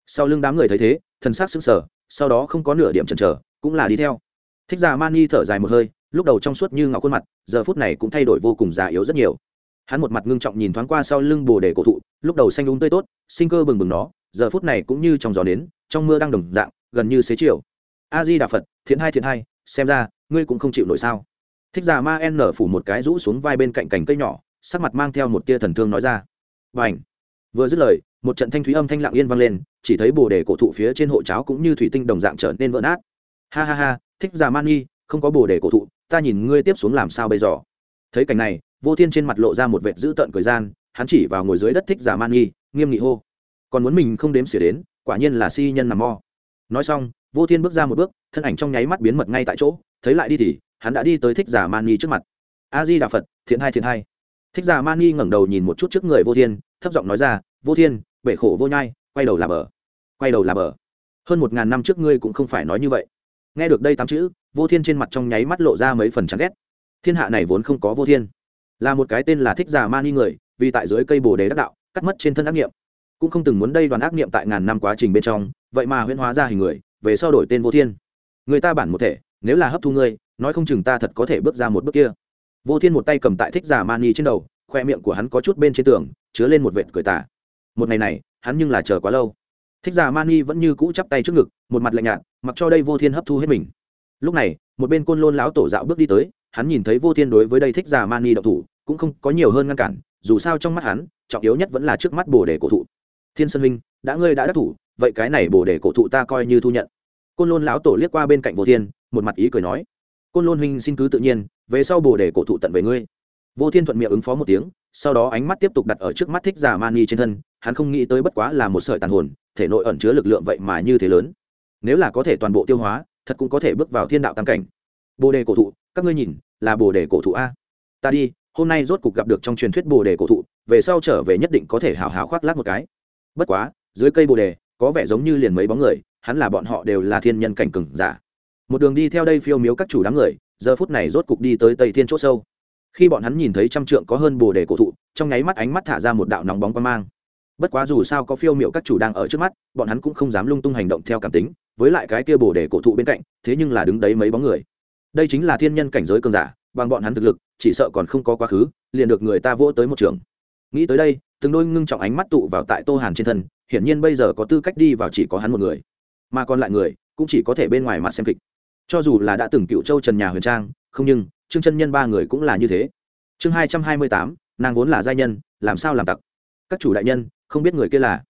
Sau lưng đám người thấy thế, thần sắc sững sờ, sau đó không có nửa điểm chần chờ, cũng là đi theo. Thích già mani thở dài một hơi, lúc đầu trong suốt như ngọc khuôn mặt, giờ phút này cũng thay đổi vô cùng già yếu rất nhiều. Hắn một mặt ngưng trọng nhìn thoáng qua sau lưng bồ đề cổ thụ, lúc đầu xanh đúng tươi tốt, sinh cơ bừng bừng nó, giờ phút này cũng như trong gió nến trong mưa đang đồng dạng, gần như xế chiều. A di đà phật, thiện hai thiện hai xem ra, ngươi cũng không chịu nổi sao? Thích già ma n phủ một cái rũ xuống vai bên cạnh cành cây nhỏ, sắc mặt mang theo một tia thần thương nói ra. Và ảnh vừa dứt lời, một trận thanh thúy âm thanh lặng yên vang lên, chỉ thấy bồ đề cổ thụ phía trên hộ cháo cũng như thủy tinh đồng dạng trở nên vỡ nát. Ha ha ha, thích già man nghi không có bồ đề cổ thụ, ta nhìn ngươi tiếp xuống làm sao bây giờ? Thấy cảnh này, vô thiên trên mặt lộ ra một vệt dữ tợn cười gian, hắn chỉ vào ngồi dưới đất thích giả man nghi nghiêm nghị hô. Còn muốn mình không đếm xỉa đến, quả nhiên là si nhân nằm mo nói xong, vô thiên bước ra một bước, thân ảnh trong nháy mắt biến mật ngay tại chỗ, thấy lại đi thì hắn đã đi tới thích giả mani trước mặt. A di đà phật thiện hai thiện hai. Thích giả mani ngẩng đầu nhìn một chút trước người vô thiên, thấp giọng nói ra, vô thiên, bể khổ vô nhai, quay đầu là bờ, quay đầu là bờ. Hơn một ngàn năm trước ngươi cũng không phải nói như vậy. Nghe được đây tám chữ, vô thiên trên mặt trong nháy mắt lộ ra mấy phần chán ghét. Thiên hạ này vốn không có vô thiên. Là một cái tên là thích giả mani người, vì tại dưới cây bồ đề đắc đạo, cắt mất trên thân ác nghiệm cũng không từng muốn đây đoàn ác nghiệm tại ngàn năm quá trình bên trong, vậy mà huyễn hóa ra hình người, về sau đổi tên vô thiên. Người ta bản một thể, nếu là hấp thu ngươi nói không chừng ta thật có thể bước ra một bước kia. Vô thiên một tay cầm tại thích giả mani trên đầu, khoe miệng của hắn có chút bên trên tường, chứa lên một vệt cười tả một ngày này, hắn nhưng là chờ quá lâu. Thích giả mani vẫn như cũ chắp tay trước ngực, một mặt lạnh nhạt, mặc cho đây vô thiên hấp thu hết mình. Lúc này, một bên côn lôn lão tổ dạo bước đi tới, hắn nhìn thấy vô thiên đối với đây thích giả mani độc thủ, cũng không có nhiều hơn ngăn cản, dù sao trong mắt hắn, trọng yếu nhất vẫn là trước mắt bồ đề cổ thụ. Thiên sơn huynh đã ngươi đã đắc thủ, vậy cái này bồ đề cổ thụ ta coi như thu nhận. Côn lôn lão tổ liếc qua bên cạnh vô thiên, một mặt ý cười nói côn lôn huynh xin cứ tự nhiên, về sau bồ để cổ thụ tận về ngươi. Vô thiên thuận miệng ứng phó một tiếng, sau đó ánh mắt tiếp tục đặt ở trước mắt thích giả mani trên thân, hắn không nghĩ tới bất quá là một sợi tàn hồn, thể nội ẩn chứa lực lượng vậy mà như thế lớn. Nếu là có thể toàn bộ tiêu hóa, thật cũng có thể bước vào thiên đạo tam cảnh. Bồ đề cổ thụ, các ngươi nhìn, là bồ đề cổ thụ a. Ta đi, hôm nay rốt cục gặp được trong truyền thuyết bồ đề cổ thụ, về sau trở về nhất định có thể hào hào khoác lác một cái. Bất quá, dưới cây bồ đề, có vẻ giống như liền mấy bóng người, hắn là bọn họ đều là thiên nhân cảnh cừng giả một đường đi theo đây phiêu miếu các chủ đám người, giờ phút này rốt cục đi tới tây thiên c h ỗ sâu. Khi bọn hắn nhìn thấy trăm trượng có hơn bồ đề cổ thụ, trong nháy mắt ánh mắt thả ra một đạo nóng bóng quan mang. Bất quá dù sao có phiêu miệu các chủ đang ở trước mắt, bọn hắn cũng không dám lung tung hành động theo cảm tính, với lại cái kia bồ đề cổ thụ bên cạnh, thế nhưng là đứng đấy mấy bóng người. Đây chính là thiên nhân cảnh giới cường giả, bằng bọn hắn thực lực, chỉ sợ còn không có quá khứ, liền được người ta vỗ tới một trường. Nghĩ tới đây, từng đôi ngưng trọng ánh mắt tụ vào tại tô hàn trên thân, hiển nhiên bây giờ có tư cách đi vào chỉ có hắn một người. Mà còn lại người, cũng chỉ có thể bên ngoài mặt xem kịch cho dù là đã từng cựu châu trần nhà huyền trang, không nhưng, trương chân nhân ba người cũng là như thế. Chương hai trăm hai mươi tám, nàng vốn là giai nhân, làm sao làm tặc? Các chủ đại nhân, không biết người kia là?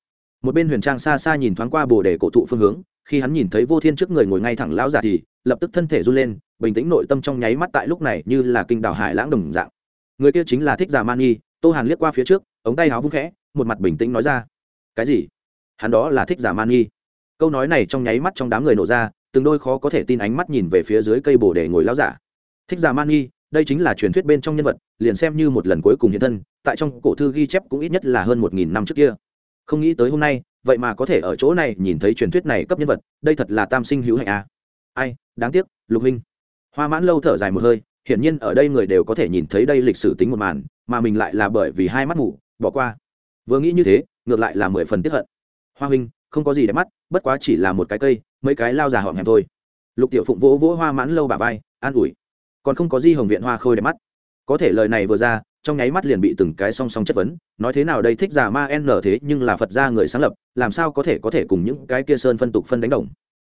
Một bên huyền trang xa xa nhìn thoáng qua bồ đề cổ thụ phương hướng, khi hắn nhìn thấy vô thiên trước người ngồi ngay thẳng lão giả thì, lập tức thân thể run lên, bình tĩnh nội tâm trong nháy mắt tại lúc này như là kinh đảo hải lãng đồng dạng. Người kia chính là thích giả man nghi, tô hàn liếc qua phía trước, ống tay áo vung khẽ, một mặt bình tĩnh nói ra. Cái gì? Hắn đó là thích giả man nghi? Câu nói này trong nháy mắt trong đám người nổ ra từng đôi khó có thể tin ánh mắt nhìn về phía dưới cây bồ để ngồi lao giả. Thích giả man nghi đây chính là truyền thuyết bên trong nhân vật, liền xem như một lần cuối cùng hiện thân, tại trong cổ thư ghi chép cũng ít nhất là hơn một nghìn năm trước kia. Không nghĩ tới hôm nay, vậy mà có thể ở chỗ này nhìn thấy truyền thuyết này cấp nhân vật, đây thật là tam sinh hữu hạnh à. ai, đáng tiếc, lục huynh hoa mãn lâu thở dài một hơi, hiển nhiên ở đây người đều có thể nhìn thấy đây lịch sử tính một màn, mà mình lại là bởi vì hai mắt mù, bỏ qua. Vừa nghĩ như thế, ngược lại là mười phần tiếp hận. Hoa huynh không có gì để mắt, bất quá chỉ là một cái cây, mấy cái lao già họm hèm thôi. Lục tiểu phụng vỗ vỗ hoa mãn lâu bà vai, an ủi. Còn không có gì hồng viện hoa khôi đẹp mắt. Có thể lời này vừa ra, trong nháy mắt liền bị từng cái song song chất vấn, nói thế nào đây thích giả ma n thế nhưng là phật gia người sáng lập, làm sao có thể có thể cùng những cái kia sơn phân tục phân đánh đồng?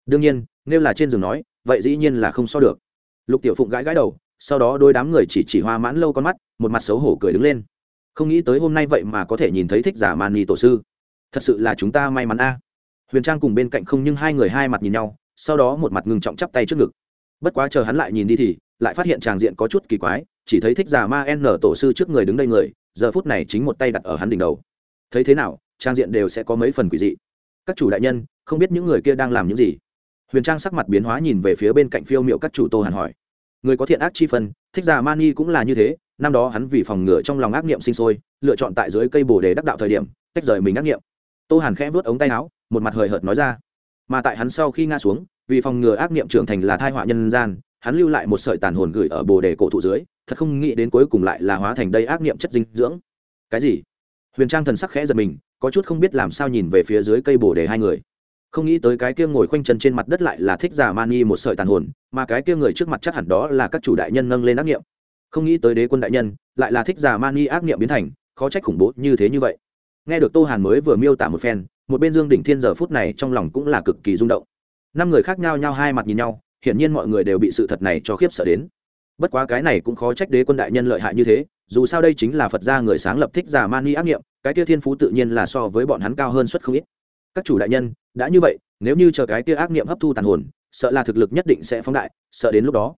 Đương nhiên nếu là trên giường nói, vậy dĩ nhiên là không so được. Lục tiểu phụng gãi gãi đầu, sau đó đôi đám người chỉ chỉ hoa mãn lâu con mắt, một mặt xấu hổ cười đứng lên. Không nghĩ tới hôm nay vậy mà có thể nhìn thấy thích giả màn nhì tổ sư. Thật sự là chúng ta may mắn a huyền trang cùng bên cạnh không nhưng hai người hai mặt nhìn nhau, sau đó một mặt ngừng trọng chắp tay trước ngực. Bất quá chờ hắn lại nhìn đi thì, lại phát hiện tràng diện có chút kỳ quái, chỉ thấy thích giả ma n tổ sư trước người đứng đây người, giờ phút này chính một tay đặt ở hắn đỉnh đầu. Thấy thế nào, trang diện đều sẽ có mấy phần quỷ dị. Các chủ đại nhân, không biết những người kia đang làm những gì? Huyền trang sắc mặt biến hóa nhìn về phía bên cạnh phiêu m i ệ u các chủ tô hàn hỏi. Người có thiện ác chi phân, thích giả mani cũng là như thế, năm đó hắn vì phòng ngừa trong lòng ác niệm sinh sôi, lựa chọn tại dưới cây bồ đề đắc đạo thời điểm, tách rời mình ác niệm. Tô hàn khẽ vớt ống tay áo một mặt hời hợt nói ra. Mà tại hắn sau khi ngã xuống, vì phòng ngừa ác niệm trưởng thành là thai họa nhân gian, hắn lưu lại một sợi tàn hồn gửi ở bồ đề cổ thụ dưới, thật không nghĩ đến cuối cùng lại là hóa thành đây ác niệm chất dinh dưỡng. Cái gì? Huyền trang thần sắc khẽ giật mình, có chút không biết làm sao nhìn về phía dưới cây bồ đề hai người. Không nghĩ tới cái kia ngồi khoanh chân trên mặt đất lại là thích giả mani một sợi tàn hồn, mà cái kia người trước mặt chắc hẳn đó là các chủ đại nhân nâng lên ác niệm. Không nghĩ tới đế quân đại nhân, lại là thích giả mani ác niệm biến thành, khó trách khủng bố như thế như vậy. Nghe được tô hàn mới vừa miêu tả một phen một bên dương đỉnh thiên giờ phút này trong lòng cũng là cực kỳ rung động. Năm người khác nhau nhau hai mặt nhìn nhau, hiển nhiên mọi người đều bị sự thật này cho khiếp sợ đến. Bất quá cái này cũng khó trách đế quân đại nhân lợi hại như thế, dù sao đây chính là phật gia người sáng lập thích giả mani ác niệm cái kia thiên phú tự nhiên là so với bọn hắn cao hơn suất không ít. Các chủ đại nhân, đã như vậy, nếu như chờ cái kia ác niệm hấp thu tàn hồn, sợ là thực lực nhất định sẽ phóng đại, sợ đến lúc đó.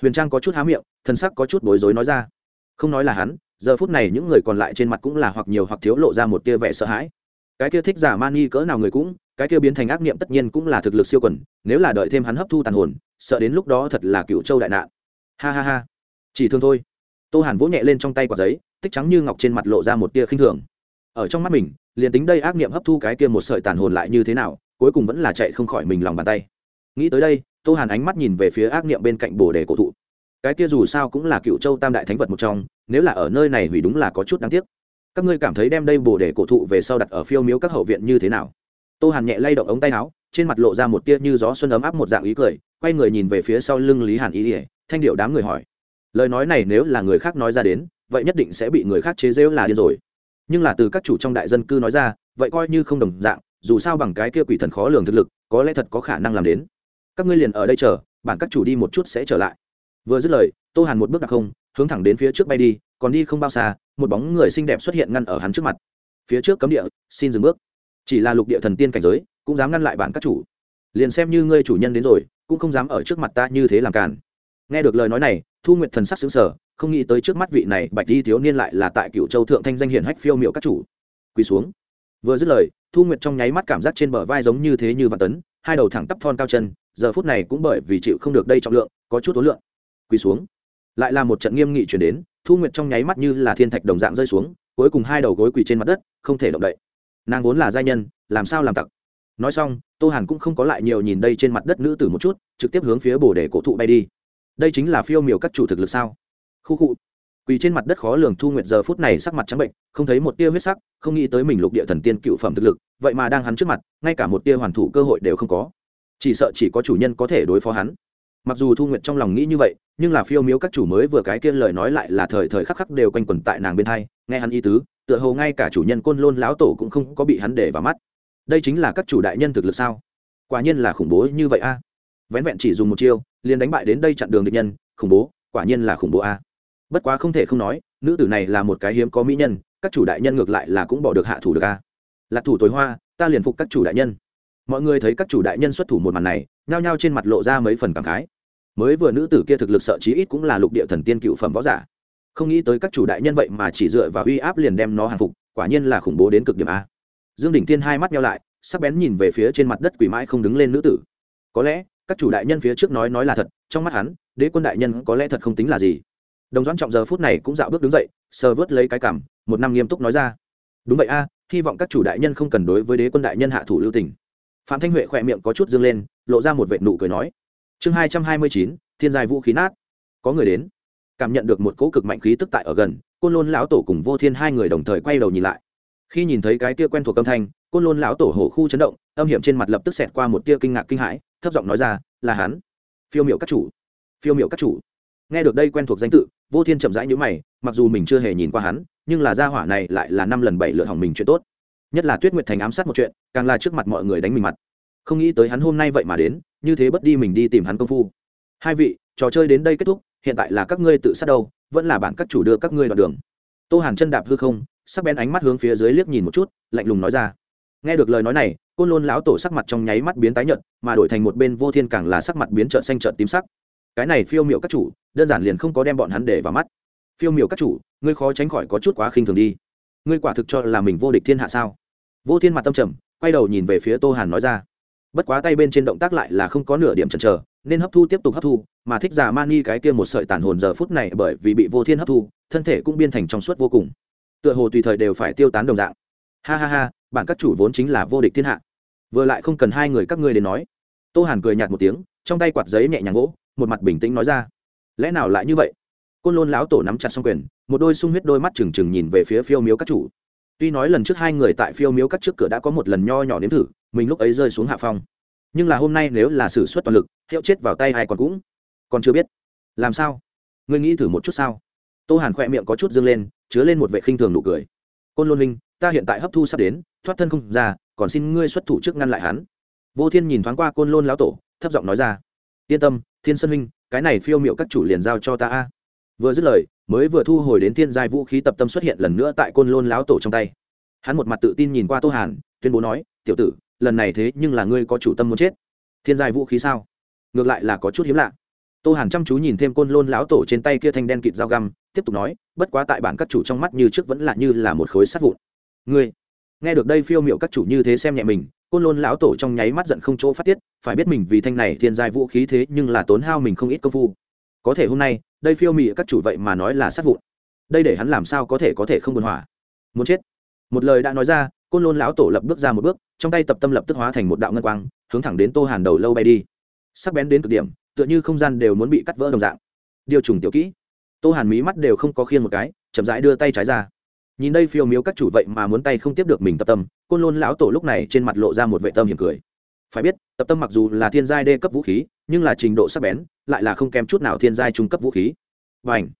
Huyền trang có chút há miệng, thần sắc có chút bối rối nói ra. Không nói là hắn, giờ phút này những người còn lại trên mặt cũng là hoặc nhiều hoặc thiếu lộ ra một tia vẻ sợ hãi cái kia thích giả mani cỡ nào người cũng, cái kia biến thành ác niệm tất nhiên cũng là thực lực siêu quần, nếu là đợi thêm hắn hấp thu tàn hồn, sợ đến lúc đó thật là cựu châu đại nạn. Ha ha ha. Chỉ thương thôi. Tô hàn vỗ nhẹ lên trong tay quả giấy, tích trắng như ngọc trên mặt lộ ra một tia khinh thường. Ở trong mắt mình, liền tính đây ác niệm hấp thu cái kia một sợi tàn hồn lại như thế nào, cuối cùng vẫn là chạy không khỏi mình lòng bàn tay. Nghĩ tới đây, tô hàn ánh mắt nhìn về phía ác niệm bên cạnh bồ đề cổ thụ. Cái kia dù sao cũng là cựu châu tam đại thánh vật một trong, nếu là ở nơi này hủy đúng là có chút đáng tiếc các ngươi cảm thấy đem đây bồ đề cổ thụ về sau đặt ở phiêu miếu các hậu viện như thế nào? Tô hàn nhẹ lay động ống tay áo, trên mặt lộ ra một tia như gió xuân ấm áp một dạng ý cười, quay người nhìn về phía sau lưng lý hàn ý ỉa thanh điệu đám người hỏi, lời nói này nếu là người khác nói ra đến, vậy nhất định sẽ bị người khác chế rêu là điên rồi. Nhưng là từ các chủ trong đại dân cư nói ra, vậy coi như không đồng dạng, dù sao bằng cái kia quỷ thần khó lường thực lực, có lẽ thật có khả năng làm đến. Các ngươi liền ở đây chờ, bản các chủ đi một chút sẽ trở lại. Vừa dứt lời, tô hàn một bước đặc không hướng thẳng đến phía trước bay đi, còn đi không bao xa, một bóng người xinh đẹp xuất hiện ngăn ở hắn trước mặt. Phía trước cấm địa, xin dừng bước. Chỉ là lục địa thần tiên cảnh giới, cũng dám ngăn lại bản các chủ. Liền xem như ngươi chủ nhân đến rồi, cũng không dám ở trước mặt ta như thế làm càn. Nghe được lời nói này, thu nguyệt thần sắc xứng sở không nghĩ tới trước mắt vị này bạch di thiếu niên lại là tại cựu châu thượng thanh danh hiển hách phiêu miệu các chủ. Quỳ xuống. Vừa dứt lời, thu nguyệt trong nháy mắt cảm giác trên bờ vai giống như thế như vạn tấn, hai đầu thẳng tắp thon cao chân, giờ phút này cũng bởi vì chịu không được đây trọng lượng, có chút ối lượng quỳ xuống lại là một trận nghiêm nghị chuyển đến, thu nguyệt trong nháy mắt như là thiên thạch đồng dạng rơi xuống, cuối cùng hai đầu gối quỳ trên mặt đất, không thể động đậy. Nàng vốn là giai nhân, làm sao làm tặc? Nói xong, tô hàn cũng không có lại nhiều nhìn đây trên mặt đất nữ tử một chút, trực tiếp hướng phía bồ để cổ thụ bay đi. Đây chính là phiêu miểu các chủ thực lực sao? Khu khu. Quỳ trên mặt đất khó lường thu nguyệt giờ phút này sắc mặt trắng bệnh, không thấy một tia huyết sắc, không nghĩ tới mình lục địa thần tiên cựu phẩm thực lực, vậy mà đang hắn trước mặt, ngay cả một tia hoàn thủ cơ hội đều không có. Chỉ sợ chỉ có chủ nhân có thể đối phó hắn mặc dù thu nguyệt trong lòng nghĩ như vậy, nhưng là phiêu miếu các chủ mới vừa cái kia lời nói lại là thời thời khắc khắc đều quanh quẩn tại nàng bên thay nghe hắn y tứ, tựa hồ ngay cả chủ nhân côn lôn lão tổ cũng không có bị hắn để vào mắt. Đây chính là các chủ đại nhân thực lực sao? Quả nhiên là khủng bố như vậy a. Vén vẹn chỉ dùng một chiêu, liền đánh bại đến đây chặn đường địch nhân, khủng bố, quả nhiên là khủng bố a. Bất quá không thể không nói, nữ tử này là một cái hiếm có mỹ nhân, các chủ đại nhân ngược lại là cũng bỏ được hạ thủ được a. Lạc thủ tối hoa, ta liền phục các chủ đại nhân. Mọi người thấy các chủ đại nhân xuất thủ một màn này, nhao nhao trên mặt lộ ra mấy phần cảm khái mới vừa nữ tử kia thực lực sợ chí ít cũng là lục địa thần tiên cựu phẩm võ giả. Không nghĩ tới các chủ đại nhân vậy mà chỉ dựa vào uy áp liền đem nó hàng phục, quả nhiên là khủng bố đến cực điểm a. Dương đỉnh tiên hai mắt nhau lại, sắc bén nhìn về phía trên mặt đất quỷ mãi không đứng lên nữ tử. Có lẽ, các chủ đại nhân phía trước nói nói là thật, trong mắt hắn, đế quân đại nhân có lẽ thật không tính là gì. Đồng doãn trọng giờ phút này cũng dạo bước đứng dậy, sờ vớt lấy cái cảm một năm nghiêm túc nói ra. Đúng vậy a, hy vọng các chủ đại nhân không cần đối với đế quân đại nhân hạ thủ lưu tình. Phạm thanh huệ khỏe miệng có chút dương lên, lộ ra một vệ nụ cười nói chương hai trăm hai mươi chín, thiên giai vũ khí nát. Có người đến. Cảm nhận được một cỗ cực mạnh khí tức tại ở gần, côn lôn lão tổ cùng vô thiên hai người đồng thời quay đầu nhìn lại. Khi nhìn thấy cái tia quen thuộc âm thanh, côn lôn lão tổ hổ khu chấn động, âm hiểm trên mặt lập tức xẹt qua một tia kinh ngạc kinh hãi, thấp giọng nói ra, là hắn. Phiêu miệu các chủ. Phiêu miệu các chủ. Nghe được đây quen thuộc danh tự, vô thiên chậm rãi nhữ mày, mặc dù mình chưa hề nhìn qua hắn, nhưng là gia hỏa này lại là năm lần bảy lượt hỏng mình chuyện tốt. Nhất là tuyết nguyệt thành ám sát một chuyện, càng là trước mặt mọi người đánh mình mặt không nghĩ tới hắn hôm nay vậy mà đến, như thế bất đi mình đi tìm hắn công phu. Hai vị, trò chơi đến đây kết thúc, hiện tại là các ngươi tự sát đâu, vẫn là bạn các chủ đưa các ngươi đoạn đường. Tô hàn chân đạp hư không, sắc bén ánh mắt hướng phía dưới liếc nhìn một chút, lạnh lùng nói ra. Nghe được lời nói này, côn lôn lão tổ sắc mặt trong nháy mắt biến tái nhợt, mà đổi thành một bên vô thiên càng là sắc mặt biến trợn xanh trợn tím sắc. Cái này phiêu miệu các chủ, đơn giản liền không có đem bọn hắn để vào mắt. Phiêu miệu các chủ, ngươi khó tránh khỏi có chút quá khinh thường đi. Ngươi quả thực cho là mình vô địch thiên hạ sao? Vô thiên mặt tâm trầm, quay đầu nhìn về phía tô hàn nói ra bất quá tay bên trên động tác lại là không có nửa điểm chần chờ, nên hấp thu tiếp tục hấp thu, mà thích giả mani cái kia một sợi tàn hồn giờ phút này bởi vì bị vô thiên hấp thu, thân thể cũng biên thành trong suốt vô cùng. Tựa hồ tùy thời đều phải tiêu tán đồng dạng. Ha ha ha, bản các chủ vốn chính là vô địch thiên hạ. Vừa lại không cần hai người các ngươi đến nói. Tô hàn cười nhạt một tiếng, trong tay quạt giấy nhẹ nhàng gỗ, một mặt bình tĩnh nói ra. Lẽ nào lại như vậy? Côn lôn lão tổ nắm chặt xong quyền, một đôi sung huyết đôi mắt trừng trừng nhìn về phía phiêu miếu các chủ tuy nói lần trước hai người tại phiêu miếu các trước cửa đã có một lần nho nhỏ nếm thử, mình lúc ấy rơi xuống hạ phong. Nhưng là hôm nay nếu là xử suất toàn lực, hiệu chết vào tay ai còn cũng còn chưa biết. Làm sao? Ngươi nghĩ thử một chút sao? Tô hàn khỏe miệng có chút dâng lên, chứa lên một vệ khinh thường nụ cười. Côn lôn minh ta hiện tại hấp thu sắp đến, thoát thân không ra, còn xin ngươi xuất thủ trước ngăn lại hắn. Vô thiên nhìn thoáng qua côn lôn lão tổ, thấp giọng nói ra. Yên tâm, thiên sơn huynh, cái này phiêu miệu các chủ liền giao cho ta a vừa dứt lời, mới vừa thu hồi đến thiên giai vũ khí tập tâm xuất hiện lần nữa tại côn lôn lão tổ trong tay. Hắn một mặt tự tin nhìn qua tô hàn, tuyên bố nói, tiểu tử, lần này thế nhưng là ngươi có chủ tâm muốn chết. Thiên giai vũ khí sao? Ngược lại là có chút hiếm lạ. Tô hàn chăm chú nhìn thêm côn lôn lão tổ trên tay kia thanh đen kịt dao găm, tiếp tục nói, bất quá tại bản các chủ trong mắt như trước vẫn là như là một khối sắt vụn. Ngươi? Nghe được đây phiêu miệu các chủ như thế xem nhẹ mình, côn lôn lão tổ trong nháy mắt giận không chỗ phát tiết, phải biết mình vì thanh này thiên giai vũ khí thế nhưng là tốn hao mình không ít công phu có thể hôm nay, đây phiêu mị các chủ vậy mà nói là sát vụn. Đây để hắn làm sao có thể có thể không buồn hỏa? Muốn chết. Một lời đã nói ra, côn lôn lão tổ lập bước ra một bước, trong tay tập tâm lập tức hóa thành một đạo ngân quang, hướng thẳng đến tô hàn đầu lâu bay đi. Sắc bén đến cực điểm, tựa như không gian đều muốn bị cắt vỡ đồng dạng. Điều trùng tiểu kỹ. Tô hàn mí mắt đều không có khiên một cái, chậm rãi đưa tay trái ra. Nhìn đây phiêu miếu các chủ vậy mà muốn tay không tiếp được mình tập tâm, côn lôn lão tổ lúc này trên mặt lộ ra một vệ tâm hiểm cười. Phải biết, tập tâm mặc dù là thiên giai đê cấp vũ khí, nhưng là trình độ sắc bén lại là không kém chút nào thiên giai trung cấp vũ khí. Và ảnh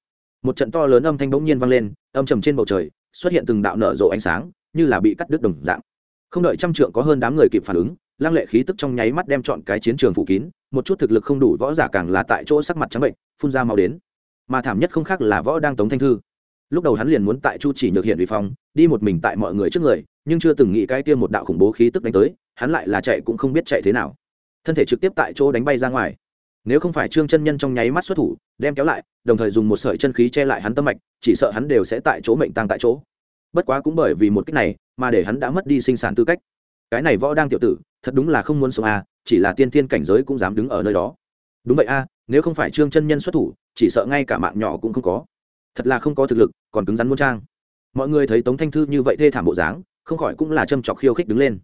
một trận to lớn âm thanh bỗng nhiên vang lên, âm trầm trên bầu trời, xuất hiện từng đạo nở rộ ánh sáng, như là bị cắt đứt đồng dạng. Không đợi trăm trượng có hơn đám người kịp phản ứng, lăng lệ khí tức trong nháy mắt đem chọn cái chiến trường phủ kín, một chút thực lực không đủ võ giả càng là tại chỗ sắc mặt trắng bệnh, phun ra màu đến. Mà thảm nhất không khác là võ đang tống thanh thư. Lúc đầu hắn liền muốn tại chu chỉ nhược hiện vì phong, đi một mình tại mọi người trước người, nhưng chưa từng nghĩ cái kia một đạo khủng bố khí tức đánh tới, hắn lại là chạy cũng không biết chạy thế nào. Thân thể trực tiếp tại chỗ đánh bay ra ngoài nếu không phải trương chân nhân trong nháy mắt xuất thủ đem kéo lại đồng thời dùng một sợi chân khí che lại hắn tâm mạch chỉ sợ hắn đều sẽ tại chỗ mệnh tăng tại chỗ. Bất quá cũng bởi vì một cách này mà để hắn đã mất đi sinh sản tư cách. Cái này võ đang tiểu tử thật đúng là không muốn sống a à, chỉ là tiên tiên cảnh giới cũng dám đứng ở nơi đó. Đúng vậy a à, nếu không phải trương chân nhân xuất thủ chỉ sợ ngay cả mạng nhỏ cũng không có. Thật là không có thực lực còn cứng rắn muôn trang. Mọi người thấy tống thanh thư như vậy thê thảm bộ dáng không khỏi cũng là châm chọc khiêu khích đứng lên.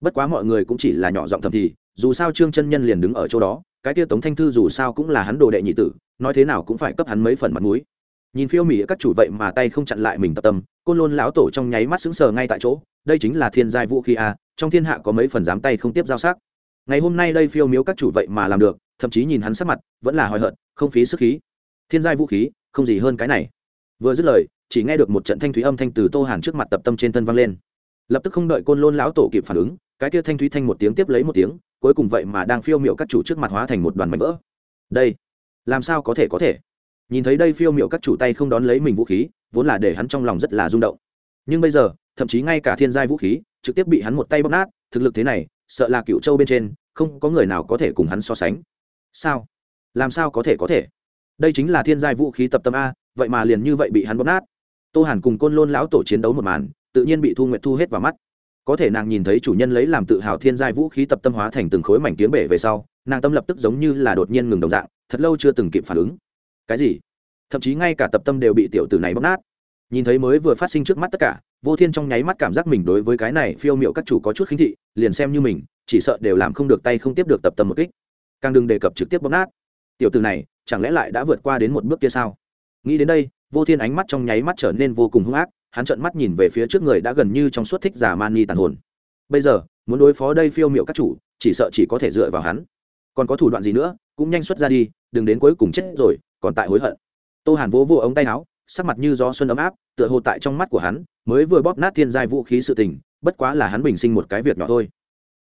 Bất quá mọi người cũng chỉ là nhỏ giọng thầm thì dù sao trương chân nhân liền đứng ở chỗ đó cái tia tống thanh thư dù sao cũng là hắn đồ đệ nhị tử, nói thế nào cũng phải cấp hắn mấy phần mặt mũi. Nhìn phiêu mỹ các chủ vậy mà tay không chặn lại mình tập tâm, côn lôn lão tổ trong nháy mắt sững sờ ngay tại chỗ, đây chính là thiên giai vũ khí a, trong thiên hạ có mấy phần dám tay không tiếp giao sắc. Ngày hôm nay đây phiêu miếu các chủ vậy mà làm được, thậm chí nhìn hắn sắc mặt, vẫn là hòi hợt, không phí sức khí. Thiên giai vũ khí, không gì hơn cái này. Vừa dứt lời, chỉ nghe được một trận thanh thúy âm thanh từ tô hàn trước mặt tập tâm trên thân vang lên. Lập tức không đợi côn lôn lão tổ kịp phản ứng cái kia thanh thúy thanh một tiếng tiếp lấy một tiếng, cuối cùng vậy mà đang phiêu miệu các chủ trước mặt hóa thành một đoàn mảnh vỡ. Đây, làm sao có thể có thể? Nhìn thấy đây phiêu miệu các chủ tay không đón lấy mình vũ khí, vốn là để hắn trong lòng rất là rung động. Nhưng bây giờ, thậm chí ngay cả thiên giai vũ khí, trực tiếp bị hắn một tay bóp nát, thực lực thế này, sợ là cựu châu bên trên, không có người nào có thể cùng hắn so sánh. Sao? Làm sao có thể có thể? Đây chính là thiên giai vũ khí tập tâm a, vậy mà liền như vậy bị hắn bóp nát. Tô hàn cùng côn lôn lão tổ chiến đấu một màn, tự nhiên bị thu nguyệt thu hết vào mắt có thể nàng nhìn thấy chủ nhân lấy làm tự hào thiên giai vũ khí tập tâm hóa thành từng khối mảnh kiếm bể về sau, nàng tâm lập tức giống như là đột nhiên ngừng đồng dạng, thật lâu chưa từng kịp phản ứng. Cái gì? Thậm chí ngay cả tập tâm đều bị tiểu tử này bóc nát. Nhìn thấy mới vừa phát sinh trước mắt tất cả, vô thiên trong nháy mắt cảm giác mình đối với cái này phiêu m i ệ u các chủ có chút khinh thị, liền xem như mình, chỉ sợ đều làm không được tay không tiếp được tập tâm một kích. Càng đừng đề cập trực tiếp bóc nát. Tiểu tử này, chẳng lẽ lại đã vượt qua đến một bước kia sao? Nghĩ đến đây, vô thiên ánh mắt trong nháy mắt trở nên vô cùng hung ác hắn trợn mắt nhìn về phía trước người đã gần như trong suốt thích giả mani tàn hồn. Bây giờ, muốn đối phó đây phiêu m i ệ u các chủ, chỉ sợ chỉ có thể dựa vào hắn. Còn có thủ đoạn gì nữa, cũng nhanh xuất ra đi, đừng đến cuối cùng chết rồi, còn tại hối hận. Tô hàn vỗ vô ống tay áo, sắc mặt như gió xuân ấm áp, tựa hồ tại trong mắt của hắn, mới vừa bóp nát thiên giai vũ khí sự tình, bất quá là hắn bình sinh một cái việc nhỏ thôi.